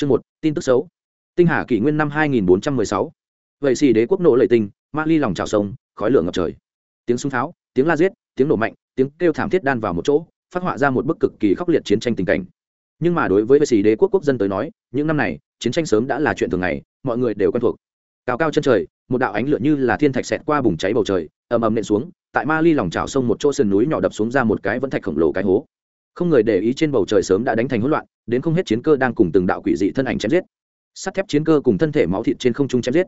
chương một, tin tức xấu. Tinh hà kỷ nguyên năm 2416. vậy xì đế quốc nổ lệ tinh, ma ly lòng trào sông, khói lửa ngập trời. Tiếng súng pháo, tiếng la giết, tiếng nổ mạnh, tiếng kêu thảm thiết đan vào một chỗ, phát họa ra một bức cực kỳ khốc liệt chiến tranh tình cảnh. Nhưng mà đối với vệ sĩ đế quốc quốc dân tới nói, những năm này, chiến tranh sớm đã là chuyện thường ngày, mọi người đều quen thuộc. Cao cao chân trời, một đạo ánh lửa như là thiên thạch xẹt qua bùng cháy bầu trời, ầm ầm nện xuống, tại ma ly lòng trào sông một chỗ sườn núi nhỏ đập xuống ra một cái vẫn thạch khổng lồ cái hố không người để ý trên bầu trời sớm đã đánh thành hỗn loạn, đến không hết chiến cơ đang cùng từng đạo quỷ dị thân ảnh chém giết. Sắt thép chiến cơ cùng thân thể máu thịt trên không trung chém giết.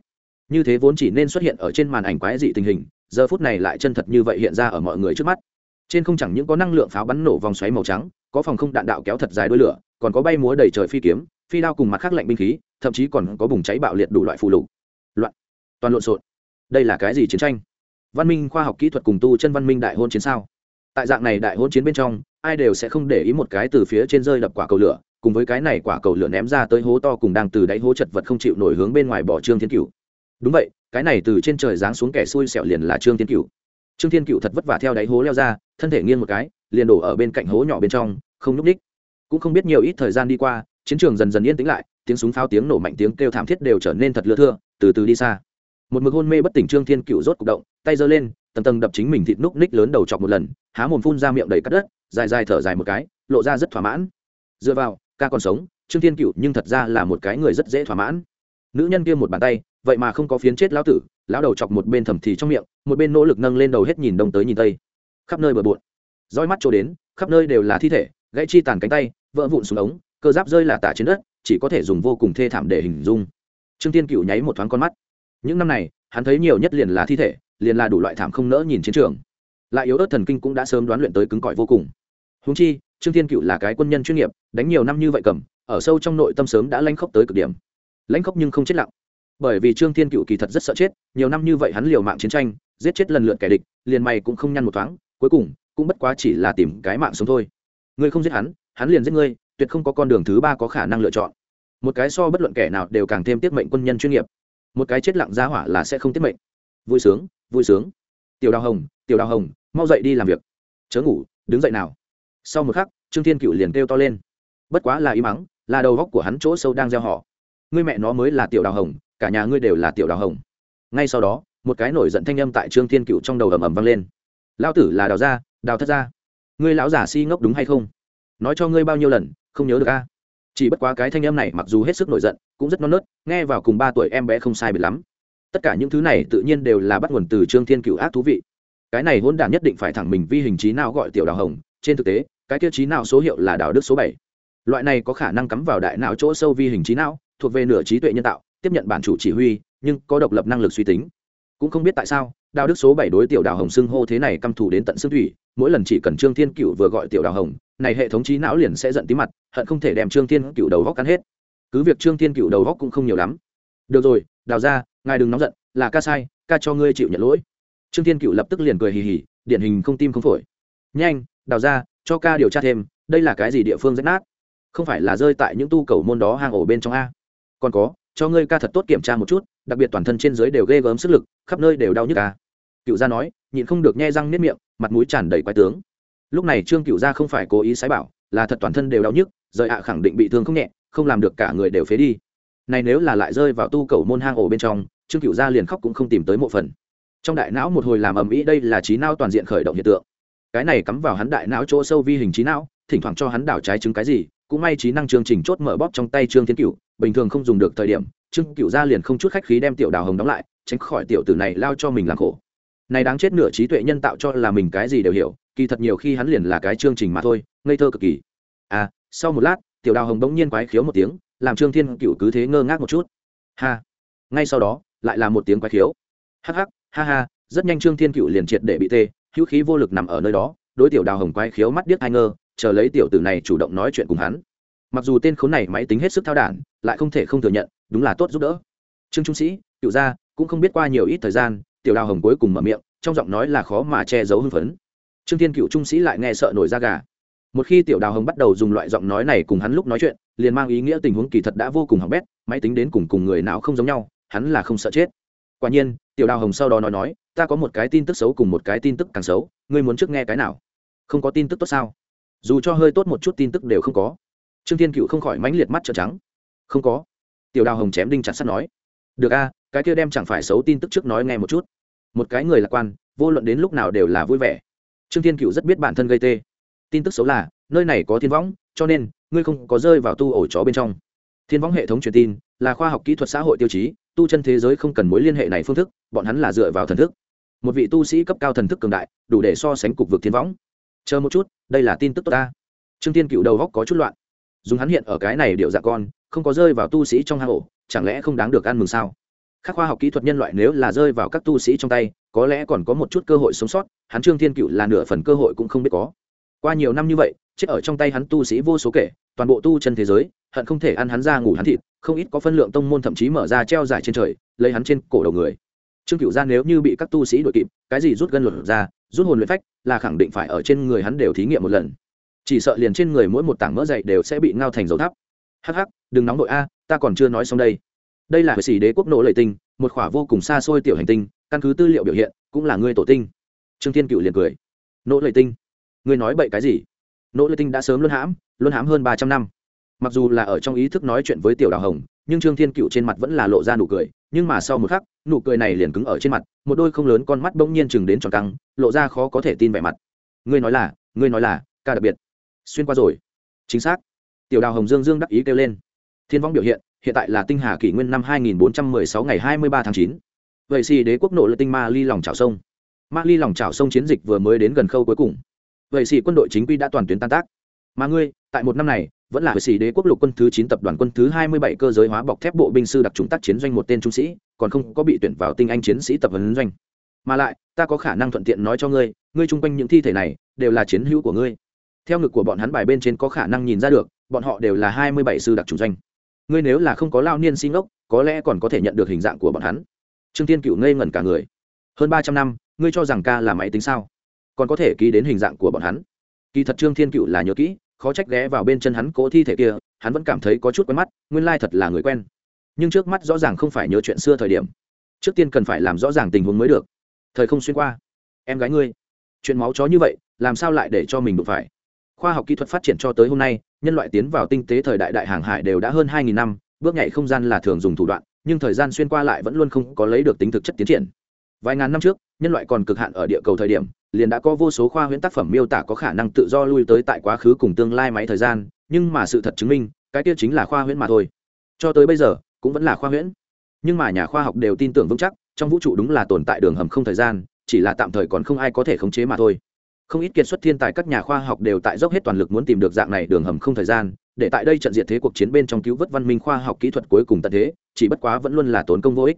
Như thế vốn chỉ nên xuất hiện ở trên màn ảnh quái dị tình hình, giờ phút này lại chân thật như vậy hiện ra ở mọi người trước mắt. Trên không chẳng những có năng lượng pháo bắn nổ vòng xoáy màu trắng, có phòng không đạn đạo kéo thật dài đôi lửa, còn có bay múa đầy trời phi kiếm, phi đao cùng mặt khác lạnh binh khí, thậm chí còn có bùng cháy bạo liệt đủ loại phù lục. Loạn. Toàn lộn xộn. Đây là cái gì chiến tranh? Văn minh khoa học kỹ thuật cùng tu chân văn minh đại hôn chiến sao? Tại dạng này đại hôn chiến bên trong ai đều sẽ không để ý một cái từ phía trên rơi đập quả cầu lửa, cùng với cái này quả cầu lửa ném ra tới hố to cùng đang từ đáy hố chật vật không chịu nổi hướng bên ngoài bỏ trương thiên cựu đúng vậy, cái này từ trên trời giáng xuống kẻ xui xẻo liền là trương thiên cựu trương thiên cựu thật vất vả theo đáy hố leo ra, thân thể nghiêng một cái, liền đổ ở bên cạnh hố nhỏ bên trong, không nhúc ních cũng không biết nhiều ít thời gian đi qua, chiến trường dần dần yên tĩnh lại, tiếng súng pháo tiếng nổ mạnh tiếng kêu thảm thiết đều trở nên thật lưa thưa, từ từ đi xa. Một mực hôn mê bất tỉnh trương thiên cựu rốt c ụ c động, tay giơ lên, tầng tầng đập chính mình thịt núc ních lớn đầu chọc một lần, há mồm phun ra miệng đầy cắt đất dài dài thở dài một cái, lộ ra rất thỏa mãn. Dựa vào, ca còn sống, trương thiên cựu nhưng thật ra là một cái người rất dễ thỏa mãn. Nữ nhân kia một bàn tay, vậy mà không có phiến chết lão tử, lão đầu chọc một bên thầm thì trong miệng, một bên nỗ lực nâng lên đầu hết nhìn đông tới nhìn tây. Khắp nơi bờ bộn. Roi mắt chỗ đến, khắp nơi đều là thi thể, gãy chi tàn cánh tay, vỡ vụn xuống ống, cơ giáp rơi là tả trên đất, chỉ có thể dùng vô cùng thê thảm để hình dung. Trương tiên cựu nháy một thoáng con mắt. Những năm này, hắn thấy nhiều nhất liền là thi thể, liền là đủ loại thảm không nỡ nhìn chiến trường lại yếu ớt thần kinh cũng đã sớm đoán luyện tới cứng cỏi vô cùng. Húng chi, trương thiên cựu là cái quân nhân chuyên nghiệp, đánh nhiều năm như vậy cầm, ở sâu trong nội tâm sớm đã lãnh khốc tới cực điểm. Lãnh khốc nhưng không chết lặng. Bởi vì trương thiên cựu kỳ thật rất sợ chết, nhiều năm như vậy hắn liều mạng chiến tranh, giết chết lần lượt kẻ địch, liền mày cũng không nhăn một thoáng, cuối cùng, cũng bất quá chỉ là tìm cái mạng sống thôi. Ngươi không giết hắn hắn liền giết ngươi, tuyệt không có con đường thứ ba có khả năng lựa chọn. Một cái so bất luận kẻ nào đều càng thêm tiết mệnh quân nhân chuyên nghiệp. Một cái chết lặng giá hỏa là sẽ không tiết mệnh. Vui sướng vui sướng. Tiểu đào hồng, tiểu đào hồng mau dậy đi làm việc. Chớ ngủ, đứng dậy nào. Sau một khắc, trương thiên cựu liền kêu to lên. Bất quá là im mắng, là đầu góc của hắn chỗ sâu đang gieo họ. Ngươi mẹ nó mới là tiểu đào hồng, cả nhà ngươi đều là tiểu đào hồng. Ngay sau đó, một cái nổi giận thanh âm tại trương thiên cựu trong đầu ầm ầm vang lên. Lao tử là đào gia, đào thất gia. Ngươi lão giả si ngốc đúng hay không? Nói cho ngươi bao nhiêu lần, không nhớ được a? Chỉ bất quá cái thanh âm này mặc dù hết sức nổi giận, cũng rất non nớt, nghe vào cùng ba tuổi em bé không sai biệt lắm. Tất cả những thứ này tự nhiên đều là bắt nguồn từ trương thiên cựu ác thú vị cái này hôn đản nhất định phải thẳng mình vi hình trí nào gọi tiểu đào hồng. Trên thực tế, cái tiêu chí nào số hiệu là đào đức số bảy. Loại này có khả năng cắm vào đại não chỗ sâu vi hình trí não, thuộc về nửa trí tuệ nhân tạo, tiếp nhận bản chủ chỉ huy, nhưng có độc lập năng lực suy tính. Cũng không biết tại sao đào đức số bảy đối tiểu đào hồng xưng hô thế này căm thù đến tận xương thủy. Mỗi lần chỉ cần trương thiên cựu vừa gọi tiểu đào hồng, này hệ thống trí não liền sẽ giận tí mặt, hận không thể đem trương thiên cựu đầu góc cắn hết. Cứ việc trương thiên cựu đầu góc cũng không nhiều lắm. Được rồi, đào ra ngài đừng nóng giận, là ca sai, ca cho ngươi chịu nhận lỗi trương thiên cựu lập tức liền cười hì hì, điển hình không tim không phổi. Nhanh, đào ra, cho ca điều tra thêm, đây là cái gì địa phương rách nát? Không phải là rơi tại những tu cầu môn đó hang ổ bên trong a? Còn có, cho ngươi ca thật tốt kiểm tra một chút, đặc biệt toàn thân trên dưới đều ghê gớm sức lực, khắp nơi đều đau nhức ca cựu gia nói, nhịn không được nhe răng nếp miệng, mặt mũi tràn đầy quái tướng. Lúc này trương cựu gia không phải cố ý sái bảo, là thật toàn thân đều đau nhức, rời ạ khẳng định bị thương không nhẹ, không làm được cả người đều phế đi. Này nếu là lại rơi vào tu cầu môn hang ổ bên trong, trương cựu gia liền khóc cũng không tìm tới mộ phần trong đại não một hồi làm ầm ĩ đây là trí não toàn diện khởi động hiện tượng. Cái này cắm vào hắn đại não chỗ sâu vi hình trí não, thỉnh thoảng cho hắn đảo trái trứng cái gì, cũng may trí năng chương trình chốt mở bóp trong tay trương thiên cựu bình thường không dùng được thời điểm, trương cựu ra liền không chút khách khí đem tiểu đào hồng đóng lại, tránh khỏi tiểu tử này lao cho mình làm khổ. Này đáng chết nửa trí tuệ nhân tạo cho là mình cái gì đều hiểu, kỳ thật nhiều khi hắn liền là cái chương trình mà thôi, ngây thơ cực kỳ. À sau một lát, tiểu đào hồng bỗng nhiên quái khiếu một tiếng, làm trương thiên cựu cứ thế ngơ ngác một chút. Ha, ngay sau đó, lại là một tiếng quái khiếu. Hắc hắc ha ha, rất nhanh trương thiên cựu liền triệt để bị tê, hữu khí vô lực nằm ở nơi đó, đối tiểu đào hồng quái khiếu mắt điếc ai ngơ, chờ lấy tiểu tử này chủ động nói chuyện cùng hắn. Mặc dù tên khốn này máy tính hết sức thao đản, lại không thể không thừa nhận, đúng là tốt giúp đỡ. Trương trung sĩ, cựu gia, cũng không biết qua nhiều ít thời gian, tiểu đào hồng cuối cùng mở miệng, trong giọng nói là khó mà che giấu hưng phấn. Trương thiên cựu trung sĩ lại nghe sợ nổi da gà. Một khi tiểu đào hồng bắt đầu dùng loại giọng nói này cùng hắn lúc nói chuyện, liền mang ý nghĩa tình huống kỳ thật đã vô cùng hỏng bét, máy tính đến cùng cùng người nào không giống nhau, hắn là không sợ chết. Quả nhiên tiểu đào hồng sau đó nói nói, ta có một cái tin tức xấu cùng một cái tin tức càng xấu, ngươi muốn trước nghe cái nào? Không có tin tức tốt sao? Dù cho hơi tốt một chút tin tức đều không có. Trương thiên cựu không khỏi mãnh liệt mắt trợn trắng. Không có. Tiểu đào hồng chém đinh chặt sắt nói. Được a, cái kia đem chẳng phải xấu tin tức trước nói nghe một chút. Một cái người lạc quan, vô luận đến lúc nào đều là vui vẻ. Trương thiên cựu rất biết bản thân gây tê. Tin tức xấu là, nơi này có thiên võng, cho nên, ngươi không có rơi vào tu ổ chó bên trong. Thiên võng hệ thống truyền tin, là khoa học kỹ thuật xã hội tiêu chí tu chân thế giới không cần mối liên hệ này phương thức, bọn hắn là dựa vào thần thức. Một vị tu sĩ cấp cao thần thức cường đại, đủ để so sánh cục vực thiên võng. Chờ một chút, đây là tin tức tốt ta. Trương tiên cựu đầu góc có chút loạn. Dùng hắn hiện ở cái này điệu dạ con, không có rơi vào tu sĩ trong hang ổ, chẳng lẽ không đáng được ăn mừng sao? Các khoa học kỹ thuật nhân loại nếu là rơi vào các tu sĩ trong tay, có lẽ còn có một chút cơ hội sống sót, hắn trương thiên cựu là nửa phần cơ hội cũng không biết có qua nhiều năm như vậy, chết ở trong tay hắn tu sĩ vô số kể, toàn bộ tu chân thế giới, hận không thể ăn hắn ra ngủ hắn thịt, không ít có phân lượng tông môn thậm chí mở ra treo giải trên trời, lấy hắn trên cổ đầu người. Trương cựu gia nếu như bị các tu sĩ đội kịp, cái gì rút gân luật ra, rút hồn luyện phách, là khẳng định phải ở trên người hắn đều thí nghiệm một lần. Chỉ sợ liền trên người mỗi một tảng mỡ dày đều sẽ bị ngao thành dầu thắp hắc hắc, đừng nóng nội a, ta còn chưa nói xong đây. Đây là hệ sĩ đế quốc nộ lợi tinh, một khỏa vô cùng xa xôi tiểu hành tinh, căn cứ tư liệu biểu hiện, cũng là ngươi tổ tinh. Trương thiên cựu liền cười. Nỗ lợi tinh ngươi nói bậy cái gì? Nỗ lợi tinh đã sớm luân hãm luân hãm hơn ba trăm năm. Mặc dù là ở trong ý thức nói chuyện với tiểu đào hồng, nhưng trương thiên cựu trên mặt vẫn là lộ ra nụ cười. Nhưng mà sau một khắc, nụ cười này liền cứng ở trên mặt, một đôi không lớn con mắt bỗng nhiên chừng đến tròn căng, lộ ra khó có thể tin vẻ mặt. Ngươi nói là, ngươi nói là, ca đặc biệt. Xuyên qua rồi. Chính xác. Tiểu đào hồng dương dương đắc ý kêu lên. Thiên vong biểu hiện hiện tại là tinh hà kỷ nguyên năm 2416 ngày 23 tháng 9. vậy xì đế quốc nộ lợi tinh ma ly lòng chảo sông. Ma ly lòng chảo sông chiến dịch vừa mới đến gần khâu cuối cùng vậy sĩ quân đội chính quy đã toàn tuyến tan tác mà ngươi tại một năm này vẫn là sĩ đế quốc lục quân thứ chín tập đoàn quân thứ hai mươi bảy cơ giới hóa bọc thép bộ binh sư đặc trùng tác chiến doanh một tên trung sĩ, còn không có bị tuyển vào tinh anh chiến sĩ tập huấn doanh. Mà lại, ta có khả năng thuận tiện nói cho ngươi, ngươi chung quanh những thi thể này đều là chiến hữu của ngươi. Theo ngực của bọn hắn bài bên trên có khả năng nhìn ra được, bọn họ đều là hai mươi bảy sư đặc trùng doanh. Ngươi nếu là không có lao niên xin ốc, có lẽ còn có thể nhận được hình dạng của bọn hắn. Trương Thiên Cựu ngây ngẩn cả người. Hơn ba trăm năm, ngươi cho rằng ca là máy tính sao? Còn có thể ký đến hình dạng của bọn hắn. Kỳ thật Trương Thiên Cựu là nhớ kỹ, khó trách ghé vào bên chân hắn cố thi thể kia hắn vẫn cảm thấy có chút quen mắt nguyên lai thật là người quen. Nhưng trước mắt rõ ràng không phải nhớ chuyện xưa thời điểm. Trước tiên cần phải làm rõ ràng tình huống mới được. Thời không xuyên qua. Em gái ngươi. Chuyện máu chó như vậy làm sao lại để cho mình đụng phải? Khoa học kỹ thuật phát triển cho tới hôm nay nhân loại tiến vào tinh tế thời đại đại hàng hải đều đã hơn hai nghìn năm bước nhảy không gian là thường dùng thủ đoạn nhưng thời gian xuyên qua lại vẫn luôn không có lấy được tính thực chất tiến triển vài ngàn năm trước, nhân loại còn cực hạn ở địa cầu thời điểm, liền đã có vô số khoa huyễn tác phẩm miêu tả có khả năng tự do lui tới tại quá khứ cùng tương lai máy thời gian, nhưng mà sự thật chứng minh, cái kia chính là khoa huyễn mà thôi. Cho tới bây giờ, cũng vẫn là khoa huyễn. Nhưng mà nhà khoa học đều tin tưởng vững chắc, trong vũ trụ đúng là tồn tại đường hầm không thời gian, chỉ là tạm thời còn không ai có thể khống chế mà thôi. Không ít kiệt xuất thiên tài các nhà khoa học đều tại dốc hết toàn lực muốn tìm được dạng này đường hầm không thời gian, để tại đây trận diện thế cuộc chiến bên trong cứu vớt văn minh khoa học kỹ thuật cuối cùng tận thế, chỉ bất quá vẫn luôn là tốn công vô ích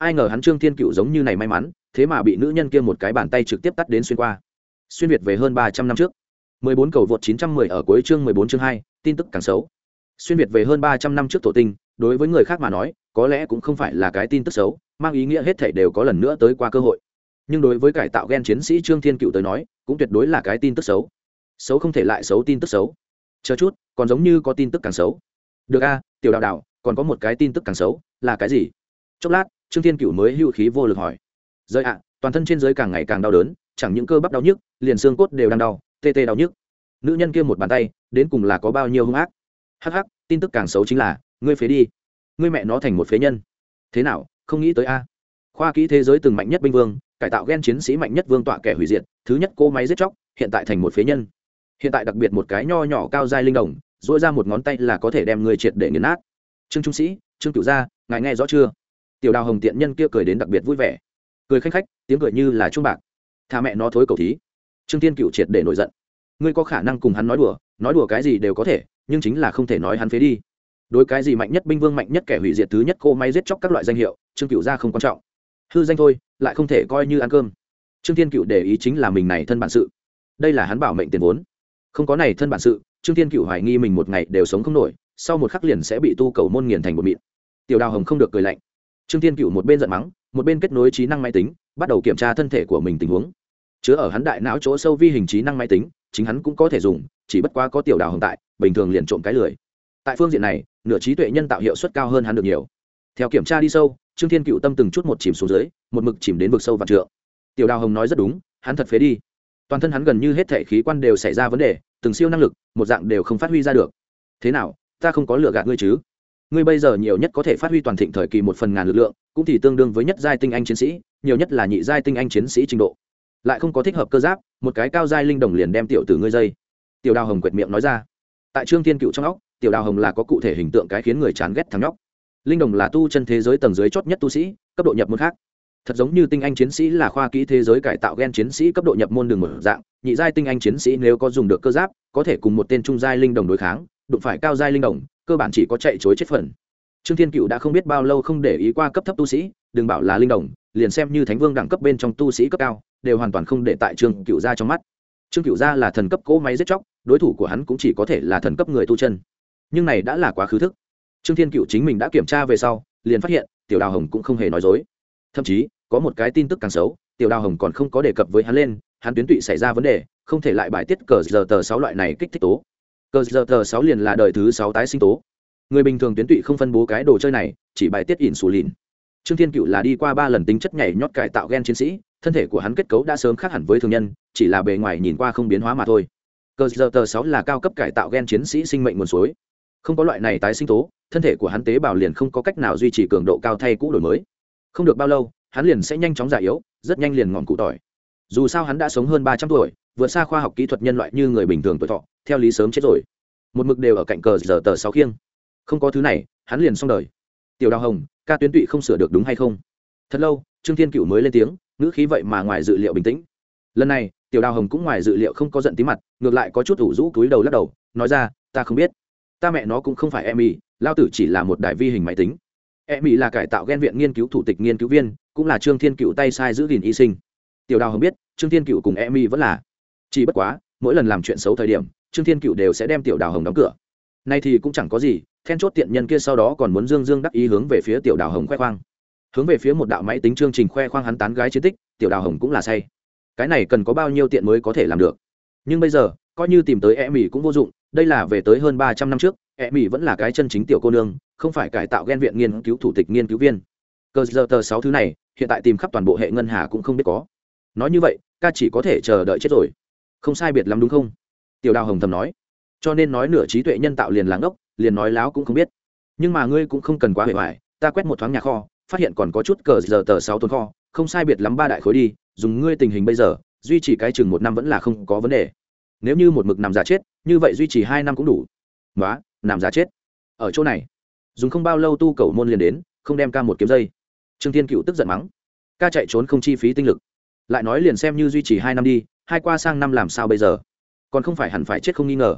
ai ngờ hắn trương thiên cựu giống như này may mắn, thế mà bị nữ nhân kia một cái bàn tay trực tiếp tắt đến xuyên qua. Xuyên việt về hơn ba trăm năm trước. 14 cầu vượt 910 ở cuối chương 14 chương hai. tin tức càng xấu. Xuyên việt về hơn ba trăm năm trước tổ tinh, đối với người khác mà nói, có lẽ cũng không phải là cái tin tức xấu, mang ý nghĩa hết thảy đều có lần nữa tới qua cơ hội. Nhưng đối với cải tạo gen chiến sĩ trương thiên cựu tới nói, cũng tuyệt đối là cái tin tức xấu. Xấu không thể lại xấu tin tức xấu. Chờ chút, còn giống như có tin tức càng xấu. Được a, tiểu đạo đạo, còn có một cái tin tức càng xấu, là cái gì? Chốc lát trương thiên cựu mới hưu khí vô lực hỏi. Rời ạ, toàn thân trên giới càng ngày càng đau đớn, chẳng những cơ bắp đau nhức, liền xương cốt đều đang đau, tê tê đau nhức. Nữ nhân kia một bàn tay, đến cùng là có bao nhiêu hung ác. Hắc hắc, tin tức càng xấu chính là, ngươi phế đi. Ngươi mẹ nó thành một phế nhân. Thế nào, không nghĩ tới a. Khoa kỹ thế giới từng mạnh nhất binh vương, cải tạo ghen chiến sĩ mạnh nhất vương tọa kẻ hủy diệt, thứ nhất cô máy giết chóc, hiện tại thành một phế nhân. Hiện tại đặc biệt một cái nho nhỏ cao dai linh đồng dỗi ra một ngón tay là có thể đem người triệt để nghiền nát. Trương trung sĩ, trương cửu gia, ngài nghe rõ chưa? Tiểu đào hồng tiện nhân kia cười đến đặc biệt vui vẻ. Cười khanh khách, tiếng cười như là trung bạc. Thà mẹ nó thối cầu thí. Trương tiên cựu triệt để nổi giận. Ngươi có khả năng cùng hắn nói đùa nói đùa cái gì đều có thể, nhưng chính là không thể nói hắn phế đi. Đối cái gì mạnh nhất binh vương, mạnh nhất kẻ hủy diệt, thứ nhất cô máy giết chóc các loại danh hiệu, trương cựu ra không quan trọng. Hư danh thôi, lại không thể coi như ăn cơm. Trương thiên cựu để ý chính là mình này thân bản sự. Đây là hắn bảo mệnh tiền vốn. Không có này thân bản sự, trương thiên cựu hoài nghi mình một ngày đều sống không nổi, sau một khắc liền sẽ bị tu cầu môn nghiền thành một mịn. Tiểu đào hồng không được cười lạnh trương thiên cựu một bên giận mắng, một bên kết nối trí năng máy tính, bắt đầu kiểm tra thân thể của mình tình huống. Chứa ở hắn đại não chỗ sâu vi hình trí năng máy tính, chính hắn cũng có thể dùng, chỉ bất quá có tiểu đào hồng tại, bình thường liền trộm cái lười. Tại phương diện này, nửa trí tuệ nhân tạo hiệu suất cao hơn hắn được nhiều. Theo kiểm tra đi sâu, trương thiên cựu tâm từng chút một chìm xuống dưới, một mực chìm đến vực sâu và trượng. Tiểu đào hồng nói rất đúng, hắn thật phế đi. Toàn thân hắn gần như hết thể khí quan đều xảy ra vấn đề, từng siêu năng lực, một dạng đều không phát huy ra được. Thế nào, ta không có lựa gạt ngươi chứ? Ngươi bây giờ nhiều nhất có thể phát huy toàn thịnh thời kỳ một phần ngàn lực lượng, cũng thì tương đương với nhất giai tinh anh chiến sĩ, nhiều nhất là nhị giai tinh anh chiến sĩ trình độ. Lại không có thích hợp cơ giáp, một cái cao giai linh đồng liền đem tiểu từ ngươi dây. Tiểu đào hồng quệt miệng nói ra. Tại trương thiên cựu trong óc, tiểu đào hồng là có cụ thể hình tượng cái khiến người chán ghét thằng nhóc. Linh đồng là tu chân thế giới tầng dưới chót nhất tu sĩ, cấp độ nhập môn khác. Thật giống như tinh anh chiến sĩ là khoa kỹ thế giới cải tạo g e n chiến sĩ cấp độ nhập môn đường một dạng, nhị giai tinh anh chiến sĩ nếu có dùng được cơ giáp, có thể cùng một tên trung giai linh đồng đối kháng, đụng phải cao giai linh đồng cơ bản chỉ có chạy chối chết phần. Trương thiên cựu đã không biết bao lâu không để ý qua cấp thấp tu sĩ, đừng bảo là linh đồng, liền xem như thánh vương đẳng cấp bên trong tu sĩ cấp cao, đều hoàn toàn không để tại trương cựu gia trong mắt. Trương cựu gia là thần cấp cỗ máy giết chóc, đối thủ của hắn cũng chỉ có thể là thần cấp người tu chân. Nhưng này đã là quá khứ thức. Trương thiên cựu chính mình đã kiểm tra về sau, liền phát hiện, tiểu đào hồng cũng không hề nói dối. Thậm chí, có một cái tin tức càng xấu, tiểu đào hồng còn không có đề cập với hắn lên, hắn tuyến tụy xảy ra vấn đề, không thể lại bài tiết cờ giờ tờ sáu loại này kích thích tố cờ giờ tờ sáu liền là đời thứ sáu tái sinh tố. Người bình thường tuyến tụy không phân bố cái đồ chơi này, chỉ bài tiết ỉn xù lìn. Trương thiên cựu là đi qua ba lần tính chất nhảy nhót cải tạo g e n chiến sĩ, thân thể của hắn kết cấu đã sớm khác hẳn với thường nhân, chỉ là bề ngoài nhìn qua không biến hóa mà thôi. Cờ giờ tờ sáu là cao cấp cải tạo g e n chiến sĩ sinh mệnh nguồn suối. Không có loại này tái sinh tố, thân thể của hắn tế bào liền không có cách nào duy trì cường độ cao thay cũ đổi mới. Không được bao lâu, hắn liền sẽ nhanh chóng già yếu, rất nhanh liền ngọn cụ tỏi. Dù sao hắn đã sống hơn ba trăm tuổi, vượt xa khoa học kỹ thuật nhân loại như người bình thường tuổi thọ theo lý sớm chết rồi. Một mực đều ở cạnh cờ giờ tờ sáu khiêng. Không có thứ này, hắn liền xong đời. Tiểu đào hồng, ca tuyến tụy không sửa được đúng hay không? Thật lâu, trương thiên cựu mới lên tiếng, ngữ khí vậy mà ngoài dự liệu bình tĩnh. Lần này, tiểu đào hồng cũng ngoài dự liệu không có giận tí mặt, ngược lại có chút ủ rũ túi đầu lắc đầu, nói ra, ta không biết. Ta mẹ nó cũng không phải em y lao tử chỉ là một đại vi hình máy tính. Em y là cải tạo ghen viện nghiên cứu thủ tịch nghiên cứu viên, cũng là trương thiên cựu tay sai giữ gìn y sinh. Tiểu đào hồng biết, trương thiên cựu cùng em y vẫn là. Chỉ bất quá mỗi lần làm chuyện xấu thời điểm, trương thiên cựu đều sẽ đem tiểu đào hồng đóng cửa. Nay thì cũng chẳng có gì, then chốt tiện nhân kia sau đó còn muốn dương dương đắc ý hướng về phía tiểu đào hồng khoe khoang. Hướng về phía một đạo máy tính chương trình khoe khoang hắn tán gái chiến tích, tiểu đào hồng cũng là say. Cái này cần có bao nhiêu tiện mới có thể làm được? Nhưng bây giờ, coi như tìm tới e mỹ cũng vô dụng, đây là về tới hơn ba trăm năm trước e mỹ vẫn là cái chân chính tiểu cô nương, không phải cải tạo ghen viện nghiên cứu thủ tịch nghiên cứu viên. Cơ giờ tờ sáu thứ này, hiện tại tìm khắp toàn bộ hệ ngân hà cũng không biết có. Nói như vậy, ca chỉ có thể chờ đợi chết rồi không sai biệt lắm đúng không? Tiểu đào hồng thầm nói. Cho nên nói nửa trí tuệ nhân tạo liền láng ốc liền nói láo cũng không biết. Nhưng mà ngươi cũng không cần quá hề hoài, ta quét một thoáng nhà kho, phát hiện còn có chút cờ giờ tờ sáu tồn kho, không sai biệt lắm ba đại khối đi, dùng ngươi tình hình bây giờ, duy trì cái chừng một năm vẫn là không có vấn đề. Nếu như một mực nằm giả chết, như vậy duy trì hai năm cũng đủ. Nói nằm giả chết. Ở chỗ này, dùng không bao lâu tu cầu môn liền đến, không đem ca một kiếm dây. Trương thiên cựu tức giận mắng. Ca chạy trốn không chi phí tinh lực. Lại nói liền xem như duy trì hai năm đi hai qua sang năm làm sao bây giờ? Còn không phải hẳn phải chết không nghi ngờ.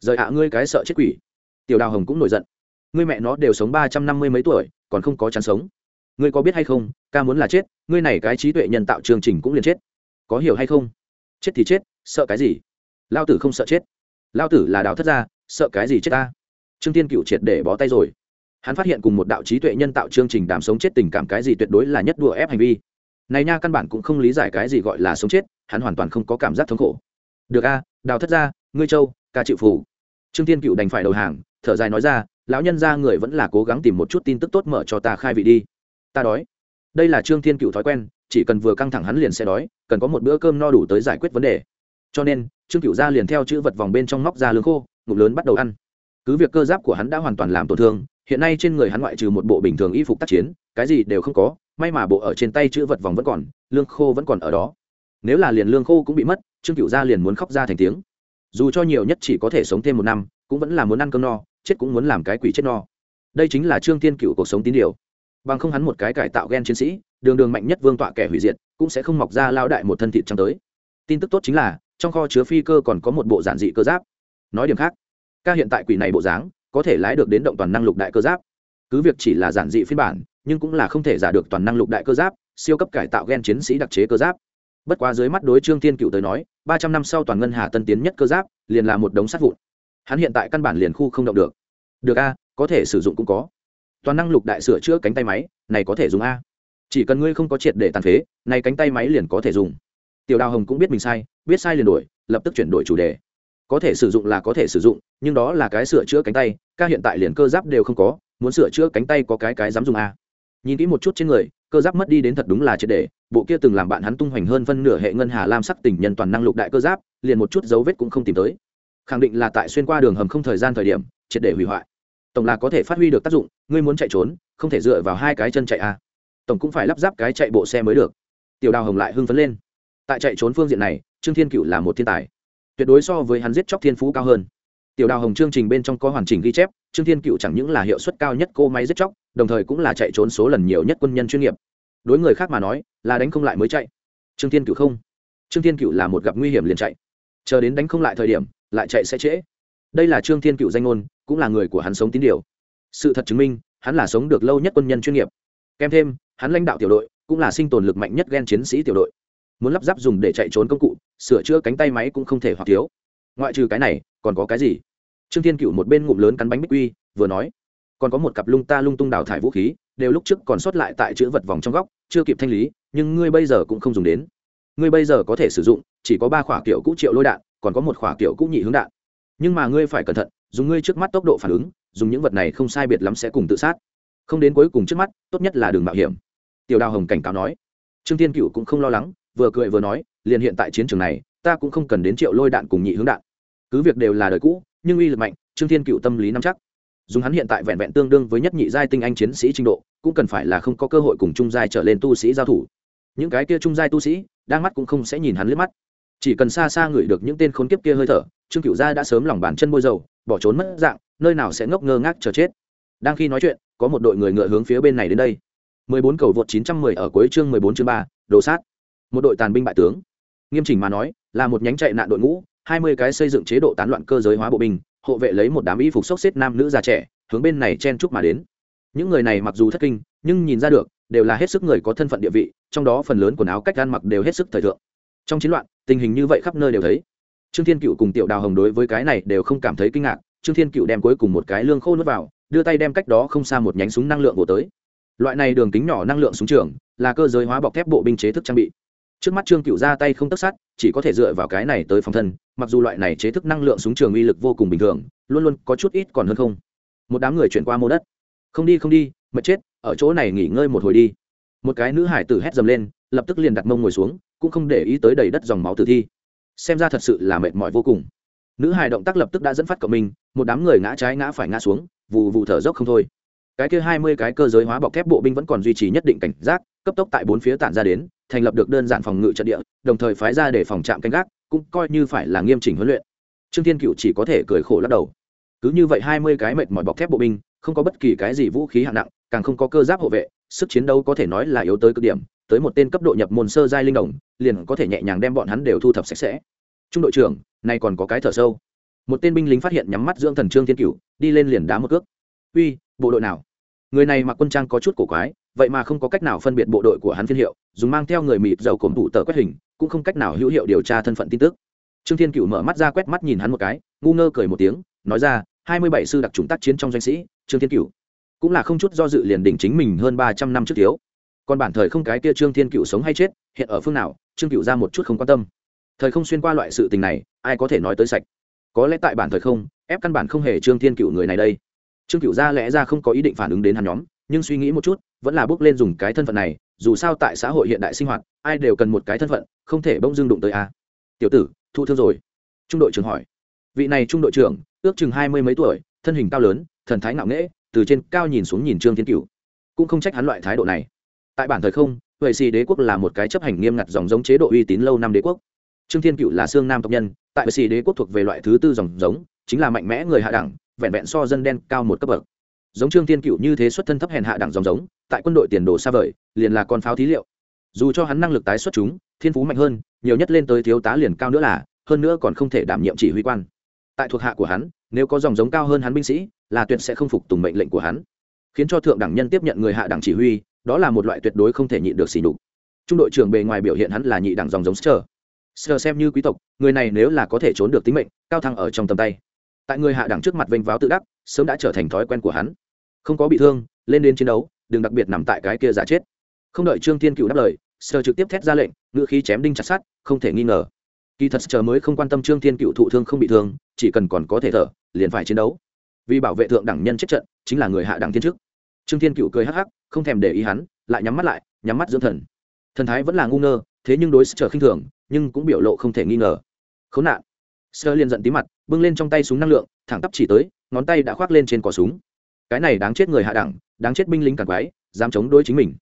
Rời ạ, ngươi cái sợ chết quỷ. Tiểu đào hồng cũng nổi giận. Ngươi mẹ nó đều sống ba trăm năm mươi mấy tuổi, còn không có chán sống. Ngươi có biết hay không, ca muốn là chết, ngươi này cái trí tuệ nhân tạo chương trình cũng liền chết. Có hiểu hay không? Chết thì chết, sợ cái gì? Lao tử không sợ chết. Lao tử là đào thất gia, sợ cái gì chết ta? Trương tiên cựu triệt để bó tay rồi. Hắn phát hiện cùng một đạo trí tuệ nhân tạo chương trình đàm sống chết tình cảm cái gì tuyệt đối là nhất đùa ép hành vi. Này nha, căn bản cũng không lý giải cái gì gọi là sống chết hắn hoàn toàn không có cảm giác thống khổ. Được a, đào thất gia, ngươi châu ca chịu phủ trương tiên cựu đành phải đầu hàng, thở dài nói ra, lão nhân ra người vẫn là cố gắng tìm một chút tin tức tốt mở cho ta khai vị đi. Ta đói. Đây là trương thiên cựu thói quen, chỉ cần vừa căng thẳng hắn liền sẽ đói, cần có một bữa cơm no đủ tới giải quyết vấn đề. Cho nên, trương cựu gia liền theo chữ vật vòng bên trong móc ra lương khô ngục lớn bắt đầu ăn. Cứ việc cơ giáp của hắn đã hoàn toàn làm tổn thương, hiện nay trên người hắn ngoại trừ một bộ bình thường y phục tác chiến, cái gì đều không có, may mà bộ ở trên tay chữ vật vòng vẫn còn, lương khô vẫn còn ở đó nếu là liền lương khô cũng bị mất, trương cựu gia liền muốn khóc ra thành tiếng. Dù cho nhiều nhất chỉ có thể sống thêm một năm, cũng vẫn là muốn ăn cơm no, chết cũng muốn làm cái quỷ chết no. Đây chính là trương tiên cựu cuộc sống tín điều. Bằng không hắn một cái cải tạo g e n chiến sĩ, đường đường mạnh nhất vương tọa kẻ hủy diệt, cũng sẽ không mọc ra lao đại một thân thịt trắng tới. Tin tức tốt chính là, trong kho chứa phi cơ còn có một bộ giản dị cơ giáp. Nói điểm khác, ca hiện tại quỷ này bộ dáng, có thể lái được đến động toàn năng lục đại cơ giáp. Cứ việc chỉ là giản dị phiên bản, nhưng cũng là không thể giả được toàn năng lục đại cơ giáp, siêu cấp cải tạo g e n chiến sĩ đặc chế cơ giáp bất quá dưới mắt đối trương thiên cựu tới nói, ba trăm năm sau toàn ngân hà tân tiến nhất cơ giáp, liền là một đống sắt vụn. Hắn hiện tại căn bản liền khu không động được. Được a, có thể sử dụng cũng có. Toàn năng lục đại sửa chữa cánh tay máy, này có thể dùng a. Chỉ cần ngươi không có triệt để tàn phế, này cánh tay máy liền có thể dùng. Tiểu đào hồng cũng biết mình sai, biết sai liền đổi, lập tức chuyển đổi chủ đề. Có thể sử dụng là có thể sử dụng, nhưng đó là cái sửa chữa cánh tay, ca hiện tại liền cơ giáp đều không có, muốn sửa chữa cánh tay có cái cái dám dùng a nhìn kỹ một chút trên người, cơ giáp mất đi đến thật đúng là triệt để, bộ kia từng làm bạn hắn tung hoành hơn phân nửa hệ ngân hà lam sắc tình nhân toàn năng lục đại cơ giáp, liền một chút dấu vết cũng không tìm tới. Khẳng định là tại xuyên qua đường hầm không thời gian thời điểm, triệt để hủy hoại. Tổng là có thể phát huy được tác dụng, ngươi muốn chạy trốn, không thể dựa vào hai cái chân chạy a tổng cũng phải lắp ráp cái chạy bộ xe mới được. Tiểu đào hồng lại hưng phấn lên. Tại chạy trốn phương diện này, trương thiên cựu là một thiên tài. Tuyệt đối so với hắn giết chóc thiên phú cao hơn. Tiểu đào hồng chương trình bên trong có hoàn chỉnh ghi chép, trương thiên cựu chẳng những là hiệu suất cao nhất cô máy giết chóc đồng thời cũng là chạy trốn số lần nhiều nhất quân nhân chuyên nghiệp. Đối người khác mà nói, là đánh không lại mới chạy. Trương thiên cựu không. Trương thiên cựu là một gặp nguy hiểm liền chạy. Chờ đến đánh không lại thời điểm, lại chạy sẽ trễ. Đây là trương thiên cựu danh ngôn, cũng là người của hắn sống tín điều. Sự thật chứng minh, hắn là sống được lâu nhất quân nhân chuyên nghiệp. Kèm thêm, hắn lãnh đạo tiểu đội, cũng là sinh tồn lực mạnh nhất ghen chiến sĩ tiểu đội. Muốn lắp ráp dùng để chạy trốn công cụ, sửa chữa cánh tay máy cũng không thể hoặc thiếu. Ngoại trừ cái này, còn có cái gì? Trương thiên cựu một bên ngụm lớn cắn bánh bích quy, vừa nói còn có một cặp lung ta lung tung đào thải vũ khí, đều lúc trước còn sót lại tại chữ vật vòng trong góc, chưa kịp thanh lý, nhưng ngươi bây giờ cũng không dùng đến. Ngươi bây giờ có thể sử dụng, chỉ có ba khỏa kiểu cũ triệu lôi đạn, còn có một khỏa kiểu cũ nhị hướng đạn. Nhưng mà ngươi phải cẩn thận, dùng ngươi trước mắt tốc độ phản ứng, dùng những vật này không sai biệt lắm sẽ cùng tự sát. Không đến cuối cùng trước mắt, tốt nhất là đường mạo hiểm. Tiểu đào hồng cảnh cáo nói. Trương thiên cựu cũng không lo lắng, vừa cười vừa nói, liền hiện tại chiến trường này, ta cũng không cần đến triệu lôi đạn cùng nhị hướng đạn. Cứ việc đều là đời cũ, nhưng uy lực mạnh, trương thiên cựu tâm lý nắm chắc dùng hắn hiện tại vẹn vẹn tương đương với nhất nhị giai tinh anh chiến sĩ trình độ cũng cần phải là không có cơ hội cùng trung giai trở lên tu sĩ giao thủ. Những cái kia trung giai tu sĩ đang mắt cũng không sẽ nhìn hắn liếc mắt. Chỉ cần xa xa ngửi được những tên khốn kiếp kia hơi thở trương cựu gia đã sớm lòng bàn chân bôi dầu bỏ trốn mất dạng nơi nào sẽ ngốc ngơ ngác chờ chết. Đang khi nói chuyện có một đội người ngựa hướng phía bên này đến đây. 14 cầu vượt 910 ở cuối chương 14 chương 3, đồ sát. Một đội tàn binh bại tướng. Nghiêm chỉnh mà nói là một nhánh chạy nạn đội ngũ 20 cái xây dựng chế độ tán loạn cơ giới hóa bộ binh hộ vệ lấy một đám y phục xốc xếp nam nữ già trẻ, hướng bên này chen chúc mà đến. Những người này mặc dù thất kinh, nhưng nhìn ra được, đều là hết sức người có thân phận địa vị, trong đó phần lớn quần áo cách ăn mặc đều hết sức thời thượng. Trong chiến loạn, tình hình như vậy khắp nơi đều thấy. Trương thiên cựu cùng tiểu đào hồng đối với cái này đều không cảm thấy kinh ngạc, trương thiên cựu đem cuối cùng một cái lương khô nuốt vào, đưa tay đem cách đó không xa một nhánh súng năng lượng vỗ tới. Loại này đường kính nhỏ năng lượng súng trường, là cơ giới hóa bọc thép bộ binh chế thức trang bị trước mắt trương cựu ra tay không tất sát, chỉ có thể dựa vào cái này tới phòng thân, mặc dù loại này chế thức năng lượng súng trường uy lực vô cùng bình thường, luôn luôn có chút ít còn hơn không. Một đám người chuyển qua mô đất. Không đi không đi, mệt chết, ở chỗ này nghỉ ngơi một hồi đi. Một cái nữ hải tử hét dầm lên, lập tức liền đặt mông ngồi xuống, cũng không để ý tới đầy đất dòng máu tử thi. Xem ra thật sự là mệt mỏi vô cùng. Nữ hải động tác lập tức đã dẫn phát cộng mình một đám người ngã trái ngã phải ngã xuống vụ vụ thở dốc không thôi. Cái kia hai mươi cái cơ giới hóa bọc thép bộ binh vẫn còn duy trì nhất định cảnh giác, cấp tốc tại bốn phía tản ra đến thành lập được đơn giản phòng ngự trận địa, đồng thời phái ra để phòng trạm canh gác, cũng coi như phải là nghiêm chỉnh huấn luyện. Trương thiên cựu chỉ có thể cười khổ lắc đầu. Cứ như vậy hai mươi cái mệt mỏi bọc thép bộ binh, không có bất kỳ cái gì vũ khí hạng nặng, càng không có cơ giáp hộ vệ, sức chiến đấu có thể nói là yếu tới cực điểm, tới một tên cấp độ nhập môn sơ giai linh đồng, liền có thể nhẹ nhàng đem bọn hắn đều thu thập sạch sẽ. Trung đội trưởng nay còn có cái thở sâu. Một tên binh lính phát hiện nhắm mắt dưỡng thần trương thiên cửu, đi lên liền đá một cước. Uy, bộ đội nào? Người này mặc quân trang có chút cổ quái vậy mà không có cách nào phân biệt bộ đội của hắn phiên hiệu, dùng mang theo người mịt dầu cổm tụ tờ quét hình, cũng không cách nào hữu hiệu điều tra thân phận tin tức. Trương thiên cựu mở mắt ra quét mắt nhìn hắn một cái, ngu ngơ cười một tiếng, nói ra, hai mươi bảy sư đặc trùng tác chiến trong doanh sĩ, trương thiên cựu cũng là không chút do dự liền đỉnh chính mình hơn ba trăm năm trước thiếu. Còn bản thời không cái kia trương thiên cựu sống hay chết, hiện ở phương nào, trương cựu ra một chút không quan tâm. Thời không xuyên qua loại sự tình này, ai có thể nói tới sạch. Có lẽ tại bản thời không, ép căn bản không hề trương thiên cựu người này đây. Trương cựu ra lẽ ra không có ý định phản ứng đến hắn nhóm, nhưng suy nghĩ một chút vẫn là bước lên dùng cái thân phận này, dù sao tại xã hội hiện đại sinh hoạt, ai đều cần một cái thân phận, không thể bỗng dưng đụng tới a. Tiểu tử, thu thương rồi. Trung đội trưởng hỏi. Vị này trung đội trưởng, ước chừng hai mươi mấy tuổi, thân hình cao lớn, thần thái ngạo nghễ, từ trên cao nhìn xuống nhìn trương thiên cựu cũng không trách hắn loại thái độ này. Tại bản thời không, huệ xì đế quốc là một cái chấp hành nghiêm ngặt dòng giống chế độ uy tín lâu năm đế quốc. Trương thiên cựu là xương nam tộc nhân, tại huệ xì đế quốc thuộc về loại thứ tư dòng giống, chính là mạnh mẽ người hạ đẳng, vẹn vẹn so dân đen cao một cấp bậc. Giống trương thiên cựu như thế xuất thân thấp hèn hạ đẳng dòng giống tại quân đội tiền đồ xa vời, liền là con pháo thí liệu. Dù cho hắn năng lực tái xuất chúng, thiên phú mạnh hơn, nhiều nhất lên tới thiếu tá liền cao nữa là, hơn nữa còn không thể đảm nhiệm chỉ huy quan. Tại thuộc hạ của hắn, nếu có dòng giống cao hơn hắn binh sĩ, là tuyệt sẽ không phục tùng mệnh lệnh của hắn. Khiến cho thượng đẳng nhân tiếp nhận người hạ đẳng chỉ huy, đó là một loại tuyệt đối không thể nhịn được xỉ nhục. Trung đội trưởng bề ngoài biểu hiện hắn là nhị đẳng dòng giống sơ sơ xem như quý tộc, người này nếu là có thể trốn được tính mệnh, cao thăng ở trong tầm tay. Tại người hạ đẳng trước mặt vênh váo tự đắc, sớm đã trở thành thói quen của hắn. Không có bị thương, lên đến chiến đấu đừng đặc biệt nằm tại cái kia giả chết. Không đợi trương thiên cựu đáp lời sơ trực tiếp thét ra lệnh, ngựa khí chém đinh chặt sát không thể nghi ngờ. Kỳ thật chờ mới không quan tâm trương thiên cựu thụ thương không bị thương, chỉ cần còn có thể thở, liền phải chiến đấu. Vì bảo vệ thượng đẳng nhân chết trận, chính là người hạ đẳng thiên chức. Trương thiên cựu cười hắc hắc, không thèm để ý hắn, lại nhắm mắt lại, nhắm mắt dưỡng thần. Thần thái vẫn là ngu ngơ, thế nhưng đối sờ khinh thường, nhưng cũng biểu lộ không thể nghi ngờ. Khốn nạn. Sơ liền giận tí mặt, bưng lên trong tay súng năng lượng, thẳng tắp chỉ tới, ngón tay đã khoác lên trên cỏ súng. Cái này đáng chết người hạ đẳng đáng chết binh lính càng quái, dám chống đối chính mình.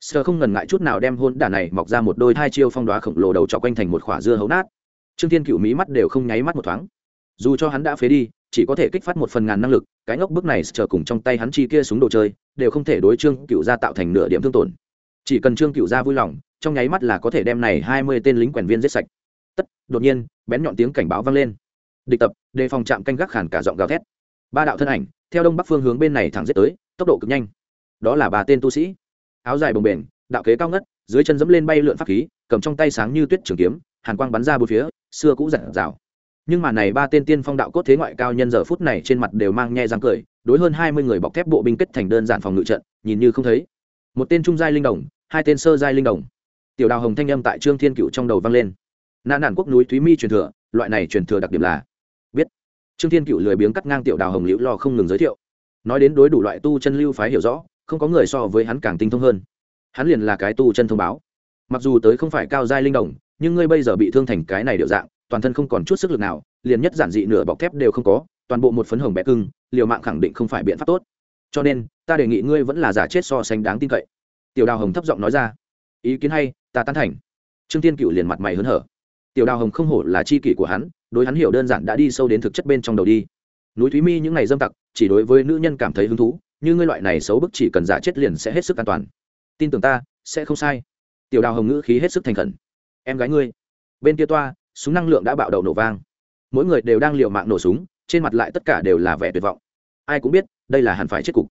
Sơ không ngần ngại chút nào đem hôn đả này mọc ra một đôi hai chiêu phong đoá khổng lồ đầu trọc quanh thành một khỏa dưa hấu nát. Trương thiên cựu mỹ mắt đều không nháy mắt một thoáng. Dù cho hắn đã phế đi, chỉ có thể kích phát một phần ngàn năng lực, cái ngốc bước này sờ cùng trong tay hắn chi kia súng đồ chơi, đều không thể đối trương cựu gia tạo thành nửa điểm thương tổn. Chỉ cần trương cựu gia vui lòng, trong nháy mắt là có thể đem này hai mươi tên lính quèn viên giết sạch. Tất, đột nhiên, bén nhọn tiếng cảnh báo vang lên. Địch tập, đề phòng chạm canh gác khản cả giọng gào thét. Ba đạo thân ảnh, theo đông bắc phương hướng bên này thẳng giết tới tốc độ cực nhanh. Đó là ba tên tu sĩ. Áo dài bồng bềnh, đạo kế cao ngất, dưới chân dẫm lên bay lượn pháp khí, cầm trong tay sáng như tuyết trường kiếm, hàn quang bắn ra bốn phía, xưa cũ giản rào nhưng mà này ba tên tiên phong đạo cốt thế ngoại cao nhân giờ phút này trên mặt đều mang nhe răng cười, đối hơn hai mươi người bọc thép bộ binh kết thành đơn giản phòng ngự trận, nhìn như không thấy. Một tên trung giai linh đồng, hai tên sơ giai linh đồng. Tiểu đào hồng thanh âm tại trương thiên cựu trong đầu vang lên. Nạn nản quốc núi thúy mi truyền thừa, loại này truyền thừa đặc điểm là, biết. Trương thiên cựu lười biếng cắt ngang tiểu đào hồng liễu lo không ngừng giới thiệu nói đến đối đủ loại tu chân lưu phái hiểu rõ, không có người so với hắn càng tinh thông hơn. Hắn liền là cái tu chân thông báo. Mặc dù tới không phải cao giai linh đồng, nhưng ngươi bây giờ bị thương thành cái này điệu dạng, toàn thân không còn chút sức lực nào, liền nhất giản dị nửa bọc thép đều không có, toàn bộ một phấn hồng bé cưng, liều mạng khẳng định không phải biện pháp tốt. Cho nên, ta đề nghị ngươi vẫn là giả chết so sánh đáng tin cậy. Tiểu đào hồng thấp giọng nói ra. Ý kiến hay, ta tán thành. Trương tiên cựu liền mặt mày hớn hở. Tiểu đào hồng không hổ là c h i kỷ của hắn, đối hắn hiểu đơn giản đã đi sâu đến thực chất bên trong đầu đi núi thúy mi những ngày dâm tặc, chỉ đối với nữ nhân cảm thấy hứng thú, như ngươi loại này xấu bức chỉ cần giả chết liền sẽ hết sức an toàn. Tin tưởng ta, sẽ không sai. Tiểu đào hồng ngữ khí hết sức thành khẩn. Em gái ngươi. Bên kia toa, súng năng lượng đã bạo đầu nổ vang. Mỗi người đều đang l i ề u mạng nổ súng, trên mặt lại tất cả đều là vẻ tuyệt vọng. Ai cũng biết, đây là hẳn phải chết cục.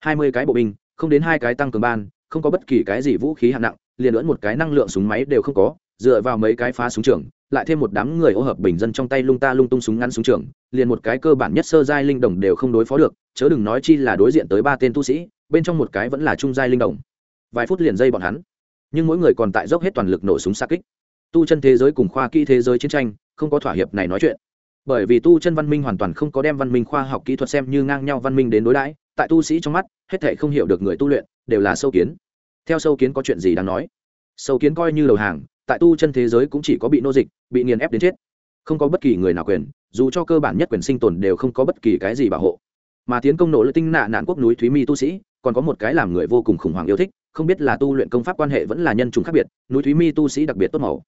Hai mươi cái bộ binh, không đến hai cái tăng cường ban, không có bất kỳ cái gì vũ khí hạng nặng, liền lẫn một cái năng lượng súng máy đều không có dựa vào mấy cái phá súng trường, lại thêm một đám người ô hợp bình dân trong tay lung ta lung tung súng ngắn súng trường, liền một cái cơ bản nhất sơ giai linh đồng đều không đối phó được, chớ đừng nói chi là đối diện tới ba tên tu sĩ, bên trong một cái vẫn là trung giai linh đồng. Vài phút liền dây bọn hắn. Nhưng mỗi người còn tại dốc hết toàn lực nổ súng xa kích. Tu chân thế giới cùng khoa kỹ thế giới chiến tranh, không có thỏa hiệp này nói chuyện. Bởi vì tu chân văn minh hoàn toàn không có đem văn minh khoa học kỹ thuật xem như ngang nhau văn minh đến đối đãi, tại tu sĩ trong mắt, hết thể không hiểu được người tu luyện, đều là sâu kiến. Theo sâu kiến có chuyện gì đáng nói? Sâu kiến coi như đầu hàng tại tu chân thế giới cũng chỉ có bị nô dịch, bị nghiền ép đến chết. Không có bất kỳ người nào quyền, dù cho cơ bản nhất quyền sinh tồn đều không có bất kỳ cái gì bảo hộ. Mà tiến công nổ lợi tinh nạ nạn quốc núi thúy mi tu sĩ, còn có một cái làm người vô cùng khủng hoảng yêu thích, không biết là tu luyện công pháp quan hệ vẫn là nhân chủng khác biệt, núi thúy mi tu sĩ đặc biệt tốt màu.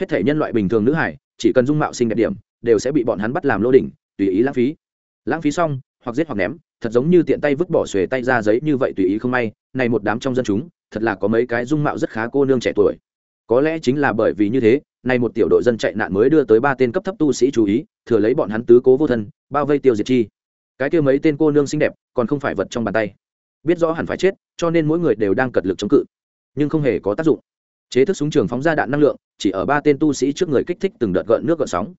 Hết thể nhân loại bình thường nữ hải, chỉ cần dung mạo sinh đẹp điểm, đều sẽ bị bọn hắn bắt làm lô đỉnh, tùy ý lãng phí. Lãng phí xong, hoặc giết hoặc ném, thật giống như tiện tay vứt bỏ xuề tay ra giấy như vậy tùy ý không may, này một đám trong dân chúng, thật là có mấy cái dung mạo rất khá cô nương trẻ tuổi có lẽ chính là bởi vì như thế, nay một tiểu đội dân chạy nạn mới đưa tới ba tên cấp thấp tu sĩ chú ý, thừa lấy bọn hắn tứ cố vô thân, bao vây tiêu diệt chi. Cái kia mấy tên cô nương xinh đẹp, còn không phải vật trong bàn tay. Biết rõ hẳn phải chết, cho nên mỗi người đều đang cật lực chống cự. Nhưng không hề có tác dụng. Chế thức súng trường phóng ra đạn năng lượng, chỉ ở ba tên tu sĩ trước người kích thích từng đợt gợn nước gợn sóng.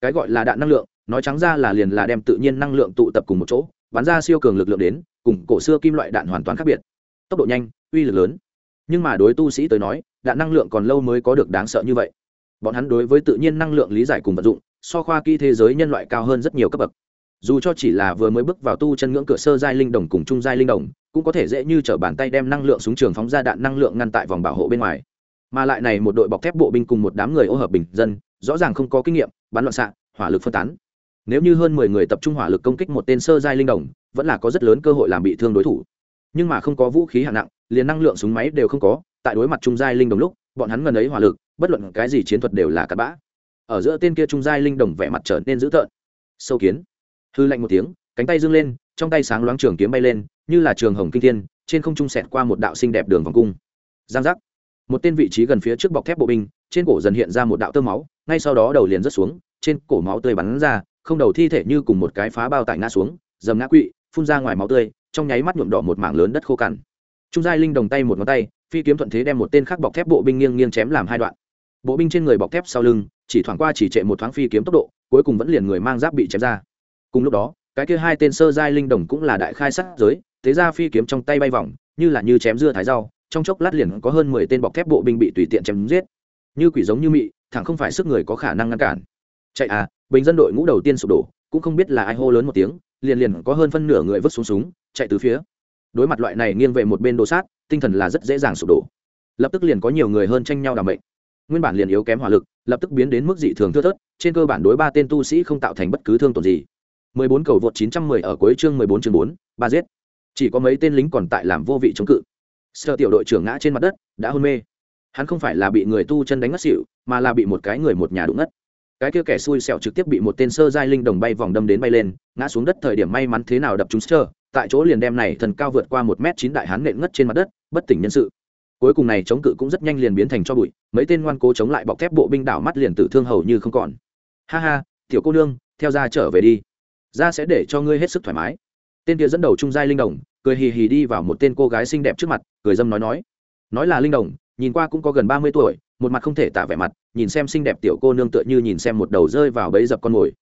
Cái gọi là đạn năng lượng, nói trắng ra là liền là đem tự nhiên năng lượng tụ tập cùng một chỗ, bắn ra siêu cường lực lượng đến, cùng cổ xưa kim loại đạn hoàn toàn khác biệt. Tốc độ nhanh, uy lực lớn. Nhưng mà đối tu sĩ tới nói đạn năng lượng còn lâu mới có được đáng sợ như vậy. Bọn hắn đối với tự nhiên năng lượng lý giải cùng vận dụng, so khoa kỹ thế giới nhân loại cao hơn rất nhiều cấp bậc. Dù cho chỉ là vừa mới bước vào tu chân ngưỡng cửa sơ giai linh đồng cùng trung giai linh đồng, cũng có thể dễ như t r ở bàn tay đem năng lượng súng trường phóng ra đạn năng lượng ngăn tại vòng bảo hộ bên ngoài. Mà lại này một đội bọc thép bộ binh cùng một đám người ô hợp bình dân, rõ ràng không có kinh nghiệm, bắn loạn xạ, hỏa lực phân tán. Nếu như hơn mười người tập trung hỏa lực công kích một tên sơ giai linh đồng, vẫn là có rất lớn cơ hội làm bị thương đối thủ. Nhưng mà không có vũ khí hạng nặng, liền năng lượng súng máy đều không có tại đối mặt trung giai linh đồng lúc, bọn hắn ngần ấy hỏa lực, bất luận cái gì chiến thuật đều là cặn bã. Ở giữa tên kia trung giai linh đồng vẻ mặt trở nên dữ tợn. Sâu kiến. Hư lạnh một tiếng, cánh tay dương lên, trong tay sáng loáng trường kiếm bay lên, như là trường hồng kinh thiên, trên không trung sẹt qua một đạo xinh đẹp đường vòng cung. Giang giác. Một tên vị trí gần phía trước bọc thép bộ binh, trên cổ dần hiện ra một đạo tơ máu, ngay sau đó đầu liền rớt xuống, trên cổ máu tươi bắn ra, không đầu thi thể như cùng một cái phá bao tải ngã xuống, dầm ngã quỵ, phun ra ngoài máu tươi, trong nháy mắt nhuộm đỏ một mảng lớn đất khô cằn. Trung giai linh đồng tay một ngón tay phi kiếm thuận thế đem một tên khác bọc thép bộ binh nghiêng nghiêng chém làm hai đoạn. Bộ binh trên người bọc thép sau lưng, chỉ thoảng qua chỉ trệ một thoáng phi kiếm tốc độ, cuối cùng vẫn liền người mang giáp bị chém ra. Cùng lúc đó, cái kia hai tên sơ giai linh đồng cũng là đại khai sát giới, thế ra phi kiếm trong tay bay vòng, như là như chém dưa thái rau, trong chốc lát liền có hơn mười tên bọc thép bộ binh bị tùy tiện chém giết. Như quỷ giống như mị, thẳng không phải sức người có khả năng ngăn cản. Chạy à bình dân đội ngũ đầu tiên sụp đổ, cũng không biết là ai hô lớn một tiếng, liền liền có hơn phân nửa người vứt xuống súng, chạy từ phía đối mặt loại này nghiêng về một bên đồ sát tinh thần là rất dễ dàng sụp đổ. Lập tức liền có nhiều người hơn tranh nhau đảm mệnh. nguyên bản liền yếu kém hỏa lực lập tức biến đến mức dị thường thưa thớt trên cơ bản đối ba tên tu sĩ không tạo thành bất cứ thương tổn gì. 14 cầu vượt 910 ở cuối chương 14 chương 4, ba giết. Chỉ có mấy tên lính còn tại làm vô vị chống cự. Sơ tiểu đội trưởng ngã trên mặt đất đã hôn mê. Hắn không phải là bị người tu chân đánh ngất xỉu mà là bị một cái người một nhà đụng ngất. Cái kia kẻ xui xẻo trực tiếp bị một tên sơ giai linh đồng bay vòng đâm đến bay lên ngã xuống đất thời điểm may mắn thế nào đập chúng sơ tại chỗ liền đem này thần cao vượt qua một m chín đại hán nện ngất trên mặt đất, bất tỉnh nhân sự. Cuối cùng này chống cự cũng rất nhanh liền biến thành cho bụi, mấy tên ngoan cố chống lại bọc thép bộ binh đảo mắt liền tử thương hầu như không còn. Ha ha, tiểu cô nương, theo ra trở về đi. Ra sẽ để cho ngươi hết sức thoải mái. Tên kia dẫn đầu trung giai linh đồng, cười hì hì đi vào một tên cô gái xinh đẹp trước mặt, cười dâm nói nói. Nói là linh đồng, nhìn qua cũng có gần ba mươi tuổi, một mặt không thể tả vẻ mặt, nhìn xem xinh đẹp tiểu cô nương tựa như nhìn xem một đầu rơi vào bẫy dập con mồi.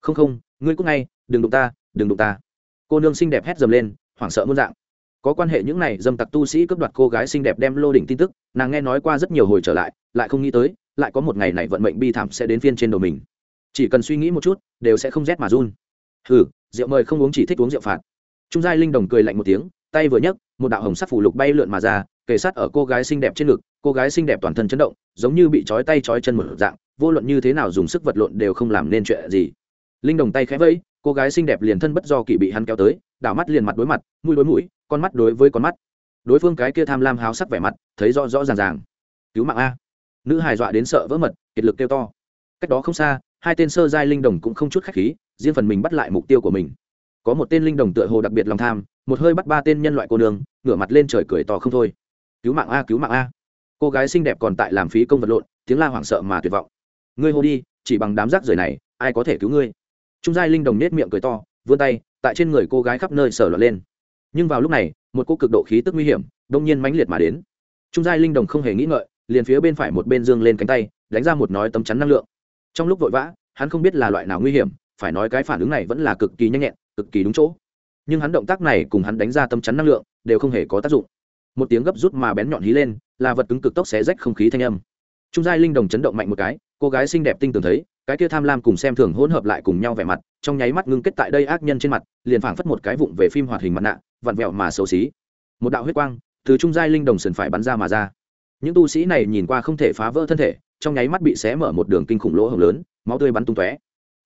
Không không, ngươi cũng ngay, đừng đụng ta, đừng đụng ta cô nương xinh đẹp hét dầm lên, hoảng sợ muôn dạng. Có quan hệ những này dâm tặc tu sĩ cướp đoạt cô gái xinh đẹp đem lô đỉnh tin tức, nàng nghe nói qua rất nhiều hồi trở lại lại không nghĩ tới, lại có một ngày này vận mệnh bi thảm sẽ đến phiên trên đầu mình. Chỉ cần suy nghĩ một chút, đều sẽ không rét mà run. Hừ, rượu mời không uống chỉ thích uống rượu phạt. Trung giai linh đồng cười lạnh một tiếng, tay vừa nhấc, một đạo hồng sắc phủ lục bay lượn mà ra, kề sát ở cô gái xinh đẹp trên ngực, cô gái xinh đẹp toàn thân chấn động, giống như bị trói tay trói chân một dạng, vô luận như thế nào dùng sức vật lộn đều không làm nên chuyện gì. Linh đồng tay khẽ vẫy cô gái xinh đẹp liền thân bất do kỷ bị hắn kéo tới đảo mắt liền mặt đối mặt mũi đối mũi con mắt đối với con mắt. Đối phương cái kia tham lam háo sắc vẻ mặt thấy rõ rõ ràng ràng. Cứu mạng a. Nữ hài dọa đến sợ vỡ mật kiệt lực kêu to. Cách đó không xa hai tên sơ giai linh đồng cũng không chút khách khí riêng phần mình bắt lại mục tiêu của mình. Có một tên linh đồng tựa hồ đặc biệt lòng tham một hơi bắt ba tên nhân loại cô đường, ngửa mặt lên trời cười to không thôi. Cứu mạng a cứu mạng a. Cô gái xinh đẹp còn tại làm phí công vật lộn tiếng la hoảng sợ mà tuyệt vọng. Ngươi hô đi chỉ bằng đám rác rưởi này ai có thể cứu ngươi? Trung giai linh đồng nết miệng cười to, vươn tay, tại trên người cô gái khắp nơi sở lọt lên. Nhưng vào lúc này, một cô cực độ khí tức nguy hiểm đông nhiên mãnh liệt mà đến. Trung giai linh đồng không hề nghĩ ngợi, liền phía bên phải một bên dương lên cánh tay, đánh ra một nói tấm chắn năng lượng. Trong lúc vội vã, hắn không biết là loại nào nguy hiểm, phải nói cái phản ứng này vẫn là cực kỳ nhanh nhẹn, cực kỳ đúng chỗ. Nhưng hắn động tác này cùng hắn đánh ra tấm chắn năng lượng, đều không hề có tác dụng. Một tiếng gấp rút mà bén nhọn hí lên, là vật cứng cực tốc xé rách không khí thanh âm. Trung giai linh đồng chấn động mạnh một cái, cô gái xinh đẹp tinh tường thấy cái kia tham lam cùng xem thường hỗn hợp lại cùng nhau vẻ mặt, trong nháy mắt ngưng kết tại đây ác nhân trên mặt, liền phảng phất một cái vụng về phim hoạt hình mặt nạ, vặn vẹo mà xấu xí. Một đạo huyết quang từ trung giai linh đồng sườn phải bắn ra mà ra. Những tu sĩ này nhìn qua không thể phá vỡ thân thể, trong nháy mắt bị xé mở một đường kinh khủng lỗ hồng lớn, máu tươi bắn tung tóe.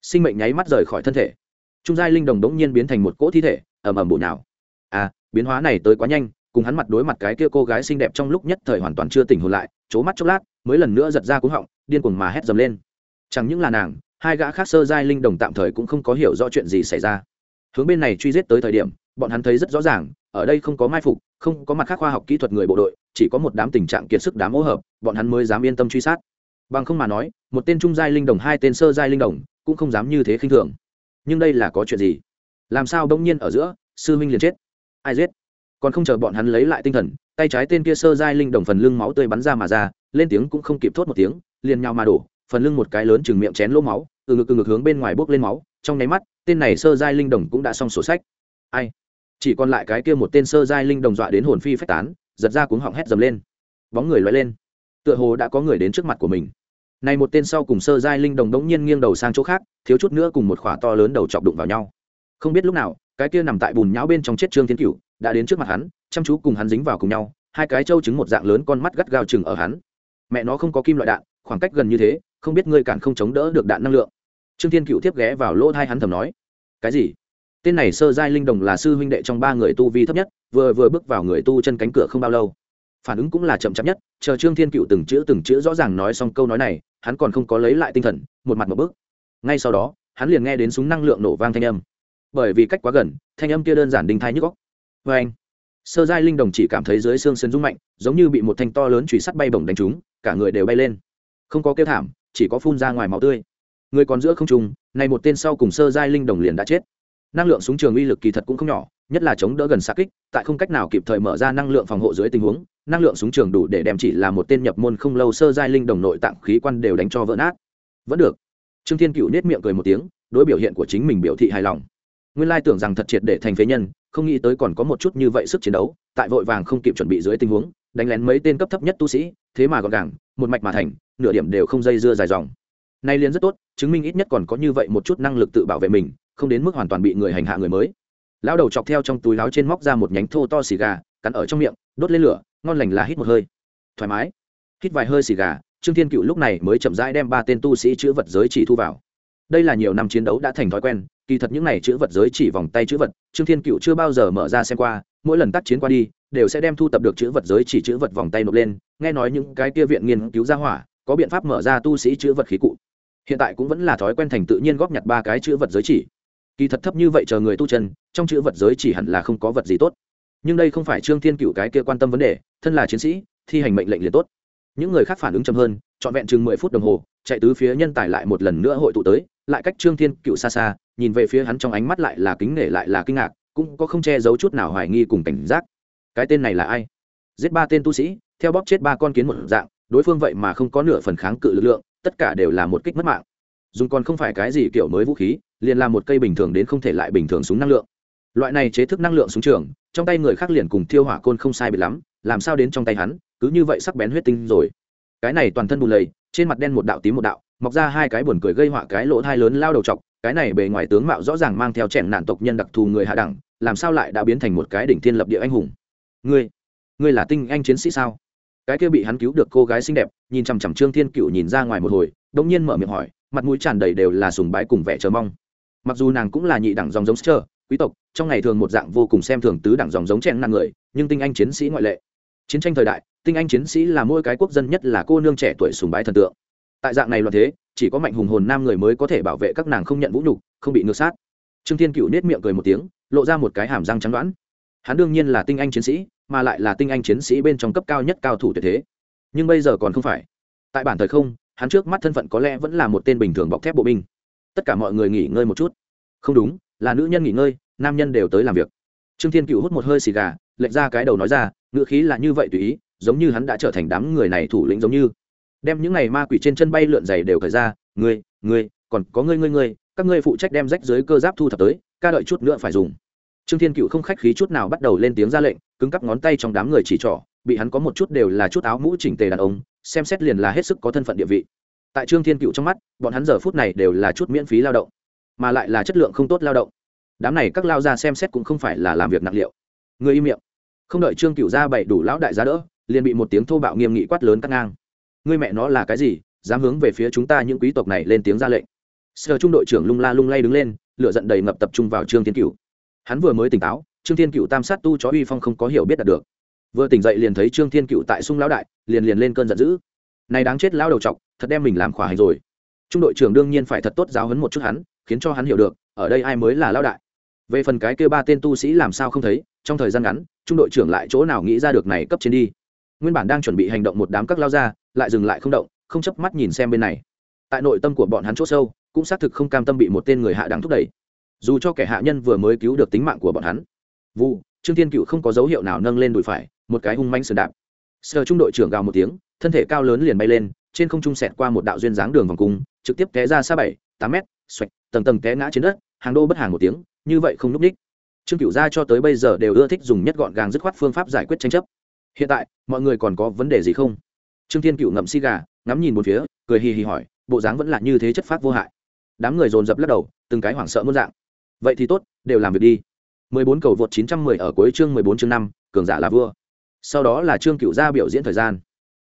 Sinh mệnh nháy mắt rời khỏi thân thể. Trung giai linh đồng đống nhiên biến thành một cỗ thi thể, ầm ầm bụi nào à biến hóa này tới quá nhanh, cùng hắn mặt đối mặt cái kia cô gái xinh đẹp trong lúc nhất thời hoàn toàn chưa tỉnh hồn lại, chố mắt chốc lát, mới lần nữa giật ra cúng họng, điên cuồng mà hét dầm lên chẳng những là nàng, hai gã khác sơ giai linh đồng tạm thời cũng không có hiểu rõ chuyện gì xảy ra. Hướng bên này truy giết tới thời điểm, bọn hắn thấy rất rõ ràng, ở đây không có mai phục, không có mặt khác khoa học kỹ thuật người bộ đội, chỉ có một đám tình trạng kiệt sức đám hỗ hợp, bọn hắn mới dám yên tâm truy sát. Bằng không mà nói, một tên trung giai linh đồng, hai tên sơ giai linh đồng, cũng không dám như thế khinh thường. Nhưng đây là có chuyện gì? Làm sao đông nhiên ở giữa, sư minh liền chết? Ai giết? Còn không chờ bọn hắn lấy lại tinh thần, tay trái tên kia sơ giai linh đồng phần lưng máu tươi bắn ra mà ra, lên tiếng cũng không kịp thốt một tiếng, liền nhau mà đổ phần lưng một cái lớn chừng miệng chén lỗ máu, từ ngực từ ngực hướng bên ngoài bốc lên máu, trong nháy mắt, tên này sơ giai linh đồng cũng đã xong sổ sách. Ai? Chỉ còn lại cái kia một tên sơ giai linh đồng dọa đến hồn phi phách tán, giật ra cuống họng hét dầm lên. Bóng người loay lên. Tựa hồ đã có người đến trước mặt của mình. Này một tên sau cùng sơ giai linh đồng đống nhiên nghiêng đầu sang chỗ khác, thiếu chút nữa cùng một khỏa to lớn đầu chọc đụng vào nhau. Không biết lúc nào, cái kia nằm tại bùn nhão bên trong chết trương thiên cửu, đã đến trước mặt hắn, chăm chú cùng hắn dính vào cùng nhau, hai cái trâu trứng một dạng lớn con mắt gắt gao chừng ở hắn. Mẹ nó không có kim loại đạn, khoảng cách gần như thế không biết ngươi cản không chống đỡ được đạn năng lượng. Trương thiên cựu tiếp ghé vào lỗ thai hắn thầm nói. Cái gì? Tên này sơ giai linh đồng là sư huynh đệ trong ba người tu vi thấp nhất, vừa vừa bước vào người tu chân cánh cửa không bao lâu. Phản ứng cũng là chậm chạp nhất, chờ trương thiên cựu từng chữ từng chữ rõ ràng nói xong câu nói này, hắn còn không có lấy lại tinh thần, một mặt một bước. Ngay sau đó, hắn liền nghe đến súng năng lượng nổ vang thanh âm. Bởi vì cách quá gần, thanh âm kia đơn giản đinh thai nhức góc vê anh, sơ giai linh đồng chỉ cảm thấy dưới xương sân rung mạnh, giống như bị một thanh to lớn chùy sắt bay bổng đánh trúng, cả người đều bay lên. Không có kêu thảm chỉ có phun ra ngoài máu tươi. Người còn giữa không trung, này một tên sau cùng sơ giai linh đồng liền đã chết. Năng lượng súng trường uy lực kỳ thật cũng không nhỏ, nhất là chống đỡ gần xa kích, tại không cách nào kịp thời mở ra năng lượng phòng hộ dưới tình huống, năng lượng súng trường đủ để đem chỉ là một tên nhập môn không lâu sơ giai linh đồng nội tạng khí quan đều đánh cho vỡ nát. Vẫn được. Trương thiên cựu nết miệng cười một tiếng, đối biểu hiện của chính mình biểu thị hài lòng. Nguyên lai tưởng rằng thật triệt để thành phế nhân, không nghĩ tới còn có một chút như vậy sức chiến đấu, tại vội vàng không kịp chuẩn bị dưới tình huống đánh lén mấy tên cấp thấp nhất tu sĩ, thế mà gọn gàng, một mạch mà thành, nửa điểm đều không dây dưa dài dòng. Nay liền rất tốt, chứng minh ít nhất còn có như vậy một chút năng lực tự bảo vệ mình, không đến mức hoàn toàn bị người hành hạ người mới. Lão đầu chọc theo trong túi láo trên móc ra một nhánh thô to xì gà, cắn ở trong miệng, đốt lên lửa, ngon lành là hít một hơi. Thoải mái. Hít vài hơi xì gà, trương thiên cựu lúc này mới chậm rãi đem ba tên tu sĩ chữ vật giới chỉ thu vào. Đây là nhiều năm chiến đấu đã thành thói quen, kỳ thật những này chữ vật giới chỉ vòng tay chữ vật, trương thiên cựu chưa bao giờ mở ra xem qua, mỗi lần tác chiến qua đi đều sẽ đem thu tập được chữ vật giới chỉ chữ vật vòng tay nộp lên, nghe nói những cái kia viện nghiên cứu ra hỏa, có biện pháp mở ra tu sĩ chữ vật khí cụ. Hiện tại cũng vẫn là thói quen thành tự nhiên góp nhặt ba cái chữ vật giới chỉ. Kỳ thật thấp như vậy chờ người tu chân, trong chữ vật giới chỉ hẳn là không có vật gì tốt. Nhưng đây không phải trương thiên cựu cái kia quan tâm vấn đề, thân là chiến sĩ, thi hành mệnh lệnh liền tốt. Những người khác phản ứng chậm hơn, trọn vẹn chừng mười phút đồng hồ, chạy tứ phía nhân tài lại một lần nữa hội tụ tới, lại cách trương thiên cựu xa xa, nhìn về phía hắn trong ánh mắt lại là kính nể lại là kinh ngạc, cũng có không che giấu chút nào hoài nghi cùng cảnh giác cái tên này là ai? Giết ba tên tu sĩ, theo bóp chết ba con kiến một dạng, đối phương vậy mà không có nửa phần kháng cự lực lượng, tất cả đều là một kích mất mạng. Dùng còn không phải cái gì kiểu mới vũ khí, liền là một cây bình thường đến không thể lại bình thường súng năng lượng. Loại này chế thức năng lượng súng trường, trong tay người khác liền cùng thiêu hỏa côn không sai bị lắm, làm sao đến trong tay hắn, cứ như vậy sắc bén huyết tinh rồi. Cái này toàn thân bùn lầy, trên mặt đen một đạo tím một đạo, mọc ra hai cái buồn cười gây họa cái lỗ thai lớn lao đầu chọc, cái này bề ngoài tướng mạo rõ ràng mang theo chèn nạn tộc nhân đặc thù người hạ đẳng, làm sao lại đã biến thành một cái đỉnh thiên lập địa anh hùng ngươi ngươi là tinh anh chiến sĩ sao? Cái kia bị hắn cứu được cô gái xinh đẹp, nhìn chằm chằm trương thiên cựu nhìn ra ngoài một hồi đông nhiên mở miệng hỏi, mặt mũi tràn đầy đều là sùng bái cùng vẻ chờ mong. Mặc dù nàng cũng là nhị đẳng dòng giống sơ quý tộc, trong ngày thường một dạng vô cùng xem thường tứ đẳng dòng giống chen năng người, nhưng tinh anh chiến sĩ ngoại lệ. Chiến tranh thời đại, tinh anh chiến sĩ là mỗi cái quốc dân nhất là cô nương trẻ tuổi sùng bái thần tượng. Tại dạng này loạn thế, chỉ có mạnh hùng hồn nam người mới có thể bảo vệ các nàng không nhận vũ nhục, không bị ngược sát. Trương thiên cựu nết miệng cười một tiếng, lộ ra một cái hàm răng trắng đoán. Hắn đương nhiên là tinh anh chiến sĩ mà lại là tinh anh chiến sĩ bên trong cấp cao nhất cao thủ tuyệt thế. Nhưng bây giờ còn không phải. Tại bản thời không, hắn trước mắt thân phận có lẽ vẫn là một tên bình thường bọc thép bộ binh. Tất cả mọi người nghỉ ngơi một chút. Không đúng, là nữ nhân nghỉ ngơi, nam nhân đều tới làm việc. Trương thiên cựu hút một hơi xì gà lệnh ra cái đầu nói ra ngựa khí là như vậy tùy ý, giống như hắn đã trở thành đám người này thủ lĩnh giống như. Đem những ngày ma quỷ trên chân bay lượn dày đều khởi ra, ngươi ngươi, còn có ngươi ngươi ngươi, các ngươi phụ trách đem rách dưới cơ giáp thu thập tới, ca đợi chút nữa phải dùng. Trương thiên cựu không khách khí chút nào bắt đầu lên tiếng ra lệnh cứng cắp ngón tay trong đám người chỉ trỏ, bị hắn có một chút đều là chút áo mũ chỉnh tề đàn ông, xem xét liền là hết sức có thân phận địa vị. Tại trương thiên cựu trong mắt, bọn hắn giờ phút này đều là chút miễn phí lao động, mà lại là chất lượng không tốt lao động. Đám này các lao ra xem xét cũng không phải là làm việc nặng liệu. Người im miệng. Không đợi trương cựu ra bậy đủ lão đại giá đỡ, liền bị một tiếng thô bạo nghiêm nghị quát lớn cắt ngang. Người mẹ nó là cái gì, dám hướng về phía chúng ta những quý tộc này lên tiếng ra lệnh. Sờ trung đội trưởng lung la lung lay đứng lên, lửa giận đầy ngập tập trung vào trương thiên cựu. Hắn vừa mới tỉnh táo trương thiên cựu tam sát tu chó uy phong không có hiểu biết đạt được. Vừa tỉnh dậy liền thấy trương thiên cựu tại sung lão đại, liền liền lên cơn giận dữ. Này đáng chết lão đầu trọc thật đem mình làm khỏa hành rồi. Trung đội trưởng đương nhiên phải thật tốt giáo huấn một chút hắn, khiến cho hắn hiểu được, ở đây ai mới là lão đại. Về phần cái kêu ba tên tu sĩ làm sao không thấy, trong thời gian ngắn, trung đội trưởng lại chỗ nào nghĩ ra được này cấp trên đi. Nguyên bản đang chuẩn bị hành động một đám các lao ra, lại dừng lại không động, không chấp mắt nhìn xem bên này. Tại nội tâm của bọn hắn chỗ sâu, cũng xác thực không cam tâm bị một tên người hạ đẳng thúc đẩy. Dù cho kẻ hạ nhân vừa mới cứu được tính mạng của bọn hắn vụ trương thiên cựu không có dấu hiệu nào nâng lên đùi phải, một cái hung manh sườn đạp. Sờ trung đội trưởng gào một tiếng, thân thể cao lớn liền bay lên, trên không trung sẹt qua một đạo duyên dáng đường vòng cung, trực tiếp té ra xa bảy, tám mét xoạch tầng tầng té ngã trên đất, hàng đô bất hàng một tiếng, như vậy không núp ních trương cựu gia cho tới bây giờ đều ưa thích dùng nhất gọn gàng dứt khoát phương pháp giải quyết tranh chấp. Hiện tại, mọi người còn có vấn đề gì không? Trương thiên cựu ngậm xi gà, ngắm nhìn một phía, cười hì hì hỏi, bộ dáng vẫn là như thế chất phát vô hại. Đám người dồn dập lắc đầu, từng cái hoảng sợ muôn dạng. Vậy thì tốt, đều làm việc đi. 14 cầu vượt 910 ở cuối chương 14 chương 5, cường giả là vua. Sau đó là chương cựu gia biểu diễn thời gian.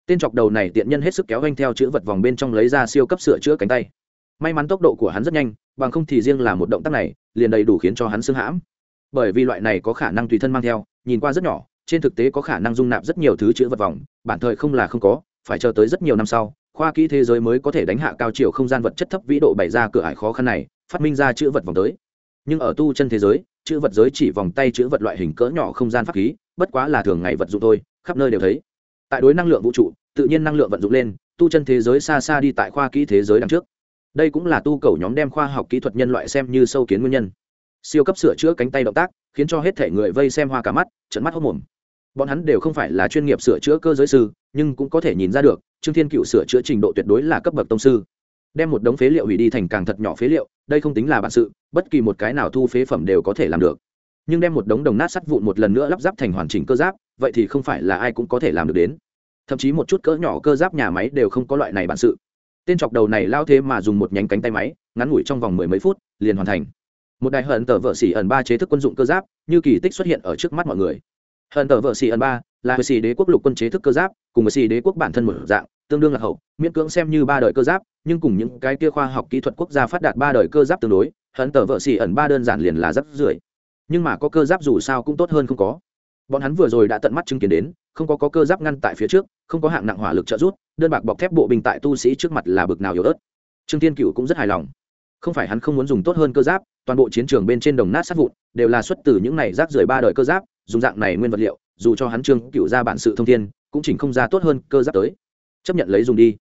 Tên chọc đầu này tiện nhân hết sức kéo anh theo chữ vật vòng bên trong lấy ra siêu cấp sửa chữa cánh tay. May mắn tốc độ của hắn rất nhanh bằng không thì riêng là một động tác này liền đầy đủ khiến cho hắn sương hãm. Bởi vì loại này có khả năng tùy thân mang theo nhìn qua rất nhỏ trên thực tế có khả năng dung nạp rất nhiều thứ chữ vật vòng bản thời không là không có phải chờ tới rất nhiều năm sau khoa kỹ thế giới mới có thể đánh hạ cao chiều không gian vật chất thấp vĩ độ bày ra cửa ải khó khăn này phát minh ra chữ vật vòng tới. Nhưng ở tu chân thế giới chữ vật giới chỉ vòng tay chữ vật loại hình cỡ nhỏ không gian pháp khí, bất quá là thường ngày vật dụng thôi, khắp nơi đều thấy. Tại đối năng lượng vũ trụ, tự nhiên năng lượng vận dụng lên, tu chân thế giới xa xa đi tại khoa kỹ thế giới đằng trước. Đây cũng là tu cầu nhóm đem khoa học kỹ thuật nhân loại xem như sâu kiến nguyên nhân. Siêu cấp sửa chữa cánh tay động tác, khiến cho hết thể người vây xem hoa cả mắt trận mắt hốc mồm. Bọn hắn đều không phải là chuyên nghiệp sửa chữa cơ giới sư, nhưng cũng có thể nhìn ra được, trương thiên cựu sửa chữa trình độ tuyệt đối là cấp bậc tông sư đem một đống phế liệu hủy đi thành càng thật nhỏ phế liệu, đây không tính là bản sự, bất kỳ một cái nào thu phế phẩm đều có thể làm được. Nhưng đem một đống đồng nát sắt vụn một lần nữa lắp ráp thành hoàn chỉnh cơ giáp, vậy thì không phải là ai cũng có thể làm được đến. Thậm chí một chút cỡ nhỏ cơ giáp nhà máy đều không có loại này bản sự. Tên chọc đầu này lao thế mà dùng một nhánh cánh tay máy, ngắn ngủi trong vòng mười mấy phút, liền hoàn thành. Một đài hận tờ vợ xỉ ẩn ba chế thức quân dụng cơ giáp, như kỳ tích xuất hiện ở trước mắt mọi người. Hận tờ vợ xỉ ẩn ba là xỉ đế quốc lục quân chế thức cơ giáp, cùng với xỉ đế quốc bản thân một dạng, tương đương là hậu, miễn cưỡng xem như ba đời cơ giáp nhưng cùng những cái kia khoa học kỹ thuật quốc gia phát đạt ba đời cơ giáp tương đối hận tờ vợ xì ẩn ba đơn giản liền là rất rưởi nhưng mà có cơ giáp dù sao cũng tốt hơn không có. Bọn hắn vừa rồi đã tận mắt chứng kiến đến không có, có cơ giáp ngăn tại phía trước không có hạng nặng hỏa lực trợ rút đơn bạc bọc thép bộ binh tại tu sĩ trước mặt là bực nào yếu ớt. Trương thiên cựu cũng rất hài lòng. Không phải hắn không muốn dùng tốt hơn cơ giáp toàn bộ chiến trường bên trên đồng nát sát vụn đều là xuất từ những này rác rưởi ba đời cơ giáp dùng dạng này nguyên vật liệu dù cho hắn trương cựu ra bản sự thông thiên cũng chỉnh không ra tốt hơn cơ giáp tới. Chấp nhận lấy dùng đi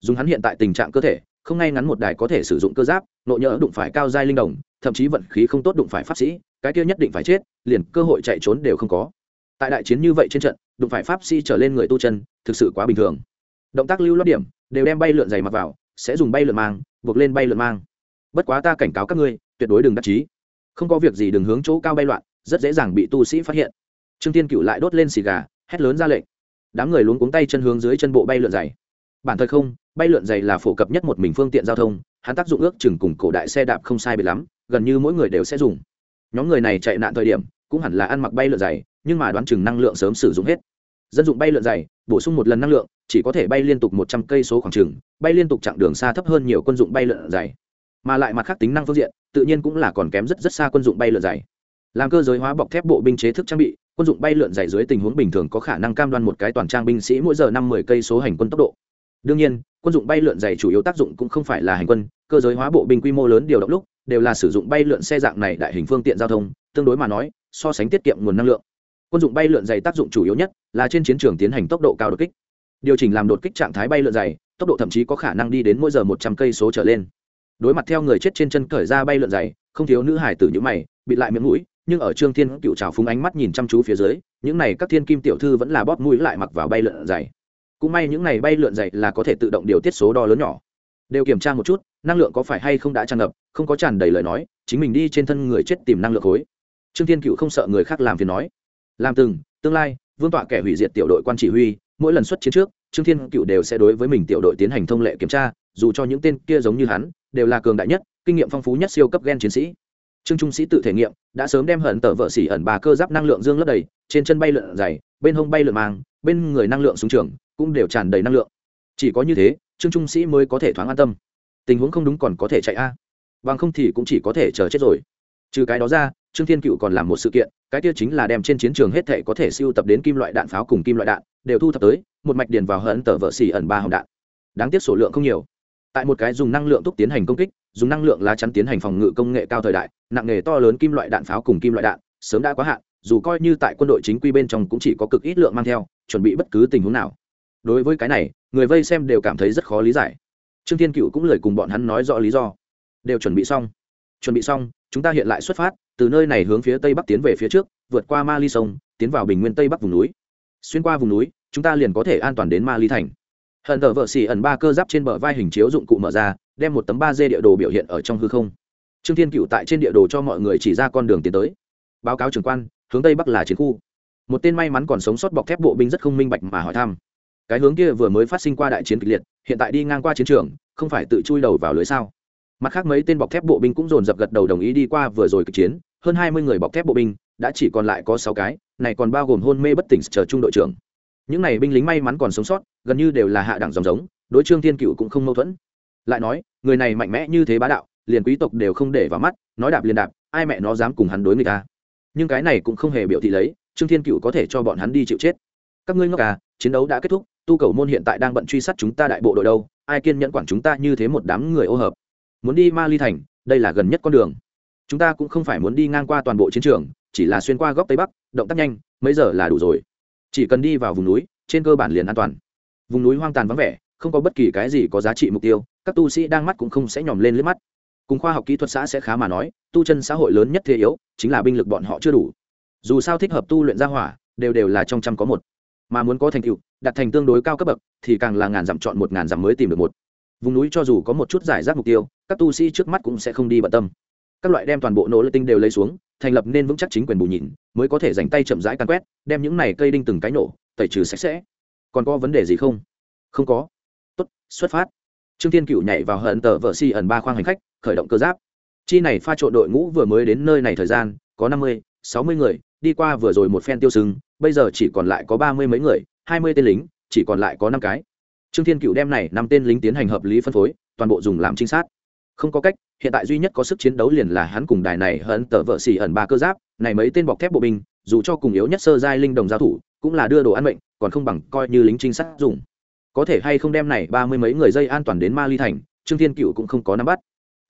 dùng hắn hiện tại tình trạng cơ thể, không ngay ngắn một đài có thể sử dụng cơ giáp nộ nhỡ đụng phải cao giai linh đồng, thậm chí vận khí không tốt đụng phải pháp sĩ, cái kia nhất định phải chết, liền cơ hội chạy trốn đều không có. Tại đại chiến như vậy trên trận, đụng phải pháp sĩ trở lên người tu chân, thực sự quá bình thường. Động tác lưu lót điểm, đều đem bay lượn dày mặc vào, sẽ dùng bay lượn mang, buộc lên bay lượn mang. Bất quá ta cảnh cáo các ngươi, tuyệt đối đừng đắc chí. Không có việc gì đừng hướng chỗ cao bay loạn, rất dễ dàng bị tu sĩ phát hiện. Trương tiên cựu lại đốt lên xì gà, hét lớn ra lệnh. Đám người luống cuống tay chân hướng dưới chân bộ bay lượn dày bản thời không, bay lượn dày là phổ cập nhất một mình phương tiện giao thông, hắn tác dụng ước chừng cùng cổ đại xe đạp không sai biệt lắm, gần như mỗi người đều sẽ dùng. Nhóm người này chạy nạn thời điểm, cũng hẳn là ăn mặc bay lượn dày, nhưng mà đoán chừng năng lượng sớm sử dụng hết. Dân dụng bay lượn dày, bổ sung một lần năng lượng, chỉ có thể bay liên tục một trăm cây số khoảng trừng bay liên tục chặng đường xa thấp hơn nhiều quân dụng bay lượn dày. Mà lại mặt khác tính năng phương diện, tự nhiên cũng là còn kém rất rất xa quân dụng bay lượn dày. Làm cơ giới hóa bọc thép bộ binh chế thức trang bị, quân dụng bay lượn dày dưới tình huống bình thường có khả năng cam đoan một cái toàn trang binh sĩ mỗi giờ năm mươi cây số hành quân tốc độ đương nhiên, quân dụng bay lượn dày chủ yếu tác dụng cũng không phải là hành quân, cơ giới hóa bộ binh quy mô lớn điều động lúc, đều là sử dụng bay lượn xe dạng này đại hình phương tiện giao thông, tương đối mà nói, so sánh tiết kiệm nguồn năng lượng. Quân dụng bay lượn dày tác dụng chủ yếu nhất là trên chiến trường tiến hành tốc độ cao đột kích. Điều chỉnh làm đột kích trạng thái bay lượn dày, tốc độ thậm chí có khả năng đi đến mỗi giờ một trăm cây số trở lên. Đối mặt theo người chết trên chân cởi ra bay lượn dày, không thiếu nữ hải tử nhữ mày bị lại miệng mũi, nhưng ở trương thiên cựu trào phúng ánh mắt nhìn chăm chú phía dưới, những này các thiên kim tiểu thư vẫn là bóp mũi lại mặc vào bay lượn dày cũng may những này bay lượn dày là có thể tự động điều tiết số đo lớn nhỏ. Đều kiểm tra một chút, năng lượng có phải hay không đã tràn ngập, không có tràn đầy lời nói, chính mình đi trên thân người chết tìm năng lượng khối. Trương thiên cựu không sợ người khác làm phiền nói. Làm từng, tương lai, vương tọa kẻ hủy diệt tiểu đội quan chỉ huy, mỗi lần xuất chiến trước, trương thiên cựu đều sẽ đối với mình tiểu đội tiến hành thông lệ kiểm tra, dù cho những tên kia giống như hắn, đều là cường đại nhất, kinh nghiệm phong phú nhất siêu cấp gen chiến sĩ trương trung sĩ tự thể nghiệm, đã sớm đem hận tờ vợ xỉ ẩn bà cơ giáp năng lượng dương lấp đầy, trên chân bay lượn dày bên hông bay lượn mang, bên người năng lượng xuống trường cũng đều tràn đầy năng lượng. Chỉ có như thế, trương trung sĩ mới có thể thoáng an tâm. Tình huống không đúng còn có thể chạy a. À. bằng không thì cũng chỉ có thể chờ chết rồi. Trừ cái đó ra, trương thiên cựu còn làm một sự kiện, cái kia chính là đem trên chiến trường hết thể có thể siêu tập đến kim loại đạn pháo cùng kim loại đạn, đều thu thập tới, một mạch điền vào hận tờ vợ xỉ ẩn ba hồng đạn. Đáng tiếc số lượng không nhiều tại một cái dùng năng lượng thúc tiến hành công kích, dùng năng lượng lá chắn tiến hành phòng ngự công nghệ cao thời đại, nặng nghề to lớn kim loại đạn pháo cùng kim loại đạn, sớm đã quá hạn, dù coi như tại quân đội chính quy bên trong cũng chỉ có cực ít lượng mang theo, chuẩn bị bất cứ tình huống nào. Đối với cái này, người vây xem đều cảm thấy rất khó lý giải. Trương thiên cựu cũng lời cùng bọn hắn nói rõ lý do. Đều chuẩn bị xong. Chuẩn bị xong, chúng ta hiện lại xuất phát, từ nơi này hướng phía tây bắc tiến về phía trước, vượt qua ma ly sông, tiến vào bình nguyên tây bắc vùng núi. Xuyên qua vùng núi, chúng ta liền có thể an toàn đến ma ly thành hận thờ vợ xỉ ẩn ba cơ giáp trên bờ vai hình chiếu dụng cụ mở ra, đem một tấm ba d địa đồ biểu hiện ở trong hư không. Trương thiên cựu tại trên địa đồ cho mọi người chỉ ra con đường tiến tới. Báo cáo trưởng quan, hướng tây bắc là chiến khu. Một tên may mắn còn sống sót bọc thép bộ binh rất không minh bạch mà hỏi thăm. Cái hướng kia vừa mới phát sinh qua đại chiến kịch liệt, hiện tại đi ngang qua chiến trường, không phải tự chui đầu vào lưới sao? Mặt khác mấy tên bọc thép bộ binh cũng dồn dập gật đầu đồng ý đi qua vừa rồi kịch chiến, hơn hai mươi người bọc thép bộ binh, đã chỉ còn lại có sáu cái, này còn bao gồm hôn mê bất tỉnh chờ trung đội trưởng những này binh lính may mắn còn sống sót, gần như đều là hạ đẳng dòng giống, đối trương thiên cựu cũng không mâu thuẫn. Lại nói, người này mạnh mẽ như thế bá đạo, liền quý tộc đều không để vào mắt, nói đạp liền đạp, ai mẹ nó dám cùng hắn đối người ta à? nhưng cái này cũng không hề biểu thị lấy, trương thiên cựu có thể cho bọn hắn đi chịu chết. Các ngươi ngốc à chiến đấu đã kết thúc, tu cầu môn hiện tại đang bận truy sát chúng ta đại bộ đội đâu, ai kiên nhẫn quản chúng ta như thế một đám người ô hợp? Muốn đi ma ly thành, đây là gần nhất con đường. Chúng ta cũng không phải muốn đi ngang qua toàn bộ chiến trường, chỉ là xuyên qua góc tây bắc, động tác nhanh, mấy giờ là đủ rồi chỉ cần đi vào vùng núi, trên cơ bản liền an toàn. Vùng núi hoang tàn vắng vẻ, không có bất kỳ cái gì có giá trị mục tiêu, các tu sĩ đang mắt cũng không sẽ nhòm lên liếc mắt. Cùng khoa học kỹ thuật xã sẽ khá mà nói, tu chân xã hội lớn nhất thế yếu, chính là binh lực bọn họ chưa đủ. Dù sao thích hợp tu luyện ra hỏa, đều đều là trong trăm có một. Mà muốn có thành tựu, đặt thành tương đối cao cấp bậc, thì càng là ngàn dặm chọn một ngàn dặm mới tìm được một. Vùng núi cho dù có một chút giải rác mục tiêu, các tu sĩ trước mắt cũng sẽ không đi bận tâm. Các loại đem toàn bộ nỗ lực tinh đều lấy xuống thành lập nên vững chắc chính quyền bù nhìn, mới có thể dành tay chậm rãi càn quét, đem những này cây đinh từng cái nổ, tẩy trừ sạch sẽ. Còn có vấn đề gì không? Không có. Tốt, xuất phát. Trương thiên cựu nhảy vào hận tờ vợ si ẩn ba khoang hành khách, khởi động cơ giáp. Chi này pha trộn đội ngũ vừa mới đến nơi này thời gian, có năm mươi, sáu mươi người, đi qua vừa rồi một phen tiêu sừng bây giờ chỉ còn lại có ba mươi mấy người, hai mươi tên lính, chỉ còn lại có năm cái. Trương thiên cựu đem này năm tên lính tiến hành hợp lý phân phối, toàn bộ dùng làm trinh sát không có cách, hiện tại duy nhất có sức chiến đấu liền là hắn cùng đài này hận tờ vợ xỉ ẩn ba cơ giáp, này mấy tên bọc thép bộ binh, dù cho cùng yếu nhất sơ giai linh đồng giao thủ, cũng là đưa đồ ăn mệnh, còn không bằng coi như lính trinh sát dùng. Có thể hay không đem này ba mươi mấy người dây an toàn đến ma ly thành, trương thiên cựu cũng không có nắm bắt.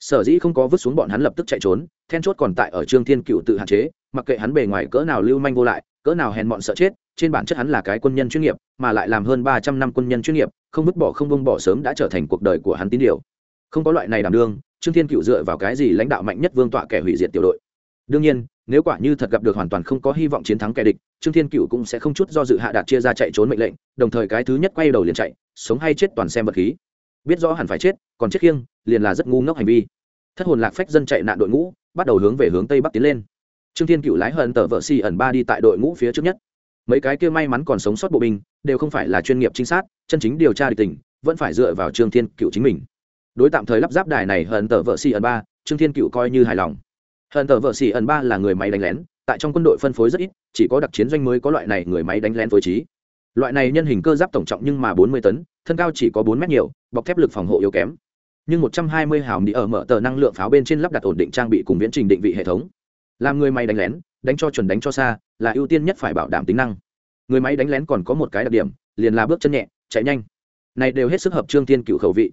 Sở dĩ không có vứt xuống bọn hắn lập tức chạy trốn, then chốt còn tại ở trương thiên cựu tự hạn chế, mặc kệ hắn bề ngoài cỡ nào lưu manh vô lại, cỡ nào hèn mọn sợ chết, trên bản chất hắn là cái quân nhân chuyên nghiệp, mà lại làm hơn ba trăm năm quân nhân chuyên nghiệp, không vứt bỏ không bông bỏ sớm đã trở thành cuộc đời của hắn tín điều không có loại này đảm đương, trương thiên cựu dựa vào cái gì lãnh đạo mạnh nhất vương tọa kẻ hủy diệt tiểu đội? Đương nhiên, nếu quả như thật gặp được hoàn toàn không có hy vọng chiến thắng kẻ địch, trương thiên cựu cũng sẽ không chút do dự hạ đạt chia ra chạy trốn mệnh lệnh, đồng thời cái thứ nhất quay đầu liền chạy, sống hay chết toàn xem vật khí. Biết rõ hẳn phải chết, còn chết khiêng, liền là rất ngu ngốc hành vi. Thất hồn lạc phách dân chạy nạn đội ngũ, bắt đầu hướng về hướng tây bắc tiến lên. Trương thiên cựu lái hận tờ vợ xì ẩn ba đi tại đội ngũ phía trước nhất. Mấy cái kia may mắn còn sống sót bộ binh, đều không phải là chuyên nghiệp trinh sát, chân chính điều tra địch tình, vẫn phải dựa vào trương thiên cựu chính mình đối tạm thời lắp ráp đài này hận tờ vợ xì ẩn ba, trương thiên cựu coi như hài lòng. Hận tờ vợ xì ẩn ba là người máy đánh lén, tại trong quân đội phân phối rất ít, chỉ có đặc chiến doanh mới có loại này người máy đánh lén phối trí. Loại này nhân hình cơ giáp tổng trọng nhưng mà bốn mươi tấn, thân cao chỉ có bốn mét nhiều, bọc thép lực phòng hộ yếu kém. Nhưng một trăm hai mươi hào đi ở mở tờ năng lượng pháo bên trên lắp đặt ổn định trang bị cùng viễn trình định vị hệ thống. Làm người máy đánh lén, đánh cho chuẩn đánh cho xa, là ưu tiên nhất phải bảo đảm tính năng. Người máy đánh lén còn có một cái đặc điểm, liền là bước chân nhẹ, chạy nhanh. Này đều hết sức hợp trương tiên cựu khẩu vị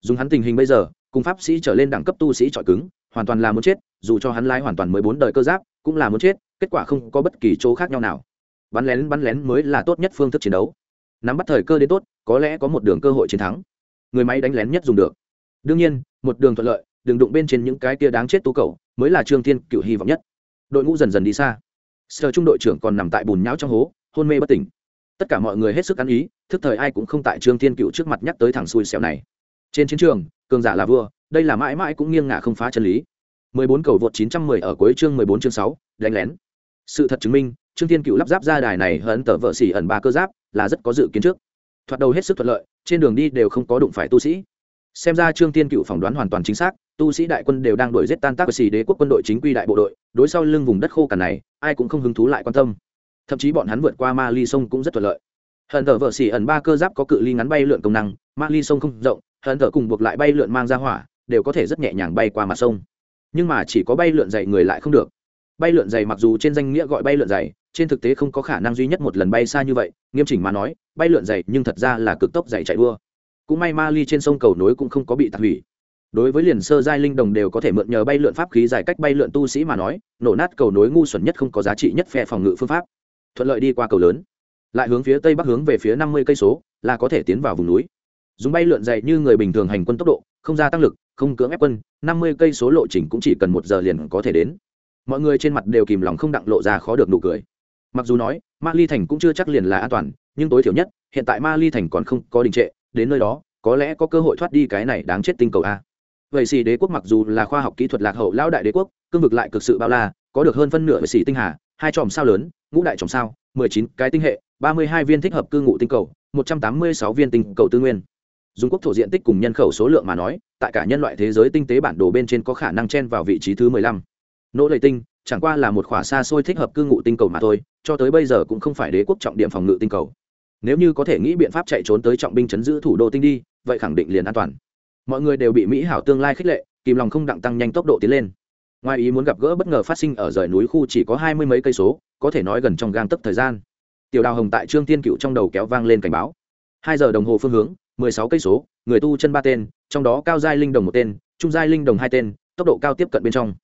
dùng hắn tình hình bây giờ, cùng pháp sĩ trở lên đẳng cấp tu sĩ trọi cứng, hoàn toàn là muốn chết, dù cho hắn lái hoàn toàn mười bốn đời cơ giáp, cũng là muốn chết, kết quả không có bất kỳ chỗ khác nhau nào. Bắn lén bắn lén mới là tốt nhất phương thức chiến đấu. Nắm bắt thời cơ đến tốt, có lẽ có một đường cơ hội chiến thắng. Người máy đánh lén nhất dùng được. Đương nhiên, một đường thuận lợi, đừng đụng bên trên những cái kia đáng chết tu cầu mới là trương thiên cựu hy vọng nhất. Đội ngũ dần dần đi xa. Sở trung đội trưởng còn nằm tại bùn nhão trong hố, hôn mê bất tỉnh. Tất cả mọi người hết sức ăn ý, thức thời ai cũng không tại trương thiên cựu trước mặt nhắc tới thằng xui xẻo này trên chiến trường cường giả là vua đây là mãi mãi cũng nghiêng ngả không phá chân lý. 14 cầu vượt 910 ở cuối chương 14 chương 6, đánh lén. Sự thật chứng minh trương thiên cựu lắp ráp ra đài này hấn tờ vợ xỉ ẩn ba cơ giáp là rất có dự kiến trước. Thoạt đầu hết sức thuận lợi trên đường đi đều không có đụng phải tu sĩ. Xem ra trương thiên cựu phỏng đoán hoàn toàn chính xác tu sĩ đại quân đều đang đuổi giết tan tác xì đế quốc quân đội chính quy đại bộ đội đối sau lưng vùng đất khô cằn này ai cũng không hứng thú lại quan tâm. Thậm chí bọn hắn vượt qua ma ly sông cũng rất thuận lợi. Hận thờ vợ xỉ ẩn ba cơ giáp có cự ly ngắn bay lượn công năng ma ly sông không rộng hận thở cùng buộc lại bay lượn mang ra hỏa, đều có thể rất nhẹ nhàng bay qua mặt sông. Nhưng mà chỉ có bay lượn dày người lại không được. Bay lượn dày mặc dù trên danh nghĩa gọi bay lượn dày, trên thực tế không có khả năng duy nhất một lần bay xa như vậy, nghiêm chỉnh mà nói, bay lượn dày nhưng thật ra là cực tốc dày chạy đua. Cũng may ma ly trên sông cầu nối cũng không có bị tạc hủy. Đối với liền sơ giai linh đồng đều có thể mượn nhờ bay lượn pháp khí dài cách bay lượn tu sĩ mà nói, nổ nát cầu nối ngu xuẩn nhất không có giá trị nhất phe phòng ngự phương pháp. Thuận lợi đi qua cầu lớn. Lại hướng phía tây bắc hướng về phía năm mươi cây số, là có thể tiến vào vùng núi dùng bay lượn dày như người bình thường hành quân tốc độ, không gia tăng lực, không cưỡng ép quân, năm mươi cây số lộ trình cũng chỉ cần một giờ liền có thể đến. Mọi người trên mặt đều kìm lòng không đặng lộ ra khó được nụ cười. Mặc dù nói, ma ly thành cũng chưa chắc liền là an toàn, nhưng tối thiểu nhất, hiện tại ma ly thành còn không có đình trệ, đến nơi đó, có lẽ có cơ hội thoát đi cái này đáng chết tinh cầu a. Vậy xì đế quốc mặc dù là khoa học kỹ thuật lạc hậu lão đại đế quốc, cương vực lại cực sự bao la, có được hơn phân nửa vệ xì tinh hà, hai chòm sao lớn, ngũ đại chòm sao, mười chín cái tinh hệ, ba mươi hai viên thích hợp cư ngụ tinh cầu, một trăm tám mươi sáu viên tinh cầu tư nguyên dùng quốc thổ diện tích cùng nhân khẩu số lượng mà nói, tại cả nhân loại thế giới tinh tế bản đồ bên trên có khả năng chen vào vị trí thứ mười lăm. Nỗ lệ tinh, chẳng qua là một khỏa xa xôi thích hợp cư ngụ tinh cầu mà thôi, cho tới bây giờ cũng không phải đế quốc trọng điểm phòng ngự tinh cầu. Nếu như có thể nghĩ biện pháp chạy trốn tới trọng binh chấn giữ thủ đô tinh đi, vậy khẳng định liền an toàn. Mọi người đều bị mỹ hảo tương lai khích lệ, kìm lòng không đặng tăng nhanh tốc độ tiến lên. Ngoài ý muốn gặp gỡ bất ngờ phát sinh ở rời núi khu chỉ có hai mươi mấy cây số, có thể nói gần trong gang tấc thời gian. Tiểu đào hồng tại trương tiên cựu trong đầu kéo vang lên cảnh báo. Hai giờ đồng hồ phương hướng mười sáu cây số, người tu chân ba tên, trong đó cao giai linh đồng một tên, trung giai linh đồng hai tên, tốc độ cao tiếp cận bên trong.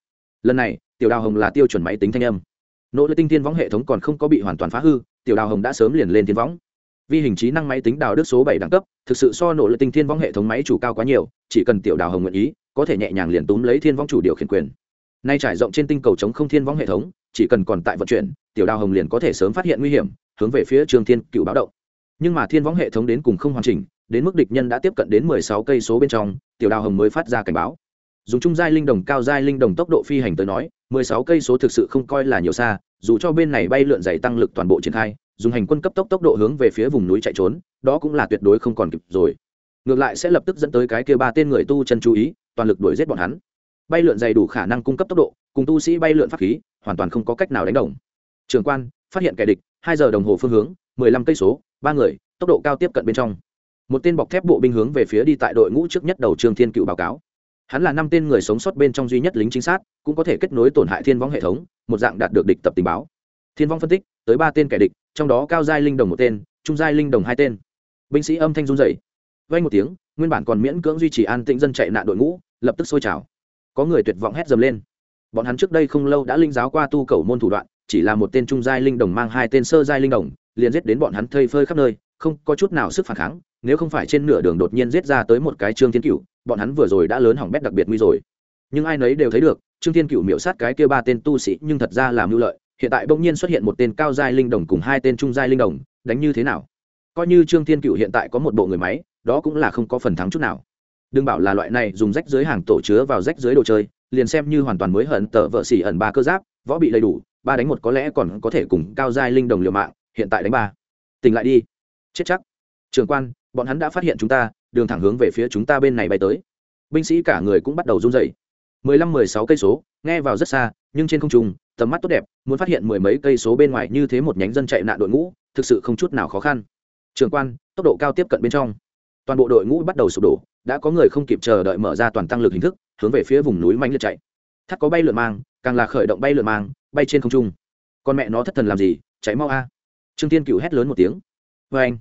Lần này, tiểu đào hồng là tiêu chuẩn máy tính thanh âm. Nỗ lực tinh thiên võng hệ thống còn không có bị hoàn toàn phá hư, tiểu đào hồng đã sớm liền lên tiên võng. Vi hình trí năng máy tính đào đức số bảy đẳng cấp, thực sự so nỗ lực tinh thiên võng hệ thống máy chủ cao quá nhiều, chỉ cần tiểu đào hồng nguyện ý, có thể nhẹ nhàng liền túm lấy thiên võng chủ điều khiển quyền. Nay trải rộng trên tinh cầu chống không thiên võng hệ thống, chỉ cần còn tại vận chuyển, tiểu đào hồng liền có thể sớm phát hiện nguy hiểm, hướng về phía trường thiên cựu báo động. Nhưng mà thiên võng hệ thống đến cùng không hoàn chỉnh đến mức địch nhân đã tiếp cận đến mười sáu cây số bên trong, tiểu đào hồng mới phát ra cảnh báo. Dùng trung giai linh đồng, cao giai linh đồng tốc độ phi hành tới nói, mười sáu cây số thực sự không coi là nhiều xa, dù cho bên này bay lượn dày tăng lực toàn bộ triển khai, dùng hành quân cấp tốc tốc độ hướng về phía vùng núi chạy trốn, đó cũng là tuyệt đối không còn kịp rồi. Ngược lại sẽ lập tức dẫn tới cái kia ba tên người tu chân chú ý, toàn lực đuổi giết bọn hắn. Bay lượn dày đủ khả năng cung cấp tốc độ, cùng tu sĩ bay lượn pháp khí, hoàn toàn không có cách nào đánh đồng. Trường quan, phát hiện kẻ địch, hai giờ đồng hồ phương hướng, mười lăm cây số, ba người, tốc độ cao tiếp cận bên trong một tên bọc thép bộ binh hướng về phía đi tại đội ngũ trước nhất đầu trương thiên cựu báo cáo. Hắn là năm tên người sống sót bên trong duy nhất lính chính xác cũng có thể kết nối tổn hại thiên Vong hệ thống, một dạng đạt được địch tập tình báo. Thiên vong phân tích, tới ba tên kẻ địch, trong đó cao giai linh đồng một tên, trung giai linh đồng hai tên. Binh sĩ âm thanh run dậy vay một tiếng, nguyên bản còn miễn cưỡng duy trì an tĩnh dân chạy nạn đội ngũ, lập tức sôi trào. Có người tuyệt vọng hét dầm lên. Bọn hắn trước đây không lâu đã linh giáo qua tu cầu môn thủ đoạn, chỉ là một tên trung giai linh đồng mang hai tên sơ giai linh đồng, liền giết đến bọn hắn thây phơi khắp nơi không có chút nào sức phản kháng, nếu không phải trên nửa đường đột nhiên giết ra tới một cái trương thiên cựu bọn hắn vừa rồi đã lớn hỏng bét đặc biệt nguy rồi. Nhưng ai nấy đều thấy được, trương thiên cựu miễu sát cái kia ba tên tu sĩ nhưng thật ra làm mưu lợi, hiện tại bỗng nhiên xuất hiện một tên cao giai linh đồng cùng hai tên trung giai linh đồng, đánh như thế nào? Coi như trương thiên cựu hiện tại có một bộ người máy, đó cũng là không có phần thắng chút nào. Đừng bảo là loại này dùng rách dưới hàng tổ chứa vào rách dưới đồ chơi, liền xem như hoàn toàn mới hận tờ vợ xỉ ẩn ba cơ giáp, võ bị đầy đủ, ba đánh một có lẽ còn có thể cùng cao giai linh đồng liều mạng, hiện tại đánh ba. Tỉnh lại đi chết chắc. Trường quan, bọn hắn đã phát hiện chúng ta, đường thẳng hướng về phía chúng ta bên này bay tới. Binh sĩ cả người cũng bắt đầu run dậy mười lăm, mười sáu cây số, nghe vào rất xa, nhưng trên không trung, tầm mắt tốt đẹp, muốn phát hiện mười mấy cây số bên ngoài như thế một nhánh dân chạy nạn đội ngũ, thực sự không chút nào khó khăn. Trường quan, tốc độ cao tiếp cận bên trong. Toàn bộ đội ngũ bắt đầu sụp đổ, đã có người không kịp chờ đợi mở ra toàn tăng lực hình thức, hướng về phía vùng núi mạnh liệt chạy. Thắt có bay lượn mang, càng là khởi động bay lượn mang, bay trên không trung. Con mẹ nó thất thần làm gì, chạy mau a. Trương tiên cựu hét lớn một tiếng vê anh,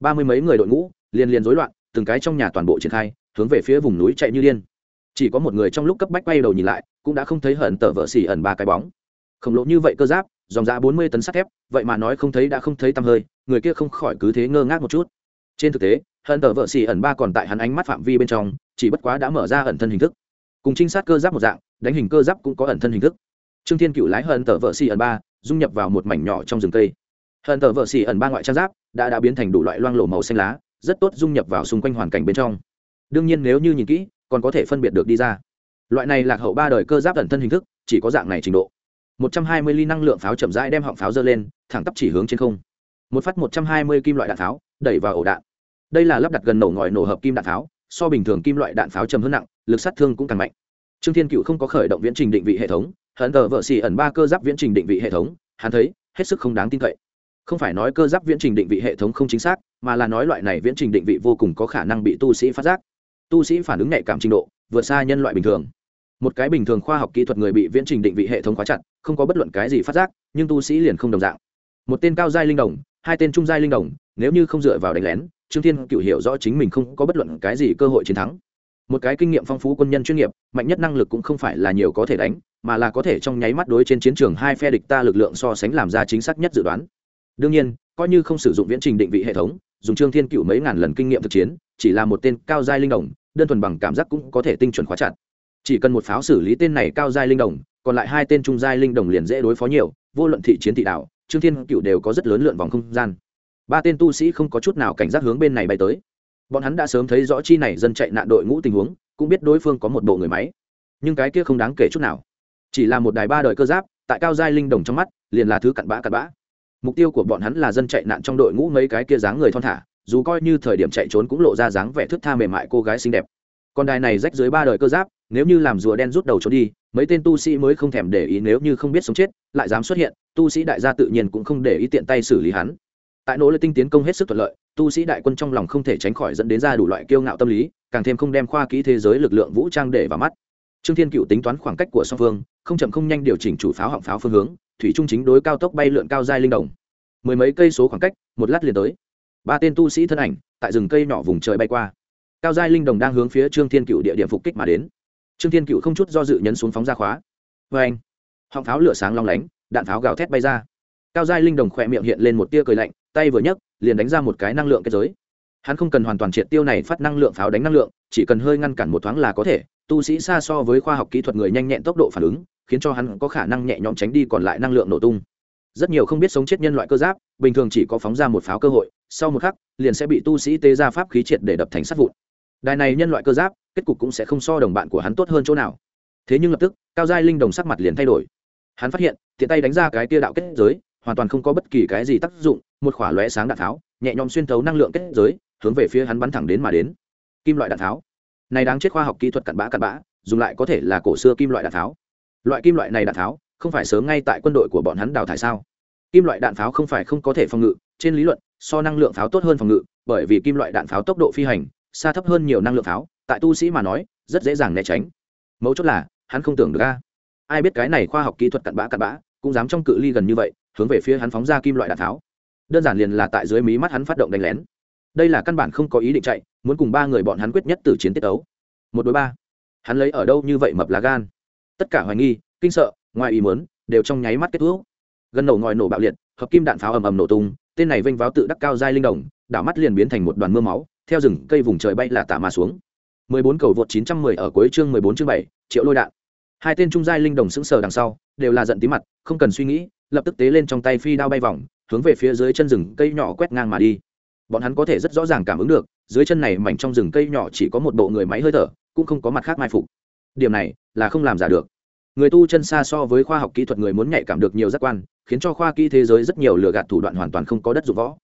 ba mươi mấy người đội ngũ liền liền rối loạn, từng cái trong nhà toàn bộ triển khai, hướng về phía vùng núi chạy như điên. Chỉ có một người trong lúc cấp bách bay đầu nhìn lại, cũng đã không thấy hận tở vợ xỉ ẩn ba cái bóng. Khổng lồ như vậy cơ giáp, dòng giá bốn mươi tấn sắt thép, vậy mà nói không thấy đã không thấy tăm hơi, người kia không khỏi cứ thế ngơ ngác một chút. Trên thực tế, hận tở vợ xỉ ẩn ba còn tại hắn ánh mắt phạm vi bên trong, chỉ bất quá đã mở ra ẩn thân hình thức. Cùng trinh sát cơ giáp một dạng, đánh hình cơ giáp cũng có ẩn thân hình thức. Trương thiên cựu lái hận tở vợ xỉ ẩn ba, dung nhập vào một mảnh nhỏ trong rừng cây hận tờ vợ xỉ ẩn ba ngoại trang giáp đã đã biến thành đủ loại loang lổ màu xanh lá, rất tốt dung nhập vào xung quanh hoàn cảnh bên trong. Đương nhiên nếu như nhìn kỹ, còn có thể phân biệt được đi ra. Loại này lạc hậu ba đời cơ giáp ẩn thân hình thức, chỉ có dạng này trình độ. Một trăm hai mươi ly năng lượng pháo chậm rãi đem họng pháo dơ lên, thẳng tắp chỉ hướng trên không. Một phát một trăm hai mươi kim loại đạn pháo, đẩy vào ổ đạn. Đây là lắp đặt gần nổ ngòi nổ hợp kim đạn pháo, so bình thường kim loại đạn pháo chầm hơn nặng, lực sát thương cũng càng mạnh. Trương thiên cựu không có khởi động viễn trình định vị hệ thống, hận tờ vợ xì ẩn ba cơ giáp viễn trình định vị hệ thống, hắn thấy, hết sức không đáng tin cậy không phải nói cơ giáp viễn trình định vị hệ thống không chính xác, mà là nói loại này viễn trình định vị vô cùng có khả năng bị tu sĩ phát giác. Tu sĩ phản ứng nhạy cảm trình độ, vượt xa nhân loại bình thường. Một cái bình thường khoa học kỹ thuật người bị viễn trình định vị hệ thống khóa chặt, không có bất luận cái gì phát giác, nhưng tu sĩ liền không đồng dạng. Một tên cao giai linh đồng, hai tên trung giai linh đồng, nếu như không dựa vào đánh lén, trương thiên cựu hiểu rõ chính mình không có bất luận cái gì cơ hội chiến thắng. Một cái kinh nghiệm phong phú quân nhân chuyên nghiệp, mạnh nhất năng lực cũng không phải là nhiều có thể đánh, mà là có thể trong nháy mắt đối trên chiến trường hai phe địch ta lực lượng so sánh làm ra chính xác nhất dự đoán đương nhiên, coi như không sử dụng viễn trình định vị hệ thống, dùng trương thiên cựu mấy ngàn lần kinh nghiệm thực chiến, chỉ là một tên cao giai linh đồng, đơn thuần bằng cảm giác cũng có thể tinh chuẩn khóa chặt. Chỉ cần một pháo xử lý tên này cao giai linh đồng, còn lại hai tên trung giai linh đồng liền dễ đối phó nhiều, vô luận thị chiến thị đạo, trương thiên cựu đều có rất lớn lượn vòng không gian. Ba tên tu sĩ không có chút nào cảnh giác hướng bên này bay tới. Bọn hắn đã sớm thấy rõ chi này dân chạy nạn đội ngũ tình huống, cũng biết đối phương có một bộ người máy. Nhưng cái kia không đáng kể chút nào. Chỉ là một đài ba đời cơ giáp, tại cao giai linh đồng trong mắt, liền là thứ cặn bã cặn bã mục tiêu của bọn hắn là dân chạy nạn trong đội ngũ mấy cái kia dáng người thon thả, dù coi như thời điểm chạy trốn cũng lộ ra dáng vẻ thức tha mềm mại cô gái xinh đẹp. Con đài này rách dưới ba đời cơ giáp, nếu như làm rùa đen rút đầu trốn đi, mấy tên tu sĩ mới không thèm để ý nếu như không biết sống chết, lại dám xuất hiện, tu sĩ đại gia tự nhiên cũng không để ý tiện tay xử lý hắn. Tại nỗ lực tinh tiến công hết sức thuận lợi, tu sĩ đại quân trong lòng không thể tránh khỏi dẫn đến ra đủ loại kiêu ngạo tâm lý, càng thêm không đem khoa kỹ thế giới lực lượng vũ trang để vào mắt. Trương thiên cựu tính toán khoảng cách của song phương, không chậm không nhanh điều chỉnh chủ pháo họng pháo phương hướng thủy trung chính đối cao tốc bay lượn cao giai linh đồng mười mấy cây số khoảng cách, một lát liền tới. Ba tên tu sĩ thân ảnh, tại rừng cây nhỏ vùng trời bay qua. Cao giai linh đồng đang hướng phía trương thiên cựu địa điểm phục kích mà đến. Trương thiên cựu không chút do dự nhấn xuống phóng ra khóa. Vê anh, họng pháo lửa sáng long lánh, đạn pháo gào thét bay ra. Cao giai linh đồng khỏe miệng hiện lên một tia cười lạnh, tay vừa nhấc, liền đánh ra một cái năng lượng kết giới. Hắn không cần hoàn toàn triệt tiêu này phát năng lượng pháo đánh năng lượng, chỉ cần hơi ngăn cản một thoáng là có thể, tu sĩ xa so với khoa học kỹ thuật người nhanh nhẹn tốc độ phản ứng khiến cho hắn có khả năng nhẹ nhõm tránh đi còn lại năng lượng nổ tung. Rất nhiều không biết sống chết nhân loại cơ giáp, bình thường chỉ có phóng ra một pháo cơ hội, sau một khắc, liền sẽ bị tu sĩ tế ra pháp khí triệt để đập thành sắt vụn. Đài này nhân loại cơ giáp, kết cục cũng sẽ không so đồng bạn của hắn tốt hơn chỗ nào. Thế nhưng lập tức, cao giai linh đồng sắc mặt liền thay đổi. Hắn phát hiện, tiện tay đánh ra cái tia đạo kết giới, hoàn toàn không có bất kỳ cái gì tác dụng, một khỏa lóe sáng đạn tháo, nhẹ nhõm xuyên thấu năng lượng kết giới, hướng về phía hắn bắn thẳng đến mà đến. Kim loại đạn tháo. Này đáng chết khoa học kỹ thuật cặn bã cặn bã, dùng lại có thể là cổ xưa kim loại đạn tháo loại kim loại này đạn tháo không phải sớm ngay tại quân đội của bọn hắn đào thải sao? Kim loại đạn pháo không phải không có thể phòng ngự, trên lý luận, so năng lượng pháo tốt hơn phòng ngự, bởi vì kim loại đạn pháo tốc độ phi hành, xa thấp hơn nhiều năng lượng pháo, tại tu sĩ mà nói, rất dễ dàng né tránh. Mấu chốt là, hắn không tưởng được a. Ai biết cái này khoa học kỹ thuật cặn bã cặn bã, cũng dám trong cự ly gần như vậy, hướng về phía hắn phóng ra kim loại đạn tháo đơn giản liền là tại dưới mí mắt hắn phát động đánh lén. Đây là căn bản không có ý định chạy, muốn cùng ba người bọn hắn quyết nhất từ chiến tiết ấu một đối ba. Hắn lấy ở đâu như vậy mập lá gan? Tất cả hoài nghi kinh sợ ngoài ý muốn đều trong nháy mắt kết thúc. Gần nổ ngòi nổ bạo liệt hợp kim đạn pháo ầm ầm nổ tung tên này vênh váo tự đắc cao giai linh đồng đảo mắt liền biến thành một đoàn mưa máu theo rừng cây vùng trời bay là tả mà xuống. 14 cầu vượt 910 ở cuối chương 14 chương 7, triệu lôi đạn. Hai tên trung giai linh đồng sững sờ đằng sau đều là giận tí mặt không cần suy nghĩ lập tức tế lên trong tay phi đao bay vòng hướng về phía dưới chân rừng cây nhỏ quét ngang mà đi. Bọn hắn có thể rất rõ ràng cảm ứng được dưới chân này mảnh trong rừng cây nhỏ chỉ có một bộ người máy hơi thở cũng không có mặt khác mai phục. Điểm này là không làm giả được người tu chân xa so với khoa học kỹ thuật người muốn nhạy cảm được nhiều giác quan, khiến cho khoa kỹ thế giới rất nhiều lừa gạt thủ đoạn hoàn toàn không có đất dụng võ.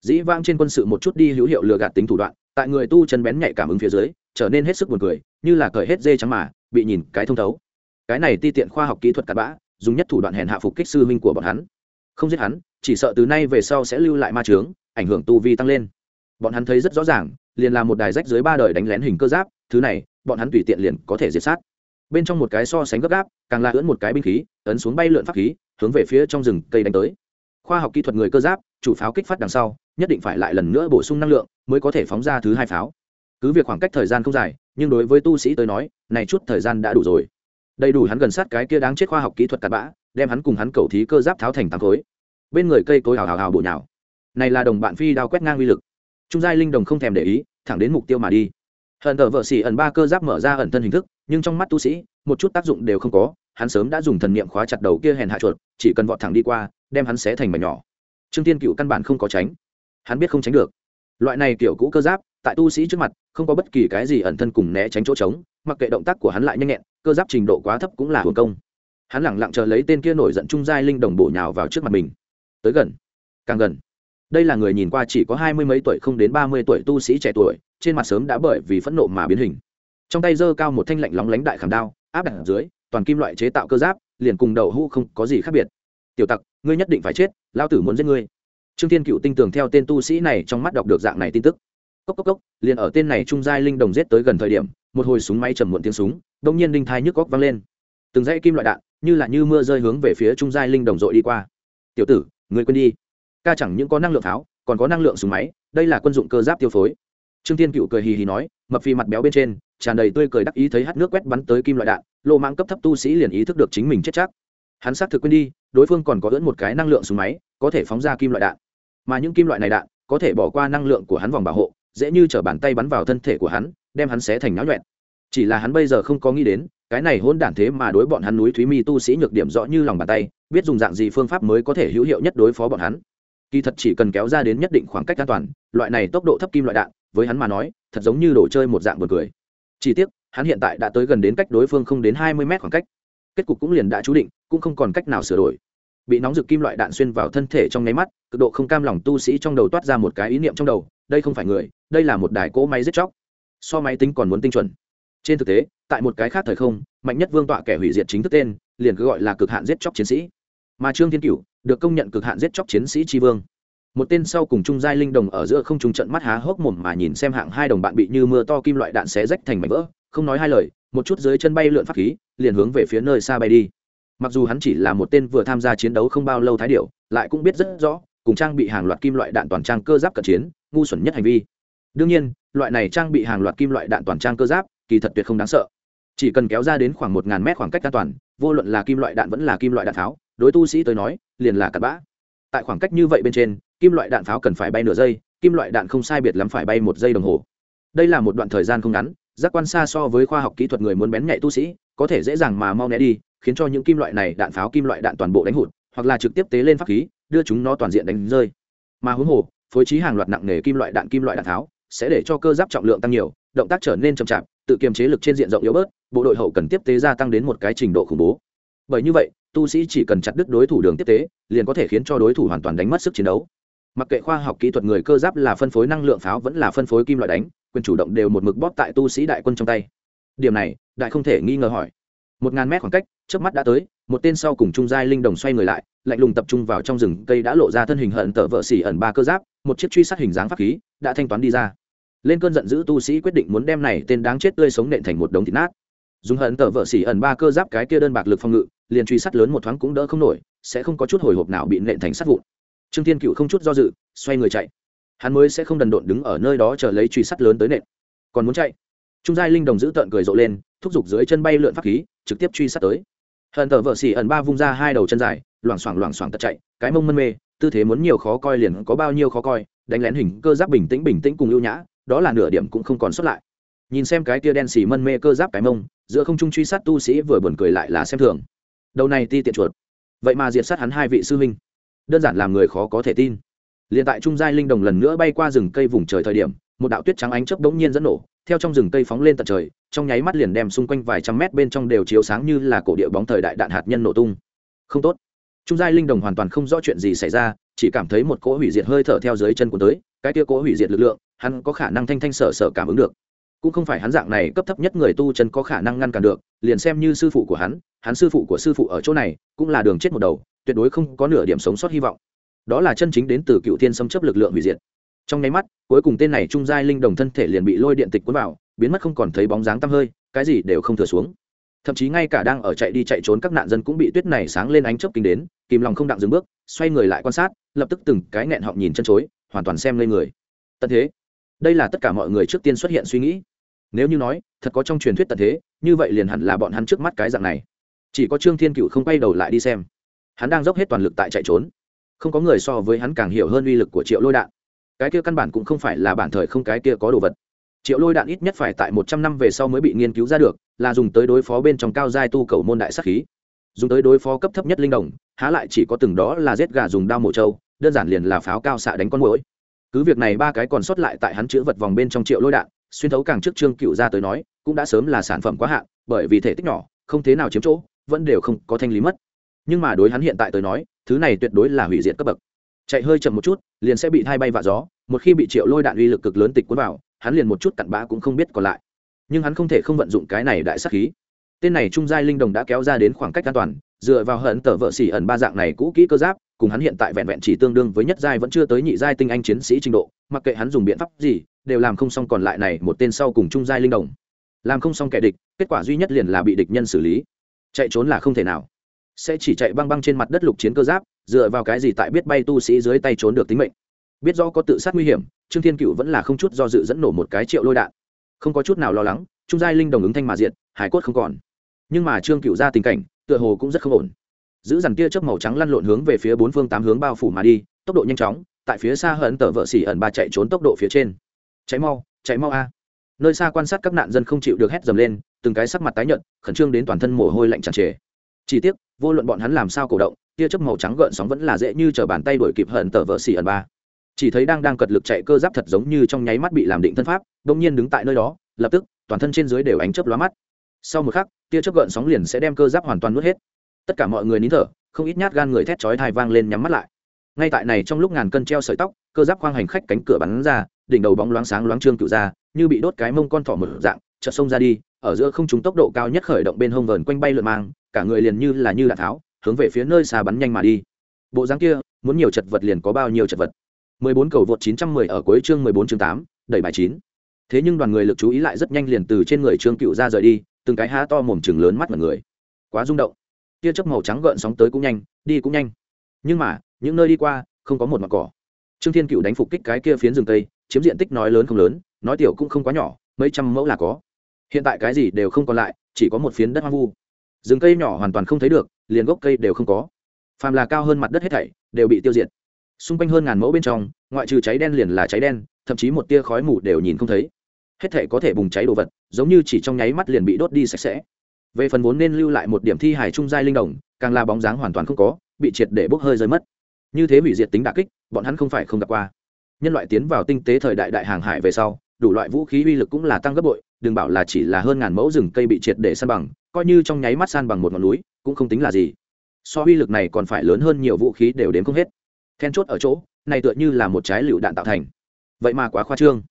Dĩ vang trên quân sự một chút đi hữu hiệu lừa gạt tính thủ đoạn, tại người tu chân bén nhạy cảm ứng phía dưới, trở nên hết sức buồn cười, như là cởi hết dê trắng mà, bị nhìn cái thông thấu. Cái này ti tiện khoa học kỹ thuật cặn bã, dùng nhất thủ đoạn hèn hạ phục kích sư minh của bọn hắn. Không giết hắn, chỉ sợ từ nay về sau sẽ lưu lại ma trướng ảnh hưởng tu vi tăng lên. Bọn hắn thấy rất rõ ràng, liền là một đài rách dưới ba đời đánh lén hình cơ giáp, thứ này, bọn hắn tùy tiện liền có thể diệt sát bên trong một cái so sánh gấp gáp, càng là ưỡn một cái binh khí, ấn xuống bay lượn pháp khí, hướng về phía trong rừng cây đánh tới. Khoa học kỹ thuật người cơ giáp, chủ pháo kích phát đằng sau, nhất định phải lại lần nữa bổ sung năng lượng mới có thể phóng ra thứ hai pháo. Cứ việc khoảng cách thời gian không dài, nhưng đối với tu sĩ tới nói, này chút thời gian đã đủ rồi. Đầy đủ hắn gần sát cái kia đáng chết khoa học kỹ thuật cặn bã, đem hắn cùng hắn cầu thí cơ giáp tháo thành tám khối. Bên người cây cối hào hào hào bổ nhào. Này là đồng bạn phi đao quét ngang uy lực. Trung giai linh đồng không thèm để ý, thẳng đến mục tiêu mà đi. Hận tờ vợ xỉ ẩn ba cơ giáp mở ra ẩn thân hình thức nhưng trong mắt tu sĩ, một chút tác dụng đều không có, hắn sớm đã dùng thần niệm khóa chặt đầu kia hèn hạ chuột, chỉ cần vọt thẳng đi qua, đem hắn xé thành mảnh nhỏ. Trương tiên cựu căn bản không có tránh. Hắn biết không tránh được. Loại này kiểu cũ cơ giáp, tại tu sĩ trước mặt, không có bất kỳ cái gì ẩn thân cùng né tránh chỗ trống, mặc kệ động tác của hắn lại nhanh nhẹn, cơ giáp trình độ quá thấp cũng là hồn công. Hắn lẳng lặng chờ lấy tên kia nổi giận trung giai linh đồng bổ nhào vào trước mặt mình. Tới gần, càng gần. Đây là người nhìn qua chỉ có hai mươi mấy tuổi không đến ba mươi tuổi tu sĩ trẻ tuổi, trên mặt sớm đã bởi vì phẫn nộ mà biến hình trong tay giơ cao một thanh lạnh lóng lánh đại khảm đao áp đặt ở dưới toàn kim loại chế tạo cơ giáp liền cùng đầu hũ không có gì khác biệt. Tiểu tặc ngươi nhất định phải chết lao tử muốn giết ngươi. Trương thiên cựu tinh tường theo tên tu sĩ này trong mắt đọc được dạng này tin tức. Cốc cốc cốc liền ở tên này trung giai linh đồng giết tới gần thời điểm một hồi súng máy trầm muộn tiếng súng đông nhiên đinh thai nhức góc vang lên. Từng dãy kim loại đạn như là như mưa rơi hướng về phía trung giai linh đồng dội đi qua. Tiểu tử người quên đi. Ca chẳng những có năng lượng tháo, còn có năng lượng súng máy đây là quân dụng cơ giáp tiêu phối. Trương thiên cựu cười hì hì nói mập phi mặt béo bên trên tràn đầy tươi cười đắc ý thấy hát nước quét bắn tới kim loại đạn, lô mang cấp thấp tu sĩ liền ý thức được chính mình chết chắc. Hắn xác thực quên đi, đối phương còn có ưỡn một cái năng lượng súng máy, có thể phóng ra kim loại đạn. Mà những kim loại này đạn, có thể bỏ qua năng lượng của hắn vòng bảo hộ, dễ như t bàn tay bắn vào thân thể của hắn, đem hắn xé thành náo nhuẹn. Chỉ là hắn bây giờ không có nghĩ đến, cái này hôn đản thế mà đối bọn hắn núi thúy mi tu sĩ nhược điểm rõ như lòng bàn tay, biết dùng dạng gì phương pháp mới có thể hữu hiệu nhất đối phó bọn hắn. Kỳ thật chỉ cần kéo ra đến nhất định khoảng cách an toàn, loại này tốc độ thấp kim loại đạn, với hắn mà nói, thật giống như đồ chơi một dạng buồn cười chỉ tiếc, hắn hiện tại đã tới gần đến cách đối phương không đến hai mươi mét khoảng cách. Kết cục cũng liền đã chú định, cũng không còn cách nào sửa đổi. Bị nóng rực kim loại đạn xuyên vào thân thể trong nháy mắt, cực độ không cam lòng tu sĩ trong đầu toát ra một cái ý niệm trong đầu, đây không phải người, đây là một đài cỗ máy giết chóc. So máy tính còn muốn tinh chuẩn. Trên thực tế, tại một cái khác thời không, mạnh nhất vương tọa kẻ hủy diệt chính thức tên, liền cứ gọi là cực hạn giết chóc chiến sĩ. Mà trương thiên cửu, được công nhận cực hạn giết chóc chiến sĩ tri vương một tên sau cùng trung giai linh đồng ở giữa không trung trận mắt há hốc mồm mà nhìn xem hạng hai đồng bạn bị như mưa to kim loại đạn xé rách thành mảnh vỡ, không nói hai lời, một chút dưới chân bay lượn pháp khí, liền hướng về phía nơi xa bay đi. Mặc dù hắn chỉ là một tên vừa tham gia chiến đấu không bao lâu thái điệu lại cũng biết rất rõ, cùng trang bị hàng loạt kim loại đạn toàn trang cơ giáp cận chiến, ngu xuẩn nhất hành vi. Đương nhiên, loại này trang bị hàng loạt kim loại đạn toàn trang cơ giáp, kỳ thật tuyệt không đáng sợ. Chỉ cần kéo ra đến khoảng một ngàn mét khoảng cách an toàn, vô luận là kim loại đạn vẫn là kim loại đạn tháo, đối tu sĩ tới nói, liền là cặn bã. Tại khoảng cách như vậy bên trên kim loại đạn pháo cần phải bay nửa giây, kim loại đạn không sai biệt lắm phải bay một giây đồng hồ. Đây là một đoạn thời gian không ngắn, giác quan xa so với khoa học kỹ thuật người muốn bén nhạy tu sĩ, có thể dễ dàng mà mau né đi, khiến cho những kim loại này đạn pháo, kim loại đạn toàn bộ đánh hụt, hoặc là trực tiếp tế lên pháp khí, đưa chúng nó toàn diện đánh rơi. Mà huống hồ, phối trí hàng loạt nặng nghề kim loại đạn, kim loại đạn tháo sẽ để cho cơ giáp trọng lượng tăng nhiều, động tác trở nên chậm chạp, tự kiềm chế lực trên diện rộng yếu bớt, bộ đội hậu cần tiếp tế gia tăng đến một cái trình độ khủng bố. Bởi như vậy, tu sĩ chỉ cần chặt đứt đối thủ đường tiếp tế, liền có thể khiến cho đối thủ hoàn toàn đánh mất sức chiến đấu mặc kệ khoa học kỹ thuật người cơ giáp là phân phối năng lượng pháo vẫn là phân phối kim loại đánh, quyền chủ động đều một mực bóp tại tu sĩ đại quân trong tay. Điểm này, đại không thể nghi ngờ hỏi. Một ngàn mét khoảng cách trước mắt đã tới, một tên sau cùng trung giai linh đồng xoay người lại, lạnh lùng tập trung vào trong rừng, cây đã lộ ra thân hình hận tở vợ xỉ ẩn ba cơ giáp, một chiếc truy sát hình dáng pháp khí, đã thanh toán đi ra. Lên cơn giận dữ tu sĩ quyết định muốn đem này tên đáng chết tươi sống nện thành một đống thịt nát. Dùng hận tở vợ xỉ ẩn ba cơ giáp cái kia đơn bạc lực phòng ngự, liền truy sát lớn một thoáng cũng đỡ không nổi, sẽ không có chút hồi hộp nào bị nện thành sát vụn trương thiên cựu không chút do dự, xoay người chạy. Hắn mới sẽ không đần độn đứng ở nơi đó chờ lấy truy sát lớn tới nện. Còn muốn chạy? Trung giai linh đồng giữ tợn cười rộ lên, thúc giục dưới chân bay lượn pháp khí, trực tiếp truy sát tới. Hận tờ vợ xỉ ẩn ba vung ra hai đầu chân dài, loảng xoảng loảng xoảng tật chạy, cái mông mân mê, tư thế muốn nhiều khó coi liền có bao nhiêu khó coi, đánh lén hình cơ giáp bình tĩnh bình tĩnh cùng ưu nhã, đó là nửa điểm cũng không còn xuất lại. Nhìn xem cái tia đen xì mân mê cơ giáp cái mông, giữa không trung truy sát tu sĩ vừa buồn cười lại là xem thường. Đầu này ti tiện chuột. Vậy mà diệt sát hắn hai vị sư huynh đơn giản làm người khó có thể tin. Liền tại trung giai linh đồng lần nữa bay qua rừng cây vùng trời thời điểm, một đạo tuyết trắng ánh chớp bỗng nhiên dẫn nổ, theo trong rừng cây phóng lên tận trời, trong nháy mắt liền đem xung quanh vài trăm mét bên trong đều chiếu sáng như là cổ địa bóng thời đại đạn hạt nhân nổ tung. Không tốt. Trung giai linh đồng hoàn toàn không rõ chuyện gì xảy ra, chỉ cảm thấy một cỗ hủy diệt hơi thở theo dưới chân của tới, cái kia cỗ hủy diệt lực lượng, hắn có khả năng thanh thanh sở sở cảm ứng được. Cũng không phải hắn dạng này cấp thấp nhất người tu chân có khả năng ngăn cản được, liền xem như sư phụ của hắn hắn sư phụ của sư phụ ở chỗ này, cũng là đường chết một đầu tuyệt đối không có nửa điểm sống sót hy vọng. Đó là chân chính đến từ cựu thiên xâm chấp lực lượng hủy diệt. Trong nháy mắt, cuối cùng tên này trung giai linh đồng thân thể liền bị lôi điện tịch cuốn vào, biến mất không còn thấy bóng dáng tăm hơi, cái gì đều không thừa xuống. Thậm chí ngay cả đang ở chạy đi chạy trốn các nạn dân cũng bị tuyết này sáng lên ánh chớp kinh đến, kìm lòng không đặng dừng bước, xoay người lại quan sát, lập tức từng cái nghẹn họng nhìn chân chối, hoàn toàn xem lên người. Tận thế. Đây là tất cả mọi người trước tiên xuất hiện suy nghĩ. Nếu như nói, thật có trong truyền thuyết tận thế, như vậy liền hẳn là bọn hắn trước mắt cái dạng này. Chỉ có trương thiên cựu không quay đầu lại đi xem hắn đang dốc hết toàn lực tại chạy trốn. Không có người so với hắn càng hiểu hơn uy lực của triệu lôi đạn. Cái kia căn bản cũng không phải là bản thời không cái kia có đồ vật. Triệu lôi đạn ít nhất phải tại một trăm năm về sau mới bị nghiên cứu ra được, là dùng tới đối phó bên trong cao giai tu cầu môn đại sắc khí. Dùng tới đối phó cấp thấp nhất linh đồng, há lại chỉ có từng đó là giết gà dùng đao mổ trâu, đơn giản liền là pháo cao xạ đánh con mũi cứ việc này ba cái còn sót lại tại hắn chữ vật vòng bên trong triệu lôi đạn, xuyên thấu càng trước trương cựu ra tới nói, cũng đã sớm là sản phẩm quá hạn, bởi vì thể tích nhỏ, không thế nào chiếm chỗ, vẫn đều không có thanh lý mất nhưng mà đối hắn hiện tại tới nói, thứ này tuyệt đối là hủy diệt cấp bậc. Chạy hơi chậm một chút, liền sẽ bị thay bay vạ gió, một khi bị triệu lôi đạn uy lực cực lớn tịch cuốn vào, hắn liền một chút cặn bã cũng không biết còn lại. Nhưng hắn không thể không vận dụng cái này đại sắc khí. Tên này trung giai linh đồng đã kéo ra đến khoảng cách an toàn, dựa vào hận tờ vợ xỉ ẩn ba dạng này cũ kỹ cơ giáp, cùng hắn hiện tại vẹn vẹn chỉ tương đương với nhất giai vẫn chưa tới nhị giai tinh anh chiến sĩ trình độ, mặc kệ hắn dùng biện pháp gì, đều làm không xong còn lại này một tên sau cùng trung giai linh đồng. Làm không xong kẻ địch, kết quả duy nhất liền là bị địch nhân xử lý. Chạy trốn là không thể nào sẽ chỉ chạy băng băng trên mặt đất lục chiến cơ giáp, dựa vào cái gì tại biết bay tu sĩ dưới tay trốn được tính mệnh. Biết do có tự sát nguy hiểm, trương thiên cựu vẫn là không chút do dự dẫn nổ một cái triệu lôi đạn. Không có chút nào lo lắng, trung giai linh đồng ứng thanh mà diện hải cốt không còn. Nhưng mà trương cựu ra tình cảnh, tựa hồ cũng rất không ổn. Giữ dằn tia chớp màu trắng lăn lộn hướng về phía bốn phương tám hướng bao phủ mà đi, tốc độ nhanh chóng, tại phía xa hận tờ vợ xỉ ẩn ba chạy trốn tốc độ phía trên. Cháy mau cháy mau a. Nơi xa quan sát các nạn dân không chịu được hét dầm lên, từng cái sắc mặt tái nhợt, khẩn trương đến toàn thân mồ hôi lạnh tràn trề. Chỉ tiếc vô luận bọn hắn làm sao cổ động, tia chớp màu trắng gợn sóng vẫn là dễ như t bàn tay đuổi kịp hận tờ vợ xỉ ẩn ba. Chỉ thấy đang đang cật lực chạy cơ giáp thật giống như trong nháy mắt bị làm định thân pháp đông nhiên đứng tại nơi đó, lập tức, toàn thân trên dưới đều ánh chớp lóa mắt. Sau một khắc, tia chớp gợn sóng liền sẽ đem cơ giáp hoàn toàn nuốt hết. Tất cả mọi người nín thở, không ít nhát gan người thét chói thai vang lên nhắm mắt lại. Ngay tại này trong lúc ngàn cân treo sợi tóc, cơ giáp khoang hành khách cánh cửa bắn ra, đỉnh đầu bóng loáng sáng loáng trương cựu ra, như bị đốt cái mông con thỏ mở dạng, chợt sông ra đi ở giữa không trung tốc độ cao nhất khởi động bên hông vờn quanh bay lượn mang cả người liền như là như đạn tháo hướng về phía nơi xa bắn nhanh mà đi bộ dáng kia muốn nhiều chật vật liền có bao nhiêu chật vật 14 cầu vượt 910 ở cuối chương 14 chương 8, đẩy bài 9. Thế nhưng đoàn người lực chú ý lại rất nhanh liền từ trên người Trương Cựu ra rời đi, từng cái há to mồm trừng lớn mắt mọi người. Quá rung động. Tia chớp màu trắng gợn sóng tới cũng nhanh, đi cũng nhanh. Nhưng mà, những nơi đi qua, không có một mặt cỏ. Trương Thiên Cựu đánh phục kích cái kia phiến rừng tây, chiếm diện tích nói lớn không lớn, nói tiểu cũng không quá nhỏ, mấy trăm mẫu là có. Hiện tại cái gì đều không còn lại, chỉ có một phiến đất hoang vu. Rừng cây nhỏ hoàn toàn không thấy được, liền gốc cây đều không có. Phàm là cao hơn mặt đất hết thảy, đều bị tiêu diệt. Xung quanh hơn ngàn mẫu bên trong ngoại trừ cháy đen liền là cháy đen thậm chí một tia khói mù đều nhìn không thấy. Hết thảy có thể bùng cháy đồ vật giống như chỉ trong nháy mắt liền bị đốt đi sạch sẽ. Về phần vốn nên lưu lại một điểm thi hài trung giai linh đồng càng là bóng dáng hoàn toàn không có bị triệt để bốc hơi rơi mất. Như thế hủy diệt tính đà kích bọn hắn không phải không gặp qua. Nhân loại tiến vào tinh tế thời đại đại hàng hải về sau đủ loại vũ khí uy lực cũng là tăng gấp bội, đừng bảo là chỉ là hơn ngàn mẫu rừng cây bị triệt để san bằng, coi như trong nháy mắt san bằng một ngọn núi, cũng không tính là gì. So uy lực này còn phải lớn hơn nhiều vũ khí đều đến không hết. Then chốt ở chỗ, này tựa như là một trái lựu đạn tạo thành. Vậy mà quá khoa trương.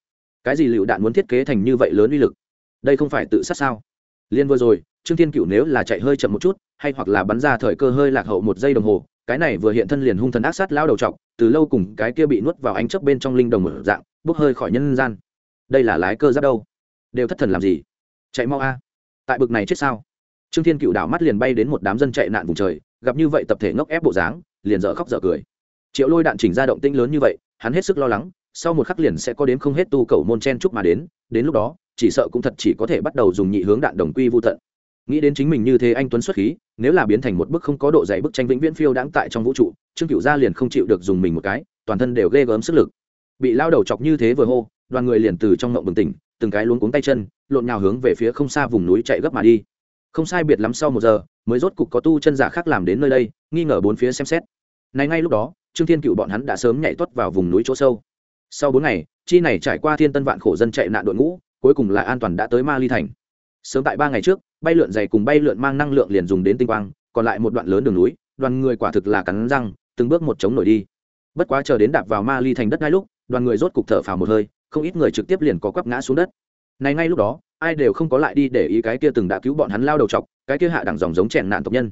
Cái gì lựu đạn muốn thiết kế thành như vậy lớn uy lực? Đây không phải tự sát sao? Liên vừa rồi, trương thiên cựu nếu là chạy hơi chậm một chút, hay hoặc là bắn ra thời cơ hơi lạc hậu một giây đồng hồ, cái này vừa hiện thân liền hung thần ác sát lao đầu trọc, từ lâu cùng cái kia bị nuốt vào ánh chớp bên trong linh đồng một dạng, bốc hơi khỏi nhân gian đây là lái cơ giáp đâu? Đều thất thần làm gì? Chạy mau a. Tại bực này chết sao? Trương thiên cựu đảo mắt liền bay đến một đám dân chạy nạn vùng trời, gặp như vậy tập thể ngốc ép bộ dáng, liền dở khóc dở cười. Triệu lôi đạn chỉnh ra động tĩnh lớn như vậy, hắn hết sức lo lắng, sau một khắc liền sẽ có đến không hết tu cầu môn chen chúc mà đến đến lúc đó, chỉ sợ cũng thật chỉ có thể bắt đầu dùng nhị hướng đạn đồng quy vô tận. Nghĩ đến chính mình như thế anh tuấn xuất khí, nếu là biến thành một bức không có độ dày bức tranh vĩnh viễn phiêu đãng tại trong vũ trụ, trương cựu gia liền không chịu được dùng mình một cái, toàn thân đều ghê gớm sức lực. Bị lao đầu chọc như thế vừa hô đoàn người liền từ trong ngộng bừng tỉnh, từng cái luống cuống tay chân, lộn nhào hướng về phía không xa vùng núi chạy gấp mà đi. Không sai biệt lắm sau một giờ, mới rốt cục có tu chân giả khác làm đến nơi đây, nghi ngờ bốn phía xem xét. Này ngay lúc đó, trương thiên cựu bọn hắn đã sớm nhảy tuất vào vùng núi chỗ sâu. Sau bốn ngày, chi này trải qua thiên tân vạn khổ dân chạy nạn đội ngũ, cuối cùng là an toàn đã tới ma ly thành. Sớm tại ba ngày trước, bay lượn dày cùng bay lượn mang năng lượng liền dùng đến tinh quang, còn lại một đoạn lớn đường núi, đoàn người quả thực là cắn răng, từng bước một chống nổi đi. Bất quá chờ đến đạp vào ma ly thành đất ngay lúc, đoàn người rốt cục thở phào một hơi không ít người trực tiếp liền có quắp ngã xuống đất. Này ngay lúc đó, ai đều không có lại đi để ý cái kia từng đã cứu bọn hắn lao đầu chọc, cái kia hạ đẳng dòng giống chèn nạn tộc nhân.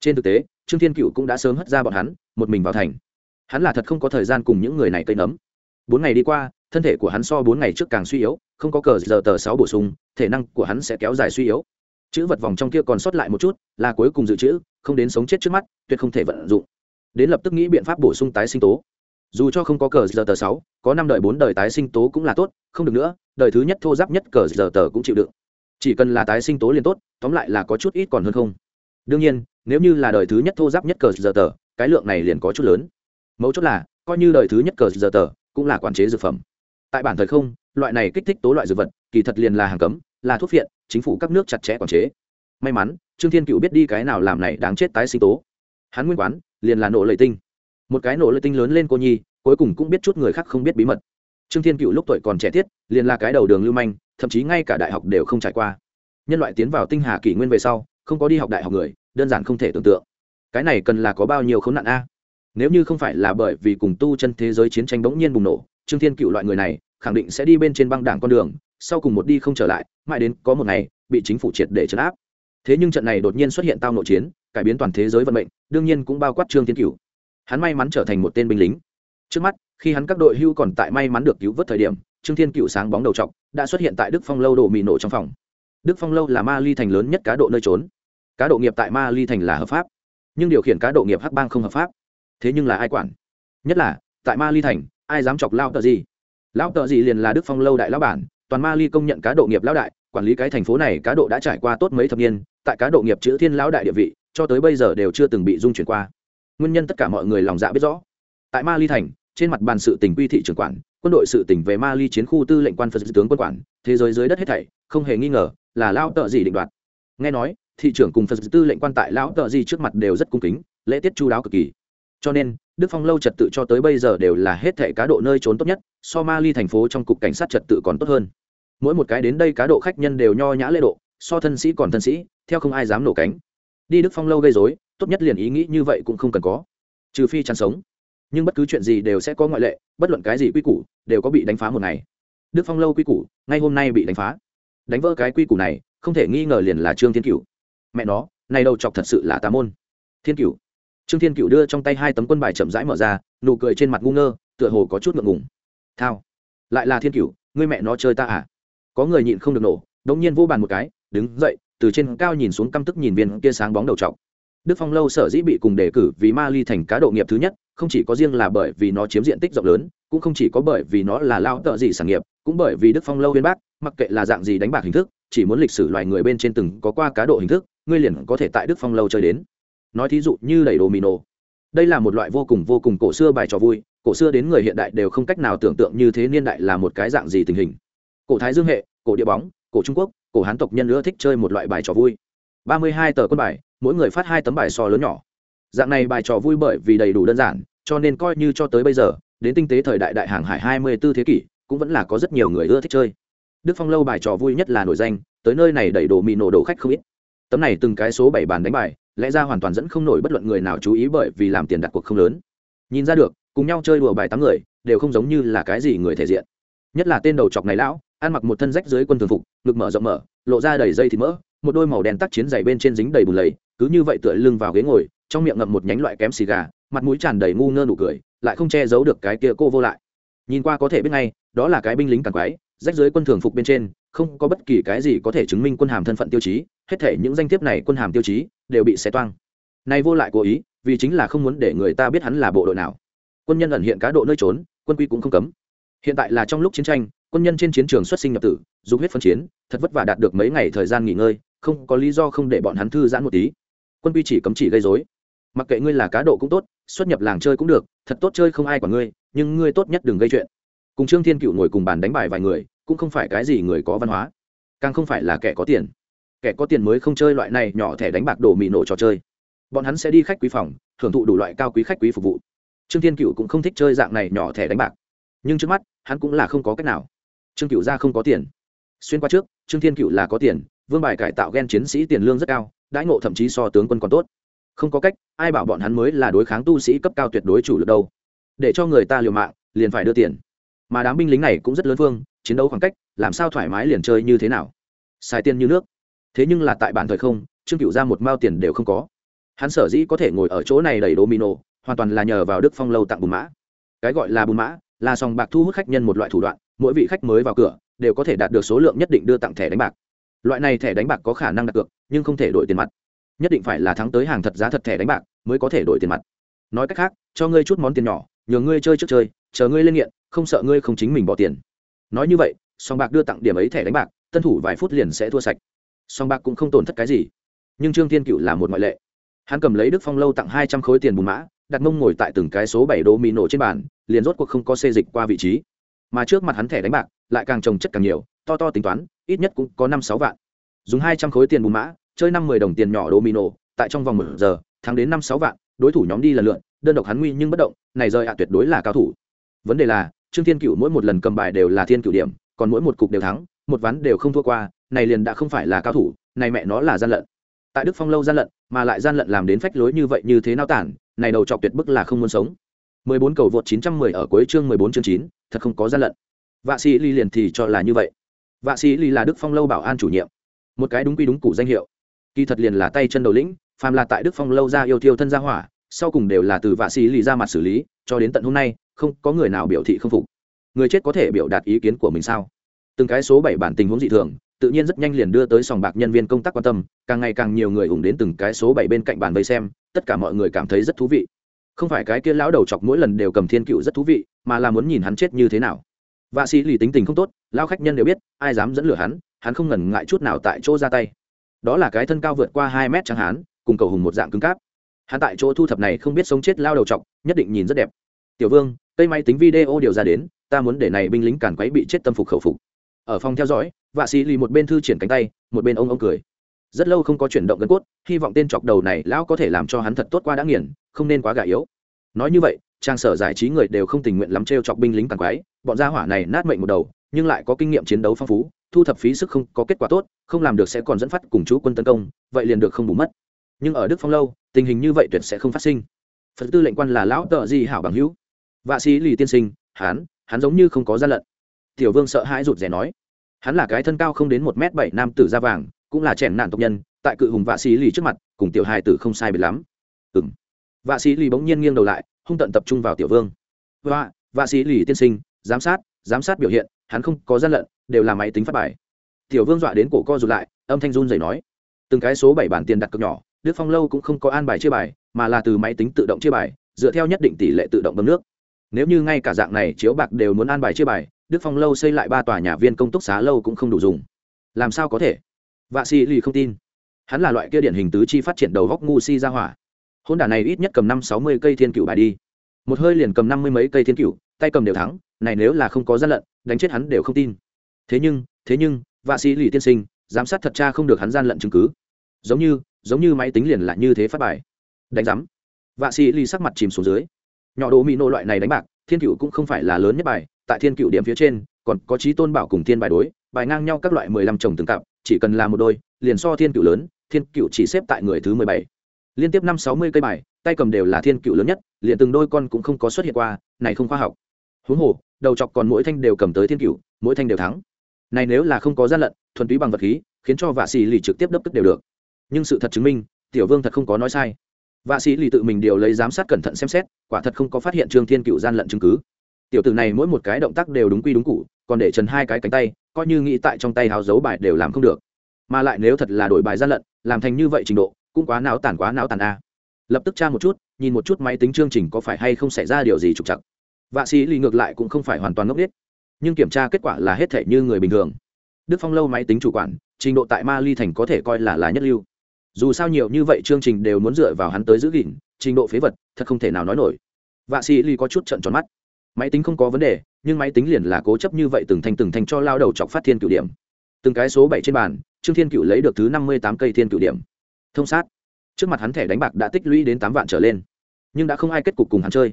Trên thực tế, trương thiên cựu cũng đã sớm hất ra bọn hắn, một mình vào thành. Hắn là thật không có thời gian cùng những người này cây nấm bốn ngày đi qua, thân thể của hắn so bốn ngày trước càng suy yếu, không có cờ giờ tờ sáu bổ sung, thể năng của hắn sẽ kéo dài suy yếu. Chữ vật vòng trong kia còn sót lại một chút, là cuối cùng dự trữ, không đến sống chết trước mắt, tuyệt không thể vận dụng. Đến lập tức nghĩ biện pháp bổ sung tái sinh tố dù cho không có cờ giờ tờ sáu, có năm đời bốn đời tái sinh tố cũng là tốt, không được nữa, đời thứ nhất thô giáp nhất cờ giờ tờ cũng chịu đựng. Chỉ cần là tái sinh tố liền tốt, tóm lại là có chút ít còn hơn không. Đương nhiên, nếu như là đời thứ nhất thô giáp nhất cờ giờ tờ, cái lượng này liền có chút lớn. Mấu chốt là, coi như đời thứ nhất cờ giờ tờ, cũng là quản chế dược phẩm. Tại bản thời không, loại này kích thích tố loại dược vật, kỳ thật liền là hàng cấm, là thuốc viện chính phủ các nước chặt chẽ quản chế. May mắn, trương thiên cựu biết đi cái nào làm này đáng chết tái sinh tố. Hắn nguyên quán, liền là nổ lợi tinh một cái nổ lợi tinh lớn lên cô nhi, cuối cùng cũng biết chút người khác không biết bí mật. Trương thiên cựu lúc tuổi còn trẻ thiết liền là cái đầu đường lưu manh, thậm chí ngay cả đại học đều không trải qua. Nhân loại tiến vào tinh hà kỷ nguyên về sau, không có đi học đại học người, đơn giản không thể tưởng tượng. Cái này cần là có bao nhiêu khốn nạn a? Nếu như không phải là bởi vì cùng tu chân thế giới chiến tranh bỗng nhiên bùng nổ, trương thiên cựu loại người này, khẳng định sẽ đi bên trên băng đảng con đường, sau cùng một đi không trở lại, mãi đến có một ngày, bị chính phủ triệt để trấn áp. Thế nhưng trận này đột nhiên xuất hiện tao nội chiến, cải biến toàn thế giới vận mệnh, đương nhiên cũng bao quát trương thiên cựu hắn may mắn trở thành một tên binh lính. Trước mắt, khi hắn các đội hưu còn tại may mắn được cứu vớt thời điểm, trương thiên cựu sáng bóng đầu t đã xuất hiện tại đức phong lâu đổ mì nổ trong phòng. Đức phong lâu là ma ly thành lớn nhất cá độ nơi trốn. Cá độ nghiệp tại ma ly thành là hợp pháp, nhưng điều khiển cá độ nghiệp hắc bang không hợp pháp. Thế nhưng là ai quản? Nhất là, tại ma ly thành, ai dám chọc lao tờ gì lão tờ gì liền là đức phong lâu đại lão bản, toàn ma ly công nhận cá độ nghiệp lão đại, quản lý cái thành phố này cá độ đã trải qua tốt mấy thập niên, tại cá độ nghiệp chữ thiên lão đại địa vị, cho tới bây giờ đều chưa từng bị dung chuyển qua nguyên nhân tất cả mọi người lòng dạ biết rõ. Tại ma ly thành, trên mặt bàn sự tỉnh quy thị trưởng quản, quân đội sự tỉnh về ma ly chiến khu tư lệnh quan phật tướng quân quản, thế giới dưới đất hết thảy, không hề nghi ngờ là lão tợ gì định đoạt. Nghe nói, thị trưởng cùng phật tư lệnh quan tại lão tợ gì trước mặt đều rất cung kính, lễ tiết chu đáo cực kỳ. Cho nên, đức phong lâu trật tự cho tới bây giờ đều là hết thảy cá độ nơi trốn tốt nhất, so ma ly thành phố trong cục cảnh sát trật tự còn tốt hơn. Mỗi một cái đến đây cá độ khách nhân đều nho nhã lễ độ, so thân sĩ còn thân sĩ, theo không ai dám nổ cánh. Đi đức phong lâu gây dối tốt nhất liền ý nghĩ như vậy cũng không cần có. Trừ phi chăn sống. Nhưng bất cứ chuyện gì đều sẽ có ngoại lệ, bất luận cái gì quy củ, đều có bị đánh phá một ngày. Đức phong lâu quy củ, ngay hôm nay bị đánh phá. Đánh vỡ cái quy củ này, không thể nghi ngờ liền là trương thiên cựu mẹ nó, này đầu chọc thật sự là tà môn. Thiên cựu trương thiên cựu đưa trong tay hai tấm quân bài chậm rãi mở ra, nụ cười trên mặt ngu ngơ, tựa hồ có chút ngượng ngùng. Thao. Lại là thiên cựu ngươi mẹ nó chơi ta à? Có người nhịn không được nổ, đống nhiên vô bàn một cái, đứng dậy, từ trên cao nhìn xuống căm tức nhìn viên kia sáng bóng đầu trọc đức phong lâu sở dĩ bị cùng đề cử vì ma ly thành cá độ nghiệp thứ nhất không chỉ có riêng là bởi vì nó chiếm diện tích rộng lớn cũng không chỉ có bởi vì nó là lao tợ gì sản nghiệp cũng bởi vì đức phong lâu viên bác mặc kệ là dạng gì đánh bạc hình thức chỉ muốn lịch sử loài người bên trên từng có qua cá độ hình thức ngươi liền có thể tại đức phong lâu chơi đến. Nói thí dụ như đẩy Domino, đây là một loại vô cùng vô cùng cổ xưa bài trò vui cổ xưa đến người hiện đại đều không cách nào tưởng tượng như thế niên đại là một cái dạng gì tình hình. Cổ thái dương hệ cổ địa bóng cổ trung quốc cổ hán tộc nhân nữa thích chơi một loại bài trò vui. Ba mươi hai tờ quân bài mỗi người phát hai tấm bài so lớn nhỏ. Dạng này bài trò vui bởi vì đầy đủ đơn giản, cho nên coi như cho tới bây giờ, đến tinh tế thời đại đại hàng hải hai mươi 24 thế kỷ, cũng vẫn là có rất nhiều người ưa thích chơi. Đức phong lâu bài trò vui nhất là nổi danh, tới nơi này đầy đồ mì nổ đồ khách không ít. Tấm này từng cái số bảy bàn đánh bài, lẽ ra hoàn toàn dẫn không nổi bất luận người nào chú ý bởi vì làm tiền đặt cuộc không lớn. Nhìn ra được, cùng nhau chơi đùa bài tám người, đều không giống như là cái gì người thể diện. Nhất là tên đầu chọc này lão, ăn mặc một thân rách dưới quân thường phục, ngực mở rộng mở, lộ ra đầy dây thịt mỡ, một đôi màu đen tắc chiến dày bên trên dính đầy bùn lầy cứ như vậy tựa lưng vào ghế ngồi, trong miệng ngậm một nhánh loại kém xì gà, mặt mũi tràn đầy ngu ngơ nụ cười, lại không che giấu được cái kia cô vô lại. Nhìn qua có thể biết ngay, đó là cái binh lính càng quái, rách dưới quân thường phục bên trên, không có bất kỳ cái gì có thể chứng minh quân hàm thân phận tiêu chí, hết thể những danh thiếp này quân hàm tiêu chí đều bị xé toang. Này vô lại cố ý, vì chính là không muốn để người ta biết hắn là bộ đội nào. Quân nhân ẩn hiện cá độ nơi trốn, quân quy cũng không cấm. Hiện tại là trong lúc chiến tranh, quân nhân trên chiến trường xuất sinh nhập tử dùng huyết phân chiến, thật vất vả đạt được mấy ngày thời gian nghỉ ngơi, không có lý do không để bọn hắn thư giãn một tí quân quy chỉ cấm chỉ gây dối mặc kệ ngươi là cá độ cũng tốt, xuất nhập làng chơi cũng được, thật tốt chơi không ai quản ngươi, nhưng ngươi tốt nhất đừng gây chuyện. Cùng trương thiên cựu ngồi cùng bàn đánh bài vài người, cũng không phải cái gì người có văn hóa. Càng không phải là kẻ có tiền. Kẻ có tiền mới không chơi loại này nhỏ thẻ đánh bạc đồ mì nổ trò chơi. Bọn hắn sẽ đi khách quý phòng hưởng thụ đủ loại cao quý khách quý phục vụ. Trương thiên cựu cũng không thích chơi dạng này nhỏ thẻ đánh bạc. Nhưng trước mắt, hắn cũng là không có cách nào. Trương cựu ra không có tiền. Xuyên qua trước, trương thiên cựu là có tiền, vương bài cải tạo ghen chiến sĩ tiền lương rất cao đãi ngộ thậm chí so tướng quân còn tốt. Không có cách, ai bảo bọn hắn mới là đối kháng tu sĩ cấp cao tuyệt đối chủ lực đâu. Để cho người ta liều mạng, liền phải đưa tiền. Mà đám binh lính này cũng rất lớn phương, chiến đấu khoảng cách, làm sao thoải mái liền chơi như thế nào? Xài tiền như nước. Thế nhưng là tại bản thời không, trương cựu ra một mao tiền đều không có. Hắn sở dĩ có thể ngồi ở chỗ này đầy domino, hoàn toàn là nhờ vào đức phong lâu tặng bùn mã. Cái gọi là bùn mã, là sòng bạc thu hút khách nhân một loại thủ đoạn, mỗi vị khách mới vào cửa, đều có thể đạt được số lượng nhất định đưa tặng thẻ đánh bạc. Loại này thẻ đánh bạc có khả năng đặt cược nhưng không thể đổi tiền mặt. Nhất định phải là thắng tới hàng thật giá thật thẻ đánh bạc mới có thể đổi tiền mặt. Nói cách khác, cho ngươi chút món tiền nhỏ, nhờ ngươi chơi trước chơi, chờ ngươi lên nghiện, không sợ ngươi không chính mình bỏ tiền. Nói như vậy, song bạc đưa tặng điểm ấy thẻ đánh bạc, tân thủ vài phút liền sẽ thua sạch. Song bạc cũng không tổn thất cái gì. Nhưng trương thiên cựu là một ngoại lệ. Hắn cầm lấy đức phong lâu tặng hai trăm khối tiền bùn mã, đặt mông ngồi tại từng cái số bảy đô mì nổ trên bàn, liền rốt cuộc không có xê dịch qua vị trí. Mà trước mặt hắn thẻ đánh bạc, lại càng trồng chất càng nhiều, to to tính toán, ít nhất cũng có năm sáu vạn dùng hai trăm khối tiền bùn mã chơi năm mười đồng tiền nhỏ domino, mì nổ tại trong vòng một giờ thắng đến năm sáu vạn đối thủ nhóm đi lần lượn đơn độc hắn nguy nhưng bất động này rơi ạ tuyệt đối là cao thủ. Vấn đề là trương thiên cựu mỗi một lần cầm bài đều là thiên cựu điểm còn mỗi một cục đều thắng một ván đều không thua qua này liền đã không phải là cao thủ này mẹ nó là gian lận. Tại đức phong lâu gian lận mà lại gian lận làm đến phách lối như vậy như thế nào tản này đầu chọc tuyệt bức là không muốn sống. 14 cầu vượt 910 ở cuối chương 14 chương 9, thật không có gian lận. Vạ sĩ ly liền thì cho là như vậy. Vạ sĩ ly là đức phong lâu bảo an chủ nhiệm một cái đúng quy đúng cụ danh hiệu. Kỳ thật liền là tay chân đầu lĩnh, phàm là tại đức phong lâu ra yêu thiêu thân gia hỏa, sau cùng đều là từ vạ sĩ Lì ra mặt xử lý, cho đến tận hôm nay, không có người nào biểu thị không phục. Người chết có thể biểu đạt ý kiến của mình sao? Từng cái số bảy bản tình huống dị thường, tự nhiên rất nhanh liền đưa tới sòng bạc nhân viên công tác quan tâm, càng ngày càng nhiều người ủng đến từng cái số bảy bên cạnh bàn vây xem, tất cả mọi người cảm thấy rất thú vị. Không phải cái kia lão đầu chọc mỗi lần đều cầm thiên cựu rất thú vị, mà là muốn nhìn hắn chết như thế nào. Vạ sĩ lì tính tình không tốt lao khách nhân đều biết, ai dám dẫn lửa hắn hắn không ngần ngại chút nào tại chỗ ra tay. Đó là cái thân cao vượt qua hai mét chẳng hắn cùng cầu hùng một dạng cứng cáp. Hắn tại chỗ thu thập này không biết sống chết lao đầu chọc nhất định nhìn rất đẹp. Tiểu vương, cây máy tính video điều ra đến, ta muốn để này binh lính càn quấy bị chết tâm phục khẩu phục. Ở phòng theo dõi, vạ sĩ lì một bên thư triển cánh tay, một bên ông ông cười. Rất lâu không có chuyển động gân cốt, hy vọng tên chọc đầu này lão có thể làm cho hắn thật tốt qua đã nghiền, không nên quá gà yếu. Nói như vậy, trang sở giải trí người đều không tình nguyện lắm t chọc binh lính càng quái bọn gia hỏa này nát mệnh một đầu, nhưng lại có kinh nghiệm chiến đấu phong phú thu thập phí sức không có kết quả tốt, không làm được sẽ còn dẫn phát cùng chú quân tấn công, vậy liền được không bù mất. Nhưng ở đức phong lâu, tình hình như vậy tuyệt sẽ không phát sinh. Phật tư lệnh quan là lão tợ di hảo bằng hữu. Vạ sĩ lì tiên sinh hán hắn giống như không có gian lận. Tiểu vương sợ hãi rụt rè nói. Hắn là cái thân cao không đến một m bảy nam tử da vàng, cũng là trẻ nạn tộc nhân, tại cự hùng vạ sĩ lì trước mặt, cùng tiểu hài tử không sai biệt lắm. Ừng vạ sĩ lì bỗng nhiên nghiêng đầu lại, hung tận tập trung vào tiểu vương. Vạ vạ sĩ lì tiên sinh, giám sát giám sát biểu hiện, hắn không có gian lận đều là máy tính phát bài. Tiểu vương dọa đến cổ co rụt lại, âm thanh run dày nói, từng cái số bảy bản tiền đặt cực nhỏ, đức phong lâu cũng không có an bài chia bài, mà là từ máy tính tự động chia bài, dựa theo nhất định tỷ lệ tự động bấm nước. Nếu như ngay cả dạng này chiếu bạc đều muốn an bài chia bài, đức phong lâu xây lại ba tòa nhà viên công túc xá lâu cũng không đủ dùng. Làm sao có thể? Vạ si lì không tin. Hắn là loại kia điển hình tứ chi phát triển đầu góc ngu si ra hỏa. Hôn đả này ít nhất cầm năm sáu mươi cây thiên cựu bài đi. Một hơi liền cầm năm mươi mấy cây thiên cựu tay cầm đều thắng, này nếu là không có gian lận, đánh chết hắn đều không tin thế nhưng thế nhưng, vạ sĩ lì tiên sinh, giám sát thật cha không được hắn gian lận chứng cứ. Giống như giống như máy tính liền là như thế phát bài. Đánh giám. Vạ sĩ lì sắc mặt chìm xuống dưới. Nhỏ đồ mỹ nô loại này đánh bạc, thiên cựu cũng không phải là lớn nhất bài, tại thiên cựu điểm phía trên, còn có trí tôn bảo cùng thiên bài đối, bài ngang nhau các loại mười lăm chồng từng cặp, chỉ cần là một đôi, liền so thiên cựu lớn, thiên cựu chỉ xếp tại người thứ mười bảy. Liên tiếp năm sáu mươi cây bài, tay cầm đều là thiên cựu lớn nhất, liền từng đôi con cũng không có xuất hiện qua, này không khoa học. Huống hồ, đầu chọc còn mỗi thanh đều cầm tới thiên cựu, mỗi thanh đều thắng này nếu là không có gian lận, thuần túy bằng vật khí, khiến cho vạ sĩ lì trực tiếp đấp tức đều được. Nhưng sự thật chứng minh, tiểu vương thật không có nói sai. Vạ sĩ lì tự mình điều lấy giám sát cẩn thận xem xét, quả thật không có phát hiện trương thiên cựu gian lận chứng cứ. Tiểu tử này mỗi một cái động tác đều đúng quy đúng cụ còn để trần hai cái cánh tay, coi như nghĩ tại trong tay háo giấu bài đều làm không được. Mà lại nếu thật là đổi bài gian lận, làm thành như vậy trình độ, cũng quá não tàn quá não tàn a. Lập tức tra một chút, nhìn một chút máy tính chương trình có phải hay không xảy ra điều gì trục chặt vạ sĩ lì ngược lại cũng không phải hoàn toàn ngốc nghếch nhưng kiểm tra kết quả là hết thể như người bình thường. Đức phong lâu máy tính chủ quản, trình độ tại ma ly thành có thể coi là là nhất lưu. Dù sao nhiều như vậy chương trình đều muốn dựa vào hắn tới giữ gìn, trình độ phế vật, thật không thể nào nói nổi. Vạ sĩ ly có chút trận tròn mắt. Máy tính không có vấn đề, nhưng máy tính liền là cố chấp như vậy từng thành từng thành cho lao đầu chọc phát thiên cửu điểm. Từng cái số bảy trên bàn, trương thiên cửu lấy được thứ năm mươi tám cây thiên cửu điểm. Thông sát. Trước mặt hắn thẻ đánh bạc đã tích lũy đến tám vạn trở lên. Nhưng đã không ai kết cục cùng hắn chơi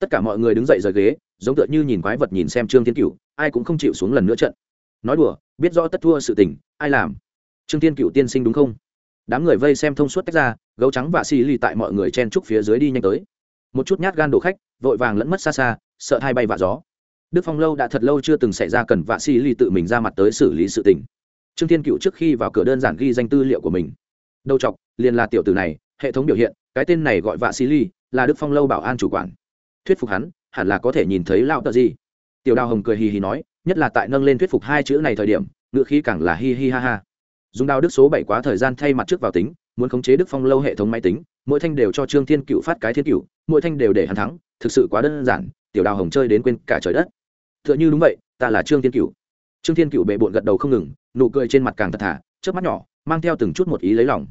tất cả mọi người đứng dậy rời ghế, giống tựa như nhìn quái vật nhìn xem trương thiên cửu, ai cũng không chịu xuống lần nữa trận. Nói đùa, biết rõ tất thua sự tình, ai làm? Trương thiên cửu tiên sinh đúng không? Đám người vây xem thông suốt tách ra, gấu trắng và xì lì tại mọi người chen trúc phía dưới đi nhanh tới. Một chút nhát gan đổ khách, vội vàng lẫn mất xa xa, sợ hai bay vạ gió. Đức phong lâu đã thật lâu chưa từng xảy ra cần vạ xì lì tự mình ra mặt tới xử lý sự tình. Trương thiên cựu trước khi vào cửa đơn giản ghi danh tư liệu của mình. Đầu chọc, liền là tiểu tử này, hệ thống biểu hiện, cái tên này gọi vạ xì lì, là đức phong lâu bảo an chủ quản thuyết phục hắn, hẳn là có thể nhìn thấy lao tờ gì tiểu đào hồng cười hì hì nói, nhất là tại nâng lên thuyết phục hai chữ này thời điểm, ngựa khí càng là hi hi ha ha. Dùng đao đức số bảy quá thời gian thay mặt trước vào tính, muốn khống chế đức phong lâu hệ thống máy tính, mỗi thanh đều cho trương thiên cựu phát cái thiên cựu mỗi thanh đều để hắn thắng, thực sự quá đơn giản, tiểu đào hồng chơi đến quên cả trời đất. T h ư ợ n h ư đúng vậy, ta là trương thiên cựu trương thiên cựu bệ bộn gật đầu không ngừng, nụ cười trên mặt càng thật thà trước mắt nhỏ, mang theo từng chút một ý lấy lòng.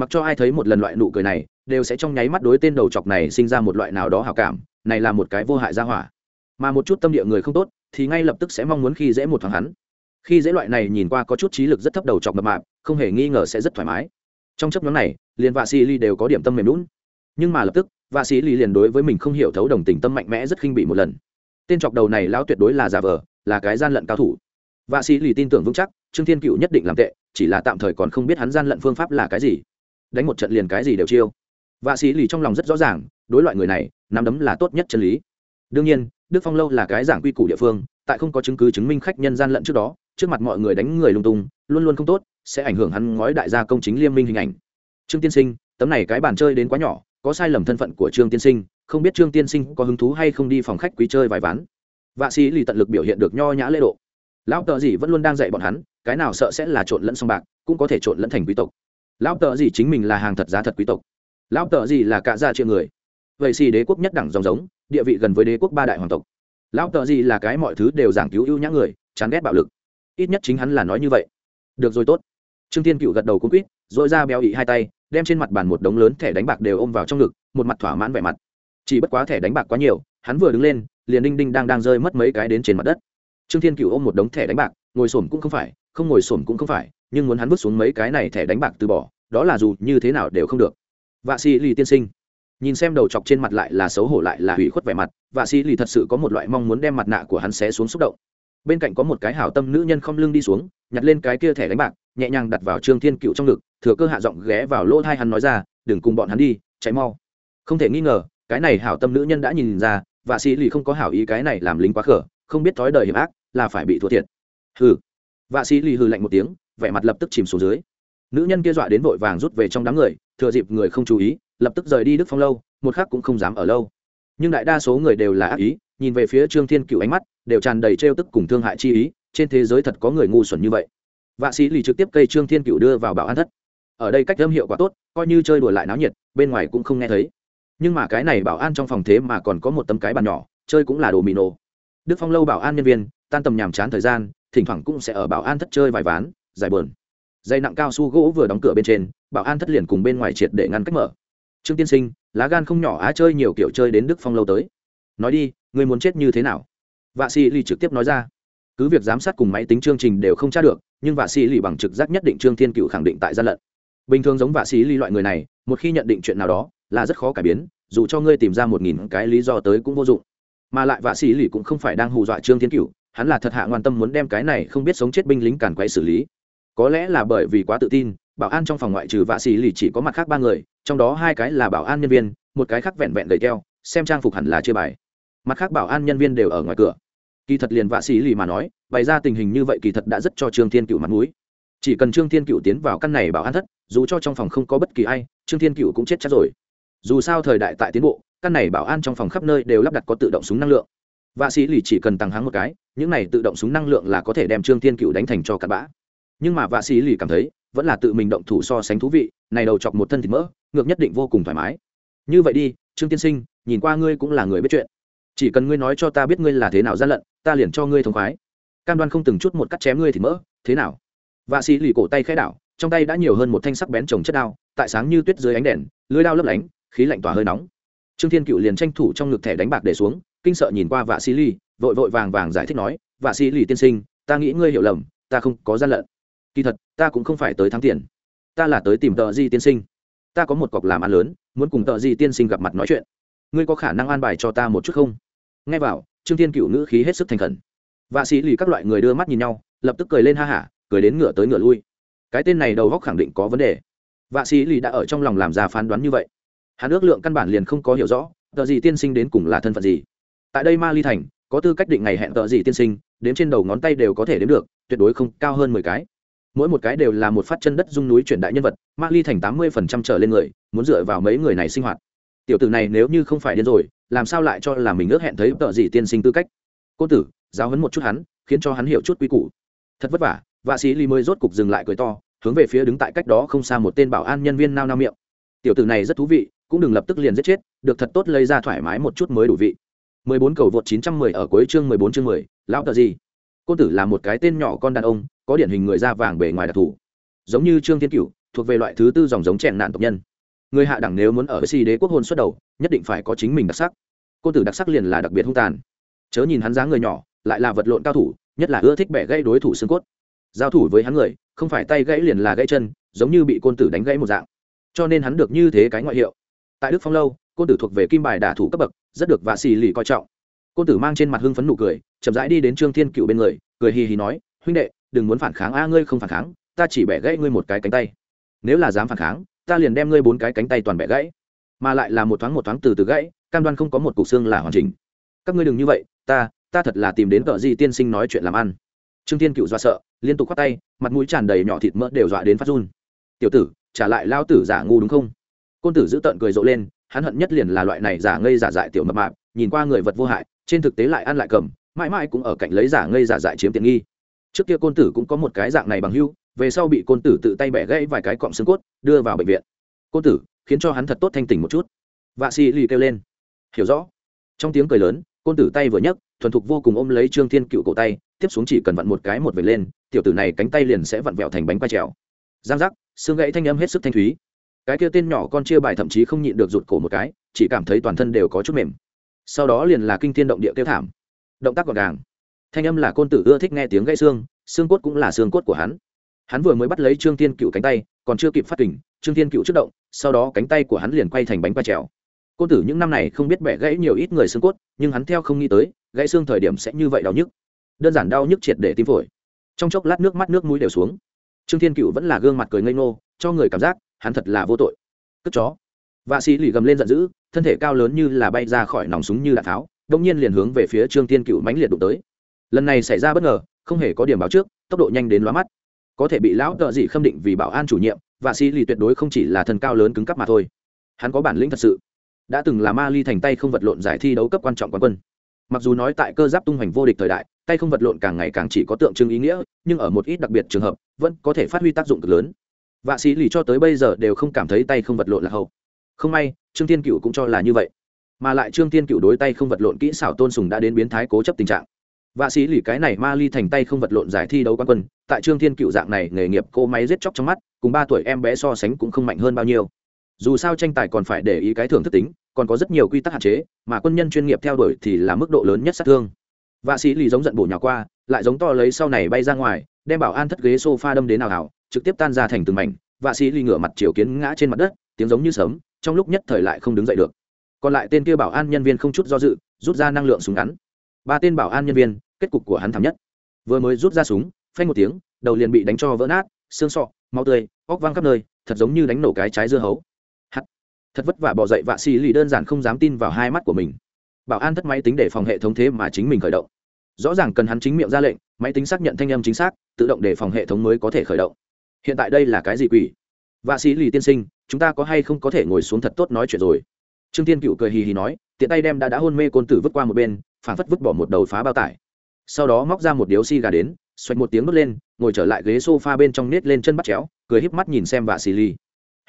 Mặc cho ai thấy một lần loại nụ cười này, đều sẽ trong nháy mắt đối tên đầu chọc này sinh ra một loại nào đó hào cảm này là một cái vô hại gia hỏa. Mà một chút tâm địa người không tốt, thì ngay lập tức sẽ mong muốn khi dễ một thằng hắn. Khi dễ loại này nhìn qua có chút trí lực rất thấp đầu chọc mập mạp, không hề nghi ngờ sẽ rất thoải mái. Trong chấp nhóm này, liền vạ Sĩ ly đều có điểm tâm mềm lún nhưng mà lập tức, vạ Sĩ ly liền đối với mình không hiểu thấu đồng tình tâm mạnh mẽ rất khinh bị một lần. Tên chọc đầu này lão tuyệt đối là giả vờ, là cái gian lận cao thủ. Vạ Sĩ ly tin tưởng vững chắc, trương thiên cựu nhất định làm tệ, chỉ là tạm thời còn không biết hắn gian lận phương pháp là cái gì. Đánh một trận liền cái gì đều chiêu vạ sĩ lì trong lòng rất rõ ràng, đối loại người này, nắm đấm là tốt nhất chân lý. Đương nhiên, đức phong lâu là cái giảng quy củ địa phương, tại không có chứng cứ chứng minh khách nhân gian lận trước đó, trước mặt mọi người đánh người lung tung, luôn luôn không tốt, sẽ ảnh hưởng hắn ngói đại gia công chính liêm minh hình ảnh. Trương tiên sinh, tấm này cái bàn chơi đến quá nhỏ, có sai lầm thân phận của trương tiên sinh, không biết trương tiên sinh có hứng thú hay không đi phòng khách quý chơi vài ván. Vạ sĩ lì tận lực biểu hiện được nho nhã lễ độ. Lão tợ gì vẫn luôn đang dạy bọn hắn, cái nào sợ sẽ là trộn lẫn song bạc, cũng có thể trộn lẫn thành quý tộc. Lão tợ gì chính mình là hàng thật giá thật quý tộc lão tợ gì là cả gia triệu người. Vậy xì đế quốc nhất đẳng dòng giống, địa vị gần với đế quốc ba đại hoàng tộc. Lão tợ gì là cái mọi thứ đều giảng cứu ưu nhã người, chán ghét bạo lực. Ít nhất chính hắn là nói như vậy. Được rồi tốt. Trương tiên cựu gật đầu cung quýt dội ra béo ị hai tay, đem trên mặt bàn một đống lớn thẻ đánh bạc đều ôm vào trong ngực, một mặt thỏa mãn vẻ mặt. Chỉ bất quá thẻ đánh bạc quá nhiều, hắn vừa đứng lên, liền đinh đinh đang đang rơi mất mấy cái đến trên mặt đất. Trương thiên cựu ôm một đống thẻ đánh bạc, ngồi xổm cũng không phải, không ngồi xổm cũng không phải, nhưng muốn hắn vứt xuống mấy cái này thẻ đánh bạc từ bỏ, đó là dù như thế nào đều không được vạ sĩ lì tiên sinh. Nhìn xem đầu chọc trên mặt lại là xấu hổ lại là hủy khuất vẻ mặt, vạ sĩ lì thật sự có một loại mong muốn đem mặt nạ của hắn xé xuống xúc động. Bên cạnh có một cái hảo tâm nữ nhân không lưng đi xuống, nhặt lên cái kia thẻ đánh bạc, nhẹ nhàng đặt vào trương thiên cựu trong ngực, thừa cơ hạ giọng ghé vào lỗ thai hắn nói ra, đừng cùng bọn hắn đi cháy mau. Không thể nghi ngờ, cái này hảo tâm nữ nhân đã nhìn ra và sĩ lì không có hảo ý cái này làm lính quá khở, không biết thói đời hiểm ác, là phải bị thua thiệt. Hừ. Vạ sĩ lì hừ lạnh một tiếng, vẻ mặt lập tức chìm xuống dưới. Nữ nhân kia dọa đến vội vàng rút về trong đám người thừa dịp người không chú ý, lập tức rời đi đức phong lâu, một khác cũng không dám ở lâu. Nhưng đại đa số người đều là ác ý, nhìn về phía trương thiên cựu ánh mắt, đều tràn đầy trêu tức cùng thương hại chi ý, trên thế giới thật có người ngu xuẩn như vậy. Vạ sĩ lì trực tiếp cây trương thiên cựu đưa vào bảo an thất. Ở đây cách âm hiệu quả tốt, coi như chơi đùa lại náo nhiệt, bên ngoài cũng không nghe thấy. Nhưng mà cái này bảo an trong phòng thế mà còn có một tấm cái bàn nhỏ, chơi cũng là đồ mì nổ. Đức phong lâu bảo an nhân viên, tan tầm nhàm chán thời gian, thỉnh thoảng cũng sẽ ở bảo an thất chơi vài ván, giải bờn dây nặng cao su gỗ vừa đóng cửa bên trên bảo an thất liền cùng bên ngoài triệt để ngăn cách mở. Trương tiên sinh, lá gan không nhỏ á, chơi nhiều kiểu chơi đến đức phong lâu tới. Nói đi người muốn chết như thế nào? Vạ sĩ lì trực tiếp nói ra. Cứ việc giám sát cùng máy tính chương trình đều không tra được, nhưng vạ sĩ lì bằng trực giác nhất định trương thiên cựu khẳng định tại gian lận. Bình thường giống vạ sĩ lì loại người này, một khi nhận định chuyện nào đó là rất khó cải biến, dù cho ngươi tìm ra một nghìn cái lý do tới cũng vô dụng. Mà lại vạ sĩ lì cũng không phải đang hù dọa trương thiên cựu, hắn là thật hạ ngoan tâm muốn đem cái này không biết sống chết binh lính càn quay xử lý. Có lẽ là bởi vì quá tự tin bảo an trong phòng ngoại trừ vạ xì lì chỉ có mặt khác ba người, trong đó hai cái là bảo an nhân viên, một cái khác vẹn vẹn đầy keo, xem trang phục hẳn là chưa bài. Mặt khác bảo an nhân viên đều ở ngoài cửa. Kỳ thật liền vạ xì lì mà nói, bày ra tình hình như vậy kỳ thật đã rất cho trương thiên cựu mặt mũi. Chỉ cần trương thiên cựu tiến vào căn này bảo an thất, dù cho trong phòng không có bất kỳ ai, trương thiên cựu cũng chết chắc rồi. Dù sao thời đại tại tiến bộ, căn này bảo an trong phòng khắp nơi đều lắp đặt có tự động súng năng lượng. Vạ sĩ lì chỉ cần tăng hắng một cái, những này tự động súng năng lượng là có thể đem trương thiên cựu đánh thành cho cặn bã. Nhưng mà vạ sĩ lì cảm thấy vẫn là tự mình động thủ so sánh thú vị, này đầu chọc một thân thịt mỡ, ngược nhất định vô cùng thoải mái. Như vậy đi, trương tiên sinh, nhìn qua ngươi cũng là người biết chuyện. Chỉ cần ngươi nói cho ta biết ngươi là thế nào gian lận, ta liền cho ngươi thông khoái. Cam đoan không từng chút một cắt chém ngươi thịt mỡ, thế nào? Vạ sĩ lì cổ tay khẽ đảo, trong tay đã nhiều hơn một thanh sắc bén trồng chất đao, tại sáng như tuyết dưới ánh đèn, lưới đao lấp lánh, khí lạnh tỏa hơi nóng. Trương thiên cựu liền tranh thủ trong ngực thẻ đánh bạc để xuống, kinh sợ nhìn qua vạ sĩ lì, vội vội vàng vàng giải thích nói, vạ sĩ lì tiên sinh, ta nghĩ ngươi hiểu lầm, ta không có gian lận kỳ thật, ta cũng không phải tới thắng tiền. Ta là tới tìm tợ di tiên sinh. Ta có một cọc làm ăn lớn, muốn cùng tợ di tiên sinh gặp mặt nói chuyện. Ngươi có khả năng an bài cho ta một chút không? Nghe vào, trương thiên cựu ngữ khí hết sức thành khẩn. Vạ sĩ lì các loại người đưa mắt nhìn nhau, lập tức cười lên ha hả, cười đến ngựa tới ngựa lui. Cái tên này đầu góc khẳng định có vấn đề. Vạ sĩ lì đã ở trong lòng làm ra phán đoán như vậy. Hắn ước lượng căn bản liền không có hiểu rõ tờ gì tiên sinh đến cùng là thân phận gì. Tại đây ma ly thành, có tư cách định ngày hẹn tờ gì tiên sinh, đếm trên đầu ngón tay đều có thể đếm được, tuyệt đối không cao hơn mười cái mỗi một cái đều là một phát chân đất dung núi chuyển đại nhân vật ma ly thành tám mươi phần trăm trở lên người muốn dựa vào mấy người này sinh hoạt. Tiểu tử này nếu như không phải điên rồi làm sao lại cho là mình ước hẹn thấy tợ gì tiên sinh tư cách? Cô tử giáo hấn một chút hắn khiến cho hắn hiểu chút quy củ. Thật vất vả vạ sĩ ly mới rốt cục dừng lại cười to hướng về phía đứng tại cách đó không xa một tên bảo an nhân viên nao nao miệng. Tiểu tử này rất thú vị cũng đừng lập tức liền giết chết được thật tốt lấy ra thoải mái một chút mới đủ vị. 14 cầu vượt 910 ở cuối chương 14 chương 10, lão tờ gì? Côn tử là một cái tên nhỏ con đàn ông, có điển hình người da vàng bề ngoài đặc thù. Giống như trương thiên cựu thuộc về loại thứ tư dòng giống chèn nạn tộc nhân. Người hạ đẳng nếu muốn ở si đế quốc hôn xuất đầu, nhất định phải có chính mình đặc sắc. Côn tử đặc sắc liền là đặc biệt hung tàn. Chớ nhìn hắn dáng người nhỏ, lại là vật lộn cao thủ, nhất là ưa thích bẻ gãy đối thủ xương cốt. Giao thủ với hắn người, không phải tay gãy liền là gãy chân, giống như bị côn tử đánh gãy một dạng. Cho nên hắn được như thế cái ngoại hiệu. Tại đức phong lâu, côn tử thuộc về kim bài đả thủ cấp bậc, rất được vạ xì lì coi trọng côn tử mang trên mặt hưng phấn nụ cười, chậm rãi đi đến trương thiên cựu bên người, cười hì hì nói, huynh đệ, đừng muốn phản kháng a, ngươi không phản kháng, ta chỉ bẻ gãy ngươi một cái cánh tay. Nếu là dám phản kháng, ta liền đem ngươi bốn cái cánh tay toàn bẻ gãy. Mà lại là một thoáng một thoáng từ từ gãy, cam đoan không có một cục xương là hoàn chỉnh. Các ngươi đừng như vậy, ta ta thật là tìm đến vợ gì tiên sinh nói chuyện làm ăn. Trương thiên cựu dọa sợ, liên tục khoát tay, mặt mũi tràn đầy nhỏ thịt mỡ đều dọa đến phát run. Tiểu tử, trả lại lao tử giả ngu đúng không? Côn tử giữ tợn cười rộ lên, hắn hận nhất liền là loại này giả ngây giả dại tiểu mập mạp, nhìn qua người vật vô hại trên thực tế lại ăn lại cầm, mãi mãi cũng ở cạnh lấy giả ngây giả dại chiếm tiện nghi. Trước kia côn tử cũng có một cái dạng này bằng hưu, về sau bị côn tử tự tay bẻ gãy vài cái cọng xương cốt, đưa vào bệnh viện. Côn tử, khiến cho hắn thật tốt thanh tỉnh một chút. Vạ xì lì kêu lên. Hiểu rõ. Trong tiếng cười lớn, côn tử tay vừa nhấc, thuần thục vô cùng ôm lấy trương thiên cựu cổ tay, tiếp xuống chỉ cần vặn một cái một về lên, tiểu tử này cánh tay liền sẽ vặn vẹo thành bánh quay trèo. Giang giác, xương gãy thanh âm hết sức thanh thúy. Cái kia tên nhỏ con chia bài thậm chí không nhịn được rụt cổ một cái, chỉ cảm thấy toàn thân đều có chút mềm sau đó liền là kinh thiên động địa kêu thảm. Động tác gọn gàng. Thanh âm là côn tử ưa thích nghe tiếng gãy xương xương cốt cũng là xương cốt của hắn. Hắn vừa mới bắt lấy trương thiên cựu cánh tay, còn chưa kịp phát kình, trương thiên cựu chất động, sau đó cánh tay của hắn liền quay thành bánh quay trèo. Côn tử những năm này không biết bẻ gãy nhiều ít người xương cốt, nhưng hắn theo không nghĩ tới, gãy xương thời điểm sẽ như vậy đau nhức. Đơn giản đau nhức triệt để tim phổi. Trong chốc lát nước mắt nước mũi đều xuống. Trương thiên cựu vẫn là gương mặt cười ngây ngô, cho người cảm giác, hắn thật là vô tội. Cất chó. Vạ sĩ lì gầm lên giận dữ thân thể cao lớn như là bay ra khỏi nòng súng như đạn tháo đông nhiên liền hướng về phía trương thiên cựu mãnh liệt đụng tới. Lần này xảy ra bất ngờ, không hề có điểm báo trước, tốc độ nhanh đến lóa mắt. Có thể bị lão tợ dị khâm định vì bảo an chủ nhiệm, và sĩ lì tuyệt đối không chỉ là thân cao lớn cứng cắp mà thôi. Hắn có bản lĩnh thật sự. Đã từng là ma ly thành tay không vật lộn giải thi đấu cấp quan trọng quán quân. Mặc dù nói tại cơ giáp tung hoành vô địch thời đại, tay không vật lộn càng ngày càng chỉ có tượng trưng ý nghĩa, nhưng ở một ít đặc biệt trường hợp, vẫn có thể phát huy tác dụng cực lớn. Vạ sĩ lì cho tới bây giờ đều không cảm thấy tay không vật lộn là hậu không may, trương tiên cựu cũng cho là như vậy. Mà lại trương tiên cựu đối tay không vật lộn kỹ xảo tôn sùng đã đến biến thái cố chấp tình trạng. Vạ sĩ lì cái này ma ly thành tay không vật lộn giải thi đấu quan quân, tại trương thiên cựu dạng này nghề nghiệp cô máy giết chóc trong mắt, cùng ba tuổi em bé so sánh cũng không mạnh hơn bao nhiêu. Dù sao tranh tài còn phải để ý cái thưởng thức tính, còn có rất nhiều quy tắc hạn chế, mà quân nhân chuyên nghiệp theo đuổi thì là mức độ lớn nhất sát thương. Vạ sĩ lì giống giận bổ nhỏ qua, lại giống to lấy sau này bay ra ngoài, đem bảo an thất ghế s o f a đâm đến nào hảo trực tiếp tan ra thành từng mảnh. Vạ sĩ lì ngửa mặt chiều kiến ngã trên mặt đất, tiếng giống như sớm trong lúc nhất thời lại không đứng dậy được. Còn lại tên kia bảo an nhân viên không chút do dự, rút ra năng lượng súng ngắn. Ba tên bảo an nhân viên, kết cục của hắn thảm nhất. Vừa mới rút ra súng, phanh một tiếng, đầu liền bị đánh cho vỡ nát, xương sọ, máu tươi, óc văng khắp nơi, thật giống như đánh nổ cái trái dưa hấu. Hắt. Thật vất vả bỏ dậy vạ xì lì đơn giản không dám tin vào hai mắt của mình. Bảo an thất máy tính để phòng hệ thống thế mà chính mình khởi động. Rõ ràng cần hắn chính miệng ra lệnh, máy tính xác nhận thanh âm chính xác, tự động để phòng hệ thống mới có thể khởi động. Hiện tại đây là cái gì quỷ? Vạ sĩ lì tiên sinh chúng ta có hay không có thể ngồi xuống thật tốt nói chuyện rồi? Trương tiên cựu cười hì hì nói, tiện tay đem đã đã hôn mê côn tử vứt qua một bên, phảng phất vứt bỏ một đầu phá bao tải. Sau đó móc ra một điếu xi gà đến, xoạch một tiếng đốt lên, ngồi trở lại ghế s o f a bên trong nết lên chân bắt chéo, cười híp mắt nhìn xem vạ xì ly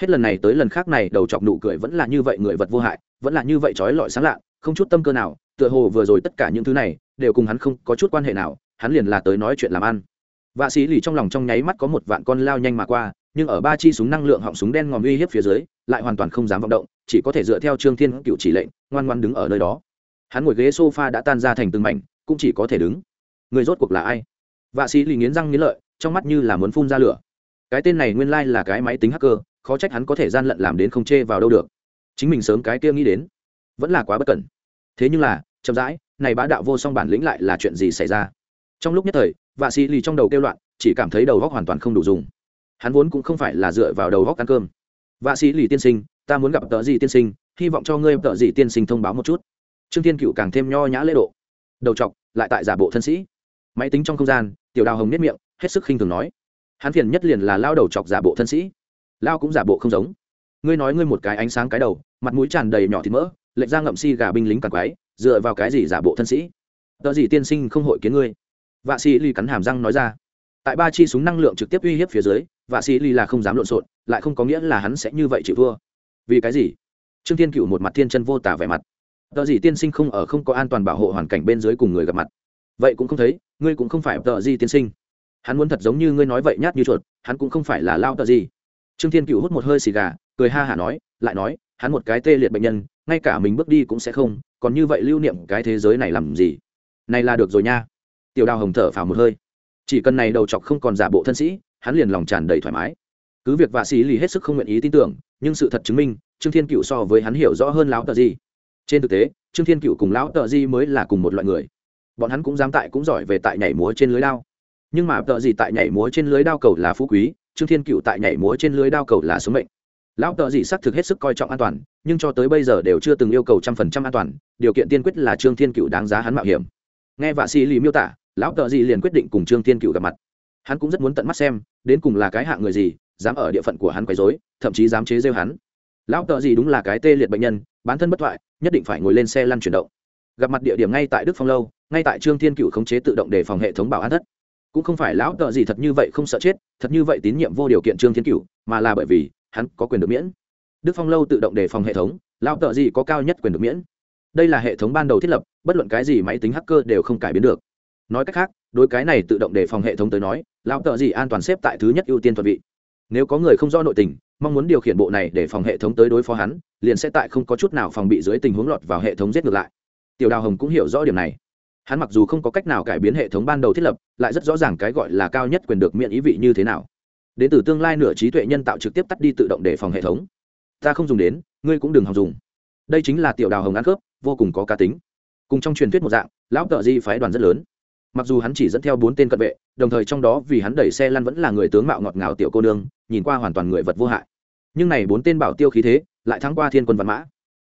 hết lần này tới lần khác này, đầu chọc nụ cười vẫn là như vậy người vật vô hại, vẫn là như vậy trói lọi sáng lạ, không chút tâm cơ nào, tựa hồ vừa rồi tất cả những thứ này, đều cùng hắn không có chút quan hệ nào, hắn liền là tới nói chuyện làm ăn. Vạ xì lì trong lòng trong nháy mắt có một vạn con lao nhanh mà qua nhưng ở ba chi súng năng lượng họng súng đen ngòm uy hiếp phía dưới, lại hoàn toàn không dám vọng động, chỉ có thể dựa theo trương thiên cựu chỉ lệnh, ngoan ngoan đứng ở nơi đó. Hắn ngồi ghế sofa đã tan ra thành từng mảnh, cũng chỉ có thể đứng. Người rốt cuộc là ai? Vạ sĩ lì nghiến răng nghiến lợi, trong mắt như là muốn phun ra lửa. Cái tên này nguyên lai là cái máy tính hacker, khó trách hắn có thể gian lận làm đến không chê vào đâu được. Chính mình sớm cái kia nghĩ đến, vẫn là quá bất cẩn. Thế nhưng là, chậm rãi, này bá đạo vô song bản lĩnh lại là chuyện gì xảy ra? Trong lúc nhất thời, vạ sĩ lì trong đầu kêu loạn, chỉ cảm thấy đầu góc hoàn toàn không đủ dùng hắn vốn cũng không phải là dựa vào đầu góc ăn cơm. Vạ sĩ lì tiên sinh, ta muốn gặp tợ gì tiên sinh, hy vọng cho ngươi tợ gì tiên sinh thông báo một chút. Trương thiên cựu càng thêm nho nhã lễ độ. Đầu chọc, lại tại giả bộ thân sĩ. Máy tính trong không gian, tiểu đào hồng nếp miệng, hết sức khinh thường nói. Hắn phiền nhất liền là lao đầu chọc giả bộ thân sĩ. Lao cũng giả bộ không giống. Ngươi nói ngươi một cái ánh sáng cái đầu, mặt mũi tràn đầy nhỏ thịt mỡ lệnh ra ngậm si gà binh lính càng quái, dựa vào cái gì giả bộ thân sĩ? Tợ gì tiên sinh không hội kiến ngươi. Vạ sĩ ly cắn hàm răng nói ra tại ba chi súng năng lượng trực tiếp uy hiếp phía dưới, vạ sĩ ly là không dám lộn xộn, lại không có nghĩa là hắn sẽ như vậy chịu thua. Vì cái gì? Trương thiên cựu một mặt thiên chân vô tả vẻ mặt. Tờ gì tiên sinh không ở không có an toàn bảo hộ hoàn cảnh bên dưới cùng người gặp mặt. Vậy cũng không thấy, ngươi cũng không phải tờ gì tiên sinh. Hắn muốn thật giống như ngươi nói vậy nhát như chuột, hắn cũng không phải là lao tờ gì. Trương thiên cựu hút một hơi xì gà, cười ha hả nói, lại nói, hắn một cái tê liệt bệnh nhân, ngay cả mình bước đi cũng sẽ không, còn như vậy lưu niệm cái thế giới này làm gì? Này là được rồi nha. Tiểu đào hồng thở phào một hơi chỉ cần này đầu chọc không còn giả bộ thân sĩ, hắn liền lòng tràn đầy thoải mái. Cứ việc vạ sĩ lì hết sức không nguyện ý tin tưởng, nhưng sự thật chứng minh, trương thiên cựu so với hắn hiểu rõ hơn lão tờ di. Trên thực tế, trương thiên cựu cùng lão tờ di mới là cùng một loại người. Bọn hắn cũng dám tại cũng giỏi về tại nhảy múa trên lưới đao. Nhưng mà tờ gì tại nhảy múa trên lưới đao cầu là phú quý, trương thiên cựu tại nhảy múa trên lưới đao cầu là số mệnh. Lão tờ gì xác thực hết sức coi trọng an toàn, nhưng cho tới bây giờ đều chưa từng yêu cầu trăm phần trăm an toàn, điều kiện tiên quyết là trương thiên cựu đáng giá hắn mạo hiểm. Nghe vạ sĩ lì miêu tả lão tờ gì liền quyết định cùng trương thiên cựu gặp mặt. Hắn cũng rất muốn tận mắt xem, đến cùng là cái hạng người gì, dám ở địa phận của hắn quấy dối thậm chí dám chế rêu hắn. Lão tờ gì đúng là cái tê liệt bệnh nhân, bán thân bất thoại, nhất định phải ngồi lên xe lăn chuyển động. Gặp mặt địa điểm ngay tại đức phong lâu, ngay tại trương thiên cựu khống chế tự động đề phòng hệ thống bảo an thất. Cũng không phải lão tờ gì thật như vậy không sợ chết, thật như vậy tín nhiệm vô điều kiện trương thiên cựu mà là bởi vì hắn có quyền được miễn. Đức phong lâu tự động đề phòng hệ thống, lão tờ gì có cao nhất quyền được miễn. Đây là hệ thống ban đầu thiết lập, bất luận cái gì máy tính hacker đều không cải biến được nói cách khác, đối cái này tự động đề phòng hệ thống tới nói, lão tợ gì an toàn xếp tại thứ nhất ưu tiên thuận vị. Nếu có người không do nội tình, mong muốn điều khiển bộ này để phòng hệ thống tới đối phó hắn, liền sẽ tại không có chút nào phòng bị dưới tình huống lọt vào hệ thống giết ngược lại. Tiểu đào hồng cũng hiểu rõ điểm này. Hắn mặc dù không có cách nào cải biến hệ thống ban đầu thiết lập, lại rất rõ ràng cái gọi là cao nhất quyền được miễn ý vị như thế nào. Đến từ tương lai nửa trí tuệ nhân tạo trực tiếp tắt đi tự động để phòng hệ thống. Ta không dùng đến, ngươi cũng đừng học dùng. Đây chính là tiểu đào hồng ăn cướp, vô cùng có cá tính. Cùng trong truyền thuyết một dạng, lão tợ di phái đoàn rất lớn mặc dù hắn chỉ dẫn theo bốn tên cận vệ, đồng thời trong đó vì hắn đẩy xe lăn vẫn là người tướng mạo ngọt ngào tiểu cô nương, nhìn qua hoàn toàn người vật vô hại. Nhưng này bốn tên bảo tiêu khí thế, lại thắng qua thiên quân văn mã.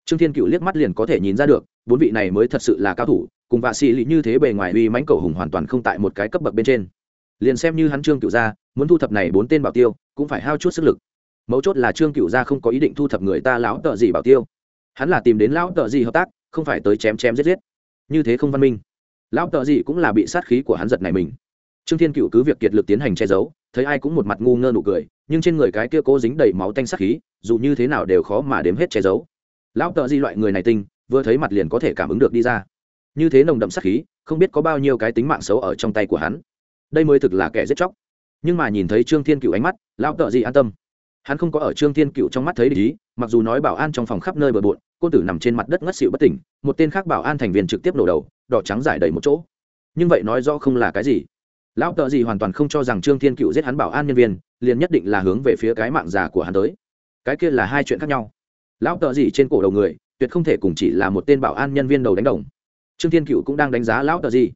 Trương thiên cựu liếc mắt liền có thể nhìn ra được, bốn vị này mới thật sự là cao thủ, cùng vạ sĩ lý như thế bề ngoài uy mãnh cầu hùng hoàn toàn không tại một cái cấp bậc bên trên. Liền xem như hắn trương cựu gia, muốn thu thập này bốn tên bảo tiêu, cũng phải hao chút sức lực. Mấu chốt là trương cựu gia không có ý định thu thập người ta lão tợ gì bảo tiêu. Hắn là tìm đến lão tợ gì hợp tác, không phải tới chém chém giết giết. Như thế không văn minh lão tợ gì cũng là bị sát khí của hắn giật này mình. Trương thiên cựu cứ việc kiệt lực tiến hành che giấu, thấy ai cũng một mặt ngu ngơ nụ cười, nhưng trên người cái kia cố dính đầy máu tanh sát khí, dù như thế nào đều khó mà đếm hết che giấu. Lão tợ gì loại người này tinh, vừa thấy mặt liền có thể cảm ứng được đi ra. Như thế nồng đậm sát khí, không biết có bao nhiêu cái tính mạng xấu ở trong tay của hắn. Đây mới thực là kẻ giết chóc. Nhưng mà nhìn thấy trương thiên cựu ánh mắt, lão tợ gì an tâm. Hắn không có ở trương thiên cựu trong mắt thấy lý mặc dù nói bảo an trong phòng khắp nơi bờ bộn côn tử nằm trên mặt đất ngất xịu bất tỉnh, một tên khác bảo an thành viên trực tiếp nổ đầu đỏ trắng giải đầy một chỗ. Nhưng vậy nói rõ không là cái gì. Lão tợ gì hoàn toàn không cho rằng trương thiên cựu giết hắn bảo an nhân viên, liền nhất định là hướng về phía cái mạng già của hắn tới. Cái kia là hai chuyện khác nhau. Lão tợ gì trên cổ đầu người, tuyệt không thể cùng chỉ là một tên bảo an nhân viên đầu đánh đồng. Trương thiên cựu cũng đang đánh giá lão tợ gì.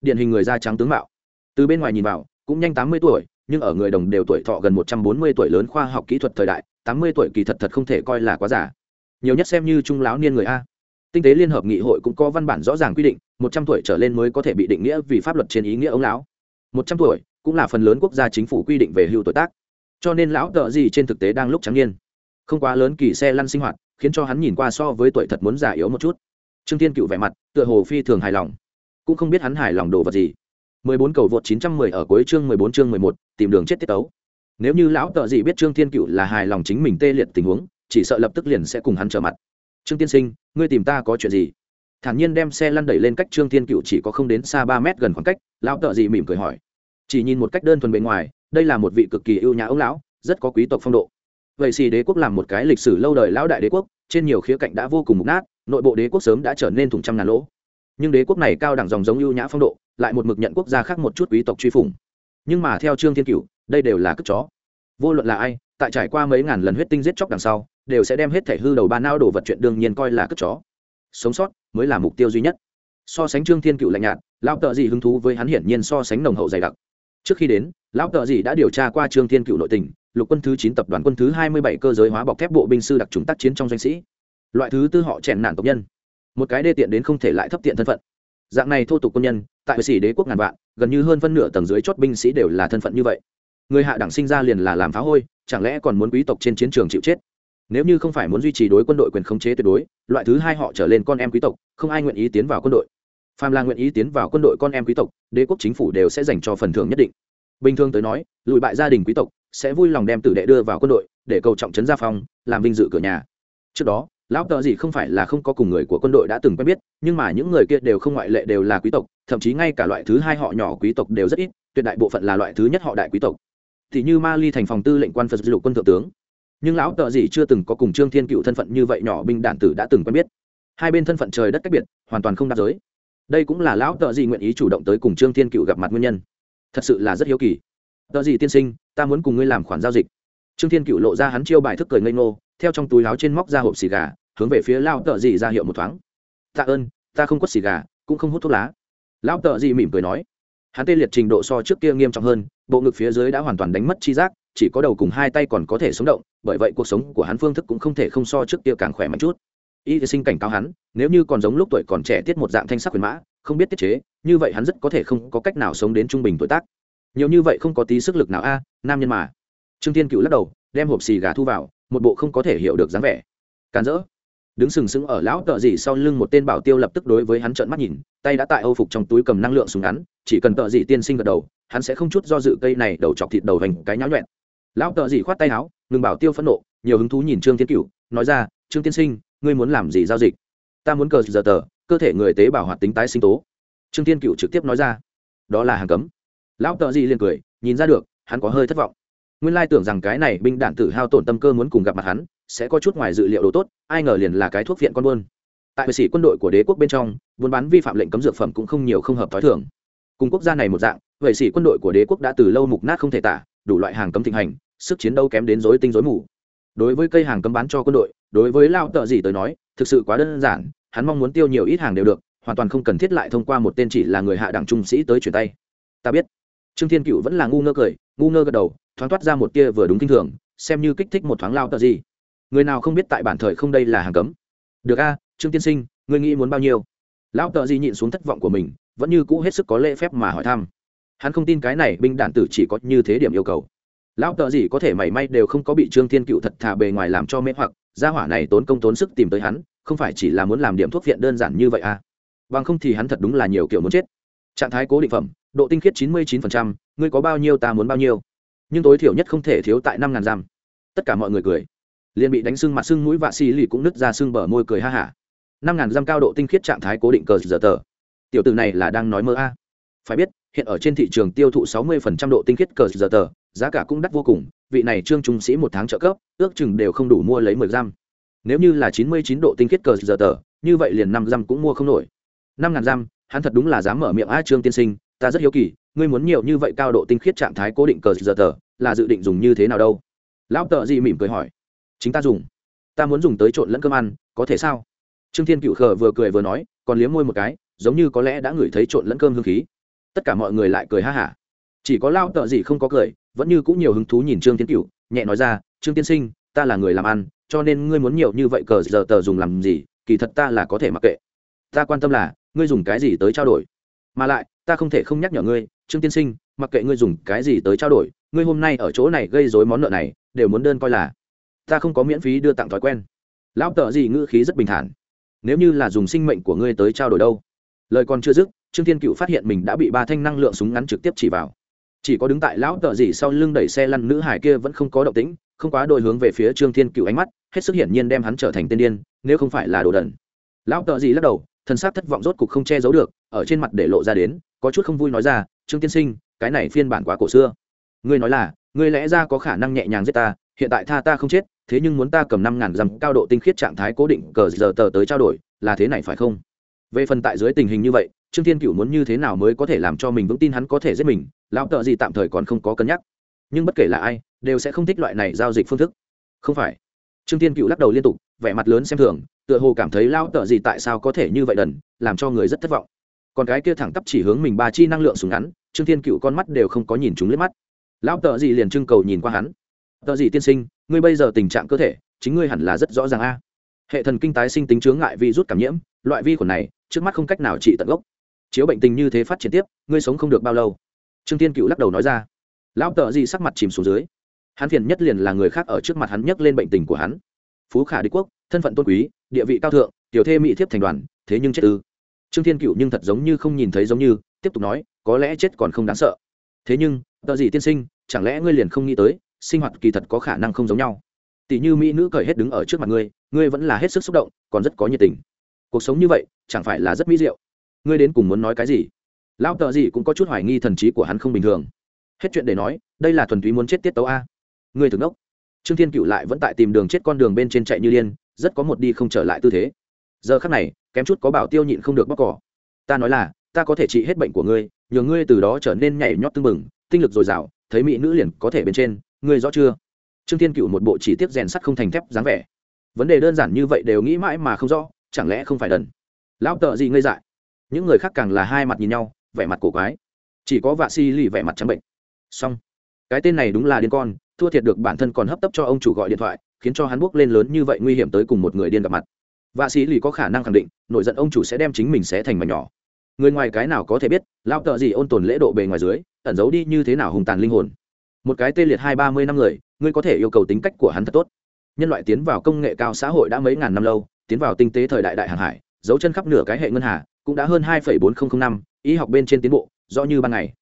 Điển hình người da trắng tướng mạo. Từ bên ngoài nhìn vào, cũng nhanh tám mươi tuổi, nhưng ở người đồng đều tuổi thọ gần một trăm bốn mươi tuổi lớn khoa học kỹ thuật thời đại, tám mươi tuổi kỳ thật thật không thể coi là quá giả nhiều nhất xem như trung lão niên người a. Tinh tế liên hợp nghị hội cũng có văn bản rõ ràng quy định một trăm tuổi trở lên mới có thể bị định nghĩa vì pháp luật trên ý nghĩa ông lão. một trăm tuổi cũng là phần lớn quốc gia chính phủ quy định về hưu tuổi tác. Cho nên lão tợ gì trên thực tế đang lúc trắng niên. Không quá lớn kỳ xe lăn sinh hoạt khiến cho hắn nhìn qua so với tuổi thật muốn già yếu một chút. Trương thiên cựu vẻ mặt tựa hồ phi thường hài lòng. Cũng không biết hắn hài lòng đồ vật gì. 14 cầu vượt 910 ở cuối chương 14 chương 11, tìm đường chết tiết tấu. Nếu như lão tợ gì biết trương thiên cựu là hài lòng chính mình tê liệt tình huống chỉ sợ lập tức liền sẽ cùng hắn trở mặt. Trương tiên sinh ngươi tìm ta có chuyện gì? Thản nhiên đem xe lăn đẩy lên cách trương thiên cựu chỉ có không đến xa ba mét gần khoảng cách, lão tợ gì mỉm cười hỏi. Chỉ nhìn một cách đơn thuần bề ngoài, đây là một vị cực kỳ ưu nhã ông lão, rất có quý tộc phong độ. Vậy xì đế quốc làm một cái lịch sử lâu đời lão đại đế quốc, trên nhiều khía cạnh đã vô cùng mục nát, nội bộ đế quốc sớm đã trở nên thùng trăm ngàn lỗ. Nhưng đế quốc này cao đẳng dòng giống ưu nhã phong độ, lại một mực nhận quốc gia khác một chút quý tộc truy phủng. Nhưng mà theo trương thiên cửu đây đều là cất chó. Vô luận là ai, tại trải qua mấy ngàn lần huyết tinh giết chóc đằng sau, đều sẽ đem hết thể hư đầu ba nao đồ vật chuyện đương nhiên coi là cất chó. Sống sót mới là mục tiêu duy nhất. So sánh trương thiên cựu lạnh nhạt, lão tợ gì hứng thú với hắn hiển nhiên so sánh nồng hậu dày đặc. Trước khi đến, lão tợ gì đã điều tra qua trương thiên cựu nội tình, lục quân thứ chín tập đoàn quân thứ hai mươi bảy cơ giới hóa bọc thép bộ binh sư đặc trùng tác chiến trong doanh sĩ. Loại thứ tư họ chèn nạn tộc nhân. Một cái đê tiện đến không thể lại thấp tiện thân phận. Dạng này thô tục quân nhân, tại sĩ đế quốc ngàn vạn, gần như hơn phân nửa tầng dưới chót binh sĩ đều là thân phận như vậy. Người hạ đẳng sinh ra liền là làm phá hôi, chẳng lẽ còn muốn quý tộc trên chiến trường chịu chết? Nếu như không phải muốn duy trì đối quân đội quyền khống chế tuyệt đối, loại thứ hai họ trở lên con em quý tộc, không ai nguyện ý tiến vào quân đội. Phàm là nguyện ý tiến vào quân đội con em quý tộc, đế quốc chính phủ đều sẽ dành cho phần thưởng nhất định. Bình thường tới nói, lùi bại gia đình quý tộc sẽ vui lòng đem tử đệ đưa vào quân đội, để cầu trọng trấn gia phong, làm vinh dự cửa nhà. Trước đó, lão tợ gì không phải là không có cùng người của quân đội đã từng quen biết, nhưng mà những người kia đều không ngoại lệ đều là quý tộc, thậm chí ngay cả loại thứ hai họ nhỏ quý tộc đều rất ít, tuyệt đại bộ phận là loại thứ nhất họ đại quý tộc. Thì như ma ly thành phòng tư lệnh quan phật lục quân thượng tướng nhưng lão tợ gì chưa từng có cùng trương thiên cựu thân phận như vậy nhỏ binh đản tử đã từng quen biết. Hai bên thân phận trời đất cách biệt, hoàn toàn không đáp giới. Đây cũng là lão tợ gì nguyện ý chủ động tới cùng trương thiên cựu gặp mặt nguyên nhân. Thật sự là rất hiếu kỳ. Tợ gì tiên sinh, ta muốn cùng ngươi làm khoản giao dịch. Trương thiên cựu lộ ra hắn chiêu bài thức cười ngây ngô, theo trong túi láo trên móc ra hộp xì gà, hướng về phía lão tợ gì ra hiệu một thoáng. Tạ ơn, ta không quất xì gà, cũng không hút thuốc lá. Lão tợ gì mỉm cười nói. Hắn tê liệt trình độ so trước kia nghiêm trọng hơn, bộ ngực phía dưới đã hoàn toàn đánh mất chi giác, chỉ có đầu cùng hai tay còn có thể sống động bởi vậy cuộc sống của hắn phương thức cũng không thể không so trước kia càng khỏe mạnh chút. Y sinh cảnh cáo hắn, nếu như còn giống lúc tuổi còn trẻ tiết một dạng thanh sắc quyền mã, không biết tiết chế, như vậy hắn rất có thể không có cách nào sống đến trung bình tuổi tác. Nhiều như vậy không có tí sức lực nào a à, nam nhân mà. Trương thiên cựu lắc đầu, đem hộp xì gà thu vào, một bộ không có thể hiểu được dáng vẻ. Càn rỡ. Đứng sừng sững ở lão tợ dị sau lưng một tên bảo tiêu lập tức đối với hắn trợn mắt nhìn, tay đã tại âu phục trong túi cầm năng lượng súng ngắn, chỉ cần tợ dị tiên sinh gật đầu, hắn sẽ không chút do dự cây này đầu chọc thịt đầu hành cái nháo nhuẹn. Lão tợ dị khoát tay áo ngừng bảo tiêu phẫn nộ, nhiều hứng thú nhìn trương thiên cựu nói ra, trương tiên sinh, ngươi muốn làm gì giao dịch? Ta muốn cờ giờ tờ, cơ thể người tế bào hoạt tính tái sinh tố. Trương thiên cựu trực tiếp nói ra, đó là hàng cấm. Lão tợ gì liền cười, nhìn ra được, hắn có hơi thất vọng. Nguyên lai tưởng rằng cái này binh đạn tử hao tổn tâm cơ muốn cùng gặp mặt hắn, sẽ có chút ngoài dự liệu đồ tốt, ai ngờ liền là cái thuốc viện con buôn. Tại sĩ quân đội của đế quốc bên trong, buôn bán vi phạm lệnh cấm dược phẩm cũng không nhiều không hợp t h i thường. Cùng quốc gia này một dạng vậy sĩ quân đội của đế quốc đã từ lâu mục nát không thể tả, đủ loại hàng cấm thịnh hành sức chiến đấu kém đến rối tinh rối mù. Đối với cây hàng cấm bán cho quân đội, đối với lao tợ gì tới nói, thực sự quá đơn giản, hắn mong muốn tiêu nhiều ít hàng đều được, hoàn toàn không cần thiết lại thông qua một tên chỉ là người hạ đẳng trung sĩ tới chuyển tay. Ta biết. Trương thiên cựu vẫn là ngu ngơ cười, ngu ngơ gật đầu, thoáng toát ra một tia vừa đúng kinh thường, xem như kích thích một thoáng lao tợ gì người nào không biết tại bản thời không đây là hàng cấm? Được a, trương tiên sinh người nghĩ muốn bao nhiêu? Lão tợ gì nhịn xuống thất vọng của mình, vẫn như cũ hết sức có lễ phép mà hỏi thăm. Hắn không tin cái này binh đạn tử chỉ có như thế điểm yêu cầu lão tợ gì có thể mảy may đều không có bị trương thiên cựu thật thà bề ngoài làm cho mê hoặc, gia hỏa này tốn công tốn sức tìm tới hắn, không phải chỉ là muốn làm điểm thuốc viện đơn giản như vậy à? Bằng không thì hắn thật đúng là nhiều kiểu muốn chết. Trạng thái cố định phẩm, độ tinh khiết chín mươi chín ngươi có bao nhiêu ta muốn bao nhiêu. Nhưng tối thiểu nhất không thể thiếu tại năm ngàn giam. Tất cả mọi người cười. Liền bị đánh sưng mặt sưng mũi vạ xì lì cũng nứt ra sưng bờ môi cười ha hả. năm ngàn giam cao độ tinh khiết trạng thái cố định cờ giờ tờ. Tiểu từ này là đang nói mơ a. Phải biết, hiện ở trên thị trường tiêu thụ sáu mươi phần trăm độ tinh khiết cờ giờ tờ giá cả cũng đắt vô cùng, vị này trương trung sĩ một tháng trợ cấp, ước chừng đều không đủ mua lấy mười giam. Nếu như là chín mươi chín độ tinh khiết cờ giờ tờ, như vậy liền năm giam cũng mua không nổi. Năm ngàn giam, hắn thật đúng là dám mở miệng, a trương tiên sinh, ta rất hiếu kỳ, ngươi muốn nhiều như vậy cao độ tinh khiết trạng thái cố định cờ giờ tờ, là dự định dùng như thế nào đâu? Lão tợ gì mỉm cười hỏi. Chính ta dùng. Ta muốn dùng tới trộn lẫn cơm ăn, có thể sao? Trương thiên cựu khờ vừa cười vừa nói, còn liếm môi một cái, giống như có lẽ đã ngửi thấy trộn lẫn cơm hương khí. Tất cả mọi người lại cười ha hả. Chỉ có lao tợ gì không có cười vẫn như cũng nhiều hứng thú nhìn trương tiến cựu nhẹ nói ra, trương tiên sinh, ta là người làm ăn, cho nên ngươi muốn nhiều như vậy cờ giờ tờ dùng làm gì, kỳ thật ta là có thể mặc kệ. Ta quan tâm là, ngươi dùng cái gì tới trao đổi. Mà lại, ta không thể không nhắc nhở ngươi, trương tiên sinh, mặc kệ ngươi dùng cái gì tới trao đổi, ngươi hôm nay ở chỗ này gây dối món nợ này, đều muốn đơn coi là, ta không có miễn phí đưa tặng thói quen. Lão tợ gì ngữ khí rất bình thản. Nếu như là dùng sinh mệnh của ngươi tới trao đổi đâu? Lời còn chưa dứt, trương thiên cựu phát hiện mình đã bị ba thanh năng lượng súng ngắn trực tiếp chỉ vào chỉ có đứng tại lão tợ gì sau lưng đẩy xe lăn nữ hải kia vẫn không có động tĩnh, không quá đội hướng về phía trương thiên cựu ánh mắt, hết sức hiển nhiên đem hắn trở thành tên điên, nếu không phải là đồ đần. Lão tợ gì lắc đầu thân xác thất vọng rốt cục không che giấu được, ở trên mặt để lộ ra đến, có chút không vui nói ra, trương tiên sinh, cái này phiên bản quá cổ xưa. Ngươi nói là, ngươi lẽ ra có khả năng nhẹ nhàng giết ta, hiện tại tha ta không chết, thế nhưng muốn ta cầm năm ngàn dặm cao độ tinh khiết trạng thái cố định cờ giờ tờ tới trao đổi, là thế này phải không? Về phần tại dưới tình hình như vậy, trương thiên cựu muốn như thế nào mới có thể làm cho mình vững tin hắn có thể giết mình lão tợ gì tạm thời còn không có cân nhắc. Nhưng bất kể là ai, đều sẽ không thích loại này giao dịch phương thức. Không phải. Trương thiên cựu lắc đầu liên tục, vẻ mặt lớn xem thường, tựa hồ cảm thấy lao tợ gì tại sao có thể như vậy đần, làm cho người rất thất vọng. Còn cái kia thẳng tắp chỉ hướng mình ba chi năng lượng súng ngắn, trương thiên cựu con mắt đều không có nhìn chúng liếc mắt. Lão tợ gì liền trưng cầu nhìn qua hắn. Tợ gì tiên sinh, ngươi bây giờ tình trạng cơ thể, chính ngươi hẳn là rất rõ ràng a. Hệ thần kinh tái sinh tính chướng ngại vi rút cảm nhiễm, loại vi khuẩn này, trước mắt không cách nào trị tận gốc. Chiếu bệnh tình như thế phát triển tiếp, ngươi sống không được bao lâu trương thiên cựu lắc đầu nói ra. Lão tợ gì sắc mặt chìm xuống dưới. Hắn phiền nhất liền là người khác ở trước mặt hắn nhắc lên bệnh tình của hắn. Phú khả đế quốc, thân phận tôn quý, địa vị cao thượng, tiểu thê mỹ thiếp thành đoàn, thế nhưng chết ư. Trương thiên cựu nhưng thật giống như không nhìn thấy giống như, tiếp tục nói, có lẽ chết còn không đáng sợ. Thế nhưng, tợ gì tiên sinh, chẳng lẽ ngươi liền không nghĩ tới, sinh hoạt kỳ thật có khả năng không giống nhau. Tỷ như mỹ nữ cởi hết đứng ở trước mặt ngươi ngươi vẫn là hết sức xúc động, còn rất có nhiệt tình. Cuộc sống như vậy, chẳng phải là rất mỹ diệu. Ngươi đến cùng muốn nói cái gì? Lão tợ gì cũng có chút hoài nghi thần trí của hắn không bình thường. Hết chuyện để nói, đây là thuần túy muốn chết tiết tấu a. Người thực đốc trương thiên cựu lại vẫn tại tìm đường chết con đường bên trên chạy như liên rất có một đi không trở lại tư thế. Giờ khắc này, kém chút có bảo tiêu nhịn không được bóc cỏ. Ta nói là, ta có thể trị hết bệnh của ngươi, nhờ ngươi từ đó trở nên nhảy nhót tưng bừng, tinh lực dồi dào, thấy mỹ nữ liền có thể bên trên, ngươi rõ chưa? Trương thiên cựu một bộ chỉ tiếp rèn sắt không thành thép dáng vẻ. Vấn đề đơn giản như vậy đều nghĩ mãi mà không rõ, chẳng lẽ không phải đần? Lão tợ gì ngây dại? Những người khác càng là hai mặt nhìn nhau vẻ mặt cổ quái. Chỉ có vạ si lì vẻ mặt trắng bệnh. Xong. Cái tên này đúng là điên con, thua thiệt được bản thân còn hấp tấp cho ông chủ gọi điện thoại, khiến cho hắn bước lên lớn như vậy nguy hiểm tới cùng một người điên gặp mặt. Vạ sĩ lì có khả năng khẳng định nội giận ông chủ sẽ đem chính mình sẽ thành mà nhỏ. Người ngoài cái nào có thể biết lao tợ gì ôn tồn lễ độ bề ngoài dưới, ẩn giấu đi như thế nào hùng tàn linh hồn. Một cái tê liệt hai ba mươi năm người, ngươi có thể yêu cầu tính cách của hắn thật tốt. Nhân loại tiến vào công nghệ cao xã hội đã mấy ngàn năm lâu, tiến vào tinh tế thời đại đại hàng hải dấu chân khắp nửa cái hệ ngân hà, cũng đã hơn hai bốn nghìn năm y học bên trên tiến bộ, rõ như ban ngày.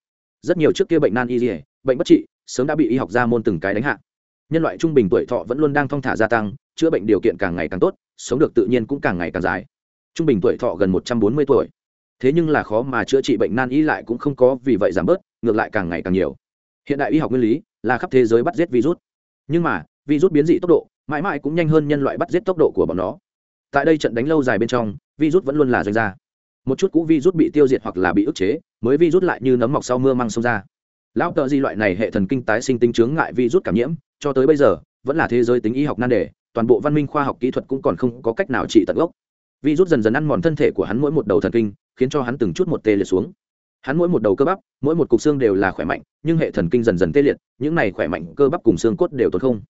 Rất nhiều trước kia bệnh nan y dỉa bệnh bất trị, sớm đã bị y học ra môn từng cái đánh hạ. Nhân loại trung bình tuổi thọ vẫn luôn đang thong thả gia tăng, chữa bệnh điều kiện càng ngày càng tốt, sống được tự nhiên cũng càng ngày càng dài. Trung bình tuổi thọ gần một trăm bốn mươi tuổi. Thế nhưng là khó mà chữa trị bệnh nan y lại cũng không có, vì vậy giảm bớt, ngược lại càng ngày càng nhiều. Hiện đại y học nguyên lý là khắp thế giới bắt giết virus. Nhưng mà, virus biến dị tốc độ mãi mãi cũng nhanh hơn nhân loại bắt giết tốc độ của bọn nó. Tại đây trận đánh lâu dài bên trong, virus vẫn luôn là doanh gia một chút cũ virus bị tiêu diệt hoặc là bị ức chế, mới virus lại như nấm mọc sau mưa măng sông ra. Lão tợ di loại này hệ thần kinh tái sinh tính chướng ngại virus cảm nhiễm, cho tới bây giờ, vẫn là thế giới tính y học nan đề, toàn bộ văn minh khoa học kỹ thuật cũng còn không có cách nào trị tận gốc. Virus dần dần ăn mòn thân thể của hắn mỗi một đầu thần kinh, khiến cho hắn từng chút một tê liệt xuống. Hắn mỗi một đầu cơ bắp, mỗi một cục xương đều là khỏe mạnh, nhưng hệ thần kinh dần dần tê liệt, những này khỏe mạnh cơ bắp cùng xương cốt đều tốt không.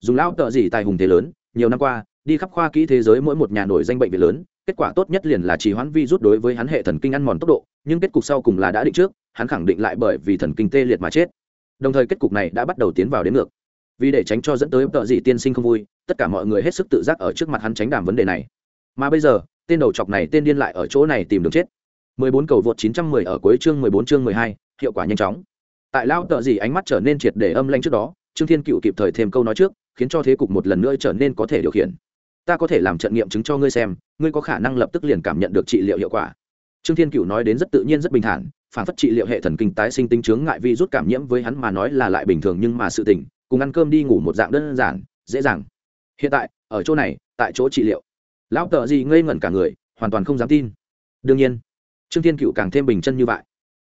Dùng lão tợ gì tài hùng thế lớn, nhiều năm qua đi khắp khoa kỹ thế giới mỗi một nhà nổi danh bệnh viện lớn kết quả tốt nhất liền là trì hoãn virus đối với hắn hệ thần kinh ăn mòn tốc độ nhưng kết cục sau cùng là đã định trước hắn khẳng định lại bởi vì thần kinh tê liệt mà chết. Đồng thời kết cục này đã bắt đầu tiến vào đến ngược. Vì để tránh cho dẫn tới tợ dị tiên sinh không vui tất cả mọi người hết sức tự giác ở trước mặt hắn tránh đàm vấn đề này. Mà bây giờ tên đầu chọc này tên điên lại ở chỗ này tìm được chết. 14 cầu vượt 910 ở cuối chương 14 chương 12, hiệu quả nhanh chóng. Tại lao tợ dị ánh mắt trở nên triệt để âm lanh trước đó trương thiên cựu kịp thời thêm câu nói trước khiến cho thế cục một lần nữa trở nên có thể điều khiển ta có thể làm trận nghiệm chứng cho ngươi xem, ngươi có khả năng lập tức liền cảm nhận được trị liệu hiệu quả. Trương thiên cựu nói đến rất tự nhiên rất bình thản, phản phất trị liệu hệ thần kinh tái sinh tính chướng ngại vi rút cảm nhiễm với hắn mà nói là lại bình thường nhưng mà sự tỉnh cùng ăn cơm đi ngủ một dạng đơn giản, dễ dàng. Hiện tại, ở chỗ này, tại chỗ trị liệu. Lão tợ gì ngây ngẩn cả người, hoàn toàn không dám tin. Đương nhiên, trương thiên cựu càng thêm bình chân như vậy.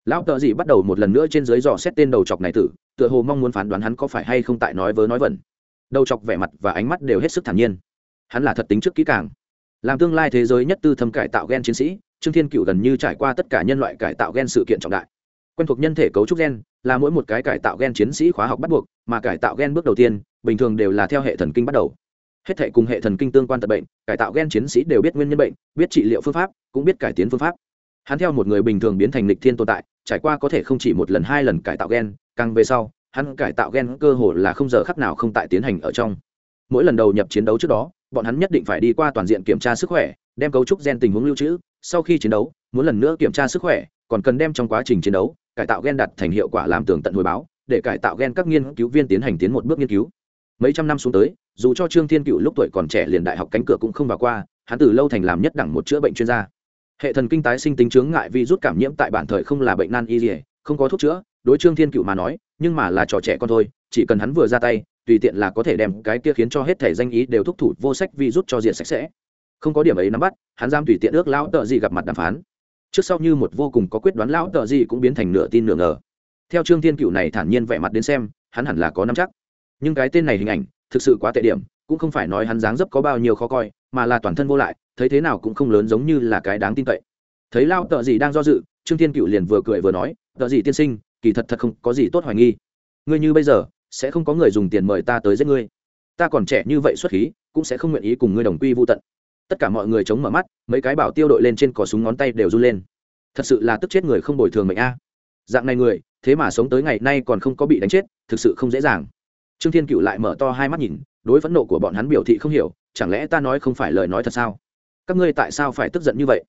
Lão tợ gì bắt đầu một lần nữa trên dưới dò xét tên đầu chọc này tử, tựa hồ mong muốn phán đoán hắn có phải hay không tại nói vớ nói vẩn. Đầu chọc vẻ mặt và ánh mắt đều hết sức thản nhiên hắn là thật tính trước kỹ càng. Làm tương lai thế giới nhất tư thâm cải tạo gen chiến sĩ, trương thiên cựu gần như trải qua tất cả nhân loại cải tạo gen sự kiện trọng đại. Quen thuộc nhân thể cấu trúc gen là mỗi một cái cải tạo gen chiến sĩ khóa học bắt buộc, mà cải tạo gen bước đầu tiên, bình thường đều là theo hệ thần kinh bắt đầu. Hết thể cùng hệ thần kinh tương quan tật bệnh, cải tạo gen chiến sĩ đều biết nguyên nhân bệnh, biết trị liệu phương pháp, cũng biết cải tiến phương pháp. Hắn theo một người bình thường biến thành lịch thiên tồn tại, trải qua có thể không chỉ một lần, hai lần cải tạo gen, càng về sau, hắn cải tạo gen cơ hồ là không giờ khắc nào không tại tiến hành ở trong. Mỗi lần đầu nhập chiến đấu trước đó bọn hắn nhất định phải đi qua toàn diện kiểm tra sức khỏe, đem cấu trúc gen tình huống lưu trữ, sau khi chiến đấu, muốn lần nữa kiểm tra sức khỏe, còn cần đem trong quá trình chiến đấu, cải tạo gen đạt thành hiệu quả làm tường tận hồi báo, để cải tạo gen các nghiên cứu viên tiến hành tiến một bước nghiên cứu. Mấy trăm năm xuống tới, dù cho trương thiên cựu lúc tuổi còn trẻ liền đại học cánh cửa cũng không vào qua, hắn từ lâu thành làm nhất đẳng một chữa bệnh chuyên gia. Hệ thần kinh tái sinh tính chướng ngại vi rút cảm nhiễm tại bản thời không là bệnh nan y dỉa không có thuốc chữa, đối trương thiên cựu mà nói, nhưng mà là trò trẻ con thôi, chỉ cần hắn vừa ra tay tùy tiện là có thể đem cái kia khiến cho hết thể danh ý đều thúc thủ vô sách vi rút cho diện sạch sẽ. Không có điểm ấy nắm bắt, hắn giam tùy tiện ước lão tợ gì gặp mặt đàm phán. Trước sau như một vô cùng có quyết đoán lão tợ gì cũng biến thành nửa tin nửa ngờ. Theo trương thiên cựu này thản nhiên vẻ mặt đến xem, hắn hẳn là có nắm chắc. Nhưng cái tên này hình ảnh, thực sự quá tệ điểm, cũng không phải nói hắn dáng dấp có bao nhiêu khó coi, mà là toàn thân vô lại, thấy thế nào cũng không lớn giống như là cái đáng tin cậy. Thấy lao tợ gì đang do dự, trương thiên cựu liền vừa cười vừa nói, tợ gì tiên sinh, kỳ thật thật không có gì tốt hoài nghi. Ngươi như bây giờ sẽ không có người dùng tiền mời ta tới giết ngươi. Ta còn trẻ như vậy xuất khí, cũng sẽ không nguyện ý cùng ngươi đồng quy vô tận. Tất cả mọi người chống mở mắt, mấy cái bảo tiêu đội lên trên cò súng ngón tay đều run lên. Thật sự là tức chết người không bồi thường mệnh a. Dạng này người, thế mà sống tới ngày nay còn không có bị đánh chết, thực sự không dễ dàng. Trương thiên cựu lại mở to hai mắt nhìn, đối phẫn nộ của bọn hắn biểu thị không hiểu, chẳng lẽ ta nói không phải lời nói thật sao? Các ngươi tại sao phải tức giận như vậy?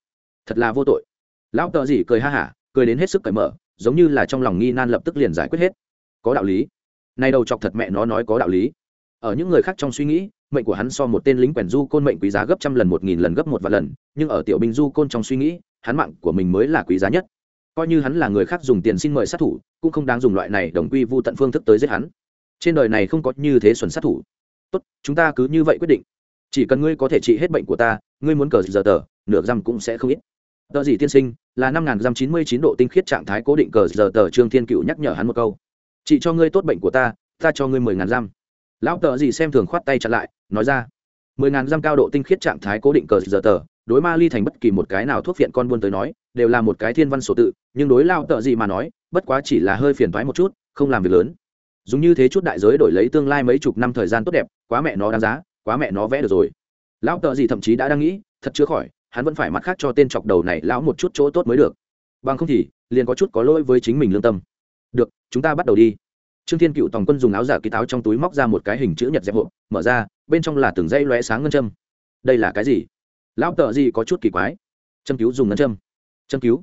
Thật là vô tội. Lão tợ gì cười ha hả, cười đến hết sức cởi mở, giống như là trong lòng nghi nan lập tức liền giải quyết hết. Có đạo lý nay đầu chọc thật mẹ nó nói có đạo lý. Ở những người khác trong suy nghĩ, mệnh của hắn so một tên lính quèn du côn mệnh quý giá gấp trăm lần một nghìn lần gấp một vạn lần, nhưng ở tiểu binh du côn trong suy nghĩ, hắn mạng của mình mới là quý giá nhất. Coi như hắn là người khác dùng tiền xin mời sát thủ, cũng không đáng dùng loại này đồng quy vu tận phương thức tới giết hắn. Trên đời này không có như thế xuẩn sát thủ. Tốt, chúng ta cứ như vậy quyết định. Chỉ cần ngươi có thể trị hết bệnh của ta, ngươi muốn cờ giờ tờ, nửa răm cũng sẽ không ít. Tờ gì tiên sinh, là năm nghìn răm chín mươi chín độ tinh khiết trạng thái cố định cờ giờ tờ trương thiên cựu nhắc nhở hắn một câu chị cho ngươi tốt bệnh của ta ta cho ngươi mười ngàn răm lão tờ gì xem thường khoát tay chặn lại, nói ra. Mười ngàn răm cao độ tinh khiết trạng thái cố định cờ giờ tờ, đối ma ly thành bất kỳ một cái nào thuốc phiện con buôn tới nói, đều là một cái thiên văn sổ tự, nhưng đối lao tợ gì mà nói, bất quá chỉ là hơi phiền thoái một chút, không làm việc lớn. Dùng như thế chút đại giới đổi lấy tương lai mấy chục năm thời gian tốt đẹp, quá mẹ nó đáng giá, quá mẹ nó vẽ được rồi. Lão tợ gì thậm chí đã đang nghĩ, thật chữa khỏi, hắn vẫn phải mặt khác cho tên chọc đầu này lão một chút chỗ tốt mới được. Bằng không thì, liền có chút có lỗi với chính mình lương tâm được, chúng ta bắt đầu đi. Trương thiên cựu tòng quân dùng áo giả ký táo trong túi móc ra một cái hình chữ nhật dẹp hộp, mở ra, bên trong là từng dây lóe sáng ngân châm. Đây là cái gì? Lão tợ gì có chút kỳ quái. Châm cứu dùng ngân châm. Châm cứu?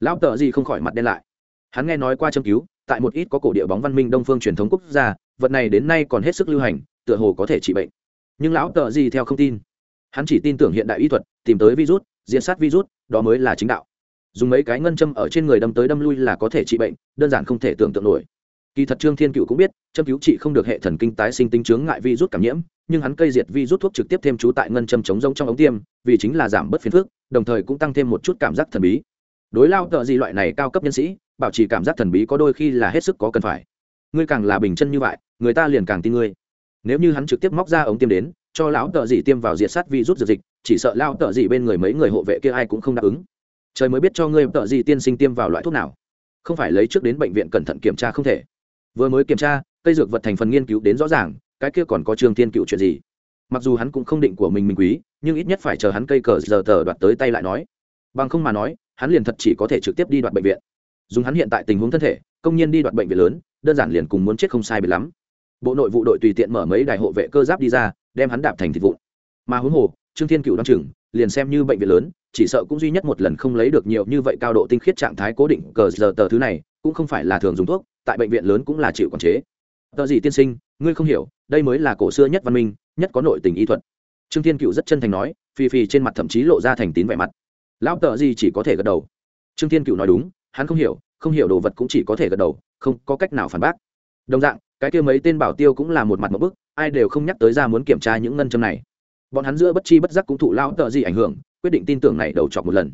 Lão tợ gì không khỏi mặt đen lại. Hắn nghe nói qua châm cứu, tại một ít có cổ địa bóng văn minh đông phương truyền thống quốc gia, vật này đến nay còn hết sức lưu hành, tựa hồ có thể trị bệnh. Nhưng lão tợ gì theo không tin. Hắn chỉ tin tưởng hiện đại y thuật, tìm tới virus diễn sát virus, đó mới là chính đạo dùng mấy cái ngân châm ở trên người đâm tới đâm lui là có thể trị bệnh, đơn giản không thể tưởng tượng nổi. Kỳ thật trương thiên cựu cũng biết, châm cứu trị không được hệ thần kinh tái sinh tính chướng ngại vi rút cảm nhiễm, nhưng hắn cây diệt vi rút thuốc trực tiếp thêm chú tại ngân châm chống rông trong ống tiêm, vì chính là giảm bớt phiền phức, đồng thời cũng tăng thêm một chút cảm giác thần bí. Đối lao tợ gì loại này cao cấp nhân sĩ, bảo trì cảm giác thần bí có đôi khi là hết sức có cần phải. Ngươi càng là bình chân như vậy, người ta liền càng tin ngươi. Nếu như hắn trực tiếp móc ra ống tiêm đến, cho lão tợ gì tiêm vào diệt sát vi rút dược dịch, chỉ sợ lao tợ gì bên người mấy người hộ vệ kia ai cũng không đáp ứng trời mới biết cho ngươi tợ gì tiên sinh tiêm vào loại thuốc nào. Không phải lấy trước đến bệnh viện cẩn thận kiểm tra không thể. Vừa mới kiểm tra, cây dược vật thành phần nghiên cứu đến rõ ràng, cái kia còn có trương thiên cựu chuyện gì? Mặc dù hắn cũng không định của mình mình quý, nhưng ít nhất phải chờ hắn cây cờ giờ tờ đoạt tới tay lại nói. Bằng không mà nói, hắn liền thật chỉ có thể trực tiếp đi đoạt bệnh viện. Dùng hắn hiện tại tình huống thân thể, công nhân đi đoạt bệnh viện lớn, đơn giản liền cùng muốn chết không sai bị lắm. Bộ nội vụ đội tùy tiện mở mấy đài hộ vệ cơ giáp đi ra, đem hắn đạp thành thịt vụn. Mà huống hồ, trương thiên cựu đ o n chừng, liền xem như bệnh viện lớn chỉ sợ cũng duy nhất một lần không lấy được nhiều như vậy cao độ tinh khiết trạng thái cố định cờ giờ tờ thứ này, cũng không phải là thường dùng thuốc, tại bệnh viện lớn cũng là chịu quản chế. Tờ gì tiên sinh, ngươi không hiểu, đây mới là cổ xưa nhất văn minh, nhất có nội tình y thuật. Trương thiên cựu rất chân thành nói, phì phì trên mặt thậm chí lộ ra thành tín vẻ mặt. Lão tờ gì chỉ có thể gật đầu. Trương thiên cựu nói đúng, hắn không hiểu không hiểu đồ vật cũng chỉ có thể gật đầu, không có cách nào phản bác. Đồng dạng, cái kia mấy tên bảo tiêu cũng là một mặt một bức, ai đều không nhắc tới ra muốn kiểm tra những ngân châm này. Bọn hắn giữa bất chi bất giác cũng thụ lão tờ gì ảnh hưởng quyết định tin tưởng này đầu chọc một lần.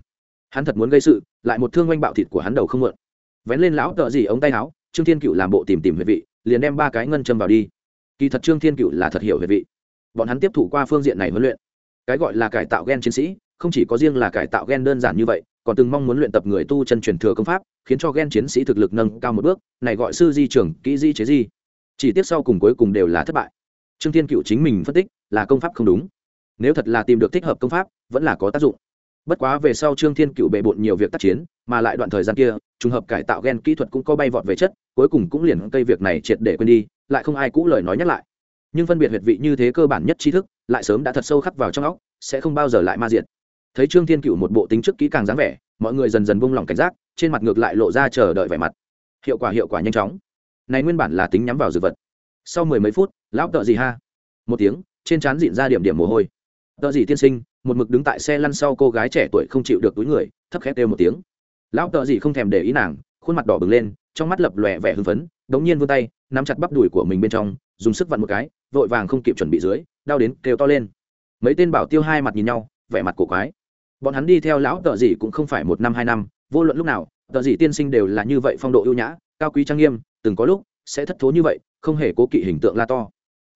Hắn thật muốn gây sự, lại một thương oanh bạo thịt của hắn đầu không mượn. Vén lên lão tợ gì ống tay áo, trương thiên cựu làm bộ tìm tìm huyệt vị, liền đem ba cái ngân châm vào đi. Kỳ thật trương thiên cựu là thật hiểu huyệt vị. Bọn hắn tiếp thủ qua phương diện này huấn luyện. Cái gọi là cải tạo g e n chiến sĩ, không chỉ có riêng là cải tạo g e n đơn giản như vậy, còn từng mong muốn luyện tập người tu chân truyền thừa công pháp, khiến cho g e n chiến sĩ thực lực nâng cao một bước, này gọi sư di trưởng, kỹ di chế di. Chỉ tiếp sau cùng cuối cùng đều là thất bại. Trương thiên cựu chính mình phân tích là công pháp không đúng nếu thật là tìm được thích hợp công pháp, vẫn là có tác dụng. Bất quá về sau trương thiên cựu bề bộn nhiều việc tác chiến, mà lại đoạn thời gian kia, trùng hợp cải tạo gen kỹ thuật cũng có bay vọt về chất, cuối cùng cũng liền cây việc này triệt để quên đi, lại không ai cũ lời nói nhắc lại. Nhưng phân biệt huyệt vị như thế cơ bản nhất tri thức, lại sớm đã thật sâu khắc vào trong óc, sẽ không bao giờ lại ma diện thấy trương thiên cựu một bộ tính trước kỹ càng dáng vẻ, mọi người dần dần buông lỏng cảnh giác, trên mặt ngược lại lộ ra chờ đợi vẻ mặt. Hiệu quả hiệu quả nhanh chóng. Này nguyên bản là tính nhắm vào dược vật. Sau mười mấy phút, lão tợ gì ha? Một tiếng, trên trán dịn ra điểm điểm mồ hôi tợ gì tiên sinh, một mực đứng tại xe lăn sau cô gái trẻ tuổi không chịu được túi người, thấp khét kêu một tiếng. Lão tợ gì không thèm để ý nàng, khuôn mặt đỏ bừng lên, trong mắt lập lòe vẻ hưng phấn, đống nhiên vươn tay, nắm chặt bắp đùi của mình bên trong, dùng sức vặn một cái, vội vàng không kịp chuẩn bị dưới, đau đến kêu to lên. Mấy tên bảo tiêu hai mặt nhìn nhau, vẻ mặt cổ quái. Bọn hắn đi theo lão tợ gì cũng không phải một năm, hai năm, vô luận lúc nào, tợ gì tiên sinh đều là như vậy phong độ ưu nhã, cao quý trang nghiêm, từng có lúc sẽ thất thố như vậy, không hề cố kỵ hình tượng la to.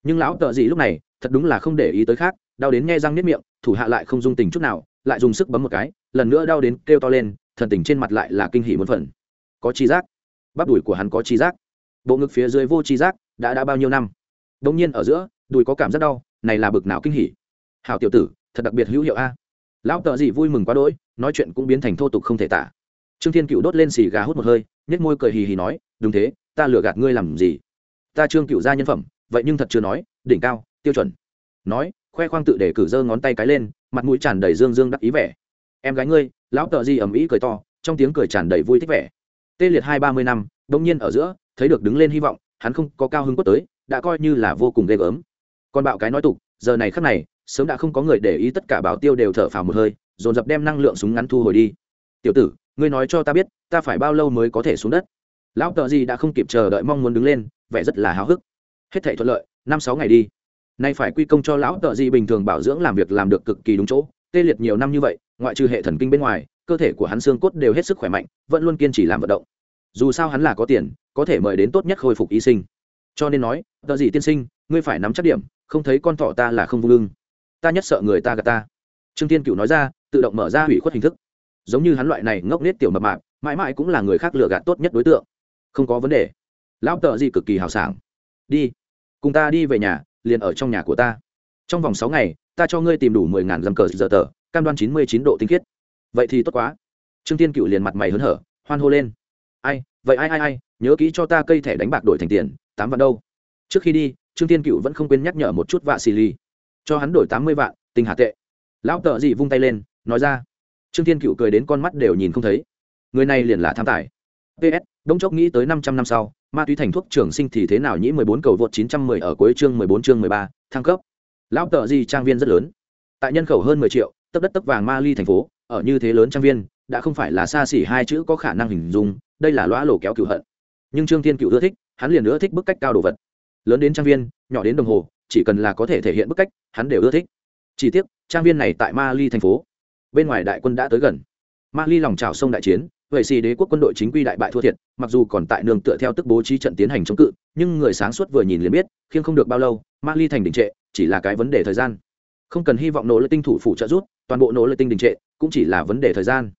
Nhưng lão tợ gì lúc này thật đúng là không để ý tới khác đau đến nghe răng nếp miệng, thủ hạ lại không dung tình chút nào, lại dùng sức bấm một cái, lần nữa đau đến kêu to lên, thần tình trên mặt lại là kinh hỉ một phần. Có chi giác. Bắp đùi của hắn có chi giác. Bộ ngực phía dưới vô chi giác, đã đã bao nhiêu năm? Đông nhiên ở giữa, đùi có cảm giác đau, này là bực nào kinh hỉ. Hảo tiểu tử, thật đặc biệt hữu hiệu a. Lão tợ gì vui mừng quá đỗi, nói chuyện cũng biến thành thô tục không thể tả. Trương thiên cựu đốt lên xì gà hút một hơi nhét môi cười hì hì nói, đúng thế, ta lừa gạt ngươi làm gì? Ta trương cựu ra nhân phẩm, vậy nhưng thật chưa nói, đỉnh cao, tiêu chuẩn. Nói khoe khoang tự để cử giơ ngón tay cái lên, mặt mũi tràn đầy dương dương đắc ý vẻ. Em gái ngươi, lão tợ gì ầm ĩ cười to, trong tiếng cười tràn đầy vui thích vẻ. Tê liệt hai ba mươi năm, bỗng nhiên ở giữa, thấy được đứng lên hy vọng, hắn không có cao hứng quất tới, đã coi như là vô cùng ghê gớm. Còn bạo cái nói tục, giờ này khắc này, sớm đã không có người để ý tất cả bảo tiêu đều thở phào một hơi, dồn dập đem năng lượng súng ngắn thu hồi đi. Tiểu tử, ngươi nói cho ta biết, ta phải bao lâu mới có thể xuống đất? Lão tợ gì đã không kịp chờ đợi mong muốn đứng lên, vẻ rất là háo hức. Hết thể thuận lợi, năm sáu ngày đi nay phải quy công cho lão tợ gì bình thường bảo dưỡng làm việc làm được cực kỳ đúng chỗ. Tê liệt nhiều năm như vậy, ngoại trừ hệ thần kinh bên ngoài, cơ thể của hắn xương cốt đều hết sức khỏe mạnh, vẫn luôn kiên trì làm vận động. Dù sao hắn là có tiền, có thể mời đến tốt nhất khôi phục y sinh. Cho nên nói, tợ gì tiên sinh, ngươi phải nắm chắc điểm, không thấy con thỏ ta là không vung lưng ta nhất sợ người ta gạt ta. Trương tiên cựu nói ra, tự động mở ra hủy khuất hình thức. Giống như hắn loại này ngốc nết tiểu mập mạp, mãi mãi cũng là người khác lừa gạt tốt nhất đối tượng. Không có vấn đề. Lão tợ gì cực kỳ hào sảng. Đi, cùng ta đi về nhà liền ở trong nhà của ta. Trong vòng sáu ngày, ta cho ngươi tìm đủ mười ngàn dăm cờ giờ tờ, cam đoan chín mươi chín độ tinh khiết. Vậy thì tốt quá. Trương tiên cựu liền mặt mày hớn hở, hoan hô lên. Ai, vậy ai ai ai, nhớ kỹ cho ta cây thẻ đánh bạc đổi thành tiền, tám vạn đâu. Trước khi đi, trương tiên cựu vẫn không quên nhắc nhở một chút vạ xì ly cho hắn đổi tám mươi vạn tinh hạ tệ. Lão tợ dị vung tay lên, nói ra. Trương tiên cựu cười đến con mắt đều nhìn không thấy. Người này liền là tham tài. Ps đông chốc nghĩ tới năm trăm năm sau ma túy thành thuốc trường sinh thì thế nào nhĩ mười bốn cầu vượt chín trăm mười ở cuối chương mười bốn chương mười ba, thăng cấp. Lão tợ Di trang viên rất lớn. Tại nhân khẩu hơn mười triệu tấp đất tấp vàng ma ly thành phố, ở như thế lớn trang viên, đã không phải là xa xỉ hai chữ có khả năng hình dung, đây là lõa lổ kéo cựu hận. Nhưng trương thiên cựu ưa thích, hắn liền ưa thích bức cách cao đồ vật. Lớn đến trang viên, nhỏ đến đồng hồ, chỉ cần là có thể thể hiện bức cách, hắn đều ưa thích. Chỉ tiếc, trang viên này tại ma ly thành phố. Bên ngoài đại quân đã tới gần. Ma ly lòng trào sông đại chiến vậy xì đế quốc quân đội chính quy đại bại thua thiệt, mặc dù còn tại nương tựa theo tức bố trí trận tiến hành chống cự, nhưng người sáng suốt vừa nhìn liền biết, khiêng không được bao lâu, ma ly thành đình trệ, chỉ là cái vấn đề thời gian. Không cần hy vọng nỗ lực tinh thủ phủ trợ rút, toàn bộ nỗ lực tinh đình trệ cũng chỉ là vấn đề thời gian.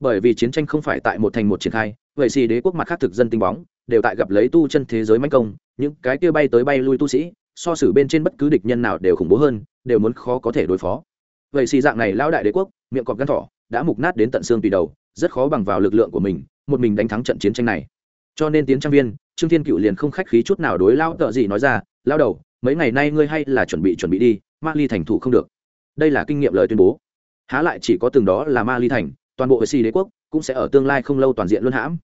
Bởi vì chiến tranh không phải tại một thành một triển khai vậy xì đế quốc mặt khác thực dân tinh bóng, đều tại gặp lấy tu chân thế giới mãnh công, những cái kia bay tới bay lui tu sĩ, so sử bên trên bất cứ địch nhân nào đều khủng bố hơn, đều muốn khó có thể đối phó. Vậy xì dạng này lão đại đế quốc, miệng cọp gắn thỏ, đã mục nát đến tận xương tùy đầu rất khó bằng vào lực lượng của mình, một mình đánh thắng trận chiến tranh này. Cho nên tiến trang viên, trương thiên cựu liền không khách khí chút nào đối lao tợ gì nói ra, lao đầu, mấy ngày nay ngươi hay là chuẩn bị chuẩn bị đi, ma ly thành thủ không được. Đây là kinh nghiệm lời tuyên bố. Há lại chỉ có từng đó là ma ly thành, toàn bộ hệ si đế quốc cũng sẽ ở tương lai không lâu toàn diện luân hãm.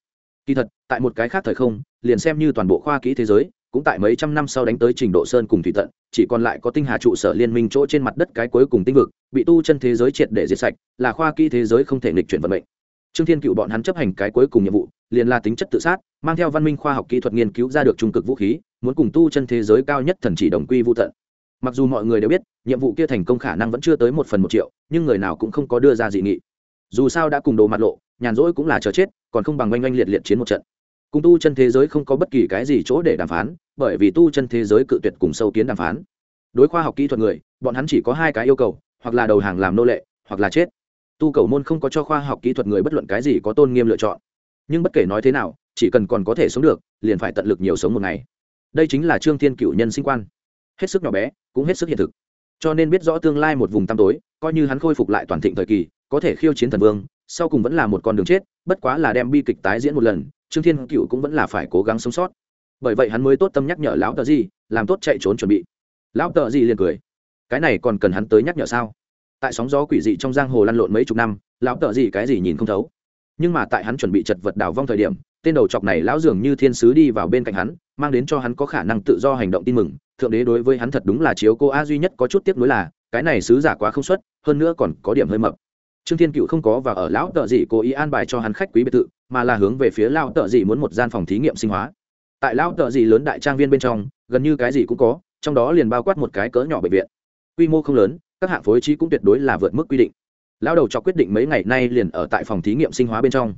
Kỳ thật, tại một cái khác thời không, liền xem như toàn bộ khoa kỹ thế giới, cũng tại mấy trăm năm sau đánh tới trình độ sơn cùng thủy tận, chỉ còn lại có tinh hà trụ sở liên minh chỗ trên mặt đất cái cuối cùng tinh vực, bị tu chân thế giới triệt để diệt sạch, là khoa kỹ thế giới không thể nghịch chuyển vận mệnh trương thiên cựu bọn hắn chấp hành cái cuối cùng nhiệm vụ, liền là tính chất tự sát, mang theo văn minh khoa học kỹ thuật nghiên cứu ra được trung cực vũ khí, muốn cùng tu chân thế giới cao nhất thần chỉ đồng quy vô tận. Mặc dù mọi người đều biết, nhiệm vụ kia thành công khả năng vẫn chưa tới một phần một triệu, nhưng người nào cũng không có đưa ra dị nghị. Dù sao đã cùng đồ mặt lộ, nhàn rỗi cũng là chờ chết, còn không bằng oanh oanh liệt liệt chiến một trận. Cùng tu chân thế giới không có bất kỳ cái gì chỗ để đàm phán, bởi vì tu chân thế giới cự tuyệt cùng sâu kiến đàm phán. Đối khoa học kỹ thuật người, bọn hắn chỉ có hai cái yêu cầu, hoặc là đầu hàng làm nô lệ, hoặc là chết tu cầu môn không có cho khoa học kỹ thuật người bất luận cái gì có tôn nghiêm lựa chọn. Nhưng bất kể nói thế nào, chỉ cần còn có thể sống được, liền phải tận lực nhiều sống một ngày. Đây chính là trương thiên cựu nhân sinh quan. Hết sức nhỏ bé, cũng hết sức hiện thực. Cho nên biết rõ tương lai một vùng tăm tối, coi như hắn khôi phục lại toàn thịnh thời kỳ, có thể khiêu chiến thần vương, sau cùng vẫn là một con đường chết, bất quá là đem bi kịch tái diễn một lần, trương thiên cựu cũng vẫn là phải cố gắng sống sót. Bởi vậy hắn mới tốt tâm nhắc nhở lão tờ gì làm tốt chạy trốn chuẩn bị. Lão tờ gì liền cười. Cái này còn cần hắn tới nhắc nhở sao? Tại sóng gió quỷ dị trong giang hồ lăn lộn mấy chục năm, lão tợ gì cái gì nhìn không thấu. Nhưng mà tại hắn chuẩn bị chật vật đào vong thời điểm, tên đầu chọc này lão dường như thiên sứ đi vào bên cạnh hắn, mang đến cho hắn có khả năng tự do hành động tin mừng. Thượng đế đối với hắn thật đúng là chiếu cô a duy nhất có chút tiếc nuối là, cái này sứ giả quá không xuất, hơn nữa còn có điểm hơi mập. Trương thiên cựu không có và ở lão tợ dị cố ý an bài cho hắn khách quý biệt thự, mà là hướng về phía lão tợ dị muốn một gian phòng thí nghiệm sinh hóa. Tại lão tợ dị lớn đại trang viên bên trong, gần như cái gì cũng có, trong đó liền bao quát một cái cỡ nhỏ bệnh viện. Quy mô không lớn các hạng phối trí cũng tuyệt đối là vượt mức quy định. Lao đầu cho quyết định mấy ngày nay liền ở tại phòng thí nghiệm sinh hóa bên trong.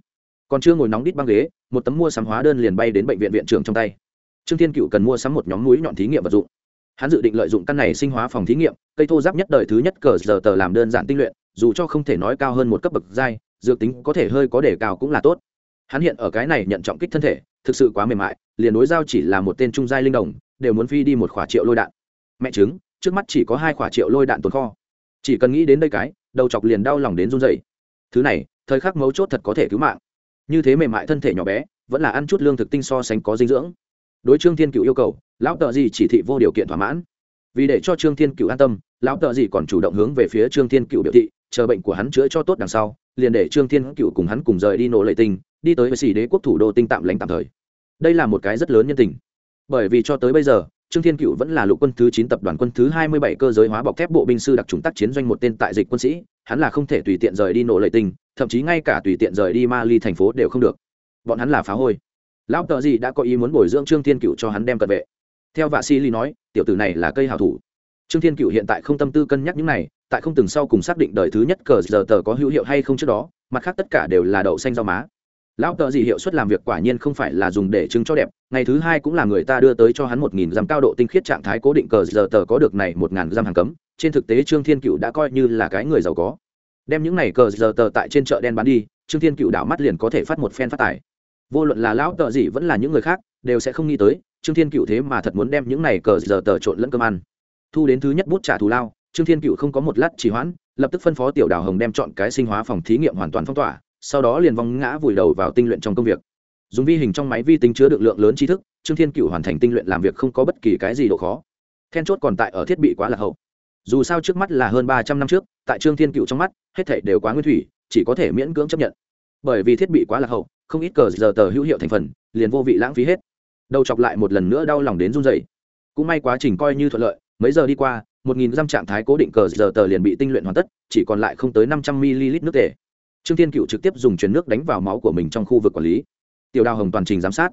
Còn chưa ngồi nóng đít băng ghế, một tấm mua sắm hóa đơn liền bay đến bệnh viện viện trưởng trong tay. Trương thiên cựu cần mua sắm một nhóm núi nhọn thí nghiệm vật dụng. Hắn dự định lợi dụng căn này sinh hóa phòng thí nghiệm, cây thô giáp nhất đời thứ nhất cờ giờ tờ làm đơn giản tinh luyện, dù cho không thể nói cao hơn một cấp bậc giai, dược tính có thể hơi có đề cao cũng là tốt. Hắn hiện ở cái này nhận trọng kích thân thể, thực sự quá mềm mại, liền đối giao chỉ là một tên trung giai linh đồng, đều muốn phi đi một khỏa triệu lôi đạn. Mẹ chứng trước mắt chỉ có hai quả triệu lôi đạn tồn kho. Chỉ cần nghĩ đến đây cái, đầu chọc liền đau lòng đến run dậy thứ này, thời khắc mấu chốt thật có thể cứu mạng. Như thế mềm mại thân thể nhỏ bé, vẫn là ăn chút lương thực tinh so sánh có dinh dưỡng. Đối trương thiên cựu yêu cầu, lão tợ gì chỉ thị vô điều kiện thỏa mãn. Vì để cho trương thiên cựu an tâm, lão tợ gì còn chủ động hướng về phía trương thiên cựu biểu thị, chờ bệnh của hắn chữa cho tốt đằng sau, liền để trương thiên cựu cùng hắn cùng rời đi nổ lệ tinh đi tới với xỉ đế quốc thủ đô tinh tạm lãnh tạm thời. Đây là một cái rất lớn nhân tình. Bởi vì cho tới bây giờ trương thiên cựu vẫn là lục quân thứ chín tập đoàn quân thứ hai mươi bảy cơ giới hóa bọc thép bộ binh sư đặc trùng tác chiến doanh một tên tại dịch quân sĩ, hắn là không thể tùy tiện rời đi nổ lệ tinh, thậm chí ngay cả tùy tiện rời đi ma ly thành phố đều không được. Bọn hắn là phá hôi. Lão tợ gì đã có ý muốn bồi dưỡng trương thiên cựu cho hắn đem cận vệ. Theo vạ si ly nói, tiểu tử này là cây hào thủ. Trương thiên cựu hiện tại không tâm tư cân nhắc những này, tại không từng sau cùng xác định đời thứ nhất cờ giờ tờ có hữu hiệu hay không trước đó, mặt khác tất cả đều là đậu xanh rau má lão tợ gì hiệu suất làm việc quả nhiên không phải là dùng để chứng cho đẹp, ngày thứ hai cũng là người ta đưa tới cho hắn một nghìn dặm cao độ tinh khiết trạng thái cố định cờ giờ tờ có được này một ngàn dặm hàng cấm, trên thực tế trương thiên cựu đã coi như là cái người giàu có. Đem những này cờ giờ tờ tại trên chợ đen bán đi, trương thiên cựu đảo mắt liền có thể phát một phen phát tài. Vô luận là lão tợ gì vẫn là những người khác, đều sẽ không nghĩ tới, trương thiên cựu thế mà thật muốn đem những này cờ giờ tờ trộn lẫn cơm ăn. Thu đến thứ nhất bút trả thù lao, trương thiên cựu không có một lát trì hoãn, lập tức phân phó tiểu đào hồng đem chọn cái sinh hóa phòng thí nghiệm hoàn toàn phong tỏa sau đó liền vong ngã vùi đầu vào tinh luyện trong công việc. Dùng vi hình trong máy vi tính chứa được lượng lớn tri thức, trương thiên cựu hoàn thành tinh luyện làm việc không có bất kỳ cái gì độ khó. Then chốt còn tại ở thiết bị quá lạc hậu. Dù sao trước mắt là hơn ba trăm năm trước, tại trương thiên cựu trong mắt, hết thể đều quá nguyên thủy, chỉ có thể miễn cưỡng chấp nhận. Bởi vì thiết bị quá lạc hậu, không ít cờ giờ tờ hữu hiệu thành phần, liền vô vị lãng phí hết. Đầu chọc lại một lần nữa đau lòng đến run dày cũng may quá trình coi như thuận lợi, mấy giờ đi qua, một nghìn dăm trạng thái cố định cờ giờ tờ liền bị tinh luyện hoàn tất, chỉ còn lại không tới năm trăm ml nước tề trương thiên cựu trực tiếp dùng truyền nước đánh vào máu của mình trong khu vực quản lý. Tiểu đào hồng toàn trình giám sát.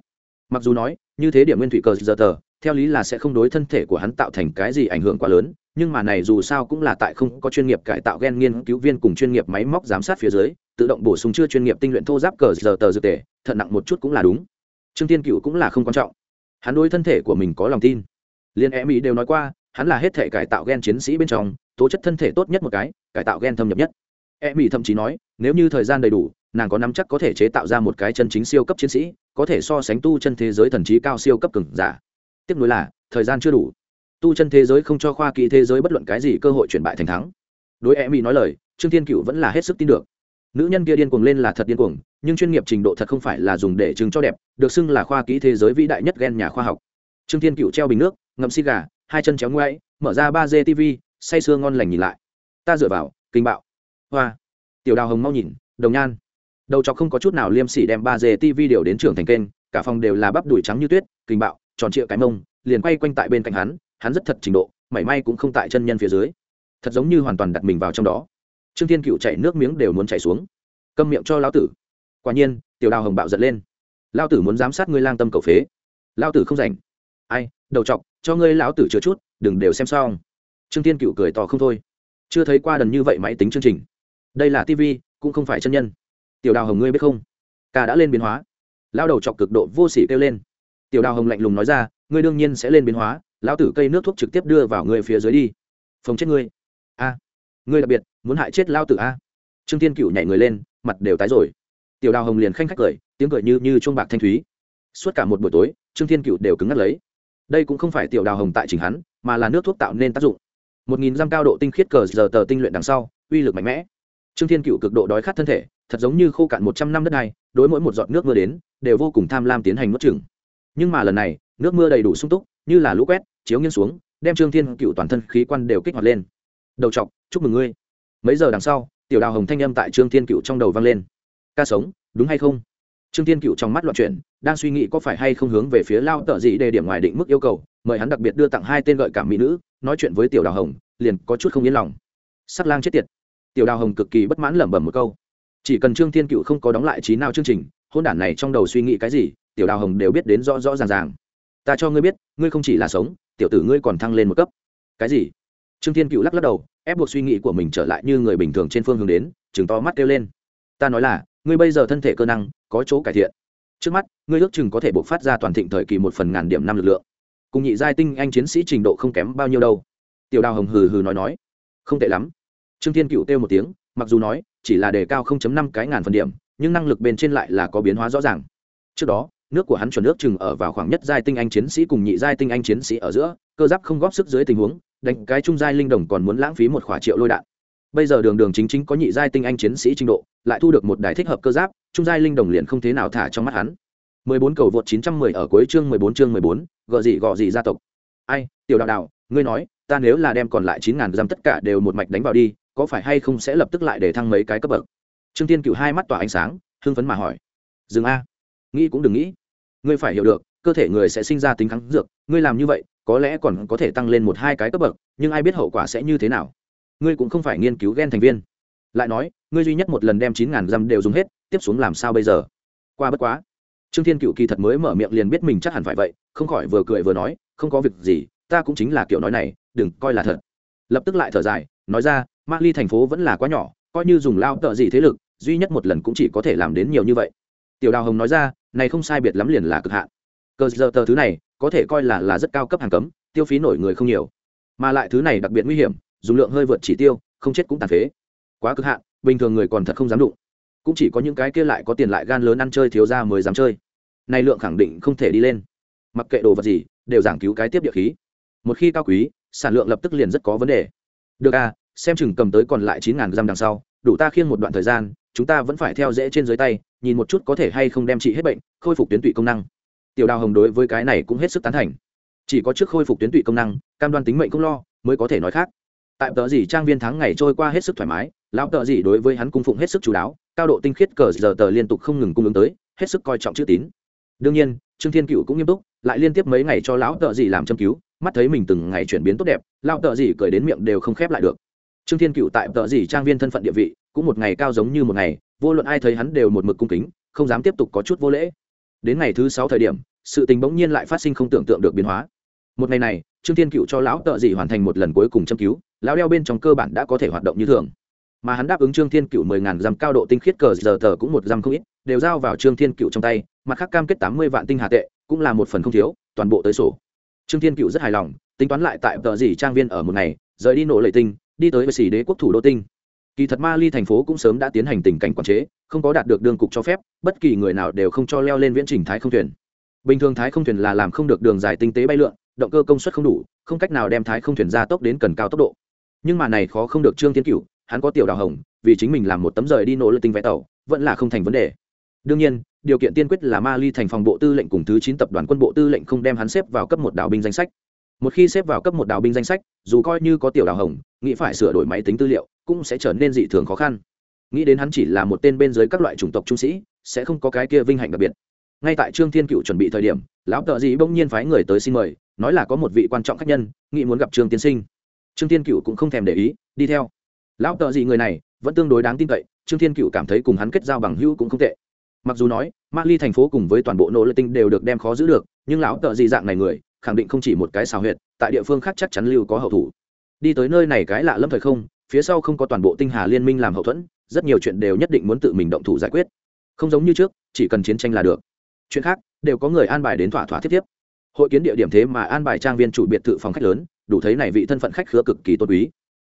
Mặc dù nói, như thế điểm nguyên thủy cờ giờ tờ, theo lý là sẽ không đối thân thể của hắn tạo thành cái gì ảnh hưởng quá lớn, nhưng mà này dù sao cũng là tại không có chuyên nghiệp cải tạo gen nghiên cứu viên cùng chuyên nghiệp máy móc giám sát phía dưới, tự động bổ sung chưa chuyên nghiệp tinh luyện thô giáp cờ giờ tờ dược tề, thận nặng một chút cũng là đúng. Trương tiên cựu cũng là không quan trọng. Hắn đối thân thể của mình có lòng tin. Liên e mỹ đều nói qua, hắn là hết thể cải tạo gen chiến sĩ bên trong, tố chất thân thể tốt nhất một cái, cải tạo gen thâm nhập nhất. E mỹ thậm chí nói nếu như thời gian đầy đủ, nàng có nắm chắc có thể chế tạo ra một cái chân chính siêu cấp chiến sĩ, có thể so sánh tu chân thế giới thần trí cao siêu cấp cứng giả. Tiếp nối là, thời gian chưa đủ. Tu chân thế giới không cho khoa kỳ thế giới bất luận cái gì cơ hội chuyển bại thành thắng. Đối em mỹ nói lời, trương thiên cựu vẫn là hết sức tin được. Nữ nhân kia điên cuồng lên là thật điên cuồng, nhưng chuyên nghiệp trình độ thật không phải là dùng để chứng cho đẹp, được xưng là khoa kỹ thế giới vĩ đại nhất ghen nhà khoa học. Trương thiên cựu treo bình nước, ngậm xi gà, hai chân chéo ngoáy, mở ra ba d tv say sưa ngon lành nhìn lại. Ta dựa vào, kinh bạo. Hoa tiểu đào hồng mau nhìn, đồng nhan, đầu chọc không có chút nào liêm sỉ đem ba dê tv điều đến trưởng thành kênh, cả phòng đều là bắp đùi trắng như tuyết kinh bạo, tròn trịa cái mông, liền quay quanh tại bên cạnh hắn hắn rất thật trình độ, mảy may cũng không tại chân nhân phía dưới. Thật giống như hoàn toàn đặt mình vào trong đó. Trương thiên cựu chạy nước miếng đều muốn chạy xuống. Câm miệng cho lão tử. Quả nhiên, tiểu đào hồng bạo giật lên. Lao tử muốn giám sát ngươi lang tâm cầu phế. Lao tử không rảnh. Ai, đầu chọc, cho ngươi lão tử chứa chút, đừng đều xem xong. Trương thiên cựu cười to không thôi. Chưa thấy qua đần như vậy máy tính chương trình đây là tv cũng không phải chân nhân. Tiểu đào hồng ngươi biết không? Ca đã lên biến hóa. Lao đầu chọc cực độ vô sỉ kêu lên. Tiểu đào hồng lạnh lùng nói ra, ngươi đương nhiên sẽ lên biến hóa, lão tử cây nước thuốc trực tiếp đưa vào ngươi phía dưới đi. Phòng chết ngươi. A. Ngươi đặc biệt, muốn hại chết lao tử a. Trương tiên cựu nhảy người lên, mặt đều tái rồi. Tiểu đào hồng liền khanh khách cười, tiếng cười như như chuông bạc thanh thúy. Suốt cả một buổi tối, trương thiên cựu đều cứng ngắt lấy. Đây cũng không phải tiểu đào hồng tại chính hắn, mà là nước thuốc tạo nên tác dụng. Một nghìn dăm cao độ tinh khiết cờ giờ tờ tinh luyện đằng sau, uy lực mạnh mẽ trương thiên cựu cực độ đói khát thân thể, thật giống như khô cạn một trăm năm đất này đối mỗi một giọt nước mưa đến, đều vô cùng tham lam tiến hành nuốt chừng nhưng mà lần này, nước mưa đầy đủ sung túc, như là lũ quét, chiếu nghiêng xuống, đem trương thiên cựu toàn thân khí quan đều kích hoạt lên. Đầu chọc, chúc mừng ngươi. Mấy giờ đằng sau, tiểu đào hồng thanh âm tại trương thiên cựu trong đầu vang lên. Ca sống, đúng hay không? Trương thiên cựu trong mắt loạn chuyển, đang suy nghĩ có phải hay không hướng về phía lao tợ dị đề điểm ngoài định mức yêu cầu, mời hắn đặc biệt đưa tặng hai tên gợi cảm mỹ nữ, nói chuyện với tiểu đào hồng, liền có chút không yên lòng. Sắc lang chết tiệt tiểu đào hồng cực kỳ bất mãn lẩm bẩm một câu. Chỉ cần trương thiên cựu không có đóng lại trí nào chương trình, hôn đản này trong đầu suy nghĩ cái gì, tiểu đào hồng đều biết đến rõ rõ ràng ràng. Ta cho ngươi biết, ngươi không chỉ là sống, tiểu tử ngươi còn thăng lên một cấp. Cái gì? Trương thiên cựu lắc lắc đầu, ép buộc suy nghĩ của mình trở lại như người bình thường trên phương hướng đến chừng to mắt kêu lên. Ta nói là, ngươi bây giờ thân thể cơ năng, có chỗ cải thiện. Trước mắt, ngươi ước chừng có thể buộc phát ra toàn thịnh thời kỳ một phần ngàn điểm năm lực lượng. Cùng nhị giai tinh anh chiến sĩ trình độ không kém bao nhiêu đâu. Tiểu đào hồng hừ hừ nói nói. Không tệ lắm trương thiên cựu kêu một tiếng mặc dù nói chỉ là đề cao 0.5 cái ngàn phần điểm nhưng năng lực bên trên lại là có biến hóa rõ ràng. Trước đó nước của hắn chuẩn nước chừng ở vào khoảng nhất giai tinh anh chiến sĩ cùng nhị giai tinh anh chiến sĩ ở giữa cơ giáp không góp sức dưới tình huống đánh cái trung giai linh đồng còn muốn lãng phí một khỏa triệu lôi đạn. Bây giờ đường đường chính chính có nhị giai tinh anh chiến sĩ trình độ lại thu được một đài thích hợp cơ giáp trung giai linh đồng liền không thế nào thả trong mắt hắn. 14 cầu vượt 910 ở cuối chương 14 chương 14, gọ gì gọ gì gia tộc. Ai tiểu đạo đạo ngươi nói ta nếu là đem còn lại 9000 giam tất cả đều một mạch đánh vào đi có phải hay không sẽ lập tức lại để thăng mấy cái cấp bậc? Trương tiên cựu hai mắt tỏa ánh sáng, hưng phấn mà hỏi. Dừng a. Nghĩ cũng đừng nghĩ. Ngươi phải hiểu được, cơ thể người sẽ sinh ra tính kháng dược, ngươi làm như vậy, có lẽ còn có thể tăng lên một hai cái cấp bậc, nhưng ai biết hậu quả sẽ như thế nào? Ngươi cũng không phải nghiên cứu gen thành viên. Lại nói, ngươi duy nhất một lần đem chín ngàn dăm đều dùng hết, tiếp xuống làm sao bây giờ? Qua bất quá. Trương thiên cựu kỳ thật mới mở miệng liền biết mình chắc hẳn phải vậy, không khỏi vừa cười vừa nói, không có việc gì, ta cũng chính là kiểu nói này, đừng coi là thật. Lập tức lại thở dài, nói ra ma ly thành phố vẫn là quá nhỏ, coi như dùng lao tợ gì thế lực, duy nhất một lần cũng chỉ có thể làm đến nhiều như vậy. Tiểu đào hồng nói ra, này không sai biệt lắm liền là cực hạn. Cờ giờ tờ thứ này, có thể coi là là rất cao cấp hàng cấm, tiêu phí nổi người không nhiều. Mà lại thứ này đặc biệt nguy hiểm, dùng lượng hơi vượt chỉ tiêu, không chết cũng tàn phế. Quá cực hạn, bình thường người còn thật không dám đụng. Cũng chỉ có những cái kia lại có tiền lại gan lớn ăn chơi thiếu ra mới dám chơi. Này lượng khẳng định không thể đi lên. Mặc kệ đồ vật gì, đều giảng cứu cái tiếp địa khí. Một khi cao quý, sản lượng lập tức liền rất có vấn đề. Được à xem chừng cầm tới còn lại chín ngàn dăm đằng sau, đủ ta khiêng một đoạn thời gian, chúng ta vẫn phải theo dễ trên dưới tay, nhìn một chút có thể hay không đem trị hết bệnh, khôi phục tuyến tụy công năng. Tiểu đào hồng đối với cái này cũng hết sức tán thành. Chỉ có trước khôi phục tuyến tụy công năng, cam đoan tính mệnh không lo, mới có thể nói khác. Tại tờ gì trang viên tháng ngày trôi qua hết sức thoải mái, lão tờ gì đối với hắn cung phụng hết sức chú đáo, cao độ tinh khiết cờ giờ tờ liên tục không ngừng cung ứng tới, hết sức coi trọng chữ tín. Đương nhiên, trương thiên cựu cũng nghiêm túc, lại liên tiếp mấy ngày cho lão tờ gì làm châm cứu, mắt thấy mình từng ngày chuyển biến tốt đẹp, lão tờ gì cười đến miệng đều không khép lại được trương thiên cựu tại tợ gì trang viên thân phận địa vị, cũng một ngày cao giống như một ngày, vô luận ai thấy hắn đều một mực cung kính, không dám tiếp tục có chút vô lễ. Đến ngày thứ sáu thời điểm, sự tình bỗng nhiên lại phát sinh không tưởng tượng được biến hóa. Một ngày này, trương thiên cựu cho lão tợ dị hoàn thành một lần cuối cùng châm cứu, lão đeo bên trong cơ bản đã có thể hoạt động như thường. Mà hắn đáp ứng trương thiên cựu mười ngàn dặm cao độ tinh khiết cờ giờ tờ cũng một dặm không ít, đều giao vào trương thiên cựu trong tay, mặt khác cam kết tám mươi vạn tinh hà tệ, cũng là một phần không thiếu, toàn bộ tới sổ. Trương thiên cựu rất hài lòng, tính toán lại tại tờ dị trang viên ở một ngày, rời đi nổ lệ tinh đi tới với xỉ đế quốc thủ đô tinh. Kỳ thật ma ly thành phố cũng sớm đã tiến hành tình cảnh quản chế, không có đạt được đường cục cho phép, bất kỳ người nào đều không cho leo lên viễn trình thái không thuyền. Bình thường thái không thuyền là làm không được đường dài tinh tế bay lượn, động cơ công suất không đủ, không cách nào đem thái không thuyền ra tốc đến cần cao tốc độ. Nhưng mà này khó không được trương tiến cửu, hắn có tiểu đào hồng, vì chính mình làm một tấm rời đi nỗ lực tinh vẽ tàu, vẫn là không thành vấn đề. Đương nhiên, điều kiện tiên quyết là ma ly thành phòng bộ tư lệnh cùng thứ chín tập đoàn quân bộ tư lệnh không đem hắn xếp vào cấp một đảo binh danh sách một khi xếp vào cấp một đào binh danh sách, dù coi như có tiểu đào hồng, nghĩ phải sửa đổi máy tính tư liệu, cũng sẽ trở nên dị thường khó khăn. Nghĩ đến hắn chỉ là một tên bên dưới các loại chủng tộc trung sĩ, sẽ không có cái kia vinh hạnh đặc biệt. Ngay tại trương thiên cựu chuẩn bị thời điểm, lão tợ dị bỗng nhiên phái người tới xin mời, nói là có một vị quan trọng khách nhân, nghĩ muốn gặp trương tiên sinh. Trương thiên cựu cũng không thèm để ý, đi theo. Lão tợ dị người này, vẫn tương đối đáng tin cậy, trương thiên cựu cảm thấy cùng hắn kết giao bằng hữu cũng không tệ. Mặc dù nói ma ly thành phố cùng với toàn bộ nỗ lực tinh đều được đem khó giữ được, nhưng lão tợ dị dạng này người khẳng định không chỉ một cái xào huyệt, tại địa phương khác chắc chắn lưu có hậu thủ. Đi tới nơi này cái lạ lâm thời không, phía sau không có toàn bộ tinh hà liên minh làm hậu thuẫn, rất nhiều chuyện đều nhất định muốn tự mình động thủ giải quyết. Không giống như trước, chỉ cần chiến tranh là được. Chuyện khác, đều có người an bài đến thỏa thỏa thiết tiếp. Hội kiến địa điểm thế mà an bài trang viên chủ biệt thự phòng khách lớn, đủ thấy này vị thân phận khách khứa cực kỳ tôn quý.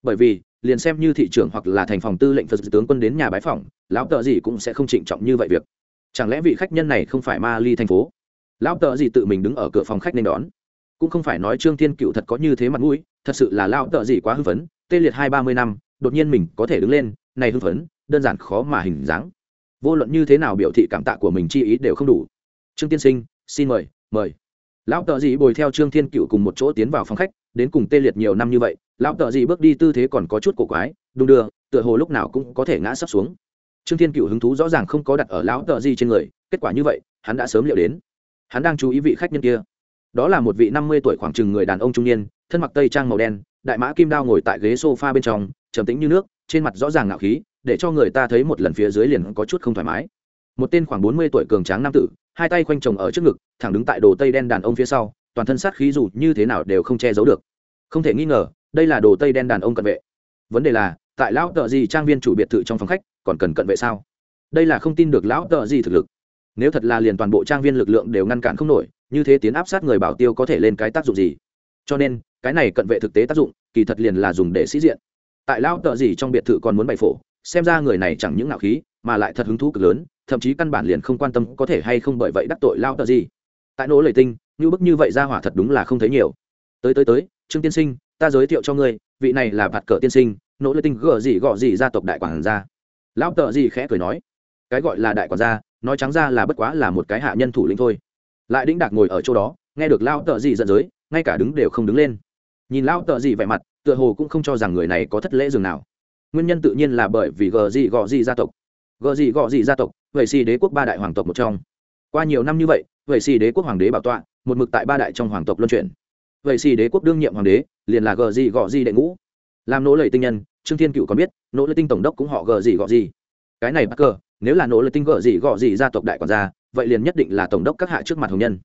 Bởi vì, liền xem như thị trưởng hoặc là thành phòng tư lệnh phật tướng quân đến nhà bái phòng lão tợ gì cũng sẽ không trịnh trọng như vậy việc. Chẳng lẽ vị khách nhân này không phải ma ly thành phố? Lão tợ gì tự mình đứng ở cửa phòng khách nên đón cũng không phải nói trương thiên cựu thật có như thế mặt mũi, thật sự là lao tợ gì quá hưng phấn, tê liệt hai ba mươi năm, đột nhiên mình có thể đứng lên, này hưng phấn, đơn giản khó mà hình dáng. Vô luận như thế nào biểu thị cảm tạ của mình chi ý đều không đủ. Trương tiên sinh, xin mời mời. Lão tợ dị bồi theo trương thiên cựu cùng một chỗ tiến vào phòng khách, đến cùng tê liệt nhiều năm như vậy, lão tợ dị bước đi tư thế còn có chút cổ quái, đung đưa, tựa hồ lúc nào cũng có thể ngã sắp xuống. Trương thiên cựu hứng thú rõ ràng không có đặt ở lão tợ gì trên người, kết quả như vậy, hắn đã sớm liệu đến. Hắn đang chú ý vị khách nhân kia đó là một vị năm mươi tuổi khoảng chừng người đàn ông trung niên, thân mặc tây trang màu đen, đại mã kim đao ngồi tại ghế sofa bên trong, trầm tĩnh như nước, trên mặt rõ ràng ngạo khí, để cho người ta thấy một lần phía dưới liền có chút không thoải mái. Một tên khoảng bốn mươi tuổi cường tráng nam tử, hai tay khoanh chồng ở trước ngực, thẳng đứng tại đồ tây đen đàn ông phía sau, toàn thân sát khí dù như thế nào đều không che giấu được. Không thể nghi ngờ, đây là đồ tây đen đàn ông cận vệ. Vấn đề là, tại lão tợ gì trang viên chủ biệt thự trong phòng khách, còn cần cận vệ sao? Đây là không tin được lão tợ gì thực lực nếu thật là liền toàn bộ trang viên lực lượng đều ngăn cản không nổi, như thế tiến áp sát người bảo tiêu có thể lên cái tác dụng gì? Cho nên, cái này cận vệ thực tế tác dụng, kỳ thật liền là dùng để sĩ diện. Tại lao tợ gì trong biệt thự còn muốn bày phổ, xem ra người này chẳng những nạo khí, mà lại thật hứng thú cực lớn, thậm chí căn bản liền không quan tâm có thể hay không bởi vậy đắc tội lao tợ gì. Tại nỗ lầy tinh, như bức như vậy ra hỏa thật đúng là không thấy nhiều. Tới tới tới, trương tiên sinh, ta giới thiệu cho ngươi, vị này là bạt cờ tiên sinh, nỗ lầy tinh gờ gì gọ gì gia tộc đại quản gia. Lão tợ gì khẽ cười nói, cái gọi là đại quản gia nói trắng ra là bất quá là một cái hạ nhân thủ lĩnh thôi. Lại đĩnh đạc ngồi ở chỗ đó nghe được lao tợ gì giận dưới, ngay cả đứng đều không đứng lên. Nhìn lao tợ gì vẻ mặt tựa hồ cũng không cho rằng người này có thất lễ dường nào. Nguyên nhân tự nhiên là bởi vì gờ gì gọ gì gia tộc. Gờ gì gọ gì gia tộc vậy xì đế quốc ba đại hoàng tộc một trong. Qua nhiều năm như vậy vậy xì đế quốc hoàng đế bảo tọa một mực tại ba đại trong hoàng tộc luân chuyển. Vậy xì đế quốc đương nhiệm hoàng đế liền là gờ gì gọ gì đệ ngũ. Làm nỗ lệ tinh nhân trương thiên cựu còn biết nỗ lệ tinh tổng đốc cũng họ gờ gì gọ gì cái này bắc cờ nếu là nỗ lệ tinh gờ gì gọ gì gia tộc đại quản gia, vậy liền nhất định là tổng đốc các hạ trước mặt hồng nhân.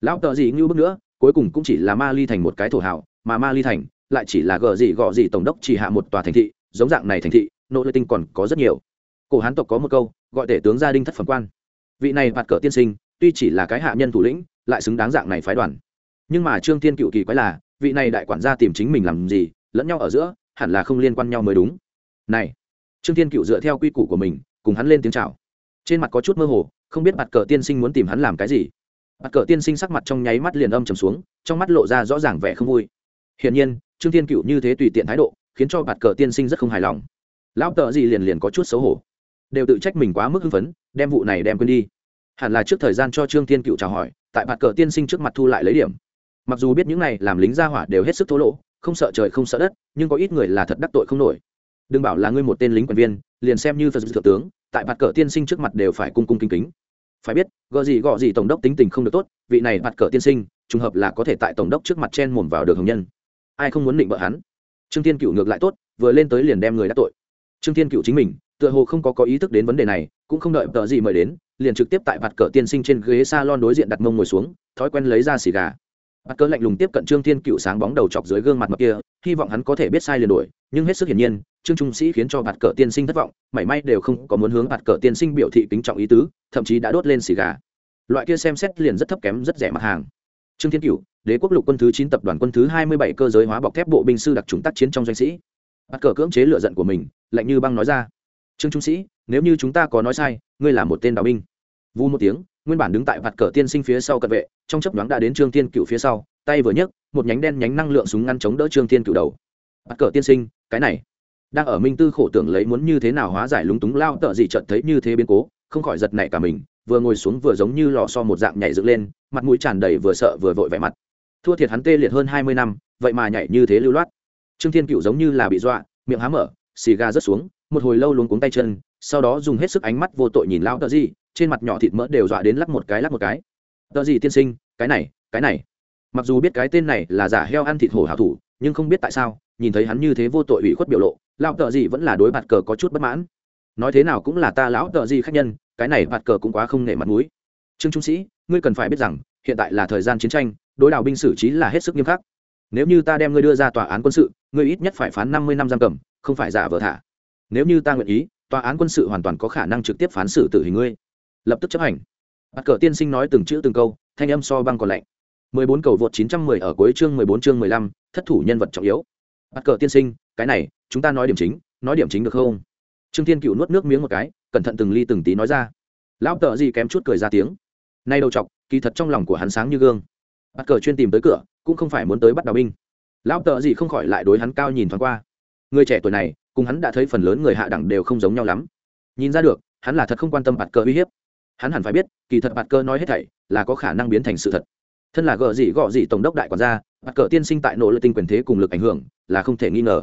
Lão tờ gì như bước nữa, cuối cùng cũng chỉ là ma ly thành một cái thổ hảo mà ma ly thành lại chỉ là gờ gì gọ gì tổng đốc chỉ hạ một tòa thành thị, giống dạng này thành thị, nỗ lệ tinh còn có rất nhiều. Cổ hán tộc có một câu, gọi tể tướng gia đình thất phẩm quan. Vị này bạt cờ tiên sinh, tuy chỉ là cái hạ nhân thủ lĩnh, lại xứng đáng dạng này phái đoàn. Nhưng mà trương thiên cựu kỳ quái là, vị này đại quản gia tìm chính mình làm gì, lẫn nhau ở giữa, hẳn là không liên quan nhau mới đúng. Này, trương thiên cựu dựa theo quy củ của mình cùng hắn lên tiếng chào. Trên mặt có chút mơ hồ, không biết mặt cờ tiên sinh muốn tìm hắn làm cái gì. Mặt cờ tiên sinh sắc mặt trong nháy mắt liền âm trầm xuống, trong mắt lộ ra rõ ràng vẻ không vui. Hiển nhiên, trương thiên cựu như thế tùy tiện thái độ, khiến cho mặt cờ tiên sinh rất không hài lòng. Lão tợ gì liền liền có chút xấu hổ. Đều tự trách mình quá mức hưng phấn, đem vụ này đem quên đi. Hẳn là trước thời gian cho trương thiên cựu chào hỏi, tại mặt cờ tiên sinh trước mặt thu lại lấy điểm. Mặc dù biết những này làm lính gia hỏa đều hết sức thô lỗ, không sợ trời không sợ đất, nhưng có ít người là thật đắc tội không nổi đừng bảo là ngươi một tên lính quân viên, liền xem như phật thượng tướng, tại mặt cờ tiên sinh trước mặt đều phải cung cung kính kính. Phải biết gợ gì gọ gì tổng đốc tính tình không được tốt, vị này mặt cờ tiên sinh, trùng hợp là có thể tại tổng đốc trước mặt chen mồm vào được hồng nhân. Ai không muốn định bợ hắn? Trương thiên cựu ngược lại tốt, vừa lên tới liền đem người đắc tội. Trương thiên cựu chính mình, tựa hồ không có có ý thức đến vấn đề này, cũng không đợi tờ gì mời đến, liền trực tiếp tại mặt cờ tiên sinh trên ghế s a lon đối diện đặt mông ngồi xuống, thói quen lấy ra xì gà mặt cờ lạnh lùng tiếp cận trương thiên cựu sáng bóng đầu chọc dưới gương mặt mập kia, hy vọng hắn có thể biết sai liền đổi nhưng hết sức hiển nhiên, trương trung sĩ khiến cho Bạt cờ tiên sinh thất vọng, mảy may đều không có muốn hướng Bạt cờ tiên sinh biểu thị kính trọng ý tứ, thậm chí đã đốt lên xì gà. Loại kia xem xét liền rất thấp kém, rất rẻ mặt hàng. Trương thiên cựu, đế quốc lục quân thứ chín tập đoàn quân thứ hai mươi bảy cơ giới hóa bọc thép bộ binh sư đặc trùng tác chiến trong doanh sĩ. Bạt cờ cưỡng chế lựa giận của mình, lạnh như băng nói ra. Trương trung sĩ, nếu như chúng ta có nói sai, ngươi là một tên đạo binh. Vu một tiếng nguyên bản đứng tại vạt cờ tiên sinh phía sau cận vệ, trong chấp nhoáng đã đến trương tiên cựu phía sau, tay vừa nhấc, một nhánh đen nhánh năng lượng súng ngăn chống đỡ trương tiên cựu đầu. Vạt cờ tiên sinh, cái này, đang ở minh tư khổ tưởng lấy muốn như thế nào hóa giải lúng túng lao tợ gì chợt thấy như thế biến cố, không khỏi giật nảy cả mình, vừa ngồi xuống vừa giống như lò so một dạng nhảy dựng lên, mặt mũi tràn đầy vừa sợ vừa vội vẻ mặt. Thua thiệt hắn tê liệt hơn hai mươi năm, vậy mà nhảy như thế lưu loát. Trương thiên cựu giống như là bị dọa, miệng há mở, xì ga rớt xuống, một hồi lâu luống cuống tay chân, sau đó dùng hết sức ánh mắt vô tội nhìn lão tợ gì trên mặt nhỏ thịt mỡ đều dọa đến lắc một cái lắc một cái. Tờ gì tiên sinh, cái này cái này. Mặc dù biết cái tên này là giả heo ăn thịt hổ hảo thủ, nhưng không biết tại sao, nhìn thấy hắn như thế vô tội ủy khuất biểu lộ, lão tờ gì vẫn là đối mặt cờ có chút bất mãn. Nói thế nào cũng là ta lão tờ gì khách nhân, cái này mặt cờ cũng quá không nể mặt mũi. Trương trung sĩ, ngươi cần phải biết rằng, hiện tại là thời gian chiến tranh, đối đảo binh xử trí là hết sức nghiêm khắc. Nếu như ta đem ngươi đưa ra tòa án quân sự, ngươi ít nhất phải phán năm mươi năm giam cầm, không phải giả vờ thả. Nếu như ta nguyện ý, tòa án quân sự hoàn toàn có khả năng trực tiếp phán xử tử hình ngươi lập tức chấp hành. Bắt cờ tiên sinh nói từng chữ từng câu, thanh âm so băng còn lạnh. Mười bốn cầu vượt chín trăm mười ở cuối chương mười bốn chương mười lăm, thất thủ nhân vật trọng yếu. Bắt cờ tiên sinh, cái này, chúng ta nói điểm chính, nói điểm chính được không? Trương thiên cựu nuốt nước miếng một cái, cẩn thận từng ly từng tí nói ra. Lão tợ gì kém chút cười ra tiếng. Nay đầu chọc, kỳ thật trong lòng của hắn sáng như gương. Bắt cờ chuyên tìm tới cửa, cũng không phải muốn tới bắt đào binh. Lão tợ gì không khỏi lại đối hắn cao nhìn thoáng qua. Người trẻ tuổi này, cùng hắn đã thấy phần lớn người hạ đẳng đều không giống nhau lắm. Nhìn ra được, hắn là thật không quan tâm bạt cờ uy hiếp hắn hẳn phải biết, kỳ thật bạt cơ nói hết thảy là có khả năng biến thành sự thật. Thân là gợ gì gọ gì tổng đốc đại quản gia, bạt cờ tiên sinh tại nỗ lực tinh quyền thế cùng lực ảnh hưởng là không thể nghi ngờ.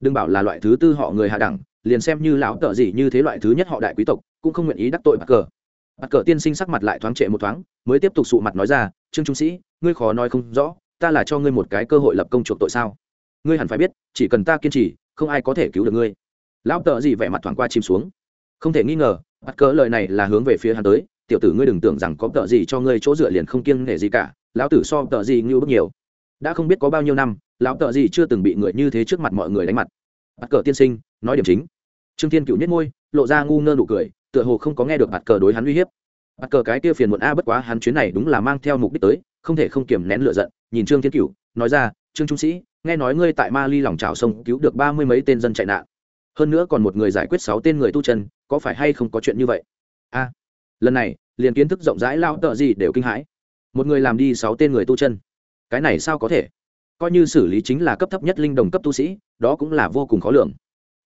Đừng bảo là loại thứ tư họ người hạ đẳng, liền xem như lão tợ gì như thế loại thứ nhất họ đại quý tộc, cũng không nguyện ý đắc tội bạt cờ bạt cờ tiên sinh sắc mặt lại thoáng trệ một thoáng, mới tiếp tục sụ mặt nói ra, trương trung sĩ, ngươi khó nói không rõ, ta là cho ngươi một cái cơ hội lập công chuộc tội sao? Ngươi hẳn phải biết, chỉ cần ta kiên trì, không ai có thể cứu được ngươi. Lão tợ gì vẻ mặt thoáng qua chìm xuống. Không thể nghi ngờ bắt cỡ lời này là hướng về phía hắn tới, tiểu tử ngươi đừng tưởng rằng có tợ gì cho ngươi chỗ dựa liền không kiêng nể gì cả, lão tử so tợ gì ngưu bức nhiều. Đã không biết có bao nhiêu năm, lão tợ gì chưa từng bị người như thế trước mặt mọi người đánh mặt. Bắt cờ tiên sinh, nói điểm chính. Trương thiên cựu nhất ngôi lộ ra ngu ngơ nụ cười, tựa hồ không có nghe được bắt cờ đối hắn uy hiếp. Bắt cờ cái kia phiền muộn a, bất quá hắn chuyến này đúng là mang theo mục đích tới, không thể không kiềm nén lựa giận, nhìn trương thiên cựu, nói ra, trương trung sĩ, nghe nói ngươi tại ma ly lòng trào sông cứu được ba mươi mấy tên dân chạy nạn hơn nữa còn một người giải quyết sáu tên người tu chân, có phải hay không có chuyện như vậy? A, lần này, liền kiến thức rộng rãi lao tợ gì đều kinh hãi. Một người làm đi sáu tên người tu chân. Cái này sao có thể? Coi như xử lý chính là cấp thấp nhất linh đồng cấp tu sĩ, đó cũng là vô cùng khó lường.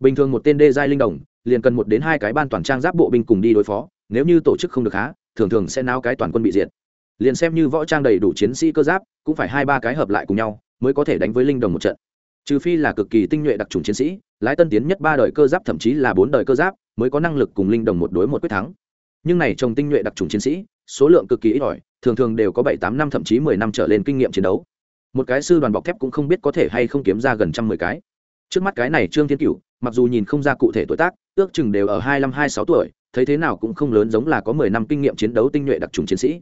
Bình thường một tên đê giai linh đồng, liền cần một đến hai cái ban toàn trang giáp bộ binh cùng đi đối phó, nếu như tổ chức không được há, thường thường sẽ nao cái toàn quân bị diệt. Liền xem như võ trang đầy đủ chiến sĩ cơ giáp, cũng phải hai ba cái hợp lại cùng nhau, mới có thể đánh với linh đồng một trận. Trừ phi là cực kỳ tinh nhuệ đặc trùng chiến sĩ lái tân tiến nhất ba đời cơ giáp, thậm chí là bốn đời cơ giáp, mới có năng lực cùng linh đồng một đối một quyết thắng. Nhưng này trồng tinh nhuệ đặc trùng chiến sĩ, số lượng cực kỳ ít ỏi, thường thường đều có bảy tám năm, thậm chí mười năm trở lên kinh nghiệm chiến đấu. Một cái sư đoàn bọc thép cũng không biết có thể hay không kiếm ra gần trăm mười cái. Trước mắt cái này trương thiên cửu, mặc dù nhìn không ra cụ thể tuổi tác, ước chừng đều ở hai mươi hai sáu tuổi, thấy thế nào cũng không lớn giống là có mười năm kinh nghiệm chiến đấu tinh nhuệ đặc trùng chiến sĩ.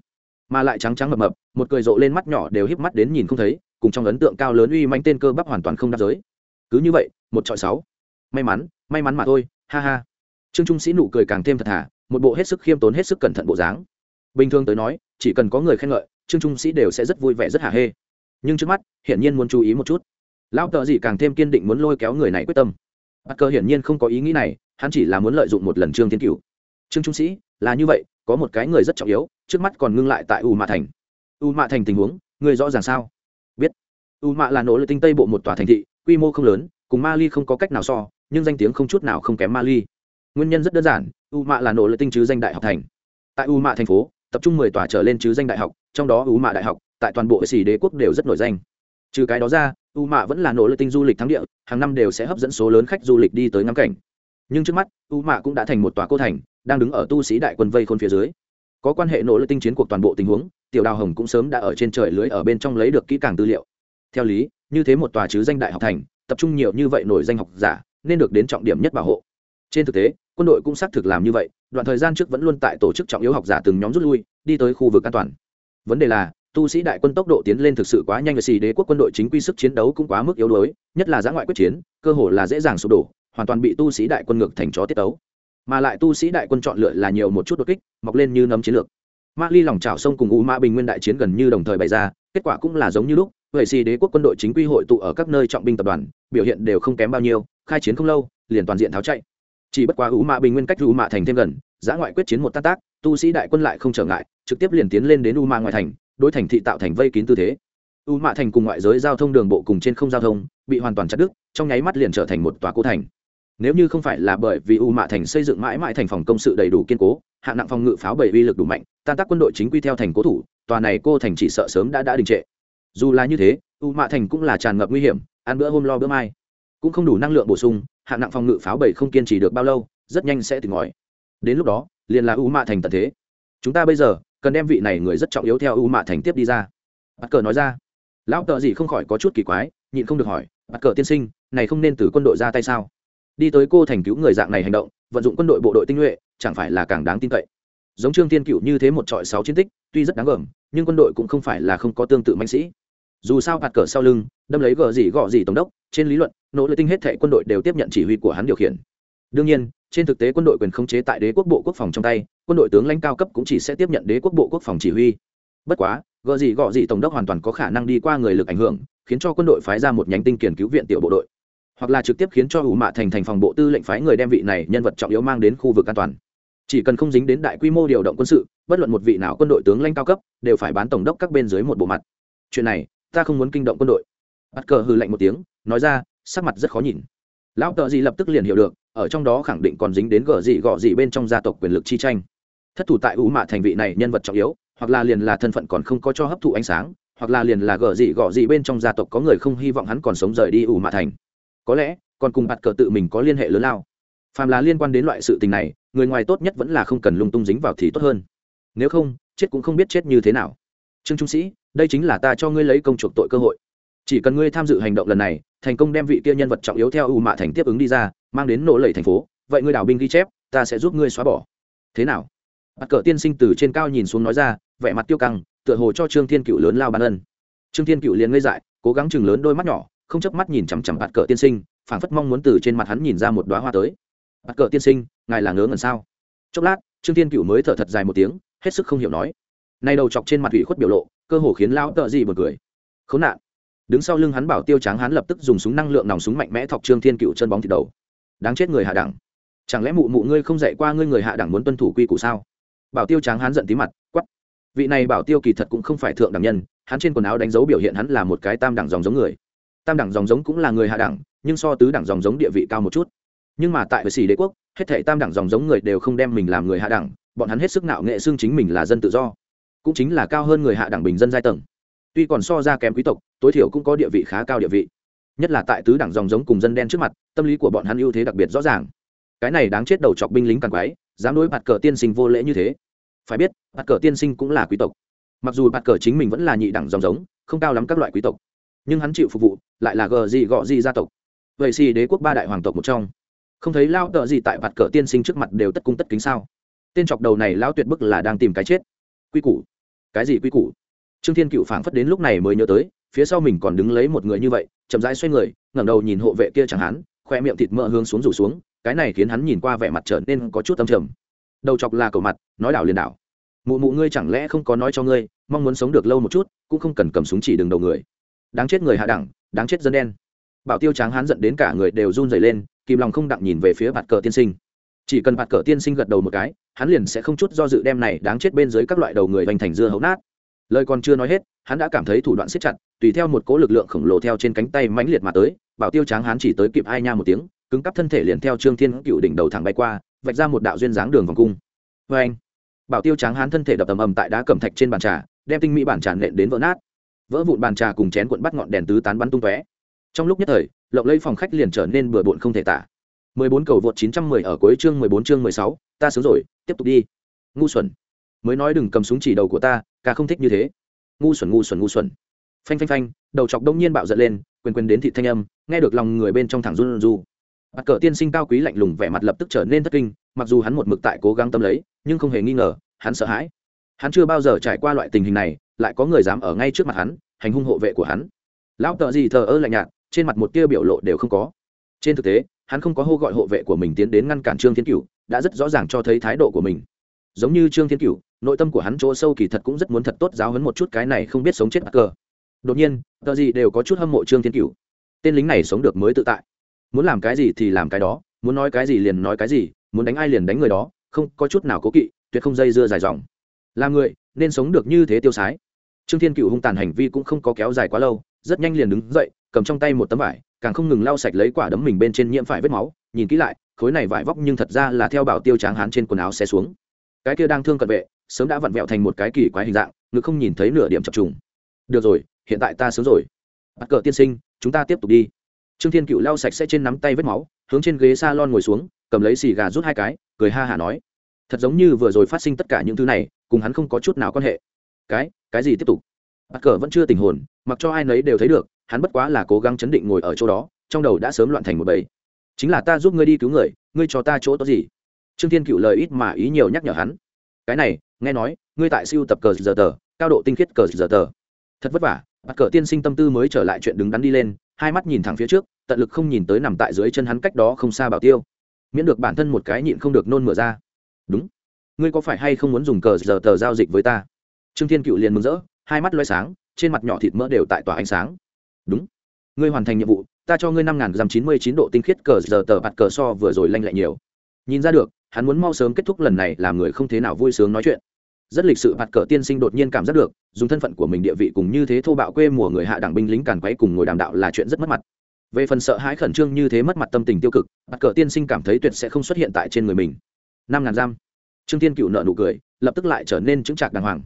Mà lại trắng trắng mập mập, một cười rộ lên mắt nhỏ đều híp mắt đến nhìn không thấy, cùng trong ấn tượng cao lớn uy manh tên cơ bắp hoàn toàn không đáp giới. Cứ như vậy một trọi sáu. May mắn may mắn mà thôi, ha ha. Trương trung sĩ nụ cười càng thêm thật thà, một bộ hết sức khiêm tốn, hết sức cẩn thận bộ dáng. Bình thường tới nói, chỉ cần có người khen ngợi, trương trung sĩ đều sẽ rất vui vẻ, rất hả hê. Nhưng trước mắt, hiển nhiên muốn chú ý một chút. Lão tợ gì càng thêm kiên định muốn lôi kéo người này quyết tâm. Bắt cơ hiển nhiên không có ý nghĩ này, hắn chỉ là muốn lợi dụng một lần trương thiên cửu. Trương trung sĩ, là như vậy, có một cái người rất trọng yếu, trước mắt còn ngưng lại tại u mạ thành. U mạ thành tình huống, người rõ ràng sao? Biết. U mạ là nỗ lực tinh tây bộ một tòa thành thị, quy mô không lớn cùng mali không có cách nào so, nhưng danh tiếng không chút nào không kém mali. Nguyên nhân rất đơn giản u mạ là nỗ lực tinh chứ danh đại học thành. Tại u mạ thành phố, tập trung mười tòa trở lên chứ danh đại học, trong đó u mạ đại học, tại toàn bộ xì đế quốc đều rất nổi danh. Trừ cái đó ra u mạ vẫn là nỗ lực tinh du lịch thắng địa, hàng năm đều sẽ hấp dẫn số lớn khách du lịch đi tới ngắm cảnh. Nhưng trước mắt u mạ cũng đã thành một tòa cô thành, đang đứng ở tu sĩ đại quân vây khôn phía dưới. Có quan hệ nỗ lực tinh chiến cuộc toàn bộ tình huống, tiểu đào hồng cũng sớm đã ở trên trời lưới ở bên trong lấy được kỹ càng tư liệu. Theo lý, như thế một tòa chứ danh đại học thành tập trung nhiều như vậy nổi danh học giả, nên được đến trọng điểm nhất bảo hộ. Trên thực tế, quân đội cũng xác thực làm như vậy, đoạn thời gian trước vẫn luôn tại tổ chức trọng yếu học giả từng nhóm rút lui, đi tới khu vực an toàn. Vấn đề là, tu sĩ đại quân tốc độ tiến lên thực sự quá nhanh và xì đế quốc quân đội chính quy sức chiến đấu cũng quá mức yếu đuối, nhất là giã ngoại quyết chiến, cơ hồ là dễ dàng sụp đổ, hoàn toàn bị tu sĩ đại quân ngược thành chó tiết tấu. Mà lại tu sĩ đại quân chọn lựa là nhiều một chút đột kích, mọc lên như nấm chiến lược. Ma ly lòng trào sông cùng u ma bình nguyên đại chiến gần như đồng thời bày ra, kết quả cũng là giống như lúc vậy xì đế quốc quân đội chính quy hội tụ ở các nơi trọng binh tập đoàn, biểu hiện đều không kém bao nhiêu, khai chiến không lâu, liền toàn diện tháo chạy. Chỉ bất quá u mạ bình nguyên cách u mạ thành thêm gần, giã ngoại quyết chiến một tác tác, tu sĩ đại quân lại không trở ngại, trực tiếp liền tiến lên đến u mạ ngoại thành, đối thành thị tạo thành vây kín tư thế. U mạ thành cùng ngoại giới giao thông đường bộ cùng trên không giao thông, bị hoàn toàn chặt đứt, trong nháy mắt liền trở thành một tòa cố thành. Nếu như không phải là bởi vì u mạ thành xây dựng mãi mãi thành phòng công sự đầy đủ kiên cố, hạng nặng phòng ngự pháo bảy uy lực đủ mạnh, tan tác quân đội chính quy theo thành cố thủ, tòa này cô thành chỉ sợ sớm đã đã đình trệ dù là như thế, u mạ thành cũng là tràn ngập nguy hiểm, ăn bữa hôm lo bữa mai. Cũng không đủ năng lượng bổ sung, hạng nặng phòng ngự pháo bảy không kiên trì được bao lâu, rất nhanh sẽ tỉnh ngòi đến lúc đó, liền là u mạ thành tận thế. Chúng ta bây giờ, cần đem vị này người rất trọng yếu theo u mạ thành tiếp đi ra. Bắt cờ nói ra. Lão tợ gì không khỏi có chút kỳ quái, nhịn không được hỏi bắt cờ tiên sinh, này không nên từ quân đội ra tay sao? Đi tới cô thành cứu người dạng này hành động, vận dụng quân đội bộ đội tinh nhuệ, chẳng phải là càng đáng tin cậy. Giống trương tiên cựu như thế một trọi sáu chiến tích, tuy rất đáng gờm, nhưng quân đội cũng không phải là không có tương tự mạnh sĩ dù sao hạt cờ sau lưng, đâm lấy gờ gì gọ gì tổng đốc, trên lý luận, nỗ lực tinh hết thệ quân đội đều tiếp nhận chỉ huy của hắn điều khiển. Đương nhiên, trên thực tế quân đội quyền khống chế tại đế quốc bộ quốc phòng trong tay, quân đội tướng lãnh cao cấp cũng chỉ sẽ tiếp nhận đế quốc bộ quốc phòng chỉ huy. Bất quá gợ gì gọ gì tổng đốc hoàn toàn có khả năng đi qua người lực ảnh hưởng, khiến cho quân đội phái ra một nhánh tinh kiền cứu viện tiểu bộ đội. Hoặc là trực tiếp khiến cho ủ mạ thành thành phòng bộ tư lệnh phái người đem vị này nhân vật trọng yếu mang đến khu vực an toàn. Chỉ cần không dính đến đại quy mô điều động quân sự, bất luận một vị nào quân đội tướng lãnh cao cấp, đều phải bán tổng đốc các bên dưới một bộ mặt. Chuyện này ta không muốn kinh động quân đội. Bắt cờ hư lạnh một tiếng, nói ra, sắc mặt rất khó nhìn. Lão tợ gì lập tức liền hiểu được, ở trong đó khẳng định còn dính đến gở gì gọ gì bên trong gia tộc quyền lực chi tranh. Thất thủ tại ủ mạ thành vị này nhân vật trọng yếu, hoặc là liền là thân phận còn không có cho hấp thụ ánh sáng, hoặc là liền là gở gì gọ gì bên trong gia tộc có người không hy vọng hắn còn sống rời đi ủ mạ thành. Có lẽ, còn cùng bạt cờ tự mình có liên hệ lớn lao. Phàm là liên quan đến loại sự tình này, người ngoài tốt nhất vẫn là không cần lung tung dính vào thì tốt hơn. Nếu không, chết cũng không biết chết như thế nào. Trương trung sĩ đây chính là ta cho ngươi lấy công chuộc tội cơ hội. Chỉ cần ngươi tham dự hành động lần này, thành công đem vị kia nhân vật trọng yếu theo u mạ thành tiếp ứng đi ra, mang đến nổ lầy thành phố, vậy ngươi đảo binh ghi chép, ta sẽ giúp ngươi xóa bỏ. Thế nào? Bắt cờ tiên sinh từ trên cao nhìn xuống nói ra, vẻ mặt tiêu căng, tựa hồ cho trương thiên cựu lớn lao ban ân. Trương thiên cựu liền ngây dại, cố gắng chừng lớn đôi mắt nhỏ, không chớp mắt nhìn chằm chằm bắt cờ tiên sinh, phảng phất mong muốn từ trên mặt hắn nhìn ra một đoá hoa tới. Bắt cờ tiên sinh, ngài là ngớ ngẩn sao? Chốc lát, trương thiên cựu mới thở thật dài một tiếng, hết sức không hiểu nói nay đầu chọc trên mặt ủy khuất biểu lộ, cơ hồ khiến lão tợ gì bật cười. Khốn nạn. Đứng sau lưng hắn bảo tiêu tráng hắn lập tức dùng súng năng lượng nòng súng mạnh mẽ thọc trương thiên cựu chân bóng thịt đầu. Đáng chết người hạ đẳng. Chẳng lẽ mụ mụ ngươi không dạy qua ngươi người hạ đẳng muốn tuân thủ quy củ sao? Bảo tiêu tráng hắn giận tí mặt quắp vị này bảo tiêu kỳ thật cũng không phải thượng đẳng nhân, hắn trên quần áo đánh dấu biểu hiện hắn là một cái tam đẳng dòng giống người. Tam đẳng dòng giống cũng là người hạ đẳng, nhưng so tứ đẳng dòng giống địa vị cao một chút. Nhưng mà tại với sĩ đế quốc, hết thảy tam đẳng dòng giống người đều không đem mình làm người hạ đẳng, bọn hắn hết sức nạo nghệ xương chính mình là dân tự do cũng chính là cao hơn người hạ đẳng bình dân giai tầng. Tuy còn so ra kém quý tộc, tối thiểu cũng có địa vị khá cao địa vị. Nhất là tại tứ đẳng dòng giống cùng dân đen trước mặt, tâm lý của bọn hắn ưu thế đặc biệt rõ ràng. Cái này đáng chết đầu chọc binh lính càng quái, dám đối mặt cờ tiên sinh vô lễ như thế. Phải biết, mặt cờ tiên sinh cũng là quý tộc. Mặc dù mặt cờ chính mình vẫn là nhị đẳng dòng giống, không cao lắm các loại quý tộc. Nhưng hắn chịu phục vụ, lại là gờ gì gọ gì gia tộc. Vậy xì đế quốc ba đại hoàng tộc một trong. Không thấy lao tợ gì tại mặt cờ tiên sinh trước mặt đều tất cung tất kính sao? Tên chọc đầu này lao tuyệt bức là đang tìm cái chết. Quy củ cái gì quy củ? Trương thiên cựu phảng phất đến lúc này mới nhớ tới, phía sau mình còn đứng lấy một người như vậy, chậm rãi xoay người, ngẩng đầu nhìn hộ vệ kia chẳng hắn, khoe miệng thịt mỡ hướng xuống rủ xuống, cái này khiến hắn nhìn qua vẻ mặt trở nên có chút tâm trầm. Đầu chọc là cầu mặt, nói đảo liền đảo. Mụ mụ ngươi chẳng lẽ không có nói cho ngươi, mong muốn sống được lâu một chút, cũng không cần cầm súng chỉ đường đầu người. Đáng chết người hạ đẳng, đáng chết dân đen. Bảo tiêu tráng hắn giận đến cả người đều run rẩy lên, kìm lòng không đặng nhìn về phía bạt cờ tiên sinh chỉ cần bạt cờ tiên sinh gật đầu một cái, hắn liền sẽ không chút do dự đem này đáng chết bên dưới các loại đầu người hoành thành dưa hấu nát. Lời còn chưa nói hết, hắn đã cảm thấy thủ đoạn siết chặt, tùy theo một cỗ lực lượng khổng lồ theo trên cánh tay mãnh liệt mà tới, bảo tiêu tráng hắn chỉ tới kịp ai nha một tiếng, cứng cắp thân thể liền theo trương thiên cựu đỉnh đầu thẳng bay qua, vạch ra một đạo duyên dáng đường vòng cung. Vê anh, bảo tiêu tráng hắn thân thể đập ầm ầm tại đá cẩm thạch trên bàn trà, đem tinh mỹ bàn trà nện đến vỡ nát. Vỡ vụn bàn trà cùng chén cuộn bắt ngọn đèn tứ tán bắn tung tóe. Trong lúc nhất thời, lộng lây phòng khách liền trở nên bừa bộn không thể tả. 14 cầu vượt 910 ở cuối chương 14 chương 16, ta sướng rồi tiếp tục đi. Ngu xuẩn. Mới nói đừng cầm súng chỉ đầu của ta ca không thích như thế. Ngu xuẩn ngu xuẩn ngu xuẩn. Phanh phanh phanh đầu chọc đông nhiên bạo giận lên quyền quyền đến thị thanh âm nghe được lòng người bên trong thẳng run run. Mặt cờ tiên sinh cao quý lạnh lùng vẻ mặt lập tức trở nên thất kinh mặc dù hắn một mực tại cố gắng tâm lấy nhưng không hề nghi ngờ hắn sợ hãi. Hắn chưa bao giờ trải qua loại tình hình này lại có người dám ở ngay trước mặt hắn hành hung hộ vệ của hắn. Lão tợ gì thờ ơ lạnh nhạt trên mặt một tia biểu lộ đều không có. Trên thực tế hắn không có hô gọi hộ vệ của mình tiến đến ngăn cản trương thiên cửu, đã rất rõ ràng cho thấy thái độ của mình. Giống như trương thiên cửu, nội tâm của hắn chỗ sâu kỳ thật cũng rất muốn thật tốt giáo hấn một chút cái này không biết sống chết bắt cờ đột nhiên, tờ gì đều có chút hâm mộ trương thiên cửu. Tên lính này sống được mới tự tại. Muốn làm cái gì thì làm cái đó, muốn nói cái gì liền nói cái gì, muốn đánh ai liền đánh người đó, không có chút nào cố kỵ, tuyệt không dây dưa dài dòng. Là người, nên sống được như thế tiêu sái. Trương thiên cựu hung tàn hành vi cũng không có kéo dài quá lâu, rất nhanh liền đứng dậy, cầm trong tay một tấm vải càng không ngừng lau sạch lấy quả đấm mình bên trên nhiễm phải vết máu, nhìn kỹ lại, khối này vải vóc nhưng thật ra là theo bảo tiêu tráng hán trên quần áo xe xuống. Cái kia đang thương cận vệ, sớm đã vặn vẹo thành một cái kỳ quái hình dạng, ngực không nhìn thấy nửa điểm chập trùng. Được rồi, hiện tại ta sướng rồi. Bắt cờ tiên sinh, chúng ta tiếp tục đi. Trương thiên cựu lau sạch sẽ trên nắm tay vết máu, hướng trên ghế s a lon ngồi xuống, cầm lấy xì gà rút hai cái, cười ha hả nói. Thật giống như vừa rồi phát sinh tất cả những thứ này, cùng hắn không có chút nào quan hệ. Cái cái gì tiếp tục? Bắt cờ vẫn chưa tình hồn, mặc cho ai nấy đều thấy được hắn bất quá là cố gắng chấn định ngồi ở chỗ đó, trong đầu đã sớm loạn thành một bầy. Chính là ta giúp ngươi đi cứu người, ngươi cho ta chỗ tốt gì? Trương thiên cựu lời ít mà ý nhiều nhắc nhở hắn. Cái này, nghe nói, ngươi tại siêu tập cờ giờ tờ, cao độ tinh khiết cờ giờ tờ. Thật vất vả, bắt cờ tiên sinh tâm tư mới trở lại chuyện đứng đắn đi lên, hai mắt nhìn thẳng phía trước, tận lực không nhìn tới nằm tại dưới chân hắn cách đó không xa bảo tiêu. Miễn được bản thân một cái nhịn không được nôn mửa ra. Đúng. Ngươi có phải hay không muốn dùng cờ giờ tờ giao dịch với ta? Trương thiên cựu liền mừng rỡ, hai mắt loay sáng, trên mặt nhỏ thịt mỡ đều tại tỏa ánh sáng đúng. Ngươi hoàn thành nhiệm vụ, ta cho ngươi năm nghìn dăm chín mươi chín độ tinh khiết cờ giờ tờ bạt cờ so vừa rồi lanh lẹ nhiều. Nhìn ra được, hắn muốn mau sớm kết thúc lần này làm người không thế nào vui sướng nói chuyện. Rất lịch sự bạt cờ tiên sinh đột nhiên cảm giác được, dùng thân phận của mình địa vị cùng như thế thô bạo quê mùa người hạ đảng binh lính càn quấy cùng ngồi đàm đạo là chuyện rất mất mặt. Về phần sợ hãi khẩn trương như thế mất mặt tâm tình tiêu cực, bạt cờ tiên sinh cảm thấy tuyệt sẽ không xuất hiện tại trên người mình. Năm ngàn giam trương tiên cựu nợ nụ cười, lập tức lại trở nên chứng chạc đàng hoàng.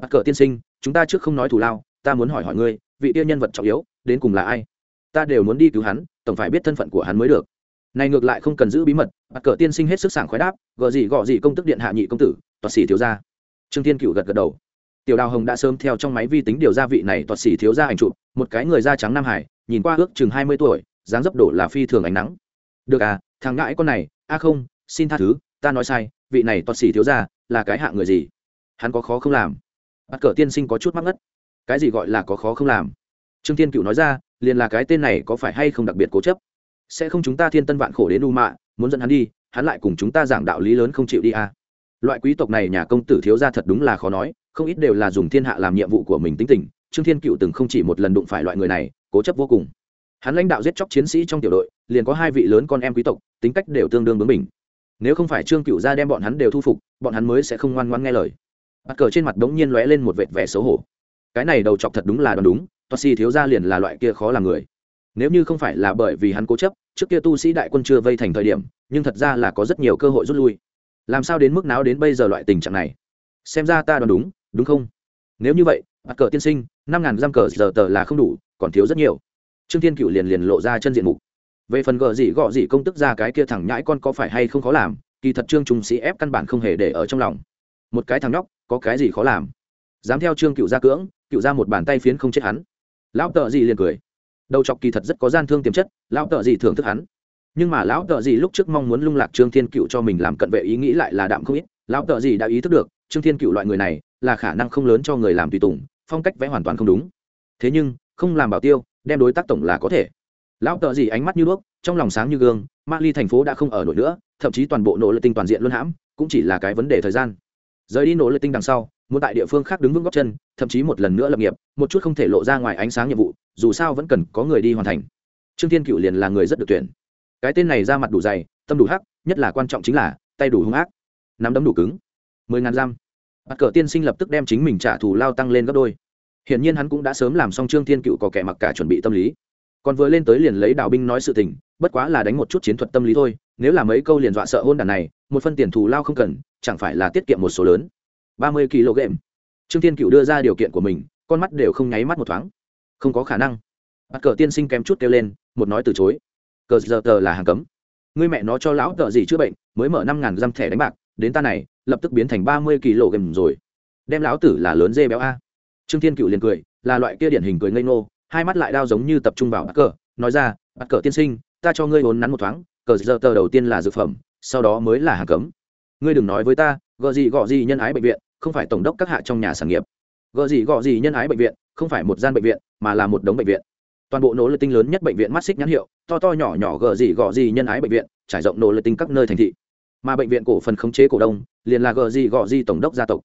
Bạt cờ tiên sinh, chúng ta trước không nói thù lao ta muốn hỏi hỏi ngươi, vị tiên nhân vật trọng yếu, đến cùng là ai? Ta đều muốn đi cứu hắn, tổng phải biết thân phận của hắn mới được. Này ngược lại không cần giữ bí mật bắt cờ tiên sinh hết sức sảng khoái đáp gợ gì, gọ gì công tức điện hạ nhị công tử, toạt xỉ thiếu gia. Trương thiên cựu gật gật đầu. Tiểu đào hồng đã sớm theo trong máy vi tính điều gia vị này toạt xỉ thiếu gia ảnh chụp, một cái người da trắng nam hải, nhìn qua ước chừng hai mươi tuổi, dáng dấp đổ là phi thường ánh nắng. Được à thằng ngãi con này, a không, xin tha thứ, ta nói sai, vị này toạt xỉ thiếu gia là cái hạ người gì? Hắn có khó không làm? Bắt cờ tiên sinh có chút mắc ngất cái gì gọi là có khó không làm? Trương thiên cựu nói ra, liền là cái tên này có phải hay không đặc biệt cố chấp? Sẽ không chúng ta thiên tân vạn khổ đến u mạ, muốn dẫn hắn đi, hắn lại cùng chúng ta giảng đạo lý lớn không chịu đi à. loại quý tộc này nhà công tử thiếu ra thật đúng là khó nói, không ít đều là dùng thiên hạ làm nhiệm vụ của mình tính tình, trương thiên cựu từng không chỉ một lần đụng phải loại người này, cố chấp vô cùng. Hắn lãnh đạo giết chóc chiến sĩ trong tiểu đội, liền có hai vị lớn con em quý tộc, tính cách đều tương đương với mình nếu không phải trương cựu ra đem bọn hắn đều thu phục, bọn hắn mới sẽ không ngoan ngoan nghe lời. Mặt cờ trên mặt đống nhiên lóe lên một vệt vẻ xấu hổ cái này đầu chọc thật đúng là đoán đúng toa si thiếu ra liền là loại kia khó làm người. Nếu như không phải là bởi vì hắn cố chấp, trước kia tu sĩ đại quân chưa vây thành thời điểm, nhưng thật ra là có rất nhiều cơ hội rút lui. Làm sao đến mức nào đến bây giờ loại tình trạng này? Xem ra ta đoán đúng đúng không? Nếu như vậy, bắt cờ tiên sinh, năm ngàn giam cờ giờ tờ là không đủ, còn thiếu rất nhiều. Trương thiên cựu liền liền lộ ra chân diện mục. Về phần gờ gì gọ gì công tức ra cái kia thẳng nhãi con có phải hay không khó làm, kỳ thật trương trung sĩ ép căn bản không hề để ở trong lòng. Một cái thằng nhóc, có cái gì khó làm? Dám theo trương cựu gia cưỡng, cựu ra một bàn tay phiến không chết hắn. Lão tợ gì liền cười. Đầu chọc kỳ thật rất có gian thương tiềm chất, lão tợ gì thưởng thức hắn. Nhưng mà lão tợ gì lúc trước mong muốn lung lạc trương thiên cựu cho mình làm cận vệ ý nghĩ lại là đạm không ít, lão tợ gì đã ý thức được, trương thiên cựu loại người này là khả năng không lớn cho người làm tùy tùng, phong cách vẽ hoàn toàn không đúng. Thế nhưng, không làm bảo tiêu, đem đối tác tổng là có thể. Lão tợ gì ánh mắt như đuốc, trong lòng sáng như gương, ma ly thành phố đã không ở nổi nữa, thậm chí toàn bộ nỗ lực tinh toàn diện luôn hãm, cũng chỉ là cái vấn đề thời gian. Rời đi nỗ lực tinh đằng sau muốn tại địa phương khác đứng vững góc chân, thậm chí một lần nữa lập nghiệp, một chút không thể lộ ra ngoài ánh sáng nhiệm vụ, dù sao vẫn cần có người đi hoàn thành. Trương thiên cựu liền là người rất được tuyển. Cái tên này ra mặt đủ dày, tâm đủ hắc, nhất là quan trọng chính là, tay đủ hung ác. Nắm đấm đủ cứng. Mười ngàn giam. Bắt cờ tiên sinh lập tức đem chính mình trả thù lao tăng lên gấp đôi. Hiển nhiên hắn cũng đã sớm làm xong trương thiên cựu có kẻ mặc cả chuẩn bị tâm lý. Còn vừa lên tới liền lấy đạo binh nói sự tình, bất quá là đánh một chút chiến thuật tâm lý thôi, nếu là mấy câu liền dọa sợ hôn đàn này, một phân tiền thù lao không cần, chẳng phải là tiết kiệm một số lớn ba mươi kg. Trương thiên cựu đưa ra điều kiện của mình, con mắt đều không nháy mắt một thoáng. Không có khả năng. Bắt cờ tiên sinh kém chút kêu lên, một nói từ chối. Cờ giờ tờ là hàng cấm. Người mẹ nó cho lão tờ gì chữa bệnh, mới mở năm ngàn dăm thẻ đánh bạc, đến ta này, lập tức biến thành ba mươi kg rồi. Đem lão tử là lớn dê béo a. Trương thiên cựu liền cười, là loại kia điển hình cười ngây ngô, hai mắt lại đau giống như tập trung vào bắt cờ, nói ra bắt cờ tiên sinh, ta cho ngươi vốn nắn một thoáng, cờ giờ tờ đầu tiên là dược phẩm, sau đó mới là hàng cấm. Ngươi đừng nói với ta gợ gì gọ gì nhân ái bệnh viện không phải tổng đốc các hạ trong nhà sản nghiệp. Gợ gì gọ gì nhân ái bệnh viện, không phải một gian bệnh viện, mà là một đống bệnh viện. Toàn bộ nỗ lực tinh lớn nhất bệnh viện mắt xích nhãn hiệu, to to nhỏ nhỏ gờ gì gọ gì nhân ái bệnh viện, trải rộng nỗ lực tinh các nơi thành thị. Mà bệnh viện cổ phần khống chế cổ đông, liền là gờ gì gọ gì tổng đốc gia tộc.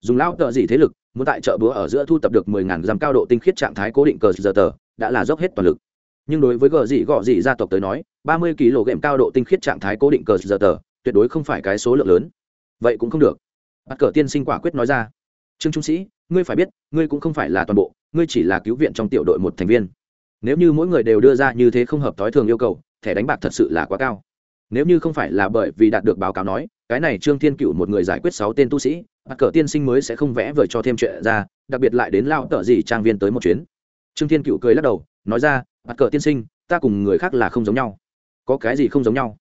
Dùng lao tợ gì thế lực, muốn tại chợ búa ở giữa thu tập được mười ngàn dặm cao độ tinh khiết trạng thái cố định cờ giờ tờ, đã là dốc hết toàn lực. Nhưng đối với gờ gì gọ gì gia tộc tới nói, ba mươi kg cao độ tinh khiết trạng thái cố định cờ giờ tờ, tuyệt đối không phải cái số lượng lớn. Vậy cũng không được bắt cờ tiên sinh quả quyết nói ra. Trương trung sĩ, ngươi phải biết, ngươi cũng không phải là toàn bộ, ngươi chỉ là cứu viện trong tiểu đội một thành viên. Nếu như mỗi người đều đưa ra như thế không hợp thói thường yêu cầu, thẻ đánh bạc thật sự là quá cao. Nếu như không phải là bởi vì đạt được báo cáo nói, cái này trương thiên cựu một người giải quyết sáu tên tu sĩ, bắt cờ tiên sinh mới sẽ không vẽ vời cho thêm chuyện ra, đặc biệt lại đến lao tợ gì trang viên tới một chuyến. Trương thiên cựu cười lắc đầu, nói ra, bắt cờ tiên sinh, ta cùng người khác là không giống nhau. Có cái gì không giống nhau?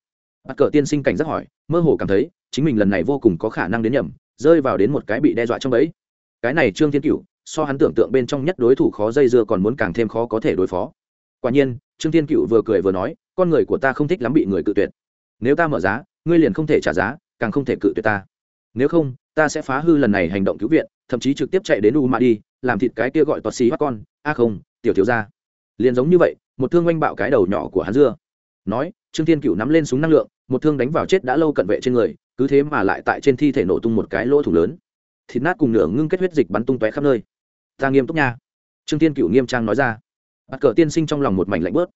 Bắt cờ tiên sinh cảnh giác hỏi, mơ hồ cảm thấy, chính mình lần này vô cùng có khả năng đến nhầm rơi vào đến một cái bị đe dọa trong bẫy. Cái này trương thiên cựu so hắn tưởng tượng bên trong nhất đối thủ khó dây dưa còn muốn càng thêm khó có thể đối phó. Quả nhiên, trương thiên cựu vừa cười vừa nói, con người của ta không thích lắm bị người cự tuyệt. Nếu ta mở giá, ngươi liền không thể trả giá, càng không thể cự tuyệt ta. Nếu không, ta sẽ phá hư lần này hành động cứu viện, thậm chí trực tiếp chạy đến u ma đi, làm thịt cái kia gọi toạt xì hoắt con. A không, tiểu thiếu ra liền giống như vậy, một thương oanh bạo cái đầu nhỏ của hắn dưa. Nói trương thiên cựu nắm lên súng năng lượng, một thương đánh vào chết đã lâu cận vệ trên người, cứ thế mà lại tại trên thi thể nổ tung một cái lỗ thủ lớn. Thịt nát cùng nửa ngưng kết huyết dịch bắn tung tóe khắp nơi. Ta nghiêm túc nha. Trương Thiên cựu nghiêm trang nói ra. Bắt cờ tiên sinh trong lòng một mảnh lạnh bớt.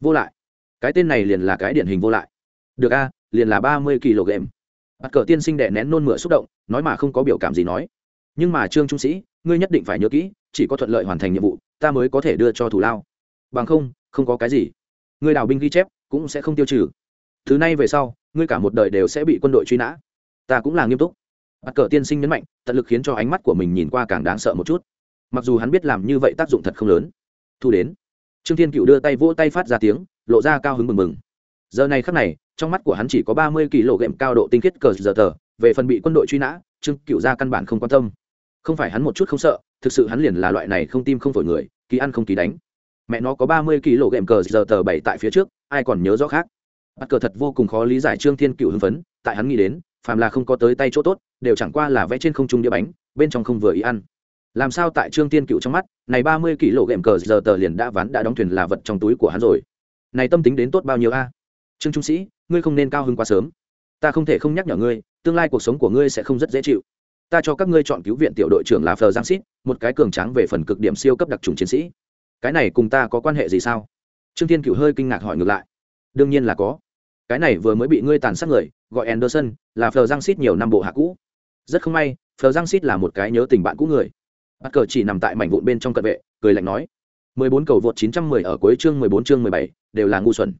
Vô lại. Cái tên này liền là cái điển hình vô lại. Được a, liền là ba mươi kg. Bắt cờ tiên sinh đẻ nén nôn mửa xúc động, nói mà không có biểu cảm gì nói. Nhưng mà trương trung sĩ, ngươi nhất định phải nhớ kỹ, chỉ có thuận lợi hoàn thành nhiệm vụ, ta mới có thể đưa cho thủ lao. Bằng không không có cái gì. Ngươi đào binh ghi chép cũng sẽ không tiêu trừ. Thứ này về sau, ngươi cả một đời đều sẽ bị quân đội truy nã. Ta cũng là nghiêm túc. Bắt cờ tiên sinh nhấn mạnh, tận lực khiến cho ánh mắt của mình nhìn qua càng đáng sợ một chút. Mặc dù hắn biết làm như vậy tác dụng thật không lớn. Thu đến. Trương thiên cựu đưa tay vỗ tay phát ra tiếng, lộ ra cao hứng mừng mừng. Giờ này khắc này, trong mắt của hắn chỉ có ba mươi kg cao độ tinh khiết cờ giờ tờ, về phần bị quân đội truy nã, trương cựu ra căn bản không quan tâm. Không phải hắn một chút không sợ, thực sự hắn liền là loại này không tim không phổi người, kỳ ăn không kỳ đánh. Mẹ nó có ba mươi kg cờ giờ tờ bảy tại phía trước ai còn nhớ rõ khác. Bắt cờ thật vô cùng khó lý giải trương thiên cựu hưng phấn, tại hắn nghĩ đến, phàm là không có tới tay chỗ tốt, đều chẳng qua là vẽ trên không trung đĩa bánh, bên trong không vừa ý ăn. Làm sao tại trương tiên cựu trong mắt, này ba mươi kỷ lộ ghệm cờ giờ tờ liền đã ván đã đóng thuyền là vật trong túi của hắn rồi. Này tâm tính đến tốt bao nhiêu a? Trương trung sĩ, ngươi không nên cao hơn quá sớm. Ta không thể không nhắc nhở ngươi, tương lai cuộc sống của ngươi sẽ không rất dễ chịu. Ta cho các ngươi chọn cứu viện tiểu đội trưởng là phờ giang xít một cái cường tráng về phần cực điểm siêu cấp đặc trùng chiến sĩ. Cái này cùng ta có quan hệ gì sao? Trương thiên cựu hơi kinh ngạc hỏi ngược lại. Đương nhiên là có. Cái này vừa mới bị ngươi tàn sát người gọi anderson là phờ giang xít nhiều năm bộ hạ cũ. Rất không may phờ giang xít là một cái nhớ tình bạn cũ người. Bắt cờ chỉ nằm tại mảnh vụn bên trong cận vệ cười lạnh nói. 14 cầu vượt 910 ở cuối chương 14 chương 17, đều là ngu xuẩn.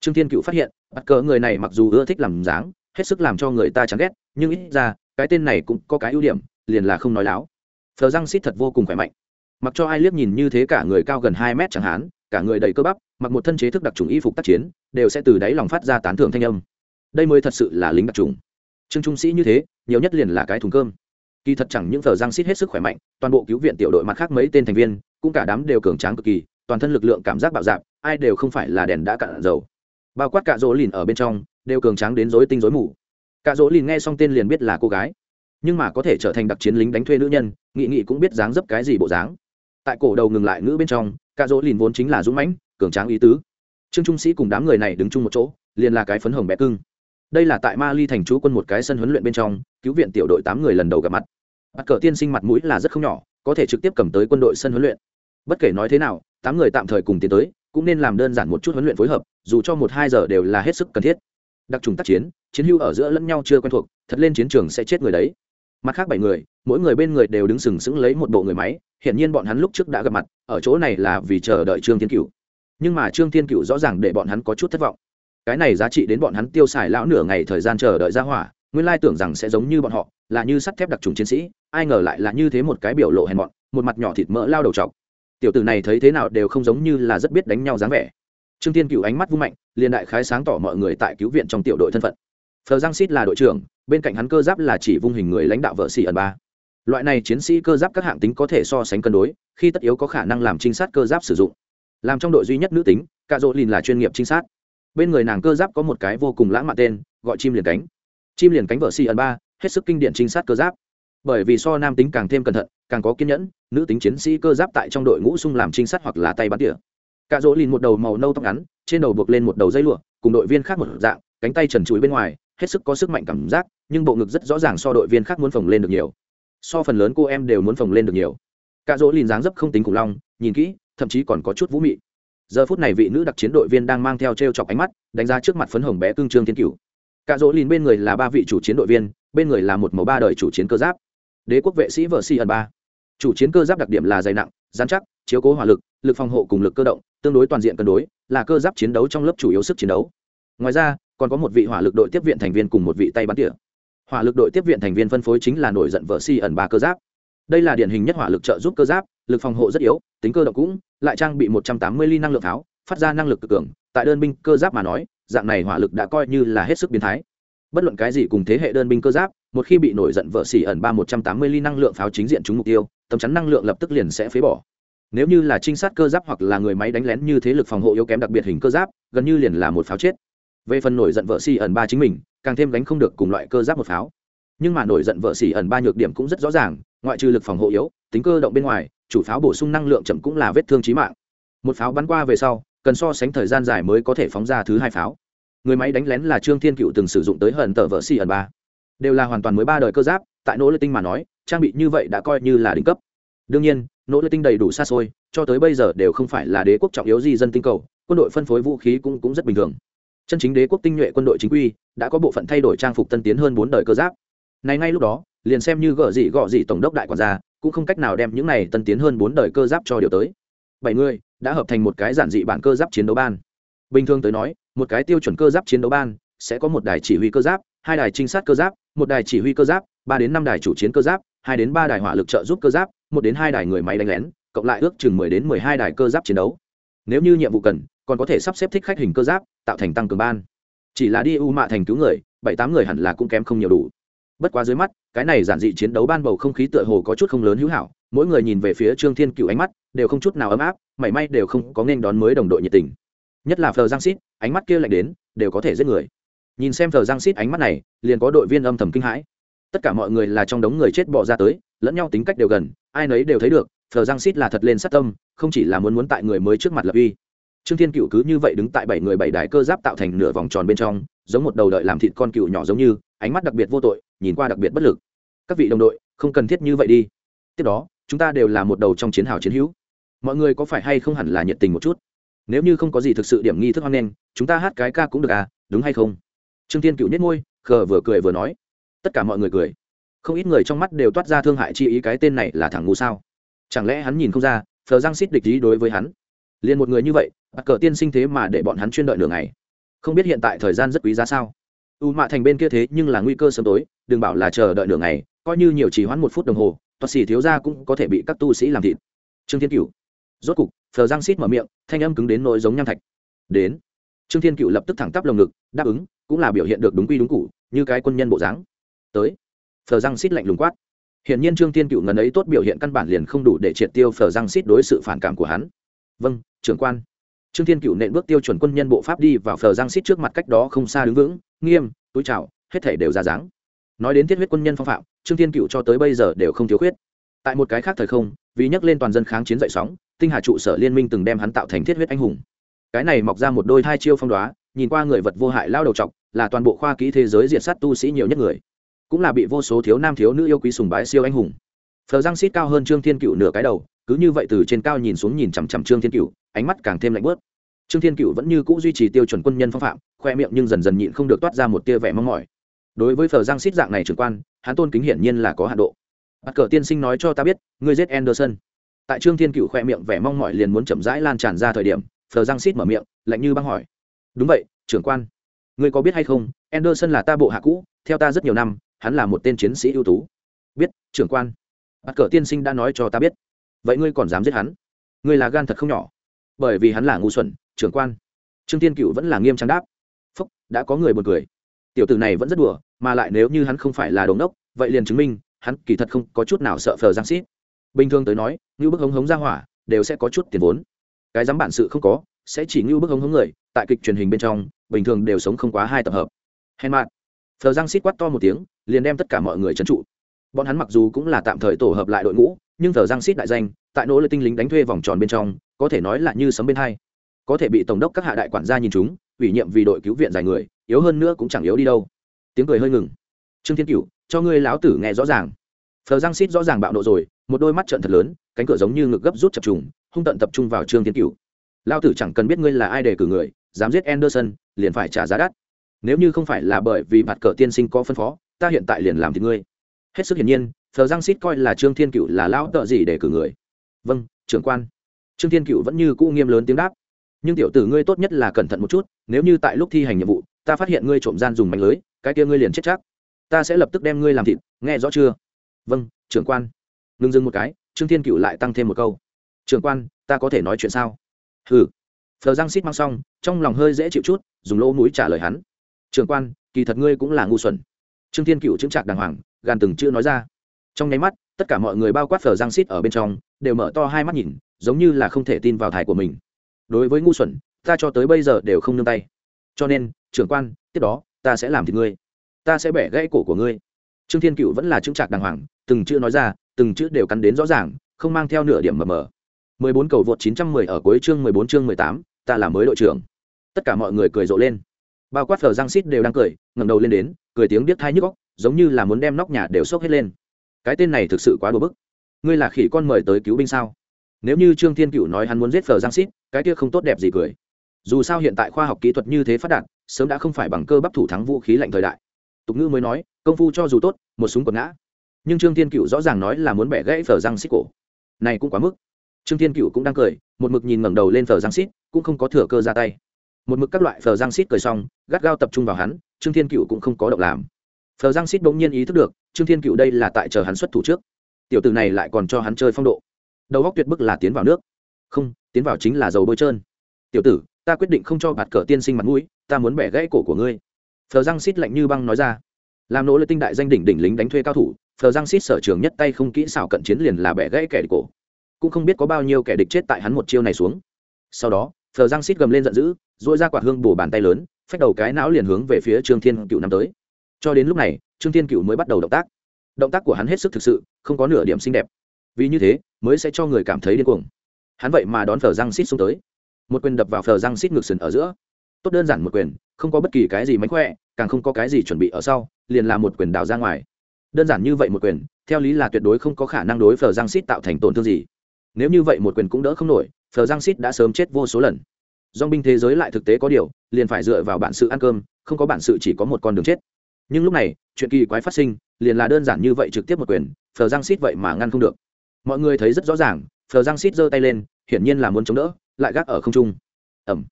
Trương thiên cựu phát hiện bắt cờ người này mặc dù ưa thích làm dáng hết sức làm cho người ta chán ghét nhưng ít ra cái tên này cũng có cái ưu điểm liền là không nói láo. Phờ răng xít thật vô cùng khỏe mạnh. Mặc cho ai liếc nhìn như thế cả người cao gần hai mét chẳng hán cả người đầy cơ bắp, mặc một thân chế thức đặc trùng y phục tác chiến, đều sẽ từ đáy lòng phát ra tán thưởng thanh âm. Đây mới thật sự là lính đặc trùng. Trương trung sĩ như thế, nhiều nhất liền là cái thùng cơm. Kỳ thật chẳng những thờ giang xít hết sức khỏe mạnh, toàn bộ cứu viện tiểu đội mặt khác mấy tên thành viên, cũng cả đám đều cường tráng cực kỳ, toàn thân lực lượng cảm giác bạo dạp ai đều không phải là đèn đã cạn dầu. Bao quát cả dỗ lìn ở bên trong, đều cường tráng đến rối tinh rối mù. Cả dỗ lìn nghe xong tên liền biết là cô gái. Nhưng mà có thể trở thành đặc chiến lính đánh thuê nữ nhân, nghị nghị cũng biết dáng dấp cái gì bộ dáng. Tại cổ đầu ngừng lại ngữ bên trong cả dỗ lìn vốn chính là dũng mãnh, cường tráng ý tứ. Trương trung sĩ cùng đám người này đứng chung một chỗ, liền là cái phấn hồng bé cưng. Đây là tại ma ly thành chú quân một cái sân huấn luyện bên trong, cứu viện tiểu đội tám người lần đầu gặp mặt. Mặt cờ tiên sinh mặt mũi là rất không nhỏ, có thể trực tiếp cầm tới quân đội sân huấn luyện. Bất kể nói thế nào, tám người tạm thời cùng tiến tới, cũng nên làm đơn giản một chút huấn luyện phối hợp, dù cho một hai giờ đều là hết sức cần thiết. Đặc trùng tác chiến chiến hưu ở giữa lẫn nhau chưa quen thuộc, thật lên chiến trường sẽ chết người đấy. Mặt khác bảy người, mỗi người bên người đều đứng sừng sững lấy một bộ người máy hiển nhiên bọn hắn lúc trước đã gặp mặt, ở chỗ này là vì chờ đợi trương thiên cựu nhưng mà trương thiên cựu rõ ràng để bọn hắn có chút thất vọng. Cái này giá trị đến bọn hắn tiêu xài lão nửa ngày thời gian chờ đợi ra hỏa, nguyên lai tưởng rằng sẽ giống như bọn họ, là như sắt thép đặc trùng chiến sĩ, ai ngờ lại là như thế một cái biểu lộ hèn mọn, một mặt nhỏ thịt mỡ lao đầu trọc. Tiểu tử này thấy thế nào đều không giống như là rất biết đánh nhau dáng vẻ. Trương Thiên cựu ánh mắt vung mạnh, liền đại khái sáng tỏ mọi người tại cứu viện trong tiểu đội thân phận. Phờ giang xít là đội trưởng, bên cạnh hắn cơ giáp là chỉ vung hình người lãnh đạo vợ xỉ ẩn ba loại này chiến sĩ cơ giáp các hạng tính có thể so sánh cân đối, khi tất yếu có khả năng làm trinh sát cơ giáp sử dụng. Làm trong đội duy nhất nữ tính, cạ rỗ lìn là chuyên nghiệp trinh sát. Bên người nàng cơ giáp có một cái vô cùng lãng mạn tên, gọi chim liền cánh. Chim liền cánh vợ si ẩn ba, hết sức kinh điển trinh sát cơ giáp. Bởi vì so nam tính càng thêm cẩn thận, càng có kiên nhẫn, nữ tính chiến sĩ cơ giáp tại trong đội ngũ sung làm trinh sát hoặc là tay bắn tỉa. Cạ rỗ lìn một đầu màu nâu tóc ngắn, trên đầu buộc lên một đầu dây lụa, cùng đội viên khác một dạng, cánh tay trần trụi bên ngoài, hết sức có sức mạnh cảm giác, nhưng bộ ngực rất rõ ràng so đội viên khác muốn phồng lên được nhiều so phần lớn cô em đều muốn phồng lên được nhiều. Cạ Dỗ lìn dáng dấp không tính khủng long, nhìn kỹ, thậm chí còn có chút vũ mị. Giờ phút này vị nữ đặc chiến đội viên đang mang theo t r e o chọc ánh mắt, đánh giá trước mặt phấn hồng bé cương trương thiên cửu. Cạ Dỗ lìn bên người là ba vị chủ chiến đội viên, bên người là một màu ba đời chủ chiến cơ giáp. Đế quốc vệ sĩ vợ si ẩn ba. Chủ chiến cơ giáp đặc điểm là dày nặng dán chắc, chiếu cố hỏa lực lực phòng hộ cùng lực cơ động, tương đối toàn diện cân đối, là cơ giáp chiến đấu trong lớp chủ yếu sức chiến đấu. Ngoài ra, còn có một vị hỏa lực đội tiếp viện thành viên cùng một vị tay bắn tỉa hỏa lực đội tiếp viện thành viên phân phối chính là nổi giận vợ si ẩn ba cơ giáp. Đây là điển hình nhất hỏa lực trợ giúp cơ giáp, lực phòng hộ rất yếu, tính cơ động cũng, lại trang bị một trăm tám mươi ly năng lượng pháo, phát ra năng lực cực cường. Tại đơn binh cơ giáp mà nói, dạng này hỏa lực đã coi như là hết sức biến thái. Bất luận cái gì cùng thế hệ đơn binh cơ giáp, một khi bị nổi giận vợ xỉ ẩn ba một trăm tám mươi ly năng lượng pháo chính diện trúng mục tiêu tầm chắn năng lượng lập tức liền sẽ phế bỏ. Nếu như là trinh sát cơ giáp hoặc là người máy đánh lén như thế lực phòng hộ yếu kém đặc biệt hình cơ giáp, gần như liền là một pháo chết về phần nổi giận vợ xì ẩn ba chính mình, càng thêm đánh không được cùng loại cơ giáp một pháo. Nhưng mà nổi giận vợ xì ẩn ba nhược điểm cũng rất rõ ràng, ngoại trừ lực phòng hộ yếu, tính cơ động bên ngoài, chủ pháo bổ sung năng lượng chậm cũng là vết thương chí mạng. Một pháo bắn qua về sau, cần so sánh thời gian dài mới có thể phóng ra thứ hai pháo. Người máy đánh lén là trương thiên cựu từng sử dụng tới hận tờ vợ xì ẩn ba. Đều là hoàn toàn mới ba đời cơ giáp, tại nỗ lực tinh mà nói, trang bị như vậy đã coi như là đỉnh cấp. Đương nhiên, nỗ lực tinh đầy đủ xa xôi, cho tới bây giờ đều không phải là đế quốc trọng yếu gì dân tinh cầu, quân đội phân phối vũ khí cũng cũng rất bình thường chân chính đế quốc tinh nhuệ quân đội chính quy, đã có bộ phận thay đổi trang phục tân tiến hơn bốn đời cơ giáp. Này ngay lúc đó, liền xem như gợ gì gọ gì tổng đốc đại quản gia, cũng không cách nào đem những này tân tiến hơn bốn đời cơ giáp cho điều tới. Bảy người đã hợp thành một cái giản dị bản cơ giáp chiến đấu ban. Bình thường tới nói, một cái tiêu chuẩn cơ giáp chiến đấu ban sẽ có một đài chỉ huy cơ giáp, hai đài trinh sát cơ giáp, một đài chỉ huy cơ giáp, ba đến năm đài chủ chiến cơ giáp, hai đến ba đài hỏa lực trợ giúp cơ giáp, một đến hai đài người máy đánh lén, cộng lại ước chừng mười đến mười hai đài cơ giáp chiến đấu. Nếu như nhiệm vụ cần còn có thể sắp xếp thích khách hình cơ giáp, tạo thành tăng cường ban. Chỉ là đi u mạ thành cứu người, bảy tám người hẳn là cũng kém không nhiều đủ. Bất quá dưới mắt, cái này giản dị chiến đấu ban bầu không khí tựa hồ có chút không lớn hữu hảo, mỗi người nhìn về phía trương thiên cựu ánh mắt đều không chút nào ấm áp, mảy may đều không có nên đón mới đồng đội nhiệt tình. Nhất là phờ giang xít ánh mắt kia lạnh đến, đều có thể giết người. Nhìn xem phờ giang xít ánh mắt này, liền có đội viên âm thầm kinh hãi. Tất cả mọi người là trong đống người chết bỏ ra tới, lẫn nhau tính cách đều gần, ai nấy đều thấy được, phờ giang xít là thật lên sát tâm, không chỉ là muốn muốn tại người mới trước mặt lập uy trương thiên cựu cứ như vậy đứng tại bảy người bảy đài cơ giáp tạo thành nửa vòng tròn bên trong, giống một đầu đợi làm thịt con cựu nhỏ giống như, ánh mắt đặc biệt vô tội, nhìn qua đặc biệt bất lực. Các vị đồng đội, không cần thiết như vậy đi. Tiếp đó, chúng ta đều là một đầu trong chiến hào chiến hữu. Mọi người có phải hay không hẳn là nhiệt tình một chút? Nếu như không có gì thực sự điểm nghi thức hoan nghênh, chúng ta hát cái ca cũng được à đúng hay không? Trương thiên cựu nhếch môi, khờ vừa cười vừa nói. Tất cả mọi người cười. Không ít người trong mắt đều toát ra thương hại chi ý cái tên này là thằng ngu sao? Chẳng lẽ hắn nhìn không ra, phờ giang xít địch ý đối với hắn? Liền một người như vậy bắt cờ tiên sinh thế mà để bọn hắn chuyên đợi nửa ngày. Không biết hiện tại thời gian rất quý giá sao? U mạ thành bên kia thế nhưng là nguy cơ sớm tối, đừng bảo là chờ đợi nửa ngày, coi như nhiều chỉ hoãn một phút đồng hồ, toa xỉ thiếu ra cũng có thể bị các tu sĩ làm thịt. Trương thiên cửu. Rốt cục thờ giang xít mở miệng, thanh âm cứng đến nỗi giống nham thạch. Đến. Trương thiên cựu lập tức thẳng tắp lồng ngực, đáp ứng, cũng là biểu hiện được đúng quy đúng cụ, như cái quân nhân bộ dáng. Tới. Thờ giang xít lạnh lùng quát. Hiện nhiên trương thiên cựu ngần ấy tốt biểu hiện căn bản liền không đủ để triệt tiêu thờ giang xít đối sự phản cảm của hắn. Vâng trưởng quan trương thiên cựu nện bước tiêu chuẩn quân nhân bộ pháp đi vào phờ giang xít trước mặt cách đó không xa đứng vững, nghiêm, túi trào hết thể đều ra dáng. Nói đến thiết huyết quân nhân phong phạm, trương thiên cựu cho tới bây giờ đều không thiếu khuyết. Tại một cái khác thời không, vì nhắc lên toàn dân kháng chiến dậy sóng, tinh hà trụ sở liên minh từng đem hắn tạo thành thiết huyết anh hùng. Cái này mọc ra một đôi hai chiêu phong đoá, nhìn qua người vật vô hại lao đầu trọc, là toàn bộ khoa kỹ thế giới diệt sát tu sĩ nhiều nhất người. Cũng là bị vô số thiếu nam thiếu nữ yêu quý sùng bái siêu anh hùng. Phờ giang xít cao hơn trương thiên cựu nửa cái đầu, cứ như vậy từ trên cao nhìn xuống nhìn chằm chằm trương thiên cựu ánh mắt càng thêm lạnh bớt. Trương thiên cựu vẫn như cũ duy trì tiêu chuẩn quân nhân phong phạm, khoe miệng nhưng dần dần nhịn không được toát ra một tia vẻ mong mỏi. Đối với phờ giang xít dạng này trưởng quan, hắn tôn kính hiển nhiên là có hạ độ. Bắt cờ tiên sinh nói cho ta biết, ngươi giết anderson. Tại trương thiên cựu khoe miệng vẻ mong mỏi liền muốn chậm rãi lan tràn ra thời điểm phờ giang xít mở miệng, lạnh như băng hỏi. Đúng vậy, trưởng quan. Ngươi có biết hay không, anderson là ta bộ hạ cũ, theo ta rất nhiều năm, hắn là một tên chiến sĩ ưu tú. Biết, trưởng quan. Bắt cờ tiên sinh đã nói cho ta biết. Vậy ngươi còn dám giết hắn? Ngươi là gan thật không nhỏ bởi vì hắn là ngu xuẩn, trưởng quan. Trương tiên cựu vẫn là nghiêm trang đáp. Phúc, đã có người buồn cười. Tiểu tử này vẫn rất đùa, mà lại nếu như hắn không phải là đống đốc vậy liền chứng minh, hắn kỳ thật không có chút nào sợ phờ giang xít. Bình thường tới nói như bức hống hống ra hỏa, đều sẽ có chút tiền vốn. Cái dám bản sự không có, sẽ chỉ như bức hống hống người, tại kịch truyền hình bên trong, bình thường đều sống không quá hai tập hợp. Hèn mạn phờ giang xít quát to một tiếng, liền đem tất cả mọi người trấn trụ. Bọn hắn mặc dù cũng là tạm thời tổ hợp lại đội ngũ, nhưng phờ giang xít đại danh tại nỗ lực tinh lính đánh thuê vòng tròn bên trong, có thể nói là như sấm bên hai. Có thể bị tổng đốc các hạ đại quản gia nhìn chúng, ủy nhiệm vì đội cứu viện dài người, yếu hơn nữa cũng chẳng yếu đi đâu. Tiếng cười hơi ngừng. Trương thiên cửu, cho ngươi láo tử nghe rõ ràng. Phờ giang xít rõ ràng bạo nộ rồi, một đôi mắt trận thật lớn, cánh cửa giống như ngực gấp rút chập trùng, hung tận tập trung vào trương thiên cửu. Lao tử chẳng cần biết ngươi là ai để cử người, dám giết anderson, liền phải trả giá đắt. Nếu như không phải là bởi vì mặt cờ tiên sinh có phân phó, ta hiện tại liền làm thì ngươi. Hết sức hiển nhiên, phờ giang xít coi là trương thiên cựu là lão tợ gì để cử người vâng trưởng quan. Trương thiên cựu vẫn như cũ nghiêm lớn tiếng đáp. Nhưng tiểu tử ngươi tốt nhất là cẩn thận một chút, nếu như tại lúc thi hành nhiệm vụ, ta phát hiện ngươi trộm gian dùng mảnh lưới, cái kia ngươi liền chết chắc. Ta sẽ lập tức đem ngươi làm thịt, nghe rõ chưa? Vâng trưởng quan. Ngưng dừng một cái, trương thiên cựu lại tăng thêm một câu. Trưởng quan, ta có thể nói chuyện sao? Hừ. Phờ giang xít mang xong, trong lòng hơi dễ chịu chút, dùng lỗ mũi trả lời hắn. Trưởng quan, kỳ thật ngươi cũng là ngu xuẩn. Trương thiên cựu chứng trạc đàng hoàng, gàn từng chưa nói ra. Trong nháy mắt tất cả mọi người bao quát phở giang xít ở bên trong đều mở to hai mắt nhìn giống như là không thể tin vào thải của mình. Đối với ngu xuẩn ta cho tới bây giờ đều không nương tay. Cho nên trưởng quan tiếp đó ta sẽ làm thì ngươi. Ta sẽ bẻ gãy cổ của ngươi. Trương thiên cựu vẫn là chứng trạc đàng hoàng từng chữ nói ra từng chữ đều cắn đến rõ ràng không mang theo nửa điểm mờ mờ. 14 cầu vượt 910 ở cuối chương 14 chương 18, ta là mới đội trưởng. Tất cả mọi người cười rộ lên. Bao quát phở giang xít đều đang cười ngẩng đầu lên đến cười tiếng điếc thai nhức góc giống như là muốn đem nóc nhà đều sốc hết lên cái tên này thực sự quá đùa bức. Ngươi là khỉ con mời tới cứu binh sao? Nếu như trương thiên cựu nói hắn muốn giết phở giang xít cái kia không tốt đẹp gì cười. Dù sao hiện tại khoa học kỹ thuật như thế phát đạt, sớm đã không phải bằng cơ bắp thủ thắng vũ khí lạnh thời đại. Tục ngữ mới nói, công phu cho dù tốt, một súng còn ngã. Nhưng trương thiên cựu rõ ràng nói là muốn bẻ gãy phở Giang xít cổ. Này cũng quá mức. Trương thiên cựu cũng đang cười, một mực nhìn ngẩng đầu lên phở Giang xít cũng không có thừa cơ ra tay. Một mực các loại phở Giang xít cười xong, gắt gao tập trung vào hắn, trương thiên cựu cũng không có động làm. Phở Giang xít bỗng nhiên ý thức được trương thiên cựu đây là tại chờ hắn xuất thủ trước. Tiểu tử này lại còn cho hắn chơi phong độ. Đầu góc tuyệt bức là tiến vào nước. Không, tiến vào chính là dầu bôi trơn. Tiểu tử, ta quyết định không cho bạt cờ tiên sinh mặt mũi, ta muốn bẻ gãy cổ của ngươi. Phờ giang xít lạnh như băng nói ra. Làm nỗ lực tinh đại danh đỉnh đỉnh lính đánh thuê cao thủ, phờ giang xít sở trường nhất tay không kỹ xảo cận chiến liền là bẻ gãy kẻ địch cổ. Cũng không biết có bao nhiêu kẻ địch chết tại hắn một chiêu này xuống. Sau đó, phờ giang xít gầm lên giận dữ dội ra quạt hương bổ bàn tay lớn, phách đầu cái não liền hướng về phía trương thiên cựu năm tới. Cho đến lúc này trương thiên cựu mới bắt đầu động tác. Động tác của hắn hết sức thực sự, không có nửa điểm xinh đẹp. Vì như thế, mới sẽ cho người cảm thấy điên cuồng. Hắn vậy mà đón phờ răng xít xuống tới. Một quyền đập vào phờ răng xít ngực sừng ở giữa. Tốt đơn giản một quyền, không có bất kỳ cái gì mánh khỏe, càng không có cái gì chuẩn bị ở sau, liền là một quyền đào ra ngoài. Đơn giản như vậy một quyền, theo lý là tuyệt đối không có khả năng đối phờ răng xít tạo thành tổn thương gì. Nếu như vậy một quyền cũng đỡ không nổi phờ răng xít đã sớm chết vô số lần. Dong binh thế giới lại thực tế có điều, liền phải dựa vào bản sự ăn cơm, không có bản sự chỉ có một con đường chết nhưng lúc này, chuyện kỳ quái phát sinh, liền là đơn giản như vậy trực tiếp một quyền, phờ giang xít vậy mà ngăn không được. Mọi người thấy rất rõ ràng, phờ giang xít giơ tay lên, hiển nhiên là muốn chống đỡ, lại gác ở không trung. Ẩm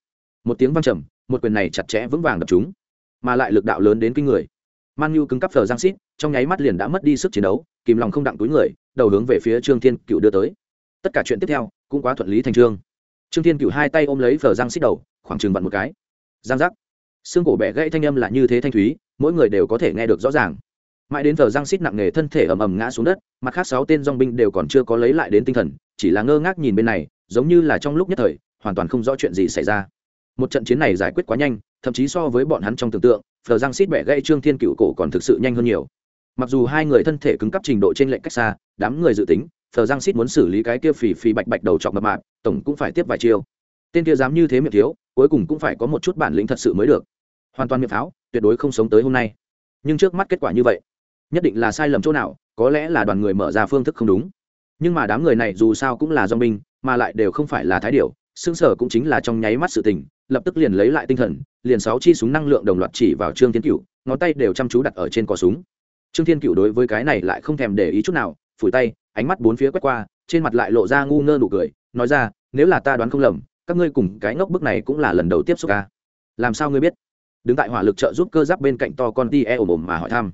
một tiếng văng trầm, một quyền này chặt chẽ vững vàng đập chúng mà lại lực đạo lớn đến kinh người. Man nhu cứng cắp phờ giang xít trong nháy mắt liền đã mất đi sức chiến đấu, kìm lòng không đặng túi người, đầu hướng về phía trương thiên cựu đưa tới. Tất cả chuyện tiếp theo cũng quá thuận lý thành trương trương thiên cựu hai tay ôm lấy phờ giang xít đầu, khoảng chừng vặn một cái. Giang giác xương cổ bẻ gãy thanh âm là như thế thanh thúy, mỗi người đều có thể nghe được rõ ràng. Mãi đến giờ giang xít nặng nề thân thể ầm ầm ngã xuống đất, mặt khác sáu tên dong binh đều còn chưa có lấy lại đến tinh thần, chỉ là ngơ ngác nhìn bên này, giống như là trong lúc nhất thời, hoàn toàn không rõ chuyện gì xảy ra. Một trận chiến này giải quyết quá nhanh, thậm chí so với bọn hắn trong tưởng tượng phờ giang xít bẻ gãy trương thiên cựu cổ còn thực sự nhanh hơn nhiều. Mặc dù hai người thân thể cứng cấp trình độ trên lệnh cách xa, đám người dự tính phờ giang xít muốn xử lý cái kia phì phì bạch bạch đầu chọc mập mạp, tổng cũng phải tiếp vài chiêu. Tên kia dám như thế miệng thiếu, cuối cùng cũng phải có một chút bản lĩnh thật sự mới được hoàn toàn miệng pháo, tuyệt đối không sống tới hôm nay. Nhưng trước mắt kết quả như vậy, nhất định là sai lầm chỗ nào, có lẽ là đoàn người mở ra phương thức không đúng. Nhưng mà đám người này dù sao cũng là do binh, mà lại đều không phải là thái điệu xương sở cũng chính là trong nháy mắt sự tình, lập tức liền lấy lại tinh thần, liền sáu chi súng năng lượng đồng loạt chỉ vào trương thiên cựu ngón tay đều chăm chú đặt ở trên cò súng. Trương thiên cựu đối với cái này lại không thèm để ý chút nào, phủi tay, ánh mắt bốn phía quét qua, trên mặt lại lộ ra ngu ngơ nụ cười, nói ra, nếu là ta đoán không lầm, các ngươi cùng cái ngốc bức này cũng là lần đầu tiếp xúc ca. Làm sao ngươi biết? Đứng tại hỏa lực trợ giúp cơ giáp bên cạnh to con ti e ồm ồm mà hỏi thăm.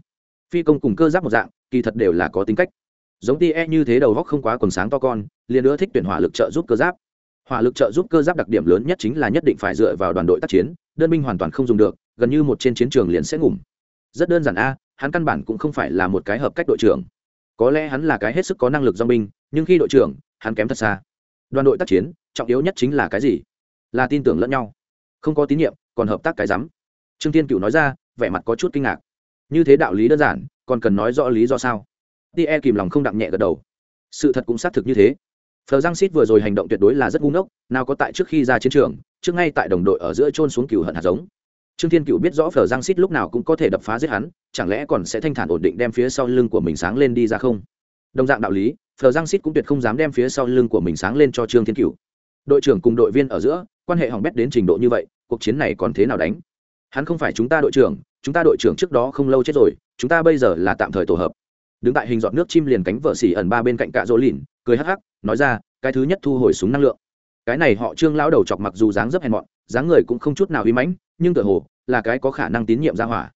Phi công cùng cơ giáp một dạng, kỳ thật đều là có tính cách. Giống ti e như thế đầu góc không quá quần sáng to con, liền nữa thích tuyển hỏa lực trợ giúp cơ giáp. Hỏa lực trợ giúp cơ giáp đặc điểm lớn nhất chính là nhất định phải dựa vào đoàn đội tác chiến, đơn binh hoàn toàn không dùng được, gần như một trên chiến trường liền sẽ ngủm. Rất đơn giản a, hắn căn bản cũng không phải là một cái hợp cách đội trưởng. Có lẽ hắn là cái hết sức có năng lực do binh, nhưng khi đội trưởng, hắn kém thật xa. Đoàn đội tác chiến, trọng yếu nhất chính là cái gì? Là tin tưởng lẫn nhau. Không có tín nhiệm, còn hợp tác cái rắm trương Thiên cựu nói ra, vẻ mặt có chút kinh ngạc. Như thế đạo lý đơn giản, còn cần nói rõ lý do sao? Ti e kìm lòng không đặng nhẹ gật đầu. Sự thật cũng xác thực như thế. Phờ giang xít vừa rồi hành động tuyệt đối là rất ngu ngốc, nào có tại trước khi ra chiến trường, trước ngay tại đồng đội ở giữa trôn xuống cựu hận hạt giống. Trương thiên cựu biết rõ phờ giang xít lúc nào cũng có thể đập phá giết hắn, chẳng lẽ còn sẽ thanh thản ổn định đem phía sau lưng của mình sáng lên đi ra không? Đồng dạng đạo lý, phờ giang xít cũng tuyệt không dám đem phía sau lưng của mình sáng lên cho trương thiên cựu đội trưởng cùng đội viên ở giữa, quan hệ hỏng bét đến trình độ như vậy, cuộc chiến này còn thế nào đánh? Hắn không phải chúng ta đội trưởng, chúng ta đội trưởng trước đó không lâu chết rồi, chúng ta bây giờ là tạm thời tổ hợp. Đứng tại hình dọn nước chim liền cánh vợ xỉ ẩn ba bên cạnh cạ dỗ lìn, cười hắc hắc, nói ra, cái thứ nhất thu hồi súng năng lượng. Cái này họ trương lão đầu chọc mặc dù dáng dấp hèn mọn, dáng người cũng không chút nào uy mãnh, nhưng tựa hồ là cái có khả năng tín nhiệm ra hỏa.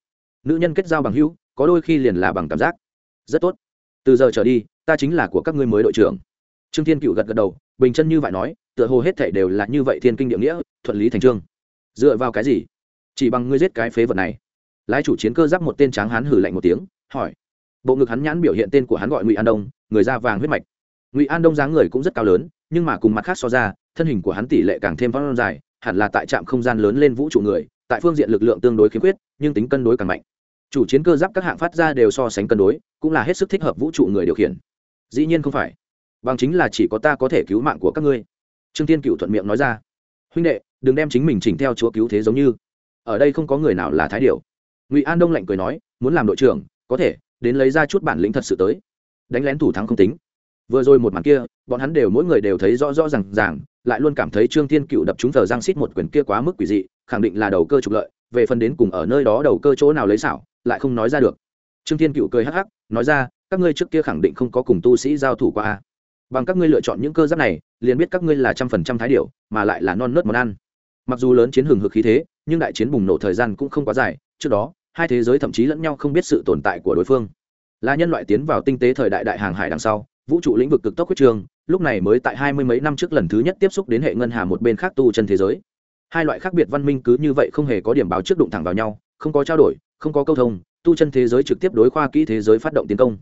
Nữ nhân kết giao bằng hữu, có đôi khi liền là bằng cảm giác. Rất tốt. Từ giờ trở đi, ta chính là của các ngươi mới đội trưởng. Trương thiên cựu gật gật đầu, bình chân như vậy nói, tựa hồ hết thể đều là như vậy thiên kinh địa nghĩa, thuận lý thành trương. Dựa vào cái gì? Chỉ bằng ngươi giết cái phế vật này. Lái chủ chiến cơ giáp một tên tráng hán hử lạnh một tiếng, hỏi. Bộ ngực hắn nhãn biểu hiện tên của hắn gọi ngụy an đông, người da vàng huyết mạch. Ngụy an đông dáng người cũng rất cao lớn, nhưng mà cùng mặt khác so ra, thân hình của hắn tỷ lệ càng thêm phong dài, hẳn là tại trạm không gian lớn lên vũ trụ người, tại phương diện lực lượng tương đối khiếm khuyết, nhưng tính cân đối càng mạnh. Chủ chiến cơ giáp các hạng phát ra đều so sánh cân đối, cũng là hết sức thích hợp vũ trụ người điều khiển. Dĩ nhiên không phải. Bằng chính là chỉ có ta có thể cứu mạng của các ngươi. Trương tiên cựu thuận miệng nói ra. Huynh đệ, đừng đem chính mình chỉnh theo chúa cứu thế giống như ở đây không có người nào là thái điệu ngụy an đông lạnh cười nói, muốn làm đội trưởng, có thể, đến lấy ra chút bản lĩnh thật sự tới. Đánh lén thủ thắng không tính. Vừa rồi một màn kia, bọn hắn đều mỗi người đều thấy rõ rõ r à n g ràng, lại luôn cảm thấy trương thiên cựu đập chúng thờ giang xít một quyền kia quá mức quỷ dị, khẳng định là đầu cơ trục lợi, về phần đến cùng ở nơi đó đầu cơ chỗ nào lấy xảo, lại không nói ra được. Trương thiên cựu cười hắc hắc, nói ra, các ngươi trước kia khẳng định không có cùng tu sĩ giao thủ qua bằng các ngươi lựa chọn những cơ giáp này, liền biết các ngươi là trăm phần trăm thái điệu mà lại là non nớt món ăn mặc dù lớn chiến hừng hực khí thế, nhưng đại chiến bùng nổ thời gian cũng không quá dài, trước đó, hai thế giới thậm chí lẫn nhau không biết sự tồn tại của đối phương. Là nhân loại tiến vào tinh tế thời đại đại hàng hải đằng sau, vũ trụ lĩnh vực cực tốc huyết trường lúc này mới tại hai mươi mấy năm trước lần thứ nhất tiếp xúc đến hệ ngân hà một bên khác tu chân thế giới. Hai loại khác biệt văn minh cứ như vậy không hề có điểm báo trước đụng thẳng vào nhau, không có trao đổi, không có câu thông, tu chân thế giới trực tiếp đối khoa kỹ thế giới phát động tiến công.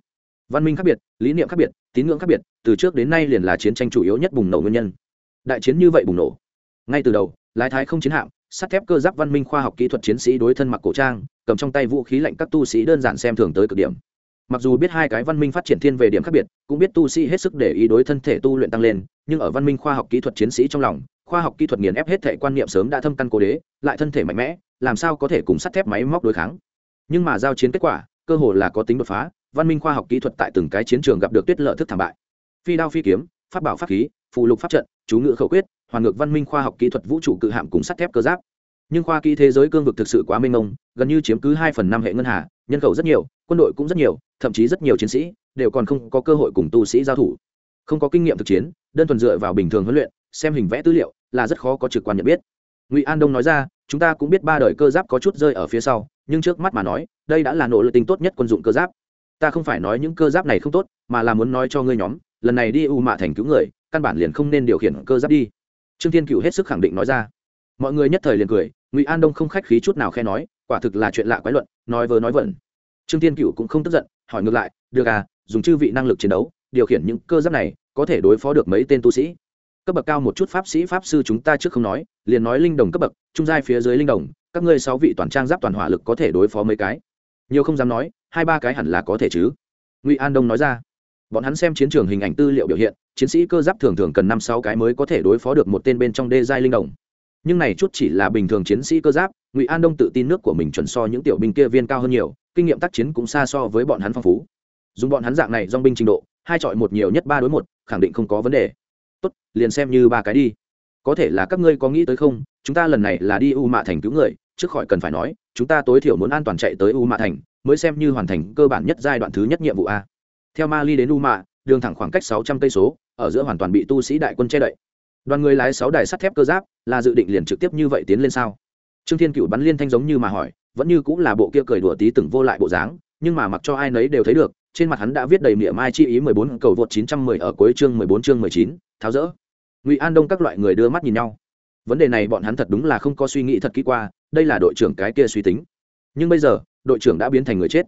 Văn minh khác biệt, lý niệm khác biệt, tín ngưỡng khác biệt, từ trước đến nay liền là chiến tranh chủ yếu nhất bùng nổ nguyên nhân. Đại chiến như vậy bùng nổ. Ngay từ đầu lái thái không chiến hạm, sắt thép cơ giáp văn minh khoa học kỹ thuật chiến sĩ đối thân mặc cổ trang, cầm trong tay vũ khí lạnh các tu sĩ đơn giản xem thường tới cực điểm. Mặc dù biết hai cái văn minh phát triển thiên về điểm khác biệt, cũng biết tu sĩ hết sức để ý đối thân thể tu luyện tăng lên, nhưng ở văn minh khoa học kỹ thuật chiến sĩ trong lòng, khoa học kỹ thuật nghiền ép hết thể quan niệm sớm đã thâm căn cố đế, lại thân thể mạnh mẽ, làm sao có thể cùng sắt thép máy móc đối kháng? Nhưng mà giao chiến kết quả, cơ hồ là có tính đột phá, văn minh khoa học kỹ thuật tại từng cái chiến trường gặp được tuyết lợi thức thảm bại. Phi đao phi kiếm, pháp bảo pháp khí, phù lục pháp trận, chú ngự khẩu quyết hoàn ngược văn minh khoa học kỹ thuật vũ trụ cự hạm cùng sắt thép cơ giáp. Nhưng khoa kỹ thế giới cương vực thực sự quá mênh mông, gần như chiếm cứ hai phần năm hệ ngân hà, nhân khẩu rất nhiều, quân đội cũng rất nhiều, thậm chí rất nhiều chiến sĩ đều còn không có cơ hội cùng tu sĩ giao thủ. Không có kinh nghiệm thực chiến, đơn thuần dựa vào bình thường huấn luyện, xem hình vẽ tư liệu là rất khó có trực quan nhận biết. Ngụy an đông nói ra, chúng ta cũng biết ba đời cơ giáp có chút rơi ở phía sau, nhưng trước mắt mà nói, đây đã là nỗ lực tính tốt nhất quân dụng cơ giáp. Ta không phải nói những cơ giáp này không tốt, mà là muốn nói cho ngươi nhóm, lần này đi u mạ thành cứu người, căn bản liền không nên điều khiển cơ giáp đi trương thiên cựu hết sức khẳng định nói ra. Mọi người nhất thời liền cười, ngụy an đông không khách khí chút nào khe nói, quả thực là chuyện lạ quái luận, nói vớ nói vẩn. Trương thiên cựu cũng không tức giận, hỏi ngược lại, được à dùng chư vị năng lực chiến đấu, điều khiển những cơ giáp này, có thể đối phó được mấy tên tu sĩ? Cấp bậc cao một chút pháp sĩ, pháp sư chúng ta trước không nói, liền nói linh đồng cấp bậc, trung giai phía dưới linh đồng, các ngươi sáu vị toàn trang giáp toàn hỏa lực có thể đối phó mấy cái? Nhiều không dám nói, hai ba cái hẳn là có thể chứ? Ngụy an đông nói ra bọn hắn xem chiến trường hình ảnh tư liệu biểu hiện, chiến sĩ cơ giáp thường thường cần năm sáu cái mới có thể đối phó được một tên bên trong đê giai linh đồng. Nhưng này chút chỉ là bình thường chiến sĩ cơ giáp, ngụy an đông tự tin nước của mình chuẩn so những tiểu binh kia viên cao hơn nhiều, kinh nghiệm tác chiến cũng xa so với bọn hắn phong phú. Dùng bọn hắn dạng này dong binh trình độ, hai chọi một nhiều nhất ba đối một, khẳng định không có vấn đề. Tốt, liền xem như ba cái đi. Có thể là các ngươi có nghĩ tới không? Chúng ta lần này là đi u mạ thành cứu người, trước khỏi cần phải nói, chúng ta tối thiểu muốn an toàn chạy tới u mạ thành, mới xem như hoàn thành cơ bản nhất giai đoạn thứ nhất nhiệm vụ a theo ma ly đến u mạ đường thẳng khoảng cách sáu trăm cây số, ở giữa hoàn toàn bị tu sĩ đại quân che đậy. Đoàn người lái sáu đài sắt thép cơ giáp, là dự định liền trực tiếp như vậy tiến lên sao? Trương thiên cựu bắn liên thanh giống như mà hỏi, vẫn như cũng là bộ kia cười đùa tí từng vô lại bộ dáng, nhưng mà mặc cho ai nấy đều thấy được, trên mặt hắn đã viết đầy miệng mai chi ý mười bốn, cầu vượt chín trăm mười ở cuối chương mười bốn, chương mười chín, tháo rỡ. Ngụy an đông các loại người đưa mắt nhìn nhau. Vấn đề này bọn hắn thật đúng là không có suy nghĩ thật kỹ qua, đây là đội trưởng cái kia suy tính. Nhưng bây giờ, đội trưởng đã biến thành người chết.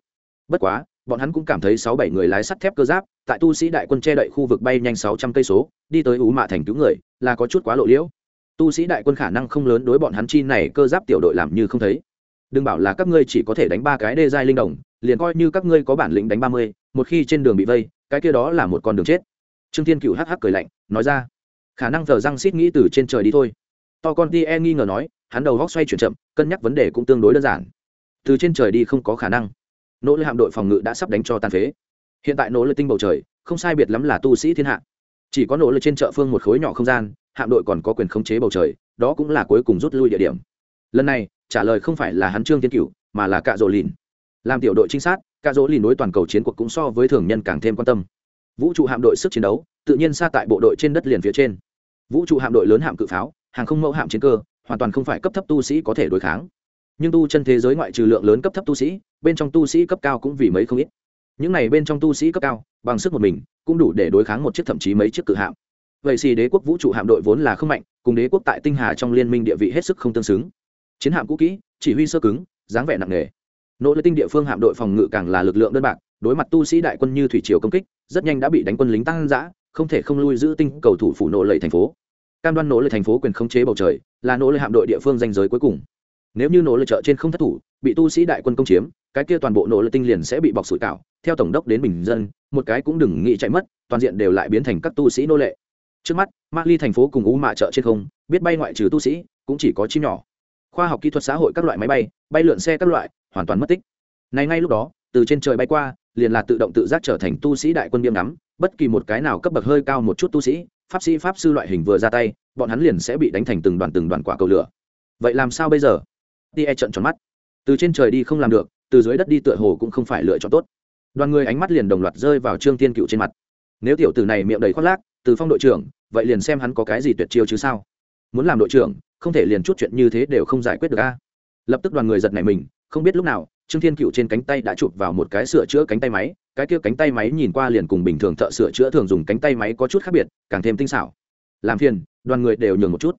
Bất quá bọn hắn cũng cảm thấy sáu bảy người lái sắt thép cơ giáp, tại tu sĩ đại quân che đậy khu vực bay nhanh sáu trăm cây số, đi tới ú mạ thành cứu người, là có chút quá lộ liễu. Tu sĩ đại quân khả năng không lớn đối bọn hắn chi này cơ giáp tiểu đội làm như không thấy. Đừng bảo là các ngươi chỉ có thể đánh ba cái đê giai linh đồng, liền coi như các ngươi có bản lĩnh đánh ba mươi, một khi trên đường bị vây, cái kia đó là một con đường chết. Trương thiên cựu hắc hắc cười lạnh, nói ra, khả năng thờ răng xít nghĩ từ trên trời đi thôi. To con ti e nghi ngờ nói, hắn đầu góc xoay chuyển chậm, cân nhắc vấn đề cũng tương đối đơn giản. Từ trên trời đi không có khả năng nỗ lực hạm đội phòng ngự đã sắp đánh cho tan phế. Hiện tại nỗ lực tinh bầu trời, không sai biệt lắm là tu sĩ thiên hạ. Chỉ có nỗ lực trên chợ phương một khối nhỏ không gian, hạm đội còn có quyền khống chế bầu trời, đó cũng là cuối cùng rút lui địa điểm. Lần này, trả lời không phải là hắn trương tiên cửu, mà là cạ rỗ lìn. Làm tiểu đội trinh sát, cạ rỗ lìn đối toàn cầu chiến cuộc cũng so với thường nhân càng thêm quan tâm. Vũ trụ hạm đội sức chiến đấu, tự nhiên xa tại bộ đội trên đất liền phía trên. Vũ trụ hạm đội lớn hạm cự pháo, hàng không mẫu hạm chiến cơ, hoàn toàn không phải cấp thấp tu sĩ có thể đối kháng nhưng tu chân thế giới ngoại trừ lượng lớn cấp thấp tu sĩ, bên trong tu sĩ cấp cao cũng vì mấy không ít. Những này bên trong tu sĩ cấp cao, bằng sức một mình, cũng đủ để đối kháng một chiếc thậm chí mấy chiếc cự hạm. Vậy xì đế quốc vũ trụ hạm đội vốn là không mạnh, cùng đế quốc tại tinh hà trong liên minh địa vị hết sức không tương xứng. Chiến hạm cũ kỹ, chỉ huy sơ cứng, dáng vẻ nặng nề. Nỗ lực tinh địa phương hạm đội phòng ngự càng là lực lượng đơn bạc, đối mặt tu sĩ đại quân như thủy triều công kích, rất nhanh đã bị đánh quân lính tăng giã không thể không lui giữ tinh cầu thủ phủ nỗ lầy thành phố. Cam đoan nỗ lực thành phố quyền khống chế bầu trời, là nỗ lực hạm đội địa phương danh giới cuối cùng nếu như nỗ lực trợ trên không thất thủ, bị tu sĩ đại quân công chiếm, cái kia toàn bộ nỗ lực tinh liền sẽ bị bọc sủi cảo. Theo tổng đốc đến bình dân, một cái cũng đừng nghĩ chạy mất, toàn diện đều lại biến thành các tu sĩ nô lệ. Trước mắt ma ly thành phố cùng u mạ chợ trên không, biết bay ngoại trừ tu sĩ, cũng chỉ có chim nhỏ. Khoa học kỹ thuật xã hội các loại máy bay bay lượn xe các loại, hoàn toàn mất tích. Này ngay lúc đó, từ trên trời bay qua, liền là tự động tự giác trở thành tu sĩ đại quân biêm ngắm, bất kỳ một cái nào cấp bậc hơi cao một chút tu sĩ, pháp sĩ, pháp sư loại hình vừa ra tay, bọn hắn liền sẽ bị đánh thành từng đoàn từng đoàn quả cầu lửa. Vậy làm sao bây giờ? Tia e trận tròn mắt. Từ trên trời đi không làm được, từ dưới đất đi tựa hồ cũng không phải lựa chọn tốt. Đoàn người ánh mắt liền đồng loạt rơi vào trương tiên cựu trên mặt. Nếu tiểu tử này miệng đầy khoác lác, từ phong đội trưởng, vậy liền xem hắn có cái gì tuyệt chiêu chứ sao? Muốn làm đội trưởng, không thể liền chút chuyện như thế đều không giải quyết được a. Lập tức đoàn người giật này mình, không biết lúc nào, trương thiên cựu trên cánh tay đã chụp vào một cái sửa chữa cánh tay máy, cái kia cánh tay máy nhìn qua liền cùng bình thường thợ sửa chữa thường dùng cánh tay máy có chút khác biệt, càng thêm tinh xảo. Làm phiền, đoàn người đều nhường một chút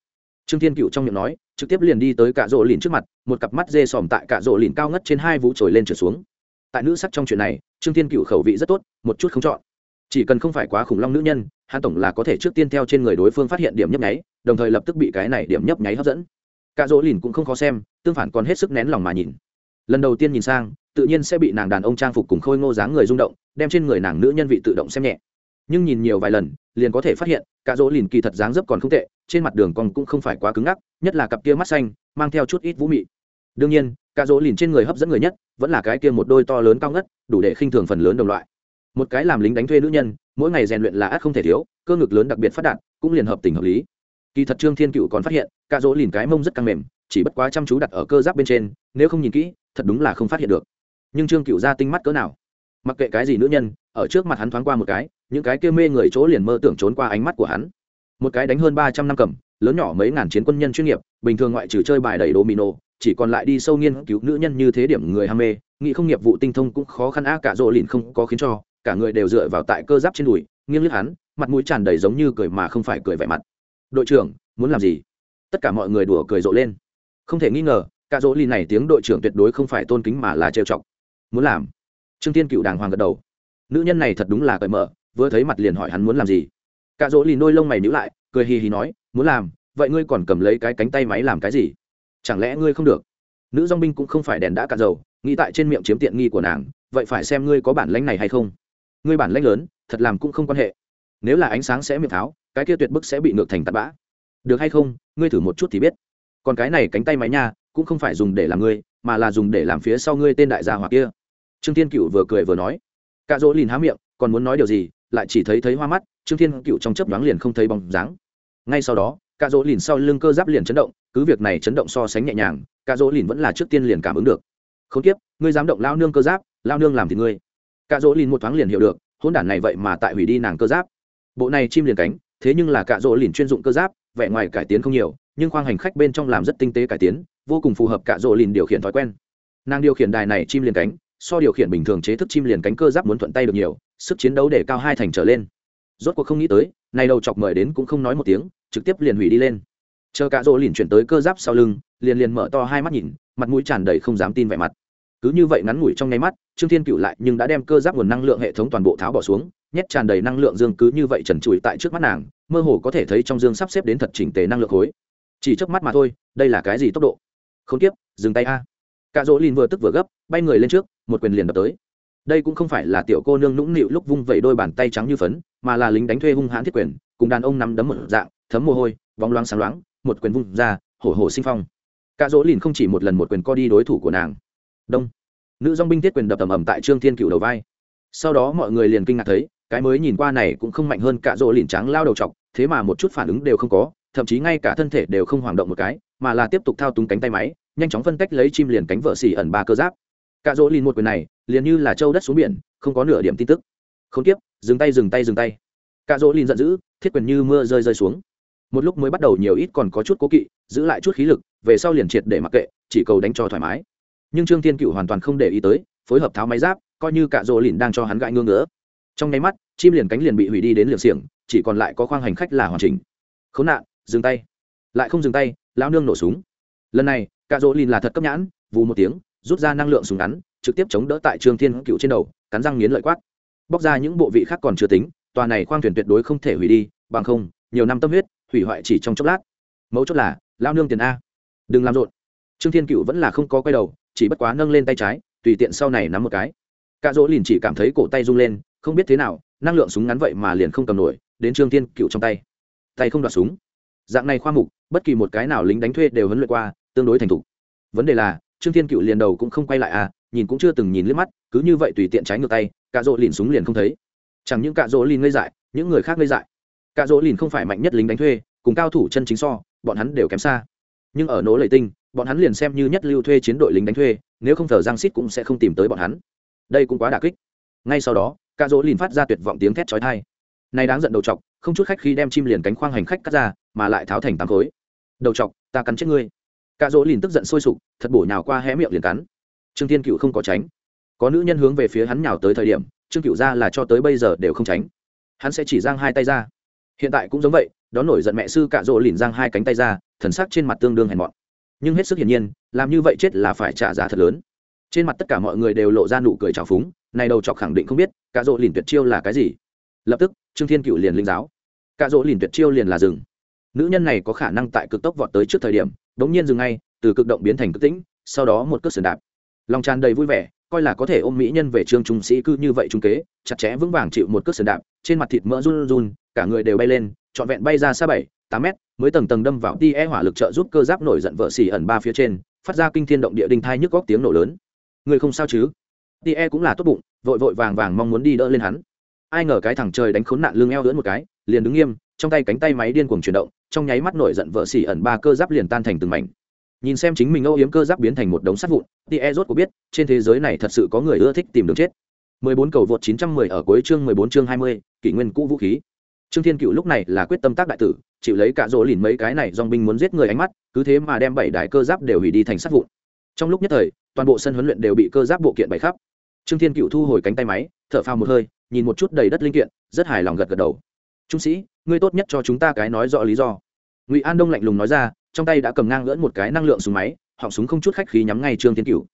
trương thiên cựu trong miệng nói, trực tiếp liền đi tới cạ rỗ lìn trước mặt, một cặp mắt dê sòm tại cạ rỗ lìn cao ngất trên hai vũ trồi lên trở xuống. Tại nữ sắc trong chuyện này, trương thiên cựu khẩu vị rất tốt, một chút không chọn. Chỉ cần không phải quá khủng long nữ nhân, hắn tổng là có thể trước tiên theo trên người đối phương phát hiện điểm nhấp nháy, đồng thời lập tức bị cái này điểm nhấp nháy hấp dẫn. Cạ rỗ lìn cũng không khó xem, tương phản còn hết sức nén lòng mà nhìn. Lần đầu tiên nhìn sang, tự nhiên sẽ bị nàng đàn ông trang phục cùng khôi ngô dáng người rung động, đem trên người nàng nữ nhân vị tự động xem nhẹ nhưng nhìn nhiều vài lần, liền có thể phát hiện, cả dỗ lìn kỳ thật dáng dấp còn không tệ, trên mặt đường còn cũng không phải quá cứng ngắc, nhất là cặp kia mắt xanh, mang theo chút ít vũ mị. Đương nhiên, cả dỗ lìn trên người hấp dẫn người nhất, vẫn là cái kia một đôi to lớn cao ngất, đủ để khinh thường phần lớn đồng loại. Một cái làm lính đánh thuê nữ nhân, mỗi ngày rèn luyện là ác không thể thiếu, cơ ngực lớn đặc biệt phát đạt, cũng liền hợp tình hợp lý. Kỳ thật trương thiên cựu còn phát hiện, cả dỗ lìn cái mông rất căng mềm, chỉ bất quá chăm chú đặt ở cơ giáp bên trên, nếu không nhìn kỹ, thật đúng là không phát hiện được. Nhưng trương cựu ra tinh mắt cỡ nào. Mặc kệ cái gì nữ nhân, ở trước mặt hắn thoáng qua một cái những cái kia mê người chỗ liền mơ tưởng trốn qua ánh mắt của hắn. Một cái đánh hơn ba trăm năm cầm, lớn nhỏ mấy ngàn chiến quân nhân chuyên nghiệp, bình thường ngoại trừ chơi bài đầy domino, chỉ còn lại đi sâu nghiên cứu nữ nhân như thế điểm người ham mê, nghĩ không nghiệp vụ tinh thông cũng khó khăn á, cả rộ lìn không có khiến cho, cả người đều dựa vào tại cơ giáp trên đùi, nghiêng liếc hắn, mặt mũi tràn đầy giống như cười mà không phải cười vẻ mặt. Đội trưởng, muốn làm gì? Tất cả mọi người đùa cười rộ lên. Không thể nghi ngờ, cả rộ lìn này tiếng đội trưởng tuyệt đối không phải tôn kính mà là trêu chọc. Muốn làm? Trương tiên cựu đàng hoàng gật đầu. Nữ nhân này thật đúng là cởi mở vừa thấy mặt liền hỏi hắn muốn làm gì. Cạ rỗ lìn nôi lông mày nhíu lại, cười hì hì nói, muốn làm, vậy ngươi còn cầm lấy cái cánh tay máy làm cái gì? Chẳng lẽ ngươi không được? Nữ dong binh cũng không phải đèn đã cạn dầu, nghĩ tại trên miệng chiếm tiện nghi của nàng, vậy phải xem ngươi có bản lãnh này hay không. Ngươi bản lãnh lớn, thật làm cũng không quan hệ. Nếu là ánh sáng sẽ miệng tháo, cái kia tuyệt bức sẽ bị ngược thành tạt bã. Được hay không, ngươi thử một chút thì biết. Còn cái này cánh tay máy nha, cũng không phải dùng để làm ngươi, mà là dùng để làm phía sau ngươi tên đại gia hoặc kia. Trương thiên cựu vừa cười vừa nói. Cạ dỗ lìn há miệng, còn muốn nói điều gì lại chỉ thấy thấy hoa mắt, trương thiên cựu trong chớp đoán liền không thấy bóng dáng. Ngay sau đó, cạ dỗ lìn sau lưng cơ giáp liền chấn động, cứ việc này chấn động so sánh nhẹ nhàng, cạ dỗ lìn vẫn là trước tiên liền cảm ứng được. Không tiếp ngươi dám động lao nương cơ giáp lao nương làm thì ngươi. Cạ dỗ lìn một thoáng liền hiểu được hôn đản này vậy mà tại hủy đi nàng cơ giáp. Bộ này chim liền cánh, thế nhưng là cạ dỗ lìn chuyên dụng cơ giáp, vẻ ngoài cải tiến không nhiều, nhưng khoang hành khách bên trong làm rất tinh tế cải tiến, vô cùng phù hợp cạ dỗ lìn điều khiển thói quen. Nàng điều khiển đài này chim liền cánh, so điều khiển bình thường chế thức chim liền cánh cơ giáp muốn thuận tay được nhiều sức chiến đấu để cao hai thành trở lên. Rốt cuộc không nghĩ tới, này đầu chọc mời đến cũng không nói một tiếng, trực tiếp liền hủy đi lên. Chờ cả rỗ liền chuyển tới cơ giáp sau lưng, liền liền mở to hai mắt nhìn, mặt mũi tràn đầy không dám tin vẻ mặt. Cứ như vậy ngắn ngủi trong nháy mắt, trương thiên cựu lại nhưng đã đem cơ giáp nguồn năng lượng hệ thống toàn bộ tháo bỏ xuống, nhét tràn đầy năng lượng dương cứ như vậy trần trụi tại trước mắt nàng, mơ hồ có thể thấy trong dương sắp xếp đến thật chỉnh tề năng lượng khối. Chỉ trước mắt mà thôi, đây là cái gì tốc độ? Không tiếp dừng tay a. Cả rỗ lìn vừa tức vừa gấp, bay người lên trước, một quyền liền đập tới đây cũng không phải là tiểu cô nương nũng nịu lúc vung vẩy đôi bàn tay trắng như phấn, mà là lính đánh thuê hung hãn thiết quyền, cùng đàn ông nắm đấm một dạng, thấm mồ hôi, bóng loáng sáng loáng, một quyền vung ra, hổ hổ sinh phong. Cả dỗ lìn không chỉ một lần một quyền co đi đối thủ của nàng. Đông. Nữ dong binh thiết quyền đập ầm ầm tại trương thiên cựu đầu vai. Sau đó mọi người liền kinh ngạc thấy, cái mới nhìn qua này cũng không mạnh hơn cả dỗ lìn trắng lao đầu chọc, thế mà một chút phản ứng đều không có, thậm chí ngay cả thân thể đều không hoảng động một cái, mà là tiếp tục thao túng cánh tay máy, nhanh chóng phân tách lấy chim liền cánh vợ xỉ ẩn ba cơ giáp. Cả dỗ lìn một quyền này liền như là châu đất xuống biển, không có nửa điểm tin tức. Không tiếp, dừng tay dừng tay dừng tay. Cả dỗ lìn giận dữ, thiết quyền như mưa rơi rơi xuống. Một lúc mới bắt đầu nhiều ít còn có chút cố kỵ, giữ lại chút khí lực, về sau liền triệt để mặc kệ, chỉ cầu đánh cho thoải mái. Nhưng trương thiên cựu hoàn toàn không để ý tới, phối hợp tháo máy giáp, coi như cả dỗ lìn đang cho hắn gãi ngương nữa trong nháy mắt, chim liền cánh liền bị hủy đi đến liều xiềng, chỉ còn lại có khoang hành khách là hoàn chỉnh. Khốn nạn, dừng tay. Lại không dừng tay lao nương nổ súng. Lần này cả dỗ lìn là thật cấp nhãn, vù một tiếng, rút ra năng lượng súng ngắn trực tiếp chống đỡ tại trương thiên cựu trên đầu, cắn răng nghiến lợi quát. Bóc ra những bộ vị khác còn chưa tính, tòa này khoang thuyền tuyệt đối không thể hủy đi, bằng không, nhiều năm tâm huyết, hủy hoại chỉ trong chốc lát. Mấu chốt là, lao nương tiền a. Đừng làm rộn. Trương thiên cựu vẫn là không có quay đầu, chỉ bất quá nâng lên tay trái, tùy tiện sau này nắm một cái. Cả dỗ liền chỉ cảm thấy cổ tay rung lên, không biết thế nào, năng lượng súng ngắn vậy mà liền không cầm nổi, đến trương thiên cựu trong tay. Tay không đoạt súng. Dạng này khoa mục, bất kỳ một cái nào lính đánh thuê đều huấn luyện qua, tương đối thành thục. Vấn đề là, trương thiên cựu liền đầu cũng không quay lại à nhìn cũng chưa từng nhìn liếc mắt, cứ như vậy tùy tiện trái ngược tay, cạ rỗ lìn súng liền không thấy. Chẳng những cạ rỗ lìn ngây dại, những người khác ngây dại. Cạ rỗ lìn không phải mạnh nhất lính đánh thuê, cùng cao thủ chân chính so, bọn hắn đều kém xa. Nhưng ở nỗ lệ tinh, bọn hắn liền xem như nhất lưu thuê chiến đội lính đánh thuê, nếu không thờ giang xít cũng sẽ không tìm tới bọn hắn. Đây cũng quá đà kích. Ngay sau đó, cạ rỗ lìn phát ra tuyệt vọng tiếng thét chói tai. Này đáng giận đầu chọc, không chút khách khi đem chim liền cánh khoang hành khách cắt ra, mà lại tháo thành tám khối. Đầu chọc, ta cắn chết ngươi. Cạ rỗ lìn tức giận sôi sục, thật bổ nhào qua hé miệng liền cắn trương thiên cựu không có tránh. Có nữ nhân hướng về phía hắn nhào tới thời điểm, trương cựu ra là cho tới bây giờ đều không tránh. Hắn sẽ chỉ giang hai tay ra. Hiện tại cũng giống vậy đón nổi giận mẹ sư cạ rỗ lìn giang hai cánh tay ra, thần sắc trên mặt tương đương hèn mọn. Nhưng hết sức hiển nhiên, làm như vậy chết là phải trả giá thật lớn. Trên mặt tất cả mọi người đều lộ ra nụ cười trào phúng, này đầu chọc khẳng định không biết cả rỗ lìn tuyệt chiêu là cái gì. Lập tức, trương thiên cựu liền linh giáo. Cả rỗ lìn tuyệt chiêu liền là rừng. Nữ nhân này có khả năng tại cực tốc vọt tới trước thời điểm đống nhiên dừng ngay, từ cực động biến thành cực tĩnh, sau đó một cước sườn đạp lòng tràn đầy vui vẻ, coi là có thể ôm mỹ nhân về trương trung sĩ cư như vậy trung kế, chặt chẽ vững vàng chịu một cước sườn đạp, trên mặt thịt mỡ run run, cả người đều bay lên, trọn vẹn bay ra xa bảy, tám mét, mới tầng tầng đâm vào ti e hỏa lực trợ giúp cơ giáp nổi giận vợ xỉ ẩn ba phía trên, phát ra kinh thiên động địa đinh thai nhức góc tiếng nổ lớn. Người không sao chứ? Ti e cũng là tốt bụng, vội vội vàng vàng mong muốn đi đỡ lên hắn. Ai ngờ cái thằng trời đánh khốn nạn lưng eo lưỡn một cái, liền đứng nghiêm, trong tay cánh tay máy điên cuồng chuyển động, trong nháy mắt nổi giận vợ xỉ ẩn ba cơ giáp liền tan thành từng mảnh nhìn xem chính mình âu yếm cơ giáp biến thành một đống sắt vụn thì e rốt có biết trên thế giới này thật sự có người ưa thích tìm đường chết. 14 cầu vượt 910 ở cuối chương 14 chương 20, kỷ nguyên cũ vũ khí. Trương thiên cựu lúc này là quyết tâm tác đại tử chịu lấy cả rỗ lìn mấy cái này dong binh muốn giết người ánh mắt cứ thế mà đem bảy đài cơ giáp đều hủy đi thành sắt vụn. Trong lúc nhất thời toàn bộ sân huấn luyện đều bị cơ giáp bộ kiện bày khắp. Trương thiên cựu thu hồi cánh tay máy thở phào một hơi nhìn một chút đầy đất linh kiện rất hài lòng gật gật đầu. Trung sĩ ngươi tốt nhất cho chúng ta cái nói rõ lý do. Ngụy an đông lạnh lùng nói ra trong tay đã cầm ngang lưỡn một cái năng lượng súng máy, họng súng không chút khách khí nhắm ngay trương thiên cửu.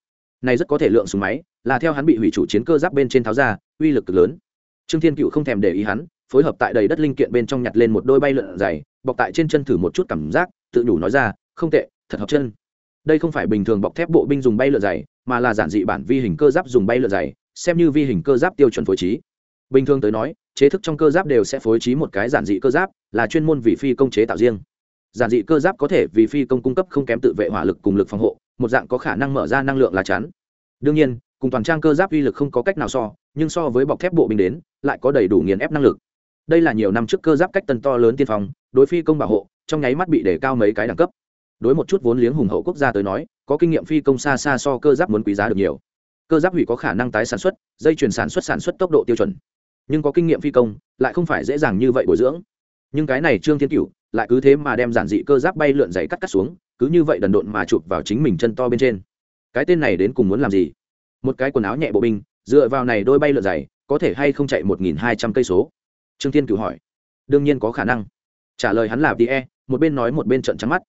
Này rất có thể lượng súng máy, là theo hắn bị hủy chủ chiến cơ giáp bên trên tháo ra, uy lực cực lớn. Trương thiên cựu không thèm để ý hắn, phối hợp tại đầy đất linh kiện bên trong nhặt lên một đôi bay lượn dày, bọc tại trên chân thử một chút cảm giác, tự nhủ nói ra, không tệ, thật hợp chân. Đây không phải bình thường bọc thép bộ binh dùng bay lượn dày, mà là giản dị bản vi hình cơ giáp dùng bay lượn dày, xem như vi hình cơ giáp tiêu chuẩn phối trí. Bình thường tới nói, chế thức trong cơ giáp đều sẽ phối trí một cái giản dị cơ giáp, là chuyên môn vì phi công chế tạo riêng giản dị cơ giáp có thể vì phi công cung cấp không kém tự vệ hỏa lực cùng lực phòng hộ, một dạng có khả năng mở ra năng lượng lá chắn. Đương nhiên, cùng toàn trang cơ giáp uy lực không có cách nào so, nhưng so với bọc thép bộ binh đến, lại có đầy đủ nghiền ép năng lực. Đây là nhiều năm trước cơ giáp cách tân to lớn tiên phong, đối phi công bảo hộ, trong nháy mắt bị đề cao mấy cái đẳng cấp. Đối một chút vốn liếng hùng hậu quốc gia tới nói, có kinh nghiệm phi công xa xa so cơ giáp muốn quý giá được nhiều. Cơ giáp hủy có khả năng tái sản xuất, dây chuyển sản xuất sản xuất tốc độ tiêu chuẩn. Nhưng có kinh nghiệm phi công, lại không phải dễ dàng như vậy bồi dưỡng nhưng cái này trương thiên cửu lại cứ thế mà đem giản dị cơ giáp bay lượn dày cắt cắt xuống, cứ như vậy đần độn mà chụp vào chính mình chân to bên trên. Cái tên này đến cùng muốn làm gì? Một cái quần áo nhẹ bộ binh, dựa vào này đôi bay lượn dày có thể hay không chạy một nghìn hai trăm cây số? Trương thiên cửu hỏi. Đương nhiên có khả năng. Trả lời hắn là tie một bên nói một bên trận trắng mắt.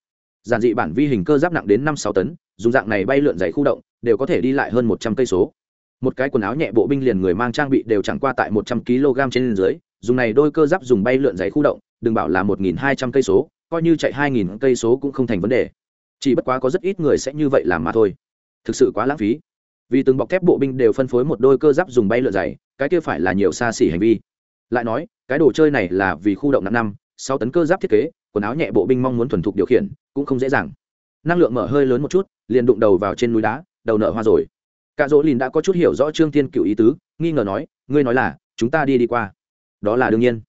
Giản dị bản vi hình cơ giáp nặng đến năm sáu tấn, dùng dạng này bay lượn dày khu động, đều có thể đi lại hơn một trăm cây số. Một cái quần áo nhẹ bộ binh liền người mang trang bị đều chẳng qua tại một trăm kg trên dưới, dùng này đôi cơ giáp dùng bay lượn dày khu động đừng bảo là một nghìn hai trăm cây số, coi như chạy hai nghìn cây số cũng không thành vấn đề. Chỉ bất quá có rất ít người sẽ như vậy làm mà thôi. Thực sự quá lãng phí. Vì từng bọc thép bộ binh đều phân phối một đôi cơ giáp dùng bay lượn dày, cái kia phải là nhiều xa xỉ hành vi. Lại nói, cái đồ chơi này là vì khu động năm năm, sáu tấn cơ giáp thiết kế, quần áo nhẹ bộ binh mong muốn thuần thục điều khiển, cũng không dễ dàng. Năng lượng mở hơi lớn một chút, liền đụng đầu vào trên núi đá, đầu nở hoa rồi. Cả dỗ lìn đã có chút hiểu rõ trương tiên cựu ý tứ, nghi ngờ nói, ngươi nói là, chúng ta đi đi qua. Đó là đương nhiên.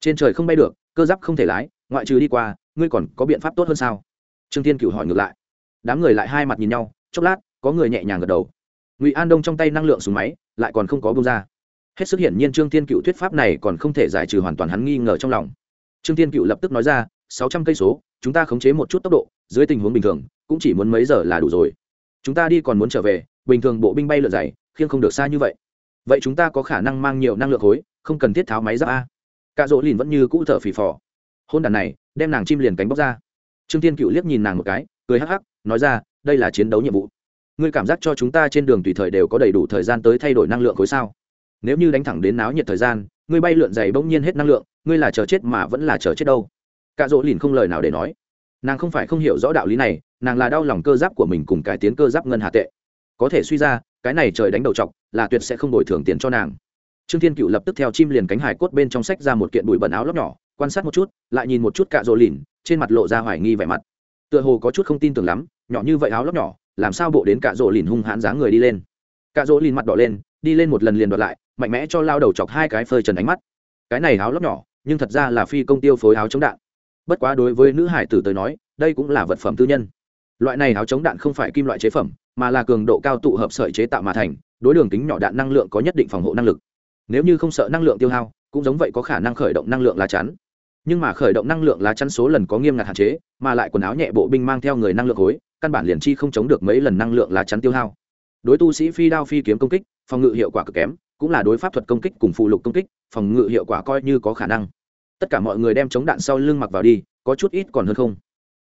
Trên trời không bay được cơ giáp không thể lái, ngoại trừ đi qua, ngươi còn có biện pháp tốt hơn sao? Trương Thiên cựu hỏi ngược lại. Đám người lại hai mặt nhìn nhau, chốc lát, có người nhẹ nhàng gật đầu. Ngụy an đông trong tay năng lượng súng máy, lại còn không có bông ra. Hết sức hiển nhiên trương Thiên cựu thuyết pháp này còn không thể giải trừ hoàn toàn hắn nghi ngờ trong lòng. Trương Thiên cựu lập tức nói ra, sáu trăm cây số, chúng ta khống chế một chút tốc độ, dưới tình huống bình thường, cũng chỉ muốn mấy giờ là đủ rồi. Chúng ta đi còn muốn trở về, bình thường bộ binh bay lượn dày, khiêng không được xa như vậy. Vậy chúng ta có khả năng mang nhiều năng lượng khối, không cần thiết tháo máy giáp a cạ rỗ lìn vẫn như cũ thở phì phò. Hôn đàn này, đem nàng chim liền cánh bóc ra. Trương tiên cựu liếc nhìn nàng một cái, cười hắc hắc, nói ra, đây là chiến đấu nhiệm vụ. Ngươi cảm giác cho chúng ta trên đường tùy thời đều có đầy đủ thời gian tới thay đổi năng lượng khối sao? Nếu như đánh thẳng đến náo nhiệt thời gian, ngươi bay lượn dày bỗng nhiên hết năng lượng, ngươi là chờ chết mà vẫn là chờ chết đâu? Cạ rỗ lìn không lời nào để nói. Nàng không phải không hiểu rõ đạo lý này, nàng là đau lòng cơ giáp của mình cùng cải tiến cơ giáp ngân hà tệ. Có thể suy ra, cái này trời đánh đầu chọc, là tuyệt sẽ không đổi thưởng tiền cho nàng trương thiên cựu lập tức theo chim liền cánh hải cốt bên trong sách ra một kiện bụi bẩn áo lóc nhỏ, quan sát một chút, lại nhìn một chút cạ rỗ lìn, trên mặt lộ ra hoài nghi vẻ mặt. Tựa hồ có chút không tin tưởng lắm, nhỏ như vậy áo lóc nhỏ, làm sao bộ đến cạ rỗ lìn hung hãn dáng người đi lên. Cạ rỗ lìn mặt đỏ lên, đi lên một lần liền đoạt lại, mạnh mẽ cho lao đầu chọc hai cái phơi trần ánh mắt. Cái này áo lóc nhỏ, nhưng thật ra là phi công tiêu phối áo chống đạn. Bất quá đối với nữ hải tử tới nói, đây cũng là vật phẩm tư nhân. Loại này áo chống đạn không phải kim loại chế phẩm, mà là cường độ cao tụ hợp sợi chế tạo mà thành, đối đường kính nhỏ đạn năng lượng có nhất định phòng hộ năng lực nếu như không sợ năng lượng tiêu hao, cũng giống vậy có khả năng khởi động năng lượng lá chắn. Nhưng mà khởi động năng lượng lá chắn số lần có nghiêm ngặt hạn chế, mà lại quần áo nhẹ bộ binh mang theo người năng lượng khối, căn bản liền chi không chống được mấy lần năng lượng lá chắn tiêu hao. Đối tu sĩ phi đao phi kiếm công kích, phòng ngự hiệu quả cực kém, cũng là đối pháp thuật công kích cùng phụ lục công kích, phòng ngự hiệu quả coi như có khả năng. Tất cả mọi người đem chống đạn sau lưng mặc vào đi, có chút ít còn hơn không.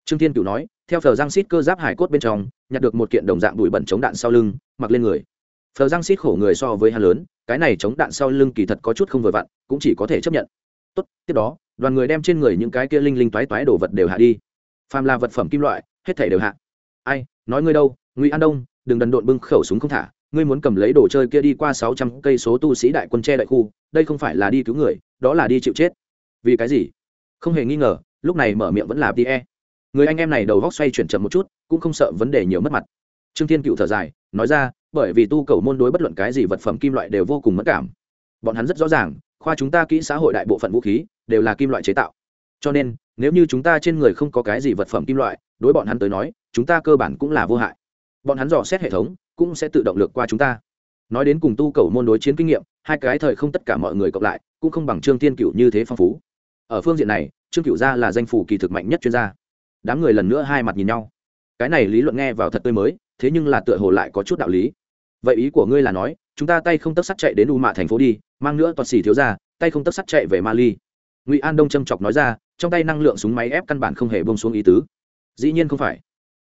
Trương thiên cửu nói, theo phờ giang xít cơ giáp hải cốt bên trong, nhặt được một kiện đồng dạng bụi bẩn chống đạn sau lưng, mặc lên người phờ răng xít khổ người so với hắn lớn, cái này chống đạn sau lưng kỳ thật có chút không vừa vặn, cũng chỉ có thể chấp nhận. Tốt, tiếp đó, đoàn người đem trên người những cái kia linh linh toái toái đồ vật đều hạ đi. Phàm là vật phẩm kim loại, hết thể đều hạ. Ai, nói ngươi đâu, ngụy an đông, đừng đần độn bưng khẩu súng không thả, ngươi muốn cầm lấy đồ chơi kia đi qua sáu trăm cây số tu sĩ đại quân che đại khu, đây không phải là đi cứu người, đó là đi chịu chết. Vì cái gì? Không hề nghi ngờ, lúc này mở miệng vẫn là tie người anh em này đầu góc xoay chuyển chậm một chút, cũng không sợ vấn đề nhiều mất mặt. Trương thiên cựu thở dài, nói ra bởi vì tu cầu môn đối bất luận cái gì vật phẩm kim loại đều vô cùng mất cảm. Bọn hắn rất rõ ràng, khoa chúng ta kỹ xã hội đại bộ phận vũ khí đều là kim loại chế tạo. Cho nên, nếu như chúng ta trên người không có cái gì vật phẩm kim loại, đối bọn hắn tới nói, chúng ta cơ bản cũng là vô hại. Bọn hắn dò xét hệ thống, cũng sẽ tự động lược qua chúng ta. Nói đến cùng tu cầu môn đối chiến kinh nghiệm, hai cái thời không tất cả mọi người cộng lại, cũng không bằng trương thiên cựu như thế phong phú. Ở phương diện này, trương cựu gia là danh phủ kỳ thực mạnh nhất chuyên gia. Đám người lần nữa hai mặt nhìn nhau. Cái này lý luận nghe vào thật tươi mới thế nhưng là tựa hồ lại có chút đạo lý. Vậy ý của ngươi là nói, chúng ta tay không tấp sắt chạy đến u mạ thành phố đi, mang nữa toàn xì thiếu ra, tay không tấp sắt chạy về mali. Ngụy an đông châm chọc nói ra, trong tay năng lượng súng máy ép căn bản không hề bông xuống ý tứ. Dĩ nhiên không phải.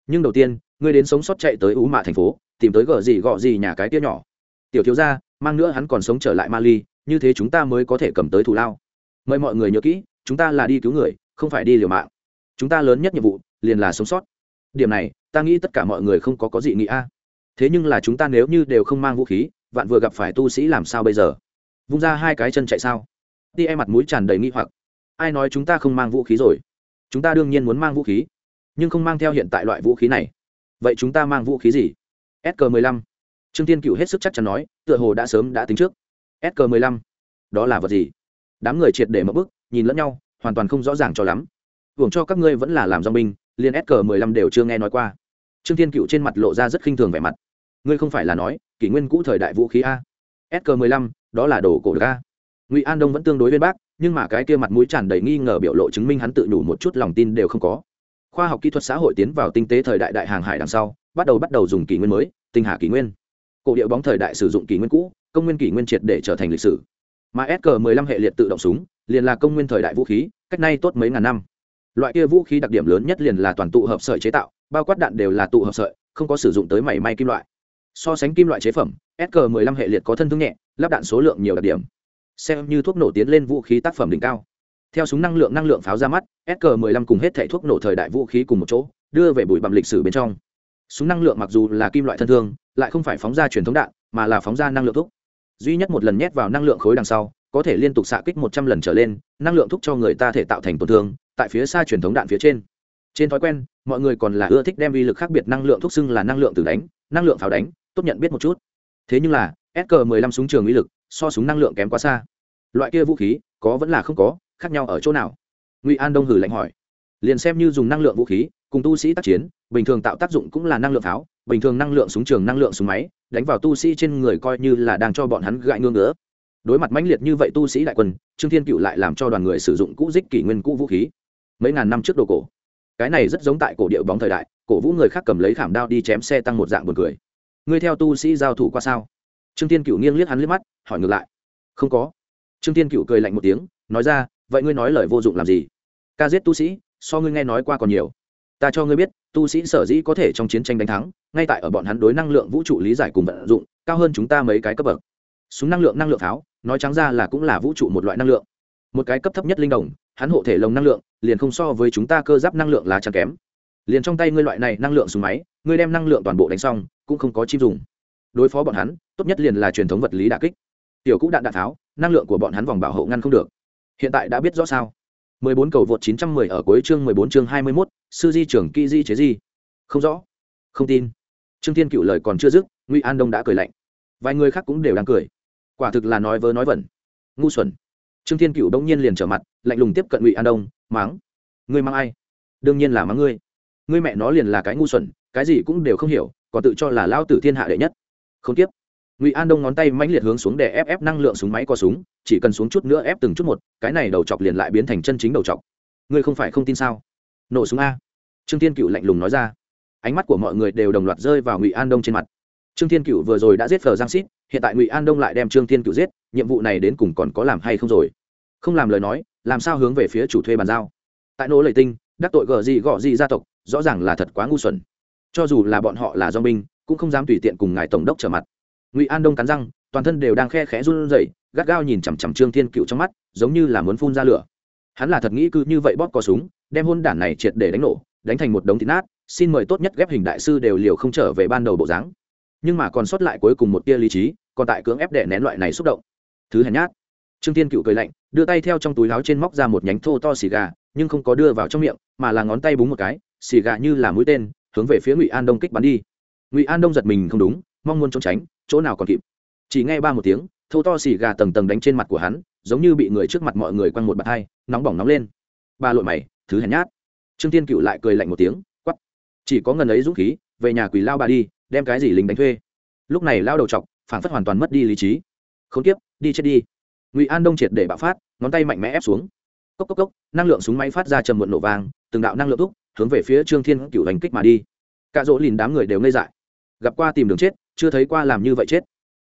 Nhưng đầu tiên, ngươi đến sống sót chạy tới u mạ thành phố, tìm tới gờ gì gọ gì nhà cái tia nhỏ. Tiểu thiếu ra mang nữa hắn còn sống trở lại mali, như thế chúng ta mới có thể cầm tới thủ lao. Mời mọi người nhớ kỹ, chúng ta là đi cứu người, không phải đi liều mạng. Chúng ta lớn nhất nhiệm vụ, liền là sống sót. Điểm này ta nghĩ tất cả mọi người không có có gì nghĩ a. Thế nhưng là chúng ta nếu như đều không mang vũ khí, vạn vừa gặp phải tu sĩ làm sao bây giờ? Vung ra hai cái chân chạy sao? Đi e mặt mũi tràn đầy nghi hoặc. Ai nói chúng ta không mang vũ khí rồi? Chúng ta đương nhiên muốn mang vũ khí, nhưng không mang theo hiện tại loại vũ khí này. Vậy chúng ta mang vũ khí gì? Sk 15 trương tiên cựu hết sức chắc chắn nói, tựa hồ đã sớm đã tính trước. Sk 15 đó là vật gì? Đám người triệt để mất bức, nhìn lẫn nhau, hoàn toàn không rõ ràng cho lắm. Hưởng cho các ngươi vẫn là làm do binh liền sk 15 đều chưa nghe nói qua. Trương Thiên cựu trên mặt lộ ra rất khinh thường vẻ mặt. Ngươi không phải là nói, kỷ nguyên cũ thời đại vũ khí a. Sk 15 đó là đồ cổ được a. Ngụy an đông vẫn tương đối bên bác, nhưng mà cái kia mặt mũi tràn đầy nghi ngờ biểu lộ chứng minh hắn tự nhủ một chút lòng tin đều không có. Khoa học kỹ thuật xã hội tiến vào tinh tế thời đại đại hàng hải đằng sau, bắt đầu bắt đầu dùng kỷ nguyên mới, tinh hà kỷ nguyên. Cổ điệu bóng thời đại sử dụng kỷ nguyên cũ, công nguyên kỷ nguyên triệt để trở thành lịch sử. Mà sk 15 hệ liệt tự động súng, liền là công nguyên thời đại vũ khí, cách nay tốt mấy ngàn năm loại kia vũ khí đặc điểm lớn nhất liền là toàn tụ hợp sợi chế tạo, bao quát đạn đều là tụ hợp sợi, không có sử dụng tới mảy may kim loại. So sánh kim loại chế phẩm sk 15 hệ liệt có thân thương nhẹ, lắp đạn số lượng nhiều đặc điểm. Xem như thuốc nổ tiến lên vũ khí tác phẩm đỉnh cao. Theo súng năng lượng năng lượng pháo ra mắt sk 15 cùng hết thảy thuốc nổ thời đại vũ khí cùng một chỗ, đưa về bụi bặm lịch sử bên trong. Súng năng lượng mặc dù là kim loại thân thương, lại không phải phóng ra truyền thống đạn, mà là phóng ra năng lượng thuốc. Duy nhất một lần nhét vào năng lượng khối đằng sau, có thể liên tục xạ kích một trăm lần trở lên, năng lượng thuốc cho người ta thể tạo thành tổn thương tại phía xa truyền thống đạn phía trên. Trên thói quen, mọi người còn là ưa thích đem vi lực khác biệt năng lượng thuốc xưng là năng lượng từ đánh, năng lượng pháo đánh, tốt nhận biết một chút. Thế nhưng là sk 15 súng trường uy lực, so súng năng lượng kém quá xa. Loại kia vũ khí, có vẫn là không có, khác nhau ở chỗ nào? Ngụy an đông hử lạnh hỏi. Liền xem như dùng năng lượng vũ khí, cùng tu sĩ tác chiến, bình thường tạo tác dụng cũng là năng lượng pháo, bình thường năng lượng súng trường năng lượng súng máy, đánh vào tu sĩ trên người coi như là đang cho bọn hắn gại ngương nữa đối mặt mãnh liệt như vậy tu sĩ đại quân, trương thiên cựu lại làm cho đoàn người sử dụng cũ dích kỷ nguyên cũ vũ khí mấy ngàn năm trước đồ cổ. Cái này rất giống tại cổ điệu bóng thời đại, cổ vũ người khác cầm lấy khảm đao đi chém xe tăng một dạng buồn cười. Ngươi theo tu sĩ giao thủ qua sao? Trương tiên cựu nghiêng liếc hắn liếc mắt, hỏi ngược lại. Không có. Trương tiên cựu cười lạnh một tiếng, nói ra, vậy ngươi nói lời vô dụng làm gì? Ca giết tu sĩ, so ngươi nghe nói qua còn nhiều. Ta cho ngươi biết, tu sĩ sở dĩ có thể trong chiến tranh đánh thắng, ngay tại ở bọn hắn đối năng lượng vũ trụ lý giải cùng vận dụng, cao hơn chúng ta mấy cái cấp bậc. Súng năng lượng năng lượng pháo, nói trắng ra là cũng là vũ trụ một loại năng lượng. Một cái cấp thấp nhất linh đồng hắn hộ thể lồng năng lượng liền không so với chúng ta cơ giáp năng lượng là chăn kém. Liền trong tay ngươi loại này năng lượng súng máy ngươi đem năng lượng toàn bộ đánh xong cũng không có chim dùng. Đối phó bọn hắn tốt nhất liền là truyền thống vật lý đà kích. Tiểu cũ đạn đạn tháo năng lượng của bọn hắn vòng bảo hộ ngăn không được. Hiện tại đã biết rõ sao. 14 cầu vượt 910 ở cuối chương 14 chương 21, sư di trưởng kỹ di chế di. Không rõ. Không tin. Trương thiên cựu lời còn chưa dứt ngụy an đông đã cười lạnh. Vài người khác cũng đều đang cười. Quả thực là nói vớ nói vẩn. Ngu xuẩn trương thiên cựu đông nhiên liền trở mặt, lạnh lùng tiếp cận ngụy an đông, máng, ngươi mang ai? Đương nhiên là mắng ngươi. Ngươi mẹ nó liền là cái ngu xuẩn, cái gì cũng đều không hiểu, còn tự cho là lao tử thiên hạ đệ nhất. Không tiếp. Ngụy an đông ngón tay mãnh liệt hướng xuống để ép ép năng lượng súng máy có súng, chỉ cần xuống chút nữa ép từng chút một, cái này đầu chọc liền lại biến thành chân chính đầu chọc. Ngươi không phải không tin sao? Nổ súng a. Trương thiên cựu lạnh lùng nói ra. Ánh mắt của mọi người đều đồng loạt rơi vào ngụy an đông trên mặt trương thiên cựu vừa rồi đã giết phờ giang xít hiện tại ngụy an đông lại đem trương thiên cựu giết, nhiệm vụ này đến cùng còn có làm hay không rồi? Không làm lời nói, làm sao hướng về phía chủ thuê bàn giao? Tại nỗ lệ tinh, đắc tội gờ gì gọ gì gia tộc, rõ ràng là thật quá ngu xuẩn. Cho dù là bọn họ là do binh, cũng không dám tùy tiện cùng ngài tổng đốc trở mặt. Ngụy an đông cắn răng, toàn thân đều đang khe khẽ run rẩy, gắt gao nhìn chằm chằm trương thiên cựu trong mắt, giống như là muốn phun ra lửa. Hắn là thật nghĩ cứ như vậy bóp có súng, đem hôn đản này triệt để đánh nổ, đánh thành một đống thịt nát, xin mời tốt nhất ghép hình đại sư đều liều không trở về ban đầu bộ dáng nhưng mà còn sót lại cuối cùng một tia lý trí, còn tại cưỡng ép đè nén loại này xúc động. Thứ hèn nhát. Trương tiên cựu cười lạnh, đưa tay theo trong túi áo trên móc ra một nhánh thô to xì gà, nhưng không có đưa vào trong miệng, mà là ngón tay búng một cái, xì gà như là mũi tên, hướng về phía ngụy an đông kích bắn đi. Ngụy an đông giật mình không đúng, mong muốn trốn tránh, chỗ nào còn kịp. Chỉ nghe ba một tiếng, thô to xì gà tầng tầng đánh trên mặt của hắn, giống như bị người trước mặt mọi người quăng một bàn hai, nóng bỏng nóng lên. Ba lội mày, thứ hèn nhát. Trương tiên cựu lại cười lạnh một tiếng quắp chỉ có ngần ấy dũng khí về nhà quỳ lao bà đi, đem cái gì lính đánh thuê. Lúc này lao đầu chọc phản phất hoàn toàn mất đi lý trí. Không tiếp đi chết đi. Ngụy an đông triệt để bạo phát, ngón tay mạnh mẽ ép xuống. Cốc cốc cốc, năng lượng súng máy phát ra trầm muộn nổ vàng từng đạo năng lượng thúc, hướng về phía trương thiên cựu hành kích mà đi. Cả dỗ lìn đám người đều ngây dại. Gặp qua tìm đường chết, chưa thấy qua làm như vậy chết.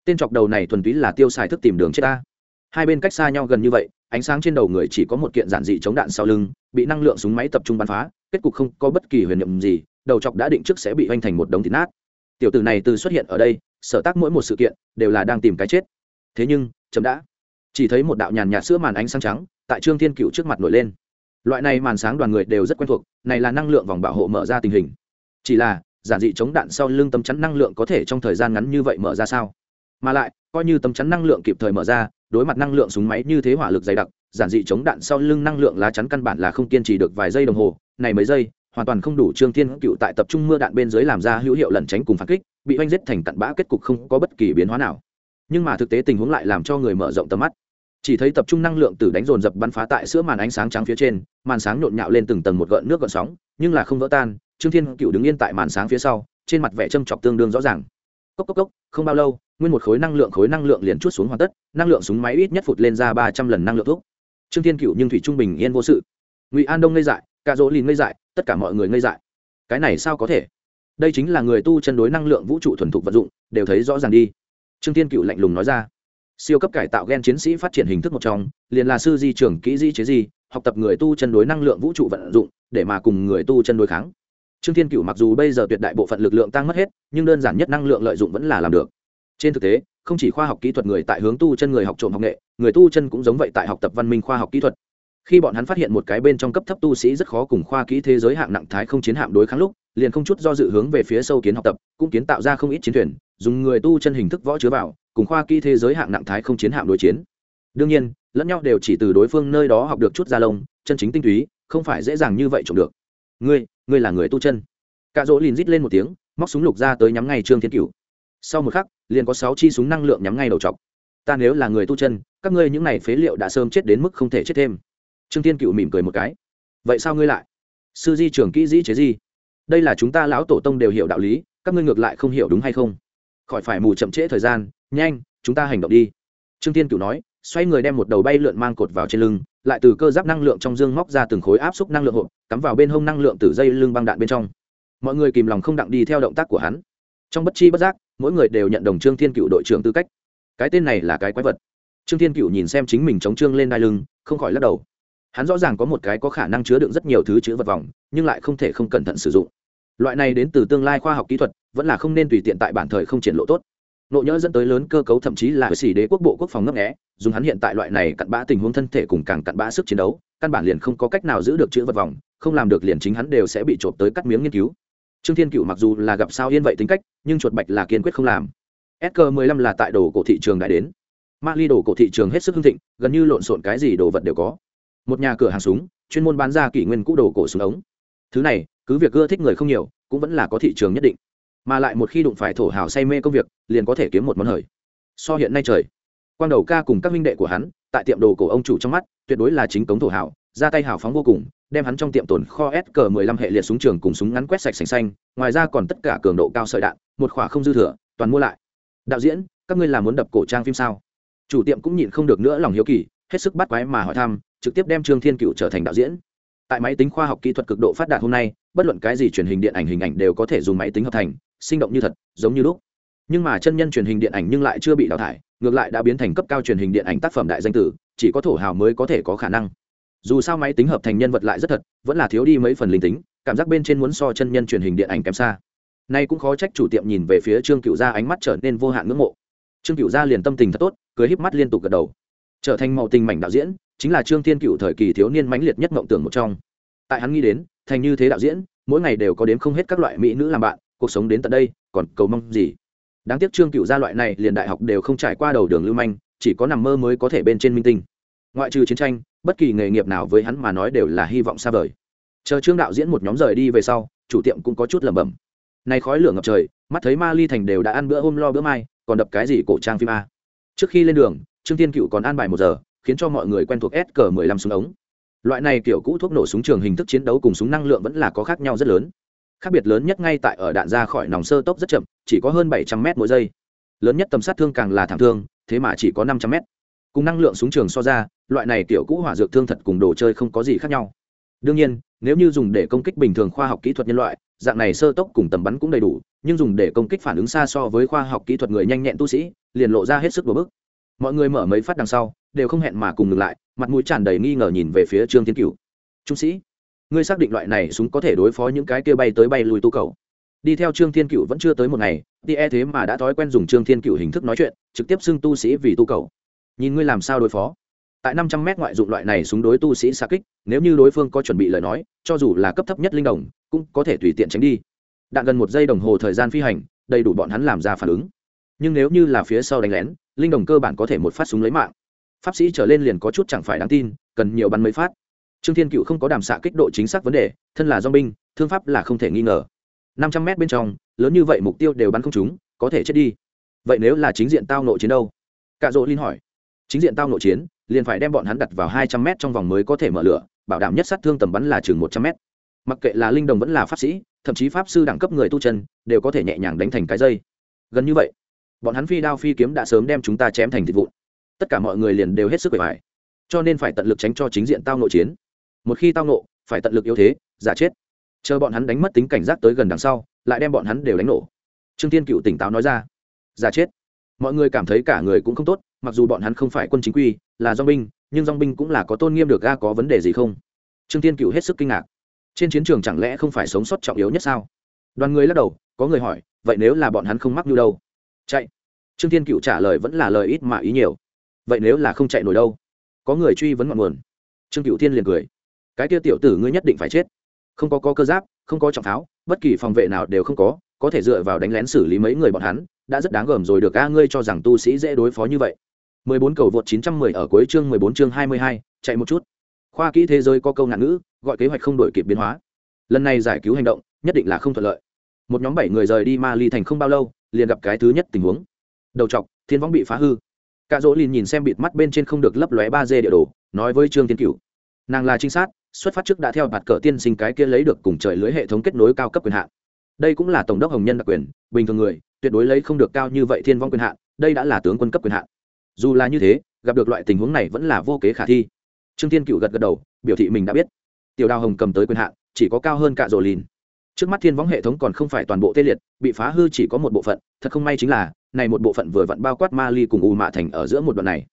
Tên chọc đầu này thuần túy là tiêu xài thức tìm đường chết ta. Hai bên cách xa nhau gần như vậy, ánh sáng trên đầu người chỉ có một kiện giản dị chống đạn sau lưng, bị năng lượng súng máy tập trung bắn phá, kết cục không có bất kỳ huyền nhiệm gì đầu chọc đã định trước sẽ bị hoành thành một đống thịt nát. Tiểu tử này từ xuất hiện ở đây, sở tác mỗi một sự kiện đều là đang tìm cái chết. Thế nhưng, chấm đã chỉ thấy một đạo nhàn nhạt sữa màn ánh sáng trắng tại trương thiên cựu trước mặt nổi lên. Loại này màn sáng đoàn người đều rất quen thuộc, này là năng lượng vòng bảo hộ mở ra tình hình. Chỉ là, giản dị chống đạn sau lưng tấm chắn năng lượng có thể trong thời gian ngắn như vậy mở ra sao? Mà lại, coi như tấm chắn năng lượng kịp thời mở ra, đối mặt năng lượng súng máy như thế hỏa lực dày đặc, giản dị chống đạn sau lưng năng lượng lá chắn căn bản là không kiên trì được vài giây đồng hồ, này mấy giây hoàn toàn không đủ trương thiên cựu tại tập trung mưa đạn bên dưới làm ra hữu hiệu lẩn tránh cùng phản kích, bị oanh giết thành cặn bã, kết cục không có bất kỳ biến hóa nào. Nhưng mà thực tế tình huống lại làm cho người mở rộng tầm mắt. Chỉ thấy tập trung năng lượng từ đánh dồn dập bắn phá tại giữa màn ánh sáng trắng phía trên, màn sáng nhộn nhạo lên từng tầng một gợn nước gợn sóng, nhưng là không vỡ tan, trương thiên cựu đứng yên tại màn sáng phía sau, trên mặt vẻ châm chọc tương đương rõ ràng. Cốc cốc cốc, không bao lâu, nguyên một khối năng lượng khối năng lượng liền chút xuống hoàn tất, năng lượng súng máy ít nhất phụt lên ra ba trăm lần năng lượng thuốc. Trương thiên cựu nhưng thủy trung bình yên vô sự. Ngụy an đông ngây dại, cà dỗ lìn ngây dại tất cả mọi người ngây dại. Cái này sao có thể? Đây chính là người tu chân đối năng lượng vũ trụ thuần thục vận dụng, đều thấy rõ ràng đi. Trương thiên cựu lạnh lùng nói ra. Siêu cấp cải tạo gen chiến sĩ phát triển hình thức một trong, liền là sư di trưởng kỹ di chế di, học tập người tu chân đối năng lượng vũ trụ vận dụng, để mà cùng người tu chân đối kháng. Trương thiên cựu mặc dù bây giờ tuyệt đại bộ phận lực lượng tăng mất hết, nhưng đơn giản nhất năng lượng lợi dụng vẫn là làm được. Trên thực tế, không chỉ khoa học kỹ thuật người tại hướng tu chân người học trộm học nghệ, người tu chân cũng giống vậy tại học tập văn minh khoa học kỹ thuật khi bọn hắn phát hiện một cái bên trong cấp thấp tu sĩ rất khó cùng khoa kỹ thế giới hạng nặng thái không chiến hạm đối kháng lúc, liền không chút do dự hướng về phía sâu kiến học tập, cũng kiến tạo ra không ít chiến thuyền, dùng người tu chân hình thức võ chứa vào, cùng khoa kỹ thế giới hạng nặng thái không chiến hạm đối chiến. Đương nhiên, lẫn nhau đều chỉ từ đối phương nơi đó học được chút da lông, chân chính tinh túy, không phải dễ dàng như vậy trộm được. Ngươi ngươi là người tu chân. Cạ dỗ liền rít lên một tiếng, móc súng lục ra tới nhắm ngay trương thiên cửu. Sau một khắc, liền có sáu chi súng năng lượng nhắm ngay đầu chọc ta nếu là người tu chân, các ngươi những này phế liệu đã sớm chết đến mức không thể chết thêm trương thiên cựu mỉm cười một cái. Vậy sao ngươi lại? Sư di trưởng kỹ dĩ chế di. Đây là chúng ta lão tổ tông đều hiểu đạo lý, các ngươi ngược lại không hiểu đúng hay không? Khỏi phải mù chậm trễ thời gian, nhanh, chúng ta hành động đi. Trương thiên cựu nói, xoay người đem một đầu bay lượn mang cột vào trên lưng, lại từ cơ giáp năng lượng trong dương móc ra từng khối áp xúc năng lượng hộp, cắm vào bên hông năng lượng từ dây lưng băng đạn bên trong. Mọi người kìm lòng không đặng đi theo động tác của hắn. Trong bất chi bất giác, mỗi người đều nhận đồng trương thiên cựu đội trưởng tư cách. Cái tên này là cái quái vật. Trương thiên cựu nhìn xem chính mình chống trương lên đai lưng, không khỏi lắc đầu hắn rõ ràng có một cái có khả năng chứa đựng rất nhiều thứ chữ vật vòng, nhưng lại không thể không cẩn thận sử dụng. Loại này đến từ tương lai khoa học kỹ thuật, vẫn là không nên tùy tiện tại bản thời không triển lộ tốt. Nộ nhỡ dẫn tới lớn cơ cấu thậm chí là xỉ đế quốc bộ quốc phòng ngấp nghẽ dùng hắn hiện tại loại này cặn bã tình huống thân thể cùng càng cặn bã sức chiến đấu, căn bản liền không có cách nào giữ được chữ vật vòng, không làm được liền chính hắn đều sẽ bị trộm tới cắt miếng nghiên cứu. Trương thiên cựu mặc dù là gặp sao yên vậy tính cách, nhưng chuột bạch là kiên quyết không làm. Sk 15 là tại đồ cổ thị trường đã đến. Ma ly đồ cổ thị trường hết sức hưng thịnh, gần như lộn xộn cái gì đồ vật đều có một nhà cửa hàng súng, chuyên môn bán ra kỷ nguyên cũ đồ cổ súng ống. Thứ này, cứ việc ưa thích người không nhiều, cũng vẫn là có thị trường nhất định. Mà lại một khi đụng phải thổ hào say mê công việc, liền có thể kiếm một món hời. So hiện nay trời, quang đầu ca cùng các minh đệ của hắn, tại tiệm đồ cổ ông chủ trong mắt, tuyệt đối là chính cống thổ hào, ra tay hào phóng vô cùng, đem hắn trong tiệm tồn kho s cờ mười lăm hệ liệt súng trường cùng súng ngắn quét sạch sành xanh, ngoài ra còn tất cả cường độ cao sợi đạn, một khỏa không dư thừa, toàn mua lại. Đạo diễn, các ngươi làm muốn đập cổ trang phim sao? Chủ tiệm cũng nhịn không được nữa lòng hiếu kỳ, hết sức bắt quái mà hỏi thăm trực tiếp đem trương thiên cựu trở thành đạo diễn. Tại máy tính khoa học kỹ thuật cực độ phát đạt hôm nay, bất luận cái gì truyền hình điện ảnh hình ảnh đều có thể dùng máy tính hợp thành, sinh động như thật, giống như lúc. Nhưng mà chân nhân truyền hình điện ảnh nhưng lại chưa bị đào thải, ngược lại đã biến thành cấp cao truyền hình điện ảnh tác phẩm đại danh tử, chỉ có thổ hào mới có thể có khả năng. Dù sao máy tính hợp thành nhân vật lại rất thật, vẫn là thiếu đi mấy phần linh tính, cảm giác bên trên muốn so chân nhân truyền hình điện ảnh kém xa. Nay cũng khó trách chủ tiệm nhìn về phía trương cựu gia ánh mắt trở nên vô hạn ngưỡng mộ. Trương cựu gia liền tâm tình thật tốt, cười híp mắt liên tục gật đầu. Trở thành màu tình mảnh đạo diễn chính là trương thiên cựu thời kỳ thiếu niên mãnh liệt nhất mộng tưởng một trong. Tại hắn nghĩ đến, thành như thế đạo diễn, mỗi ngày đều có đến không hết các loại mỹ nữ làm bạn, cuộc sống đến tận đây, còn cầu mong gì? Đáng tiếc trương cựu gia loại này liền đại học đều không trải qua đầu đường lưu manh, chỉ có nằm mơ mới có thể bên trên minh tinh. Ngoại trừ chiến tranh, bất kỳ nghề nghiệp nào với hắn mà nói đều là hy vọng xa vời. Chờ trương đạo diễn một nhóm rời đi về sau, chủ tiệm cũng có chút lẩm bẩm. Nay khói lửa ngập trời, mắt thấy ma ly thành đều đã ăn bữa hôm lo bữa mai, còn đập cái gì cổ trang phim a? Trước khi lên đường, trương tiên cựu còn an bài một giờ khiến cho mọi người quen thuộc s cờ mười lăm súng ống. Loại này kiểu cũ thuốc nổ súng trường hình thức chiến đấu cùng súng năng lượng vẫn là có khác nhau rất lớn. Khác biệt lớn nhất ngay tại ở đạn ra khỏi nòng sơ tốc rất chậm, chỉ có hơn bảy trăm m mỗi giây. Lớn nhất tầm sát thương càng là thảm thương, thế mà chỉ có năm trăm m cùng năng lượng súng trường so ra, loại này kiểu cũ hỏa dược thương thật cùng đồ chơi không có gì khác nhau. Đương nhiên, nếu như dùng để công kích bình thường khoa học kỹ thuật nhân loại, dạng này sơ tốc cùng tầm bắn cũng đầy đủ, nhưng dùng để công kích phản ứng xa so với khoa học kỹ thuật người nhanh nhẹn tu sĩ, liền lộ ra hết sức đ bức. Mọi người mở mấy phát đằng sau đều không hẹn mà cùng ngừng lại, mặt mũi tràn đầy nghi ngờ nhìn về phía trương thiên cựu trung sĩ, ngươi xác định loại này súng có thể đối phó những cái kia bay tới bay lùi tu cầu? Đi theo trương thiên cựu vẫn chưa tới một ngày đi e thế mà đã thói quen dùng trương thiên cựu hình thức nói chuyện, trực tiếp xưng tu sĩ vì tu cầu. Nhìn ngươi làm sao đối phó? Tại năm trăm mét ngoại dụng loại này súng đối tu sĩ xa kích, nếu như đối phương có chuẩn bị lời nói, cho dù là cấp thấp nhất linh đồng, cũng có thể tùy tiện tránh đi. Đạn gần một giây đồng hồ thời gian phi hành, đầy đủ bọn hắn làm ra phản ứng. Nhưng nếu như là phía sau đánh lén, linh đồng cơ bản có thể một phát súng lấy mạng pháp sĩ trở lên liền có chút chẳng phải đáng tin, cần nhiều bắn mấy phát. Trương thiên cựu không có đàm xạ kích độ chính xác vấn đề, thân là do binh, thương pháp là không thể nghi ngờ. Năm trăm mét bên trong, lớn như vậy mục tiêu đều bắn không trúng, có thể chết đi. Vậy nếu là chính diện tao nội chiến đâu? Cạ rỗ linh hỏi. Chính diện tao nội chiến, liền phải đem bọn hắn đặt vào hai trăm mét trong vòng mới có thể mở lửa, bảo đảm nhất sát thương tầm bắn là chừng một trăm mét. Mặc kệ là linh đồng vẫn là pháp sĩ, thậm chí pháp sư đẳng cấp người tu chân, đều có thể nhẹ nhàng đánh thành cái dây. Gần như vậy, bọn hắn phi đao phi kiếm đã sớm đem chúng ta chém thành thịt vụn tất cả mọi người liền đều hết sức bề bài cho nên phải tận lực tránh cho chính diện tao nội chiến. Một khi tao nộ phải tận lực yếu thế, giả chết. Chờ bọn hắn đánh mất tính cảnh giác tới gần đằng sau, lại đem bọn hắn đều đánh nổ. Trương tiên cựu tỉnh táo nói ra, giả chết. Mọi người cảm thấy cả người cũng không tốt, mặc dù bọn hắn không phải quân chính quy, là dong binh, nhưng dong binh cũng là có tôn nghiêm được ga có vấn đề gì không? Trương tiên cựu hết sức kinh ngạc. Trên chiến trường chẳng lẽ không phải sống sót trọng yếu nhất sao? Đoàn người lắc đầu, có người hỏi, vậy nếu là bọn hắn không mắc như đâu? Chạy. Trương tiên cựu trả lời vẫn là lời ít mà ý nhiều vậy nếu là không chạy nổi đâu? Có người truy vấn ngọn nguồn. Trương cựu thiên liền cười. Cái kia tiểu tử ngươi nhất định phải chết. Không có, có cơ giáp không có trọng tháo bất kỳ phòng vệ nào đều không có có thể dựa vào đánh lén xử lý mấy người bọn hắn đã rất đáng gờm rồi được a ngươi cho rằng tu sĩ dễ đối phó như vậy. 14 cầu vượt 910 ở cuối chương 14 chương 22, chạy một chút. Khoa kỹ thế giới có câu ngạn ngữ gọi kế hoạch không đổi kịp biến hóa. Lần này giải cứu hành động nhất định là không thuận lợi. Một nhóm bảy người rời đi ma ly thành không bao lâu liền gặp cái thứ nhất tình huống. Đầu trọc thiên võng bị phá hư cả dỗ lìn nhìn xem bịt mắt bên trên không được lấp lóe ba d địa đồ, nói với trương tiên cửu. Nàng là trinh sát, xuất phát trước đã theo bạt cờ tiên sinh cái kia lấy được cùng trời lưới hệ thống kết nối cao cấp quyền hạn. Đây cũng là tổng đốc hồng nhân đặc quyền, bình thường người, tuyệt đối lấy không được cao như vậy thiên vong quyền hạn, đây đã là tướng quân cấp quyền hạn. Dù là như thế, gặp được loại tình huống này vẫn là vô kế khả thi. Trương thiên cựu gật gật đầu, biểu thị mình đã biết. Tiểu đào hồng cầm tới quyền hạn, chỉ có cao hơn cả rồ lìn trước mắt thiên võng hệ thống còn không phải toàn bộ tê liệt, bị phá hư chỉ có một bộ phận, thật không may chính là, này một bộ phận vừa vặn bao quát ma ly cùng u mạ thành ở giữa một đoạn này.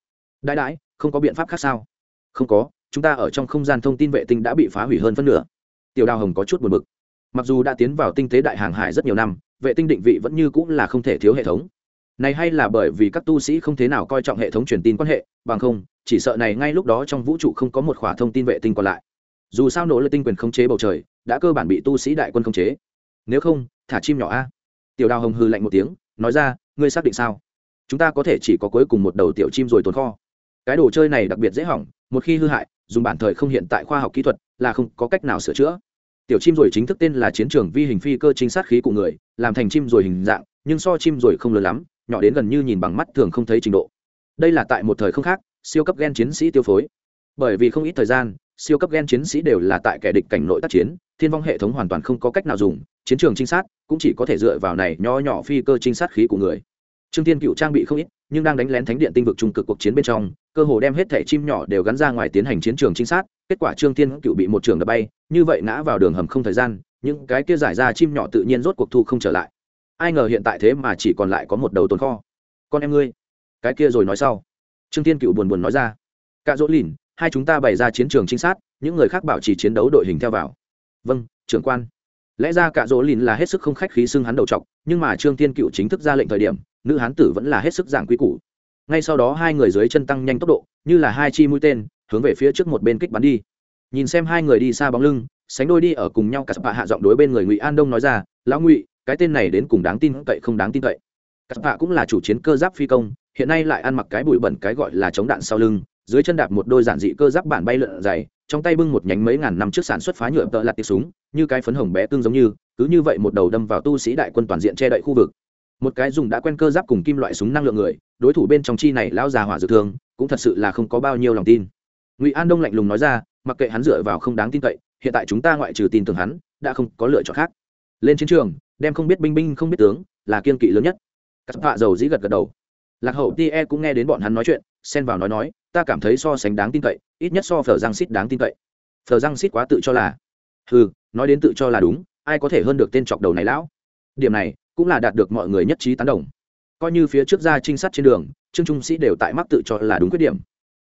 Đãi đãi không có biện pháp khác sao? Không có, chúng ta ở trong không gian thông tin vệ tinh đã bị phá hủy hơn phân nửa. Tiểu đào hồng có chút buồn bực. Mặc dù đã tiến vào tinh tế đại hàng hải rất nhiều năm, vệ tinh định vị vẫn như cũng là không thể thiếu hệ thống. Này hay là bởi vì các tu sĩ không thế nào coi trọng hệ thống truyền tin quan hệ, bằng không, chỉ sợ này ngay lúc đó trong vũ trụ không có một khỏa thông tin vệ tinh còn lại dù sao nỗ lực tinh quyền khống chế bầu trời, đã cơ bản bị tu sĩ đại quân khống chế. Nếu không, thả chim nhỏ a. Tiểu đào hồng hư lạnh một tiếng, nói ra, ngươi xác định sao? Chúng ta có thể chỉ có cuối cùng một đầu tiểu chim rồi tồn kho. Cái đồ chơi này đặc biệt dễ hỏng, một khi hư hại, dùng bản thời không hiện tại khoa học kỹ thuật là không có cách nào sửa chữa. Tiểu chim rồi chính thức tên là chiến trường vi hình phi cơ trinh sát khí cụ người, làm thành chim rồi hình dạng, nhưng so chim rồi không lớn lắm, nhỏ đến gần như nhìn bằng mắt thường không thấy trình độ. Đây là tại một thời không khác, siêu cấp gen chiến sĩ tiêu phối. Bởi vì không ít thời gian siêu cấp gen chiến sĩ đều là tại kẻ địch cảnh nội tác chiến, thiên vong hệ thống hoàn toàn không có cách nào dùng, chiến trường trinh sát cũng chỉ có thể dựa vào này nho nhỏ phi cơ trinh sát khí của người. Trương thiên cựu trang bị không ít, nhưng đang đánh lén thánh điện tinh vực trung cực cuộc chiến bên trong, cơ hồ đem hết thẻ chim nhỏ đều gắn ra ngoài tiến hành chiến trường trinh sát, kết quả trương thiên cựu bị một trường đập bay, như vậy ngã vào đường hầm không thời gian, những cái kia giải ra chim nhỏ tự nhiên rốt cuộc thu không trở lại. Ai ngờ hiện tại thế mà chỉ còn lại có một đầu tồn kho. Con em ngươi, cái kia rồi nói sau. Trương thiên cựu buồn buồn nói ra. Cạ dỗ lìn hai chúng ta bày ra chiến trường trinh sát, những người khác bảo trì chiến đấu đội hình theo vào. Vâng trưởng quan. Lẽ ra cả dỗ lìn là hết sức không khách khí xưng hắn đầu trọc, nhưng mà trương tiên cựu chính thức ra lệnh thời điểm, nữ hán tử vẫn là hết sức giảng quy củ. Ngay sau đó hai người dưới chân tăng nhanh tốc độ, như là hai chi mũi tên, hướng về phía trước một bên kích bắn đi. Nhìn xem hai người đi xa bóng lưng, sánh đôi đi ở cùng nhau cả sập hạ giọng đối bên người ngụy an đông nói ra, lão ngụy, cái tên này đến cùng đáng tin cậy không đáng tin cậy? Cả spa cũng là chủ chiến cơ giáp phi công, hiện nay lại ăn mặc cái bụi bẩn cái gọi là chống đạn sau lưng dưới chân đạp một đôi giản dị cơ giáp bản bay lượn dày, trong tay bưng một nhánh mấy ngàn năm trước sản xuất phá nhựa tợ lạt tiệc súng, như cái phấn hồng bé tương giống như, cứ như vậy một đầu đâm vào tu sĩ đại quân toàn diện che đậy khu vực. Một cái dùng đã quen cơ giáp cùng kim loại súng năng lượng người, đối thủ bên trong chi này lão già hỏa dược thương cũng thật sự là không có bao nhiêu lòng tin. Ngụy an đông lạnh lùng nói ra, mặc kệ hắn dựa vào không đáng tin cậy, hiện tại chúng ta ngoại trừ tin tưởng hắn, đã không có lựa chọn khác. Lên chiến trường, đem không biết binh binh không biết tướng, là kiên kỵ lớn nhất. Các họa dầu dĩ gật gật đầu lạc hậu tie cũng nghe đến bọn hắn nói chuyện, xen vào nói nói, ta cảm thấy so sánh đáng tin cậy, ít nhất so phở răng xít đáng tin cậy. Phở răng xít quá tự cho là ừ nói đến tự cho là đúng, ai có thể hơn được tên chọc đầu này lão? Điểm này cũng là đạt được mọi người nhất trí tán đồng. Coi như phía trước ra trinh sát trên đường, trương trung sĩ đều tại mắc tự cho là đúng khuyết điểm.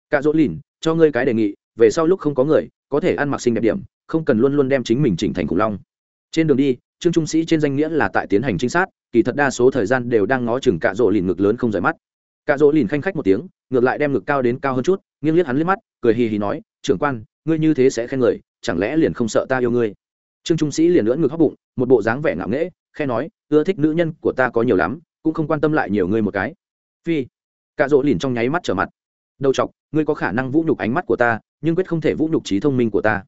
Cả dỗ lìn, cho ngươi cái đề nghị, về sau lúc không có người, có thể ăn mặc xinh đẹp điểm, không cần luôn luôn đem chính mình chỉnh thành khủng long. Trên đường đi, trương trung sĩ trên danh nghĩa là tại tiến hành trinh sát kỳ thật đa số thời gian đều đang ngó chừng cạ rỗ lìn ngực lớn không rời mắt. Cạ rỗ lìn khanh khách một tiếng, ngược lại đem ngực cao đến cao hơn chút, nghiêng liếc hắn liếc mắt, cười hì hì nói, trưởng quan, ngươi như thế sẽ khen người, chẳng lẽ liền không sợ ta yêu ngươi? Trương trung sĩ liền lưỡn ngực hóc bụng, một bộ dáng vẻ ngạo nghễ, khe nói, ưa thích nữ nhân của ta có nhiều lắm, cũng không quan tâm lại nhiều ngươi một cái. Phi, cạ rỗ lìn trong nháy mắt trở mặt. Đầu chọc, ngươi có khả năng vũ nhục ánh mắt của ta, nhưng quyết không thể vũ nhục trí thông minh của ta.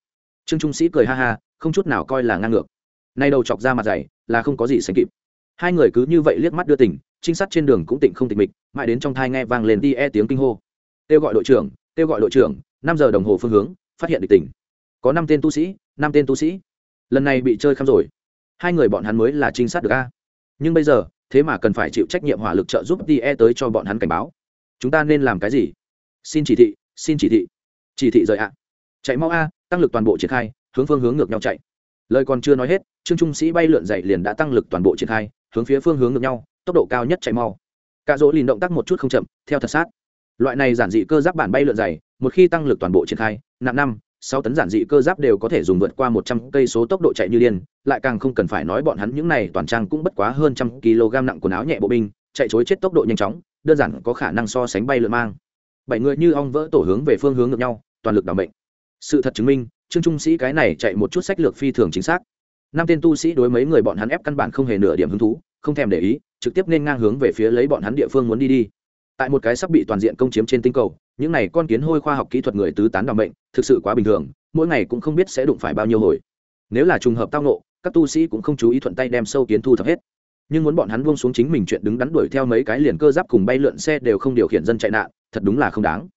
Trương trung sĩ cười ha ha, không chút nào coi là ngang ngược. Nay đầu chọc ra mặt dày, là không có gì sánh kịp hai người cứ như vậy liếc mắt đưa tỉnh trinh sát trên đường cũng tỉnh không tịch mịch, mãi đến trong thai nghe vang lên đi e tiếng kinh hô. Kêu gọi đội trưởng, kêu gọi đội trưởng, năm giờ đồng hồ phương hướng, phát hiện địch tỉnh. Có năm tên tu sĩ, năm tên tu sĩ. Lần này bị chơi khăm rồi. Hai người bọn hắn mới là trinh sát được a. Nhưng bây giờ, thế mà cần phải chịu trách nhiệm hỏa lực trợ giúp đi e tới cho bọn hắn cảnh báo. Chúng ta nên làm cái gì? Xin chỉ thị, xin chỉ thị. Chỉ thị rời ạ. Chạy mau a, tăng lực toàn bộ triển khai, hướng phương hướng ngược nhau chạy. Lời còn chưa nói hết, trương trung sĩ bay lượn dậy liền đã tăng lực toàn bộ triển khai hướng phía phương hướng ngược nhau, tốc độ cao nhất chạy mau. Cả dỗ lìn động tác một chút không chậm, theo thật sát. Loại này giản dị cơ giáp bản bay lượn dày, một khi tăng lực toàn bộ triển khai, nặng năm, sáu tấn giản dị cơ giáp đều có thể dùng vượt qua một trăm cây số tốc độ chạy như điên, lại càng không cần phải nói bọn hắn những này toàn trang cũng bất quá hơn trăm kg nặng quần áo nhẹ bộ binh, chạy chối chết tốc độ nhanh chóng, đơn giản có khả năng so sánh bay lượn mang. Bảy người như ong vỡ tổ hướng về phương hướng ngược nhau, toàn lực đảm bệnh sự thật chứng minh, trương trung sĩ cái này chạy một chút sách lược phi thường chính xác. Năm tên tu sĩ đối mấy người bọn hắn ép căn bản không hề nửa điểm hứng thú không thèm để ý, trực tiếp nên ngang hướng về phía lấy bọn hắn địa phương muốn đi đi. Tại một cái sắp bị toàn diện công chiếm trên tinh cầu, những này con kiến hôi khoa học kỹ thuật người tứ tán đảm bệnh thực sự quá bình thường, mỗi ngày cũng không biết sẽ đụng phải bao nhiêu hồi. Nếu là trùng hợp tao nộ các tu sĩ cũng không chú ý thuận tay đem sâu kiến thu thập hết. Nhưng muốn bọn hắn buông xuống chính mình chuyện đứng đắn đuổi theo mấy cái liền cơ giáp cùng bay lượn xe đều không điều khiển dân chạy nạn, thật đúng là không đáng.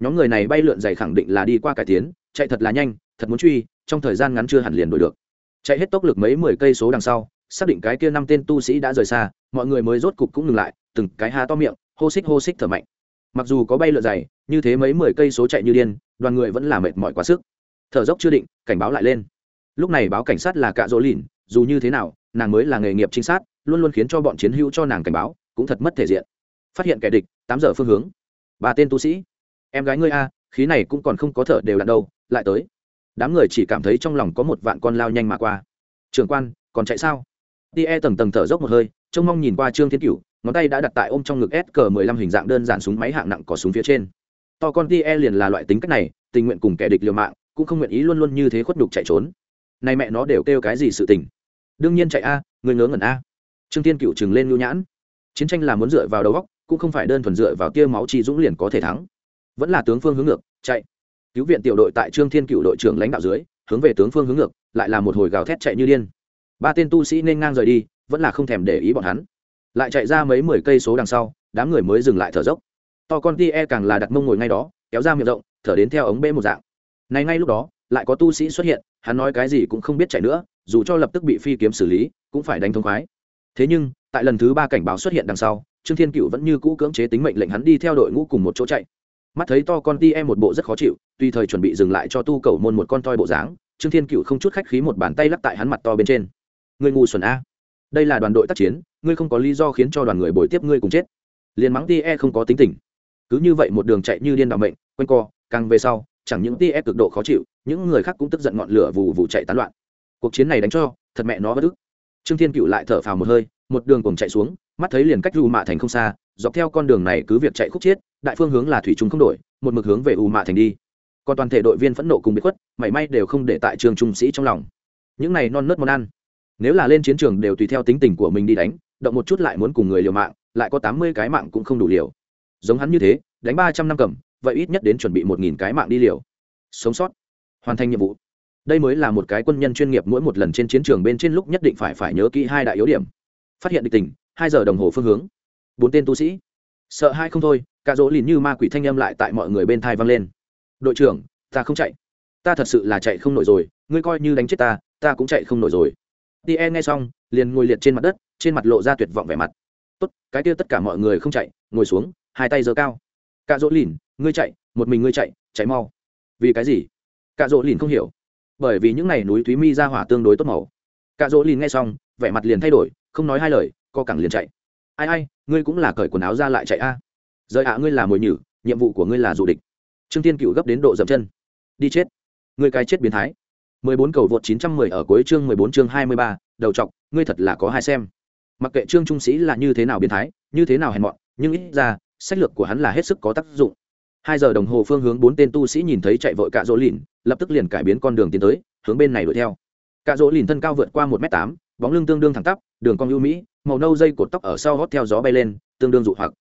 Nhóm người này bay lượn dày khẳng định là đi qua cải tiến, chạy thật là nhanh, thật muốn truy, trong thời gian ngắn chưa hẳn liền đuổi được. Chạy hết tốc lực mấy mười cây số đằng sau xác định cái kia năm tên tu sĩ đã rời xa, mọi người mới rốt cục cũng ngừng lại, từng cái há to miệng, hô xích hô xích thở mạnh. Mặc dù có bay lượn dày, như thế mấy mười cây số chạy như điên, đoàn người vẫn là mệt mỏi quá sức. Thở dốc chưa định, cảnh báo lại lên. Lúc này báo cảnh sát là cạ dỗ lìn, dù như thế nào, nàng mới là nghề nghiệp trinh sát, luôn luôn khiến cho bọn chiến hữu cho nàng cảnh báo, cũng thật mất thể diện. Phát hiện kẻ địch, tám giờ phương hướng. Ba tên tu sĩ. Em gái ngươi a, khí này cũng còn không có thở đều đặn đâu, lại tới. Đám người chỉ cảm thấy trong lòng có một vạn con lao nhanh mà qua. Trường quan, còn chạy sao? Đi e tầng tầng thở dốc một hơi, trông mong nhìn qua trương thiên cửu, ngón tay đã đặt tại ôm trong ngực s cờ mười lăm hình dạng đơn giản súng máy hạng nặng có súng phía trên. To con ti e liền là loại tính cách này, tình nguyện cùng kẻ địch liều mạng, cũng không nguyện ý luôn luôn như thế khuất đục chạy trốn. Này mẹ nó đều kêu cái gì sự tình? Đương nhiên chạy a, người ngớ ngẩn a. Trương tiên cựu chừng lên nhu nhãn. Chiến tranh là muốn dựa vào đầu góc cũng không phải đơn thuần dựa vào tia máu chi dũng liền có thể thắng. Vẫn là tướng phương hướng ngược, chạy. Cứu viện tiểu đội tại trương thiên cựu đội trưởng lãnh đạo dưới, hướng về tướng phương hướng ngược, lại là một hồi gào thét chạy như điên ba tên tu sĩ nên ngang rời đi, vẫn là không thèm để ý bọn hắn. Lại chạy ra mấy mười cây số đằng sau, đám người mới dừng lại thở dốc. To con ti e càng là đặt mông ngồi ngay đó, kéo ra miệng rộng, thở đến theo ống bê một dạng. Này ngay lúc đó, lại có tu sĩ xuất hiện, hắn nói cái gì cũng không biết chạy nữa, dù cho lập tức bị phi kiếm xử lý, cũng phải đánh thông khoái. Thế nhưng, tại lần thứ ba cảnh báo xuất hiện đằng sau, trương thiên cựu vẫn như cũ cưỡng chế tính mệnh lệnh hắn đi theo đội ngũ cùng một chỗ chạy. Mắt thấy to con ti em một bộ rất khó chịu tùy thời chuẩn bị dừng lại cho tu cầu môn một con toi bộ dáng, trương thiên cựu không chút khách khí một bàn tay lắc tại hắn mặt to bên trên. Ngươi ngu xuẩn a. Đây là đoàn đội tác chiến, ngươi không có lý do khiến cho đoàn người bồi tiếp ngươi cùng chết. Liền mắng tie không có tính tình. Cứ như vậy một đường chạy như điên đạo mệnh, quanh co, càng về sau, chẳng những tie cực độ khó chịu, những người khác cũng tức giận ngọn lửa vù vù chạy tán loạn. Cuộc chiến này đánh cho, thật mẹ nó bất ức. Trương thiên cựu lại thở phào một hơi, một đường cùng chạy xuống, mắt thấy liền cách u mạ thành không xa, dọc theo con đường này cứ việc chạy khúc chiết đại phương hướng là thủy chúng không đổi, một mực hướng về u mạ thành đi. Còn toàn thể đội viên phẫn nộ cùng bị khuất, mảy may đều không để tại trường trung sĩ trong lòng. Những này non nớt món ăn nếu là lên chiến trường đều tùy theo tính tình của mình đi đánh, động một chút lại muốn cùng người liều mạng, lại có tám mươi cái mạng cũng không đủ liều. Giống hắn như thế, đánh ba trăm năm cầm, vậy ít nhất đến chuẩn bị một nghìn cái mạng đi liều. Sống sót. Hoàn thành nhiệm vụ. Đây mới là một cái quân nhân chuyên nghiệp mỗi một lần trên chiến trường bên trên lúc nhất định phải phải nhớ kỹ hai đại yếu điểm. Phát hiện địch tình, hai giờ đồng hồ phương hướng. Bốn tên tu sĩ. Sợ hai không thôi, cả dỗ lìn như ma quỷ thanh âm lại tại mọi người bên thai vang lên. Đội trưởng, ta không chạy. Ta thật sự là chạy không nổi rồi, ngươi coi như đánh chết ta ta cũng chạy không nổi rồi tie nghe xong, liền ngồi liệt trên mặt đất, trên mặt lộ ra tuyệt vọng vẻ mặt. Tốt, cái kia tất cả mọi người không chạy, ngồi xuống, hai tay giơ cao. Cạ dỗ lìn, ngươi chạy, một mình ngươi chạy chạy mau. Vì cái gì? Cạ dỗ lìn không hiểu. Bởi vì những n à y núi thúy mi ra hỏa tương đối tốt màu. Cạ dỗ lìn nghe xong, vẻ mặt liền thay đổi, không nói hai lời, co cẳng liền chạy. Ai ai, ngươi cũng là cởi quần áo ra lại chạy a. À. rời ạ, ngươi là mồi nhử, nhiệm vụ của ngươi là du địch. Trương tiên cựu gấp đến độ dậm chân. Đi chết. Ngươi cái chết biến thái mười bốn cầu vượt chín trăm mười ở cuối chương mười bốn chương hai mươi ba, đầu trọc ngươi thật là có hai xem. Mặc kệ trương trung sĩ là như thế nào biến thái, như thế nào hèn mọn, nhưng ít ra, sách lược của hắn là hết sức có tác dụng. Hai giờ đồng hồ phương hướng bốn tên tu sĩ nhìn thấy chạy vội cạ dỗ lìn, lập tức liền cải biến con đường tiến tới, hướng bên này đuổi theo. Cạ dỗ lìn thân cao vượt qua một m tám, bóng lưng tương đương thẳng tắp, đường cong ưu mỹ, màu nâu dây cột tóc ở sau hót theo gió bay lên, tương đương dụ hoặc.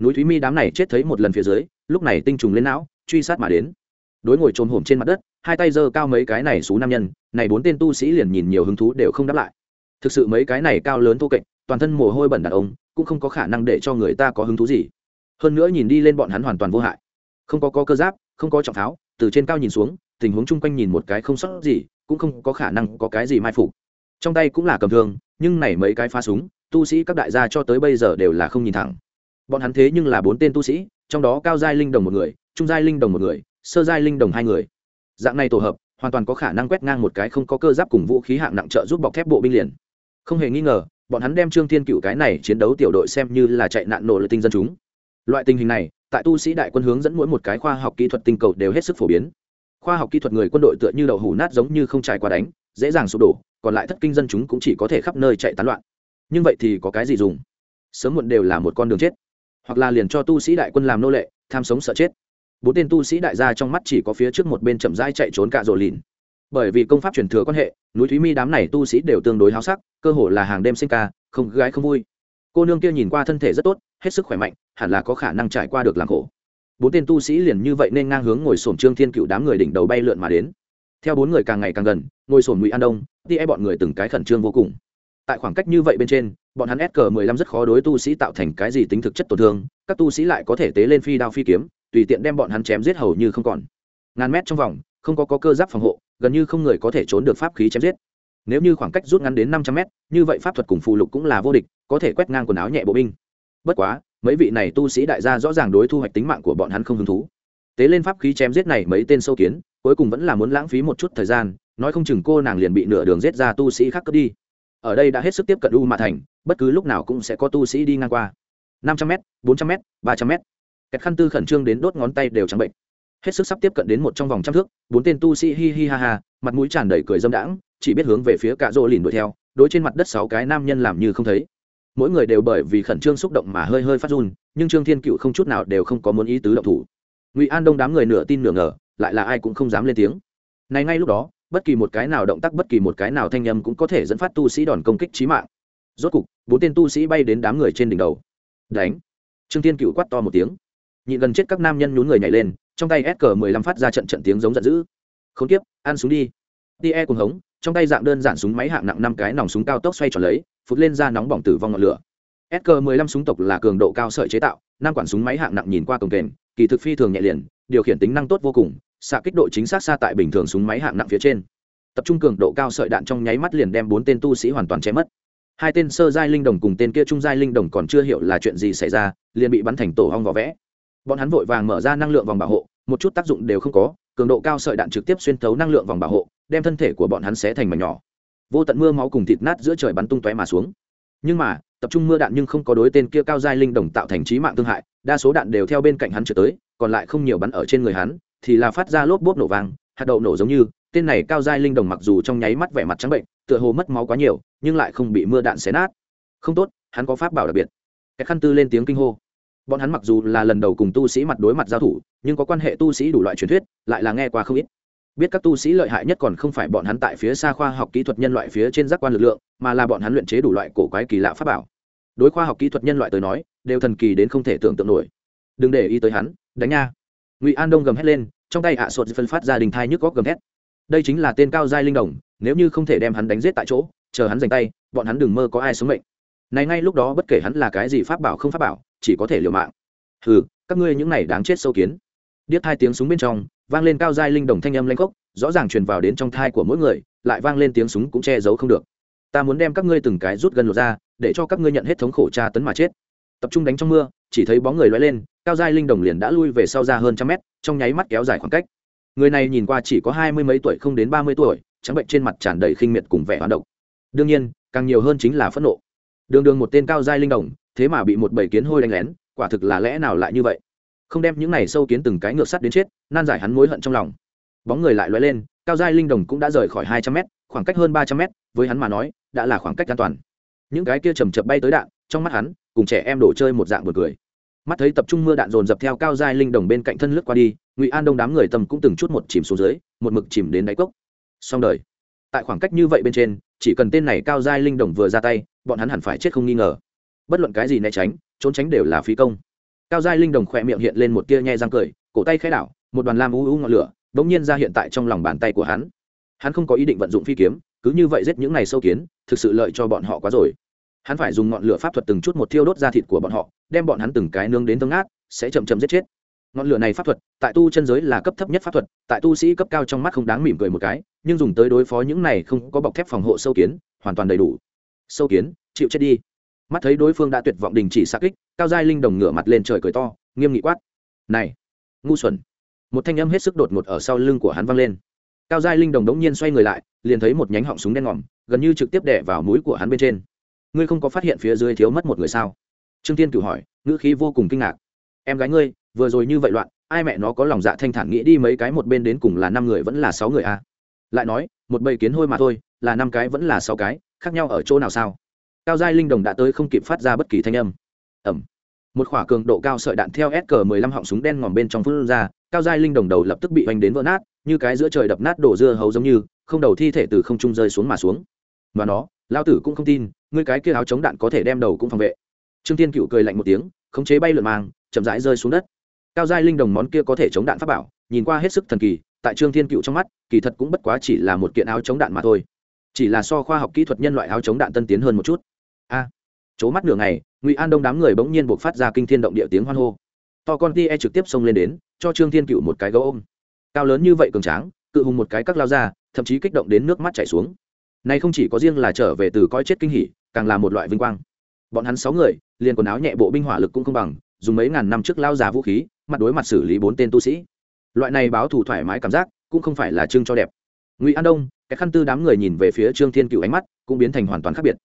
Núi thúy mi đám này chết thấy một lần phía dưới, lúc này tinh trùng lên não, truy sát mà đến. Đối ngồi trồm hổm trên mặt đất hai tay giơ cao mấy cái này xú nam nhân này bốn tên tu sĩ liền nhìn nhiều hứng thú đều không đáp lại. Thực sự mấy cái này cao lớn thô kệch toàn thân mồ hôi bẩn đàn ông cũng không có khả năng để cho người ta có hứng thú gì. Hơn nữa nhìn đi lên bọn hắn hoàn toàn vô hại. Không có, có cơ giáp không có trọng pháo từ trên cao nhìn xuống tình huống chung quanh nhìn một cái không sót gì cũng không có khả năng có cái gì mai phục. Trong tay cũng là cầm thương nhưng này mấy cái phá súng tu sĩ các đại gia cho tới bây giờ đều là không nhìn thẳng. Bọn hắn thế nhưng là bốn tên tu sĩ trong đó cao giai linh đồng một người trung giai linh đồng một người sơ giai linh đồng hai người dạng này tổ hợp, hoàn toàn có khả năng quét ngang một cái không có cơ giáp cùng vũ khí hạng nặng trợ giúp bọc thép bộ binh liền. Không hề nghi ngờ, bọn hắn đem trương thiên cựu cái này chiến đấu tiểu đội xem như là chạy nạn nổ lợi tinh dân chúng. Loại tình hình này, tại tu sĩ đại quân hướng dẫn mỗi một cái khoa học kỹ thuật tinh cầu đều hết sức phổ biến. Khoa học kỹ thuật người quân đội tựa như đậu hủ nát giống như không trải qua đánh, dễ dàng sụp đổ, còn lại thất kinh dân chúng cũng chỉ có thể khắp nơi chạy tán loạn. Nhưng vậy thì có cái gì dùng? Sớm muộn đều là một con đường chết. Hoặc là liền cho tu sĩ đại quân làm nô lệ, tham sống sợ chết bốn tên tu sĩ đại gia trong mắt chỉ có phía trước một bên chậm rãi chạy trốn cạ rồ lìn. Bởi vì công pháp truyền thừa quan hệ, núi thúy mi đám này tu sĩ đều tương đối háo sắc, cơ hồ là hàng đêm sinh ca, không gái không vui. Cô nương kia nhìn qua thân thể rất tốt, hết sức khỏe mạnh, hẳn là có khả năng trải qua được làm khổ. Bốn tên tu sĩ liền như vậy nên ngang hướng ngồi sổm trương thiên cựu đám người đỉnh đầu bay lượn mà đến. Theo bốn người càng ngày càng gần, ngồi sổm ngụy an đông đi e bọn người từng cái khẩn trương vô cùng. Tại khoảng cách như vậy bên trên, bọn hắn s cờ mười lăm rất khó đối tu sĩ tạo thành cái gì tính thực chất tổn thương, các tu sĩ lại có thể tế lên phi đao phi kiếm tùy tiện đem bọn hắn chém giết hầu như không còn. Ngàn mét trong vòng không có, có cơ giáp phòng hộ gần như không người có thể trốn được pháp khí chém giết. Nếu như khoảng cách rút ngắn đến năm trăm mét như vậy pháp thuật cùng phù lục cũng là vô địch có thể quét ngang quần áo nhẹ bộ binh. Bất quá mấy vị này tu sĩ đại gia rõ ràng đối thu hoạch tính mạng của bọn hắn không hứng thú. Tế lên pháp khí chém giết này mấy tên sâu kiến cuối cùng vẫn là muốn lãng phí một chút thời gian nói không chừng cô nàng liền bị nửa đường giết ra tu sĩ khác cướp đi. Ở đây đã hết sức tiếp cận u mạ thành bất cứ lúc nào cũng sẽ có tu sĩ đi ngang qua. năm trăm m bốn trăm m ba trăm m kẹt khăn tư khẩn trương đến đốt ngón tay đều trắng bệnh. Hết sức sắp tiếp cận đến một trong vòng trăm thước, bốn tên tu sĩ hi hi ha ha, mặt mũi tràn đầy cười dâm đãng, chỉ biết hướng về phía cạ rỗ lìn đuổi theo, đối trên mặt đất sáu cái nam nhân làm như không thấy. Mỗi người đều bởi vì khẩn trương xúc động mà hơi hơi phát run, nhưng trương thiên cựu không chút nào đều không có muốn ý tứ động thủ. Ngụy an đông đám người nửa tin nửa ngờ, lại là ai cũng không dám lên tiếng. Này ngay lúc đó, bất kỳ một cái nào động tác, bất kỳ một cái nào thanh âm cũng có thể dẫn phát tu sĩ đòn công kích trí mạng. Rốt cục, bốn tên tu sĩ bay đến đám người trên đỉnh đầu. Đánh. Trương thiên cựu quát to một tiếng nhịn gần chết các nam nhân nhún người nhảy lên, trong tay s cờ mười lăm phát ra trận trận tiếng giống giận dữ. Không tiếp ăn súng đi. Tie cùng hống, trong tay dạng đơn giản súng máy hạng nặng năm cái nòng súng cao tốc xoay tròn lấy, phụt lên ra nóng bỏng tử vong ngọn lửa. Sk 15 súng tộc là cường độ cao sợi chế tạo, năm quản súng máy hạng nặng nhìn qua cồng kềnh, kỳ thực phi thường nhẹ liền, điều khiển tính năng tốt vô cùng, xạ kích độ chính xác xa tại bình thường súng máy hạng nặng phía trên. Tập trung cường độ cao sợi đạn trong nháy mắt liền đem bốn tên tu sĩ hoàn toàn chém mất. Hai tên sơ giai linh đồng cùng tên kia trung giai linh đồng còn chưa hiểu là chuyện gì xảy ra, liền bị bắn thành tổ hong vỏ vẽ bọn hắn vội vàng mở ra năng lượng vòng bảo hộ, một chút tác dụng đều không có, cường độ cao sợi đạn trực tiếp xuyên thấu năng lượng vòng bảo hộ, đem thân thể của bọn hắn xé thành mảnh nhỏ. Vô tận mưa máu cùng thịt nát giữa trời bắn tung tóe mà xuống. Nhưng mà, tập trung mưa đạn nhưng không có đối tên kia cao giai linh đồng tạo thành trí mạng thương hại, đa số đạn đều theo bên cạnh hắn trở tới, còn lại không nhiều bắn ở trên người hắn, thì là phát ra lốp bốp nổ vàng hạt đậu nổ giống như, tên này cao giai linh đồng mặc dù trong nháy mắt vẻ mặt trắng bệnh, tựa hồ mất máu quá nhiều, nhưng lại không bị mưa đạn xé nát. Không tốt, hắn có pháp bảo đặc biệt. Cái khăn tư lên tiếng kinh hô bọn hắn mặc dù là lần đầu cùng tu sĩ mặt đối mặt giao thủ, nhưng có quan hệ tu sĩ đủ loại truyền thuyết, lại là nghe qua không ít. Biết các tu sĩ lợi hại nhất còn không phải bọn hắn tại phía xa khoa học kỹ thuật nhân loại phía trên giác quan lực lượng, mà là bọn hắn luyện chế đủ loại cổ quái kỳ lạ pháp bảo. Đối khoa học kỹ thuật nhân loại tới nói, đều thần kỳ đến không thể tưởng tượng nổi. Đừng để ý tới hắn, đánh nha. Ngụy an đông gầm hét lên, trong tay ạ à sột phân phát ra đình thai nhức góc gầm hét đây chính là tên cao giai linh đồng, nếu như không thể đem hắn đánh giết tại chỗ, chờ hắn giành tay, bọn hắn đừng mơ có ai sống mệnh. Này ngay lúc đó bất kể hắn là cái gì pháp bảo không pháp bảo chỉ có thể liều mạng. Hừ, các ngươi những này đáng chết sâu kiến. Điếc hai tiếng súng bên trong, vang lên cao giai linh đồng thanh âm lanh khốc, rõ ràng truyền vào đến trong thai của mỗi người, lại vang lên tiếng súng cũng che giấu không được. Ta muốn đem các ngươi từng cái rút gần lột ra, để cho các ngươi nhận hết thống khổ tra tấn mà chết. Tập trung đánh trong mưa, chỉ thấy bóng người lóe lên, cao giai linh đồng liền đã lui về sau ra hơn trăm mét, trong nháy mắt kéo dài khoảng cách. Người này nhìn qua chỉ có hai mươi mấy tuổi không đến ba mươi tuổi, trắng bệnh trên mặt tràn đầy khinh miệt cùng vẻ hoán độc. Đương nhiên, càng nhiều hơn chính là phẫn nộ. Đường đường một tên cao giai linh đồng thế mà bị một bầy kiến hôi đánh lén, quả thực là lẽ nào lại như vậy? Không đem những này sâu kiến từng cái ngược sắt đến chết, nan giải hắn mối hận trong lòng. Bóng người lại loay lên, cao giai linh đồng cũng đã rời khỏi hai trăm mét, khoảng cách hơn ba trăm mét, với hắn mà nói, đã là khoảng cách an toàn. Những cái kia chầm chập bay tới đạn, trong mắt hắn, cùng trẻ em đổ chơi một dạng vừa cười. Mắt thấy tập trung mưa đạn dồn dập theo cao giai linh đồng bên cạnh thân lướt qua đi, ngụy an đông đám người tầm cũng từng chút một chìm xuống dưới, một mực chìm đến đáy cốc. Xong đời. Tại khoảng cách như vậy bên trên, chỉ cần tên này cao giai linh đồng vừa ra tay, bọn hắn hẳn phải chết không nghi ngờ bất luận cái gì né tránh, trốn tránh đều là phí công. Cao giai linh đồng khỏe miệng hiện lên một tia nhẹ răng cười, cổ tay khẽ đảo, một đoàn lam u u ngọn lửa đ ỗ n g nhiên ra hiện tại trong lòng bàn tay của hắn. Hắn không có ý định vận dụng phi kiếm, cứ như vậy giết những này sâu kiến, thực sự lợi cho bọn họ quá rồi. Hắn phải dùng ngọn lửa pháp thuật từng chút một thiêu đốt ra thịt của bọn họ, đem bọn hắn từng cái nướng đến tương át sẽ chậm chậm giết chết. Ngọn lửa này pháp thuật, tại tu chân giới là cấp thấp nhất pháp thuật, tại tu sĩ cấp cao trong mắt không đáng mỉm cười một cái, nhưng dùng tới đối phó những này không có bọc thép phòng hộ sâu kiến, hoàn toàn đầy đủ. Sâu kiến, chịu chết đi mắt thấy đối phương đã tuyệt vọng đình chỉ xa kích, cao giai linh đồng ngửa mặt lên trời cười to, nghiêm nghị quát. Này, ngu xuẩn. Một thanh âm hết sức đột ngột ở sau lưng của hắn vang lên. Cao giai linh đồng đống nhiên xoay người lại, liền thấy một nhánh họng súng đen ngòm, gần như trực tiếp đẻ vào mũi của hắn bên trên. Ngươi không có phát hiện phía dưới thiếu mất một người sao? Trương tiên cửu hỏi, ngữ khí vô cùng kinh ngạc. Em gái ngươi, vừa rồi như vậy loạn, ai mẹ nó có lòng dạ thanh thản nghĩ đi mấy cái một bên đến cùng là năm người vẫn là sáu người à. lại nói, một bầy kiến hôi mà thôi, là năm cái vẫn là sáu cái, khác nhau ở chỗ nào sao? Cao giai linh đồng đã tới không kịp phát ra bất kỳ thanh âm. Ẩm một khỏa cường độ cao sợi đạn theo SK 15 họng súng đen ngòm bên trong phun ra, cao giai linh đồng đầu lập tức bị hoành đến vỡ nát, như cái giữa trời đập nát đổ dưa hấu giống như, không đầu thi thể từ không trung rơi xuống mà xuống. Mà nó lao tử cũng không tin, ngươi cái kia áo chống đạn có thể đem đầu cũng phòng vệ. Trương tiên cựu cười lạnh một tiếng, khống chế bay lượn mang, chậm rãi rơi xuống đất. Cao giai linh đồng món kia có thể chống đạn pháp bảo, nhìn qua hết sức thần kỳ, tại trương thiên cựu trong mắt, kỳ thật cũng bất quá chỉ là một kiện áo chống đạn mà thôi. Chỉ là so khoa học kỹ thuật nhân loại áo chống đạn tân tiến hơn một chút a mắt nửa ngày, ngụy an đông đám người bỗng nhiên buộc phát ra kinh thiên động địa tiếng hoan hô. To con ti e trực tiếp xông lên đến, cho trương thiên cựu một cái gấu ôm. Cao lớn như vậy cường tráng, cự hùng một cái các lao ra, thậm chí kích động đến nước mắt chảy xuống. Này không chỉ có riêng là trở về từ coi chết kinh hỉ, càng là một loại vinh quang. Bọn hắn sáu người, liền quần áo nhẹ bộ binh hỏa lực cũng không bằng, dùng mấy ngàn năm trước lao già vũ khí, mặt đối mặt xử lý bốn tên tu sĩ. Loại này báo thù thoải mái cảm giác, cũng không phải là trưng cho đẹp. Ngụy an đông, cái khăn tư đám người nhìn về phía trương thiên cựu ánh mắt, cũng biến thành hoàn toàn khác biệt.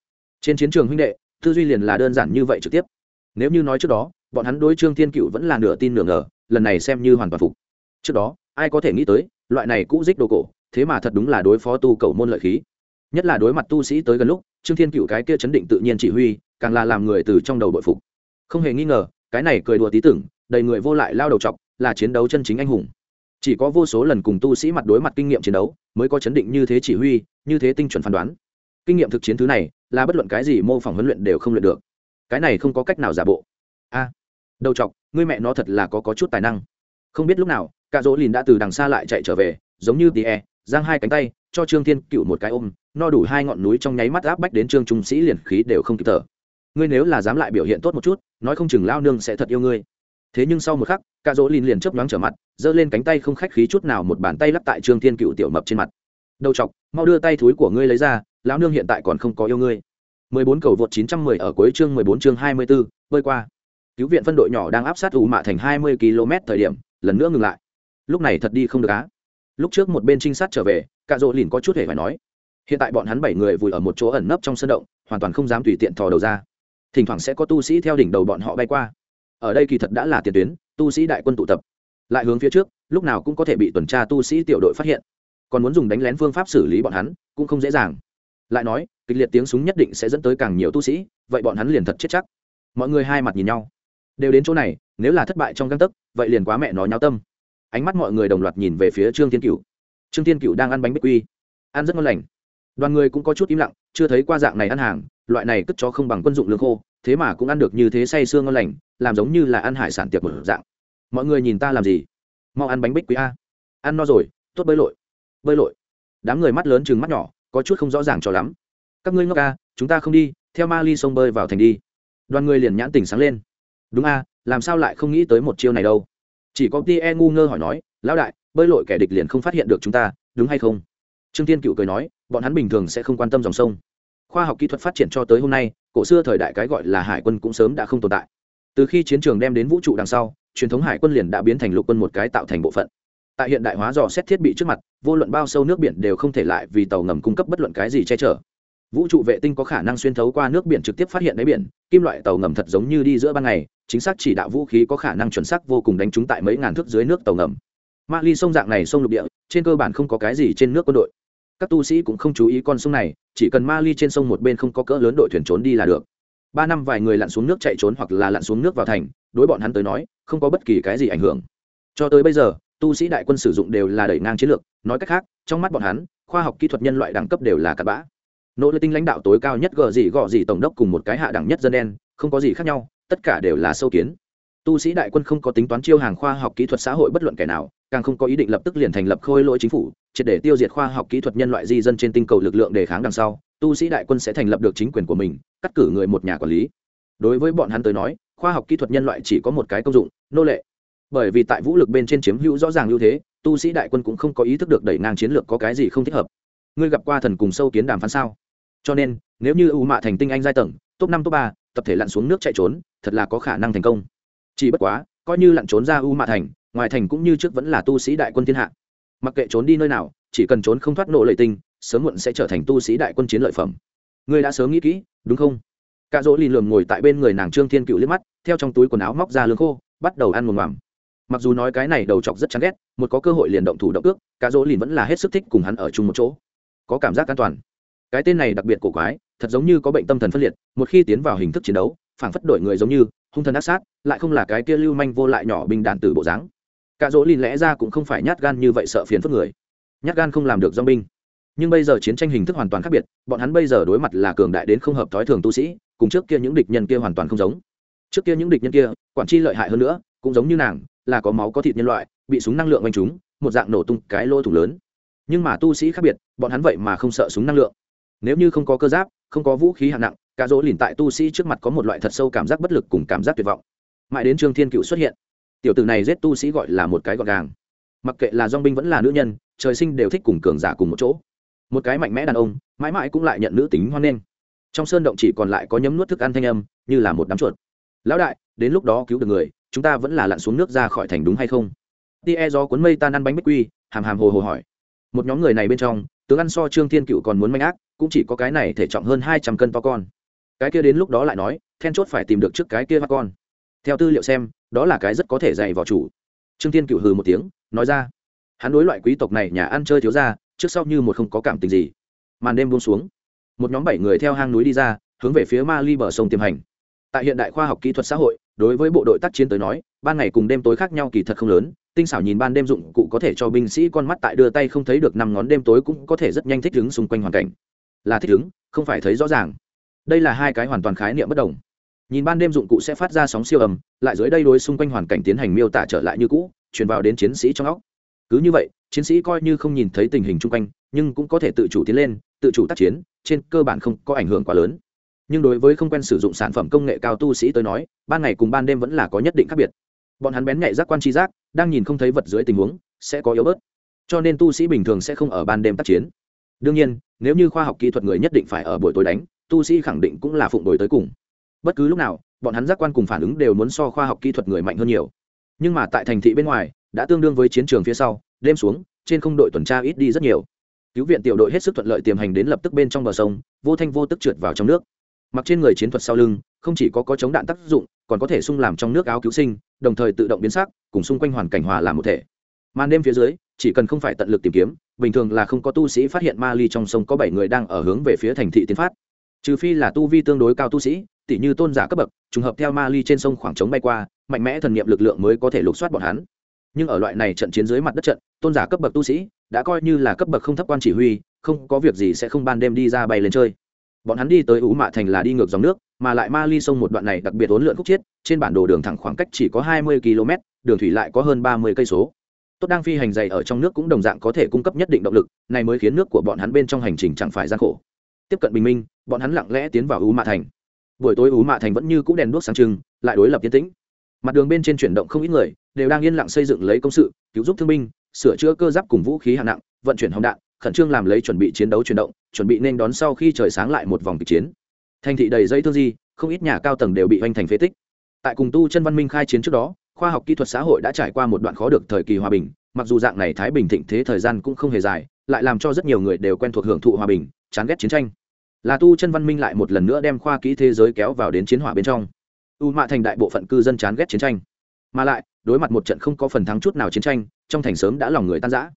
Trên chiến trường huynh đệ tư duy liền là đơn giản như vậy trực tiếp. Nếu như nói trước đó, bọn hắn đối trương thiên cựu vẫn là nửa tin nửa ngờ, lần này xem như hoàn toàn phục. Trước đó, ai có thể nghĩ tới, loại này cũ dích đồ cổ, thế mà thật đúng là đối phó tu cầu môn lợi khí. Nhất là đối mặt tu sĩ tới gần lúc, trương thiên cựu cái kia chấn định tự nhiên chỉ huy, càng là làm người từ trong đầu bội phục. Không hề nghi ngờ, cái này cười đùa tí tưởng, đầy người vô lại lao đầu chọc, là chiến đấu chân chính anh hùng. Chỉ có vô số lần cùng tu sĩ mặt đối mặt kinh nghiệm chiến đấu, mới có chấn định như thế chỉ huy, như thế tinh chuẩn phán đoán. Kinh nghiệm thực chiến thứ này là bất luận cái gì mô phỏng huấn luyện đều không luyện được. Cái này không có cách nào giả bộ. A đầu chọc ngươi mẹ nó thật là có, có chút tài năng. Không biết lúc nào cả dỗ lìn đã từ đằng xa lại chạy trở về giống như tỉ e giang hai cánh tay cho trương thiên cựu một cái ôm no đủ hai ngọn núi trong nháy mắt áp bách đến trương trung sĩ liền khí đều không kịp thở. Ngươi nếu là dám lại biểu hiện tốt một chút nói không chừng lao nương sẽ thật yêu ngươi. Thế nhưng sau một khắc cả dỗ lìn liền chớp nhoáng trở mặt giơ lên cánh tay không khách khí chút nào một bàn tay lắp tại trương thiên cựu tiểu mập trên mặt. Đầu chọc mau đưa tay thúi của ngươi lấy ra lão nương hiện tại còn không có yêu ngươi. 14 cầu vượt 910 ở cuối chương 14 chương 24, bơi qua. Cứu viện phân đội nhỏ đang áp sát ủ mạ thành 20 km thời điểm lần nữa ngừng lại. Lúc này thật đi không được á. Lúc trước một bên trinh sát trở về cạ rỗ lìn có chút hề phải nói hiện tại bọn hắn bảy người vùi ở một chỗ ẩn nấp trong sân động hoàn toàn không dám tùy tiện thò đầu ra. Thỉnh thoảng sẽ có tu sĩ theo đỉnh đầu bọn họ bay qua. Ở đây kỳ thật đã là tiền tuyến tu sĩ đại quân tụ tập. Lại hướng phía trước lúc nào cũng có thể bị tuần tra tu sĩ tiểu đội phát hiện. Còn muốn dùng đánh lén phương pháp xử lý bọn hắn cũng không dễ dàng lại nói, kịch liệt tiếng súng nhất định sẽ dẫn tới càng nhiều tu sĩ, vậy bọn hắn liền thật chết chắc. Mọi người hai mặt nhìn nhau. Đều đến chỗ này, nếu là thất bại trong găng tấc, vậy liền quá mẹ nó nháo tâm. Ánh mắt mọi người đồng loạt nhìn về phía trương thiên cựu trương thiên cựu đang ăn bánh bích quy. Ăn rất ngon lành. Đoàn người cũng có chút im lặng, chưa thấy qua dạng này ăn hàng, loại này cất cho không bằng quân dụng lương khô, thế mà cũng ăn được như thế say sương ngon lành, làm giống như là ăn hải sản tiệc một dạng. Mọi người nhìn ta làm gì? Mau ăn bánh bích quý a. Ăn no rồi, tốt bơi lội. Bơi lội. Đám người mắt lớn chừng mắt nhỏ có chút không rõ ràng cho lắm. Các ngươi ngốc a chúng ta không đi, theo ma ly sông bơi vào thành đi. Đoàn người liền nhãn tỉnh sáng lên. Đúng a làm sao lại không nghĩ tới một chiêu này đâu? Chỉ có tie ngu ngơ hỏi nói, lão đại, bơi lội kẻ địch liền không phát hiện được chúng ta, đúng hay không? Trương tiên cựu cười nói, bọn hắn bình thường sẽ không quan tâm dòng sông. Khoa học kỹ thuật phát triển cho tới hôm nay, cổ xưa thời đại cái gọi là hải quân cũng sớm đã không tồn tại. Từ khi chiến trường đem đến vũ trụ đằng sau, truyền thống hải quân liền đã biến thành lục quân một cái tạo thành bộ phận tại hiện đại hóa dò xét thiết bị trước mặt, vô luận bao sâu nước biển đều không thể lại vì tàu ngầm cung cấp bất luận cái gì che chở. Vũ trụ vệ tinh có khả năng xuyên thấu qua nước biển trực tiếp phát hiện đáy biển, kim loại tàu ngầm thật giống như đi giữa ban ngày, chính xác chỉ đạo vũ khí có khả năng chuẩn xác vô cùng đánh trúng tại mấy ngàn thước dưới nước tàu ngầm. Ma ly sông dạng này sông lục địa, trên cơ bản không có cái gì trên nước quân đội. Các tu sĩ cũng không chú ý con sông này, chỉ cần ma ly trên sông một bên không có cỡ lớn đội thuyền trốn đi là được. Ba năm vài người lặn xuống nước chạy trốn hoặc là lặn xuống nước vào thành, đối bọn hắn tới nói, không có bất kỳ cái gì ảnh hưởng. Cho tới bây giờ tu sĩ đại quân sử dụng đều là đẩy ngang chiến lược, nói cách khác, trong mắt bọn hắn, khoa học kỹ thuật nhân loại đẳng cấp đều là cặn bã. Nỗ lực tinh lãnh đạo tối cao nhất gờ gì gọ gì tổng đốc cùng một cái hạ đẳng nhất dân đen, không có gì khác nhau, tất cả đều là sâu kiến. Tu sĩ đại quân không có tính toán chiêu hàng khoa học kỹ thuật xã hội bất luận kẻ nào, càng không có ý định lập tức liền thành lập khôi lỗi chính phủ, triệt để tiêu diệt khoa học kỹ thuật nhân loại di dân trên tinh cầu lực lượng đề kháng đằng sau, tu sĩ đại quân sẽ thành lập được chính quyền của mình, cắt cử người một nhà quản lý. Đối với bọn hắn tới nói, khoa học kỹ thuật nhân loại chỉ có một cái công dụng, nô lệ bởi vì tại vũ lực bên trên chiếm hữu rõ ràng ưu thế, tu sĩ đại quân cũng không có ý thức được đẩy ngang chiến lược có cái gì không thích hợp. Ngươi gặp qua thần cùng sâu kiến đàm phán sao? Cho nên, nếu như u mạ thành tinh anh giai tầng, top năm, top ba, tập thể lặn xuống nước chạy trốn, thật là có khả năng thành công. Chỉ bất quá, coi như lặn trốn ra u mạ thành, ngoài thành cũng như trước vẫn là tu sĩ đại quân thiên hạ. Mặc kệ trốn đi nơi nào, chỉ cần trốn không thoát nổ lợi tinh, sớm muộn sẽ trở thành tu sĩ đại quân chiến lợi phẩm. Ngươi đã sớm nghĩ kỹ, đúng không? Cả dỗ lì lườm ngồi tại bên người nàng trương thiên cựu liếc mắt, theo trong túi quần áo móc ra lương khô, bắt đầu ăn mồm ngoằm mặc dù nói cái này đầu chọc rất chán ghét, một có cơ hội liền động thủ động ước, cả dỗ lìn vẫn là hết sức thích cùng hắn ở chung một chỗ. Có cảm giác an toàn. Cái tên này đặc biệt cổ quái, thật giống như có bệnh tâm thần phân liệt, một khi tiến vào hình thức chiến đấu, phảng phất đổi người giống như, hung thần ác sát, lại không là cái kia lưu manh vô lại nhỏ bình đàn tử bộ dáng. Cả dỗ lìn lẽ ra cũng không phải nhát gan như vậy sợ phiền phức người. Nhát gan không làm được dong binh. Nhưng bây giờ chiến tranh hình thức hoàn toàn khác biệt, bọn hắn bây giờ đối mặt là cường đại đến không hợp thói thường tu sĩ, cùng trước kia những địch nhân kia hoàn toàn không giống. Trước kia những địch nhân kia, quản chi lợi hại hơn nữa, cũng giống như nàng là có máu có thịt nhân loại, bị súng năng lượng oanh chúng một dạng nổ tung cái lỗ thủ lớn. Nhưng mà tu sĩ khác biệt, bọn hắn vậy mà không sợ súng năng lượng. Nếu như không có cơ giáp, không có vũ khí hạng nặng, cả dỗ lìn tại tu sĩ trước mặt có một loại thật sâu cảm giác bất lực cùng cảm giác tuyệt vọng. Mãi đến trương thiên cựu xuất hiện, tiểu tử này giết tu sĩ gọi là một cái gọn gàng. Mặc kệ là dong binh vẫn là nữ nhân, trời sinh đều thích cùng cường giả cùng một chỗ. Một cái mạnh mẽ đàn ông, mãi mãi cũng lại nhận nữ tính hoan nghênh. Trong sơn động chỉ còn lại có nhấm nuốt thức ăn thanh âm, như là một đám chuột. Lão đại, đến lúc đó cứu được người chúng ta vẫn là lặn xuống nước ra khỏi thành đúng hay không? Tia do e cuốn mây tan ăn bánh bích quy, hàm hàm hồ hồ hỏi. Một nhóm người này bên trong, tướng ăn so trương thiên cựu còn muốn manh ác, cũng chỉ có cái này thể trọng hơn hai trăm cân to con. Cái kia đến lúc đó lại nói, then chốt phải tìm được trước cái kia mắt con. Theo tư liệu xem, đó là cái rất có thể dạy vào chủ. Trương thiên cựu hừ một tiếng, nói ra. Hắn đối loại quý tộc này nhà ăn chơi thiếu ra, trước sau như một không có cảm tình gì. Màn đêm buông xuống. Một nhóm bảy người theo hang núi đi ra, hướng về phía ma ly bờ sông tiềm hành. Tại hiện đại khoa học kỹ thuật xã hội đối với bộ đội tác chiến tới nói, ban ngày cùng đêm tối khác nhau kỳ thật không lớn, tinh xảo nhìn ban đêm dụng cụ có thể cho binh sĩ con mắt tại đưa tay không thấy được năm ngón đêm tối cũng có thể rất nhanh thích ứng xung quanh hoàn cảnh. Là thích ứng, không phải thấy rõ ràng. Đây là hai cái hoàn toàn khái niệm bất đồng. Nhìn ban đêm dụng cụ sẽ phát ra sóng siêu ầm lại dưới đây đối xung quanh hoàn cảnh tiến hành miêu tả trở lại như cũ, truyền vào đến chiến sĩ trong óc. Cứ như vậy, chiến sĩ coi như không nhìn thấy tình hình chung quanh, nhưng cũng có thể tự chủ tiến lên, tự chủ tác chiến, trên cơ bản không có ảnh hưởng quá lớn nhưng đối với không quen sử dụng sản phẩm công nghệ cao tu sĩ tới nói, ban ngày cùng ban đêm vẫn là có nhất định khác biệt. Bọn hắn bén nhạy giác quan tri giác, đang nhìn không thấy vật dưới tình huống, sẽ có yếu bớt. Cho nên tu sĩ bình thường sẽ không ở ban đêm tác chiến. Đương nhiên, nếu như khoa học kỹ thuật người nhất định phải ở buổi tối đánh, tu sĩ khẳng định cũng là phụng đổi tới cùng. Bất cứ lúc nào, bọn hắn giác quan cùng phản ứng đều muốn so khoa học kỹ thuật người mạnh hơn nhiều. Nhưng mà tại thành thị bên ngoài, đã tương đương với chiến trường phía sau, đêm xuống, trên không đội tuần tra ít đi rất nhiều. Cứu viện tiểu đội hết sức thuận lợi tiềm hành đến lập tức bên trong bờ sông, vô thanh vô tức trượt vào trong nước mặc trên người chiến thuật sau lưng, không chỉ có có chống đạn tác dụng, còn có thể sung làm trong nước áo cứu sinh, đồng thời tự động biến sắc, cùng xung quanh hoàn cảnh hòa làm một thể. Màn đêm phía dưới, chỉ cần không phải tận lực tìm kiếm, bình thường là không có tu sĩ phát hiện ma ly trong sông có bảy người đang ở hướng về phía thành thị tiến phát. Trừ phi là tu vi tương đối cao tu sĩ, tỉ như tôn giả cấp bậc, trùng hợp theo ma ly trên sông khoảng trống bay qua, mạnh mẽ thần niệm lực lượng mới có thể lục soát bọn hắn. Nhưng ở loại này trận chiến dưới mặt đất trận, tôn giả cấp bậc tu sĩ, đã coi như là cấp bậc không thấp quan chỉ huy, không có việc gì sẽ không ban đêm đi ra bay lên chơi bọn hắn đi tới ú mạ thành là đi ngược dòng nước, mà lại ma ly sông một đoạn này đặc biệt ốn lượn khúc chiết, trên bản đồ đường thẳng khoảng cách chỉ có hai mươi km, đường thủy lại có hơn ba mươi cây số. Tốt đang phi hành dày ở trong nước cũng đồng dạng có thể cung cấp nhất định động lực, này mới khiến nước của bọn hắn bên trong hành trình chẳng phải gian khổ. Tiếp cận bình minh, bọn hắn lặng lẽ tiến vào ú mạ thành. Buổi tối ú mạ thành vẫn như cũ đèn đuốc sáng trưng, lại đối lập yên tĩnh. Mặt đường bên trên chuyển động không ít người, đều đang yên lặng xây dựng lấy công sự, cứu giúp thương binh, sửa chữa cơ giáp cùng vũ khí hạng nặng, vận chuyển hồng đạn khẩn trương làm lấy chuẩn bị chiến đấu chuyển động, chuẩn bị nên đón sau khi trời sáng lại một vòng kịch chiến. Thành thị đầy dây thương di, không ít nhà cao tầng đều bị hoành thành phế tích. Tại cùng tu chân văn minh khai chiến trước đó, khoa học kỹ thuật xã hội đã trải qua một đoạn khó được thời kỳ hòa bình, mặc dù dạng này thái bình thịnh thế thời gian cũng không hề dài, lại làm cho rất nhiều người đều quen thuộc hưởng thụ hòa bình, chán ghét chiến tranh. Là tu chân văn minh lại một lần nữa đem khoa kỹ thế giới kéo vào đến chiến hỏa bên trong. U mạ thành đại bộ phận cư dân chán ghét chiến tranh. Mà lại, đối mặt một trận không có phần thắng chút nào chiến tranh, trong thành sớm đã lòng người tan rã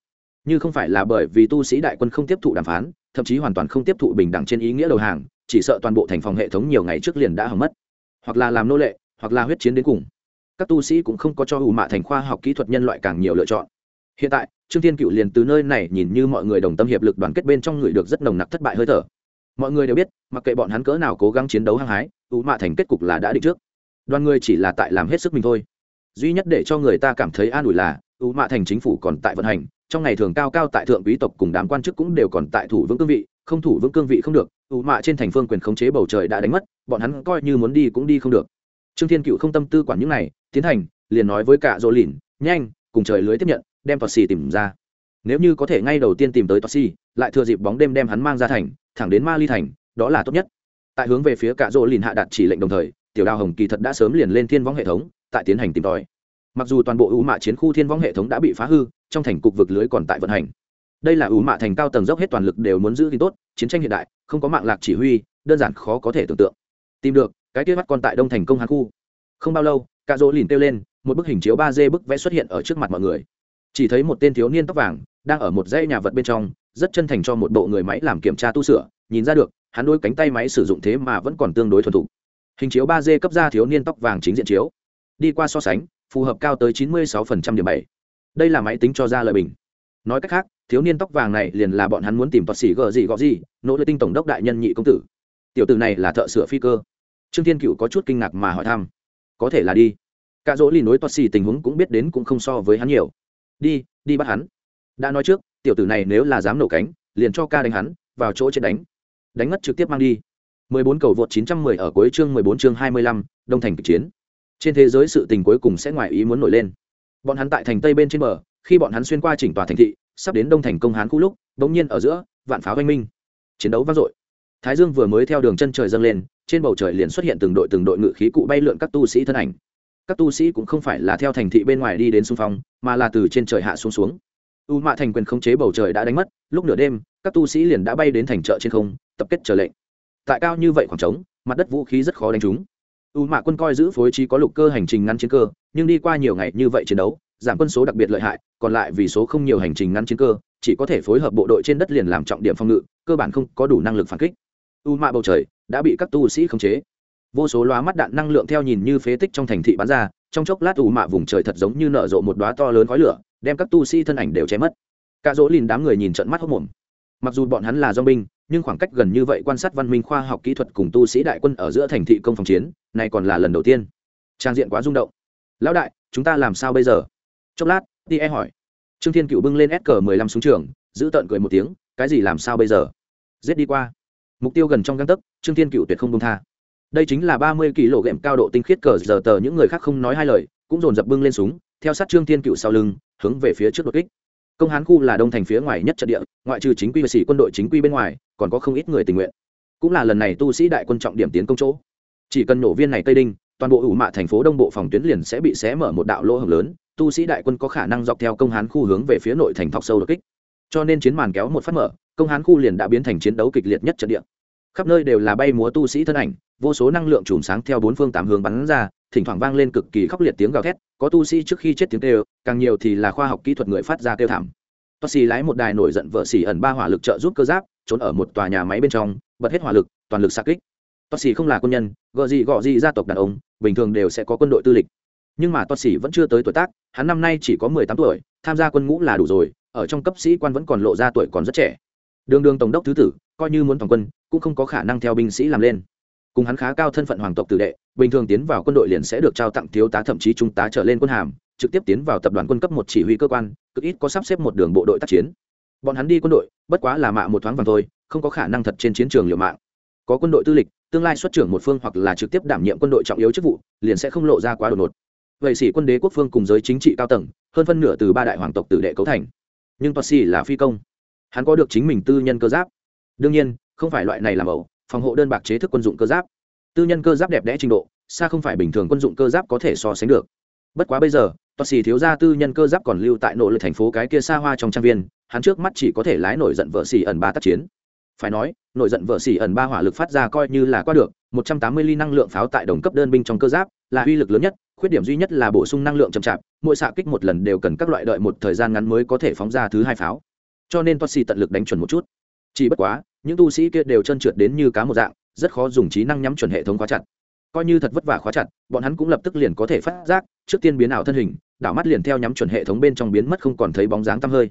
như không phải là bởi vì tu sĩ đại quân không tiếp thụ đàm phán, thậm chí hoàn toàn không tiếp thụ bình đẳng trên ý nghĩa đầu hàng, chỉ sợ toàn bộ thành phòng hệ thống nhiều ngày trước liền đã hỏng mất. Hoặc là làm nô lệ, hoặc là huyết chiến đến cùng. Các tu sĩ cũng không có cho ủ mạ thành khoa học kỹ thuật nhân loại càng nhiều lựa chọn. Hiện tại, trương thiên cựu liền từ nơi này nhìn như mọi người đồng tâm hiệp lực đoàn kết bên trong người được rất nồng nặc thất bại hơi thở. Mọi người đều biết, mặc kệ bọn hắn cỡ nào cố gắng chiến đấu hăng hái, ủ mạ thành kết cục là đã định trước. Đoàn người chỉ là tại làm hết sức mình thôi. Duy nhất để cho người ta cảm thấy an ủi là ủ mạ thành chính phủ còn tại vận hành, trong ngày thường cao cao tại thượng quý tộc cùng đám quan chức cũng đều còn tại thủ vững cương vị, không thủ vững cương vị không được ủ mạ trên thành phương quyền khống chế bầu trời đã đánh mất, bọn hắn coi như muốn đi cũng đi không được. Trương thiên cựu không tâm tư quản những này, tiến hành, liền nói với cả dỗ lìn, nhanh, cùng trời lưới tiếp nhận, đem Tọa xì tìm ra. Nếu như có thể ngay đầu tiên tìm tới Tọa xì lại thừa dịp bóng đêm đem hắn mang ra thành, thẳng đến ma ly thành, đó là tốt nhất. Tại hướng về phía cả dỗ lìn hạ đặt chỉ lệnh đồng thời, tiểu đào hồng kỳ thật đã sớm liền lên thiên võng hệ thống, tại tiến hành tìm tòi mặc dù toàn bộ ưu mạ chiến khu thiên võng hệ thống đã bị phá hư, trong thành cục vực lưới còn tại vận hành. Đây là ưu mạ thành cao tầng dốc hết toàn lực đều muốn giữ gìn tốt, chiến tranh hiện đại, không có mạng lạc chỉ huy, đơn giản khó có thể tưởng tượng. Tìm được, cái kia mắt còn tại đông thành công hàn khu. Không bao lâu, cạ dỗ lìn kêu lên, một bức hình chiếu ba d bức vẽ xuất hiện ở trước mặt mọi người. Chỉ thấy một tên thiếu niên tóc vàng, đang ở một dãy nhà vật bên trong, rất chân thành cho một bộ người máy làm kiểm tra tu sửa, nhìn ra được, hắn đôi cánh tay máy sử dụng thế mà vẫn còn tương đối thuần thục. Hình chiếu ba d cấp ra thiếu niên tóc vàng chính diện chiếu. Đi qua so sánh phù hợp cao tới chín mươi 96% điểm bảy. Đây là máy tính cho ra lời bình. Nói cách khác thiếu niên tóc vàng này liền là bọn hắn muốn tìm tọt sĩ gở gì gọ gì nỗ lực tinh tổng đốc đại nhân nhị công tử. Tiểu tử này là thợ sửa phi cơ. Trương thiên cựu có chút kinh ngạc mà hỏi thăm. Có thể là đi. Cả dỗ lì nối tọt sĩ tình huống cũng biết đến cũng không so với hắn nhiều. Đi đi bắt hắn. Đã nói trước tiểu tử này nếu là dám nổ cánh liền cho ca đánh hắn vào chỗ chết đánh. Đánh ngất trực tiếp mang đi. 14 cầu vượt 910 ở cuối chương 14 chương 25, đông thành kịch chiến trên thế giới sự tình cuối cùng sẽ ngoài ý muốn nổi lên. Bọn hắn tại thành tây bên trên bờ, khi bọn hắn xuyên qua chỉnh tòa thành thị, sắp đến đông thành công hán khu lúc, bỗng nhiên ở giữa, vạn pháo oanh minh. Chiến đấu vang dội. Thái dương vừa mới theo đường chân trời dâng lên, trên bầu trời liền xuất hiện từng đội từng đội ngự khí cụ bay lượn các tu sĩ thân ảnh. Các tu sĩ cũng không phải là theo thành thị bên ngoài đi đến xung phong, mà là từ trên trời hạ xuống xuống. U mạ thành quyền khống chế bầu trời đã đánh mất, lúc nửa đêm, các tu sĩ liền đã bay đến thành chợ trên không, tập kết trở lệnh. Tại cao như vậy khoảng trống, mặt đất vũ khí rất khó đánh trúng u mạ quân coi giữ phối trí có lục cơ hành trình ngăn chiến cơ, nhưng đi qua nhiều ngày như vậy chiến đấu, giảm quân số đặc biệt lợi hại, còn lại vì số không nhiều hành trình ngăn chiến cơ, chỉ có thể phối hợp bộ đội trên đất liền làm trọng điểm phòng ngự, cơ bản không có đủ năng lực phản kích. U mạ bầu trời đã bị các tu sĩ khống chế. Vô số lóa mắt đạn năng lượng theo nhìn như phế tích trong thành thị bắn ra, trong chốc lát u mạ vùng trời thật giống như nở rộ một đóa to lớn khói lửa, đem các tu sĩ thân ảnh đều cháy mất. Cả dỗ lìn đám người nhìn trận mắt hốc mồm. Mặc dù bọn hắn là do binh nhưng khoảng cách gần như vậy quan sát văn minh khoa học kỹ thuật cùng tu sĩ đại quân ở giữa thành thị công phòng chiến, này còn là lần đầu tiên. Trang diện quá rung động. Lão đại, chúng ta làm sao bây giờ? Chốc lát đi e hỏi. Trương thiên cựu bưng lên s cờ mười lăm xuống trường, giữ tợn cười một tiếng, cái gì làm sao bây giờ? Giết đi qua. Mục tiêu gần trong găng tấc, trương thiên cựu tuyệt không công tha. Đây chính là ba mươi kg ghệm cao độ tinh khiết cờ giờ tờ những người khác không nói hai lời, cũng dồn dập bưng lên súng, theo sát trương thiên cựu sau lưng, hướng về phía trước đột kích công hán khu là đông thành phía ngoài nhất trận địa, ngoại trừ chính quy và sĩ quân đội chính quy bên ngoài, còn có không ít người tình nguyện. Cũng là lần này tu sĩ đại quân trọng điểm tiến công chỗ. Chỉ cần nổ viên này tây đinh, toàn bộ ủ mạ thành phố đông bộ phòng tuyến liền sẽ bị xé mở một đạo lỗ hồng lớn, tu sĩ đại quân có khả năng dọc theo công hán khu hướng về phía nội thành thọc sâu đột kích. Cho nên chiến màn kéo một phát mở, công hán khu liền đã biến thành chiến đấu kịch liệt nhất trận địa khắp nơi đều là bay múa tu sĩ thân ảnh, vô số năng lượng chùm sáng theo bốn phương tám hướng bắn ra, thỉnh thoảng vang lên cực kỳ khốc liệt tiếng gào thét, có tu sĩ trước khi chết tiếng kêu, càng nhiều thì là khoa học kỹ thuật người phát ra kêu thảm. Toa xì lái một đài nổi giận vợ xỉ ẩn ba hỏa lực trợ giúp cơ giáp, trốn ở một tòa nhà máy bên trong, bật hết hỏa lực, toàn lực xa kích. Toa xì không là quân nhân gợ gì gọ gì gia tộc đàn ông, bình thường đều sẽ có quân đội tư lịch. Nhưng mà toa xì vẫn chưa tới tuổi tác, hắn năm nay chỉ có mười tám tuổi, tham gia quân ngũ là đủ rồi, ở trong cấp sĩ quan vẫn còn lộ ra tuổi còn rất trẻ. Đường đường tổng đốc thứ tử, coi như muốn toàn quân cũng không có khả năng theo binh sĩ làm lên. Cùng hắn khá cao thân phận hoàng tộc tử đệ, bình thường tiến vào quân đội liền sẽ được trao tặng thiếu tá thậm chí trung tá trở lên quân hàm, trực tiếp tiến vào tập đoàn quân cấp một chỉ huy cơ quan, cực ít có sắp xếp một đường bộ đội tác chiến. Bọn hắn đi quân đội, bất quá là mạ một thoáng vàng thôi, không có khả năng thật trên chiến trường liều mạng. Có quân đội tư lịch, tương lai xuất trưởng một phương hoặc là trực tiếp đảm nhiệm quân đội trọng yếu chức vụ, liền sẽ không lộ ra quá đột ngột. Vậy sĩ quân đế quốc phương cùng giới chính trị cao tầng, hơn phân nửa từ ba đại hoàng tộc tử đệ cấu thành. Nhưng toa xì là phi công. Hắn có được chính mình tư nhân cơ giáp. Đương nhiên không phải loại này làm ẩu, phòng hộ đơn bạc chế thức quân dụng cơ giáp. Tư nhân cơ giáp đẹp đẽ trình độ, xa không phải bình thường quân dụng cơ giáp có thể so sánh được. Bất quá bây giờ, toa xì thiếu gia tư nhân cơ giáp còn lưu tại nội lực thành phố cái kia xa hoa trong trang viên, hắn trước mắt chỉ có thể lái nổi giận vợ xì ẩn ba tác chiến. Phải nói, nổi giận vợ xì ẩn ba hỏa lực phát ra coi như là qua được, một trăm tám mươi ly năng lượng pháo tại đồng cấp đơn binh trong cơ giáp, là uy lực lớn nhất, khuyết điểm duy nhất là bổ sung năng lượng chậm chạp, mỗi xạ kích một lần đều cần các loại đợi một thời gian ngắn mới có thể phóng ra thứ hai pháo. Cho nên toa xì tận lực đánh chuẩn một chút. Chỉ bất quá những tu sĩ kia đều chân trượt đến như cá một dạng, rất khó dùng trí năng nhắm chuẩn hệ thống khóa chặt. Coi như thật vất vả khóa chặt, bọn hắn cũng lập tức liền có thể phát giác, trước tiên biến ảo thân hình, đảo mắt liền theo nhắm chuẩn hệ thống bên trong biến mất không còn thấy bóng dáng tăm hơi.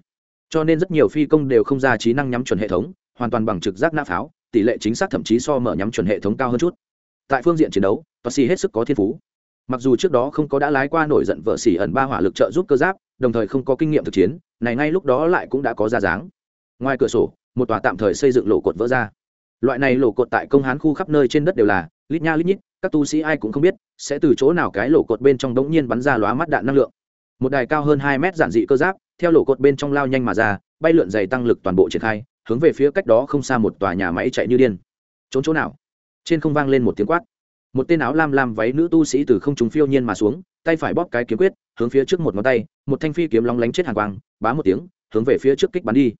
Cho nên rất nhiều phi công đều không ra trí năng nhắm chuẩn hệ thống, hoàn toàn bằng trực giác nã pháo, tỷ lệ chính xác thậm chí so mở nhắm chuẩn hệ thống cao hơn chút. Tại phương diện chiến đấu, toa xì hết sức có thiên phú. Mặc dù trước đó không có đã lái qua nổi giận vợ xỉ ẩn ba hỏa lực trợ giúp cơ giáp, đồng thời không có kinh nghiệm thực chiến, này ngay lúc đó lại cũng đã có ra dáng. Ngoài cửa sổ một tòa tạm thời xây dựng lộ cột vỡ ra. Loại này lộ cột tại công hán khu khắp nơi trên đất đều là, lít nha lít nhít, các tu sĩ ai cũng không biết, sẽ từ chỗ nào cái lộ cột bên trong đống nhiên bắn ra lóa mắt đạn năng lượng. Một đài cao hơn hai mét giản dị cơ giáp, theo lộ cột bên trong lao nhanh mà ra, bay lượn dày tăng lực toàn bộ triển khai, hướng về phía cách đó không xa một tòa nhà máy chạy như điên. Trốn chỗ nào? Trên không vang lên một tiếng quát. Một tên áo lam lam váy nữ tu sĩ từ không trung phiêu nhiên mà xuống, tay phải bóp cái kiếm quyết, hướng phía trước một ngón tay, một thanh phi kiếm lóng lánh chết hàng quang, bá một tiếng, hướng về phía trước kích bắn đi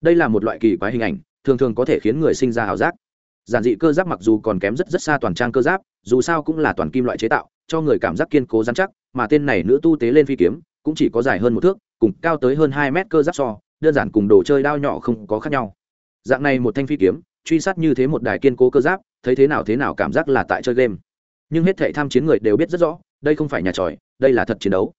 đây là một loại kỳ quái hình ảnh, thường thường có thể khiến người sinh ra ảo giác. Giản dị cơ giáp mặc dù còn kém rất rất xa toàn trang cơ giáp, dù sao cũng là toàn kim loại chế tạo, cho người cảm giác kiên cố dán chắc, mà tên này nữ tu tế lên phi kiếm, cũng chỉ có dài hơn một thước, cùng cao tới hơn hai mét cơ giáp so, đơn giản cùng đồ chơi đao nhỏ không có khác nhau. Dạng này một thanh phi kiếm, truy sát như thế một đài kiên cố cơ giáp, thấy thế nào thế nào cảm giác là tại chơi game. Nhưng hết thể tham chiến người đều biết rất rõ, đây không phải nhà tròi, đây là thật chiến đấu.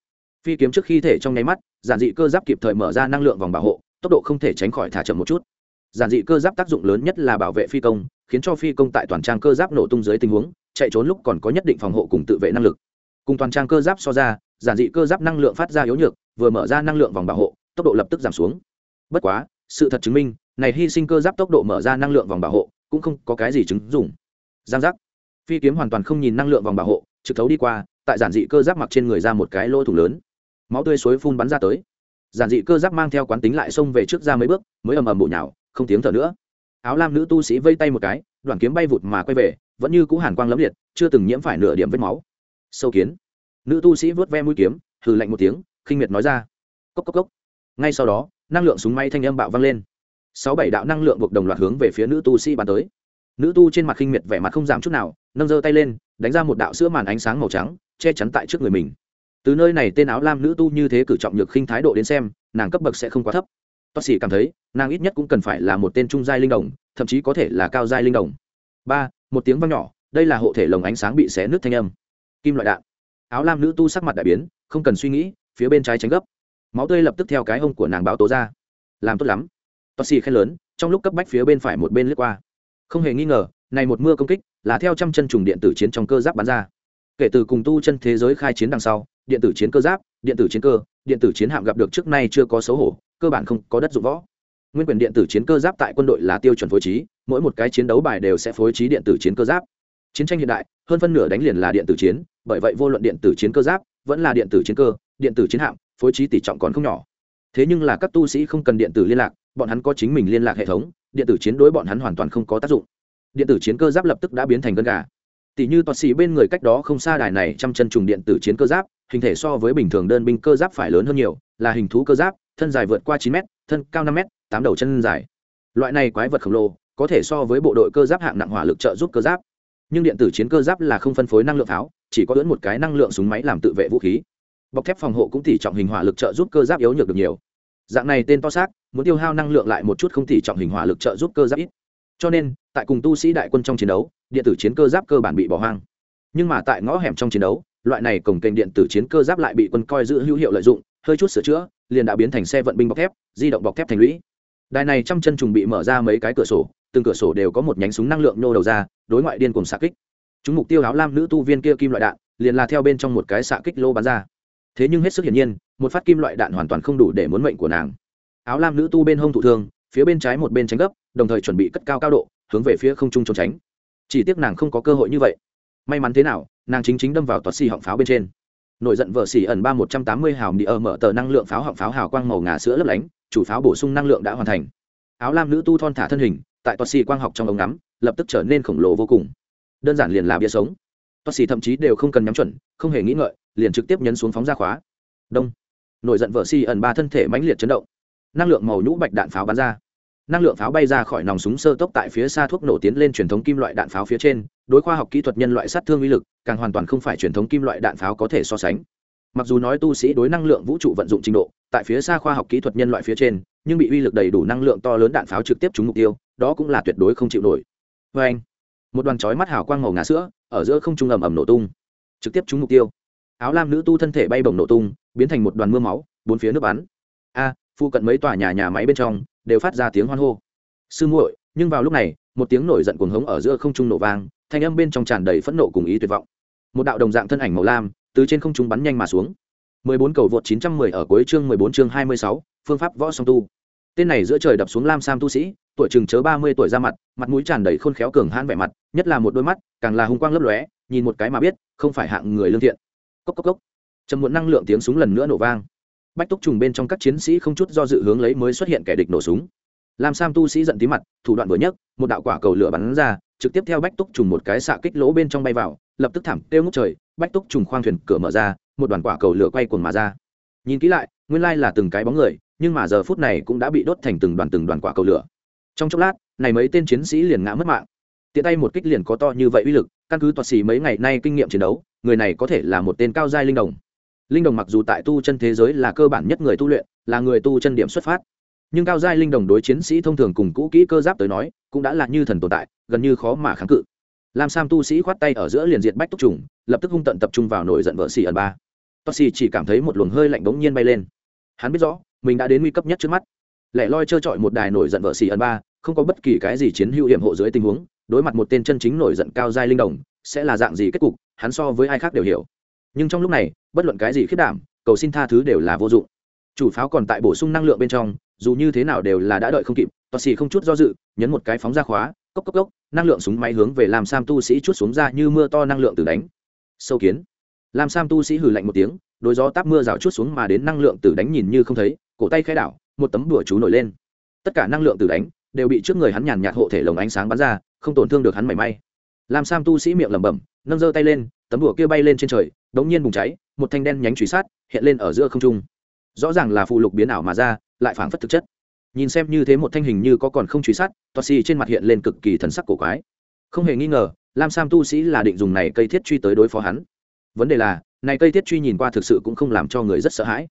Phi kiếm trước khi thể trong nháy mắt, giản dị cơ giáp kịp thời mở ra năng lượng vòng bảo hộ tốc độ không thể tránh khỏi thả chậm một chút. Giản dị cơ giáp tác dụng lớn nhất là bảo vệ phi công, khiến cho phi công tại toàn trang cơ giáp nổ tung dưới tình huống, chạy trốn lúc còn có nhất định phòng hộ cùng tự vệ năng lực. Cùng toàn trang cơ giáp so ra, giản dị cơ giáp năng lượng phát ra yếu nhược, vừa mở ra năng lượng vòng bảo hộ, tốc độ lập tức giảm xuống. Bất quá, sự thật chứng minh, này hy sinh cơ giáp tốc độ mở ra năng lượng vòng bảo hộ, cũng không có cái gì chứng dùng giang giác. Phi kiếm hoàn toàn không nhìn năng lượng vòng bảo hộ, trực thấu đi qua, tại giản dị cơ giáp mặc trên người ra một cái lỗ thủng lớn. Máu tươi suối phun bắn ra tới giản dị cơ giáp mang theo quán tính lại xông về trước ra mấy bước, mới ầm ầm bộ nhào, không tiếng thở nữa. Áo lam nữ tu sĩ vây tay một cái đoàn kiếm bay vụt mà quay về, vẫn như cũ hàn quang lấm liệt, chưa từng nhiễm phải nửa điểm vết máu. Sâu kiến. Nữ tu sĩ vớt ve mũi kiếm, hừ lạnh một tiếng, khinh miệt nói ra. Cốc cốc cốc. Ngay sau đó, năng lượng súng may thanh âm bạo vang lên. Sáu bảy đạo năng lượng buộc đồng loạt hướng về phía nữ tu sĩ bắn tới. Nữ tu trên mặt khinh miệt vẻ mặt không giảm chút nào, nâng giơ tay lên, đánh ra một đạo sữa màn ánh sáng màu trắng, che chắn tại trước người mình từ nơi này tên áo lam nữ tu như thế cử trọng nhược khinh thái độ đến xem, nàng cấp bậc sẽ không quá thấp. Toa sĩ cảm thấy, nàng ít nhất cũng cần phải là một tên trung giai linh đồng, thậm chí có thể là cao giai linh đồng. Ba, một tiếng vang nhỏ, đây là hộ thể lồng ánh sáng bị xé nước thanh âm. Kim loại đạn. Áo lam nữ tu sắc mặt đại biến, không cần suy nghĩ, phía bên trái tránh gấp. Máu tươi lập tức theo cái hông của nàng báo tố ra. Làm tốt lắm. Toa sĩ khen lớn, trong lúc cấp bách phía bên phải một bên lướt qua. Không hề nghi ngờ, này một mưa công kích là theo trăm chân trùng điện tử chiến trong cơ giáp bắn ra. Kể từ cùng tu chân thế giới khai chiến đằng sau điện tử chiến cơ giáp điện tử chiến cơ điện tử chiến hạm gặp được trước nay chưa có xấu hổ cơ bản không có đất dụng võ nguyên quyền điện tử chiến cơ giáp tại quân đội là tiêu chuẩn phối trí mỗi một cái chiến đấu bài đều sẽ phối trí điện tử chiến cơ giáp chiến tranh hiện đại hơn phân nửa đánh liền là điện tử chiến bởi vậy vô luận điện tử chiến cơ giáp vẫn là điện tử chiến cơ điện tử chiến hạm phối trí tỷ trọng còn không nhỏ thế nhưng là các tu sĩ không cần điện tử liên lạc bọn hắn có chính mình liên lạc hệ thống điện tử chiến đối bọn hắn hoàn toàn không có tác dụng điện tử chiến cơ giáp lập tức đã biến thành gân gà tỷ như toạt xì bên người cách đó không xa đài này trăm chân trùng điện tử chiến cơ giáp hình thể so với bình thường đơn binh cơ giáp phải lớn hơn nhiều, là hình thú cơ giáp, thân dài vượt qua chín m thân cao năm m tám đầu chân dài. Loại này quái vật khổng lồ, có thể so với bộ đội cơ giáp hạng nặng hỏa lực trợ giúp cơ giáp. Nhưng điện tử chiến cơ giáp là không phân phối năng lượng pháo chỉ có ưỡn một cái năng lượng súng máy làm tự vệ vũ khí. Bọc thép phòng hộ cũng tỉ trọng hình hỏa lực trợ giúp cơ giáp yếu nhược được nhiều. Dạng này tên to xác, muốn tiêu hao năng lượng lại một chút không tỉ trọng hình hỏa lực trợ giúp cơ giáp ít. Cho nên, tại cùng tu sĩ đại quân trong chiến đấu, điện tử chiến cơ giáp cơ bản bị bỏ hoang. Nhưng mà tại ngõ hẻm trong chiến đấu loại này cổng kênh điện tử chiến cơ giáp lại bị quân coi giữ hữu hiệu lợi dụng, hơi chút sửa chữa, liền đã biến thành xe vận binh bọc thép, di động bọc thép thành lũy. Đài này trăm chân trùng bị mở ra mấy cái cửa sổ, từng cửa sổ đều có một nhánh súng năng lượng nhô đầu ra, đối ngoại điên cùng xạ kích. Chúng mục tiêu áo lam nữ tu viên kia kim loại đạn, liền là theo bên trong một cái xạ kích lô bắn ra. Thế nhưng hết sức hiển nhiên, một phát kim loại đạn hoàn toàn không đủ để muốn mệnh của nàng. Áo lam nữ tu bên hông thụ thương, phía bên trái một bên tránh gấp, đồng thời chuẩn bị cất cao cao độ, hướng về phía không trung trốn tránh. Chỉ tiếc nàng không có cơ hội như vậy may mắn thế nào, nàng chính chính đâm vào toa xì họng pháo bên trên. Nổi giận vợ xỉ ẩn ba một trăm tám mươi hào đi ở mở tờ năng lượng pháo họng pháo hào quang màu ngà sữa lấp lánh, chủ pháo bổ sung năng lượng đã hoàn thành. Áo lam nữ tu thon thả thân hình, tại toa xì quang học trong ống ngắm, lập tức trở nên khổng lồ vô cùng. Đơn giản liền là bia sống. Toa xì thậm chí đều không cần nhắm chuẩn, không hề nghĩ ngợi, liền trực tiếp nhấn xuống phóng ra khóa. Đông. Nổi giận vợ xì ẩn ba thân thể mãnh liệt chấn động. Năng lượng màu nhũ bạch đạn pháo bắn ra. Năng lượng pháo bay ra khỏi nòng súng sơ tốc tại phía xa thuốc nổ tiến lên truyền thống kim loại đạn pháo phía trên đối khoa học kỹ thuật nhân loại sát thương uy lực, càng hoàn toàn không phải truyền thống kim loại đạn pháo có thể so sánh. Mặc dù nói tu sĩ đối năng lượng vũ trụ vận dụng trình độ, tại phía xa khoa học kỹ thuật nhân loại phía trên, nhưng bị uy lực đầy đủ năng lượng to lớn đạn pháo trực tiếp trúng mục tiêu, đó cũng là tuyệt đối không chịu nổi. Vê anh, một đoàn chói mắt hào quang màu ngà sữa, ở giữa không trung ầm ầm nổ tung, trực tiếp trúng mục tiêu. Áo lam nữ tu thân thể bay bổng nổ tung, biến thành một đoàn mưa máu, bốn phía nước bắn. A phụ cận mấy tòa nhà nhà máy bên trong, đều phát ra tiếng hoan hô. Sư muội, nhưng vào lúc này, một tiếng nổi giận cuồng hống ở giữa không trung nổ vang thanh âm bên trong tràn đầy phẫn nộ cùng ý tuyệt vọng. Một đạo đồng dạng thân ảnh màu lam từ trên không trung bắn nhanh mà xuống. 14 cầu vượt 910 ở cuối chương 14 chương 26, phương pháp võ song tu. Tên này giữa trời đập xuống lam sam tu sĩ tuổi chừng chớ 30 tuổi ra mặt mặt mũi tràn đầy khôn khéo cường hãn vẻ mặt nhất là một đôi mắt càng là hung quang lấp lóe nhìn một cái mà biết không phải hạng người lương thiện. Cốc cốc cốc. Trầm muộn năng lượng tiếng súng lần nữa nổ vang. Bách túc trùng bên trong các chiến sĩ không chút do dự hướng lấy mới xuất hiện kẻ địch nổ súng. Lam sam tu sĩ giận tí mặt thủ đoạn vừa nhấc một đạo quả cầu lửa bắn ra trực tiếp theo bách túc trùng một cái xạ kích lỗ bên trong bay vào, lập tức thảm kêu ngốc trời, bách túc trùng khoang thuyền cửa mở ra, một đoàn quả cầu lửa quay cuồng mà ra. Nhìn kỹ lại, nguyên lai là từng cái bóng người, nhưng mà giờ phút này cũng đã bị đốt thành từng đoàn từng đoàn quả cầu lửa. Trong chốc lát, này mấy tên chiến sĩ liền ngã mất mạng. Tiện tay một kích liền có to như vậy uy lực, căn cứ toạt xì mấy ngày nay kinh nghiệm chiến đấu, người này có thể là một tên cao giai linh đồng. Linh đồng mặc dù tại tu chân thế giới là cơ bản nhất người tu luyện, là người tu chân điểm xuất phát nhưng cao giai linh đồng đối chiến sĩ thông thường cùng cũ kỹ cơ giáp tới nói, cũng đã là như thần tồn tại, gần như khó mà kháng cự. Lam sam tu sĩ khoát tay ở giữa liền diệt bách túc trùng, lập tức hung tận tập trung vào nổi giận vợ xì ẩn ba. Toa xì chỉ cảm thấy một luồng hơi lạnh bỗng nhiên bay lên. Hắn biết rõ, mình đã đến nguy cấp nhất trước mắt. Lẻ loi trơ trọi một đài nổi giận vợ xì ẩn ba, không có bất kỳ cái gì chiến hữu hiểm hộ dưới tình huống, đối mặt một tên chân chính nổi giận cao giai linh đồng, sẽ là dạng gì kết cục, hắn so với ai khác đều hiểu. Nhưng trong lúc này, bất luận cái gì khiết đảm, cầu xin tha thứ đều là vô dụng. Chủ pháo còn tại bổ sung năng lượng bên trong dù như thế nào đều là đã đợi không kịp, toa xì không chút do dự, nhấn một cái phóng ra khóa, cốc cốc cốc, năng lượng súng máy hướng về làm sam tu sĩ chút xuống ra như mưa to năng lượng từ đánh. Sâu kiến. Làm sam tu sĩ hừ lạnh một tiếng đôi gió táp mưa rào chút xuống mà đến năng lượng từ đánh nhìn như không thấy, cổ tay khai đảo, một tấm đùa chú nổi lên. Tất cả năng lượng từ đánh đều bị trước người hắn nhàn nhạt hộ thể lồng ánh sáng bắn ra, không tổn thương được hắn mảy may. Làm sam tu sĩ miệng lẩm bẩm, nâng giơ tay lên, tấm đùa kia bay lên trên trời, đống nhiên bùng cháy, một thanh đen nhánh truy sát hiện lên ở giữa không trung. Rõ ràng là phụ lục biến ảo mà ra lại phảng phất thực chất. Nhìn xem như thế một thanh hình như có còn không truy sát, toa xì trên mặt hiện lên cực kỳ thần sắc cổ quái. Không hề nghi ngờ, lam sam tu sĩ là định dùng này cây thiết truy tới đối phó hắn. Vấn đề là, này cây thiết truy nhìn qua thực sự cũng không làm cho người rất sợ hãi.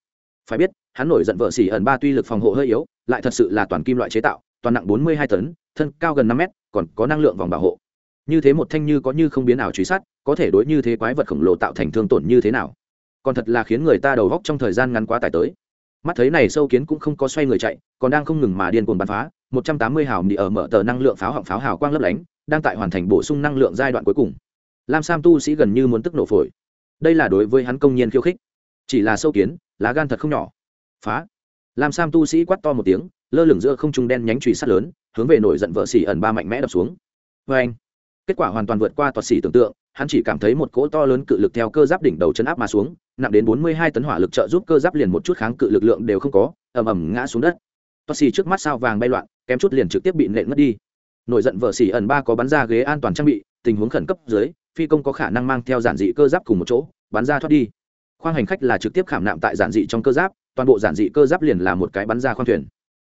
Phải biết, hắn nổi giận vợ xỉ ẩn ba tuy lực phòng hộ hơi yếu, lại thật sự là toàn kim loại chế tạo, toàn nặng bốn mươi hai tấn, thân cao gần năm mét, còn có năng lượng vòng bảo hộ. Như thế một thanh như có như không biến ảo truy sát, có thể đối như thế quái vật khổng lồ tạo thành thương tổn như thế nào? Còn thật là khiến người ta đầu góc trong thời gian ngắn quá tải tới mắt thấy này sâu kiến cũng không có xoay người chạy, còn đang không ngừng mà điên cuồng bắn phá, một trăm tám mươi hào mì ở mở tờ năng lượng pháo họng pháo hào quang lấp lánh, đang tại hoàn thành bổ sung năng lượng giai đoạn cuối cùng. Lam sam tu sĩ gần như muốn tức nổ phổi. Đây là đối với hắn công nhiên khiêu khích. Chỉ là sâu kiến, lá gan thật không nhỏ. Phá. Lam sam tu sĩ quát to một tiếng, lơ lửng giữa không trung đen nhánh trùy sắt lớn, hướng về nổi giận vợ xỉ ẩn ba mạnh mẽ đập xuống. Vê anh kết quả hoàn toàn vượt qua toạt xỉ tưởng tượng hắn chỉ cảm thấy một cỗ to lớn cự lực theo cơ giáp đỉnh đầu chân áp mà xuống, nặng đến bốn mươi hai tấn hỏa lực trợ giúp cơ giáp liền một chút kháng cự lực lượng đều không có, ầm ầm ngã xuống đất. Toạt xỉ trước mắt sao vàng bay loạn, kém chút liền trực tiếp bị nện mất đi. Nổi giận vợ xỉ ẩn ba có bắn ra ghế an toàn trang bị, tình huống khẩn cấp dưới, phi công có khả năng mang theo giản dị cơ giáp cùng một chỗ, bắn ra thoát đi. Khoang hành khách là trực tiếp khảm nạm tại giản dị trong cơ giáp, toàn bộ giản dị cơ giáp liền là một cái bắn ra khoang thuyền.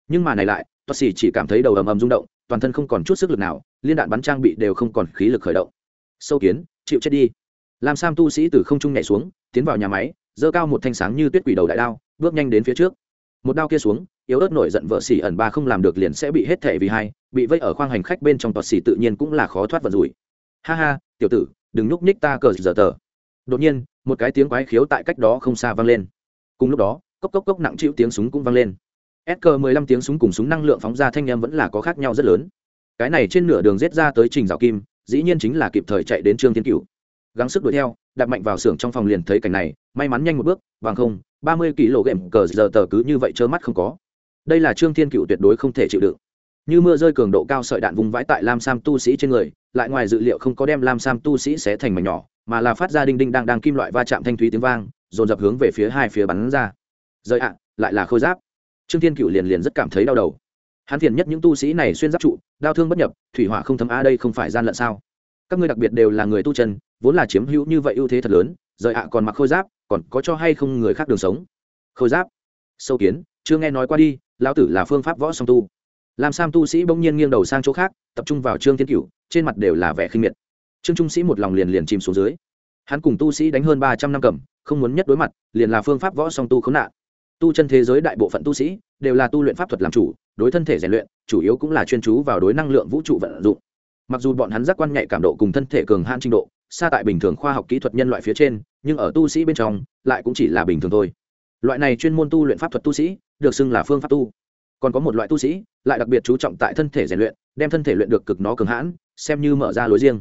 Nhưng mà này lại, toa xỉ chỉ cảm thấy đầu ầm ầm rung động, toàn thân không còn chút sức lực nào, liên đạn bắn trang bị đều không còn khí lực khởi động. Sâu kiến chịu chết đi. Làm sam tu sĩ từ không trung nhảy xuống, tiến vào nhà máy, giơ cao một thanh sáng như tuyết quỷ đầu đại đao, bước nhanh đến phía trước. Một đao kia xuống, yếu ớt nổi giận vợ xỉ ẩn ba không làm được liền sẽ bị hết thẻ vì hai, bị vây ở khoang hành khách bên trong tọt xỉ tự nhiên cũng là khó thoát vận rủi. Ha ha, tiểu tử, đừng nhúc nhích ta cờ giờ tờ. Đột nhiên, một cái tiếng quái khiếu tại cách đó không xa vang lên. Cùng lúc đó, cốc cốc cốc nặng chịu tiếng súng cũng vang lên. Sk 15 tiếng súng cùng súng năng lượng phóng ra thanh em vẫn là có khác nhau rất lớn. Cái này trên nửa đường rết ra tới trình rào kim dĩ nhiên chính là kịp thời chạy đến trương thiên cựu gắng sức đuổi theo đặt mạnh vào xưởng trong phòng liền thấy cảnh này, may mắn nhanh một bước, bằng không, ba mươi kg ghệm cờ giờ tờ cứ như vậy trơ mắt không có. Đây là trương thiên cựu tuyệt đối không thể chịu đựng. Như mưa rơi cường độ cao sợi đạn vùng vãi tại lam sam tu sĩ trên người, lại ngoài dự liệu không có đem lam sam tu sĩ xé thành mảnh nhỏ, mà là phát ra đinh đinh đang đang kim loại va chạm thanh thúy tiếng vang, dồn dập hướng về phía hai phía bắn ra. Rời ạ, lại là khôi giáp. Trương thiên cựu liền liền rất cảm thấy đau đầu hắn phiền nhất những tu sĩ này xuyên giáp trụ đau thương bất nhập, thủy hỏa không thấm a đây không phải gian lận sao? Các ngươi đặc biệt đều là người tu chân, vốn là chiếm hữu như vậy ưu thế thật lớn, rời ạ còn mặc khôi giáp, còn có cho hay không người khác đường sống? Khôi giáp? Sâu kiến, chưa nghe nói qua đi, lão tử là phương pháp võ song tu. Làm sam tu sĩ bỗng nhiên nghiêng đầu sang chỗ khác, tập trung vào trương thiên cửu, trên mặt đều là vẻ khinh miệt. Trương trung sĩ một lòng liền liền chìm xuống dưới. Hắn cùng tu sĩ đánh hơn ba trăm năm cầm, không muốn nhất đối mặt, liền là phương pháp võ song tu khốn nạn tu chân thế giới đại bộ phận tu sĩ đều là tu luyện pháp thuật làm chủ, đối thân thể rèn luyện, chủ yếu cũng là chuyên chú vào đối năng lượng vũ trụ vận dụng. Mặc dù bọn hắn giác quan nhạy cảm độ cùng thân thể cường hạn trình độ, xa tại bình thường khoa học kỹ thuật nhân loại phía trên, nhưng ở tu sĩ bên trong, lại cũng chỉ là bình thường thôi. Loại này chuyên môn tu luyện pháp thuật tu sĩ, được xưng là phương pháp tu. Còn có một loại tu sĩ, lại đặc biệt chú trọng tại thân thể rèn luyện, đem thân thể luyện được cực nó cường hãn, xem như mở ra lối riêng.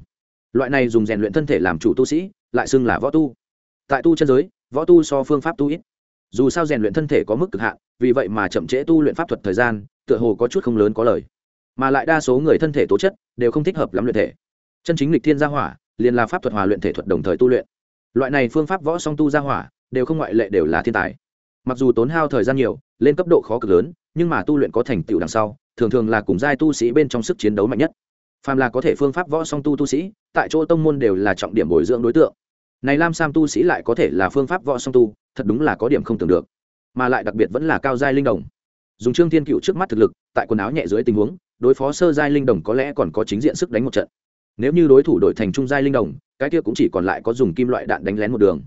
Loại này dùng rèn luyện thân thể làm chủ tu sĩ, lại xưng là võ tu. Tại tu chân giới, võ tu so phương pháp tu ít dù sao rèn luyện thân thể có mức cực hạn, vì vậy mà chậm trễ tu luyện pháp thuật thời gian, tựa hồ có chút không lớn có lời. Mà lại đa số người thân thể tố chất đều không thích hợp lắm luyện thể. Chân chính lịch thiên gia hỏa, liền là pháp thuật hòa luyện thể thuật đồng thời tu luyện. Loại này phương pháp võ song tu gia hỏa, đều không ngoại lệ đều là thiên tài. Mặc dù tốn hao thời gian nhiều, lên cấp độ khó cực lớn, nhưng mà tu luyện có thành tựu đằng sau, thường thường là cùng giai tu sĩ bên trong sức chiến đấu mạnh nhất. Phàm là có thể phương pháp võ song tu tu sĩ, tại chỗ tông môn đều là trọng điểm bồi dưỡng đối tượng này lam sam tu sĩ lại có thể là phương pháp võ song tu, thật đúng là có điểm không tưởng được. Mà lại đặc biệt vẫn là cao giai linh đồng. Dùng trương thiên cựu trước mắt thực lực, tại quần áo nhẹ dưới tình huống, đối phó sơ giai linh đồng có lẽ còn có chính diện sức đánh một trận. Nếu như đối thủ đổi thành trung giai linh đồng, cái kia cũng chỉ còn lại có dùng kim loại đạn đánh lén một đường.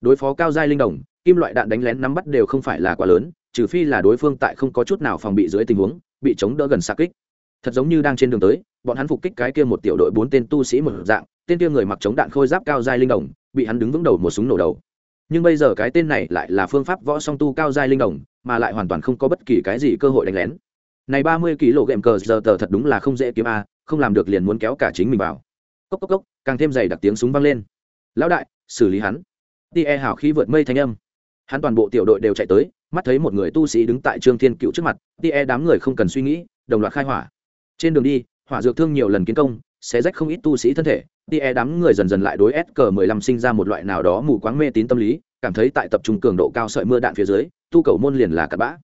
Đối phó cao giai linh đồng, kim loại đạn đánh lén nắm bắt đều không phải là quá lớn, trừ phi là đối phương tại không có chút nào phòng bị dưới tình huống, bị chống đỡ gần xa kích. Thật giống như đang trên đường tới, bọn hắn phục kích cái kia một tiểu đội bốn tên tu sĩ một dạng tên kia người mặc chống đạn khôi giáp cao giai linh đồng, bị hắn đứng vững đầu một súng nổ đầu. Nhưng bây giờ cái tên này lại là phương pháp võ song tu cao giai linh đồng, mà lại hoàn toàn không có bất kỳ cái gì cơ hội đánh lén. Này ba mươi kg gệm cờ giờ tờ thật đúng là không dễ kiếm a, không làm được liền muốn kéo cả chính mình vào. Cốc cốc cốc, càng thêm dày đặc tiếng súng vang lên. Lão đại, xử lý hắn. Ti e hảo khí vượt mây thanh âm. Hắn toàn bộ tiểu đội đều chạy tới, mắt thấy một người tu sĩ đứng tại trương thiên cựu trước mặt, ti e đám người không cần suy nghĩ, đồng loạt khai hỏa. Trên đường đi, hỏa dược thương nhiều lần kiến công sẽ rách không ít tu sĩ thân thể ti e đám người dần dần lại đối s cờ mười lăm sinh ra một loại nào đó mù quáng mê tín tâm lý, cảm thấy tại tập trung cường độ cao sợi mưa đạn phía dưới, tu cầu môn liền là cặp bã.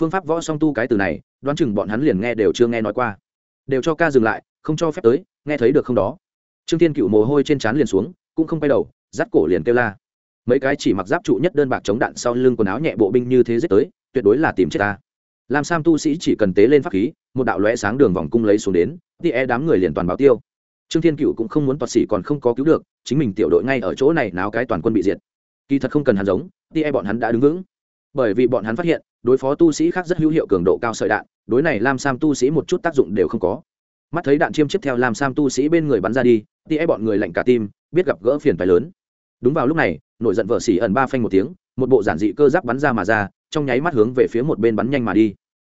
Phương pháp võ song tu cái từ này, đoán chừng bọn hắn liền nghe đều chưa nghe nói qua. Đều cho ca dừng lại, không cho phép tới, nghe thấy được không đó. Trương thiên cựu mồ hôi trên trán liền xuống, cũng không quay đầu dắt cổ liền kêu la. Mấy cái chỉ mặc giáp trụ nhất đơn bạc chống đạn sau lưng quần áo nhẹ bộ binh như thế giết tới, tuyệt đối là tìm chết ta. Làm sam tu sĩ chỉ cần tế lên pháp khí, một đạo lóe sáng đường vòng cung lấy xuống đến thì e đám người liền toàn báo tiêu. Trương thiên cựu cũng không muốn toạt sĩ còn không có cứu được, chính mình tiểu đội ngay ở chỗ này náo cái toàn quân bị diệt. Kỳ thật không cần hắn giống thì e bọn hắn đã đứng vững. Bởi vì bọn hắn phát hiện, đối phó tu sĩ khác rất hữu hiệu cường độ cao sợi đạn, đối này lam sam tu sĩ một chút tác dụng đều không có. Mắt thấy đạn chiêm chiếc theo lam sam tu sĩ bên người bắn ra đi thì e bọn người lạnh cả tim, biết gặp gỡ phiền phái lớn. Đúng vào lúc này, nổi giận vợ xỉ ẩn ba phanh một tiếng, một bộ giản dị cơ giáp bắn ra mà ra, trong nháy mắt hướng về phía một bên bắn nhanh mà đi.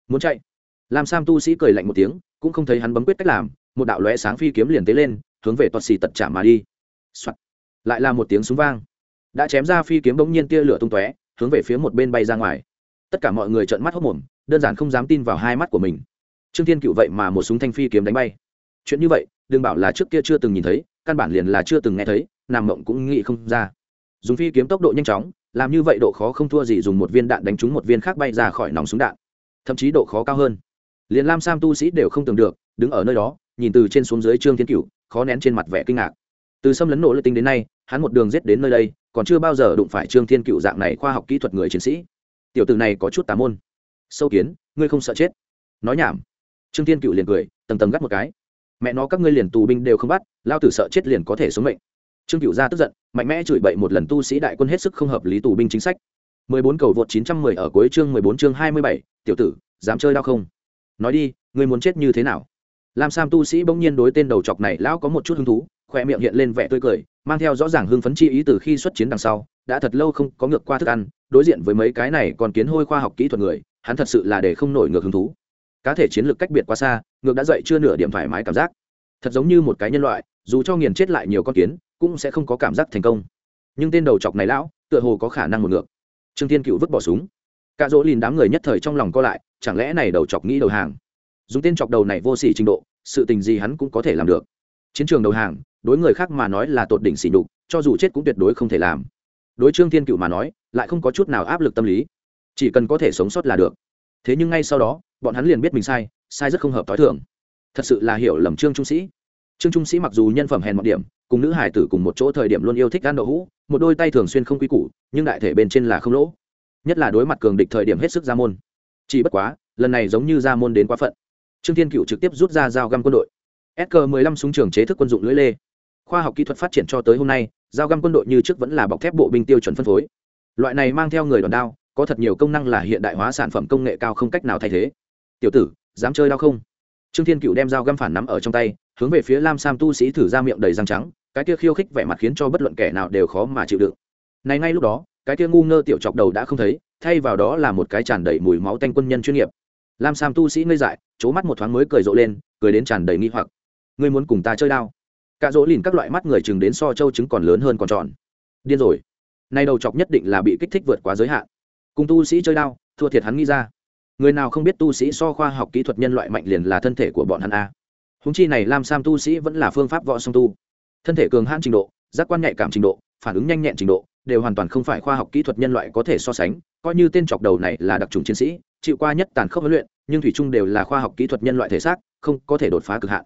Muốn chạy? Lam sam tu sĩ cười lạnh một tiếng cũng không thấy hắn bấm quyết cách làm, một đạo lóe sáng phi kiếm liền tế lên, hướng về toạt xì tật trả mà đi、Soạn. lại là một tiếng súng vang. Đã chém ra phi kiếm bỗng nhiên tia lửa tung tóe, hướng về phía một bên bay ra ngoài. Tất cả mọi người trợn mắt hốc mồm đơn giản không dám tin vào hai mắt của mình. Trương thiên cựu vậy mà một súng thanh phi kiếm đánh bay. Chuyện như vậy, đừng bảo là trước kia chưa từng nhìn thấy, căn bản liền là chưa từng nghe thấy nằm mộng cũng nghĩ không ra. Dùng phi kiếm tốc độ nhanh chóng, làm như vậy độ khó không thua gì dùng một viên đạn đánh trúng một viên khác bay ra khỏi nòng súng đạn. Thậm chí độ khó cao hơn liền lam sam tu sĩ đều không tưởng được đứng ở nơi đó nhìn từ trên xuống dưới trương thiên cựu khó nén trên mặt vẻ kinh ngạc. Từ xâm lấn nổ lợi tinh đến nay hắn một đường rết đến nơi đây còn chưa bao giờ đụng phải trương thiên cựu dạng này khoa học kỹ thuật người chiến sĩ. Tiểu từ này có chút tà môn. Sâu kiến ngươi không sợ chết. Nói nhảm. Trương thiên cựu liền cười tầng tầng gắt một cái. Mẹ nó các ngươi liền tù binh đều không bắt lao tử sợ chết liền có thể sống mệnh. Trương cựu ra tức giận mạnh mẽ chửi bậy một lần tu sĩ đại quân hết sức không hợp lý tù binh chính sách. 14 cầu vượt 910 ở cuối chương 14 chương 27, tiểu tử, dám chơi đau không? Nói đi, ngươi muốn chết như thế nào? Lam Sam tu sĩ bỗng nhiên đối tên đầu chọc này lão có một chút hứng thú, khoe miệng hiện lên vẻ tươi cười, mang theo rõ ràng hưng phấn chi ý từ khi xuất chiến đằng sau, đã thật lâu không có ngược qua thức ăn, đối diện với mấy cái này còn kiến hôi khoa học kỹ thuật người, hắn thật sự là để không nổi ngược hứng thú. Cá thể chiến lược cách biệt quá xa, ngược đã dậy chưa nửa điểm thoải mái cảm giác. Thật giống như một cái nhân loại, dù cho nghiền chết lại nhiều con kiến, cũng sẽ không có cảm giác thành công. Nhưng tên đầu chọc này lão, tựa hồ có khả năng một ngược trương thiên cựu vứt bỏ súng cả dỗ lìn đám người nhất thời trong lòng co lại chẳng lẽ này đầu chọc nghĩ đầu hàng? Dùng tên chọc đầu này vô sỉ trình độ, sự tình gì hắn cũng có thể làm được. Chiến trường đầu hàng, đối người khác mà nói là tột đỉnh xỉ nhục, cho dù chết cũng tuyệt đối không thể làm. Đối trương thiên cựu mà nói, lại không có chút nào áp lực tâm lý. Chỉ cần có thể sống sót là được. Thế nhưng ngay sau đó, bọn hắn liền biết mình sai sai rất không hợp t h o i thường. Thật sự là hiểu lầm trương trung sĩ. Trương trung sĩ mặc dù nhân phẩm hèn mọi điểm, cùng nữ hải tử cùng một chỗ thời điểm luôn yêu thích ăn đậu hũ một đôi tay thường xuyên không quy củ, nhưng đại thể bên trên là không lỗ. Nhất là đối mặt cường địch thời điểm hết sức ra môn chỉ bất quá, lần này giống như ra môn đến quá phận. Trương thiên cựu trực tiếp rút ra dao găm quân đội. Sk 15 súng trường chế thức quân dụng lưỡi lê. Khoa học kỹ thuật phát triển cho tới hôm nay, dao găm quân đội như trước vẫn là bọc thép bộ binh tiêu chuẩn phân phối. Loại này mang theo người đòn đao, có thật nhiều công năng là hiện đại hóa sản phẩm công nghệ cao không cách nào thay thế. Tiểu tử, dám chơi đao không? Trương thiên cựu đem dao găm phản nắm ở trong tay, hướng về phía lam sam tu sĩ thử ra miệng đầy răng trắng, cái kia khiêu khích vẻ mặt khiến cho bất luận kẻ nào đều khó mà chịu đựng. Này ngay lúc đó, cái kia ngu ngơ tiểu chọc đầu đã không thấy thay vào đó là một cái tràn đầy mùi máu tanh quân nhân chuyên nghiệp. Lam sam tu sĩ ngây dại c mắt một thoáng mới cười rộ lên, cười đến tràn đầy nghi hoặc. Ngươi muốn cùng ta chơi đao? Cả dỗ lìn các loại mắt người chừng đến so châu trứng còn lớn hơn còn tròn. Điên rồi. Nay đầu chọc nhất định là bị kích thích vượt quá giới hạn. Cùng tu sĩ chơi đao, thua thiệt hắn nghĩ ra. Người nào không biết tu sĩ so khoa học kỹ thuật nhân loại mạnh liền là thân thể của bọn hắn a. Húng chi này lam sam tu sĩ vẫn là phương pháp võ song tu. Thân thể cường hãn trình độ, giác quan nhạy cảm trình độ, phản ứng nhanh nhẹn trình độ đều hoàn toàn không phải khoa học kỹ thuật nhân loại có thể so sánh, coi như tên chọc đầu này là đặc trùng chiến sĩ, chịu qua nhất tàn khốc huấn luyện, nhưng thủy chung đều là khoa học kỹ thuật nhân loại thể xác, không có thể đột phá cực hạn.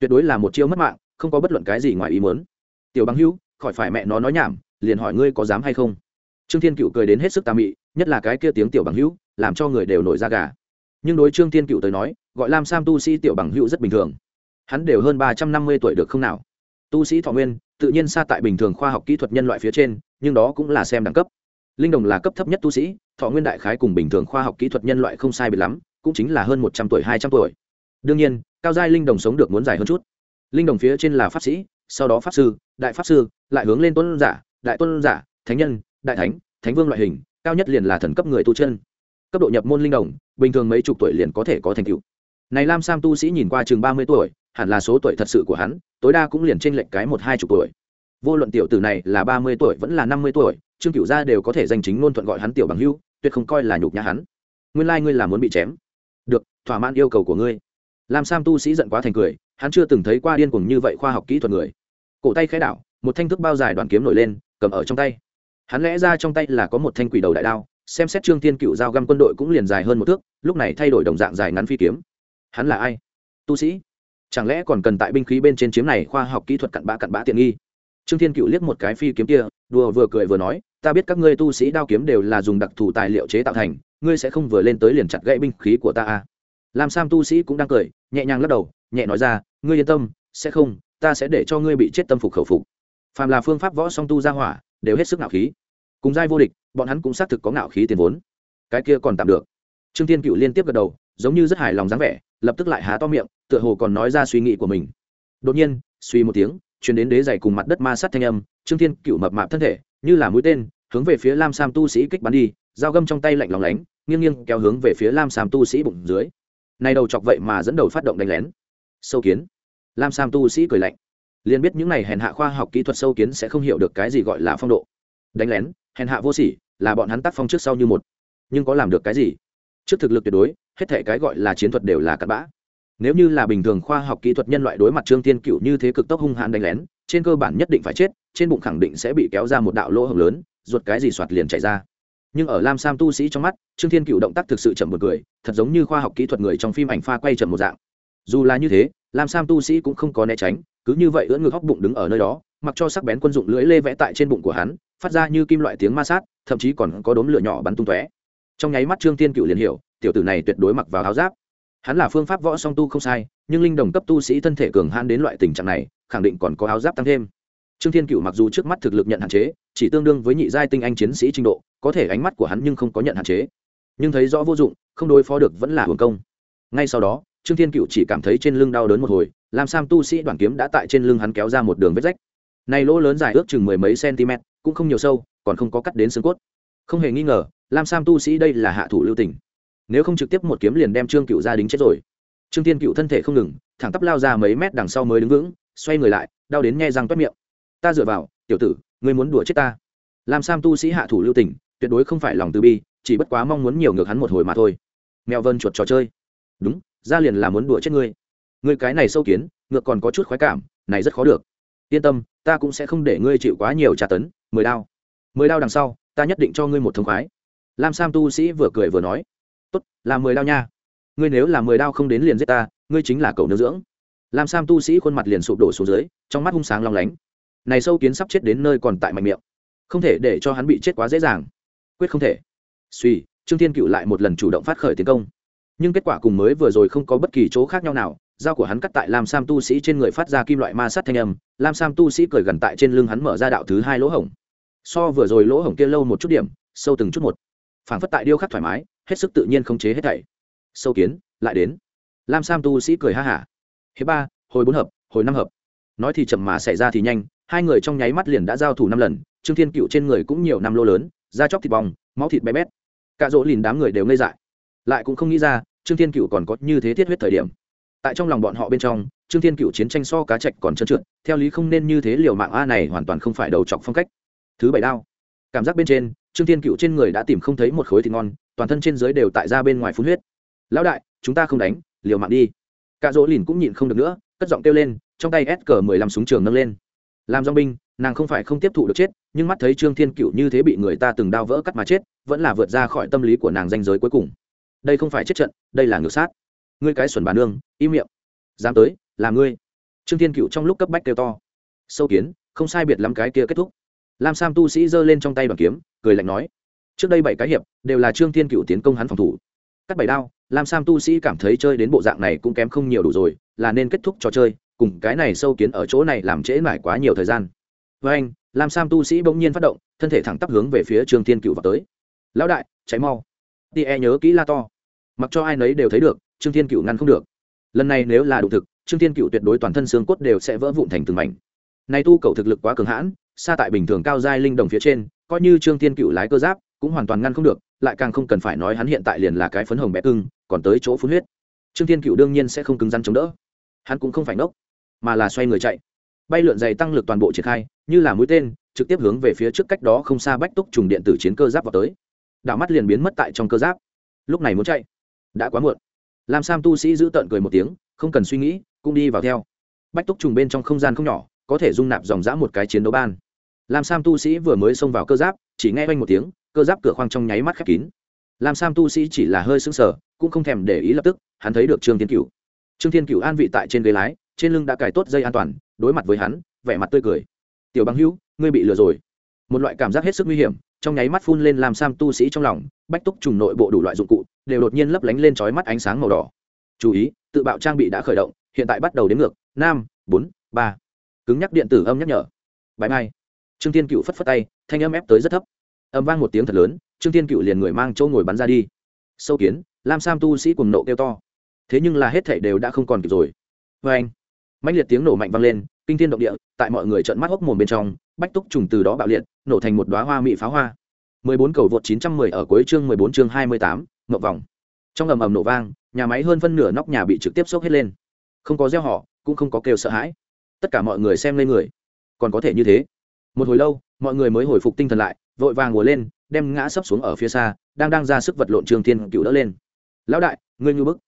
Tuyệt đối là một chiêu mất mạng, không có bất luận cái gì ngoài ý muốn. Tiểu bằng hữu, khỏi phải mẹ nó nói nhảm, liền hỏi ngươi có dám hay không? Trương thiên cựu cười đến hết sức tà mị, nhất là cái kia tiếng tiểu bằng hữu, làm cho người đều nổi da gà. Nhưng đối trương thiên cựu tới nói, gọi lam sam tu sĩ tiểu bằng hữu rất bình thường. Hắn đều hơn ba trăm năm mươi tuổi được không nào? Tu sĩ thọ nguyên, tự nhiên xa tại bình thường khoa học kỹ thuật nhân loại phía trên nhưng đó cũng là xem đẳng cấp. Linh đồng là cấp thấp nhất tu sĩ, thọ nguyên đại khái cùng bình thường khoa học kỹ thuật nhân loại không sai biệt lắm, cũng chính là hơn một trăm tuổi, hai trăm tuổi. Đương nhiên, cao giai linh đồng sống được muốn dài hơn chút. Linh đồng phía trên là pháp sĩ, sau đó pháp sư, đại pháp sư, lại hướng lên tuân giả, đại tuân giả, thánh nhân, đại thánh thánh vương loại hình, cao nhất liền là thần cấp người tu chân. Cấp độ nhập môn linh đồng, bình thường mấy chục tuổi liền có thể có thành tựu. Này lam sam tu sĩ nhìn qua chừng ba mươi tuổi, hẳn là số tuổi thật sự của hắn, tối đa cũng liền trên lệnh cái một hai chục tuổi vô luận tiểu tử này là ba mươi tuổi vẫn là năm mươi tuổi, trương cựu gia đều có thể danh chính ngôn thuận gọi hắn tiểu bằng hưu tuyệt không coi là nhục nhã hắn. Nguyên lai、like、ngươi là muốn bị chém. Được, thỏa mãn yêu cầu của ngươi. Lam sam tu sĩ giận quá thành cười, hắn chưa từng thấy qua điên cuồng như vậy khoa học kỹ thuật người. Cổ tay khai đảo, một thanh thức bao dài đoàn kiếm nổi lên, cầm ở trong tay. Hắn lẽ ra trong tay là có một thanh quỷ đầu đại đao, xem xét trương thiên cựu giao găm quân đội cũng liền dài hơn một thước, lúc này thay đổi đồng dạng dài ngắn phi kiếm. Hắn là ai? Tu sĩ? Chẳng lẽ còn cần tại binh khí bên trên chiếm này khoa học kỹ thuật cặn bã cặn bã tiện nghi? Trương thiên cựu liếc một cái phi kiếm kia, đùa vừa cười vừa nói, ta biết các ngươi tu sĩ đao kiếm đều là dùng đặc thù tài liệu chế tạo thành, ngươi sẽ không vừa lên tới liền chặt gãy binh khí của ta à. làm sam tu sĩ cũng đang cười, nhẹ nhàng lắc đầu, nhẹ nói ra, ngươi yên tâm, sẽ không, ta sẽ để cho ngươi bị chết tâm phục khẩu phục. Phàm là phương pháp võ song tu ra hỏa, đều hết sức ngạo khí. Cùng giai vô địch, bọn hắn cũng xác thực có ngạo khí tiền vốn. Cái kia còn tạm được. Trương thiên cựu liên tiếp gật đầu, giống như rất hài lòng dáng vẻ, lập tức lại há to miệng, tựa hồ còn nói ra suy nghĩ của mình. Đột nhiên, suy một tiếng chuyển đến đế dày cùng mặt đất ma sát thanh âm, trương thiên cựu mập mạp thân thể, như là mũi tên, hướng về phía lam sam tu sĩ kích bắn đi, dao găm trong tay lạnh lóng lánh, nghiêng nghiêng kéo hướng về phía lam sam tu sĩ bụng dưới. Này đầu chọc vậy mà dẫn đầu phát động đánh lén. Sâu kiến. Lam sam tu sĩ cười lạnh. Liền biết những này hèn hạ khoa học kỹ thuật sâu kiến sẽ không hiểu được cái gì gọi là phong độ. Đánh lén, hèn hạ vô sỉ, là bọn hắn tác phong trước sau như một. Nhưng có làm được cái gì? Trước thực lực tuyệt đối, hết thể cái gọi là chiến thuật đều là cặn bã nếu như là bình thường khoa học kỹ thuật nhân loại đối mặt trương tiên cựu như thế cực tốc hung hãn đánh lén, trên cơ bản nhất định phải chết, trên bụng khẳng định sẽ bị kéo ra một đạo lỗ hồng lớn, ruột cái gì soạt liền chảy ra. Nhưng ở lam sam tu sĩ trong mắt, trương thiên cựu động tác thực sự chậm một người, thật giống như khoa học kỹ thuật người trong phim ảnh pha quay chậm một dạng. Dù là như thế, lam sam tu sĩ cũng không có né tránh, cứ như vậy ưỡn ngược hóc bụng đứng ở nơi đó, mặc cho sắc bén quân dụng lưỡi lê vẽ tại trên bụng của hắn, phát ra như kim loại tiếng ma sát, thậm chí còn có đốm lửa nhỏ bắn tung tóe. Trong nháy mắt trương thiên cựu liền hiểu, tiểu tử này tuyệt đối mặc vào áo giáp hắn là phương pháp võ song tu không sai, nhưng linh đồng cấp tu sĩ thân thể cường hãn đến loại tình trạng này, khẳng định còn có áo giáp tăng thêm. Trương thiên cựu mặc dù trước mắt thực lực nhận hạn chế, chỉ tương đương với nhị giai tinh anh chiến sĩ trình độ, có thể ánh mắt của hắn nhưng không có nhận hạn chế. Nhưng thấy rõ vô dụng, không đối phó được vẫn là hưởng công. Ngay sau đó, trương thiên cựu chỉ cảm thấy trên lưng đau đớn một hồi, làm sam tu sĩ đoàn kiếm đã tại trên lưng hắn kéo ra một đường vết rách. Này lỗ lớn dài ước chừng mười mấy cm, cũng không nhiều sâu, còn không có cắt đến xương cốt. Không hề nghi ngờ, lam sam tu sĩ đây là hạ thủ lưu tình nếu không trực tiếp một kiếm liền đem trương cựu ra đính chết rồi trương thiên cựu thân thể không ngừng thẳng tắp lao ra mấy mét đằng sau mới đứng vững xoay người lại đau đến nghe răng toét miệng ta dựa vào tiểu tử ngươi muốn đùa chết ta làm sam tu sĩ hạ thủ lưu tình tuyệt đối không phải lòng từ bi chỉ bất quá mong muốn nhiều ngược hắn một hồi mà thôi mèo vân chuột trò chơi đúng ra liền là muốn đùa chết ngươi ngươi cái này sâu kiến ngược còn có chút khoái cảm này rất khó được yên tâm ta cũng sẽ không để ngươi chịu quá nhiều trả tấn mười đao mười đao đằng sau ta nhất định cho ngươi một thông khoái lam sam tu sĩ vừa cười vừa nói tốt, là mười đao nha. Ngươi nếu là mười đao không đến liền giết ta, ngươi chính là cậu nương dưỡng. Lam sam tu sĩ khuôn mặt liền sụp đổ xuống dưới, trong mắt hung sáng long lánh. Này sâu kiến sắp chết đến nơi còn tại mạnh miệng. Không thể để cho hắn bị chết quá dễ dàng. Quyết không thể. Suy, trương thiên cựu lại một lần chủ động phát khởi tiến công. Nhưng kết quả cùng mới vừa rồi không có bất kỳ chỗ khác nhau nào, dao của hắn cắt tại lam sam tu sĩ trên người phát ra kim loại ma sát thanh âm, lam sam tu sĩ cười gần tại trên lưng hắn mở ra đạo thứ hai lỗ hổng. So vừa rồi lỗ hổng kia lâu một chút điểm, sâu từng chút một phảng phất tại điêu khắc thoải mái, hết sức tự nhiên khống chế hết thảy. Sâu kiến, lại đến. Lam sam tu sĩ cười ha hả. Hiệp ba, hồi bốn hợp, hồi năm hợp. Nói thì chậm mà xảy ra thì nhanh, hai người trong nháy mắt liền đã giao thủ năm lần, trương thiên cựu trên người cũng nhiều năm lô lớn, da chóc thịt bong, máu thịt bé bét. Cả rỗ lìn đám người đều ngây dại. Lại cũng không nghĩ ra, trương thiên cựu còn có như thế thiết huyết thời điểm. Tại trong lòng bọn họ bên trong, trương thiên cựu chiến tranh so cá chạch còn trơn trượt, theo lý không nên như thế liều mạng a này hoàn toàn không phải đầu chọc phong cách. Thứ bảy đao. Cảm giác bên trên trương thiên cựu trên người đã tìm không thấy một khối thịt ngon, toàn thân trên dưới đều tại ra bên ngoài phun huyết. Lão đại, chúng ta không đánh, liều mạng đi. Cả dỗ lìn cũng nhịn không được nữa, cất giọng kêu lên, trong tay s cờ mười lăm súng trường nâng lên. Làm dong binh, nàng không phải không tiếp thụ được chết, nhưng mắt thấy trương thiên cựu như thế bị người ta từng đao vỡ cắt mà chết, vẫn là vượt ra khỏi tâm lý của nàng danh giới cuối cùng. Đây không phải chết trận, đây là ngược sát. Ngươi cái xuẩn bà nương, im miệng. Dám tới, là ngươi. Trương thiên cựu trong lúc cấp bách kêu to. Sâu kiến, không sai biệt lắm cái kia kết thúc lam sam tu sĩ giơ lên trong tay bằng kiếm, cười lạnh nói, trước đây bảy cái hiệp đều là trương thiên cựu tiến công hắn phòng thủ. Cắt bảy đao, lam sam tu sĩ cảm thấy chơi đến bộ dạng này cũng kém không nhiều đủ rồi, là nên kết thúc trò chơi, cùng cái này sâu kiến ở chỗ này làm trễ mải quá nhiều thời gian. Với anh, lam sam tu sĩ bỗng nhiên phát động, thân thể thẳng tắp hướng về phía trương thiên cựu vào tới. Lão đại cháy mau. Ti e nhớ kỹ la to. Mặc cho ai nấy đều thấy được, trương thiên cựu ngăn không được. Lần này nếu là đủ thực, trương thiên cựu tuyệt đối toàn thân xương cốt đều sẽ vỡ vụn thành từng mảnh. Nay tu cầu thực lực quá cường hãn xa tại bình thường cao giai linh đồng phía trên, coi như trương thiên cựu lái cơ giáp, cũng hoàn toàn ngăn không được, lại càng không cần phải nói hắn hiện tại liền là cái phấn hồng bé cưng, còn tới chỗ phun huyết. Trương thiên cựu đương nhiên sẽ không cứng rắn chống đỡ. Hắn cũng không phải ngốc, mà là xoay người chạy. Bay lượn dày tăng lực toàn bộ triển khai, như là mũi tên, trực tiếp hướng về phía trước cách đó không xa bách túc trùng điện tử chiến cơ giáp vào tới. Đảo mắt liền biến mất tại trong cơ giáp. Lúc này muốn chạy, đã quá muộn. Lam sam tu sĩ giữ tợn cười một tiếng, không cần suy nghĩ, cũng đi vào theo. Bách túc trùng bên trong không gian không nhỏ, có thể dung nạp dòng dã một cái chiến đấu ban lam sam tu sĩ vừa mới xông vào cơ giáp, chỉ nghe oanh một tiếng, cơ giáp cửa khoang trong nháy mắt khép kín. Lam sam tu sĩ chỉ là hơi sững sờ, cũng không thèm để ý lập tức, hắn thấy được trương thiên cửu. Trương thiên cửu an vị tại trên ghế lái, trên lưng đã cài tốt dây an toàn, đối mặt với hắn, vẻ mặt tươi cười. Tiểu bằng hữu, ngươi bị lừa rồi. Một loại cảm giác hết sức nguy hiểm, trong nháy mắt phun lên làm sam tu sĩ trong lòng, bách túc trùng nội bộ đủ loại dụng cụ, đều đột nhiên lấp lánh lên trói mắt ánh sáng màu đỏ. Chú ý, tự bạo trang bị đã khởi động, hiện tại bắt đầu đến ngược, năm, bốn, ba. Cứng nhắc điện tử âm nhắc nhở. Bãi mai trương thiên cựu phất phất tay thanh âm ép tới rất thấp âm vang một tiếng thật lớn trương thiên cựu liền người mang châu ngồi bắn ra đi sâu kiến lam sam tu sĩ cùng nộ kêu to thế nhưng là hết thể đều đã không còn kịp rồi vê anh mạnh liệt tiếng nổ mạnh vang lên kinh thiên động địa tại mọi người trợn mắt hốc mồm bên trong bách túc trùng từ đó bạo liệt nổ thành một đoá hoa mỹ pháo hoa 14 cầu vượt 910 ở cuối chương 14 chương 28, ngậm vòng. Trong ầm ầm nổ vang, nhà máy hơn phân nửa nóc nhà bị trực tiếp sốc hết lên. Không có reo hò, cũng không có kêu sợ hãi. Tất cả mọi người xem lên người. Còn có thể như thế. Một hồi lâu, mọi người mới hồi phục tinh thần lại, vội vàng ngồi lên, đem ngã sấp xuống ở phía xa, đang đang ra sức vật lộn Trương Thiên Cựu đỡ lên. "Lão đại, ngươi như bức."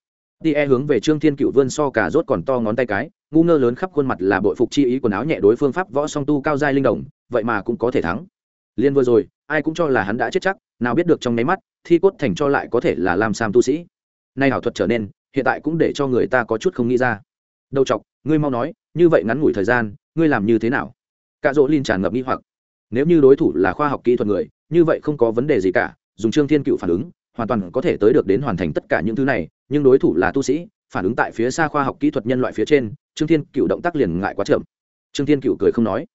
Tie hướng về Trương Thiên Cựu vươn so cả rốt còn to ngón tay cái, ngu ngơ lớn khắp khuôn mặt là bội phục chi ý quần áo nhẹ đối phương pháp võ song tu cao giai linh đồng, vậy mà cũng có thể thắng. Liên vừa rồi, ai cũng cho là hắn đã chết chắc, nào biết được trong nháy mắt, thi cốt thành cho lại có thể là Lam Sam tu sĩ. Nay ảo thuật trở nên, hiện tại cũng để cho người ta có chút không nghĩ ra. Đầu chọc, ngươi mau nói, như vậy ngắn ngủi thời gian, ngươi làm như thế nào? Cả Dỗ Linh tràn ngập nghi hoặc. Nếu như đối thủ là khoa học kỹ thuật người, như vậy không có vấn đề gì cả, dùng Trương Thiên Cựu phản ứng, hoàn toàn có thể tới được đến hoàn thành tất cả những thứ này, nhưng đối thủ là tu sĩ, phản ứng tại phía xa khoa học kỹ thuật nhân loại phía trên, Trương Thiên Cựu động tác liền ngại quá chậm. Trương Thiên Cựu cười không nói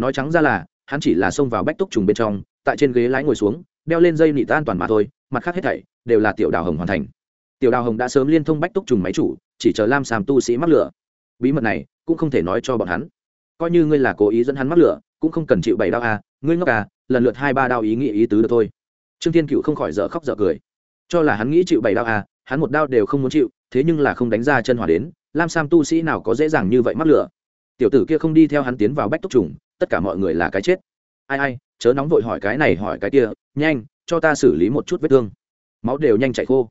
nói trắng ra là hắn chỉ là xông vào bách túc trùng bên trong tại trên ghế lái ngồi xuống đeo lên dây nị tan toàn mà thôi mặt khác hết thảy đều là tiểu đào hồng hoàn thành tiểu đào hồng đã sớm liên thông bách túc trùng máy chủ chỉ chờ lam sàm tu sĩ mắc lửa bí mật này cũng không thể nói cho bọn hắn coi như ngươi là cố ý dẫn hắn mắc lửa, cũng không cần chịu bảy đao à ngươi ngốc à lần lượt hai ba đao ý nghĩ ý tứ được thôi. Trương thiên cựu không khỏi dở khóc dở cười. Cho là hắn nghĩ chịu bảy đao à hắn một đao đều không muốn chịu, thế nhưng là không đánh ra chân hỏa đến, lam sam tu sĩ nào có dễ dàng như vậy mắc lửa. Tiểu tử kia không đi theo hắn tiến vào bách túc trùng, tất cả mọi người là cái chết. Ai ai, chớ nóng vội hỏi cái này hỏi cái kia, nhanh, cho ta xử lý một chút vết thương. Máu đều nhanh chảy khô.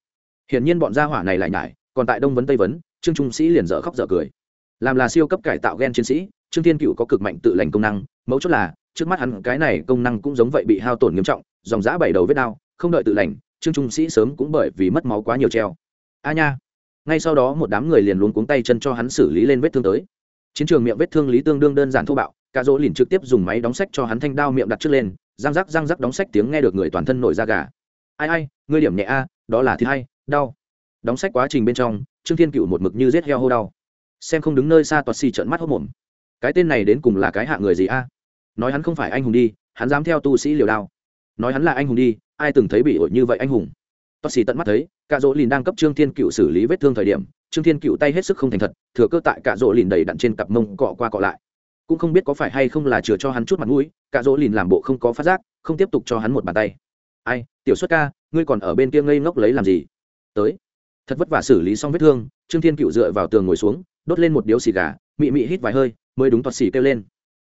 Hiển nhiên bọn gia hỏa này lại nhải, còn tại đông vấn tây vấn, trương trung sĩ liền dở khóc dở cười. Làm là siêu cấp cải tạo gen chiến sĩ trương thiên cựu có cực mạnh tự lành công năng, mấu chốt là, trước mắt hắn cái này công năng cũng giống vậy bị hao tổn nghiêm trọng, dòng giã bảy đầu vết đau, không đợi tự lành, trương trung sĩ sớm cũng bởi vì mất máu quá nhiều treo. A nha. Ngay sau đó một đám người liền luống cuống tay chân cho hắn xử lý lên vết thương tới. Chiến trường miệng vết thương lý tương đương đơn giản thô bạo, cả dỗ liền trực tiếp dùng máy đóng sách cho hắn thanh đao miệng đặt trước lên, răng rắc răng rắc đóng sách tiếng nghe được người toàn thân nổi da gà. Ai ai, ngươi điểm nhẹ a, đó là thì hay, đau. Đóng sách quá trình bên trong, trương thiên cựu một mực như rết heo hô đau. Xem không đứng nơi xa toạt xì trợn mắt hốc mồm cái tên này đến cùng là cái hạ người gì a? Nói hắn không phải anh hùng đi, hắn dám theo tu sĩ liều đao. Nói hắn là anh hùng đi, ai từng thấy bị ổi như vậy anh hùng? Toạt xì tận mắt thấy cả dỗ lìn đang cấp trương thiên cựu xử lý vết thương thời điểm, trương thiên cựu tay hết sức không thành thật, thừa cơ tại cả dỗ lìn đầy đặn trên cặp mông cọ qua cọ lại. Cũng không biết có phải hay không là chừa cho hắn chút mặt mũi cả dỗ lìn làm bộ không có phát giác, không tiếp tục cho hắn một bàn tay. Ai, tiểu xuất ca, ngươi còn ở bên kia ngây ngốc lấy làm gì? Tới. Thật vất vả xử lý xong vết thương, trương thiên cựu dựa vào tường ngồi xuống, đốt lên một điếu xì gà, mị mị hít vài hơi mới đúng toạt xỉ kêu lên.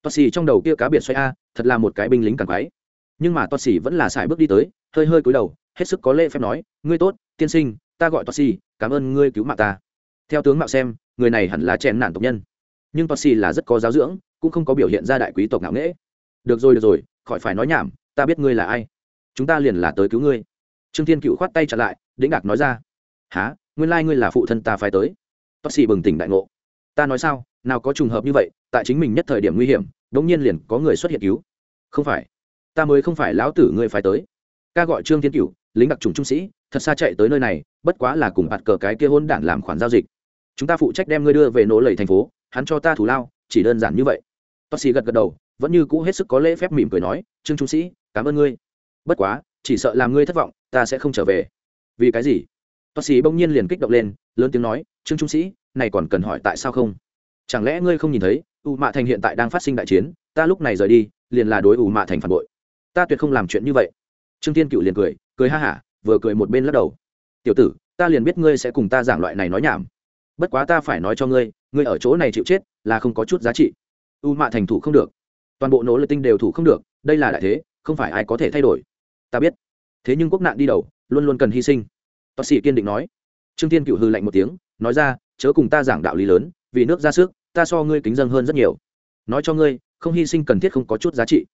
Toạt xỉ trong đầu kia cá biệt xoay a, thật là một cái binh lính càng quái. Nhưng mà toạt xỉ vẫn là xài bước đi tới, hơi hơi cúi đầu, hết sức có lễ phép nói, ngươi tốt, tiên sinh, ta gọi toạt xỉ cảm ơn ngươi cứu mạng ta. Theo tướng mạo xem, người này hẳn là chèn nản tộc nhân. Nhưng toạt xỉ là rất có giáo dưỡng, cũng không có biểu hiện ra đại quý tộc ngạo nghễ. Được rồi được rồi, khỏi phải nói nhảm, ta biết ngươi là ai. Chúng ta liền là tới cứu ngươi. Trương thiên cựu khoát tay trả lại, đĩnh đạc nói ra há nguyên lai ngươi là phụ thân ta phải tới. Toát xì bừng tỉnh đại ngộ. Ta nói sao? Nào có trùng hợp như vậy, tại chính mình nhất thời điểm nguy hiểm đ ỗ n g nhiên liền có người xuất hiện cứu. Không phải, ta mới không phải lão tử ngươi phải tới. Ca gọi trương thiên cựu lính đặc trùng trung sĩ, thật xa chạy tới nơi này, bất quá là cùng bạt cờ cái kia hôn đản làm khoản giao dịch. Chúng ta phụ trách đem ngươi đưa về nỗ lầy thành phố, hắn cho ta thủ lao, chỉ đơn giản như vậy. Toát xì gật gật đầu, vẫn như cũ hết sức có lễ phép mỉm cười nói, trương trung sĩ, cảm ơn ngươi. Bất quá, chỉ sợ làm ngươi thất vọng, ta sẽ không trở về. Vì cái gì? Toa sĩ bỗng nhiên liền kích động lên, lớn tiếng nói, trương trung sĩ, này còn cần hỏi tại sao không? Chẳng lẽ ngươi không nhìn thấy, u mạ thành hiện tại đang phát sinh đại chiến, ta lúc này rời đi, liền là đối u mạ thành phản bội. Ta tuyệt không làm chuyện như vậy. Trương tiên cựu liền cười cười ha hả, vừa cười một bên lắc đầu. Tiểu tử, ta liền biết ngươi sẽ cùng ta giảng loại này nói nhảm. Bất quá ta phải nói cho ngươi ngươi ở chỗ này chịu chết là không có chút giá trị. U mạ thành thủ không được. Toàn bộ nỗ lực tinh đều thủ không được, đây là đại thế, không phải ai có thể thay đổi. Ta biết. Thế nhưng quốc nạn đi đầu, luôn luôn cần hy sinh. Toa sĩ kiên định nói. Trương tiên cựu hư lạnh một tiếng, nói ra, chớ cùng ta giảng đạo lý lớn, vì nước ra sức ta so ngươi kính dân hơn rất nhiều. Nói cho ngươi, không hy sinh cần thiết không có chút giá trị.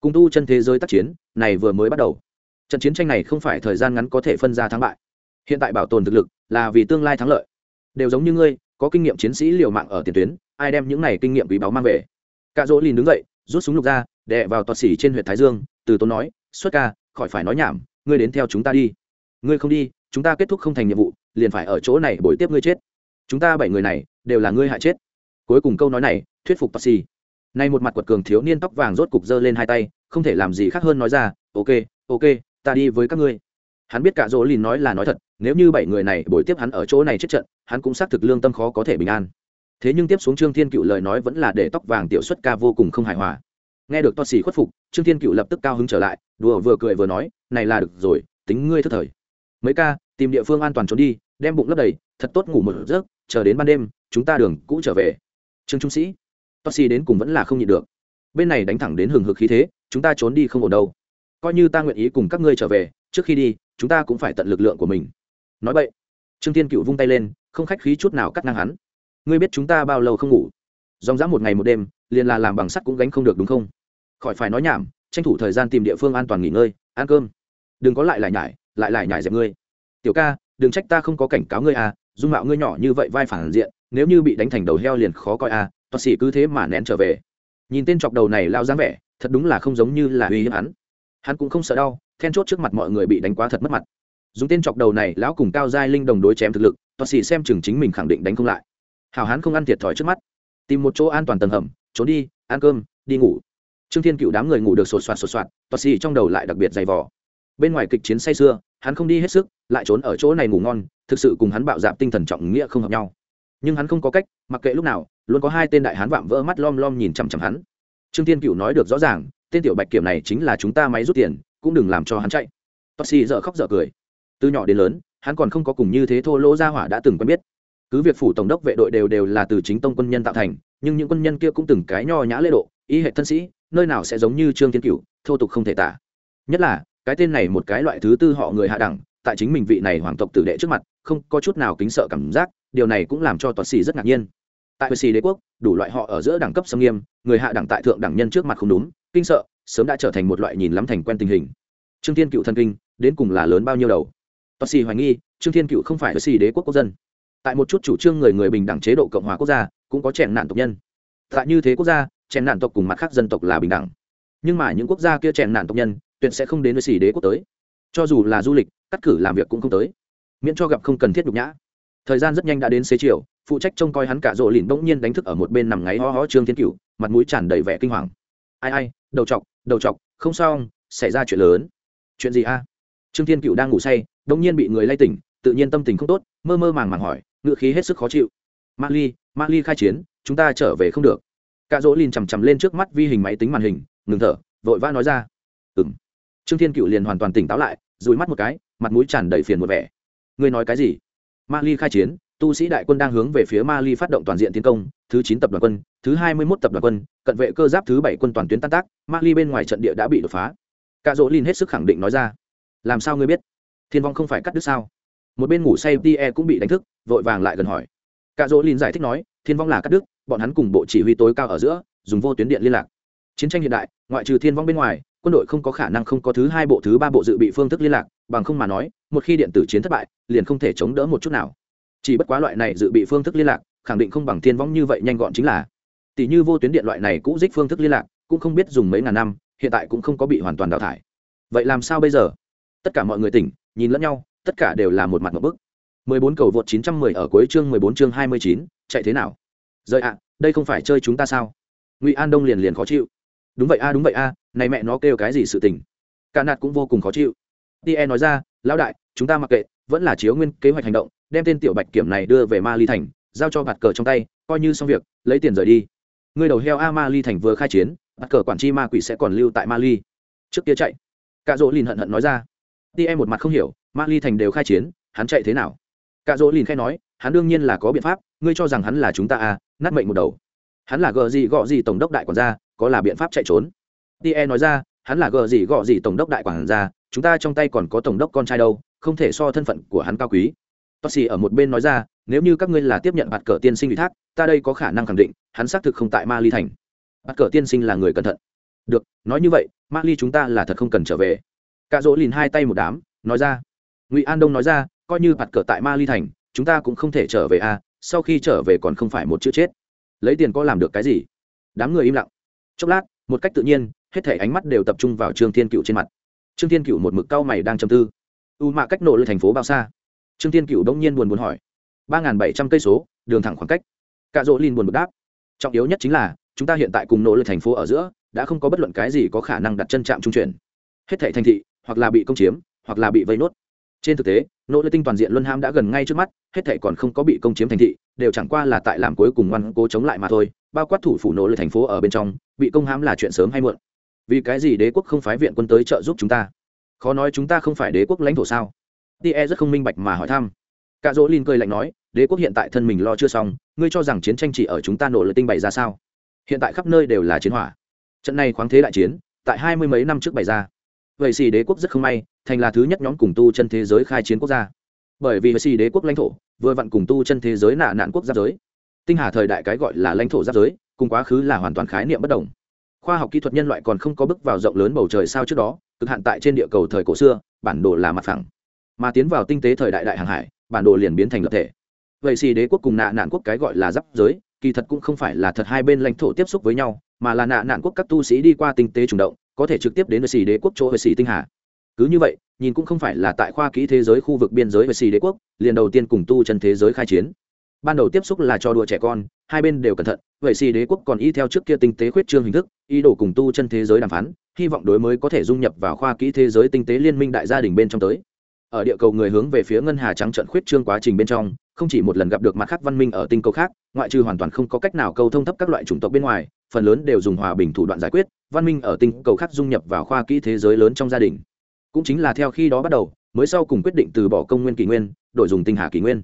Cùng tu chân thế giới tác chiến, này vừa mới bắt đầu. Trận chiến tranh này không phải thời gian ngắn có thể phân ra thắng bại. Hiện tại bảo tồn thực lực là vì tương lai thắng lợi. Đều giống như ngươi, có kinh nghiệm chiến sĩ liều mạng ở tiền tuyến, ai đem những này kinh nghiệm quý báu mang về. Cạ dỗ lìn đứng dậy, rút súng lục ra, đè vào toa xỉ trên huyện thái dương, từ tốn nói, xuất ca, khỏi phải nói nhảm, ngươi đến theo chúng ta đi. Ngươi không đi, chúng ta kết thúc không thành nhiệm vụ, liền phải ở chỗ này bồi tiếp ngươi chết. Chúng ta bảy người này, đều là ngươi hại chết cuối cùng câu nói này, thuyết phục taxi nay một mặt quật cường thiếu niên tóc vàng rốt cục giơ lên hai tay, không thể làm gì khác hơn nói ra, ok ok, ta đi với các ngươi. Hắn biết cả dỗ lìn nói là nói thật, nếu như bảy người này bồi tiếp hắn ở chỗ này chết trận, hắn cũng xác thực lương tâm khó có thể bình an. Thế nhưng tiếp xuống trương thiên cựu lời nói vẫn là để tóc vàng tiểu xuất ca vô cùng không hài hòa. Nghe được to xì khuất phục, trương thiên cựu lập tức cao hứng trở lại, đùa vừa cười vừa nói, này là được rồi, tính ngươi thất thời. Mấy ca, tìm địa phương an toàn trốn đi, đem bụng lấp đầy, thật tốt ngủ một giấc, chờ đến ban đêm, chúng ta đường cũ trở về trương trung sĩ taxi đến cùng vẫn là không nhịn được. Bên này đánh thẳng đến hừng hực khí thế, chúng ta trốn đi không ổn đâu. Coi như ta nguyện ý cùng các ngươi trở về, trước khi đi, chúng ta cũng phải tận lực lượng của mình. Nói vậy, trương tiên cựu vung tay lên, không khách khí chút nào cắt ngang hắn. Ngươi biết chúng ta bao lâu không ngủ? Dòng dã một ngày một đêm, liền là làm bằng sắt cũng gánh không được đúng không? Khỏi phải nói nhảm, tranh thủ thời gian tìm địa phương an toàn nghỉ ngơi, ăn cơm. Đừng có lại lại nhải, lại lại nhải dẹp ngươi. Tiểu ca đừng trách ta không có cảnh cáo ngươi à dung mạo ngươi nhỏ như vậy vai phản diện, nếu như bị đánh thành đầu heo liền khó coi à toa sĩ cứ thế mà nén trở về. Nhìn tên chọc đầu này lao dáng vẻ, thật đúng là không giống như là uy hiếp hắn. Hắn cũng không sợ đau, then chốt trước mặt mọi người bị đánh quá thật mất mặt. Dùng tên chọc đầu này, lão cùng cao giai linh đồng đối chém thực lực, toa sĩ xem chừng chính mình khẳng định đánh không lại. Hào hắn không ăn thiệt thòi trước mắt. Tìm một chỗ an toàn tầng hầm, trốn đi, ăn cơm, đi ngủ. Trương thiên cựu đám người ngủ được sột soạt sột soạt, toa xỉ trong đầu lại đặc biệt dày vỏ bên ngoài kịch chiến say sưa hắn không đi hết sức, lại trốn ở chỗ này ngủ ngon, thực sự cùng hắn bạo dạp tinh thần trọng nghĩa không hợp nhau. Nhưng hắn không có cách, mặc kệ lúc nào, luôn có hai tên đại hán vạm vỡ mắt lom lom nhìn chằm chằm hắn. Trương thiên cựu nói được rõ ràng, tên tiểu bạch kiểm này chính là chúng ta máy rút tiền, cũng đừng làm cho hắn chạy. Toa xì dợ khóc dợ cười. Từ nhỏ đến lớn, hắn còn không có cùng như thế thô lỗ gia hỏa đã từng quen biết. Cứ việc phủ tổng đốc vệ đội đều đều là từ chính tông quân nhân tạo thành, nhưng những quân nhân kia cũng từng cái nho nhã lễ độ, y hệ thân sĩ, nơi nào sẽ giống như trương thiên cửu, thô tục không thể tả. Nhất là cái tên này một cái loại thứ tư họ người hạ đẳng, tại chính mình vị này hoàng tộc tử đệ trước mặt, không có chút nào kính sợ cảm giác, điều này cũng làm cho toàn xì rất ngạc nhiên. Tại huệ xì đế quốc, đủ loại họ ở giữa đẳng cấp sâm nghiêm, người hạ đẳng tại thượng đẳng nhân trước mặt không đúng, kinh sợ, sớm đã trở thành một loại nhìn lắm thành quen tình hình. Trương thiên cựu thần kinh, đến cùng là lớn bao nhiêu đầu? Toàn xì hoài nghi, trương thiên cựu không phải huệ xì đế quốc quốc dân. Tại một chút chủ trương người người bình đẳng chế độ cộng hòa quốc gia, cũng có chèn nạn tộc nhân. Tại như thế quốc gia, chèn nạn tộc cùng mặt khác dân tộc là bình đẳng. Nhưng mà những quốc gia kia chèn nạn tộc nhân tuyệt sẽ không đến với xỉ đế quốc tới. Cho dù là du lịch, cắt cử làm việc cũng không tới. Miễn cho gặp không cần thiết nhục nhã. Thời gian rất nhanh đã đến xế chiều, phụ trách trông coi hắn cả rộ lìn bỗng nhiên đánh thức ở một bên nằm ngáy ho ho trương thiên cửu, mặt mũi tràn đầy vẻ kinh hoàng. Ai ai, đầu chọc đầu chọc, không sao xảy ra chuyện lớn. Chuyện gì a? Trương thiên cửu đang ngủ say, bỗng nhiên bị người lay tỉnh, tự nhiên tâm tình không tốt, mơ mơ màng màng hỏi, ngựa khí hết sức khó chịu. Ma ly ma ly khai chiến, chúng ta trở về không được. Cả rỗ lìn chằm chằm lên trước mắt vi hình máy tính màn hình, ngừng thở, vội vã nói ra trương thiên cựu liền hoàn toàn tỉnh táo lại, dùi mắt một cái, mặt mũi tràn đầy phiền một vẻ. Ngươi nói cái gì? Ma ly khai chiến, tu sĩ đại quân đang hướng về phía ma ly phát động toàn diện tiến công, thứ chín tập đoàn quân, thứ hai mươi mốt tập đoàn quân, cận vệ cơ giáp thứ bảy quân toàn tuyến tan tác, ma ly bên ngoài trận địa đã bị đột phá. Cả dỗ Linh hết sức khẳng định nói ra. Làm sao ngươi biết? Thiên vong không phải cắt đứt sao? Một bên ngủ say tie cũng bị đánh thức, vội vàng lại gần hỏi. Cả dỗ Linh giải thích nói, thiên vong là cắt đứt, bọn hắn cùng bộ chỉ huy tối cao ở giữa, dùng vô tuyến điện liên lạc. Chiến tranh hiện đại, ngoại trừ thiên vong bên ngoài quân đội không có khả năng không có thứ hai bộ thứ ba bộ dự bị phương thức liên lạc bằng không mà nói một khi điện tử chiến thất bại liền không thể chống đỡ một chút nào. Chỉ bất quá loại này dự bị phương thức liên lạc khẳng định không bằng thiên vong như vậy nhanh gọn chính là. Tỷ như vô tuyến điện loại này cũ dích phương thức liên lạc cũng không biết dùng mấy ngàn năm hiện tại cũng không có bị hoàn toàn đào thải. Vậy làm sao bây giờ? Tất cả mọi người tỉnh nhìn lẫn nhau tất cả đều là một mặt một bức. 14 cầu vượt 910 ở cuối chương 14 chương 29, chạy thế nào? Rời ạ đây không phải chơi chúng ta sao? Ngụy an đông liền liền khó chịu đúng vậy a, đúng vậy a, này mẹ nó kêu cái gì sự tình. Cả nạt cũng vô cùng khó chịu. Tie nói ra, lão đại, chúng ta mặc kệ, vẫn là chiếu nguyên kế hoạch hành động, đem tên tiểu bạch kiểm này đưa về ma ly thành, giao cho bạt cờ trong tay, coi như xong việc, lấy tiền rời đi. Người đầu heo a ma ly thành vừa khai chiến, bạt cờ quản tri ma quỷ sẽ còn lưu tại ma ly. Trước kia chạy cạ dỗ lìn hận hận nói ra. Tie một mặt không hiểu, ma ly thành đều khai chiến, hắn chạy thế nào? Cạ dỗ lìn khai nói, hắn đương nhiên là có biện pháp, ngươi cho rằng hắn là chúng ta à nát mệnh một đầu. Hắn là gờ gì gọ gì tổng đốc đại quản gia có là biện pháp chạy trốn. Tie nói ra hắn là gờ gì gọ gì tổng đốc đại quản gia chúng ta trong tay còn có tổng đốc con trai đâu không thể so thân phận của hắn cao quý. Tosi ở một bên nói ra nếu như các ngươi là tiếp nhận bạt cờ tiên sinh ủy thác ta đây có khả năng khẳng định hắn xác thực không tại ma ly thành. Bạt cờ tiên sinh là người cẩn thận. Được nói như vậy ma ly chúng ta là thật không cần trở về. Cạ dỗ lìn hai tay một đám nói ra. Ngụy an đông nói ra coi như bạt cờ tại ma ly thành chúng ta cũng không thể trở về a à, sau khi trở về còn không phải một chữ chết. Lấy tiền có làm được cái gì? Đám người im lặng chốc lát, một cách tự nhiên, hết thể ánh mắt đều tập trung vào trương thiên cựu trên mặt. Trương thiên cựu một mực cau mày đang chầm tư. U mạ cách nổ lên thành phố bao xa? Trương thiên cựu đông nhiên buồn buồn hỏi. ba n g h n bảy trăm cây số, đường thẳng khoảng cách. Cạ rỗ lin buồn bực đáp. Trọng yếu nhất chính là, chúng ta hiện tại cùng nỗ lên thành phố ở giữa, đã không có bất luận cái gì có khả năng đặt chân trạm trung chuyển. Hết thệ thành thị, hoặc là bị công chiếm, hoặc là bị vây nốt. Trên thực tế nỗ lực tinh toàn diện luân ham đã gần ngay trước mắt, hết thệ còn không có bị công chiếm thành thị, đều chẳng qua là tại làm cuối cùng ngoan cố chống lại mà thôi bao quát thủ phủ nỗ lực thành phố ở bên trong, bị công hãm là chuyện sớm hay muộn. Vì cái gì đế quốc không phái viện quân tới trợ giúp chúng ta? Khó nói chúng ta không phải đế quốc lãnh thổ sao? Tie rất không minh bạch mà hỏi thăm. Cả dỗ linh cười lạnh nói, đế quốc hiện tại thân mình lo chưa xong, ngươi cho rằng chiến tranh chỉ ở chúng ta nổ lực tinh bày ra sao? Hiện tại khắp nơi đều là chiến hỏa. Trận này khoáng thế đại chiến, tại hai mươi mấy năm trước bày ra. Vậy xì đế quốc rất không may, thành là thứ nhất nhóm cùng tu chân thế giới khai chiến quốc gia. Bởi vì vậy xì đế quốc lãnh thổ, vừa vặn cùng tu chân thế giới nạ nạn quốc gia giới tinh hà thời đại cái gọi là lãnh thổ giáp giới, cùng quá khứ là hoàn toàn khái niệm bất đồng. Khoa học kỹ thuật nhân loại còn không có bước vào rộng lớn bầu trời sao trước đó, cực hạn tại trên địa cầu thời cổ xưa, bản đồ là mặt phẳng. Mà tiến vào tinh tế thời đại đại hàng hải, bản đồ liền biến thành lập thể. Vậy xì đế quốc cùng nạ nạn quốc cái gọi là giáp giới, kỳ thật cũng không phải là thật hai bên lãnh thổ tiếp xúc với nhau, mà là nạ nạn quốc các tu sĩ đi qua tinh tế trùng động, có thể trực tiếp đến với xì đế quốc chỗ với xì tinh hà. Cứ như vậy, nhìn cũng không phải là tại khoa kỹ thế giới khu vực biên giới với xì đế quốc, liền đầu tiên cùng tu chân thế giới khai chiến ban đầu tiếp xúc là cho đùa trẻ con, hai bên đều cẩn thận, vậy xì đế quốc còn y theo trước kia tinh tế khuyết trương hình thức, ý đồ cùng tu chân thế giới đàm phán, hy vọng đối mới có thể dung nhập vào khoa kỹ thế giới tinh tế liên minh đại gia đình bên trong tới. Ở địa cầu người hướng về phía ngân hà trắng trận khuyết trương quá trình bên trong, không chỉ một lần gặp được mặt khác văn minh ở tinh cầu khác, ngoại trừ hoàn toàn không có cách nào câu thông thấp các loại chủng tộc bên ngoài, phần lớn đều dùng hòa bình thủ đoạn giải quyết, văn minh ở tinh cầu khác dung nhập vào khoa kỹ thế giới lớn trong gia đình. Cũng chính là theo khi đó bắt đầu, mới sau cùng quyết định từ bỏ công nguyên kỷ nguyên, đổi dùng tinh hà kỷ nguyên.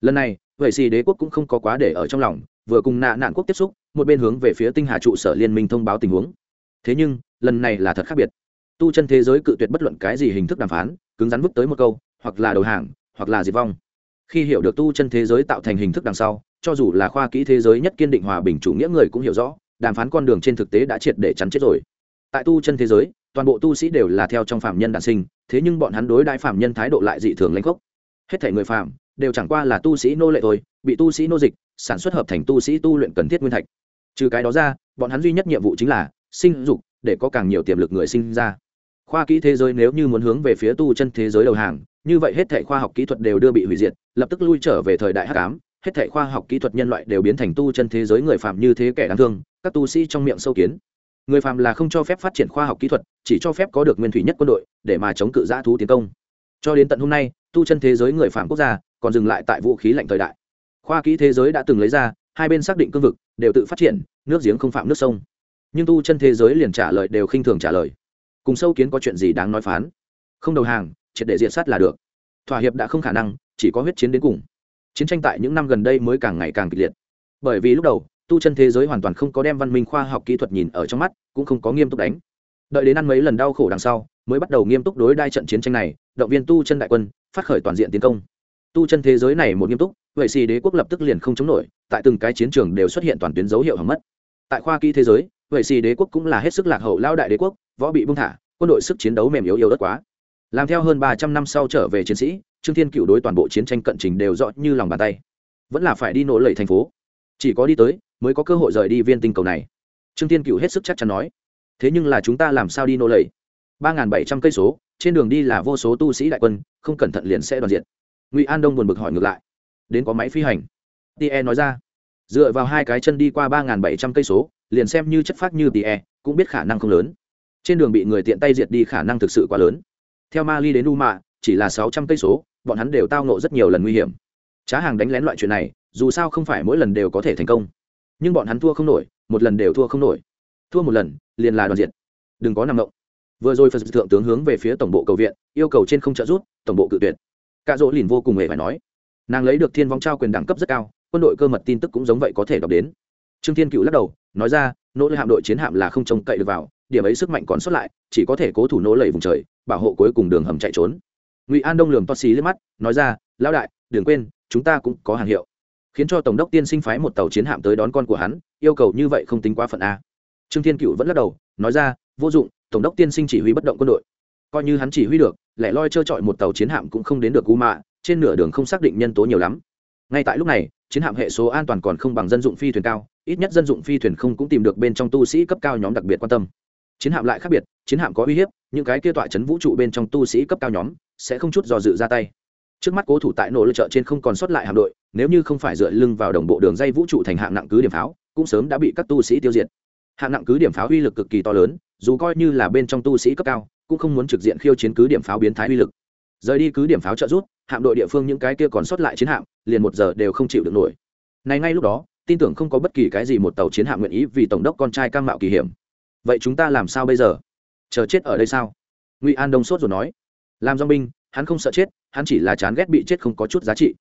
Lần này vậy xì đế quốc cũng không có quá để ở trong lòng, vừa cùng nạ nạn quốc tiếp xúc, một bên hướng về phía tinh hà trụ sở liên minh thông báo tình huống. Thế nhưng, lần này là thật khác biệt. Tu chân thế giới cự tuyệt bất luận cái gì hình thức đàm phán, cứng rắn vứt tới một câu, hoặc là đầu hàng, hoặc là diệt vong. Khi hiểu được tu chân thế giới tạo thành hình thức đằng sau, cho dù là khoa kỹ thế giới nhất kiên định hòa bình chủ nghĩa người cũng hiểu rõ, đàm phán con đường trên thực tế đã triệt để chắn chết rồi. Tại tu chân thế giới, toàn bộ tu sĩ đều là theo trong phạm nhân đản sinh, thế nhưng bọn hắn đối đại phạm nhân thái độ lại dị thường lãnh khốc. Hết thể người phạm đều chẳng qua là tu sĩ nô lệ thôi, bị tu sĩ nô dịch, sản xuất hợp thành tu sĩ tu luyện cần thiết nguyên thạch. Trừ cái đó ra, bọn hắn duy nhất nhiệm vụ chính là sinh dục, để có càng nhiều tiềm lực người sinh ra. Khoa kỹ thế giới nếu như muốn hướng về phía tu chân thế giới đầu hàng, như vậy hết thể khoa học kỹ thuật đều đưa bị hủy diệt, lập tức lui trở về thời đại hắc ám, hết thể khoa học kỹ thuật nhân loại đều biến thành tu chân thế giới người phạm như thế kẻ đáng thương, các tu sĩ trong miệng sâu kiến. Người phạm là không cho phép phát triển khoa học kỹ thuật, chỉ cho phép có được nguyên thủy nhất quân đội, để mà chống cự giã thú tiến công. Cho đến tận hôm nay, tu chân thế giới người phạm quốc gia còn dừng lại tại vũ khí lạnh thời đại. Khoa kỹ thế giới đã từng lấy ra, hai bên xác định cương vực, đều tự phát triển, nước giếng không phạm nước sông. Nhưng tu chân thế giới liền trả lời đều khinh thường trả lời. Cùng sâu kiến có chuyện gì đáng nói phán? Không đầu hàng, triệt để diện sát là được. Thỏa hiệp đã không khả năng, chỉ có huyết chiến đến cùng. Chiến tranh tại những năm gần đây mới càng ngày càng kịch liệt. Bởi vì lúc đầu, tu chân thế giới hoàn toàn không có đem văn minh khoa học kỹ thuật nhìn ở trong mắt, cũng không có nghiêm túc đánh. Đợi đến ăn mấy lần đau khổ đằng sau, mới bắt đầu nghiêm túc đối đai trận chiến tranh này, động viên tu chân đại quân, phát khởi toàn diện tiến công tu chân thế giới này một nghiêm túc, vậy xì đế quốc lập tức liền không chống nổi, tại từng cái chiến trường đều xuất hiện toàn tuyến dấu hiệu hỏng mất. Tại khoa kỹ thế giới, vậy xì đế quốc cũng là hết sức lạc hậu lao đại đế quốc, võ bị bung thả, quân đội sức chiến đấu mềm yếu yếu đất quá. Làm theo hơn ba trăm năm sau trở về chiến sĩ, trương thiên cựu đối toàn bộ chiến tranh cận trình đều rõ như lòng bàn tay. Vẫn là phải đi nổ lầy thành phố. Chỉ có đi tới, mới có cơ hội rời đi viên tinh cầu này. Trương thiên cựu hết sức chắc chắn nói. Thế nhưng là chúng ta làm sao đi nô lầy ba n g h n bảy trăm cây số, trên đường đi là vô số tu sĩ đại quân, không cẩn thận liền sẽ đoàn diện ngụy an đông buồn bực hỏi ngược lại đến có máy phi hành tie nói ra dựa vào hai cái chân đi qua ba n g h n bảy trăm cây số liền xem như chất phát như tie cũng biết khả năng không lớn trên đường bị người tiện tay diệt đi khả năng thực sự quá lớn theo mali đến u mạ chỉ là sáu trăm cây số bọn hắn đều tao nộ rất nhiều lần nguy hiểm trá hàng đánh lén loại chuyện này dù sao không phải mỗi lần đều có thể thành công nhưng bọn hắn thua không nổi một lần đều thua không nổi thua một lần liền là đoàn diện đừng có nằm động vừa rồi phật thượng tướng hướng về phía tổng bộ cầu viện yêu cầu trên không trợ rút tổng bộ cự tuyệt cạ dỗ lìn vô cùng hề phải nói. Nàng lấy được thiên vong trao quyền đẳng cấp rất cao, quân đội cơ mật tin tức cũng giống vậy có thể đọc đến. Trương thiên cựu lắc đầu, nói ra, nỗ lực hạm đội chiến hạm là không trông cậy được vào, điểm ấy sức mạnh còn sót lại, chỉ có thể cố thủ nỗ lầy vùng trời, bảo hộ cuối cùng đường hầm chạy trốn. Ngụy an đông lường to xí lên mắt, nói ra, lão đại, đừng quên, chúng ta cũng có hàng hiệu. Khiến cho tổng đốc tiên sinh phái một tàu chiến hạm tới đón con của hắn, yêu cầu như vậy không tính quá phận a. Trương thiên cựu vẫn lắc đầu, nói ra, vô dụng, tổng đốc tiên sinh chỉ huy bất động quân đội. Coi như hắn chỉ huy được lẻ loi trơ trọi một tàu chiến hạm cũng không đến được cú mạ, trên nửa đường không xác định nhân tố nhiều lắm. Ngay tại lúc này, chiến hạm hệ số an toàn còn không bằng dân dụng phi thuyền cao, ít nhất dân dụng phi thuyền không cũng tìm được bên trong tu sĩ cấp cao nhóm đặc biệt quan tâm. Chiến hạm lại khác biệt, chiến hạm có uy hiếp, những cái kia tọa chấn vũ trụ bên trong tu sĩ cấp cao nhóm sẽ không chút do dự ra tay. Trước mắt cố thủ tại nổ lựa chợ trên không còn sót lại hạm đội, nếu như không phải dựa lưng vào đồng bộ đường dây vũ trụ thành hạng nặng cứ điểm pháo, cũng sớm đã bị các tu sĩ tiêu diệt. Hạng nặng cứ điểm pháo uy lực cực kỳ to lớn, dù coi như là bên trong tu sĩ cấp cao cũng không muốn trực diện khiêu chiến cứ điểm pháo biến thái uy lực. Rời đi cứ điểm pháo trợ rút hạm đội địa phương những cái kia còn sót lại chiến hạm, liền một giờ đều không chịu được nổi. Này ngay lúc đó, tin tưởng không có bất kỳ cái gì một tàu chiến hạm nguyện ý vì tổng đốc con trai cam mạo kỳ hiểm. Vậy chúng ta làm sao bây giờ? Chờ chết ở đây sao? Ngụy an đông sốt rồi nói. Làm dong binh, hắn không sợ chết, hắn chỉ là chán ghét bị chết không có chút giá trị.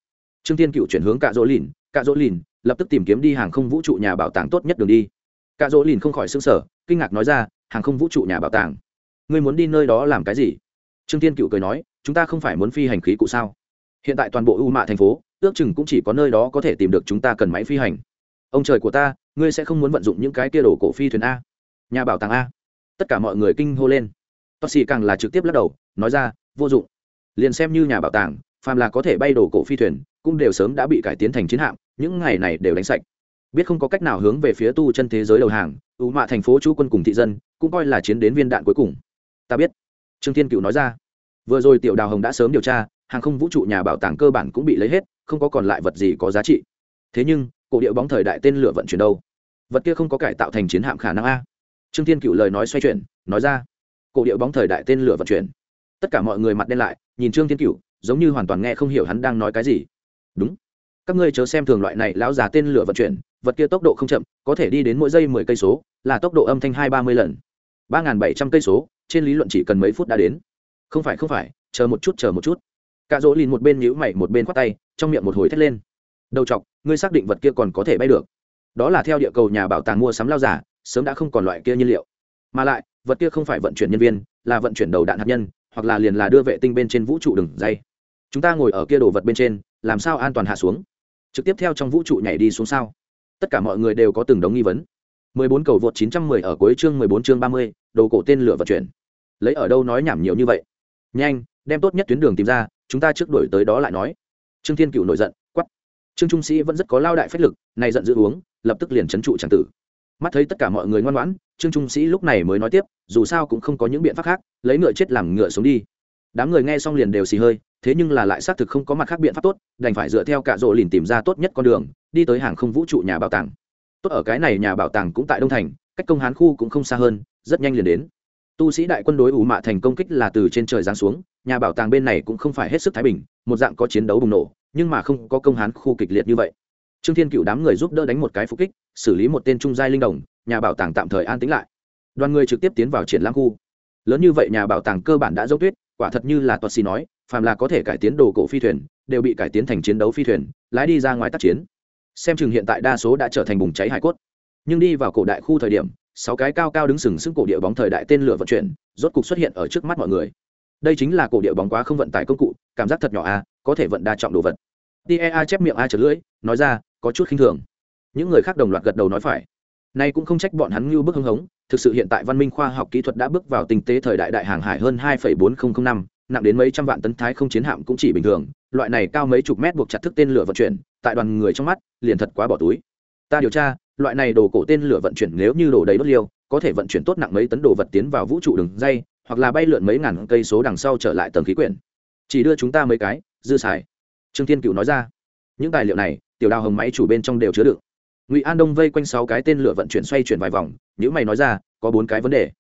Trương tiên cựu chuyển hướng cạ dỗ lìn, cạ dỗ lìn, lập tức tìm kiếm đi hàng không vũ trụ nhà bảo tàng tốt nhất đường đi. Cạ dỗ lìn không khỏi xương sở kinh ngạc nói ra, hàng không vũ trụ nhà bảo tàng? Ngươi muốn đi nơi đó làm cái gì? Trương tiên cựu cười nói, chúng ta không phải muốn phi hành khí cụ sao? Hiện tại toàn bộ u mạ thành phố, ước chừng cũng chỉ có nơi đó có thể tìm được chúng ta cần máy phi hành. Ông trời của ta, ngươi sẽ không muốn vận dụng những cái kia đổ cổ phi thuyền a. Nhà bảo tàng a. Tất cả mọi người kinh hô lên. Toa xì càng là trực tiếp lắc đầu, nói ra, vô dụng. Liền xem như nhà bảo tàng, phàm là có thể bay đổ cổ phi thuyền, cũng đều sớm đã bị cải tiến thành chiến hạm, những ngày này đều đánh sạch. Biết không có cách nào hướng về phía tu chân thế giới đầu hàng ưu mạ thành phố chú quân cùng thị dân, cũng coi là chiến đến viên đạn cuối cùng ta biết. Trương thiên cựu nói ra. Vừa rồi tiểu đào hồng đã sớm điều tra, hàng không vũ trụ nhà bảo tàng cơ bản cũng bị lấy hết, không có còn lại vật gì có giá trị. Thế nhưng, cổ điệu bóng thời đại tên lửa vận chuyển đâu? Vật kia không có cải tạo thành chiến hạm khả năng a. Trương thiên cựu lời nói xoay chuyển, nói ra. Cổ điệu bóng thời đại tên lửa vận chuyển. Tất cả mọi người mặt đen lại, nhìn trương thiên cựu giống như hoàn toàn nghe không hiểu hắn đang nói cái gì. Đúng. Các ngươi chớ xem thường loại này lão già tên lửa vận chuyển, vật kia tốc độ không chậm, có thể đi đến mỗi giây mười cây số, là tốc độ âm thanh hai ba mươi lần. ba bảy trăm cây số trên lý luận chỉ cần mấy phút đã đến. Không phải không phải, chờ một chút, chờ một chút. Cạ dỗ lìn một bên nhíu mày, một bên khoát tay, trong miệng một hồi thét lên. Đầu chọc, ngươi xác định vật kia còn có thể bay được. Đó là theo địa cầu nhà bảo tàng mua sắm lao giả, sớm đã không còn loại kia nhiên liệu. Mà lại, vật kia không phải vận chuyển nhân viên, là vận chuyển đầu đạn hạt nhân, hoặc là liền là đưa vệ tinh bên trên vũ trụ đường dây. Chúng ta ngồi ở kia đồ vật bên trên, làm sao an toàn hạ xuống? Trực tiếp theo trong vũ trụ nhảy đi xuống sao? Tất cả mọi người đều có từng đống nghi vấn. 14 cầu vượt 910 ở cuối chương 14 chương 30, đồ cổ tên lửa vận chuyển. Lấy ở đâu nói nhảm nhiều như vậy? Nhanh đem tốt nhất tuyến đường tìm ra chúng ta trước đổi tới đó lại nói. Trương thiên cựu nổi giận quát trương trung sĩ vẫn rất có lao đại phách lực này giận dữ uống lập tức liền trấn trụ chẳng tử. Mắt thấy tất cả mọi người ngoan ngoãn trương trung sĩ lúc này mới nói tiếp dù sao cũng không có những biện pháp khác lấy ngựa chết làm ngựa sống đi. Đám người nghe xong liền đều xì hơi thế nhưng là lại xác thực không có mặt khác biện pháp tốt đành phải dựa theo cả rộ lìn tìm ra tốt nhất con đường đi tới hàng không vũ trụ nhà bảo tàng tốt ở cái này nhà bảo tàng cũng tại đông thành, cách công hán khu cũng không xa hơn, rất nhanh liền đến. Tu sĩ đại quân đối ủ mạ thành công kích là từ trên trời giáng xuống, nhà bảo tàng bên này cũng không phải hết sức thái bình, một dạng có chiến đấu bùng nổ, nhưng mà không có công hán khu kịch liệt như vậy. Trương thiên cựu đám người giúp đỡ đánh một cái phục kích, xử lý một tên trung giai linh đồng, nhà bảo tàng tạm thời an tĩnh lại. Đoàn người trực tiếp tiến vào triển lãm khu. Lớn như vậy nhà bảo tàng cơ bản đã dốc tuyết, quả thật như là toa xì nói, phàm là có thể cải tiến đồ cổ phi thuyền, đều bị cải tiến thành chiến đấu phi thuyền, lái đi ra ngoài tác chiến xem chừng hiện tại đa số đã trở thành bùng cháy hải cốt. Nhưng đi vào cổ đại khu thời điểm, sáu cái cao cao đứng sừng sững cổ địa bóng thời đại tên lửa vận chuyển, rốt cục xuất hiện ở trước mắt mọi người. Đây chính là cổ địa bóng quá không vận tải công cụ, cảm giác thật nhỏ a, có thể vận đa trọng đồ vật. Tia chép miệng a trở lưỡi, nói ra, có chút khinh thường. Những người khác đồng loạt gật đầu nói phải. Nay cũng không trách bọn hắn như bức hưng hống, thực sự hiện tại văn minh khoa học kỹ thuật đã bước vào tinh tế thời đại đại hàng hải hơn hai bốn nghìn năm, nặng đến mấy trăm vạn tấn thái không chiến hạm cũng chỉ bình thường loại này cao mấy chục mét buộc chặt thức tên lửa vận chuyển, tại đoàn người trong mắt, liền thật quá bỏ túi. Ta điều tra, loại này đồ cổ tên lửa vận chuyển nếu như đổ đầy đốt liêu, có thể vận chuyển tốt nặng mấy tấn đồ vật tiến vào vũ trụ đường dây, hoặc là bay lượn mấy ngàn cây số đằng sau trở lại tầng khí quyển. Chỉ đưa chúng ta mấy cái, dư xài. Trương thiên cựu nói ra. Những tài liệu này, tiểu đào hồng máy chủ bên trong đều chứa đựng. Ngụy an đông vây quanh sáu cái tên lửa vận chuyển xoay chuyển vài vòng những mày nói ra, có bốn cái vấn đề.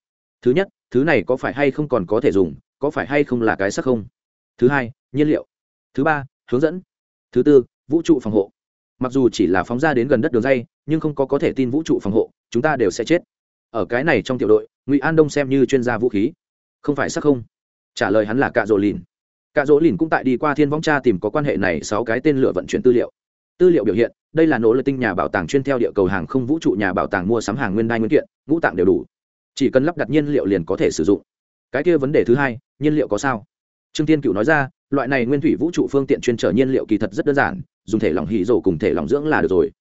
Thứ nhất, thứ này có phải hay không còn có thể dùng, có phải hay không là cái sắc không? Thứ hai, nhiên liệu thứ ba, hướng dẫn. Thứ tư, vũ trụ phòng hộ. Mặc dù chỉ là phóng ra đến gần đất đường dây, nhưng không có có thể tin vũ trụ phòng hộ, chúng ta đều sẽ chết. Ở cái này trong tiểu đội, ngụy an đông xem như chuyên gia vũ khí. Không phải sắc không? Trả lời hắn là cạ rỗ lìn. Cạ rỗ lìn cũng tại đi qua thiên võng cha tìm có quan hệ này sáu cái tên lửa vận chuyển tư liệu. Tư liệu biểu hiện, đây là nỗ lực tinh nhà bảo tàng chuyên theo địa cầu hàng không vũ trụ nhà bảo tàng mua sắm hàng nguyên đai nguyên kiện, ngũ tạng đều đủ. Chỉ cần lắp đặt nhiên liệu liền có thể sử dụng. Cái kia vấn đề thứ hai, nhiên liệu có sao? Trương tiên cựu nói ra loại này nguyên thủy vũ trụ phương tiện chuyên trở nhiên liệu kỳ thật rất đơn giản, dùng thể lỏng hỉ rổ cùng thể lỏng dưỡng là được rồi.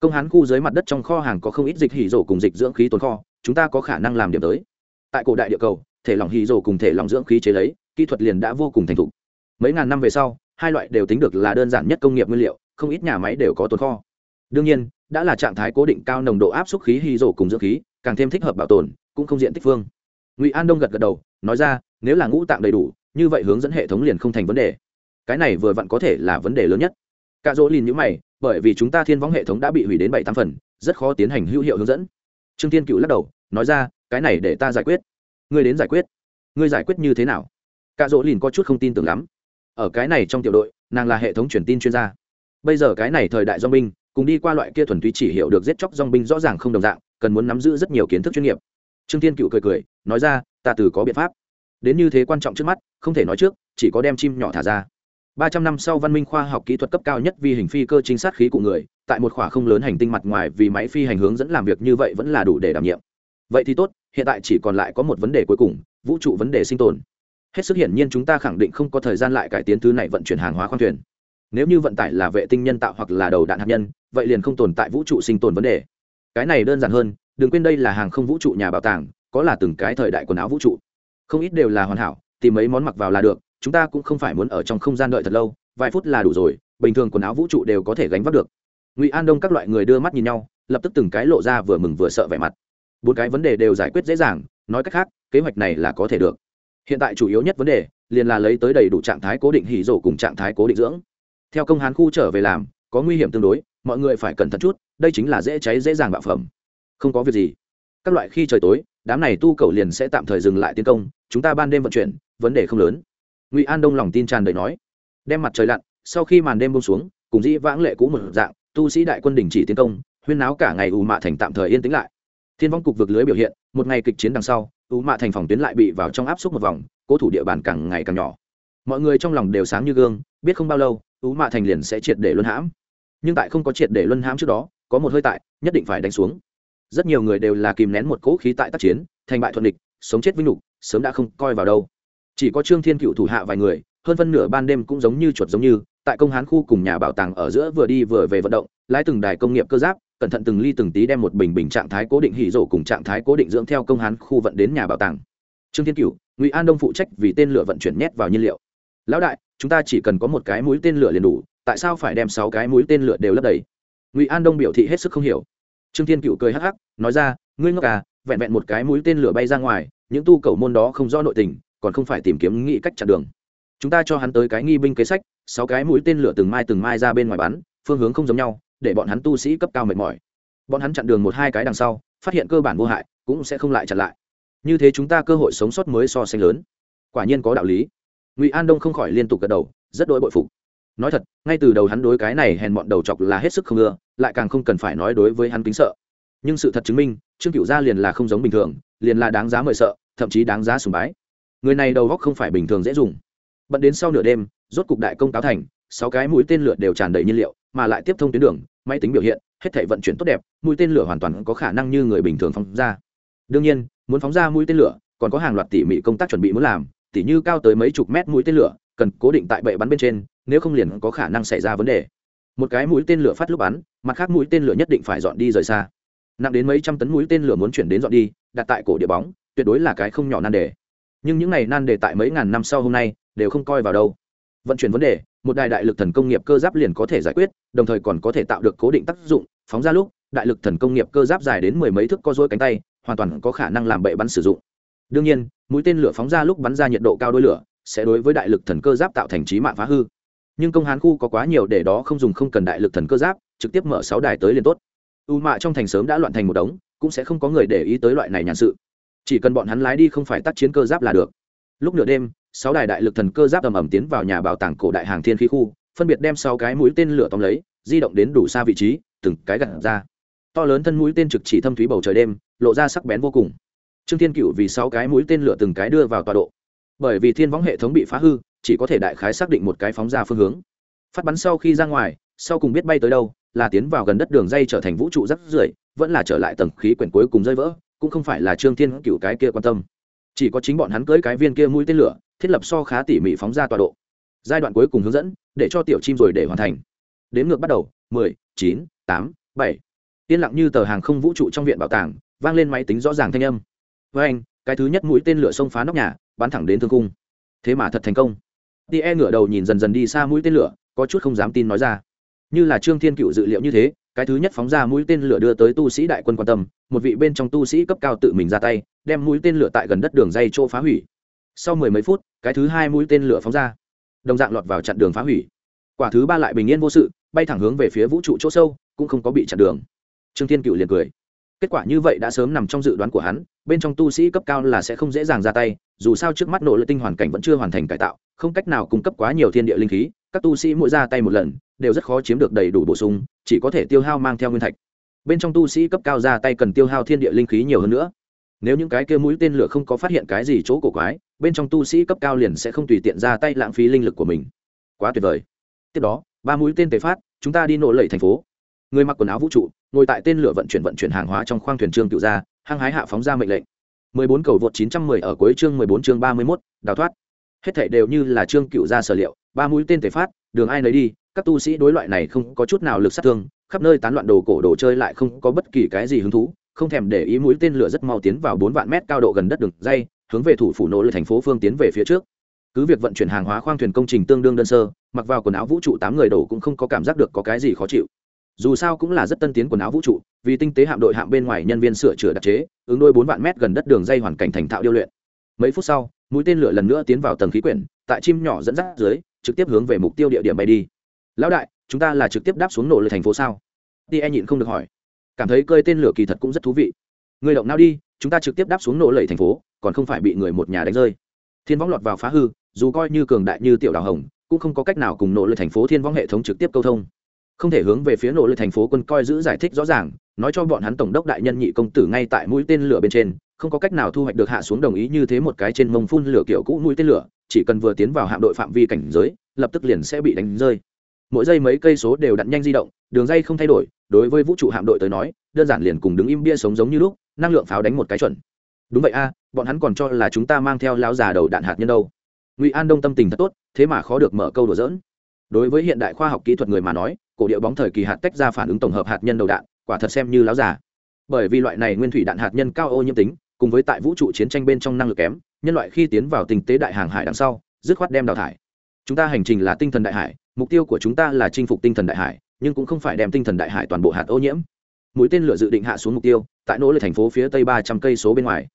Công hán khu dưới mặt đất trong kho hàng có không ít dịch hỉ rổ cùng dịch dưỡng khí tồn kho, chúng ta có khả năng làm điểm tới. Tại cổ đại địa cầu, thể lỏng hỉ rổ cùng thể lỏng dưỡng khí chế lấy, kỹ thuật liền đã vô cùng thành thục. Mấy ngàn năm về sau, hai loại đều tính được là đơn giản nhất công nghiệp nguyên liệu, không ít nhà máy đều có tồn kho. Đương nhiên, đã là trạng thái cố định cao nồng độ áp suất khí hỉ rổ cùng dưỡng khí, càng thêm thích hợp bảo tồn, cũng không diện tích phương. Ngụy an đông gật gật đầu, nói ra, nếu là ngũ tạng đầy đủ như vậy hướng dẫn hệ thống liền không thành vấn đề. Cái này vừa vặn có thể là vấn đề lớn nhất. Cả dỗ lìn nhữ mày, bởi vì chúng ta thiên võng hệ thống đã bị hủy đến bảy tám phần, rất khó tiến hành hữu hiệu hướng dẫn. Trương thiên cựu lắc đầu, nói ra, cái này để ta giải quyết. Ngươi đến giải quyết. Ngươi giải quyết như thế nào? Cả dỗ lìn có chút không tin tưởng lắm. Ở cái này trong tiểu đội, nàng là hệ thống truyền tin chuyên gia. Bây giờ cái này thời đại do binh, cùng đi qua loại kia thuần túy chỉ hiểu được giết chóc dong binh rõ ràng không đồng dạng, cần muốn nắm giữ rất nhiều kiến thức chuyên nghiệp. Trương thiên cựu cười cười, nói ra, ta từ có biện pháp đến như thế quan trọng trước mắt, không thể nói trước, chỉ có đem chim nhỏ thả ra. Ba trăm năm sau văn minh khoa học kỹ thuật cấp cao nhất vi hình phi cơ chính sát khí của người, tại một khỏa không lớn hành tinh mặt ngoài vì máy phi hành hướng dẫn làm việc như vậy vẫn là đủ để đảm nhiệm. Vậy thì tốt, hiện tại chỉ còn lại có một vấn đề cuối cùng, vũ trụ vấn đề sinh tồn. Hết sức hiển nhiên chúng ta khẳng định không có thời gian lại cải tiến thứ này vận chuyển hàng hóa khoang thuyền. Nếu như vận tải là vệ tinh nhân tạo hoặc là đầu đạn hạt nhân, vậy liền không tồn tại vũ trụ sinh tồn vấn đề. Cái này đơn giản hơn, đừng quên đây là hàng không vũ trụ nhà bảo tàng, có là từng cái thời đại quần áo vũ trụ không ít đều là hoàn hảo, tìm mấy món mặc vào là được, chúng ta cũng không phải muốn ở trong không gian đợi thật lâu, vài phút là đủ rồi, bình thường quần áo vũ trụ đều có thể gánh vác được. Ngụy an đông các loại người đưa mắt nhìn nhau, lập tức từng cái lộ ra vừa mừng vừa sợ vẻ mặt. Bốn cái vấn đề đều giải quyết dễ dàng, nói cách khác, kế hoạch này là có thể được. Hiện tại chủ yếu nhất vấn đề, liền là lấy tới đầy đủ trạng thái cố định hỉ rổ cùng trạng thái cố định dưỡng. Theo công hán khu trở về làm, có nguy hiểm tương đối, mọi người phải cẩn thận chút, đây chính là dễ cháy dễ dàng bạo phẩm. Không có việc gì. Các loại khi trời tối đám này tu cầu liền sẽ tạm thời dừng lại tiến công, chúng ta ban đêm vận chuyển, vấn đề không lớn. Ngụy an đông lòng tin tràn đầy nói. Đem mặt trời lặn, sau khi màn đêm bông xuống, cùng dĩ vãng lệ cũ một dạng, tu sĩ đại quân đình chỉ tiến công, huyên náo cả ngày ù mạ thành tạm thời yên tĩnh lại. Thiên vong cục vực lưới biểu hiện, một ngày kịch chiến đằng sau, ù mạ thành phòng tuyến lại bị vào trong áp suất một vòng, cố thủ địa bàn càng ngày càng nhỏ. Mọi người trong lòng đều sáng như gương, biết không bao lâu, ù mạ thành liền sẽ triệt để luân hãm. Nhưng tại không có triệt để luân hãm trước đó, có một hơi tại, nhất định phải đánh xuống rất nhiều người đều là kìm nén một cỗ khí tại tác chiến, thành bại thuận địch, sống chết vinh lục sớm đã không coi vào đâu. Chỉ có trương thiên cựu thủ hạ vài người, hơn phân nửa ban đêm cũng giống như chuột giống như, tại công hán khu cùng nhà bảo tàng ở giữa vừa đi vừa về vận động, lái từng đài công nghiệp cơ giáp, cẩn thận từng ly từng tí đem một bình bình trạng thái cố định hỉ rổ cùng trạng thái cố định dưỡng theo công hán khu vận đến nhà bảo tàng. Trương thiên cựu, ngụy an đông phụ trách vì tên lửa vận chuyển nhét vào nhiên liệu. Lão đại, chúng ta chỉ cần có một cái mũi tên lửa liền đủ, tại sao phải đem sáu cái mũi tên lửa đều lấp đầy? Ngụy an đông biểu thị hết sức không hiểu trương thiên cựu cười hắc hắc, nói ra, ngươi ngốc à vẹn vẹn một cái mũi tên lửa bay ra ngoài, những tu cầu môn đó không rõ nội tình, còn không phải tìm kiếm nghĩ cách chặn đường. Chúng ta cho hắn tới cái nghi binh kế sách, sáu cái mũi tên lửa từng mai từng mai ra bên ngoài bắn, phương hướng không giống nhau, để bọn hắn tu sĩ cấp cao mệt mỏi. Bọn hắn chặn đường một hai cái đằng sau, phát hiện cơ bản vô hại, cũng sẽ không lại chặn lại. Như thế chúng ta cơ hội sống sót mới so sánh lớn. Quả nhiên có đạo lý. Ngụy an đông không khỏi liên tục gật đầu, rất đỗi bội phục. Nói thật, ngay từ đầu hắn đối cái này hèn bọn đầu chọc là hết sức không ưa lại càng không cần phải nói đối với hắn kính sợ. Nhưng sự thật chứng minh, trương cựu gia liền là không giống bình thường, liền là đáng giá mời sợ, thậm chí đáng giá sùng bái. Người này đầu góc không phải bình thường dễ dùng. Bận đến sau nửa đêm, rốt cục đại công cáo thành, sáu cái mũi tên lửa đều tràn đầy nhiên liệu, mà lại tiếp thông tuyến đường, máy tính biểu hiện, hết thể vận chuyển tốt đẹp, mũi tên lửa hoàn toàn có khả năng như người bình thường phóng ra. Đương nhiên, muốn phóng ra mũi tên lửa, còn có hàng loạt tỉ mỉ công tác chuẩn bị muốn làm, tỉ như cao tới mấy chục mét mũi tên lửa, cần cố định tại bệ bắn bên trên, nếu không liền có khả năng xảy ra vấn đề một cái mũi tên lửa phát lúc bắn, mặt khác mũi tên lửa nhất định phải dọn đi rời xa. Nặng đến mấy trăm tấn mũi tên lửa muốn chuyển đến dọn đi, đặt tại cổ địa bóng, tuyệt đối là cái không nhỏ nan đề. Nhưng những ngày nan đề tại mấy ngàn năm sau hôm nay, đều không coi vào đâu. Vận chuyển vấn đề, một đài đại lực thần công nghiệp cơ giáp liền có thể giải quyết, đồng thời còn có thể tạo được cố định tác dụng, phóng ra lúc, đại lực thần công nghiệp cơ giáp dài đến mười mấy thước co dối cánh tay, hoàn toàn có khả năng làm bậy bắn sử dụng. Đương nhiên, mũi tên lửa phóng ra lúc bắn ra nhiệt độ cao đôi lửa, sẽ đối với đại lực thần cơ giáp tạo thành trí mạng phá hư nhưng công hán khu có quá nhiều để đó không dùng không cần đại lực thần cơ giáp, trực tiếp mở sáu đài tới liền tốt. U mạ trong thành sớm đã loạn thành một đống, cũng sẽ không có người để ý tới loại này nhàn sự. Chỉ cần bọn hắn lái đi không phải tác chiến cơ giáp là được. Lúc nửa đêm, sáu đài đại lực thần cơ giáp ầm ầm tiến vào nhà bảo tàng cổ đại hàng thiên khí khu, phân biệt đem sáu cái mũi tên lửa tóm lấy, di động đến đủ xa vị trí, từng cái gặt ra. To lớn thân mũi tên trực chỉ thâm thúy bầu trời đêm, lộ ra sắc bén vô cùng. Trương thiên cựu vì sáu cái mũi tên lửa từng cái đưa vào tọa độ. Bởi vì thiên võng hệ thống bị phá hư chỉ có thể đại khái xác định một cái phóng ra phương hướng. Phát bắn sau khi ra ngoài, sau cùng biết bay tới đâu, là tiến vào gần đất đường dây trở thành vũ trụ rắc rưởi, vẫn là trở lại tầng khí quyển cuối cùng rơi vỡ, cũng không phải là trương thiên cựu cái kia quan tâm. Chỉ có chính bọn hắn cưới cái viên kia mũi tên lửa, thiết lập so khá tỉ mỉ phóng ra tọa độ. Giai đoạn cuối cùng hướng dẫn, để cho tiểu chim rồi để hoàn thành. Đến ngược bắt đầu, mười, chín, tám, bảy. Yên lặng như tờ hàng không vũ trụ trong viện bảo tàng, vang lên máy tính rõ ràng thanh âm. Với anh, cái thứ nhất mũi tên lửa xông phá nóc nhà, bắn thẳng đến thương cung. Thế mà thật thành công tie ngửa đầu nhìn dần dần đi xa mũi tên lửa, có chút không dám tin nói ra. Như là trương thiên cựu dự liệu như thế, cái thứ nhất phóng ra mũi tên lửa đưa tới tu sĩ đại quân quan tâm, một vị bên trong tu sĩ cấp cao tự mình ra tay, đem mũi tên lửa tại gần đất đường dây chỗ phá hủy. Sau mười mấy phút, cái thứ hai mũi tên lửa phóng ra, đồng dạng lọt vào chặn đường phá hủy. Quả thứ ba lại bình yên vô sự, bay thẳng hướng về phía vũ trụ chỗ sâu, cũng không có bị chặn đường. Trương thiên cựu liền cười kết quả như vậy đã sớm nằm trong dự đoán của hắn, bên trong tu sĩ cấp cao là sẽ không dễ dàng ra tay, dù sao trước mắt nỗ lực tinh hoàn cảnh vẫn chưa hoàn thành cải tạo, không cách nào cung cấp quá nhiều thiên địa linh khí, các tu sĩ mỗi ra tay một lần, đều rất khó chiếm được đầy đủ bổ sung, chỉ có thể tiêu hao mang theo nguyên thạch. Bên trong tu sĩ cấp cao ra tay cần tiêu hao thiên địa linh khí nhiều hơn nữa. Nếu những cái kia mũi tên lửa không có phát hiện cái gì chỗ cổ quái, bên trong tu sĩ cấp cao liền sẽ không tùy tiện ra tay lãng phí linh lực của mình. Quá tuyệt vời. Tiếp đó, ba mũi tên tề phát, chúng ta đi nổ lẩy thành phố người mặc quần áo vũ trụ ngồi tại tên lửa vận chuyển vận chuyển hàng hóa trong khoang thuyền trương cựu gia hăng hái hạ phóng ra mệnh lệnh. 14 cầu vượt 910 ở cuối chương 14 chương 31, đào thoát. Hết thảy đều như là trương cựu gia sở liệu ba mũi tên tề phát đường ai nấy đi các tu sĩ đối loại này không có chút nào lực sát thương khắp nơi tán loạn đồ cổ đồ chơi lại không có bất kỳ cái gì hứng thú không thèm để ý mũi tên lửa rất mau tiến vào bốn vạn mét cao độ gần đất đường dây hướng về thủ phủ nỗ lực thành phố phương tiến về phía trước. Cứ việc vận chuyển hàng hóa khoang thuyền công trình tương đương đơn sơ mặc vào quần áo vũ trụ tám người đổ cũng không có cảm giác được có cái gì khó chịu dù sao cũng là rất tân tiến quần áo vũ trụ, vì tinh tế hạm đội hạm bên ngoài nhân viên sửa chữa đặc chế, ứng đôi bốn vạn mét gần đất đường dây hoàn cảnh thành thạo điêu luyện. Mấy phút sau, mũi tên lửa lần nữa tiến vào tầng khí quyển, tại chim nhỏ dẫn dắt dưới, trực tiếp hướng về mục tiêu địa điểm bay đi. Lão đại, chúng ta là trực tiếp đáp xuống nổ lời thành phố sao? Tie nhịn không được hỏi. Cảm thấy cơi tên lửa kỳ thật cũng rất thú vị. Người động nào đi, chúng ta trực tiếp đáp xuống nổ lầy thành phố, còn không phải bị người một nhà đánh rơi. Thiên võng lọt vào phá hư, dù coi như cường đại như tiểu đào hồng, cũng không có cách nào cùng nổ lực thành phố thiên võng hệ thống trực tiếp câu thông không thể hướng về phía nỗ lực thành phố quân coi giữ giải thích rõ ràng, nói cho bọn hắn tổng đốc đại nhân nhị công tử ngay tại mũi tên lửa bên trên, không có cách nào thu hoạch được hạ xuống đồng ý như thế một cái trên mông phun lửa kiểu cũ mũi tên lửa, chỉ cần vừa tiến vào hạm đội phạm vi cảnh giới, lập tức liền sẽ bị đánh rơi. Mỗi giây mấy cây số đều đặn nhanh di động, đường dây không thay đổi, đối với vũ trụ hạm đội tới nói, đơn giản liền cùng đứng im bia sống giống như lúc, năng lượng pháo đánh một cái chuẩn. Đúng vậy a, bọn hắn còn cho là chúng ta mang theo lao già đầu đạn hạt nhân đâu. Ngụy an đông tâm tình thật tốt, thế mà khó được mở câu đùa dỡn đối với hiện đại khoa học kỹ thuật người mà nói, cổ điệu bóng thời kỳ hạt tách ra phản ứng tổng hợp hạt nhân đầu đạn, quả thật xem như láo già bởi vì loại này nguyên thủy đạn hạt nhân cao ô nhiễm tính, cùng với tại vũ trụ chiến tranh bên trong năng lực kém, nhân loại khi tiến vào tình tế đại hàng hải đằng sau, dứt khoát đem đào thải. Chúng ta hành trình là tinh thần đại hải, mục tiêu của chúng ta là chinh phục tinh thần đại hải, nhưng cũng không phải đem tinh thần đại hải toàn bộ hạt ô nhiễm. Mũi tên lửa dự định hạ xuống mục tiêu, tại nỗ lực thành phố phía tây ba trăm cây số bên ngoài.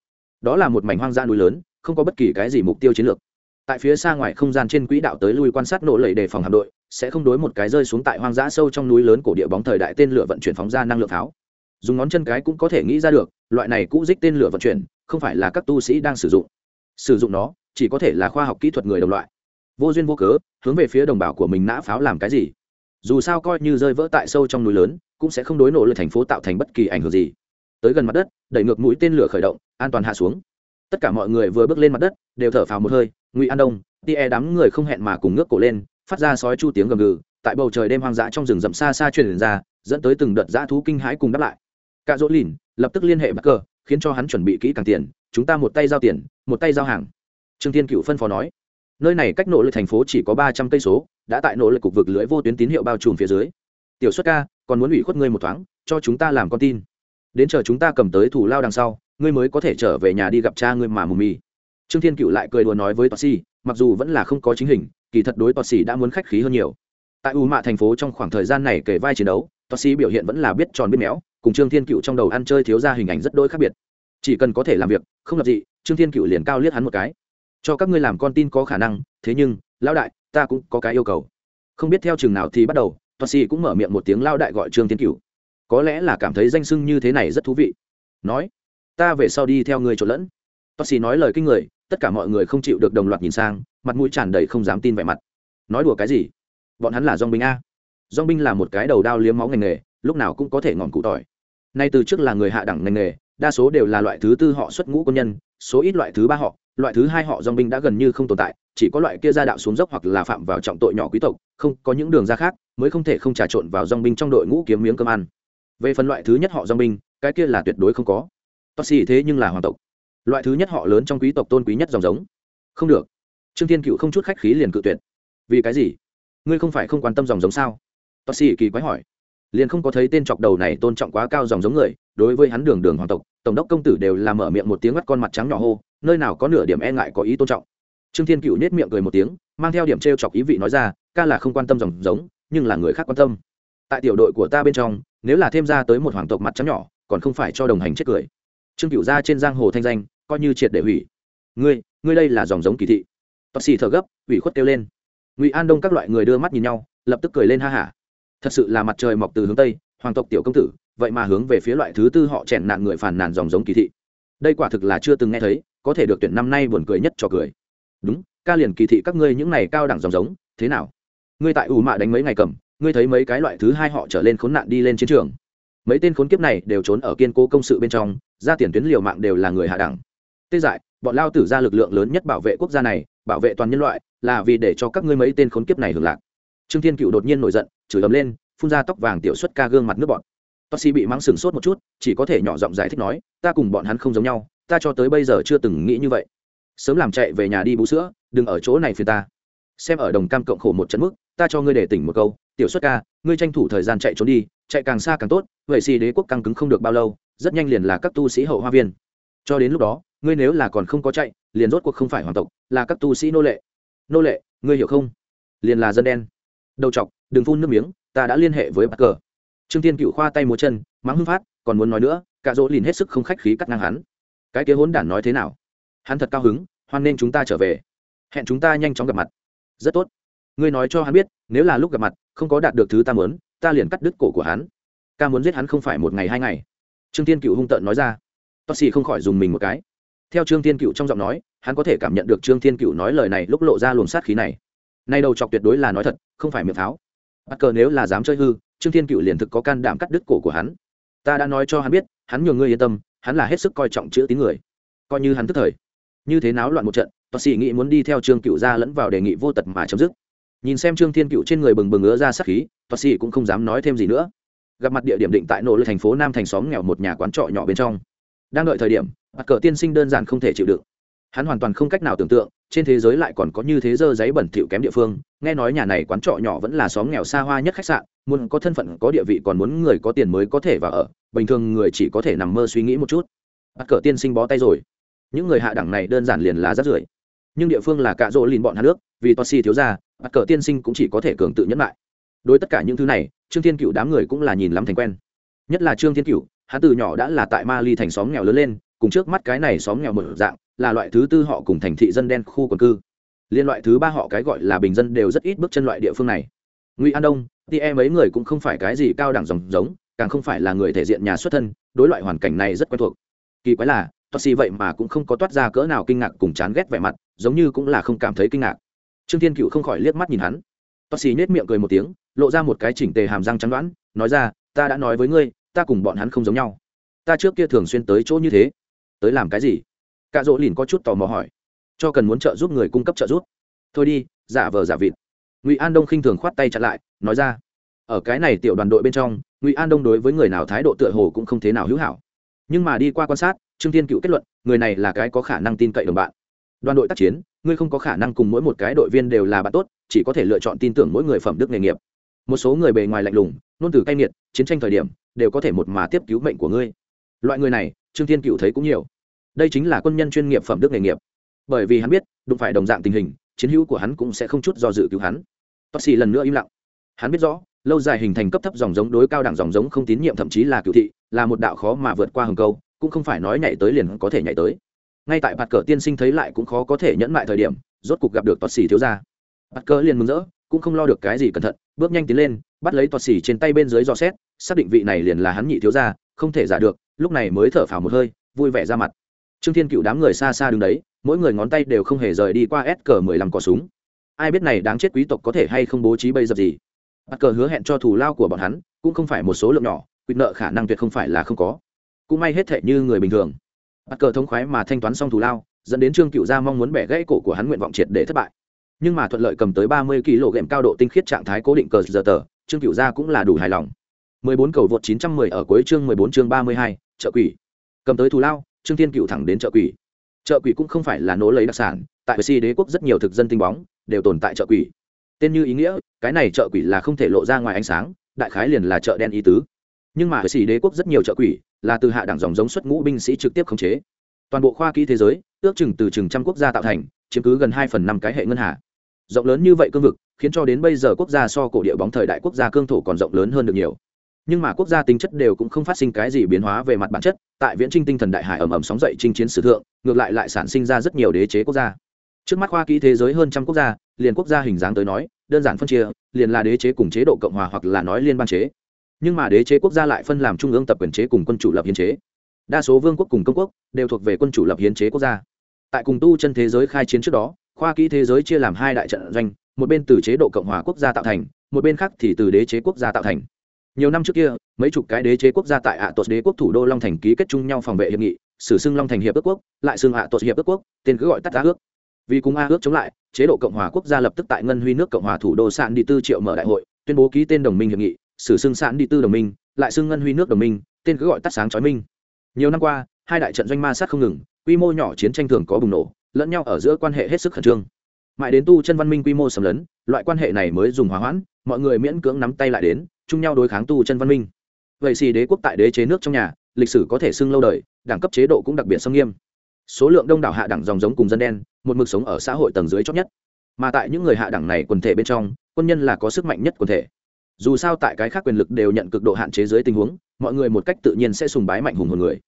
Đó là một mảnh hoang dã núi lớn, không có bất kỳ cái gì mục tiêu chiến lược tại phía xa ngoài không gian trên quỹ đạo tới lui quan sát nổ lầy đề phòng hạm đội, sẽ không đối một cái rơi xuống tại hoang dã sâu trong núi lớn cổ địa bóng thời đại tên lửa vận chuyển phóng ra năng lượng pháo. Dùng ngón chân cái cũng có thể nghĩ ra được, loại này cũ dích tên lửa vận chuyển, không phải là các tu sĩ đang sử dụng. Sử dụng nó, chỉ có thể là khoa học kỹ thuật người đồng loại. Vô duyên vô cớ, hướng về phía đồng bào của mình nã pháo làm cái gì? Dù sao coi như rơi vỡ tại sâu trong núi lớn, cũng sẽ không đối nổ lên thành phố tạo thành bất kỳ ảnh hưởng gì. Tới gần mặt đất, đẩy ngược mũi tên lửa khởi động, an toàn hạ xuống. Tất cả mọi người vừa bước lên mặt đất, đều thở phào một hơi ngụy an đông tia e đám người không hẹn mà cùng ngước cổ lên phát ra sói chu tiếng gầm gừ tại bầu trời đêm hoang dã trong rừng rậm xa xa truyền ra dẫn tới từng đợt dã thú kinh hãi cùng đáp lại cả dỗ lìn lập tức liên hệ bắc cờ khiến cho hắn chuẩn bị kỹ càng tiền chúng ta một tay giao tiền một tay giao hàng trương thiên cựu phân phó nói nơi này cách nỗ lực thành phố chỉ có ba trăm cây số đã tại nỗ lực cục vực lưỡi vô tuyến tín hiệu bao trùm phía dưới tiểu xuất ca còn muốn ủy khuất ngươi một thoáng cho chúng ta làm con tin đến chờ chúng ta cầm tới thủ lao đằng sau ngươi mới có thể trở về nhà đi gặp cha ngươi mà mù mì trương thiên cựu lại cười đùa nói với tọa si mặc dù vẫn là không có chính hình, kỳ thật đối tọa si đã muốn khách khí hơn nhiều. Tại u mạ thành phố trong khoảng thời gian này kể vai chiến đấu tọa si biểu hiện vẫn là biết tròn biết méo, cùng trương thiên cựu trong đầu ăn chơi thiếu ra hình ảnh rất đôi khác biệt. Chỉ cần có thể làm việc, không lập gì trương thiên cựu liền cao liếc hắn một cái. Cho các ngươi làm con tin có khả năng, thế nhưng, lão đại, ta cũng có cái yêu cầu. Không biết theo chừng nào thì bắt đầu tọa sĩ cũng mở miệng một tiếng lao đại gọi trương thiên cựu có lẽ là cảm thấy danh sưng như thế này rất thú vị. Nói, ta về sau đi theo người trộn lẫn. Tọa sĩ nói lời kinh người tất cả mọi người không chịu được đồng loạt nhìn sang, mặt mũi tràn đầy không dám tin vẻ mặt. Nói đùa cái gì? Bọn hắn là dong binh a. Dong binh là một cái đầu đao liếm máu ngành nghề, lúc nào cũng có thể ngọn cụ tỏi. Nay từ trước là người hạ đẳng ngành nghề, đa số đều là loại thứ tư họ xuất ngũ quân nhân, số ít loại thứ ba họ, loại thứ hai họ dong binh đã gần như không tồn tại, chỉ có loại kia gia đạo xuống dốc hoặc là phạm vào trọng tội nhỏ quý tộc, không, có những đường ra khác, mới không thể không trà trộn vào dong binh trong đội ngũ kiếm miếng cơm ăn. Về phần loại thứ nhất họ dong binh, cái kia là tuyệt đối không có. Toxi thế nhưng là hoàng tộc loại thứ nhất họ lớn trong quý tộc tôn quý nhất dòng giống. Không được. Trương thiên cựu không chút khách khí liền cự tuyệt. Vì cái gì? Ngươi không phải không quan tâm dòng giống sao? Toa xì kỳ quái hỏi. Liền không có thấy tên chọc đầu này tôn trọng quá cao dòng giống người, đối với hắn đường đường hoàng tộc, tổng đốc công tử đều làm mở miệng một tiếng mắt con mặt trắng nhỏ hô, nơi nào có nửa điểm e ngại có ý tôn trọng. Trương thiên cựu nết miệng cười một tiếng, mang theo điểm t r e o chọc ý vị nói ra, ca là không quan tâm dòng giống, nhưng là người khác quan tâm. Tại tiểu đội của ta bên trong, nếu là thêm ra tới một hoàng tộc mặt trắng nhỏ, còn không phải cho đồng hành chết cười. Trương cựu ra trên giang hồ thanh danh coi như triệt để hủy. Ngươi ngươi đây là dòng giống kỳ thị. Toa xì thở gấp, ủy khuất kêu lên. Ngụy an đông các loại người đưa mắt nhìn nhau, lập tức cười lên ha hả. Thật sự là mặt trời mọc từ hướng tây, hoàng tộc tiểu công tử, vậy mà hướng về phía loại thứ tư họ chèn nạn người phản nàn dòng giống kỳ thị. Đây quả thực là chưa từng nghe thấy, có thể được tuyển năm nay buồn cười nhất cho cười. Đúng, ca liền kỳ thị các ngươi những này cao đẳng dòng giống, thế nào? Ngươi tại ủ mạ đánh mấy ngày cầm, ngươi thấy mấy cái loại thứ hai họ trở lên khốn nạn đi lên chiến trường. Mấy tên khốn kiếp này đều trốn ở kiên cố công sự bên trong, ra tiền tuyến liều mạng đều là người hạ đẳng tê dại, bọn lao tử ra lực lượng lớn nhất bảo vệ quốc gia này, bảo vệ toàn nhân loại, là vì để cho các ngươi mấy tên khốn kiếp này hưởng lạc. Trương thiên cựu đột nhiên nổi giận, chửi ấm lên, phun ra tóc vàng tiểu xuất ca gương mặt nước bọn toxi bị mắng sừng sốt một chút, chỉ có thể nhỏ giọng giải thích nói, ta cùng bọn hắn không giống nhau, ta cho tới bây giờ chưa từng nghĩ như vậy. Sớm làm chạy về nhà đi bú sữa, đừng ở chỗ này phiền ta. Xem ở đồng cam cộng khổ một trận mức, ta cho ngươi để tỉnh một câu, tiểu xuất ca, ngươi tranh thủ thời gian chạy trốn đi, chạy càng xa càng tốt, vậy xì đế quốc căng cứng không được bao lâu, rất nhanh liền là các tu sĩ hậu hoa viên. Cho đến lúc đó ngươi nếu là còn không có chạy, liền rốt cuộc không phải hoàng tộc, là các tu sĩ nô lệ. Nô lệ, ngươi hiểu không? Liền là dân đen. Đầu chọc, đừng phun nước miếng, ta đã liên hệ với bắc cờ trương tiên cựu khoa tay múa chân, mắng hưng phát, còn muốn nói nữa, cả dỗ liền hết sức không khách khí cắt ngang hắn. Cái kế hốn đản nói thế nào? Hắn thật cao hứng, hoan nên chúng ta trở về. Hẹn chúng ta nhanh chóng gặp mặt. Rất tốt. Ngươi nói cho hắn biết, nếu là lúc gặp mặt, không có đạt được thứ ta muốn, ta liền cắt đứt cổ của hắn. Ca muốn giết hắn không phải một ngày hai ngày. Trương tiên cựu hung tợn nói ra. Toa xì không khỏi dùng mình một cái theo trương Thiên cựu trong giọng nói, hắn có thể cảm nhận được trương Thiên cựu nói lời này lúc lộ ra luồng sát khí này. Nay đầu chọc tuyệt đối là nói thật, không phải miệng pháo. Bắt cờ nếu là dám chơi hư, trương Thiên cựu liền thực có can đảm cắt đứt cổ của hắn. Ta đã nói cho hắn biết, hắn nhường ngươi yên tâm, hắn là hết sức coi trọng chữ tín người. Coi như hắn tức thời. Như thế náo loạn một trận toa sĩ nghĩ muốn đi theo trương cựu ra lẫn vào đề nghị vô tật mà chấm dứt. Nhìn xem trương thiên cựu trên người bừng bừng ứa ra sắc khí toa sĩ cũng không dám nói thêm gì nữa. Gặp mặt địa điểm định tại nội lực thành phố nam thành xóm nghèo một nhà quán trọ nhỏ bên trong. Đang đợi thời điểm mặt cờ tiên sinh đơn giản không thể chịu đựng. Hắn hoàn toàn không cách nào tưởng tượng, trên thế giới lại còn có như thế dơ giấy bẩn thỉu kém địa phương. Nghe nói nhà này quán trọ nhỏ vẫn là xóm nghèo xa hoa nhất khách sạn, muốn có thân phận, có địa vị còn muốn người có tiền mới có thể vào ở. Bình thường người chỉ có thể nằm mơ suy nghĩ một chút. Bắt cờ tiên sinh bó tay rồi. Những người hạ đẳng này đơn giản liền là rất rưởi. Nhưng địa phương là cạ rỗ lìn bọn hạ nước, vì tosi thiếu ra bắt cờ tiên sinh cũng chỉ có thể cường tự nhẫn lại. Đối tất cả những thứ này, trương thiên cựu đám người cũng là nhìn lắm thành quen. Nhất là trương thiên cựu hắn từ nhỏ đã là tại ma ly thành xóm nghèo lớn lên cùng trước mắt cái này xóm nghèo mở dạng, là loại thứ tư họ cùng thành thị dân đen khu quần cư. Liên loại thứ ba họ cái gọi là bình dân đều rất ít bước chân loại địa phương này. Ngụy an đông, thì em ấy người cũng không phải cái gì cao đẳng dòng giống, càng không phải là người thể diện nhà xuất thân, đối loại hoàn cảnh này rất quen thuộc. Kỳ quái là toát xì vậy mà cũng không có toát ra cỡ nào kinh ngạc cùng chán ghét vẻ mặt, giống như cũng là không cảm thấy kinh ngạc. Trương thiên cựu không khỏi liếc mắt nhìn hắn. Toát xì nhếch miệng cười một tiếng, lộ ra một cái chỉnh tề hàm răng trắng đoán, nói ra, ta đã nói với ngươi, ta cùng bọn hắn không giống nhau. Ta trước kia thường xuyên tới chỗ như thế tới làm cái gì? Cạ rỗ lìn có chút tò mò hỏi. Cho cần muốn trợ giúp người cung cấp trợ giúp. Thôi đi, giả vờ giả vịt. Ngụy an đông khinh thường khoát tay chặn lại, nói ra. Ở cái này tiểu đoàn đội bên trong, ngụy an đông đối với người nào thái độ tựa hồ cũng không thế nào hữu hảo. Nhưng mà đi qua quan sát, trương tiên cựu kết luận, người này là cái có khả năng tin cậy đồng bạn. Đoàn đội tác chiến, ngươi không có khả năng cùng mỗi một cái đội viên đều là bạn tốt, chỉ có thể lựa chọn tin tưởng mỗi người phẩm đức nghề nghiệp. Một số người bề ngoài lạnh lùng, nôn từ cay nghiệt, chiến tranh thời điểm, đều có thể một mà tiếp cứu mệnh của ngươi. Loại người này trương thiên cựu thấy cũng nhiều. Đây chính là quân nhân chuyên nghiệp phẩm đức nghề nghiệp. Bởi vì hắn biết, đụng phải đồng dạng tình hình, chiến hữu của hắn cũng sẽ không chút do dự cứu hắn. Toát xì lần nữa im lặng. Hắn biết rõ, lâu dài hình thành cấp thấp dòng giống đối cao đẳng dòng giống không tín nhiệm, thậm chí là cựu thị, là một đạo khó mà vượt qua hầm câu, cũng không phải nói nhảy tới liền có thể nhảy tới. Ngay tại bạt cờ tiên sinh thấy lại cũng khó có thể nhẫn lại thời điểm, rốt cục gặp được toát xì thiếu ra bạt cờ liền mừng rỡ, cũng không lo được cái gì cẩn thận, bước nhanh tiến lên, bắt lấy toát xì trên tay bên dưới dò xét, xác định vị này liền là hắn nhị thiếu ra không thể giả được lúc này mới thở phào một hơi vui vẻ ra mặt. Trương thiên cựu đám người xa xa đứng đấy mỗi người ngón tay đều không hề rời đi qua s cờ mười lăm cỏ súng. Ai biết này đáng chết quý tộc có thể hay không bố trí bây giờ gì? Bắt cờ hứa hẹn cho thù lao của bọn hắn cũng không phải một số lượng nhỏ quyết nợ khả năng tuyệt không phải là không có. Cũng may hết thệ như người bình thường. Bắt cờ thống khoái mà thanh toán xong thù lao dẫn đến trương cựu gia mong muốn bẻ gãy cổ của hắn nguyện vọng triệt để thất bại. Nhưng mà thuận lợi cầm tới ba mươi kg cao độ tinh khiết trạng thái cố định cờ giờ tờ trương cựu gia cũng là đủ hài lòng. 14 cầu vượt 910 ở cuối chương 14 chương 32, chợ quỷ. Cầm tới thù lao, trương thiên cựu thẳng đến chợ quỷ. Chợ quỷ cũng không phải là nỗ lấy đặc sản, tại si đế quốc rất nhiều thực dân tinh bóng, đều tồn tại chợ quỷ. Tên như ý nghĩa, cái này chợ quỷ là không thể lộ ra ngoài ánh sáng, đại khái liền là chợ đen ý tứ. Nhưng mà bờ si đế quốc rất nhiều chợ quỷ là từ hạ đẳng dòng giống xuất ngũ binh sĩ trực tiếp khống chế. Toàn bộ khoa kỹ thế giới, ước chừng từ chừng trăm quốc gia tạo thành, chiếm cứ gần hai phần năm cái hệ ngân hà. Rộng lớn như vậy cương vực, khiến cho đến bây giờ quốc gia so cổ địa bóng thời đại quốc gia cương thổ còn rộng lớn hơn được nhiều nhưng mà quốc gia tính chất đều cũng không phát sinh cái gì biến hóa về mặt bản chất, tại viễn trinh tinh thần đại hải ẩm ẩm sóng dậy chinh chiến sử thượng, ngược lại lại sản sinh ra rất nhiều đế chế quốc gia. Trước mắt khoa kỹ thế giới hơn trăm quốc gia, liền quốc gia hình dáng tới nói, đơn giản phân chia, liền là đế chế cùng chế độ cộng hòa hoặc là nói liên bang chế. Nhưng mà đế chế quốc gia lại phân làm trung ương tập quyền chế cùng quân chủ lập hiến chế. Đa số vương quốc cùng công quốc đều thuộc về quân chủ lập hiến chế quốc gia. Tại cùng tu chân thế giới khai chiến trước đó, khoa kỹ thế giới chia làm hai đại trận doanh, một bên từ chế độ cộng hòa quốc gia tạo thành, một bên khác thì từ đế chế quốc gia tạo thành nhiều năm trước kia, mấy chục cái đế chế quốc gia tại ạ tuột đế quốc thủ đô long thành ký kết chung nhau phòng vệ hiệp nghị sử xưng long thành hiệp ước quốc, lại xưng ạ tuột hiệp ước quốc, tên cứ gọi tắt a ước. Vì cùng a ước chống lại, chế độ cộng hòa quốc gia lập tức tại ngân huy nước cộng hòa thủ đô sạn đi tư triệu mở đại hội, tuyên bố ký tên đồng minh hiệp nghị sử xưng sạn đi tư đồng minh, lại xưng ngân huy nước đồng minh, tên cứ gọi tắt sáng chói minh. Nhiều năm qua, hai đại trận doanh ma sát không ngừng, quy mô nhỏ chiến tranh thường có bùng nổ, lẫn nhau ở giữa quan hệ hết sức khẩn trương. Mãi đến tu chân văn minh quy mô sầm lấn, loại quan hệ này mới dùng hòa hoãn, mọi người miễn cưỡng nắm tay lại đến chung nhau đối kháng tu chân văn minh. Vậy xì đế quốc tại đế chế nước trong nhà, lịch sử có thể xưng lâu đời, đẳng cấp chế độ cũng đặc biệt sâm nghiêm. Số lượng đông đảo hạ đẳng dòng giống cùng dân đen, một mực sống ở xã hội tầng dưới chót nhất. Mà tại những người hạ đẳng này quần thể bên trong, quân nhân là có sức mạnh nhất quần thể. Dù sao tại cái khác quyền lực đều nhận cực độ hạn chế dưới tình huống, mọi người một cách tự nhiên sẽ sùng bái mạnh hùng hồn người.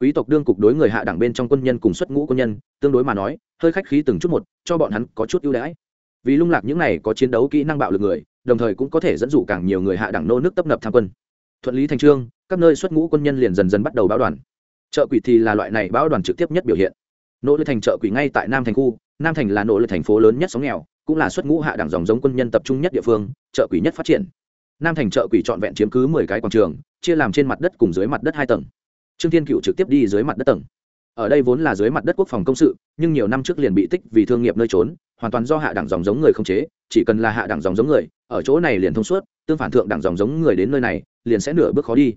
Quý tộc đương cục đối người hạ đẳng bên trong quân nhân cùng xuất ngũ quân nhân, tương đối mà nói, hơi khách khí từng chút một, cho bọn hắn có chút ưu đãi. Vì lung lạc những này có chiến đấu kỹ năng bạo lực người đồng thời cũng có thể dẫn dụ càng nhiều người hạ đẳng nô nước tấp nập tham quân. Thuận lý thành trương, các nơi xuất ngũ quân nhân liền dần dần bắt đầu báo đoàn. Chợ quỷ thì là loại này báo đoàn trực tiếp nhất biểu hiện. Nỗ lực thành chợ quỷ ngay tại nam thành khu, nam thành là nỗ lực thành phố lớn nhất sóng nghèo, cũng là xuất ngũ hạ đẳng dòng giống quân nhân tập trung nhất địa phương chợ quỷ nhất phát triển. Nam thành chợ quỷ trọn vẹn chiếm cứ mười cái quảng trường, chia làm trên mặt đất cùng dưới mặt đất hai tầng. Trương thiên cựu trực tiếp đi dưới mặt đất tầng. Ở đây vốn là dưới mặt đất quốc phòng công sự, nhưng nhiều năm trước liền bị tích vì thương nghiệp nơi trốn, hoàn toàn do hạ đẳng dòng giống người không chế, chỉ cần là hạ đẳng dòng giống người ở chỗ này liền thông suốt, tương phản thượng đẳng dòng giống người đến nơi này, liền sẽ nửa bước khó đi.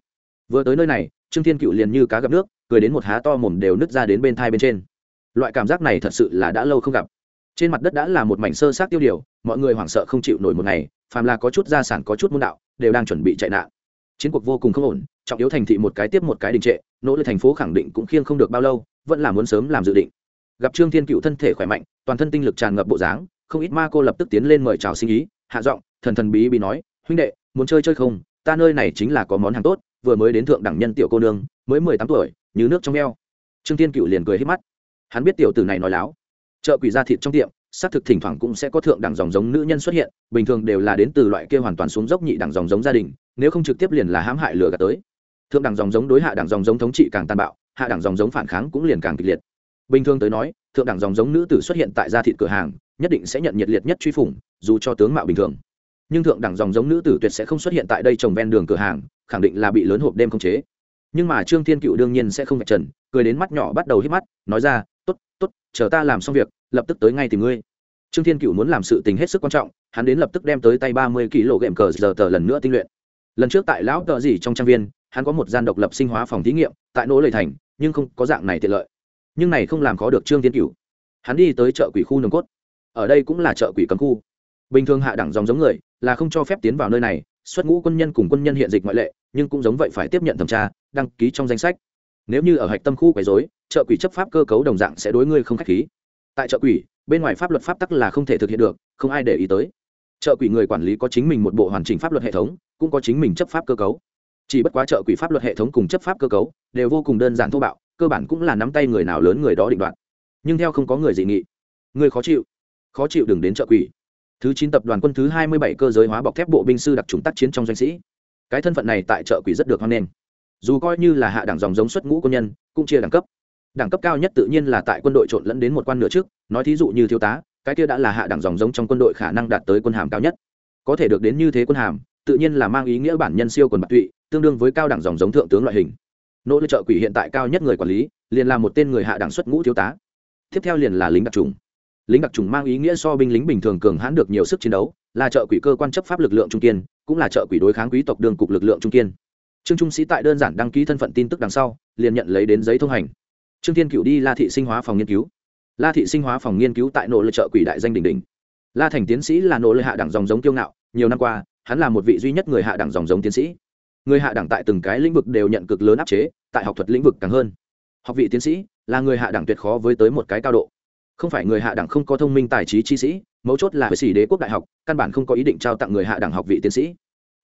Vừa tới nơi này, trương thiên cựu liền như cá gặp nước, cười đến một há to mồm đều nứt ra đến bên thai bên trên. Loại cảm giác này thật sự là đã lâu không gặp. Trên mặt đất đã là một mảnh sơ sát tiêu điều, mọi người hoảng sợ không chịu nổi một ngày, phàm là có chút gia sản có chút môn đạo, đều đang chuẩn bị chạy nạn. Chiến cuộc vô cùng không ổn, trọng yếu thành thị một cái tiếp một cái đình trệ, nỗ lực thành phố khẳng định cũng khiêng không được bao lâu, vẫn là muốn sớm làm dự định. Gặp trương thiên cựu thân thể khỏe mạnh, toàn thân tinh lực tràn ngập bộ dáng, không ít ma cô lập tức tiến lên mời chào sinh ý hạ giọng, thần thần bí bí nói, huynh đệ, muốn chơi chơi không? Ta nơi này chính là có món hàng tốt, vừa mới đến thượng đẳng nhân tiểu cô nương, mới mười tám tuổi, như nước trong eo trương thiên cựu liền cười hết mắt. Hắn biết tiểu tử này nói láo. Chợ quỷ ra thịt trong tiệm, xác thực thỉnh thoảng cũng sẽ có thượng đẳng dòng giống nữ nhân xuất hiện, bình thường đều là đến từ loại kia hoàn toàn xuống dốc nhị đẳng dòng giống gia đình, nếu không trực tiếp liền là hãm hại lừa gạt tới. Thượng đẳng dòng giống đối hạ đẳng dòng giống thống trị càng tàn bạo, hạ đẳng dòng giống phản kháng cũng liền càng kịch liệt. Bình thường tới nói, thượng đẳng dòng giống nữ tử xuất hiện tại gia thịt cửa hàng nhất định sẽ nhận nhiệt liệt nhất truy phủng, dù cho tướng mạo bình thường. Nhưng thượng đẳng dòng giống nữ tử tuyệt sẽ không xuất hiện tại đây trồng ven đường cửa hàng, khẳng định là bị lớn hộp đêm không chế. Nhưng mà trương thiên cựu đương nhiên sẽ không vạch trần, cười đến mắt nhỏ bắt đầu hít mắt, nói ra t ố t t ố t chờ ta làm xong việc, lập tức tới ngay tìm ngươi. Trương thiên cựu muốn làm sự tình hết sức quan trọng, hắn đến lập tức đem tới tay ba mươi kg ghệm cờ giờ tờ lần nữa tinh luyện. Lần trước tại lão tờ gì trong trang viên, hắn có một gian độc lập sinh hóa phòng thí nghiệm, tại nỗ lời thành, nhưng không có dạng này tiện lợi. Nhưng này không làm khó được trương thiên cựu. Hắn đi tới chợ quỷ khu nồng cốt ở đây cũng là chợ quỷ cấm khu. Bình thường hạ đẳng dòng giống người là không cho phép tiến vào nơi này, xuất ngũ quân nhân cùng quân nhân hiện dịch ngoại lệ, nhưng cũng giống vậy phải tiếp nhận thẩm tra, đăng ký trong danh sách. Nếu như ở hạch tâm khu quấy dối chợ quỷ chấp pháp cơ cấu đồng dạng sẽ đối ngươi không k h á c h khí. Tại chợ quỷ, bên ngoài pháp luật pháp tắc là không thể thực hiện được, không ai để ý tới. Chợ quỷ người quản lý có chính mình một bộ hoàn chỉnh pháp luật hệ thống, cũng có chính mình chấp pháp cơ cấu. Chỉ bất quá chợ quỷ pháp luật hệ thống cùng chấp pháp cơ cấu đều vô cùng đơn giản thô bạo, cơ bản cũng là nắm tay người nào lớn người đó định đoạt. Nhưng theo không có người dị nghị, người khó chịu khó chịu đừng đến chợ quỷ. Thứ chín tập đoàn quân thứ hai mươi bảy cơ giới hóa bọc thép bộ binh sư đặc trùng tác chiến trong doanh sĩ. Cái thân phận này tại chợ quỷ rất được hoan nghênh. Dù coi như là hạ đẳng dòng giống xuất ngũ quân nhân, cũng chia đẳng cấp. Đẳng cấp cao nhất tự nhiên là tại quân đội trộn lẫn đến một quan nửa trước, nói thí dụ như thiếu tá, cái kia đã là hạ đẳng dòng giống trong quân đội khả năng đạt tới quân hàm cao nhất. Có thể được đến như thế quân hàm, tự nhiên là mang ý nghĩa bản nhân siêu quần bạc tụy, tương đương với cao đẳng dòng giống thượng tướng loại hình. Nỗ lực trợ quỷ hiện tại cao nhất người quản lý, liền là một tên người hạ đẳng xuất ngũ thiếu tá. Tiếp theo liền là lính đặc trùng lính đặc trùng mang ý nghĩa so binh lính bình thường cường hãn được nhiều sức chiến đấu là trợ quỷ cơ quan chấp pháp lực lượng trung kiên cũng là trợ quỷ đối kháng quý tộc đường cục lực lượng trung kiên. Trương trung sĩ tại đơn giản đăng ký thân phận tin tức đằng sau liền nhận lấy đến giấy thông hành. Trương thiên cựu đi la thị sinh hóa phòng nghiên cứu. La thị sinh hóa phòng nghiên cứu tại nỗ lực trợ quỷ đại danh đỉnh đỉnh, la thành tiến sĩ là nỗ lực hạ đẳng dòng giống kiêu ngạo nhiều năm qua hắn là một vị duy nhất người hạ đẳng dòng giống tiến sĩ. Người hạ đẳng tại từng cái lĩnh vực đều nhận cực lớn áp chế tại học thuật lĩnh vực càng hơn. Học vị tiến sĩ là người hạ đẳng tuyệt khó với tới một cái cao độ không phải người hạ đẳng không có thông minh tài trí chi sĩ, mấu chốt là hệ sĩ đế quốc đại học, căn bản không có ý định trao tặng người hạ đẳng học vị tiến sĩ.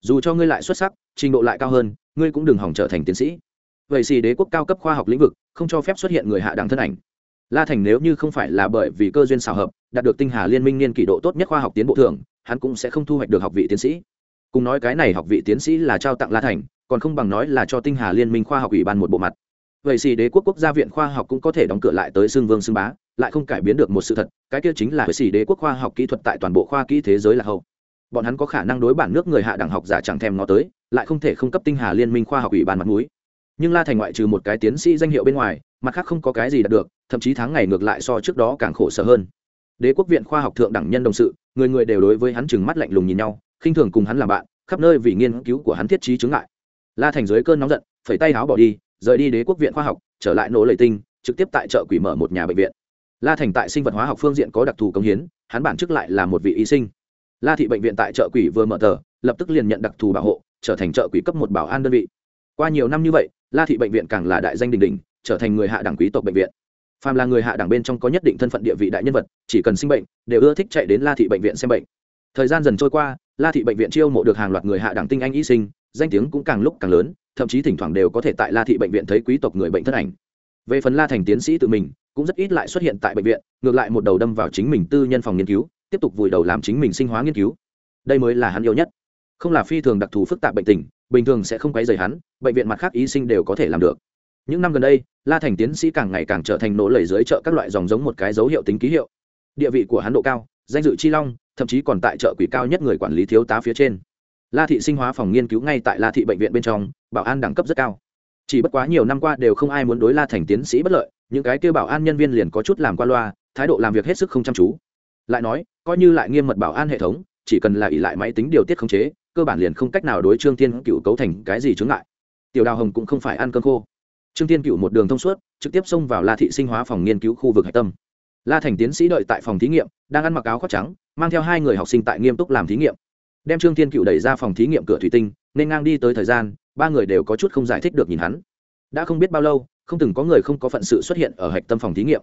Dù cho ngươi lại xuất sắc, trình độ lại cao hơn, ngươi cũng đừng hỏng trở thành tiến sĩ. Vậy xì đế quốc cao cấp khoa học lĩnh vực, không cho phép xuất hiện người hạ đẳng thân ảnh. La thành nếu như không phải là bởi vì cơ duyên xào hợp, đạt được tinh hà liên minh niên kỷ độ tốt nhất khoa học tiến bộ thường hắn cũng sẽ không thu hoạch được học vị tiến sĩ. Cùng nói cái này học vị tiến sĩ là trao tặng la thành, còn không bằng nói là cho tinh hà liên minh khoa học ủy ban một bộ mặt. Vậy xì đế quốc quốc gia viện khoa học cũng có thể đóng cửa lại tới xương vương xương bá lại không cải biến được một sự thật, cái kia chính là vậy sĩ đế quốc khoa học kỹ thuật tại toàn bộ khoa kỹ thế giới là hậu. Bọn hắn có khả năng đối bản nước người hạ đẳng học giả chẳng thèm nó tới, lại không thể không cấp tinh hà liên minh khoa học ủy ban mặt mũi. Nhưng la thành ngoại trừ một cái tiến sĩ danh hiệu bên ngoài, mặt khác không có cái gì đạt được, thậm chí tháng ngày ngược lại so trước đó càng khổ sở hơn. Đế quốc viện khoa học thượng đẳng nhân đồng sự, người người đều đối với hắn chừng mắt lạnh lùng nhìn nhau, khinh thường cùng hắn làm bạn, khắp nơi vì nghiên cứu của hắn thiết trí chứng lại la thành dưới cơn nóng giận, phẩy tay áo bỏ đi, rời đi đế quốc viện khoa học, trở lại nổ lệ tinh, trực tiếp tại chợ quỷ mở một nhà bệnh viện la thành tại sinh vật hóa học phương diện có đặc thù công hiến, hắn bản chức lại là một vị y sinh. La thị bệnh viện tại chợ quỷ vừa mở tờ, lập tức liền nhận đặc thù bảo hộ, trở thành chợ quỷ cấp một bảo an đơn vị. Qua nhiều năm như vậy, la thị bệnh viện càng là đại danh đình đình trở thành người hạ đẳng quý tộc bệnh viện. Phàm là người hạ đẳng bên trong có nhất định thân phận địa vị đại nhân vật, chỉ cần sinh bệnh, đều ưa thích chạy đến la thị bệnh viện xem bệnh. Thời gian dần trôi qua, la thị bệnh viện chiêu mộ được hàng loạt người hạ đẳng tinh anh y sinh, danh tiếng cũng càng lúc càng lớn, thậm chí thỉnh thoảng đều có thể tại la thị bệnh viện thấy quý tộc người bệnh thân ảnh. Về phần la thành tiến sĩ tự mình cũng rất ít lại xuất hiện tại bệnh viện, ngược lại một đầu đâm vào chính mình tư nhân phòng nghiên cứu, tiếp tục vùi đầu làm chính mình sinh hóa nghiên cứu. Đây mới là hắn yêu nhất. Không là phi thường đặc thù phức tạp bệnh tình, bình thường sẽ không quấy rầy hắn, bệnh viện mặt khác y sinh đều có thể làm được. Những năm gần đây, la thành tiến sĩ càng ngày càng trở thành nỗ lầy dưới chợ các loại dòng giống một cái dấu hiệu tính ký hiệu. Địa vị của hắn độ cao, danh dự chi long, thậm chí còn tại chợ quỷ cao nhất người quản lý thiếu tá phía trên. La thị sinh hóa phòng nghiên cứu ngay tại la thị bệnh viện bên trong, bảo an đẳng cấp rất cao. Chỉ bất quá nhiều năm qua đều không ai muốn đối la thành tiến sĩ bất lợi những cái kêu bảo an nhân viên liền có chút làm qua loa, thái độ làm việc hết sức không chăm chú. Lại nói, coi như lại nghiêm mật bảo an hệ thống, chỉ cần là ỉ lại máy tính điều tiết khống chế, cơ bản liền không cách nào đối trương thiên cựu cấu thành cái gì chướng ngại. Tiểu đào hồng cũng không phải ăn cơm khô. Trương thiên cựu một đường thông suốt, trực tiếp xông vào la thị sinh hóa phòng nghiên cứu khu vực hạch tâm. La thành tiến sĩ đợi tại phòng thí nghiệm, đang ăn mặc áo khoác trắng, mang theo hai người học sinh tại nghiêm túc làm thí nghiệm. Đem trương thiên cựu đẩy ra phòng thí nghiệm cửa thủy tinh, nên ngang đi tới thời gian, ba người đều có chút không giải thích được nhìn hắn. Đã không biết bao lâu không từng có người không có phận sự xuất hiện ở hạch tâm phòng thí nghiệm.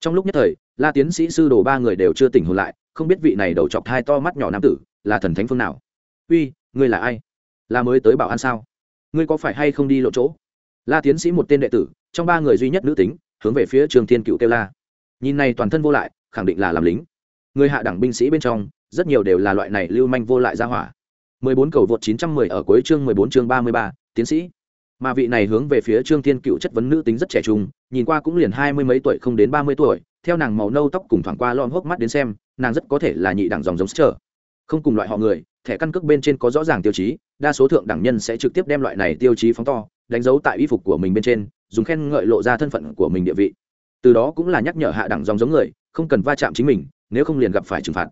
Trong lúc nhất thời la tiến sĩ sư đồ ba người đều chưa tỉnh hồn lại không biết vị này đầu chọc hai to mắt nhỏ nam tử là thần thánh phương nào. Uy ngươi là ai? Là mới tới bảo an sao? Ngươi có phải hay không đi lộ chỗ? La tiến sĩ một tên đệ tử trong ba người duy nhất nữ tính hướng về phía trường thiên cựu kêu la. Nhìn này toàn thân vô lại khẳng định là làm lính. Người hạ đẳng binh sĩ bên trong rất nhiều đều là loại này lưu manh vô lại ra hỏa. 14 cầu vượt 910 ở cuối chương 14 chương 33, tiến sĩ mà vị này hướng về phía trương thiên cựu chất vấn nữ tính rất trẻ trung, nhìn qua cũng liền hai mươi mấy tuổi không đến ba mươi tuổi, theo nàng màu nâu tóc cùng thoảng qua lom hốc mắt đến xem, nàng rất có thể là nhị đẳng dòng giống trở không cùng loại họ người, thẻ căn cước bên trên có rõ ràng tiêu chí, đa số thượng đẳng nhân sẽ trực tiếp đem loại này tiêu chí phóng to, đánh dấu tại y phục của mình bên trên, dùng khen ngợi lộ ra thân phận của mình địa vị. Từ đó cũng là nhắc nhở hạ đẳng dòng giống người, không cần va chạm chính mình, nếu không liền gặp phải trừng phạt.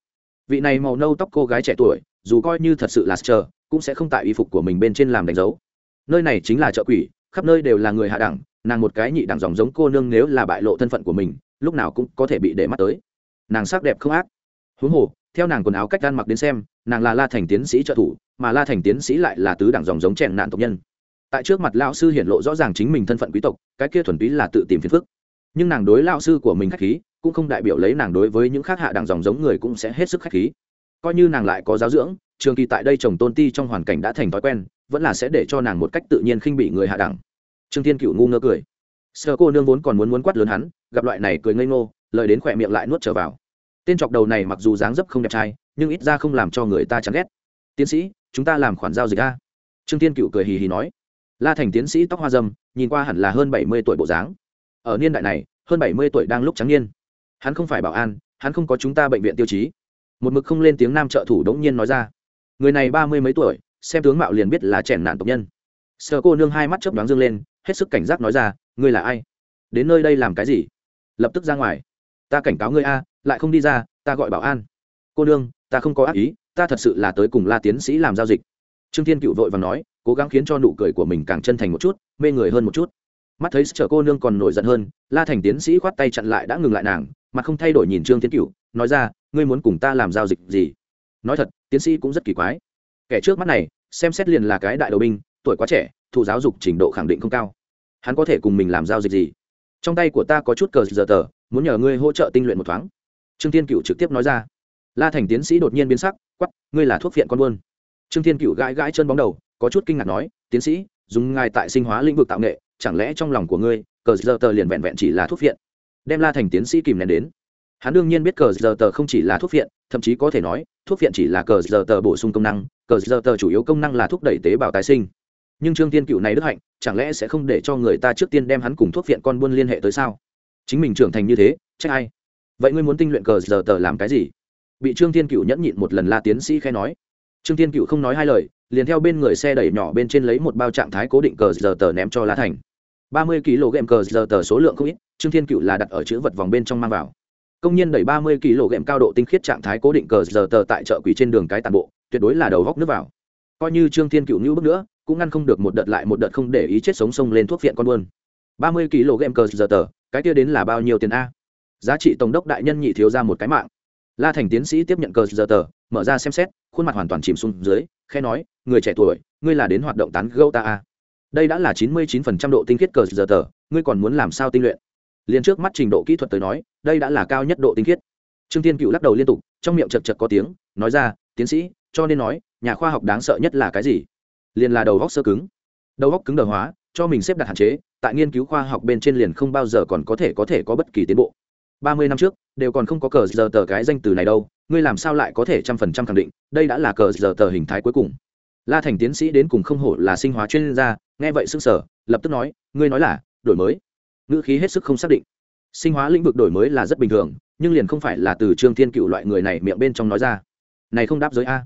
Vị này màu nâu tóc cô gái trẻ tuổi, dù coi như thật sự là chờ cũng sẽ không tại y phục của mình bên trên làm đánh dấu nơi này chính là chợ quỷ, khắp nơi đều là người hạ đẳng, nàng một cái nhị đẳng dòng giống cô nương nếu là bại lộ thân phận của mình, lúc nào cũng có thể bị để mắt tới. Nàng sắc đẹp không ác. Huống hồ, theo nàng quần áo cách gan mặc đến xem, nàng là la thành tiến sĩ trợ thủ, mà la thành tiến sĩ lại là tứ đẳng dòng giống chèn nạn tộc nhân. Tại trước mặt lão sư hiển lộ rõ ràng chính mình thân phận quý tộc, cái kia thuần túy là tự tìm phiền phức. Nhưng nàng đối lão sư của mình khách khí, cũng không đại biểu lấy nàng đối với những khác hạ đẳng dòng giống người cũng sẽ hết sức khách khí. Coi như nàng lại có giáo dưỡng, trường kỳ tại đây chồng tôn ti trong hoàn cảnh đã thành thói quen vẫn là sẽ để cho nàng một cách tự nhiên khinh bị người hạ đẳng. Trương thiên cựu ngu ngơ cười. Sơ cô nương vốn còn muốn muốn quát lớn hắn, gặp loại này cười ngây ngô, lời đến khỏe miệng lại nuốt trở vào. Tên chọc đầu này mặc dù dáng dấp không đẹp trai, nhưng ít ra không làm cho người ta chán ghét. Tiến sĩ, chúng ta làm khoản giao dịch a. Trương thiên cựu cười hì hì nói. La thành tiến sĩ tóc hoa dâm, nhìn qua hẳn là hơn bảy mươi tuổi bộ dáng. Ở niên đại này, hơn bảy mươi tuổi đang lúc trắng niên. Hắn không phải bảo an, hắn không có chúng ta bệnh viện tiêu chí. Một mực không lên tiếng nam trợ thủ đống nhiên nói ra. Người này ba mươi mấy tuổi xem tướng mạo liền biết là trẻ nạn tộc nhân. Sợ cô nương hai mắt chớp đoán dương lên, hết sức cảnh giác nói ra, ngươi là ai? Đến nơi đây làm cái gì? Lập tức ra ngoài. Ta cảnh cáo ngươi a, lại không đi ra, ta gọi bảo an. Cô nương, ta không có ác ý, ta thật sự là tới cùng la tiến sĩ làm giao dịch. Trương thiên cựu vội và nói, cố gắng khiến cho nụ cười của mình càng chân thành một chút, mê người hơn một chút. Mắt thấy chở cô nương còn nổi giận hơn, la thành tiến sĩ khoát tay chặn lại đã ngừng lại nàng, mà không thay đổi nhìn trương thiên cựu, nói ra, ngươi muốn cùng ta làm giao dịch gì? Nói thật, tiến sĩ cũng rất kỳ quái kẻ trước mắt này, xem xét liền là cái đại đầu binh, tuổi quá trẻ thụ giáo dục trình độ khẳng định không cao. Hắn có thể cùng mình làm giao dịch gì? Trong tay của ta có chút cờ giờ tờ, muốn nhờ ngươi hỗ trợ tinh luyện một thoáng. Trương thiên cựu trực tiếp nói ra. La thành tiến sĩ đột nhiên biến sắc quắp ngươi là thuốc viện con buôn. Trương thiên cựu gãi gãi chân bóng đầu, có chút kinh ngạc nói, tiến sĩ, dùng ngài tại sinh hóa lĩnh vực tạo nghệ, chẳng lẽ trong lòng của ngươi, cờ giờ tờ liền vẹn vẹn chỉ là thuốc viện đem la thành tiến sĩ kìm nén đến. Hắn đương nhiên biết cờ giờ tờ không chỉ là thuốc viện thậm chí có thể nói, thuốc viện chỉ là cờ giờ tờ bổ sung công năng cờ giờ tờ chủ yếu công năng là thúc đẩy tế bào tái sinh. Nhưng trương tiên cựu này đức hạnh, chẳng lẽ sẽ không để cho người ta trước tiên đem hắn cùng thuốc viện con buôn liên hệ tới sao? Chính mình trưởng thành như thế, trách ai? Vậy ngươi muốn tinh luyện cờ giờ tờ làm cái gì? Bị trương tiên cựu nhẫn nhịn một lần la tiến sĩ khai nói. Trương tiên cựu không nói hai lời, liền theo bên người xe đẩy nhỏ bên trên lấy một bao trạng thái cố định cờ giờ tờ ném cho la thành. Ba mươi kg cờ giờ tờ số lượng không ít, trương thiên cựu là đặt ở chữ vật vòng bên trong mang vào. Công nhân đẩy ba mươi kg cao độ tinh khiết trạng thái cố định cờ giờ tờ tại chợ quỷ trên đường cái tàn bộ tuyệt đối là đầu góc nước vào. Coi như trương thiên cựu như bước nữa, cũng ngăn không được một đợt lại một đợt không để ý chết sống sông lên thuốc viện con buôn. Ba mươi kg cờ giờ tờ, cái kia đến là bao nhiêu tiền a? Giá trị tổng đốc đại nhân nhị thiếu ra một cái mạng. La thành tiến sĩ tiếp nhận cờ giờ tờ, mở ra xem xét, khuôn mặt hoàn toàn chìm xuống dưới khe nói, người trẻ tuổi, ngươi là đến hoạt động tán gâu ta a? Đây đã là chín mươi chín phần trăm độ tinh khiết cờ giờ tờ, ngươi còn muốn làm sao tinh luyện? Liền trước mắt trình độ kỹ thuật tới nói, đây đã là cao nhất độ tinh khiết. Trương tiên cựu lắc đầu liên tục, trong miệng chật chật có tiếng, nói ra, tiến sĩ cho nên nói, nhà khoa học đáng sợ nhất là cái gì? Liền là đầu góc sơ cứng. Đầu góc cứng đờ hóa, cho mình xếp đặt hạn chế, tại nghiên cứu khoa học bên trên liền không bao giờ còn có thể có thể có bất kỳ tiến bộ. Ba mươi năm trước, đều còn không có cờ giờ tờ cái danh từ này đâu, ngươi làm sao lại có thể trăm phần trăm khẳng định, đây đã là cờ giờ tờ hình thái cuối cùng. La thành tiến sĩ đến cùng không hổ là sinh hóa chuyên gia, nghe vậy sức sở lập tức nói, ngươi nói là, đổi mới. Ngữ khí hết sức không xác định. Sinh hóa lĩnh vực đổi mới là rất bình thường, nhưng liền không phải là từ trương thiên cựu loại người này miệng bên trong nói ra. Này không đáp giới a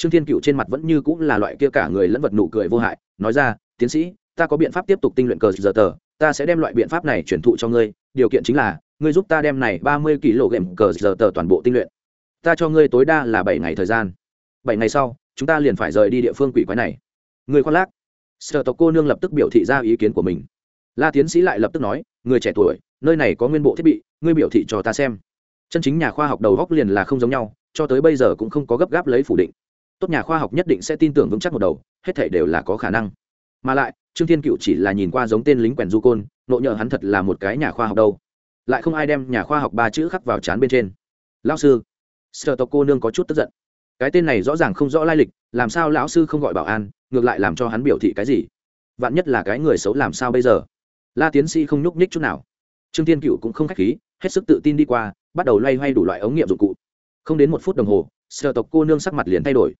trương thiên cựu trên mặt vẫn như cũng là loại kia cả người lẫn vật nụ cười vô hại, nói ra, tiến sĩ, ta có biện pháp tiếp tục tinh luyện cờ giờ tờ, ta sẽ đem loại biện pháp này chuyển thụ cho ngươi, điều kiện chính là, ngươi giúp ta đem này ba mươi kg cờ giờ tờ toàn bộ tinh luyện. Ta cho ngươi tối đa là bảy ngày thời gian. Bảy ngày sau, chúng ta liền phải rời đi địa phương quỷ quái này. Người khoác lác. Sợ tộc cô nương lập tức biểu thị ra ý kiến của mình. La tiến sĩ lại lập tức nói, người trẻ tuổi, nơi này có nguyên bộ thiết bị, ngươi biểu thị cho ta xem. Chân chính nhà khoa học đầu góc liền là không giống nhau, cho tới bây giờ cũng không có gấp gáp lấy phủ định tốt nhà khoa học nhất định sẽ tin tưởng vững chắc một đầu, hết thể đều là có khả năng. Mà lại, trương thiên cựu chỉ là nhìn qua giống tên lính quèn du côn, nộ nhờ hắn thật là một cái nhà khoa học đâu. Lại không ai đem nhà khoa học ba chữ khắc vào chán bên trên. Lao sư, sợ tộc cô nương có chút tức giận. Cái tên này rõ ràng không rõ lai lịch, làm sao lão sư không gọi bảo an, ngược lại làm cho hắn biểu thị cái gì? Vạn nhất là cái người xấu làm sao bây giờ? La tiến sĩ không nhúc nhích chút nào. Trương thiên cựu cũng không k h á c h khí, hết sức tự tin đi qua, bắt đầu loay hoay đủ loại ống nghiệm dụng cụ. Không đến một phút đồng hồ, sợ tộc cô nương sắc mặt liền thay đổi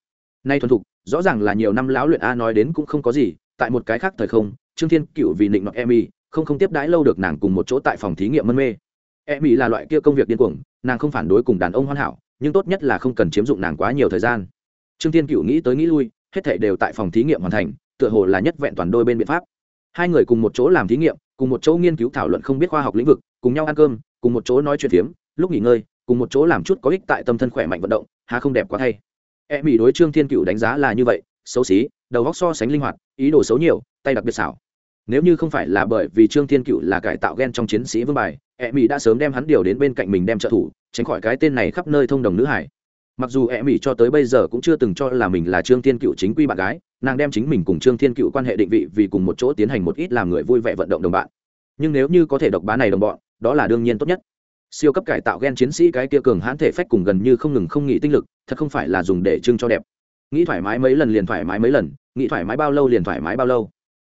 nay thuần thục, rõ ràng là nhiều năm lão luyện a nói đến cũng không có gì, tại một cái khác thời không, trương thiên cựu vì định nọ y không không tiếp đãi lâu được nàng cùng một chỗ tại phòng thí nghiệm mân mê. Emmy là loại kia công việc điên cuồng, nàng không phản đối cùng đàn ông hoàn hảo, nhưng tốt nhất là không cần chiếm dụng nàng quá nhiều thời gian. Trương thiên cựu nghĩ tới nghĩ lui, hết thể đều tại phòng thí nghiệm hoàn thành, tựa hồ là nhất vẹn toàn đôi bên biện pháp. Hai người cùng một chỗ làm thí nghiệm, cùng một chỗ nghiên cứu thảo luận không biết khoa học lĩnh vực, cùng nhau ăn cơm, cùng một chỗ nói chuyện phiếm, lúc nghỉ ngơi, cùng một chỗ làm chút có ích tại tâm thân khỏe mạnh vận động hà không đẹp quá thay e mỹ đối trương thiên cựu đánh giá là như vậy, xấu xí, đầu góc so sánh linh hoạt, ý đồ xấu nhiều, tay đặc biệt xảo. Nếu như không phải là bởi vì trương thiên cựu là cải tạo ghen trong chiến sĩ vương bài e mỹ đã sớm đem hắn điều đến bên cạnh mình đem trợ thủ, tránh khỏi cái tên này khắp nơi thông đồng nữ hải. Mặc dù e mỹ cho tới bây giờ cũng chưa từng cho là mình là trương thiên cựu chính quy bạn gái, nàng đem chính mình cùng trương thiên cựu quan hệ định vị vì cùng một chỗ tiến hành một ít làm người vui vẻ vận động đồng bạn. Nhưng nếu như có thể độc bá này đồng bọn, đó là đương nhiên tốt nhất siêu cấp cải tạo g e n chiến sĩ cái kia cường hãn thể phách cùng gần như không ngừng không nghĩ tinh lực, thật không phải là dùng để trưng cho đẹp. Nghĩ thoải mái mấy lần liền thoải mái mấy lần, nghĩ thoải mái bao lâu liền thoải mái bao lâu.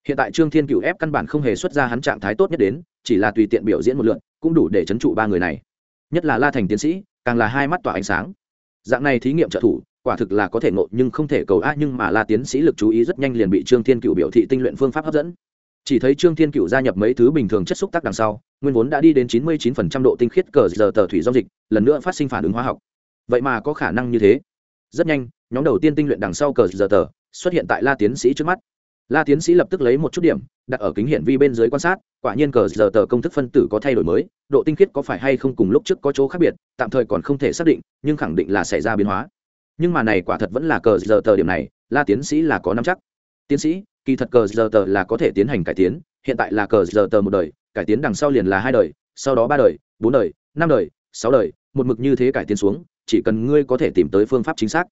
Hiện tại trương thiên cựu ép căn bản không hề xuất ra hắn trạng thái tốt nhất đến, chỉ là tùy tiện biểu diễn một lượn cũng đủ để chấn trụ ba người này. Nhất là la thành tiến sĩ, càng là hai mắt tỏa ánh sáng. Dạng này thí nghiệm trợ thủ, quả thực là có thể ngộ nhưng không thể cầu a, nhưng mà la tiến sĩ lực chú ý rất nhanh liền bị trương thiên cựu biểu thị tinh luyện phương pháp hấp dẫn chỉ thấy trương thiên cựu gia nhập mấy thứ bình thường chất xúc tác đằng sau, nguyên vốn đã đi đến chín mươi 99% độ tinh khiết cờ giờ tờ thủy giao dịch, lần nữa phát sinh phản ứng hóa học. Vậy mà có khả năng như thế. Rất nhanh, nhóm đầu tiên tinh luyện đằng sau cờ giờ tờ xuất hiện tại la tiến sĩ trước mắt. La tiến sĩ lập tức lấy một chút điểm, đặt ở kính hiển vi bên dưới quan sát, quả nhiên cờ giờ tờ công thức phân tử có thay đổi mới, độ tinh khiết có phải hay không cùng lúc trước có chỗ khác biệt, tạm thời còn không thể xác định, nhưng khẳng định là xảy ra biến hóa. Nhưng mà này quả thật vẫn là cờ giờ tờ điểm này, la tiến sĩ là có năm chắc. Tiến sĩ kỳ thật cờ giờ tờ là có thể tiến hành cải tiến, hiện tại là cờ giờ tờ một đời, cải tiến đằng sau liền là hai đời, sau đó ba đời, bốn đời, năm đời, sáu đời, một mực như thế cải tiến xuống, chỉ cần ngươi có thể tìm tới phương pháp chính xác.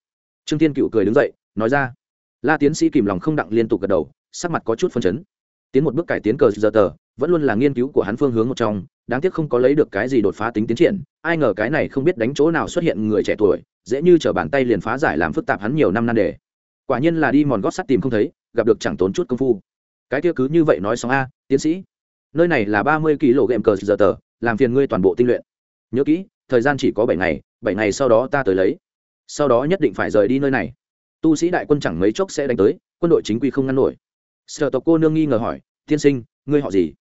Trương tiên cựu cười đứng dậy, nói ra. La tiến sĩ kìm lòng không đặng liên tục gật đầu, sắc mặt có chút phân chấn. Tiến một bước cải tiến cờ giờ tờ, vẫn luôn là nghiên cứu của hắn phương hướng một trong, đáng tiếc không có lấy được cái gì đột phá tính tiến triển, ai ngờ cái này không biết đánh chỗ nào xuất hiện người trẻ tuổi, dễ như t bàn tay liền phá giải làm phức tạp hắn nhiều năm nan đề quả nhiên là đi mòn gót sắt tìm không thấy, gặp được chẳng tốn chút công phu. Cái kia cứ như vậy nói xong a, tiến sĩ. Nơi này là ba mươi kg game cờ giờ tờ, làm phiền ngươi toàn bộ tinh luyện. Nhớ kỹ, thời gian chỉ có bảy ngày bảy ngày sau đó ta tới lấy. Sau đó nhất định phải rời đi nơi này. Tu sĩ đại quân chẳng mấy chốc sẽ đánh tới, quân đội chính quy không ngăn nổi. Sợ tộc cô nương nghi ngờ hỏi, tiên sinh, ngươi họ gì?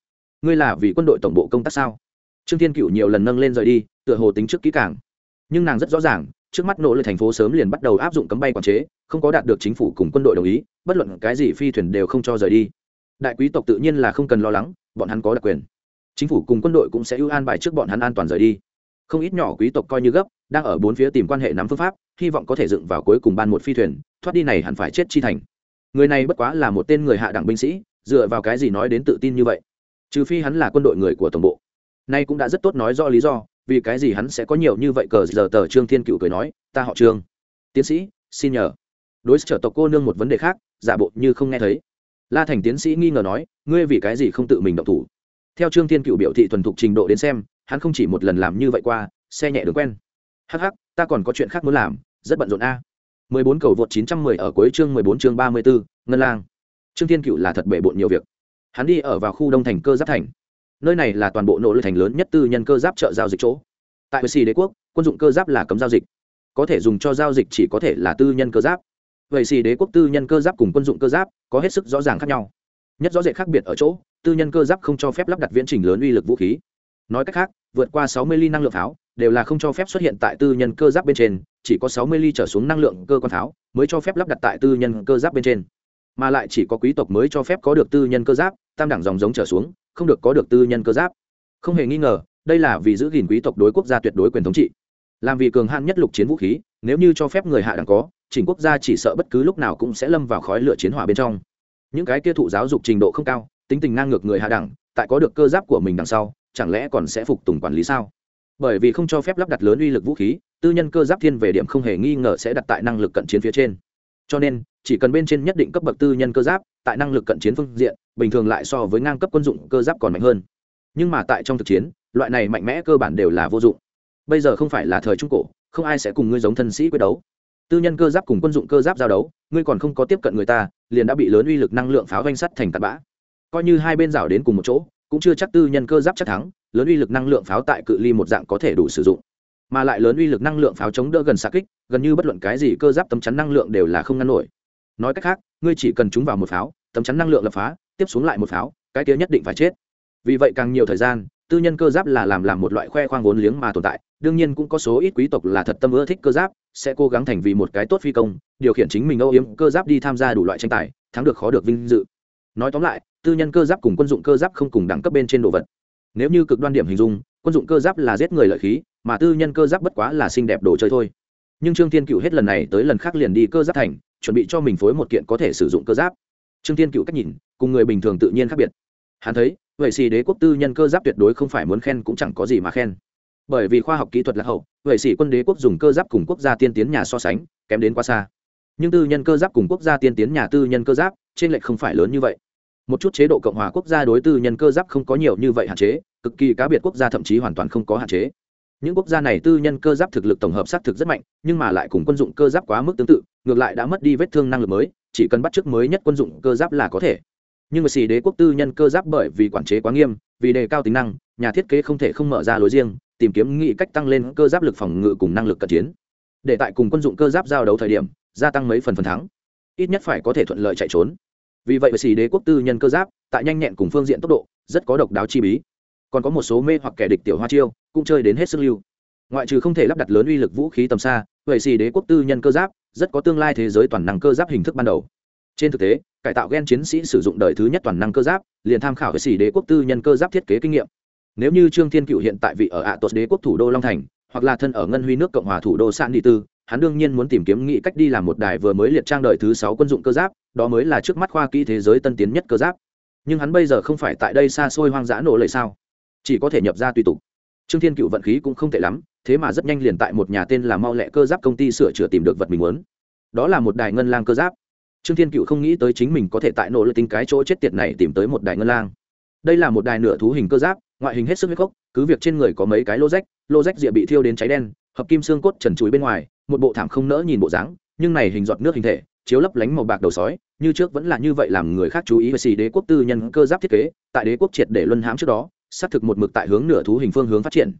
Ngươi là vì quân đội tổng bộ công tác sao? Trương thiên cựu nhiều lần nâng lên rời đi, tựa hồ tính trước kỹ càng. Nhưng nàng rất rõ ràng trước mắt nỗ lực thành phố sớm liền bắt đầu áp dụng cấm bay quản chế, không có đạt được chính phủ cùng quân đội đồng ý, bất luận cái gì phi thuyền đều không cho rời đi. Đại quý tộc tự nhiên là không cần lo lắng, bọn hắn có đặc quyền. Chính phủ cùng quân đội cũng sẽ ưu an bài trước bọn hắn an toàn rời đi. Không ít nhỏ quý tộc coi như gấp, đang ở bốn phía tìm quan hệ nắm phương pháp, hy vọng có thể dựng vào cuối cùng ban một phi thuyền, thoát đi này hẳn phải chết chi thành. Người này bất quá là một tên người hạ đẳng binh sĩ, dựa vào cái gì nói đến tự tin như vậy? Trừ phi hắn là quân đội người của tổng bộ. Nay cũng đã rất tốt nói do lý do vì cái gì hắn sẽ có nhiều như vậy cờ giờ tờ trương thiên cựu cười nói ta họ trương. Tiến sĩ xin nhờ. Đối trở tộc cô nương một vấn đề khác giả bộ như không nghe thấy. La thành tiến sĩ nghi ngờ nói ngươi vì cái gì không tự mình động thủ? Theo trương thiên cựu biểu thị thuần thục trình độ đến xem hắn không chỉ một lần làm như vậy qua xe nhẹ đường quen. Hh ta còn có chuyện khác muốn làm rất bận rộn a. 14 cầu vượt 910 ở cuối chương 14 chương 34, ngân lang. Trương thiên cựu là thật bể bộn nhiều việc. Hắn đi ở vào khu đông thành cơ giáp thành nơi này là toàn bộ nỗ lực thành lớn nhất tư nhân cơ giáp chợ giao dịch chỗ. Tại xì đế quốc, quân dụng cơ giáp là cấm giao dịch. Có thể dùng cho giao dịch chỉ có thể là tư nhân cơ giáp. Vậy xì đế quốc tư nhân cơ giáp cùng quân dụng cơ giáp có hết sức rõ ràng khác nhau. Nhất rõ rệt khác biệt ở chỗ, tư nhân cơ giáp không cho phép lắp đặt viễn trình lớn uy lực vũ khí. Nói cách khác, vượt qua 60 ly năng lượng pháo, đều là không cho phép xuất hiện tại tư nhân cơ giáp bên trên, chỉ có 60 ly trở xuống năng lượng cơ quan pháo mới cho phép lắp đặt tại tư nhân cơ giáp bên trên. Mà lại chỉ có quý tộc mới cho phép có được tư nhân cơ giáp tam đẳng dòng giống trở xuống, không được có được tư nhân cơ giáp. Không hề nghi ngờ, đây là vì giữ gìn quý tộc đối quốc gia tuyệt đối quyền thống trị. Làm vì cường hạn nhất lục chiến vũ khí, nếu như cho phép người hạ đẳng có, chỉnh quốc gia chỉ sợ bất cứ lúc nào cũng sẽ lâm vào khói lửa chiến hỏa bên trong. Những cái kia thụ giáo dục trình độ không cao, tính tình ngang ngược người hạ đẳng, tại có được cơ giáp của mình đằng sau, chẳng lẽ còn sẽ phục tùng quản lý sao? Bởi vì không cho phép lắp đặt lớn uy lực vũ khí, tư nhân cơ giáp thiên về điểm không hề nghi ngờ sẽ đặt tại năng lực cận chiến phía trên. Cho nên chỉ cần bên trên nhất định cấp bậc tư nhân cơ giáp, tại năng lực cận chiến phương diện, bình thường lại so với ngang cấp quân dụng cơ giáp còn mạnh hơn. Nhưng mà tại trong thực chiến, loại này mạnh mẽ cơ bản đều là vô dụng. Bây giờ không phải là thời trung cổ, không ai sẽ cùng ngươi giống thân sĩ quyết đấu. Tư nhân cơ giáp cùng quân dụng cơ giáp giao đấu, ngươi còn không có tiếp cận người ta, liền đã bị lớn uy lực năng lượng pháo vanh sắt thành tạt bã. Coi như hai bên rảo đến cùng một chỗ, cũng chưa chắc tư nhân cơ giáp chắc thắng, lớn uy lực năng lượng pháo tại cự ly một dạng có thể đủ sử dụng. Mà lại lớn uy lực năng lượng pháo chống đỡ gần xa kích, gần như bất luận cái gì cơ giáp tấm chắn năng lượng đều là không ngăn nổi nói cách khác, ngươi chỉ cần trúng vào một pháo, tấm chắn năng lượng lập phá, tiếp xuống lại một pháo, cái kia nhất định phải chết. Vì vậy càng nhiều thời gian, tư nhân cơ giáp là làm làm một loại khoe khoang vốn liếng mà tồn tại, đương nhiên cũng có số ít quý tộc là thật tâm ưa thích cơ giáp, sẽ cố gắng thành vì một cái tốt phi công, điều khiển chính mình âu yếm cơ giáp đi tham gia đủ loại tranh tài, thắng được khó được vinh dự. Nói tóm lại, tư nhân cơ giáp cùng quân dụng cơ giáp không cùng đẳng cấp bên trên đồ vật. Nếu như cực đoan điểm hình dung, quân dụng cơ giáp là giết người lợi khí, mà tư nhân cơ giáp bất quá là xinh đẹp đồ chơi thôi. Nhưng trương thiên cựu hết lần này tới lần khác liền đi cơ giáp thành chuẩn bị cho mình phối một kiện có thể sử dụng cơ giáp. Trương thiên cựu cách nhìn, cùng người bình thường tự nhiên khác biệt. Hắn thấy, vậy xì đế quốc tư nhân cơ giáp tuyệt đối không phải muốn khen cũng chẳng có gì mà khen. Bởi vì khoa học kỹ thuật là hậu, vậy xì quân đế quốc dùng cơ giáp cùng quốc gia tiên tiến nhà so sánh, kém đến quá xa. Nhưng tư nhân cơ giáp cùng quốc gia tiên tiến nhà tư nhân cơ giáp, trên lệch không phải lớn như vậy. Một chút chế độ cộng hòa quốc gia đối tư nhân cơ giáp không có nhiều như vậy hạn chế, cực kỳ cá biệt quốc gia thậm chí hoàn toàn không có hạn chế những quốc gia này tư nhân cơ giáp thực lực tổng hợp xác thực rất mạnh, nhưng mà lại cùng quân dụng cơ giáp quá mức tương tự, ngược lại đã mất đi vết thương năng lực mới, chỉ cần bắt chước mới nhất quân dụng cơ giáp là có thể. Nhưng mà xì đế quốc tư nhân cơ giáp bởi vì quản chế quá nghiêm, vì đề cao tính năng, nhà thiết kế không thể không mở ra lối riêng, tìm kiếm nghị cách tăng lên cơ giáp lực phòng ngự cùng năng lực cận chiến. Để tại cùng quân dụng cơ giáp giao đấu thời điểm, gia tăng mấy phần phần thắng, ít nhất phải có thể thuận lợi chạy trốn. Vì vậy xì đế quốc tư nhân cơ giáp, tại nhanh nhẹn cùng phương diện tốc độ, rất có độc đáo chi bí còn có một số mê hoặc kẻ địch tiểu hoa chiêu, cũng chơi đến hết sức lưu. Ngoại trừ không thể lắp đặt lớn uy lực vũ khí tầm xa, vậy xì đế quốc tư nhân cơ giáp, rất có tương lai thế giới toàn năng cơ giáp hình thức ban đầu. Trên thực tế, cải tạo gen chiến sĩ sử dụng đời thứ nhất toàn năng cơ giáp, liền tham khảo với xì đế quốc tư nhân cơ giáp thiết kế kinh nghiệm. Nếu như trương thiên cựu hiện tại vị ở ạ tuật đế quốc thủ đô long thành, hoặc là thân ở ngân huy nước cộng hòa thủ đô san đi tư, hắn đương nhiên muốn tìm kiếm nghĩ cách đi làm một đài vừa mới liệt trang đời thứ sáu quân dụng cơ giáp, đó mới là trước mắt khoa kỹ thế giới tân tiến nhất cơ giáp. Nhưng hắn bây giờ không phải tại đây xa xôi hoang dã nổ lời sao? Chỉ có thể nhập ra tùy tục. Trương thiên cựu vận khí cũng không tệ lắm, thế mà rất nhanh liền tại một nhà tên là mau lẹ cơ giáp công ty sửa chữa tìm được vật mình muốn. Đó là một đài ngân lang cơ giáp. Trương thiên cựu không nghĩ tới chính mình có thể tại nỗ lực tính cái chỗ chết tiệt này tìm tới một đài ngân lang. Đây là một đài nửa thú hình cơ giáp, ngoại hình hết sức huyết khốc, cứ việc trên người có mấy cái lô rách lô rách rịa bị thiêu đến cháy đen, hợp kim xương cốt trần chuối bên ngoài, một bộ thảm không nỡ nhìn bộ dáng, nhưng này hình giọt nước hình thể, chiếu lấp lánh màu bạc đầu sói, như trước vẫn là như vậy làm người khác chú ý về xì đế quốc tư nhân cơ giáp thiết kế, tại đế quốc triệt để luân hãm trước đó xác thực một mực tại hướng nửa thú hình phương hướng phát triển.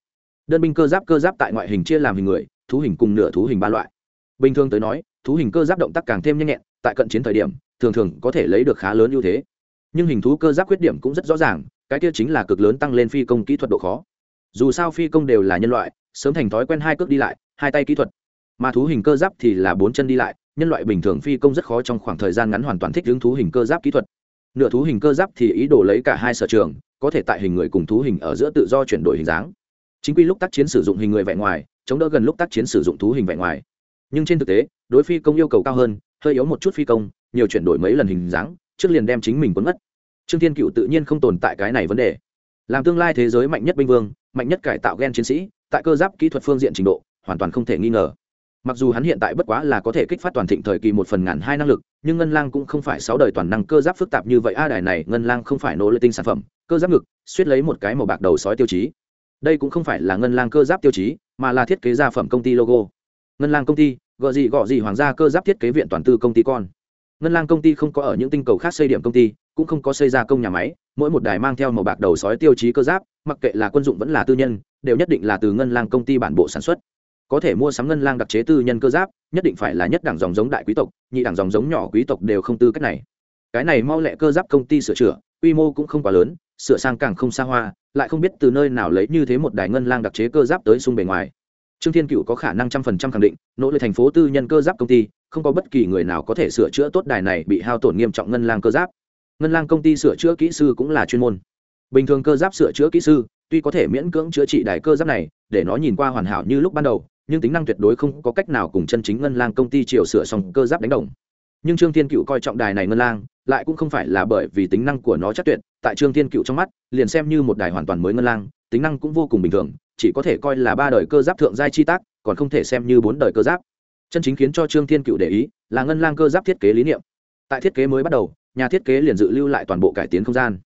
Đơn binh cơ giáp cơ giáp tại ngoại hình chia làm hình người, thú hình cùng nửa thú hình ba loại. Bình thường tới nói, thú hình cơ giáp động tác càng thêm nhanh nhẹn, tại cận chiến thời điểm, thường thường có thể lấy được khá lớn ưu thế. Nhưng hình thú cơ giáp khuyết điểm cũng rất rõ ràng, cái kia chính là cực lớn tăng lên phi công kỹ thuật độ khó. Dù sao phi công đều là nhân loại, sớm thành thói quen hai cước đi lại, hai tay kỹ thuật. Mà thú hình cơ giáp thì là bốn chân đi lại, nhân loại bình thường phi công rất khó trong khoảng thời gian ngắn hoàn toàn thích ứng thú hình cơ giáp kỹ thuật nửa thú hình cơ giáp thì ý đồ lấy cả hai sở trường, có thể tại hình người cùng thú hình ở giữa tự do chuyển đổi hình dáng. Chính quy lúc tác chiến sử dụng hình người vẹn ngoài, chống đỡ gần lúc tác chiến sử dụng thú hình vẹn ngoài. Nhưng trên thực tế, đối phi công yêu cầu cao hơn, hơi yếu một chút phi công, nhiều chuyển đổi mấy lần hình dáng, trước liền đem chính mình quấn mất. Trương thiên cựu tự nhiên không tồn tại cái này vấn đề. Làm tương lai thế giới mạnh nhất binh vương, mạnh nhất cải tạo g e n chiến sĩ, tại cơ giáp kỹ thuật phương diện trình độ, hoàn toàn không thể nghi ngờ mặc dù hắn hiện tại bất quá là có thể kích phát toàn thịnh thời kỳ một phần ngàn hai năng lực, nhưng ngân lang cũng không phải sáu đời toàn năng cơ giáp phức tạp như vậy. A, đài này, ngân lang không phải nỗ lực tinh sản phẩm, cơ giáp ngực, suýt lấy một cái màu bạc đầu sói tiêu chí. Đây cũng không phải là ngân lang cơ giáp tiêu chí, mà là thiết kế gia phẩm công ty logo. Ngân lang công ty, gợ gì gọ gì hoàng gia cơ giáp thiết kế viện toàn tư công ty con. Ngân lang công ty không có ở những tinh cầu khác xây điểm công ty, cũng không có xây ra công nhà máy, mỗi một đài mang theo màu bạc đầu sói tiêu chí cơ giáp, mặc kệ là quân dụng vẫn là tư nhân, đều nhất định là từ ngân lang công ty bản bộ sản xuất có thể mua sắm ngân lang đặc chế tư nhân cơ giáp, nhất định phải là nhất đẳng dòng giống đại quý tộc, nhị đẳng dòng giống nhỏ quý tộc đều không tư cách này. Cái này mau lẹ cơ giáp công ty sửa chữa, quy mô cũng không quá lớn, sửa sang càng không xa hoa, lại không biết từ nơi nào lấy như thế một đài ngân lang đặc chế cơ giáp tới xung bề ngoài. Trương thiên cựu có khả năng trăm phần trăm khẳng định, nỗ lực thành phố tư nhân cơ giáp công ty, không có bất kỳ người nào có thể sửa chữa tốt đài này bị hao tổn nghiêm trọng ngân lang cơ giáp. Ngân lang công ty sửa chữa kỹ sư cũng là chuyên môn. Bình thường cơ giáp sửa chữa kỹ sư, tuy có thể miễn cưỡng chữa trị đài cơ giáp này, để nó nhìn qua hoàn hảo như lúc ban đầu nhưng tính năng tuyệt đối không có cách nào cùng chân chính ngân lang công ty chiều sửa xong cơ giáp đánh đồng. Nhưng trương thiên cựu coi trọng đài này ngân lang, lại cũng không phải là bởi vì tính năng của nó chắc tuyệt, tại trương thiên cựu trong mắt, liền xem như một đài hoàn toàn mới ngân lang, tính năng cũng vô cùng bình thường, chỉ có thể coi là ba đời cơ giáp thượng giai chi tác, còn không thể xem như bốn đời cơ giáp. Chân chính khiến cho trương thiên cựu để ý là ngân lang cơ giáp thiết kế lý niệm. Tại thiết kế mới bắt đầu, nhà thiết kế liền dự lưu lại toàn bộ cải tiến không gian.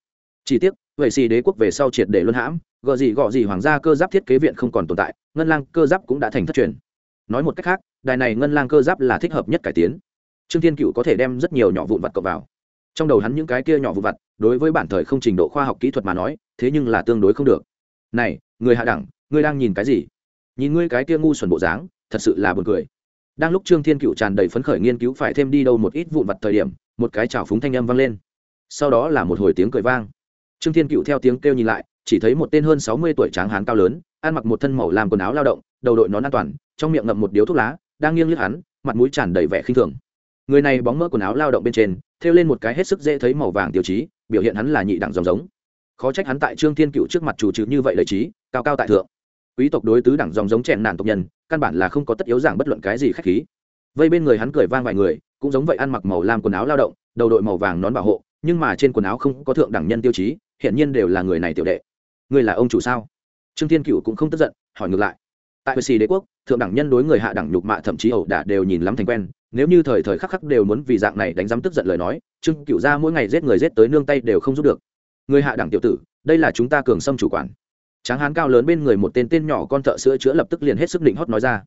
Chỉ tiếc vậy xì đế quốc về sau triệt để luân hãm gợ gì gọ gì hoàng gia cơ giáp thiết kế viện không còn tồn tại ngân lang cơ giáp cũng đã thành thất truyền. Nói một cách khác, đài này ngân lang cơ giáp là thích hợp nhất cải tiến. Trương thiên cựu có thể đem rất nhiều nhỏ vụn vặt cộng vào. Trong đầu hắn những cái kia nhỏ vụn vặt, đối với bản thời không trình độ khoa học kỹ thuật mà nói, thế nhưng là tương đối không được. Này, người hạ đẳng, ngươi đang nhìn cái gì? Nhìn ngươi cái kia ngu xuẩn bộ dáng, thật sự là buồn cười. Đang lúc trương thiên cựu tràn đầy phấn khởi nghiên cứu phải thêm đi đâu một ít vụn vặt thời điểm, một cái chảo phúng thanh âm vang lên. Sau đó là một hồi tiếng cười vang. Trương thiên cựu theo tiếng kêu nhìn lại, chỉ thấy một tên hơn sáu mươi tuổi tráng hán cao lớn ăn mặc một thân màu làm quần áo lao động, đầu đội nón an toàn, trong miệng ngậm một điếu thuốc lá, đang nghiêng liếc hắn, mặt mũi tràn đầy vẻ khinh thường. Người này bóng mỡ quần áo lao động bên trên, thêu lên một cái hết sức dễ thấy màu vàng tiêu chí, biểu hiện hắn là nhị đẳng dòng giống. Khó trách hắn tại trương thiên cựu trước mặt chủ trừ như vậy lời trí cao cao tại thượng. Quý tộc đối tứ đẳng dòng giống chèn nản tộc nhân, căn bản là không có tất yếu giảng bất luận cái gì khách khí. Vây bên người hắn cười vang vài người, cũng giống vậy ăn mặc màu lam quần áo lao động, đầu đội màu vàng nón bảo hộ, nhưng mà trên quần áo không có thượng đẳng nhân tiêu chí hiện nhiên đều là người này tiểu đệ. Người là ông chủ sao? Trương thiên cựu cũng không tức giận, hỏi ngược lại. Tại xì đế quốc, thượng đẳng nhân đối người hạ đẳng nhục mạ thậm chí ẩu đả đều nhìn lắm thành quen. Nếu như thời thời khắc khắc đều muốn vì dạng này đánh giám tức giận lời nói, trương cựu ra mỗi ngày giết người giết tới nương tay đều không giúp được. Người hạ đẳng tiểu tử, đây là chúng ta cường xâm chủ quản. Tráng hán cao lớn bên người một tên tên nhỏ con thợ sữa chữa lập tức liền hết sức định hót nói ra.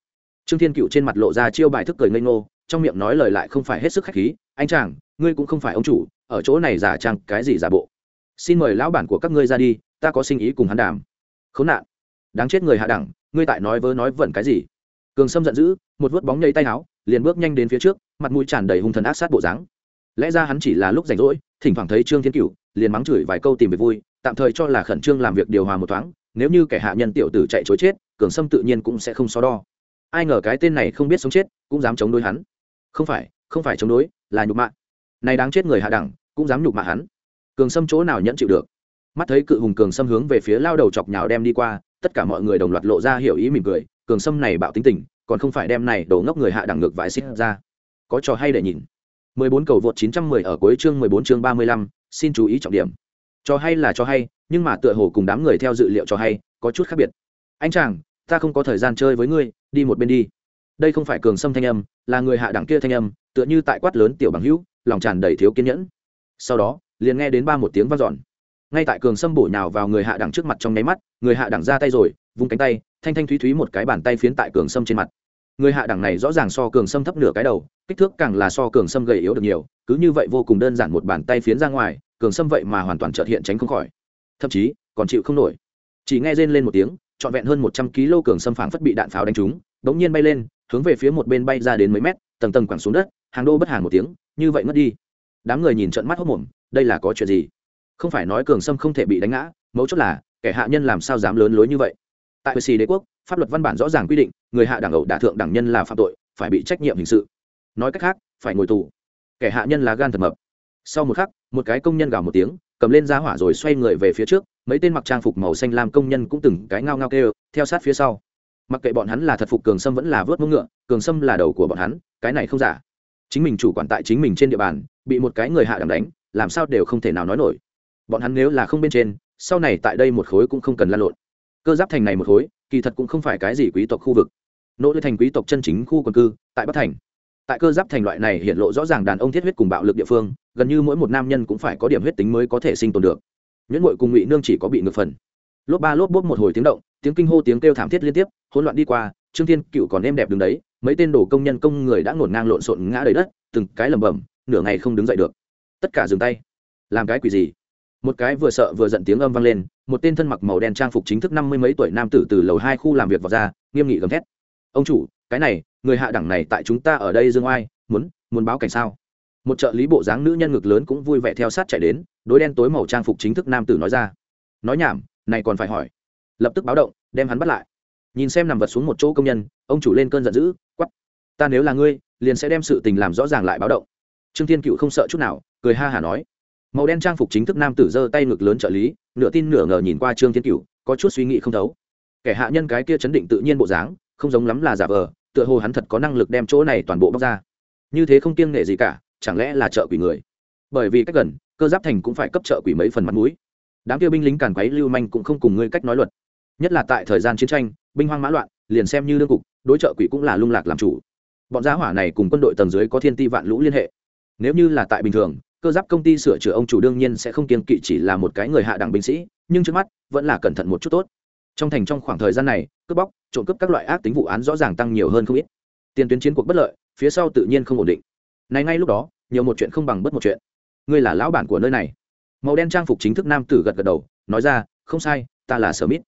Trương thiên cựu trên mặt lộ ra chiêu bài thức cười ngây ngô, trong miệng nói lời lại không phải hết sức khách khí, anh chàng, ngươi cũng không phải ông chủ, ở chỗ này giả trang cái gì giả bộ. Xin mời lão bản của các ngươi ra đi, ta có sinh ý cùng hắn đàm khốn nạn. Đáng chết người hạ đẳng, ngươi tại nói vớ nói vẩn cái gì? Cường sâm giận dữ, một vớt bóng nhây tay áo, liền bước nhanh đến phía trước, mặt mũi tràn đầy hung thần ác sát bộ dáng. Lẽ ra hắn chỉ là lúc rảnh rỗi, thỉnh thoảng thấy trương thiên cựu liền mắng chửi vài câu tìm về vui, tạm thời cho là khẩn trương làm việc điều hòa một thoáng, nếu như kẻ hạ nhân tiểu tử chạy chối chết, cường sâm tự nhiên cũng sẽ không so đo. Ai ngờ cái tên này không biết sống chết, cũng dám chống đối hắn. Không phải không phải chống đối, là nhục mạ. Này đáng chết người hạ đẳng, cũng dám nhục mạ hắn. Cường sâm chỗ nào nhẫn chịu được? Mắt thấy cự hùng cường sâm hướng về phía lao đầu chọc nhào đem đi qua tất cả mọi người đồng loạt lộ ra hiểu ý mỉm cười cường sâm này bạo tính tình còn không phải đem này đổ ngốc người hạ đẳng ngược vãi xích ra. Có trò hay để nhìn. 14 cầu vượt 910 ở cuối chương 14 chương 35, xin chú ý trọng điểm. Cho hay là cho hay nhưng mà tựa hồ cùng đám người theo dự liệu cho hay có chút khác biệt. Anh chàng ta không có thời gian chơi với ngươi đi một bên đi. Đây không phải cường sâm thanh âm là người hạ đẳng kia thanh âm tựa như tại quát lớn tiểu bằng hữu lòng tràn đầy thiếu kiên nhẫn. Sau đó liền nghe đến ba một tiếng vang dọn ngay tại cường sâm bổ nhào vào người hạ đẳng trước mặt trong nháy mắt, người hạ đẳng ra tay rồi, vung cánh tay, thanh thanh thúy thúy một cái bàn tay phiến tại cường sâm trên mặt. Người hạ đẳng này rõ ràng so cường sâm thấp nửa cái đầu, kích thước càng là so cường sâm gầy yếu được nhiều, cứ như vậy vô cùng đơn giản một bàn tay phiến ra ngoài, cường sâm vậy mà hoàn toàn trợt hiện tránh không khỏi. Thậm chí, còn chịu không nổi. Chỉ nghe rên lên một tiếng, trọn vẹn hơn một trăm kg cường sâm phảng phất bị đạn pháo đánh trúng bỗng nhiên bay lên, hướng về phía một bên bay ra đến mấy mét, tầng tầng quẳng xuống đất, hàng đô bất hàng một tiếng, như vậy mất đi. Đám người nhìn trận mắt hốc mồm đây là có chuyện gì? Không phải nói cường sâm không thể bị đánh ngã, mấu chốt là, kẻ hạ nhân làm sao dám lớn lối như vậy? Tại xì đế quốc, pháp luật văn bản rõ ràng quy định, người hạ đảng ẩu đả thượng đảng nhân là phạm tội, phải bị trách nhiệm hình sự. Nói cách khác, phải ngồi tù. Kẻ hạ nhân là gan thật mập. Sau một khắc, một cái công nhân gào một tiếng, cầm lên giá hỏa rồi xoay người về phía trước, mấy tên mặc trang phục màu xanh lam công nhân cũng từng cái ngao ngao kêu, theo sát phía sau. Mặc kệ bọn hắn là thật phục cường sâm vẫn là vớt mông ngựa, cường sâm là đầu của bọn hắn, cái này không giả. Chính mình chủ quản tại chính mình trên địa bàn, bị một cái người hạ đẳng đánh, làm sao đều không thể nào nói nổi bọn hắn nếu là không bên trên, sau này tại đây một khối cũng không cần lan lộn. Cơ giáp thành này một khối, kỳ thật cũng không phải cái gì quý tộc khu vực. Nỗ lực thành quý tộc chân chính khu quần cư, tại bắc thành. Tại cơ giáp thành loại này hiện lộ rõ ràng đàn ông thiết huyết cùng bạo lực địa phương, gần như mỗi một nam nhân cũng phải có điểm huyết tính mới có thể sinh tồn được. Nhuyễn mội cùng ngụy nương chỉ có bị ngược phần. Lốp ba lốp bốp một hồi tiếng động, tiếng kinh hô tiếng kêu thảm thiết liên tiếp, hỗn loạn đi qua, trương thiên cựu còn êm đẹp đứng đấy, mấy tên đồ công nhân công người đã ngổn ngang lộn xộn ngã đầy đất, từng cái lầm bầm nửa ngày không đứng dậy được. Tất cả dừng tay. Làm cái quỷ gì? Một cái vừa sợ vừa giận tiếng âm vang lên, một tên thân mặc màu đen trang phục chính thức năm mươi mấy tuổi nam tử từ lầu hai khu làm việc vào ra, nghiêm nghị gầm thét. Ông chủ, cái này, người hạ đẳng này tại chúng ta ở đây dương oai, muốn muốn báo cảnh sao? Một trợ lý bộ dáng nữ nhân ngực lớn cũng vui vẻ theo sát chạy đến đối đen tối màu trang phục chính thức nam tử nói ra. Nói nhảm, này còn phải hỏi. Lập tức báo động, đem hắn bắt lại. Nhìn xem nằm vật xuống một chỗ công nhân, ông chủ lên cơn giận dữ quắp ta nếu là ngươi, liền sẽ đem sự tình làm rõ ràng lại báo động. Trương thiên cựu không sợ chút nào, cười ha hả nói màu đen trang phục chính thức nam tử giơ tay ngực lớn trợ lý, nửa tin nửa ngờ nhìn qua trương thiên cựu có chút suy nghĩ không thấu. Kẻ hạ nhân cái kia chấn định tự nhiên bộ dáng, không giống lắm là giả vờ, tựa hồ hắn thật có năng lực đem chỗ này toàn bộ bóc ra. Như thế không kiêng nghệ gì cả, chẳng lẽ là trợ quỷ người? Bởi vì cách gần, cơ giáp thành cũng phải cấp trợ quỷ mấy phần mặt mũi. Đám kia binh lính càn quấy lưu manh cũng không cùng ngươi cách nói luật. Nhất là tại thời gian chiến tranh, binh hoang mã loạn, liền xem như đương cục, đối trợ quỷ cũng là lung lạc làm chủ. Bọn giá hỏa này cùng quân đội tầng dưới có thiên ti vạn lũ liên hệ. Nếu như là tại bình thường cơ giáp công ty sửa chữa ông chủ đương nhiên sẽ không kiên kỵ chỉ là một cái người hạ đẳng binh sĩ, nhưng trước mắt, vẫn là cẩn thận một chút tốt. Trong thành trong khoảng thời gian này, cướp bóc, trộm cướp các loại ác tính vụ án rõ ràng tăng nhiều hơn không ít. Tiền tuyến chiến cuộc bất lợi, phía sau tự nhiên không ổn định. Này ngay lúc đó, nhiều một chuyện không bằng bất một chuyện. Ngươi là lão bản của nơi này. Màu đen trang phục chính thức nam tử gật gật đầu, nói ra, không sai, ta là sở mít.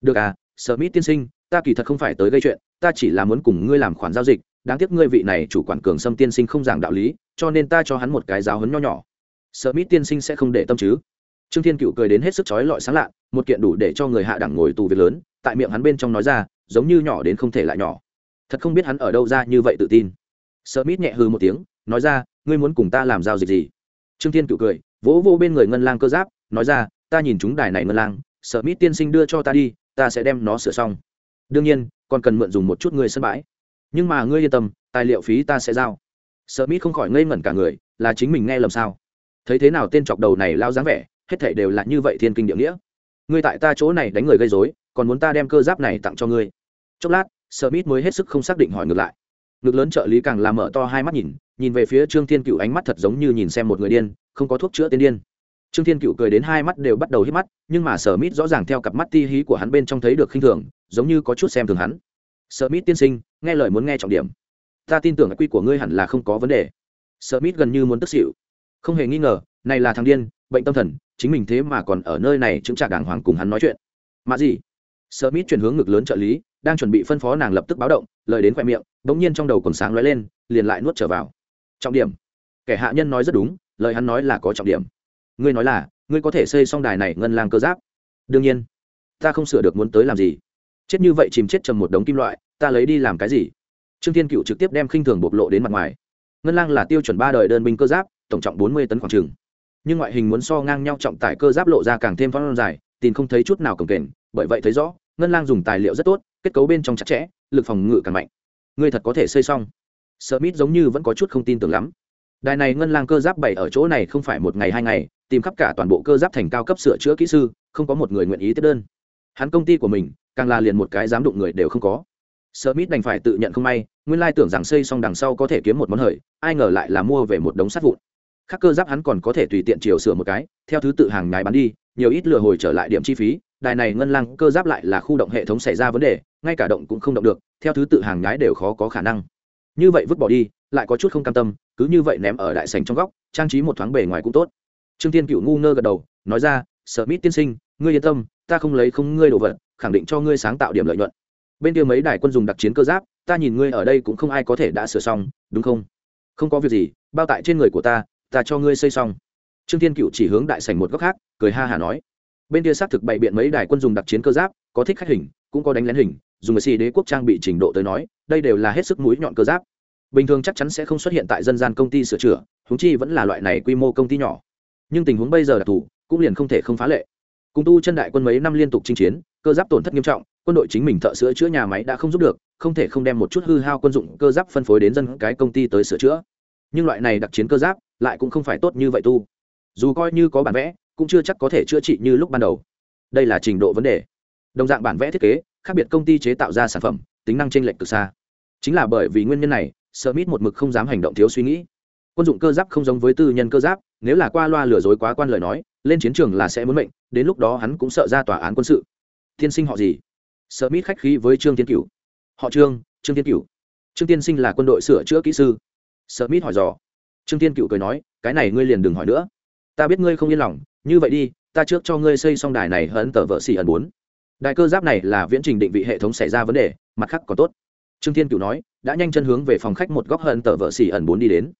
Được à sở mít tiên sinh, ta kỳ thật không phải tới gây chuyện, ta chỉ là muốn cùng ngươi làm khoản giao dịch. Đáng tiếc ngươi vị này chủ quản cường sâm tiên sinh không giảng đạo lý cho nên ta cho hắn một cái giáo hấn nho nhỏ. Sợ mít tiên sinh sẽ không để tâm chứ? Trương thiên cựu cười đến hết sức chói lọi sáng lạ, một kiện đủ để cho người hạ đẳng ngồi tù việc lớn, tại miệng hắn bên trong nói ra, giống như nhỏ đến không thể lại nhỏ. Thật không biết hắn ở đâu ra như vậy tự tin. Sợ mít nhẹ hư một tiếng, nói ra, ngươi muốn cùng ta làm giao dịch gì? Trương thiên cựu cười, vỗ vô bên người ngân lang cơ giáp, nói ra, ta nhìn chúng đài này ngân lang, sợ mít tiên sinh đưa cho ta đi, ta sẽ đem nó sửa xong. Đương nhiên, còn cần mượn dùng một chút người sân bãi. Nhưng mà ngươi yên tâm, tài liệu phí ta sẽ giao sợ mít không khỏi ngây ngẩn cả người, là chính mình nghe lầm sao? Thấy thế nào tên chọc đầu này lao dáng vẻ, hết thảy đều là như vậy thiên kinh địa nghĩa. Ngươi tại ta chỗ này đánh người gây rối, còn muốn ta đem cơ giáp này tặng cho ngươi? Chốc lát Smith mới hết sức không xác định hỏi ngược lại. Ngực lớn trợ lý càng làm mở to hai mắt nhìn nhìn về phía trương thiên cựu ánh mắt thật giống như nhìn xem một người điên, không có thuốc chữa tiên điên. Trương thiên cựu cười đến hai mắt đều bắt đầu hít mắt, nhưng mà sở mít rõ ràng theo cặp mắt ti hí của hắn bên trong thấy được khinh thường, giống như có chút xem thường hắn. Sở mít tiên sinh, nghe lời muốn nghe trọng điểm ta tin tưởng quy của ngươi hẳn là không có vấn đề. Smith gần như muốn tức xỉu. Không hề nghi ngờ, này là thằng điên, bệnh tâm thần, chính mình thế mà còn ở nơi này chứng trả đàng hoàng cùng hắn nói chuyện. Mà gì? Smith chuyển hướng ngực lớn trợ lý, đang chuẩn bị phân phó nàng lập tức báo động, lời đến khoe miệng, bỗng nhiên trong đầu còn sáng lóe lên, liền lại nuốt trở vào. Trọng điểm. Kẻ hạ nhân nói rất đúng, lời hắn nói là có trọng điểm. Ngươi nói là, ngươi có thể xây xong đài này ngân lang cơ giáp. Đương nhiên. Ta không sửa được muốn tới làm gì. Chết như vậy chìm chết trầm một đống kim loại, ta lấy đi làm cái gì? Trương thiên cựu trực tiếp đem khinh thường bộc lộ đến mặt ngoài. Ngân lang là tiêu chuẩn ba đời đơn binh cơ giáp, tổng trọng bốn mươi tấn khoảng trừng nhưng ngoại hình muốn so ngang nhau trọng tải cơ giáp lộ ra càng thêm phong dài, tìm không thấy chút nào cồng kềnh, bởi vậy thấy rõ, ngân lang dùng tài liệu rất tốt, kết cấu bên trong chặt chẽ, lực phòng ngự càng mạnh. Ngươi thật có thể xây xong. Sợ mít giống như vẫn có chút không tin tưởng lắm. Đài này ngân lang cơ giáp bày ở chỗ này không phải một ngày hai ngày, tìm khắp cả toàn bộ cơ giáp thành cao cấp sửa chữa kỹ sư, không có một người nguyện ý tiếp đơn. Hắn công ty của mình, càng là liền một cái dám đụng người đều không có. Smith đành phải tự nhận không may, nguyên lai tưởng rằng xây xong đằng sau có thể kiếm một món hời, ai ngờ lại là mua về một đống sắt vụn. Khắc cơ giáp hắn còn có thể tùy tiện chiều sửa một cái, theo thứ tự hàng nhái bán đi, nhiều ít lừa hồi trở lại điểm chi phí, đài này ngân lăng cơ giáp lại là khu động hệ thống xảy ra vấn đề, ngay cả động cũng không động được, theo thứ tự hàng nhái đều khó có khả năng. Như vậy vứt bỏ đi, lại có chút không cam tâm, cứ như vậy ném ở đại sảnh trong góc, trang trí một thoáng bề ngoài cũng tốt. Trương tiên cựu ngu ngơ gật đầu, nói ra "Smith tiên sinh, ngươi yên tâm, ta không lấy không ngươi đồ vật, khẳng định cho ngươi sáng tạo điểm lợi nhuận bên kia mấy đài quân dùng đặc chiến cơ giáp, ta nhìn ngươi ở đây cũng không ai có thể đã sửa xong, đúng không? Không có việc gì, bao tại trên người của ta ta cho ngươi xây xong. Trương thiên cựu chỉ hướng đại sảnh một góc khác, cười ha hả nói. Bên kia xác thực bày biện mấy đài quân dùng đặc chiến cơ giáp, có thích khách hình, cũng có đánh lén hình, dùng người xì đế quốc trang bị trình độ tới nói, đây đều là hết sức mũi nhọn cơ giáp. Bình thường chắc chắn sẽ không xuất hiện tại dân gian công ty sửa chữa húng chi vẫn là loại này quy mô công ty nhỏ. Nhưng tình huống bây giờ đặc thù cũng liền không thể không phá lệ. Cùng tu chân đại quân mấy năm liên tục chinh chiến cơ giáp tổn thất nghiêm trọng, quân đội chính mình thợ sửa chữa nhà máy đã không giúp được, không thể không đem một chút hư hao quân dụng cơ giáp phân phối đến dân cái công ty tới sửa chữa. Nhưng loại này đặc chiến cơ giáp lại cũng không phải tốt như vậy tu. Dù coi như có bản vẽ, cũng chưa chắc có thể chữa trị như lúc ban đầu. Đây là trình độ vấn đề. Đồng dạng bản vẽ thiết kế, khác biệt công ty chế tạo ra sản phẩm, tính năng t r ê n lệch từ xa. Chính là bởi vì nguyên nhân này, smith một mực không dám hành động thiếu suy nghĩ. Quân dụng cơ giáp không giống với tư nhân cơ giáp, nếu là qua loa lừa dối quá quan lời nói, lên chiến trường là sẽ muốn mệnh, đến lúc đó hắn cũng sợ ra tòa án quân sự tiên sinh họ gì? Sợ mít khách khí với trương tiên cửu. Họ trương trương tiên cửu. Trương tiên sinh là quân đội sửa chữa kỹ sư. Sợ mít hỏi dò. Trương tiên cửu cười nói, cái này ngươi liền đừng hỏi nữa. Ta biết ngươi không yên lòng, như vậy đi, ta trước cho ngươi xây xong đài này hấn tờ vợ xỉ ẩn bốn. Đài cơ giáp này là viễn trình định vị hệ thống xảy ra vấn đề, mặt khác còn tốt. Trương thiên cửu nói, đã nhanh chân hướng về phòng khách một góc hận tờ vợ xỉ ẩn bốn đi đến.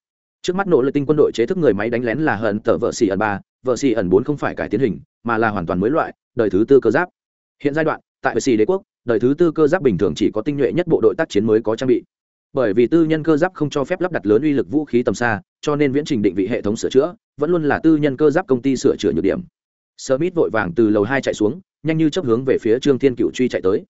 Trước mắt nỗ lực tinh quân đội chế thức người máy đánh lén là hận tờ vợ xỉ ẩn ba, vợ xỉ ẩn bốn không phải cải tiến hình, mà là hoàn toàn mới loại, đời thứ tư cơ giáp hiện giai đoạn, tại vợ xì đế quốc, đời thứ tư cơ giáp bình thường chỉ có tinh nhuệ nhất bộ đội tác chiến mới có trang bị. Bởi vì tư nhân cơ giáp không cho phép lắp đặt lớn uy lực vũ khí tầm xa, cho nên viễn trình định vị hệ thống sửa chữa, vẫn luôn là tư nhân cơ giáp công ty sửa chữa nhược điểm. Smith vội vàng từ lầu hai chạy xuống, nhanh như chấp hướng về phía trương thiên cựu truy chạy tới.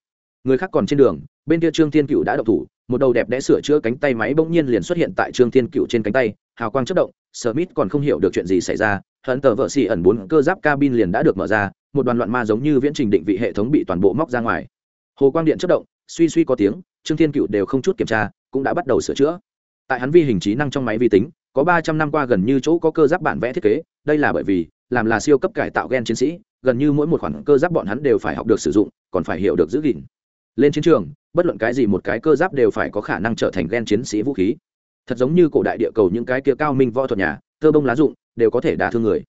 Người khác còn trên đường, bên kia trương thiên cựu đã đậu thủ, một đầu đẹp đẽ sửa chữa cánh tay máy bỗng nhiên liền xuất hiện tại trương thiên cựu trên cánh tay, hào quang chất động, smith còn không hiểu được chuyện gì xảy ra hận tờ vợ xì ẩn bốn cơ giáp cabin liền đã được mở ra một đoàn loạn ma giống như viễn trình định vị hệ thống bị toàn bộ móc ra ngoài. Hồ quang điện chất động, suy suy có tiếng, trương thiên cựu đều không chút kiểm tra, cũng đã bắt đầu sửa chữa. Tại hắn vi hình trí năng trong máy vi tính, có ba trăm năm qua gần như chỗ có cơ giáp bản vẽ thiết kế, đây là bởi vì, làm là siêu cấp cải tạo gen chiến sĩ, gần như mỗi một khoản cơ giáp bọn hắn đều phải học được sử dụng, còn phải hiểu được giữ gìn. Lên chiến trường, bất luận cái gì một cái cơ giáp đều phải có khả năng trở thành gen chiến sĩ vũ khí. Thật giống như cổ đại địa cầu những cái kia cao minh võ thuật nhà thơ bông lá dụng, đều có thể đả thương người.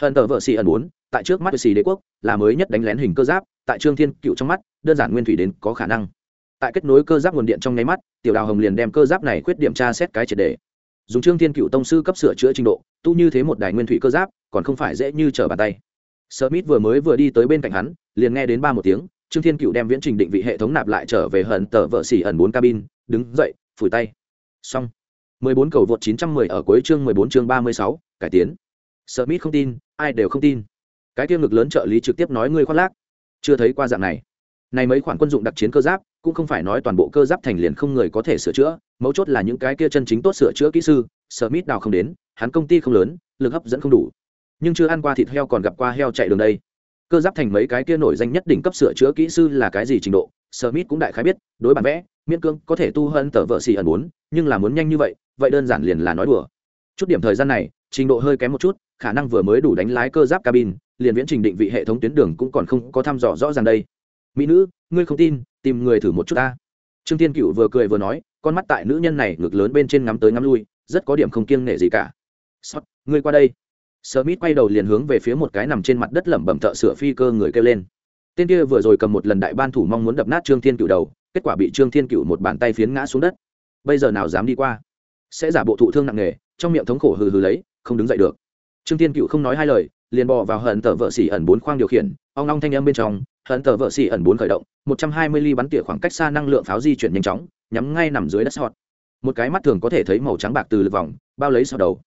Hận tờ vợ xì ẩn muốn tại trước mắt xì đế quốc là mới nhất đánh lén hình cơ giáp tại trương thiên cựu trong mắt đơn giản nguyên thủy đến có khả năng tại kết nối cơ giáp nguồn điện trong nháy mắt tiểu đào hồng liền đem cơ giáp này khuyết điểm tra xét cái triệt đề dùng trương thiên cựu tông sư cấp sửa chữa trình độ tu như thế một đài nguyên thủy cơ giáp còn không phải dễ như trở bàn tay Smith vừa mới vừa đi tới bên cạnh hắn, liền nghe đến ba một tiếng, Trương Thiên Cựu đem viễn trình định vị hệ thống nạp lại trở về hận tờ vợ xỉ ẩn bốn cabin, đứng dậy, phủi tay. Xong. 14 cầu vượt 910 ở cuối chương 14 chương 36, cải tiến. Smith không tin, ai đều không tin. Cái tiêu ngực lớn trợ lý trực tiếp nói ngươi khoác lác. Chưa thấy qua dạng này. Này mấy khoản quân dụng đặc chiến cơ giáp, cũng không phải nói toàn bộ cơ giáp thành liền không người có thể sửa chữa, mấu chốt là những cái kia chân chính tốt sửa chữa kỹ sư, Smith nào không đến, hắn công ty không lớn, lực hấp dẫn không đủ nhưng chưa ăn qua thịt heo còn gặp qua heo chạy đường đây cơ giáp thành mấy cái kia nổi danh nhất đỉnh cấp sửa chữa kỹ sư là cái gì trình độ smith cũng đại khái biết đối bản vẽ miễn cương có thể tu hơn tờ vợ xì ẩn muốn, nhưng là muốn nhanh như vậy vậy đơn giản liền là nói đùa chút điểm thời gian này trình độ hơi kém một chút khả năng vừa mới đủ đánh lái cơ giáp cabin liền viễn trình định vị hệ thống tuyến đường cũng còn không có thăm dò rõ ràng đây mỹ nữ ngươi không tin tìm người thử một chút ta trương tiên cựu vừa cười vừa nói con mắt tại nữ nhân này ngược lớn bên trên ngắm tới ngắm lui rất có điểm không kiêng nể gì cả Sót, ngươi qua đây Smith quay đầu liền hướng về phía một cái nằm trên mặt đất lẩm bẩm thợ sửa phi cơ người kêu lên. Tên kia vừa rồi cầm một lần đại ban thủ mong muốn đập nát Trương Thiên Cửu đầu, kết quả bị Trương Thiên Cửu một bàn tay phiến ngã xuống đất. Bây giờ nào dám đi qua? Sẽ giả bộ thụ thương nặng nề, trong miệng thống khổ hừ hừ lấy, không đứng dậy được. Trương Thiên Cửu không nói hai lời, liền bò vào hận tờ vợ xỉ ẩn bốn khoang điều khiển, ong ong thanh âm bên trong, hận tờ vợ xỉ ẩn bốn khởi động, 120 ly bắn tỉa khoảng cách xa năng lượng pháo di chuyển nhanh chóng, nhắm ngay nằm dưới đất sọt. Một cái mắt thường có thể thấy màu trắng bạc từ lực vòng, bao lấy sau đầu.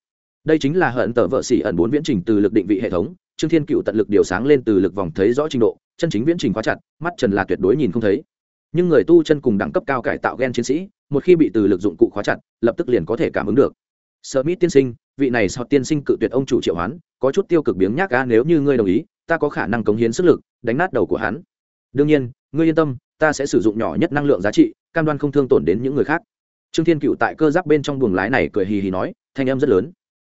Đây chính là hận tờ vợ xỉ ẩn bốn viễn trình từ lực định vị hệ thống trương thiên cựu tận lực điều sáng lên từ lực vòng thấy rõ trình độ chân chính viễn trình khóa chặt mắt trần là tuyệt đối nhìn không thấy. Nhưng người tu chân cùng đẳng cấp cao cải tạo gen chiến sĩ một khi bị từ lực dụng cụ khóa chặt lập tức liền có thể cảm ứng được. Smith tiên sinh, vị này sau tiên sinh cự tuyệt ông chủ triệu hoán, có chút tiêu cực biếng nhác ga nếu như ngươi đồng ý, ta có khả năng cống hiến sức lực, đánh nát đầu của hắn. Đương nhiên, ngươi yên tâm, ta sẽ sử dụng nhỏ nhất năng lượng giá trị, cam đoan không thương tổn đến những người khác. Trương thiên cựu tại cơ giáp bên trong buồng lái này cười hì hì nói, thanh âm rất lớn.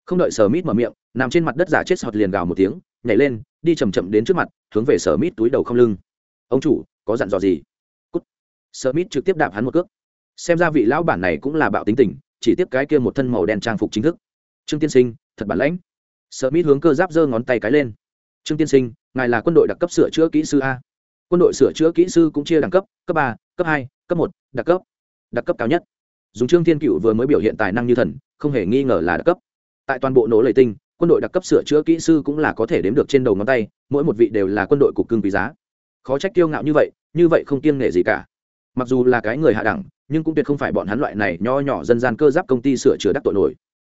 Không đợi sở mít mở miệng, nằm trên mặt đất giả chết sọt liền gào một tiếng, nhảy lên, đi chầm chậm đến trước mặt, hướng về sở mít túi đầu không lưng. Ông chủ, có dặn dò gì? Cút. Sở mít trực tiếp đạp hắn một cước. Xem ra vị lão bản này cũng là bạo tính tình chỉ tiếp cái kia một thân màu đen trang phục chính thức. Trương tiên sinh, thật bản lãnh. Sở mít hướng cơ giáp giơ ngón tay cái lên. Trương tiên sinh, ngài là quân đội đặc cấp sửa chữa kỹ sư a. Quân đội sửa chữa kỹ sư cũng chia đẳng cấp cấp ba, cấp hai, cấp một, đặc cấp. Đặc cấp cao nhất. Dùng trương thiên cựu vừa mới biểu hiện tài năng như thần, không hề nghi ngờ là đặc cấp. Tại toàn bộ nổ lệ tinh, quân đội đặc cấp sửa chữa kỹ sư cũng là có thể đếm được trên đầu ngón tay, mỗi một vị đều là quân đội cục cưng quý giá. Khó trách kiêu ngạo như vậy như vậy không kiêng nể gì cả. Mặc dù là cái người hạ đẳng nhưng cũng tuyệt không phải bọn hắn loại này nho nhỏ dân gian cơ giáp công ty sửa chữa đắc tội nổi.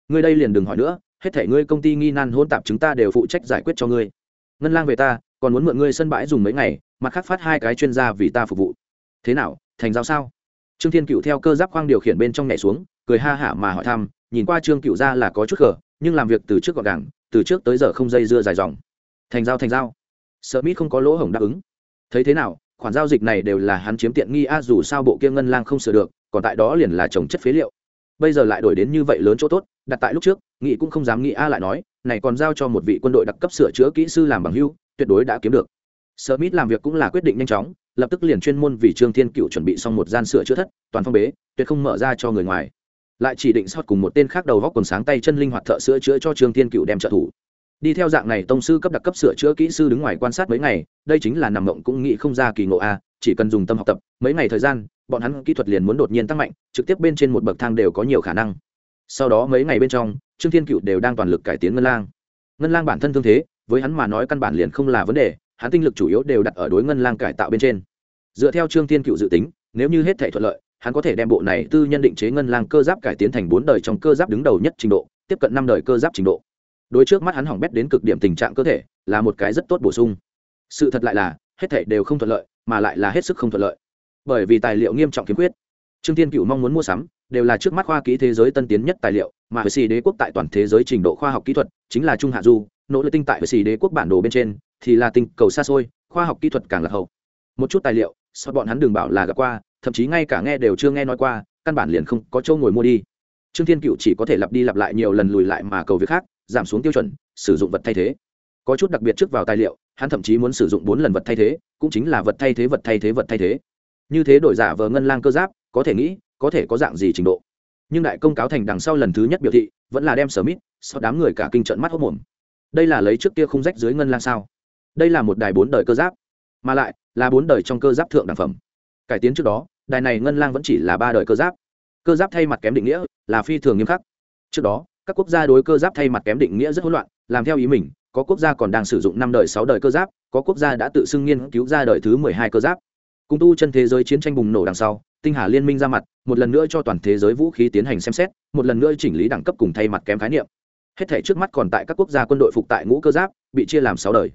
Ngươi đây liền đừng hỏi nữa, hết thể ngươi công ty nghi nan hôn tạp chúng ta đều phụ trách giải quyết cho ngươi. Ngân lang về ta, còn muốn mượn ngươi sân bãi dùng mấy ngày, mặt khác phát hai cái chuyên gia vì ta phục vụ. Thế nào, thành giao sao? Trương thiên cựu theo cơ giáp khoang điều khiển bên trong nhảy xuống, cười ha hả mà hỏi thăm, nhìn qua trương cựu ra là có chút khở nhưng làm việc từ trước gọn gàng, từ trước tới giờ không dây dưa dài dòng. Thành giao thành giao. Sợ mít không có lỗ hổng đáp ứng. Thấy thế nào khoản giao dịch này đều là hắn chiếm tiện nghi a dù sao bộ kia ngân lang không sửa được còn tại đó liền là trồng chất phế liệu. Bây giờ lại đổi đến như vậy lớn chỗ tốt đặt tại lúc trước nghị cũng không dám nghĩ a lại nói này còn giao cho một vị quân đội đặc cấp sửa chữa kỹ sư làm bằng hưu tuyệt đối đã kiếm được. Smith làm việc cũng là quyết định nhanh chóng, lập tức liền chuyên môn vì Trương Thiên Cựu chuẩn bị xong một gian sửa chữa thất, toàn phong bế, tuyệt không mở ra cho người ngoài. Lại chỉ định sót cùng một tên khác đầu góc quần sáng tay chân linh hoạt thợ sửa chữa cho trương thiên cựu đem trợ thủ đi theo dạng này tông sư cấp đặc cấp sửa chữa kỹ sư đứng ngoài quan sát mấy ngày, đây chính là nằm mộng cũng nghĩ không ra kỳ ngộ a, chỉ cần dùng tâm học tập, mấy ngày thời gian, bọn hắn kỹ thuật liền muốn đột nhiên tăng mạnh, trực tiếp bên trên một bậc thang đều có nhiều khả năng. Sau đó mấy ngày bên trong, trương thiên cựu đều đang toàn lực cải tiến ngân lang. Ngân lang bản thân thương thế, với hắn mà nói căn bản liền không là vấn đề, hắn tinh lực chủ yếu đều đặt ở đối ngân lang cải tạo bên trên. Dựa theo trương thiên cựu dự tính, nếu như hết thể thuận lợi, hắn có thể đem bộ này tư nhân định chế ngân lang cơ giáp cải tiến thành bốn đời trong cơ giáp đứng đầu nhất trình độ, tiếp cận năm đời cơ giáp trình độ đối trước mắt hắn hỏng bét đến cực điểm tình trạng cơ thể, là một cái rất tốt bổ sung. Sự thật lại là, hết thể đều không thuận lợi, mà lại là hết sức không thuận lợi. Bởi vì tài liệu nghiêm trọng kiếm khuyết. trương tiên cựu mong muốn mua sắm, đều là trước mắt khoa kỹ thế giới tân tiến nhất tài liệu, mà hệ sĩ đế quốc tại toàn thế giới trình độ khoa học kỹ thuật chính là trung hạ du, nỗ lực tinh tại hệ sĩ đế quốc bản đồ bên trên, thì là tinh cầu xa xôi, khoa học kỹ thuật càng là hậu. Một chút tài liệu, sau bọn hắn đừng bảo là gặp qua, thậm chí ngay cả nghe đều chưa nghe nói qua, căn bản liền không có chỗ ngồi mua đi trương thiên cựu chỉ có thể lặp đi lặp lại nhiều lần lùi lại mà cầu việc khác, giảm xuống tiêu chuẩn, sử dụng vật thay thế. Có chút đặc biệt trước vào tài liệu, hắn thậm chí muốn sử dụng bốn lần vật thay thế, cũng chính là vật thay thế vật thay thế vật thay thế. Như thế đổi giả vờ ngân lang cơ giáp, có thể nghĩ, có thể có dạng gì trình độ. Nhưng đại công cáo thành đằng sau lần thứ nhất biểu thị, vẫn là đem sở mít sau đám người cả kinh trận mắt hốc mồm. Đây là lấy trước kia không rách dưới ngân lang sao? Đây là một đài bốn đời cơ giáp. Mà lại, là bốn đời trong cơ giáp thượng đẳng phẩm. Cải tiến trước đó, đài này ngân lang vẫn chỉ là ba đời cơ giáp cơ giáp thay mặt kém định nghĩa là phi thường nghiêm khắc. Trước đó, các quốc gia đối cơ giáp thay mặt kém định nghĩa rất hỗn loạn, làm theo ý mình, có quốc gia còn đang sử dụng năm đời, sáu đời cơ giáp, có quốc gia đã tự xưng nghiên cứu ra đời thứ mười hai cơ giáp. Cùng tu chân thế giới chiến tranh bùng nổ đằng sau, tinh hà liên minh ra mặt, một lần nữa cho toàn thế giới vũ khí tiến hành xem xét, một lần nữa chỉnh lý đẳng cấp cùng thay mặt kém khái niệm. Hết thể trước mắt còn tại các quốc gia quân đội phục tại ngũ cơ giáp, bị chia làm sáu đời.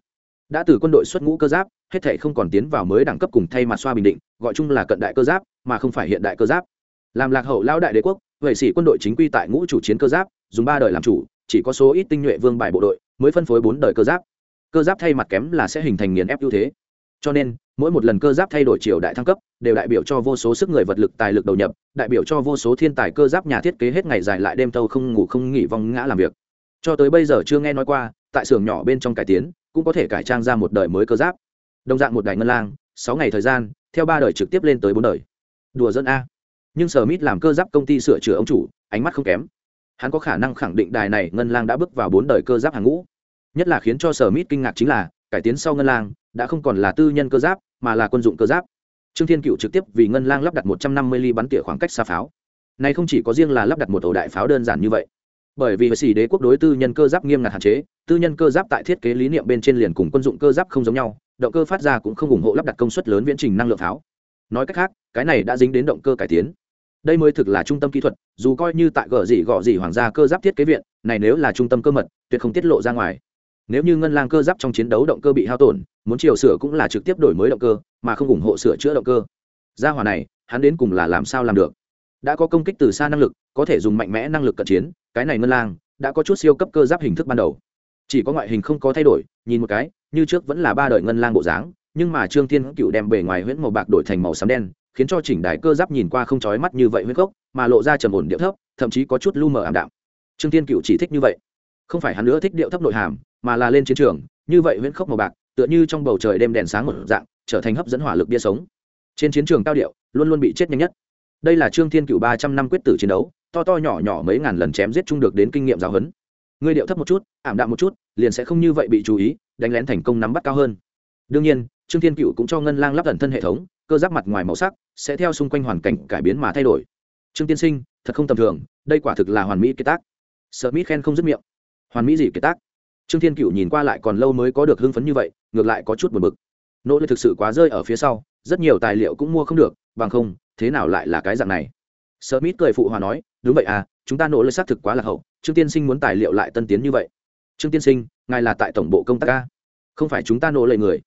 Đã từ quân đội xuất ngũ cơ giáp, hết thể không còn tiến vào mới đẳng cấp cùng thay mặt xoa bình định, gọi chung là cận đại cơ giáp, mà không phải hiện đại cơ giáp làm lạc hậu lao đại đế quốc, vậy sĩ quân đội chính quy tại ngũ chủ chiến cơ giáp, dùng ba đời làm chủ, chỉ có số ít tinh nhuệ vương bài bộ đội mới phân phối bốn đời cơ giáp. Cơ giáp thay mặt kém là sẽ hình thành nghiền ép ưu thế. Cho nên, mỗi một lần cơ giáp thay đổi triều đại thăng cấp, đều đại biểu cho vô số sức người vật lực tài lực đầu nhập, đại biểu cho vô số thiên tài cơ giáp nhà thiết kế hết ngày dài lại đêm thâu không ngủ không nghỉ vong ngã làm việc. Cho tới bây giờ chưa nghe nói qua, tại xưởng nhỏ bên trong cải tiến, cũng có thể cải trang ra một đời mới cơ giáp. Đồng dạng một đài ngân lang, sáu ngày thời gian, theo ba đời trực tiếp lên tới bốn đời. Đùa dân a nhưng sở mít làm cơ giáp công ty sửa chữa ông chủ, ánh mắt không kém. Hắn có khả năng khẳng định đài này ngân lang đã bước vào bốn đời cơ giáp hàng ngũ. Nhất là khiến cho sở mít kinh ngạc chính là, cải tiến sau ngân lang, đã không còn là tư nhân cơ giáp, mà là quân dụng cơ giáp. Trương thiên cựu trực tiếp vì ngân lang lắp đặt một trăm năm mươi ly bắn tỉa khoảng cách xa pháo. Này không chỉ có riêng là lắp đặt một ổ đại pháo đơn giản như vậy, bởi vì xỉ đế quốc đối tư nhân cơ giáp nghiêm ngặt hạn chế, tư nhân cơ giáp tại thiết kế lý niệm bên trên liền cùng quân dụng cơ giáp không giống nhau, động cơ phát ra cũng không ủng hộ lắp đặt công suất lớn viễn trình năng lượng pháo. Nói cách khác, cái này đã dính đến động cơ cải tiến đây mới thực là trung tâm kỹ thuật, dù coi như tại gở gì gọ gì hoàng gia cơ giáp thiết kế viện, này nếu là trung tâm cơ mật, tuyệt không tiết lộ ra ngoài. Nếu như ngân lang cơ giáp trong chiến đấu động cơ bị hao tổn, muốn chiều sửa cũng là trực tiếp đổi mới động cơ, mà không ủng hộ sửa chữa động cơ. Gia hỏa này, hắn đến cùng là làm sao làm được? Đã có công kích từ xa năng lực, có thể dùng mạnh mẽ năng lực cận chiến, cái này ngân lang, đã có chút siêu cấp cơ giáp hình thức ban đầu. Chỉ có ngoại hình không có thay đổi, nhìn một cái, như trước vẫn là ba đời ngân lang bộ dáng, nhưng mà trương thiên cựu đem bề ngoài huyễn màu bạc đổi thành màu xám đen khiến cho chỉnh đài cơ giáp nhìn qua không chói mắt như vậy huyết gốc, mà lộ ra trầm ổn điệu thấp, thậm chí có chút lu mờ ảm đạm. Trương thiên cựu chỉ thích như vậy. Không phải hắn nữa thích điệu thấp nội hàm, mà là lên chiến trường, như vậy huyễn khốc màu bạc, tựa như trong bầu trời đêm đèn sáng một dạng, trở thành hấp dẫn hỏa lực bia sống. Trên chiến trường cao điệu, luôn luôn bị chết nhanh nhất. Đây là trương thiên cựu ba trăm năm quyết tử chiến đấu, to to nhỏ nhỏ mấy ngàn lần chém giết chung được đến kinh nghiệm giáo huấn. Ngươi điệu thấp một chút, ảm đạm một chút, liền sẽ không như vậy bị chú ý, đánh lén thành công nắm bắt cao hơn. Đương nhiên, trương thiên cựu cũng cho ngân lang lắp thần thân hệ thống, cơ giáp mặt ngoài màu sắc sẽ theo xung quanh hoàn cảnh cải biến mà thay đổi. Trương tiên sinh thật không tầm thường đây quả thực là hoàn mỹ kiệt tác. Sợ mỹ khen không dứt miệng. Hoàn mỹ gì kiệt tác? Trương thiên cựu nhìn qua lại còn lâu mới có được hưng phấn như vậy ngược lại có chút buồn bực. Nỗ lực thực sự quá rơi ở phía sau rất nhiều tài liệu cũng mua không được bằng không thế nào lại là cái dạng này? Sợ mít cười phụ hòa nói đúng vậy à chúng ta nỗ lực xác thực quá là hậu trương tiên sinh muốn tài liệu lại tân tiến như vậy. Trương tiên sinh ngài là tại tổng bộ công tác a, không phải chúng ta nỗ lực người.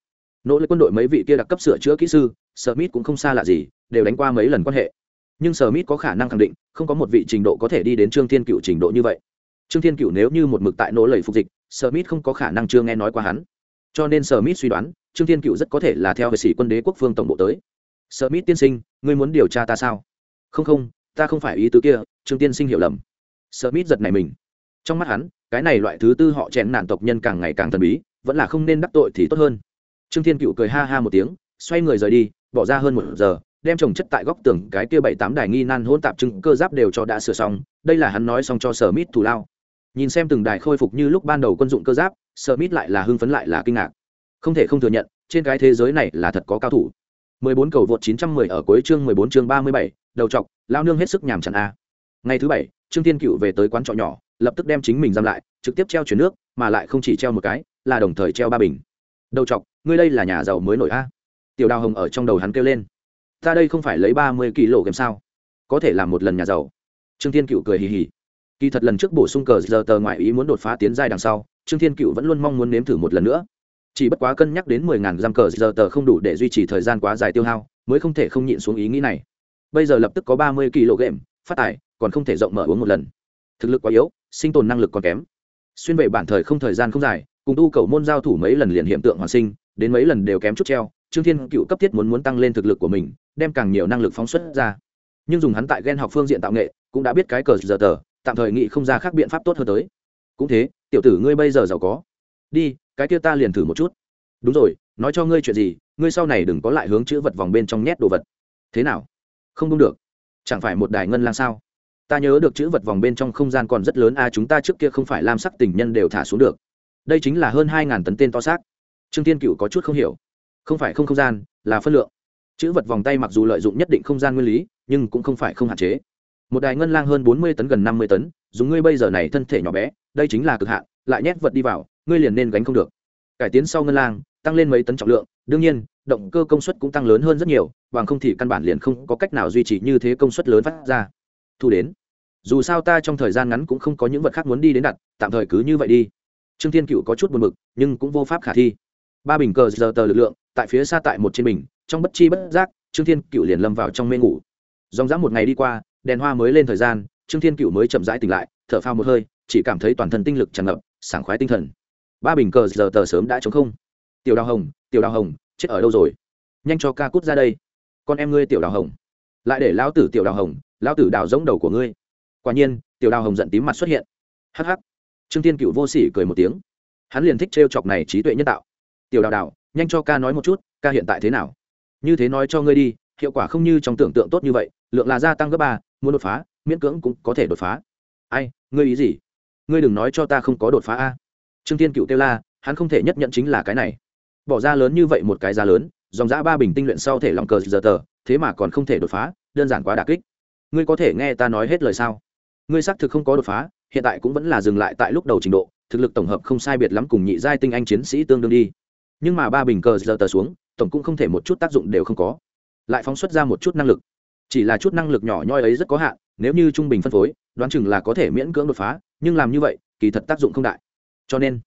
Nỗ lực quân đội mấy vị kia đặc cấp sửa chữa kỹ sư Smith cũng không xa lạ gì, đều đánh qua mấy lần quan hệ. Nhưng Smith có khả năng khẳng định, không có một vị trình độ có thể đi đến Trương Thiên Cựu trình độ như vậy. Trương Thiên Cựu nếu như một mực tại nỗ lời phục dịch, Smith không có khả năng chưa nghe nói qua hắn. Cho nên Smith suy đoán, Trương Thiên Cựu rất có thể là theo về sĩ quân đế quốc phương tổng bộ tới. Smith tiên sinh, ngươi muốn điều tra ta sao? Không không, ta không phải ý tứ kia, Trương tiên sinh hiểu lầm. Smith giật nảy mình. Trong mắt hắn, cái này loại thứ tư họ chèn nạn tộc nhân càng ngày càng thần bí, vẫn là không nên đắc tội thì tốt hơn. Trương Thiên Cựu cười ha ha một tiếng, xoay người rời đi, bỏ ra hơn một giờ đem trồng chất tại góc tường cái kia bảy tám đài nghi nan hỗn tạp chứng cơ giáp đều cho đã sửa xong đây là hắn nói xong cho sở mít thủ lao nhìn xem từng đài khôi phục như lúc ban đầu quân dụng cơ giáp sở mít lại là hưng phấn lại là kinh ngạc không thể không thừa nhận trên cái thế giới này là thật có cao thủ 14 cầu vượt 910 ở cuối chương 14 chương 37, đầu trọc, lao nương hết sức nhàm chán a. Ngày thứ bảy, Trương Thiên Cựu về tới quán trọ nhỏ, lập tức đem chính mình giam lại, trực tiếp treo chuyển nước, mà lại không chỉ treo một cái, là đồng thời treo ba bình. Đầu trọc, ngươi đây là nhà giàu mới nổi a. Tiểu Đào Hồng ở trong đầu hắn kêu lên. Ta đây không phải lấy ba mươi kỳ lộ kèm sao? Có thể làm một lần nhà giàu. Trương Thiên Cựu cười hì hì. Kỳ thật lần trước bổ sung cờ giờ tờ ngoại ý muốn đột phá tiến giai đằng sau, Trương Thiên Cựu vẫn luôn mong muốn nếm thử một lần nữa chỉ bất quá cân nhắc đến mười ngàn giam cờ giờ tờ không đủ để duy trì thời gian quá dài tiêu hao mới không thể không nhịn xuống ý nghĩ này bây giờ lập tức có ba mươi kg phát tài còn không thể rộng mở uống một lần thực lực quá yếu sinh tồn năng lực còn kém xuyên về bản thời không thời gian không dài cùng tu cầu môn giao thủ mấy lần liền hiện tượng hoàn sinh đến mấy lần đều kém chút treo trương thiên cựu cấp thiết muốn muốn tăng lên thực lực của mình, đem càng nhiều năng lực phóng xuất ra. Nhưng dùng hắn tại ghen học phương diện tạo nghệ, cũng đã biết cái cờ giờ tờ, tạm thời nghĩ không ra khác biện pháp tốt hơn tới. Cũng thế, tiểu tử ngươi bây giờ giàu có. Đi, cái kia ta liền thử một chút. Đúng rồi, nói cho ngươi chuyện gì, ngươi sau này đừng có lại hướng chữ vật vòng bên trong nhét đồ vật. Thế nào? Không đúng được. Chẳng phải một đài ngân lang sao? Ta nhớ được chữ vật vòng bên trong không gian còn rất lớn, a, chúng ta trước kia không phải lam sắc tình nhân đều thả xuống được. Đây chính là hơn hai ngàn tấn tên to xác. Trương tiên cựu có chút không hiểu không phải không không gian, là phân lượng. Chữ vật vòng tay mặc dù lợi dụng nhất định không gian nguyên lý, nhưng cũng không phải không hạn chế. Một đài ngân lang hơn bốn mươi tấn gần năm mươi tấn, dùng ngươi bây giờ này thân thể nhỏ bé, đây chính là cực hạn, lại nhét vật đi vào, ngươi liền nên gánh không được. Cải tiến sau ngân lang, tăng lên mấy tấn trọng lượng, đương nhiên, động cơ công suất cũng tăng lớn hơn rất nhiều, bằng không thì căn bản liền không có cách nào duy trì như thế công suất lớn phát ra. Thu đến. Dù sao ta trong thời gian ngắn cũng không có những vật khác muốn đi đến đặt, tạm thời cứ như vậy đi. Trương thiên cựu có chút buồn b ự c nhưng cũng vô pháp khả thi. Ba bình cờ giờ tờ lực lượng tại phía xa tại một trên mình, trong bất chi bất giác trương thiên cựu liền lâm vào trong mê ngủ. Dòng dã một ngày đi qua đèn hoa mới lên thời gian trương thiên cựu mới chậm rãi tỉnh lại thở phao một hơi chỉ cảm thấy toàn thân tinh lực tràn ngập sảng khoái tinh thần. Ba bình cờ giờ tờ sớm đã chống không. Tiểu đào hồng tiểu đào hồng chết ở đâu rồi? Nhanh cho ca cút ra đây. Con em ngươi tiểu đào hồng. Lại để lão tử tiểu đào hồng lão tử đào giống đầu của ngươi. Quả nhiên tiểu đào hồng giận tím mặt xuất hiện. Hắc hắc. Trương Thiên cựu vô sỉ cười một tiếng. Hắn liền thích trêu chọc này trí tuệ nhân tạo. Tiểu đào đào nhanh cho ca nói một chút, ca hiện tại thế nào? Như thế nói cho ngươi đi, hiệu quả không như trong tưởng tượng tốt như vậy, lượng là gia tăng gấp ba, muốn đột phá, miễn cưỡng cũng có thể đột phá. Ai, ngươi ý gì? Ngươi đừng nói cho ta không có đột phá a. Trương tiên cựu kêu la, hắn không thể nhất nhận chính là cái này. Bỏ ra lớn như vậy một cái giá lớn, dòng giã ba bình tinh luyện sau thể lòng cờ giờ tờ, thế mà còn không thể đột phá, đơn giản quá đà kích. Ngươi có thể nghe ta nói hết lời sao? Ngươi xác thực không có đột phá, hiện tại cũng vẫn là dừng lại tại lúc đầu trình độ, thực lực tổng hợp không sai biệt lắm cùng nhị giai tinh anh chiến sĩ tương đương đi nhưng mà ba bình cờ giờ tờ xuống, tổng cũng không thể một chút tác dụng đều không có. Lại phóng xuất ra một chút năng lực. Chỉ là chút năng lực nhỏ nhoi ấy rất có hạn, nếu như trung bình phân phối, đoán chừng là có thể miễn cưỡng đột phá, nhưng làm như vậy, kỳ thật tác dụng không đại. Cho nên,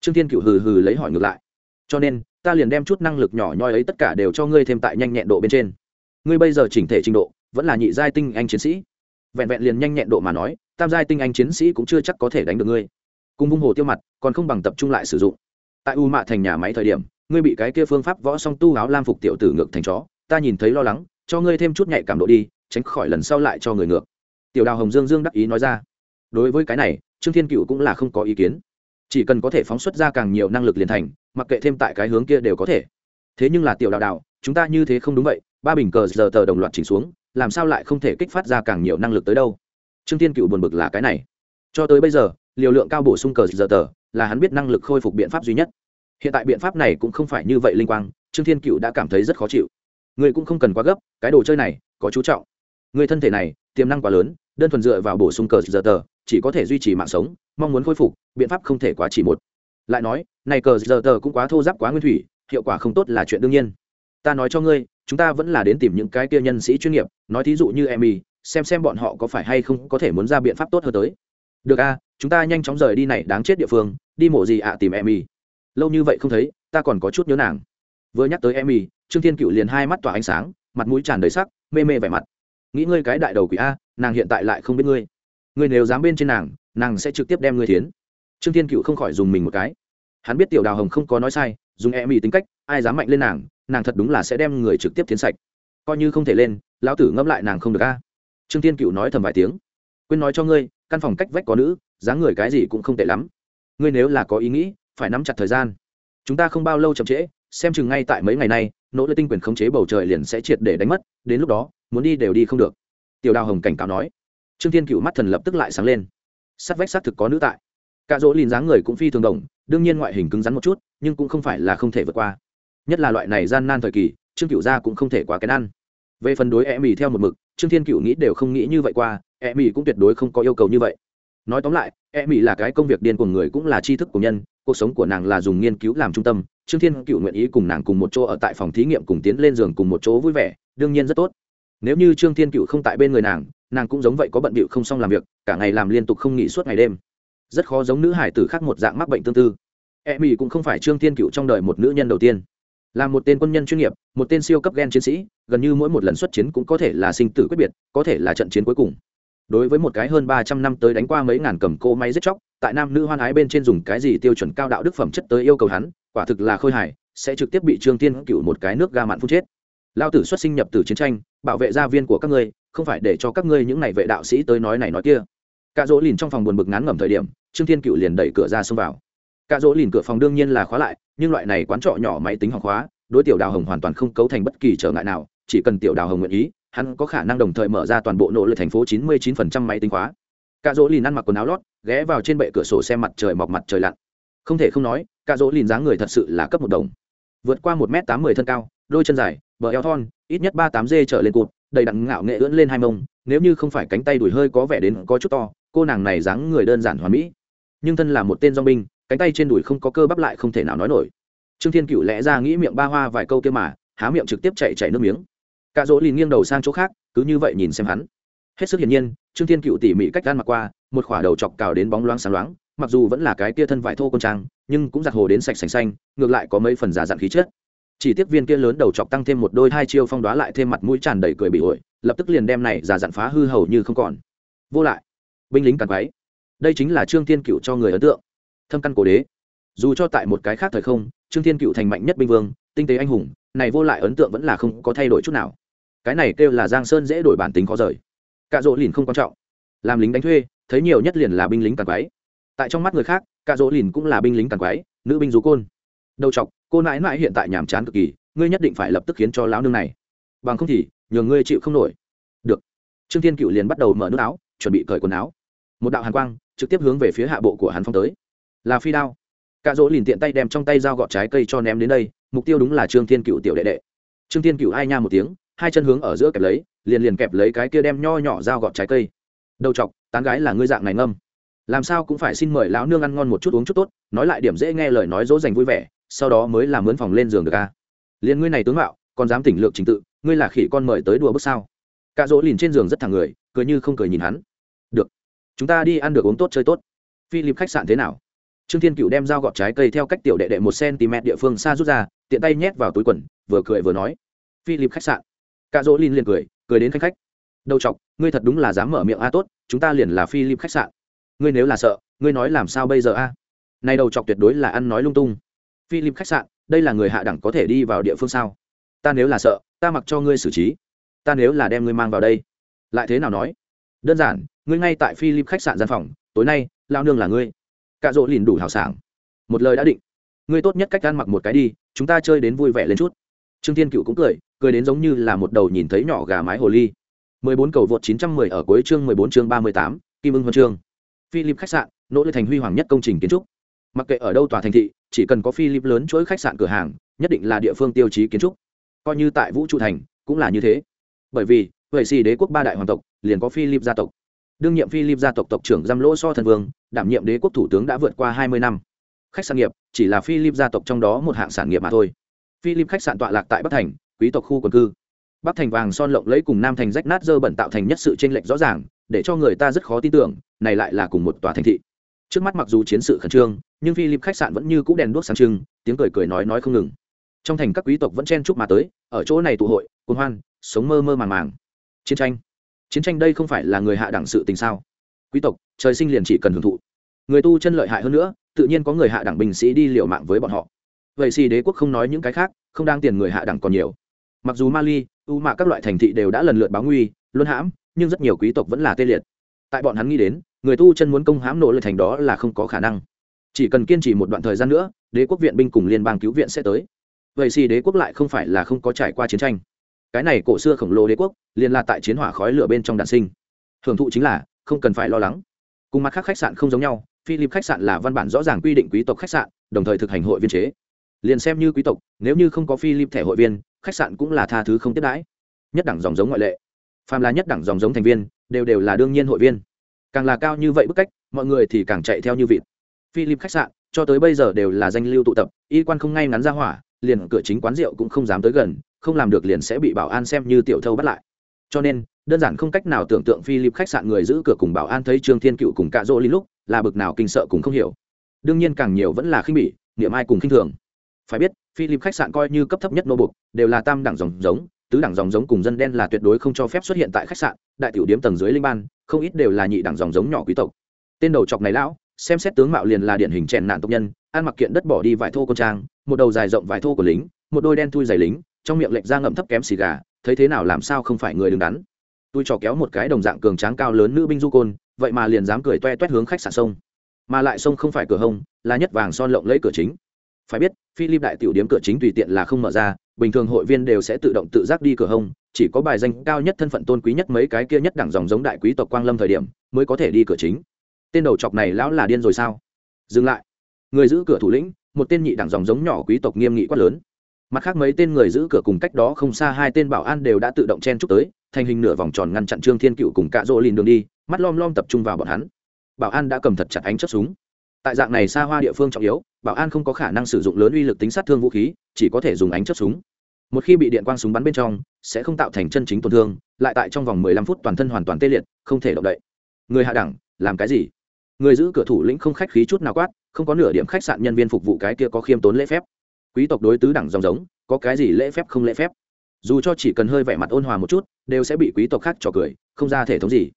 trương thiên cựu hừ hừ lấy hỏi ngược lại. Cho nên, ta liền đem chút năng lực nhỏ nhoi ấy tất cả đều cho ngươi thêm tại nhanh nhẹn độ bên trên. Ngươi bây giờ chỉnh thể trình độ, vẫn là nhị giai tinh anh chiến sĩ. Vẹn vẹn liền nhanh nhẹn độ mà nói, tam giai tinh anh chiến sĩ cũng chưa chắc có thể đánh được ngươi. Cùng vung hồ tiêu mặt, còn không bằng tập trung lại sử dụng tại u mạ thành nhà máy thời điểm, ngươi bị cái kia phương pháp võ song tu áo lam phục tiểu tử ngược thành chó, ta nhìn thấy lo lắng, cho ngươi thêm chút nhạy cảm độ đi, tránh khỏi lần sau lại cho người ngược. Tiểu đào hồng dương dương đắc ý nói ra. Đối với cái này, trương thiên cựu cũng là không có ý kiến. Chỉ cần có thể phóng xuất ra càng nhiều năng lực liền thành, mặc kệ thêm tại cái hướng kia đều có thể. Thế nhưng là tiểu đạo đạo chúng ta như thế không đúng vậy, ba bình cờ giờ tờ đồng loạt chỉnh xuống, làm sao lại không thể kích phát ra càng nhiều năng lực tới đâu? Trương Thiên cựu buồn bực là cái này. Cho tới bây giờ, liều lượng cao bổ sung cờ giờ tờ là hắn biết năng lực khôi phục biện pháp duy nhất hiện tại biện pháp này cũng không phải như vậy linh quang, trương thiên cựu đã cảm thấy rất khó chịu. Người cũng không cần quá gấp, cái đồ chơi này, có chú trọng. Người thân thể này, tiềm năng quá lớn, đơn thuần dựa vào bổ sung cờ giờ tờ, chỉ có thể duy trì mạng sống, mong muốn khôi phục, biện pháp không thể quá chỉ một. Lại nói, này cờ giờ tờ cũng quá thô giáp, quá nguyên thủy, hiệu quả không tốt là chuyện đương nhiên. Ta nói cho ngươi, chúng ta vẫn là đến tìm những cái kia nhân sĩ chuyên nghiệp, nói thí dụ như emmy xem xem bọn họ có phải hay không có thể muốn ra biện pháp tốt hơn tới. Được a chúng ta nhanh chóng rời đi này, đáng chết địa phương, đi mổ gì ạ, tìm emmy lâu như vậy không thấy, ta còn có chút nhớ nàng. Vừa nhắc tới emmy, trương thiên cựu liền hai mắt tỏa ánh sáng, mặt mũi tràn đầy sắc, mê mê vẻ mặt. Nghĩ ngươi cái đại đầu quỷ a, nàng hiện tại lại không biết ngươi. Ngươi nếu dám bên trên nàng nàng sẽ trực tiếp đem ngươi thiến. Trương thiên cựu không khỏi dùng mình một cái. Hắn biết tiểu đào hồng không có nói sai, dùng Emmy tính cách, ai dám mạnh lên nàng nàng thật đúng là sẽ đem người trực tiếp thiến sạch. Coi như không thể lên, lão tử ngẫm lại nàng không được a. Trương thiên cựu nói thầm vài tiếng. Quên nói cho ngươi, căn phòng cách vách có nữ, dáng người cái gì cũng không tệ lắm. Ngươi nếu là có ý nghĩ phải nắm chặt thời gian. Chúng ta không bao lâu chậm trễ, xem chừng ngay tại mấy ngày nay, nỗ lực tinh quyền khống chế bầu trời liền sẽ triệt để đánh mất, đến lúc đó, muốn đi đều đi không được. Tiểu đào hồng cảnh cáo nói. Trương thiên cựu mắt thần lập tức lại sáng lên. Sắt vách xác thực có nữ tại. Cả dỗ lìn dáng người cũng phi thường đồng, đương nhiên ngoại hình cứng rắn một chút, nhưng cũng không phải là không thể vượt qua. Nhất là loại này gian nan thời kỳ, trương cựu gia cũng không thể quá kén ăn. Về phần đối e mỹ theo một mực, trương thiên cựu nghĩ đều không nghĩ như vậy qua e mỹ cũng tuyệt đối không có yêu cầu như vậy nói tóm lại e mỹ là cái công việc điên của người cũng là tri thức của nhân, cuộc sống của nàng là dùng nghiên cứu làm trung tâm. Trương thiên cựu nguyện ý cùng nàng cùng một chỗ ở tại phòng thí nghiệm cùng tiến lên giường cùng một chỗ vui vẻ, đương nhiên rất tốt. Nếu như trương thiên cựu không tại bên người nàng nàng cũng giống vậy có bận bịu không xong làm việc, cả ngày làm liên tục không nghỉ suốt ngày đêm. Rất khó giống nữ hải tử khác một dạng mắc bệnh tương tư. e mỹ cũng không phải trương thiên cựu trong đời một nữ nhân đầu tiên. Là một tên quân nhân chuyên nghiệp, một tên siêu cấp gen chiến sĩ, gần như mỗi một lần xuất chiến cũng có thể là sinh tử quyết biệt, có thể là trận chiến cuối cùng đối với một cái hơn ba trăm năm tới đánh qua mấy ngàn cầm cô máy giết chóc, tại nam nữ hoan ái bên trên dùng cái gì tiêu chuẩn cao đạo đức phẩm chất tới yêu cầu hắn, quả thực là khôi hài, sẽ trực tiếp bị trương tiên cựu một cái nước ga mặn phun chết. Lao tử xuất sinh nhập từ chiến tranh, bảo vệ gia viên của các ngươi, không phải để cho các ngươi những này vệ đạo sĩ tới nói này nói kia. Cạ dỗ lìn trong phòng buồn bực ngán ngẩm thời điểm, trương thiên cựu liền đẩy cửa ra xông vào. Cạ dỗ lìn cửa phòng đương nhiên là khóa lại, nhưng loại này quán trọ nhỏ máy tính hoặc khóa, đối tiểu đào hồng hoàn toàn không cấu thành bất kỳ trở ngại nào, chỉ cần tiểu đào hồng nguyện ý hắn có khả năng đồng thời mở ra toàn bộ nỗ lực thành phố chín mươi 99% máy tính khóa. Cạ dỗ lìn ăn mặc quần áo lót, ghé vào trên bệ cửa sổ xem mặt trời mọc mặt trời lặn. Không thể không nói, cạ dỗ lìn dáng người thật sự là cấp một đồng. Vượt qua một m tám mươi thân cao, đôi chân dài, bờ eo thon, ít nhất ba tám trở lên cụt, đầy đặn ngạo nghệ ưỡn lên hai mông, nếu như không phải cánh tay đùi hơi có vẻ đến có chút to, cô nàng này dáng người đơn giản hoàn mỹ. Nhưng thân là một tên giang binh, cánh tay trên đùi không có cơ bắp lại không thể nào nói nổi. Trương thiên cựu lẽ ra nghĩ miệng ba hoa vài câu kia mà, há miệng trực tiếp chạy chạy nước miếng cạ dỗ lìn nghiêng đầu sang chỗ khác, cứ như vậy nhìn xem hắn. Hết sức hiển nhiên, trương thiên cựu tỉ mỉ cách gan mặc qua, một khỏa đầu chọc cào đến bóng loáng sáng loáng, mặc dù vẫn là cái kia thân vải thô con trang, nhưng cũng giặt hồ đến sạch sành xanh, ngược lại có mấy phần giả dặn khí chất. Chỉ tiếp viên kia lớn đầu chọc tăng thêm một đôi hai chiêu phong đoá lại thêm mặt mũi tràn đầy cười bị ổi, lập tức liền đem này giả dặn phá hư hầu như không còn. Vô lại, binh lính càn quái đây chính là trương thiên cựu cho người ấn tượng. Thâm căn cổ đế. Dù cho tại một cái khác thời không, trương thiên cựu thành mạnh nhất binh vương, tinh tế anh hùng, này vô lại ấn tượng vẫn là không có thay đổi chút nào cái này kêu là giang sơn dễ đổi bản tính khó rời. Cạ rỗ lìn không quan trọng. Làm lính đánh thuê, thấy nhiều nhất liền là binh lính càng quái tại trong mắt người khác, cạ rỗ lìn cũng là binh lính càng quái nữ binh rú côn. Đầu chọc, cô nãi nãi hiện tại nhàm chán cực kỳ, ngươi nhất định phải lập tức khiến cho lão nương này. Bằng không thì, nhường ngươi chịu không nổi. Được. Trương thiên cựu liền bắt đầu mở nước áo, chuẩn bị cởi quần áo. Một đạo hàn quang, trực tiếp hướng về phía hạ bộ của hắn phong tới. Là phi đao. Cạ rỗ lìn tiện tay đem trong tay dao gọt trái cây cho ném đến đây, mục tiêu đúng là trương thiên cựu tiểu đệ đệ. Trương thiên cựu ai nha một tiếng hai chân hướng ở giữa kẹp lấy, liền liền kẹp lấy cái kia đem nho nhỏ dao gọt trái cây. Đầu chọc, tán gái là ngươi dạng này ngâm. Làm sao cũng phải xin mời lão nương ăn ngon một chút uống chút tốt, nói lại điểm dễ nghe lời nói dỗ dành vui vẻ, sau đó mới làm mướn phòng lên giường được ca liền ngươi này tướng mạo, còn dám tỉnh lược trình tự, ngươi là khỉ con mời tới đùa bước sao? Cạ dỗ liền trên giường rất thẳng người, cười như không cười nhìn hắn. Được, chúng ta đi ăn được uống tốt chơi tốt. Philip khách sạn thế nào? Trương thiên cựu đem dao gọt trái cây theo cách tiểu đệ đệ một cm địa phương xa rút ra, tiện tay nhét vào túi quần, vừa cười vừa nói. Philip khách sạn cạ dỗ Lin liền cười cười đến khách khách. Đầu chọc, ngươi thật đúng là dám mở miệng a, tốt, chúng ta liền là philip khách sạn. Ngươi nếu là sợ, ngươi nói làm sao bây giờ a? Này đầu chọc tuyệt đối là ăn nói lung tung. Philip khách sạn, đây là người hạ đẳng có thể đi vào địa phương sao? Ta nếu là sợ, ta mặc cho ngươi xử trí. Ta nếu là đem ngươi mang vào đây. Lại thế nào nói? Đơn giản, ngươi ngay tại philip khách sạn gian phòng, tối nay, lao nương là ngươi. Cạ rỗ lìn đủ hào sảng. Một lời đã định. Ngươi tốt nhất cách ăn mặc một cái đi, chúng ta chơi đến vui vẻ lên chút trương thiên cựu cũng cười cười đến giống như là một đầu nhìn thấy nhỏ gà mái hồ ly 14 cầu vượt 910 ở cuối chương 14 chương 38, Kim Ưng Vân chương. Philip khách sạn, nỗ lực thành huy hoàng nhất công trình kiến trúc. Mặc kệ ở đâu tòa thành thị, chỉ cần có Philip lớn chuỗi khách sạn cửa hàng, nhất định là địa phương tiêu chí kiến trúc. Coi như tại Vũ trụ thành, cũng là như thế. Bởi vì, vậy gì đế quốc ba đại hoàng tộc, liền có Philip gia tộc. Đương nhiệm Philip gia tộc tộc trưởng Giam Lỗ So thần vương, đảm nhiệm đế quốc thủ tướng đã vượt qua 20 năm. Khách sạn nghiệp chỉ là Philip gia tộc trong đó một hạng sản nghiệp mà thôi. Philip khách sạn tọa lạc tại Bắc Thành, quý tộc khu quần cư. Bắc thành vàng son lộng lẫy cùng nam thành rách nát dơ bẩn tạo thành nhất sự tranh lệch rõ ràng để cho người ta rất khó tin tưởng này lại là cùng một tòa thành thị. Trước mắt mặc dù chiến sự khẩn trương nhưng philip khách sạn vẫn như cũ đèn đuốc sáng trưng tiếng cười cười nói nói không ngừng. Trong thành các quý tộc vẫn chen chúc mà tới ở chỗ này tụ hội cuồng hoan sống mơ mơ màng màng. Chiến tranh. Chiến tranh đây không phải là người hạ đẳng sự tình sao? Quý tộc trời sinh liền chỉ cần hưởng thụ. Người tu chân lợi hại hơn nữa tự nhiên có người hạ đẳng binh sĩ đi liều mạng với bọn họ vậy thì đế quốc không nói những cái khác, không đang tiền người hạ đẳng còn nhiều. Mặc dù mali, u mạ các loại thành thị đều đã lần lượt báo nguy, luân hãm, nhưng rất nhiều quý tộc vẫn là tê liệt. Tại bọn hắn nghĩ đến, người tu chân muốn công hãm nỗ lực thành đó là không có khả năng. Chỉ cần kiên trì một đoạn thời gian nữa, đế quốc viện binh cùng liên bang cứu viện sẽ tới. Vậy thì đế quốc lại không phải là không có trải qua chiến tranh. Cái này cổ xưa khổng lồ đế quốc liên là tại chiến hỏa khói lửa bên trong đạn sinh. Hưởng thụ chính là, không cần phải lo lắng. Cùng mặt khác khách sạn không giống nhau, philip khách sạn là văn bản rõ ràng quy định quý tộc khách sạn, đồng thời thực hành hội viên chế liền xem như quý tộc, nếu như không có philip thẻ hội viên, khách sạn cũng là tha thứ không tiếp đãi. Nhất đẳng dòng giống ngoại lệ. Phàm là nhất đẳng dòng giống thành viên, đều đều là đương nhiên hội viên. Càng là cao như vậy bức cách, mọi người thì càng chạy theo như vịt. Philip khách sạn, cho tới bây giờ đều là danh lưu tụ tập, y quan không ngay ngắn ra hỏa, liền cửa chính quán rượu cũng không dám tới gần, không làm được liền sẽ bị bảo an xem như tiểu thâu bắt lại. Cho nên, đơn giản không cách nào tưởng tượng philip khách sạn người giữ cửa cùng bảo an thấy trương thiên cựu cùng cạ rỗ lý lúc, là bực nào kinh sợ cùng không hiểu. Đương nhiên càng nhiều vẫn là khinh bỉ, niệm ai cùng khinh thường phải biết, philip khách sạn coi như cấp thấp nhất nô bục đều là tam đẳng dòng giống, tứ đẳng dòng giống cùng dân đen là tuyệt đối không cho phép xuất hiện tại khách sạn, đại tiểu điếm tầng dưới linh ban, không ít đều là nhị đẳng dòng giống nhỏ quý tộc. Tên đầu chọc này lão, xem xét tướng mạo liền là điển hình chèn nạn tộc nhân, ăn mặc kiện đất bỏ đi vải thô con trang, một đầu dài rộng vải thô của lính, một đôi đen thui dày lính, trong miệng lệch ra ngậm thấp kém xì gà, thấy thế nào làm sao không phải người đứng đắn. Tôi trò kéo một cái đồng dạng cường tráng cao lớn nữ binh du côn, vậy mà liền dám cười toe toét hướng khách sạn sông. Mà lại sông không phải cửa hông, là nhất vàng son lộng lấy cửa chính phải biết, philip đại tiểu điếm cửa chính tùy tiện là không mở ra, bình thường hội viên đều sẽ tự động tự giác đi cửa hông, chỉ có bài danh cao nhất thân phận tôn quý nhất mấy cái kia nhất đẳng dòng giống đại quý tộc quang lâm thời điểm, mới có thể đi cửa chính. Tên đầu chọc này lão là điên rồi sao? Dừng lại. Người giữ cửa thủ lĩnh, một tên nhị đẳng dòng giống nhỏ quý tộc nghiêm nghị quát lớn. Mặt khác mấy tên người giữ cửa cùng cách đó không xa hai tên bảo an đều đã tự động chen chúc tới, thành hình nửa vòng tròn ngăn chặn trương thiên cựu cùng cạ rỗ lìn đường đi, mắt lom lom tập trung vào bọn hắn. Bảo an đã cầm thật chặt ánh chất súng. Tại dạng này xa hoa địa phương trọng yếu bảo an không có khả năng sử dụng lớn uy lực tính sát thương vũ khí, chỉ có thể dùng ánh chất súng. Một khi bị điện quang súng bắn bên trong, sẽ không tạo thành chân chính tổn thương, lại tại trong vòng mười lăm phút toàn thân hoàn toàn tê liệt, không thể động đậy. Người hạ đẳng, làm cái gì? Người giữ cửa thủ lĩnh không khách khí chút nào quát, không có nửa điểm khách sạn nhân viên phục vụ cái kia có khiêm tốn lễ phép. Quý tộc đối tứ đẳng dòng giống, có cái gì lễ phép không lễ phép? Dù cho chỉ cần hơi vẻ mặt ôn hòa một chút, đều sẽ bị quý tộc khác trò cười, không ra thể thống gì.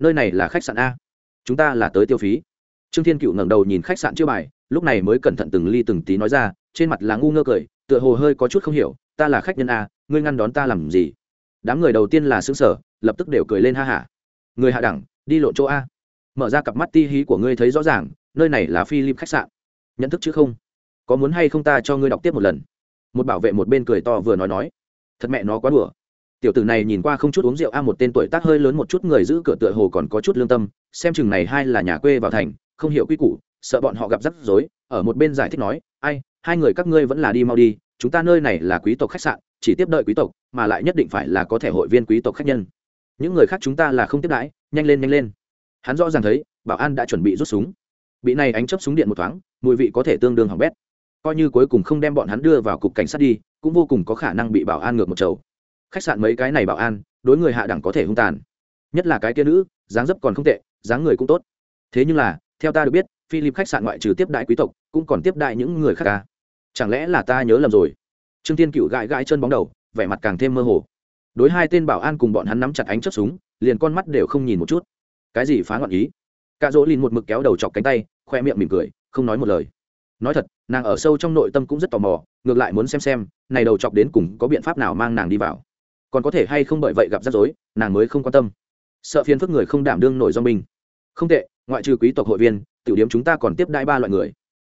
Nơi này là khách sạn a. Chúng ta là tới tiêu phí. Trương thiên cựu ngẩng đầu nhìn khách sạn chưa bài lúc này mới cẩn thận từng ly từng tí nói ra, trên mặt là ngu ngơ cười, tựa hồ hơi có chút không hiểu, ta là khách nhân a, ngươi ngăn đón ta làm gì? Đám người đầu tiên là xứng sở lập tức đều cười lên ha hả. Người hạ đẳng, đi lộn chỗ a. Mở ra cặp mắt ti hí của ngươi thấy rõ ràng, nơi này là phi lim khách sạn. Nhận thức chứ không? Có muốn hay không ta cho ngươi đọc tiếp một lần? Một bảo vệ một bên cười to vừa nói nói. Thật mẹ nó quá đùa. Tiểu tử này nhìn qua không chút uống rượu a, một tên tuổi tác hơi lớn một chút người giữ cửa tựa hồ còn có chút lương tâm, xem chừng này hai là nhà quê vào thành, không hiểu quy củ sợ bọn họ gặp rắc rối, ở một bên giải thích nói, ai, hai người các ngươi vẫn là đi mau đi, chúng ta nơi này là quý tộc khách sạn, chỉ tiếp đợi quý tộc, mà lại nhất định phải là có thể hội viên quý tộc khách nhân. Những người khác chúng ta là không tiếp đãi, nhanh lên nhanh lên. Hắn rõ ràng thấy, bảo an đã chuẩn bị rút súng. Bị này ánh chấp súng điện một thoáng, mùi vị có thể tương đương hỏng bét. Coi như cuối cùng không đem bọn hắn đưa vào cục cảnh sát đi, cũng vô cùng có khả năng bị bảo an ngược một chầu. Khách sạn mấy cái này bảo an, đối người hạ đẳng có thể hung tàn. Nhất là cái kia nữ, dáng dấp còn không tệ, dáng người cũng tốt. Thế nhưng là, theo ta được biết philip khách sạn ngoại trừ tiếp đại quý tộc, cũng còn tiếp đại những người khác ca à? chẳng lẽ là ta nhớ lầm rồi? Trương tiên cựu gãi gãi chân bóng đầu, vẻ mặt càng thêm mơ hồ. Đối hai tên bảo an cùng bọn hắn nắm chặt ánh chớp súng, liền con mắt đều không nhìn một chút. Cái gì phá loạn ý? Cạ dỗ lìn một mực kéo đầu chọc cánh tay, khoe miệng mỉm cười, không nói một lời. Nói thật, nàng ở sâu trong nội tâm cũng rất tò mò, ngược lại muốn xem xem, này đầu chọc đến cùng có biện pháp nào mang nàng đi vào. Còn có thể hay không bởi vậy gặp rắc rối, nàng mới không quan tâm. Sợ phiền phức người không đảm đương nổi do mình. Không tệ, ngoại trừ quý tộc hội viên tiểu điểm chúng ta còn tiếp đãi ba loại người.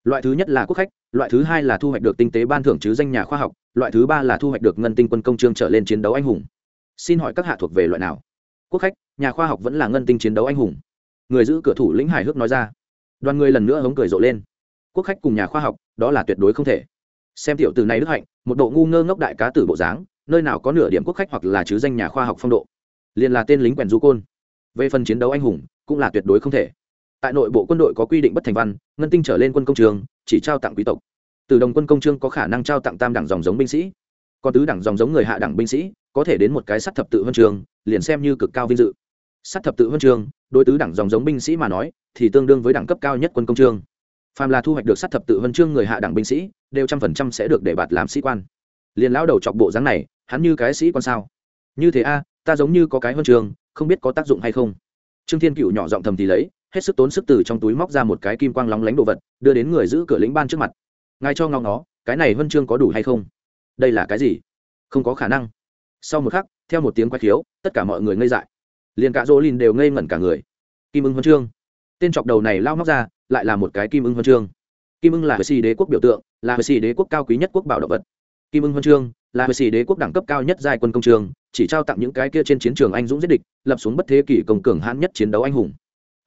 Loại thứ nhất là quốc khách, loại thứ hai là thu hoạch được tinh tế ban thưởng chứ danh nhà khoa học, loại thứ ba là thu hoạch được ngân tinh quân công trương trở lên chiến đấu anh hùng. Xin hỏi các hạ thuộc về loại nào? Quốc khách, nhà khoa học vẫn là ngân tinh chiến đấu anh hùng? Người giữ cửa thủ lĩnh hải hước nói ra. Đoàn người lần nữa hống cười rộ lên. Quốc khách cùng nhà khoa học, đó là tuyệt đối không thể. Xem tiểu từ này đức hạnh, một độ ngu ngơ ngốc đại cá tử bộ dáng, nơi nào có nửa điểm quốc khách hoặc là chứ danh nhà khoa học phong độ. Liền là tên lính quèn du côn. Về phần chiến đấu anh hùng, cũng là tuyệt đối không thể tại nội bộ quân đội có quy định bất thành văn, ngân tinh trở lên quân công trường, chỉ trao tặng quý tộc. Từ đồng quân công trương có khả năng trao tặng tam đẳng dòng giống binh sĩ. Còn tứ đẳng dòng giống người hạ đẳng binh sĩ, có thể đến một cái sắt thập tự huân trường, liền xem như cực cao vinh dự. Sắt thập tự huân trường, đối tứ đẳng dòng giống binh sĩ mà nói, thì tương đương với đẳng cấp cao nhất quân công trương. Phàm là thu hoạch được sắt thập tự huân chương người hạ đẳng binh sĩ, đều trăm phần trăm sẽ được để bạt làm sĩ quan. Liền lão đầu chọc bộ dáng này, hắn như cái sĩ quan sao? Như thế a, ta giống như có cái huân trường, không biết có tác dụng hay không. Trương thiên cựu nhỏ giọng thầm thì lấy hết sức tốn sức từ trong túi móc ra một cái kim quang lóng lánh đồ vật, đưa đến người giữ cửa lĩnh ban trước mặt. Ngài cho ngóng nó, cái này huân chương có đủ hay không? Đây là cái gì? Không có khả năng. Sau một khắc, theo một tiếng quay khiếu, tất cả mọi người ngây dại. Liền cả dỗ lìn đều ngây ngẩn cả người. Kim ưng huân chương. Tên chọc đầu này lao móc ra, lại là một cái kim ưng huân chương. Kim ưng là hệ sĩ đế quốc biểu tượng, là hệ sĩ đế quốc cao quý nhất quốc bảo động vật. Kim ưng huân chương, là hệ sĩ đế quốc đẳng cấp cao nhất giai quân công trường, chỉ trao tặng những cái kia trên chiến trường anh dũng giết địch, lập xuống bất thế kỷ công cường hãn nhất chiến đấu anh hùng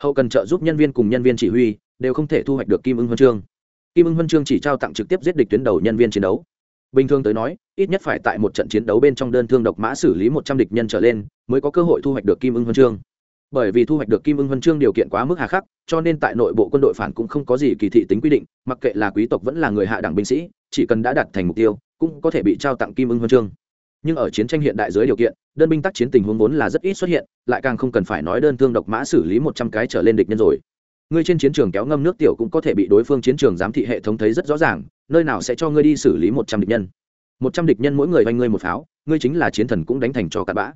hậu cần trợ giúp nhân viên cùng nhân viên chỉ huy, đều không thể thu hoạch được kim ưng huân chương. Kim ưng huân chương chỉ trao tặng trực tiếp giết địch tuyến đầu nhân viên chiến đấu. Bình thường tới nói, ít nhất phải tại một trận chiến đấu bên trong đơn thương độc mã xử lý một trăm địch nhân trở lên, mới có cơ hội thu hoạch được kim ưng huân chương. Bởi vì thu hoạch được kim ưng huân chương điều kiện quá mức hà khắc, cho nên tại nội bộ quân đội phản cũng không có gì kỳ thị tính quy định, mặc kệ là quý tộc vẫn là người hạ đẳng binh sĩ, chỉ cần đã đạt thành mục tiêu, cũng có thể bị trao tặng kim ưng huân chương nhưng ở chiến tranh hiện đại dưới điều kiện, đơn binh tác chiến tình huống vốn là rất ít xuất hiện, lại càng không cần phải nói đơn thương độc mã xử lý một trăm cái trở lên địch nhân rồi. Ngươi trên chiến trường kéo ngâm nước tiểu cũng có thể bị đối phương chiến trường giám thị hệ thống thấy rất rõ ràng, nơi nào sẽ cho ngươi đi xử lý một trăm địch nhân. Một trăm địch nhân mỗi người vanh ngươi một pháo, ngươi chính là chiến thần cũng đánh thành cho cặn bã.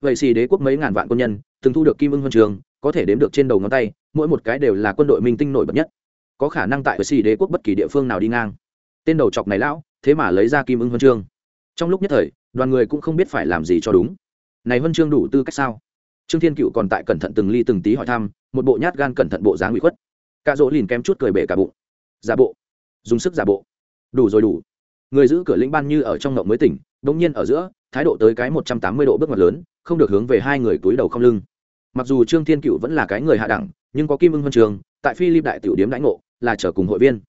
Vậy xì đế quốc mấy ngàn vạn quân nhân, từng thu được kim ưng huân trường, có thể đếm được trên đầu ngón tay, mỗi một cái đều là quân đội minh tinh nổi bật nhất. Có khả năng tại vệ xì đế quốc bất kỳ địa phương nào đi ngang. Tên đầu chọc này lão, thế mà lấy ra kim ưng huân chương trong lúc nhất thời đoàn người cũng không biết phải làm gì cho đúng. Này huân chương đủ tư cách sao? Trương thiên cựu còn tại cẩn thận từng ly từng tí hỏi thăm, một bộ nhát gan cẩn thận bộ dáng bị khuất. Cạ rỗ liền kém chút cười bể cả bụng. Giả bộ. Dùng sức giả bộ. Đủ rồi đủ. Người giữ cửa lĩnh ban như ở trong ngộng mới tỉnh, bỗng nhiên ở giữa, thái độ tới cái một trăm tám mươi độ bước ngoặt lớn, không được hướng về hai người túi đầu không lưng. Mặc dù trương thiên cựu vẫn là cái người hạ đẳng, nhưng có kim ưng huân trường, tại phi lip đại tiểu điếm đãi ngộ, là trở cùng hội viên.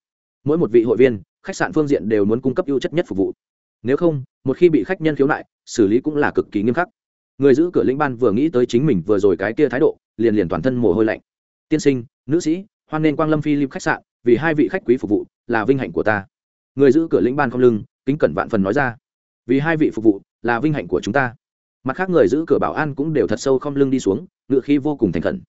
Mỗi một vị hội viên, khách sạn phương diện đều muốn cung cấp ưu chất nhất phục vụ nếu không, một khi bị khách nhân khiếu nại, xử lý cũng là cực kỳ nghiêm khắc. Người giữ cửa lĩnh ban vừa nghĩ tới chính mình vừa rồi cái kia thái độ, liền liền toàn thân mồ hôi lạnh. Tiên sinh, nữ sĩ, hoan nên quang lâm phi lim khách sạn, vì hai vị khách quý phục vụ, là vinh hạnh của ta. Người giữ cửa lĩnh ban không lưng, kính cẩn vạn phần nói ra. Vì hai vị phục vụ, là vinh hạnh của chúng ta. Mặt khác người giữ cửa bảo an cũng đều thật sâu không lưng đi xuống, ngựa khi vô cùng thành khẩn.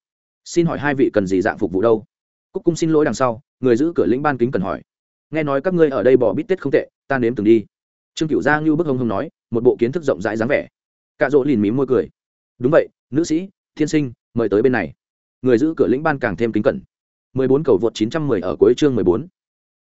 Xin hỏi hai vị cần gì dạng phục vụ đâu? Cúc cung xin lỗi đằng sau, người giữ cửa lĩnh ban kính cần hỏi. Nghe nói các ngươi ở đây bỏ bít tết không tệ, ta nếm từng đi trương cựu gia ngưu bức hông hông nói, một bộ kiến thức rộng rãi dáng vẻ. Cạ rỗ lìn mím môi cười. Đúng vậy, nữ sĩ, thiên sinh, mời tới bên này. Người giữ cửa lĩnh ban càng thêm kính cẩn. 14 cầu vượt 910 ở cuối chương 14.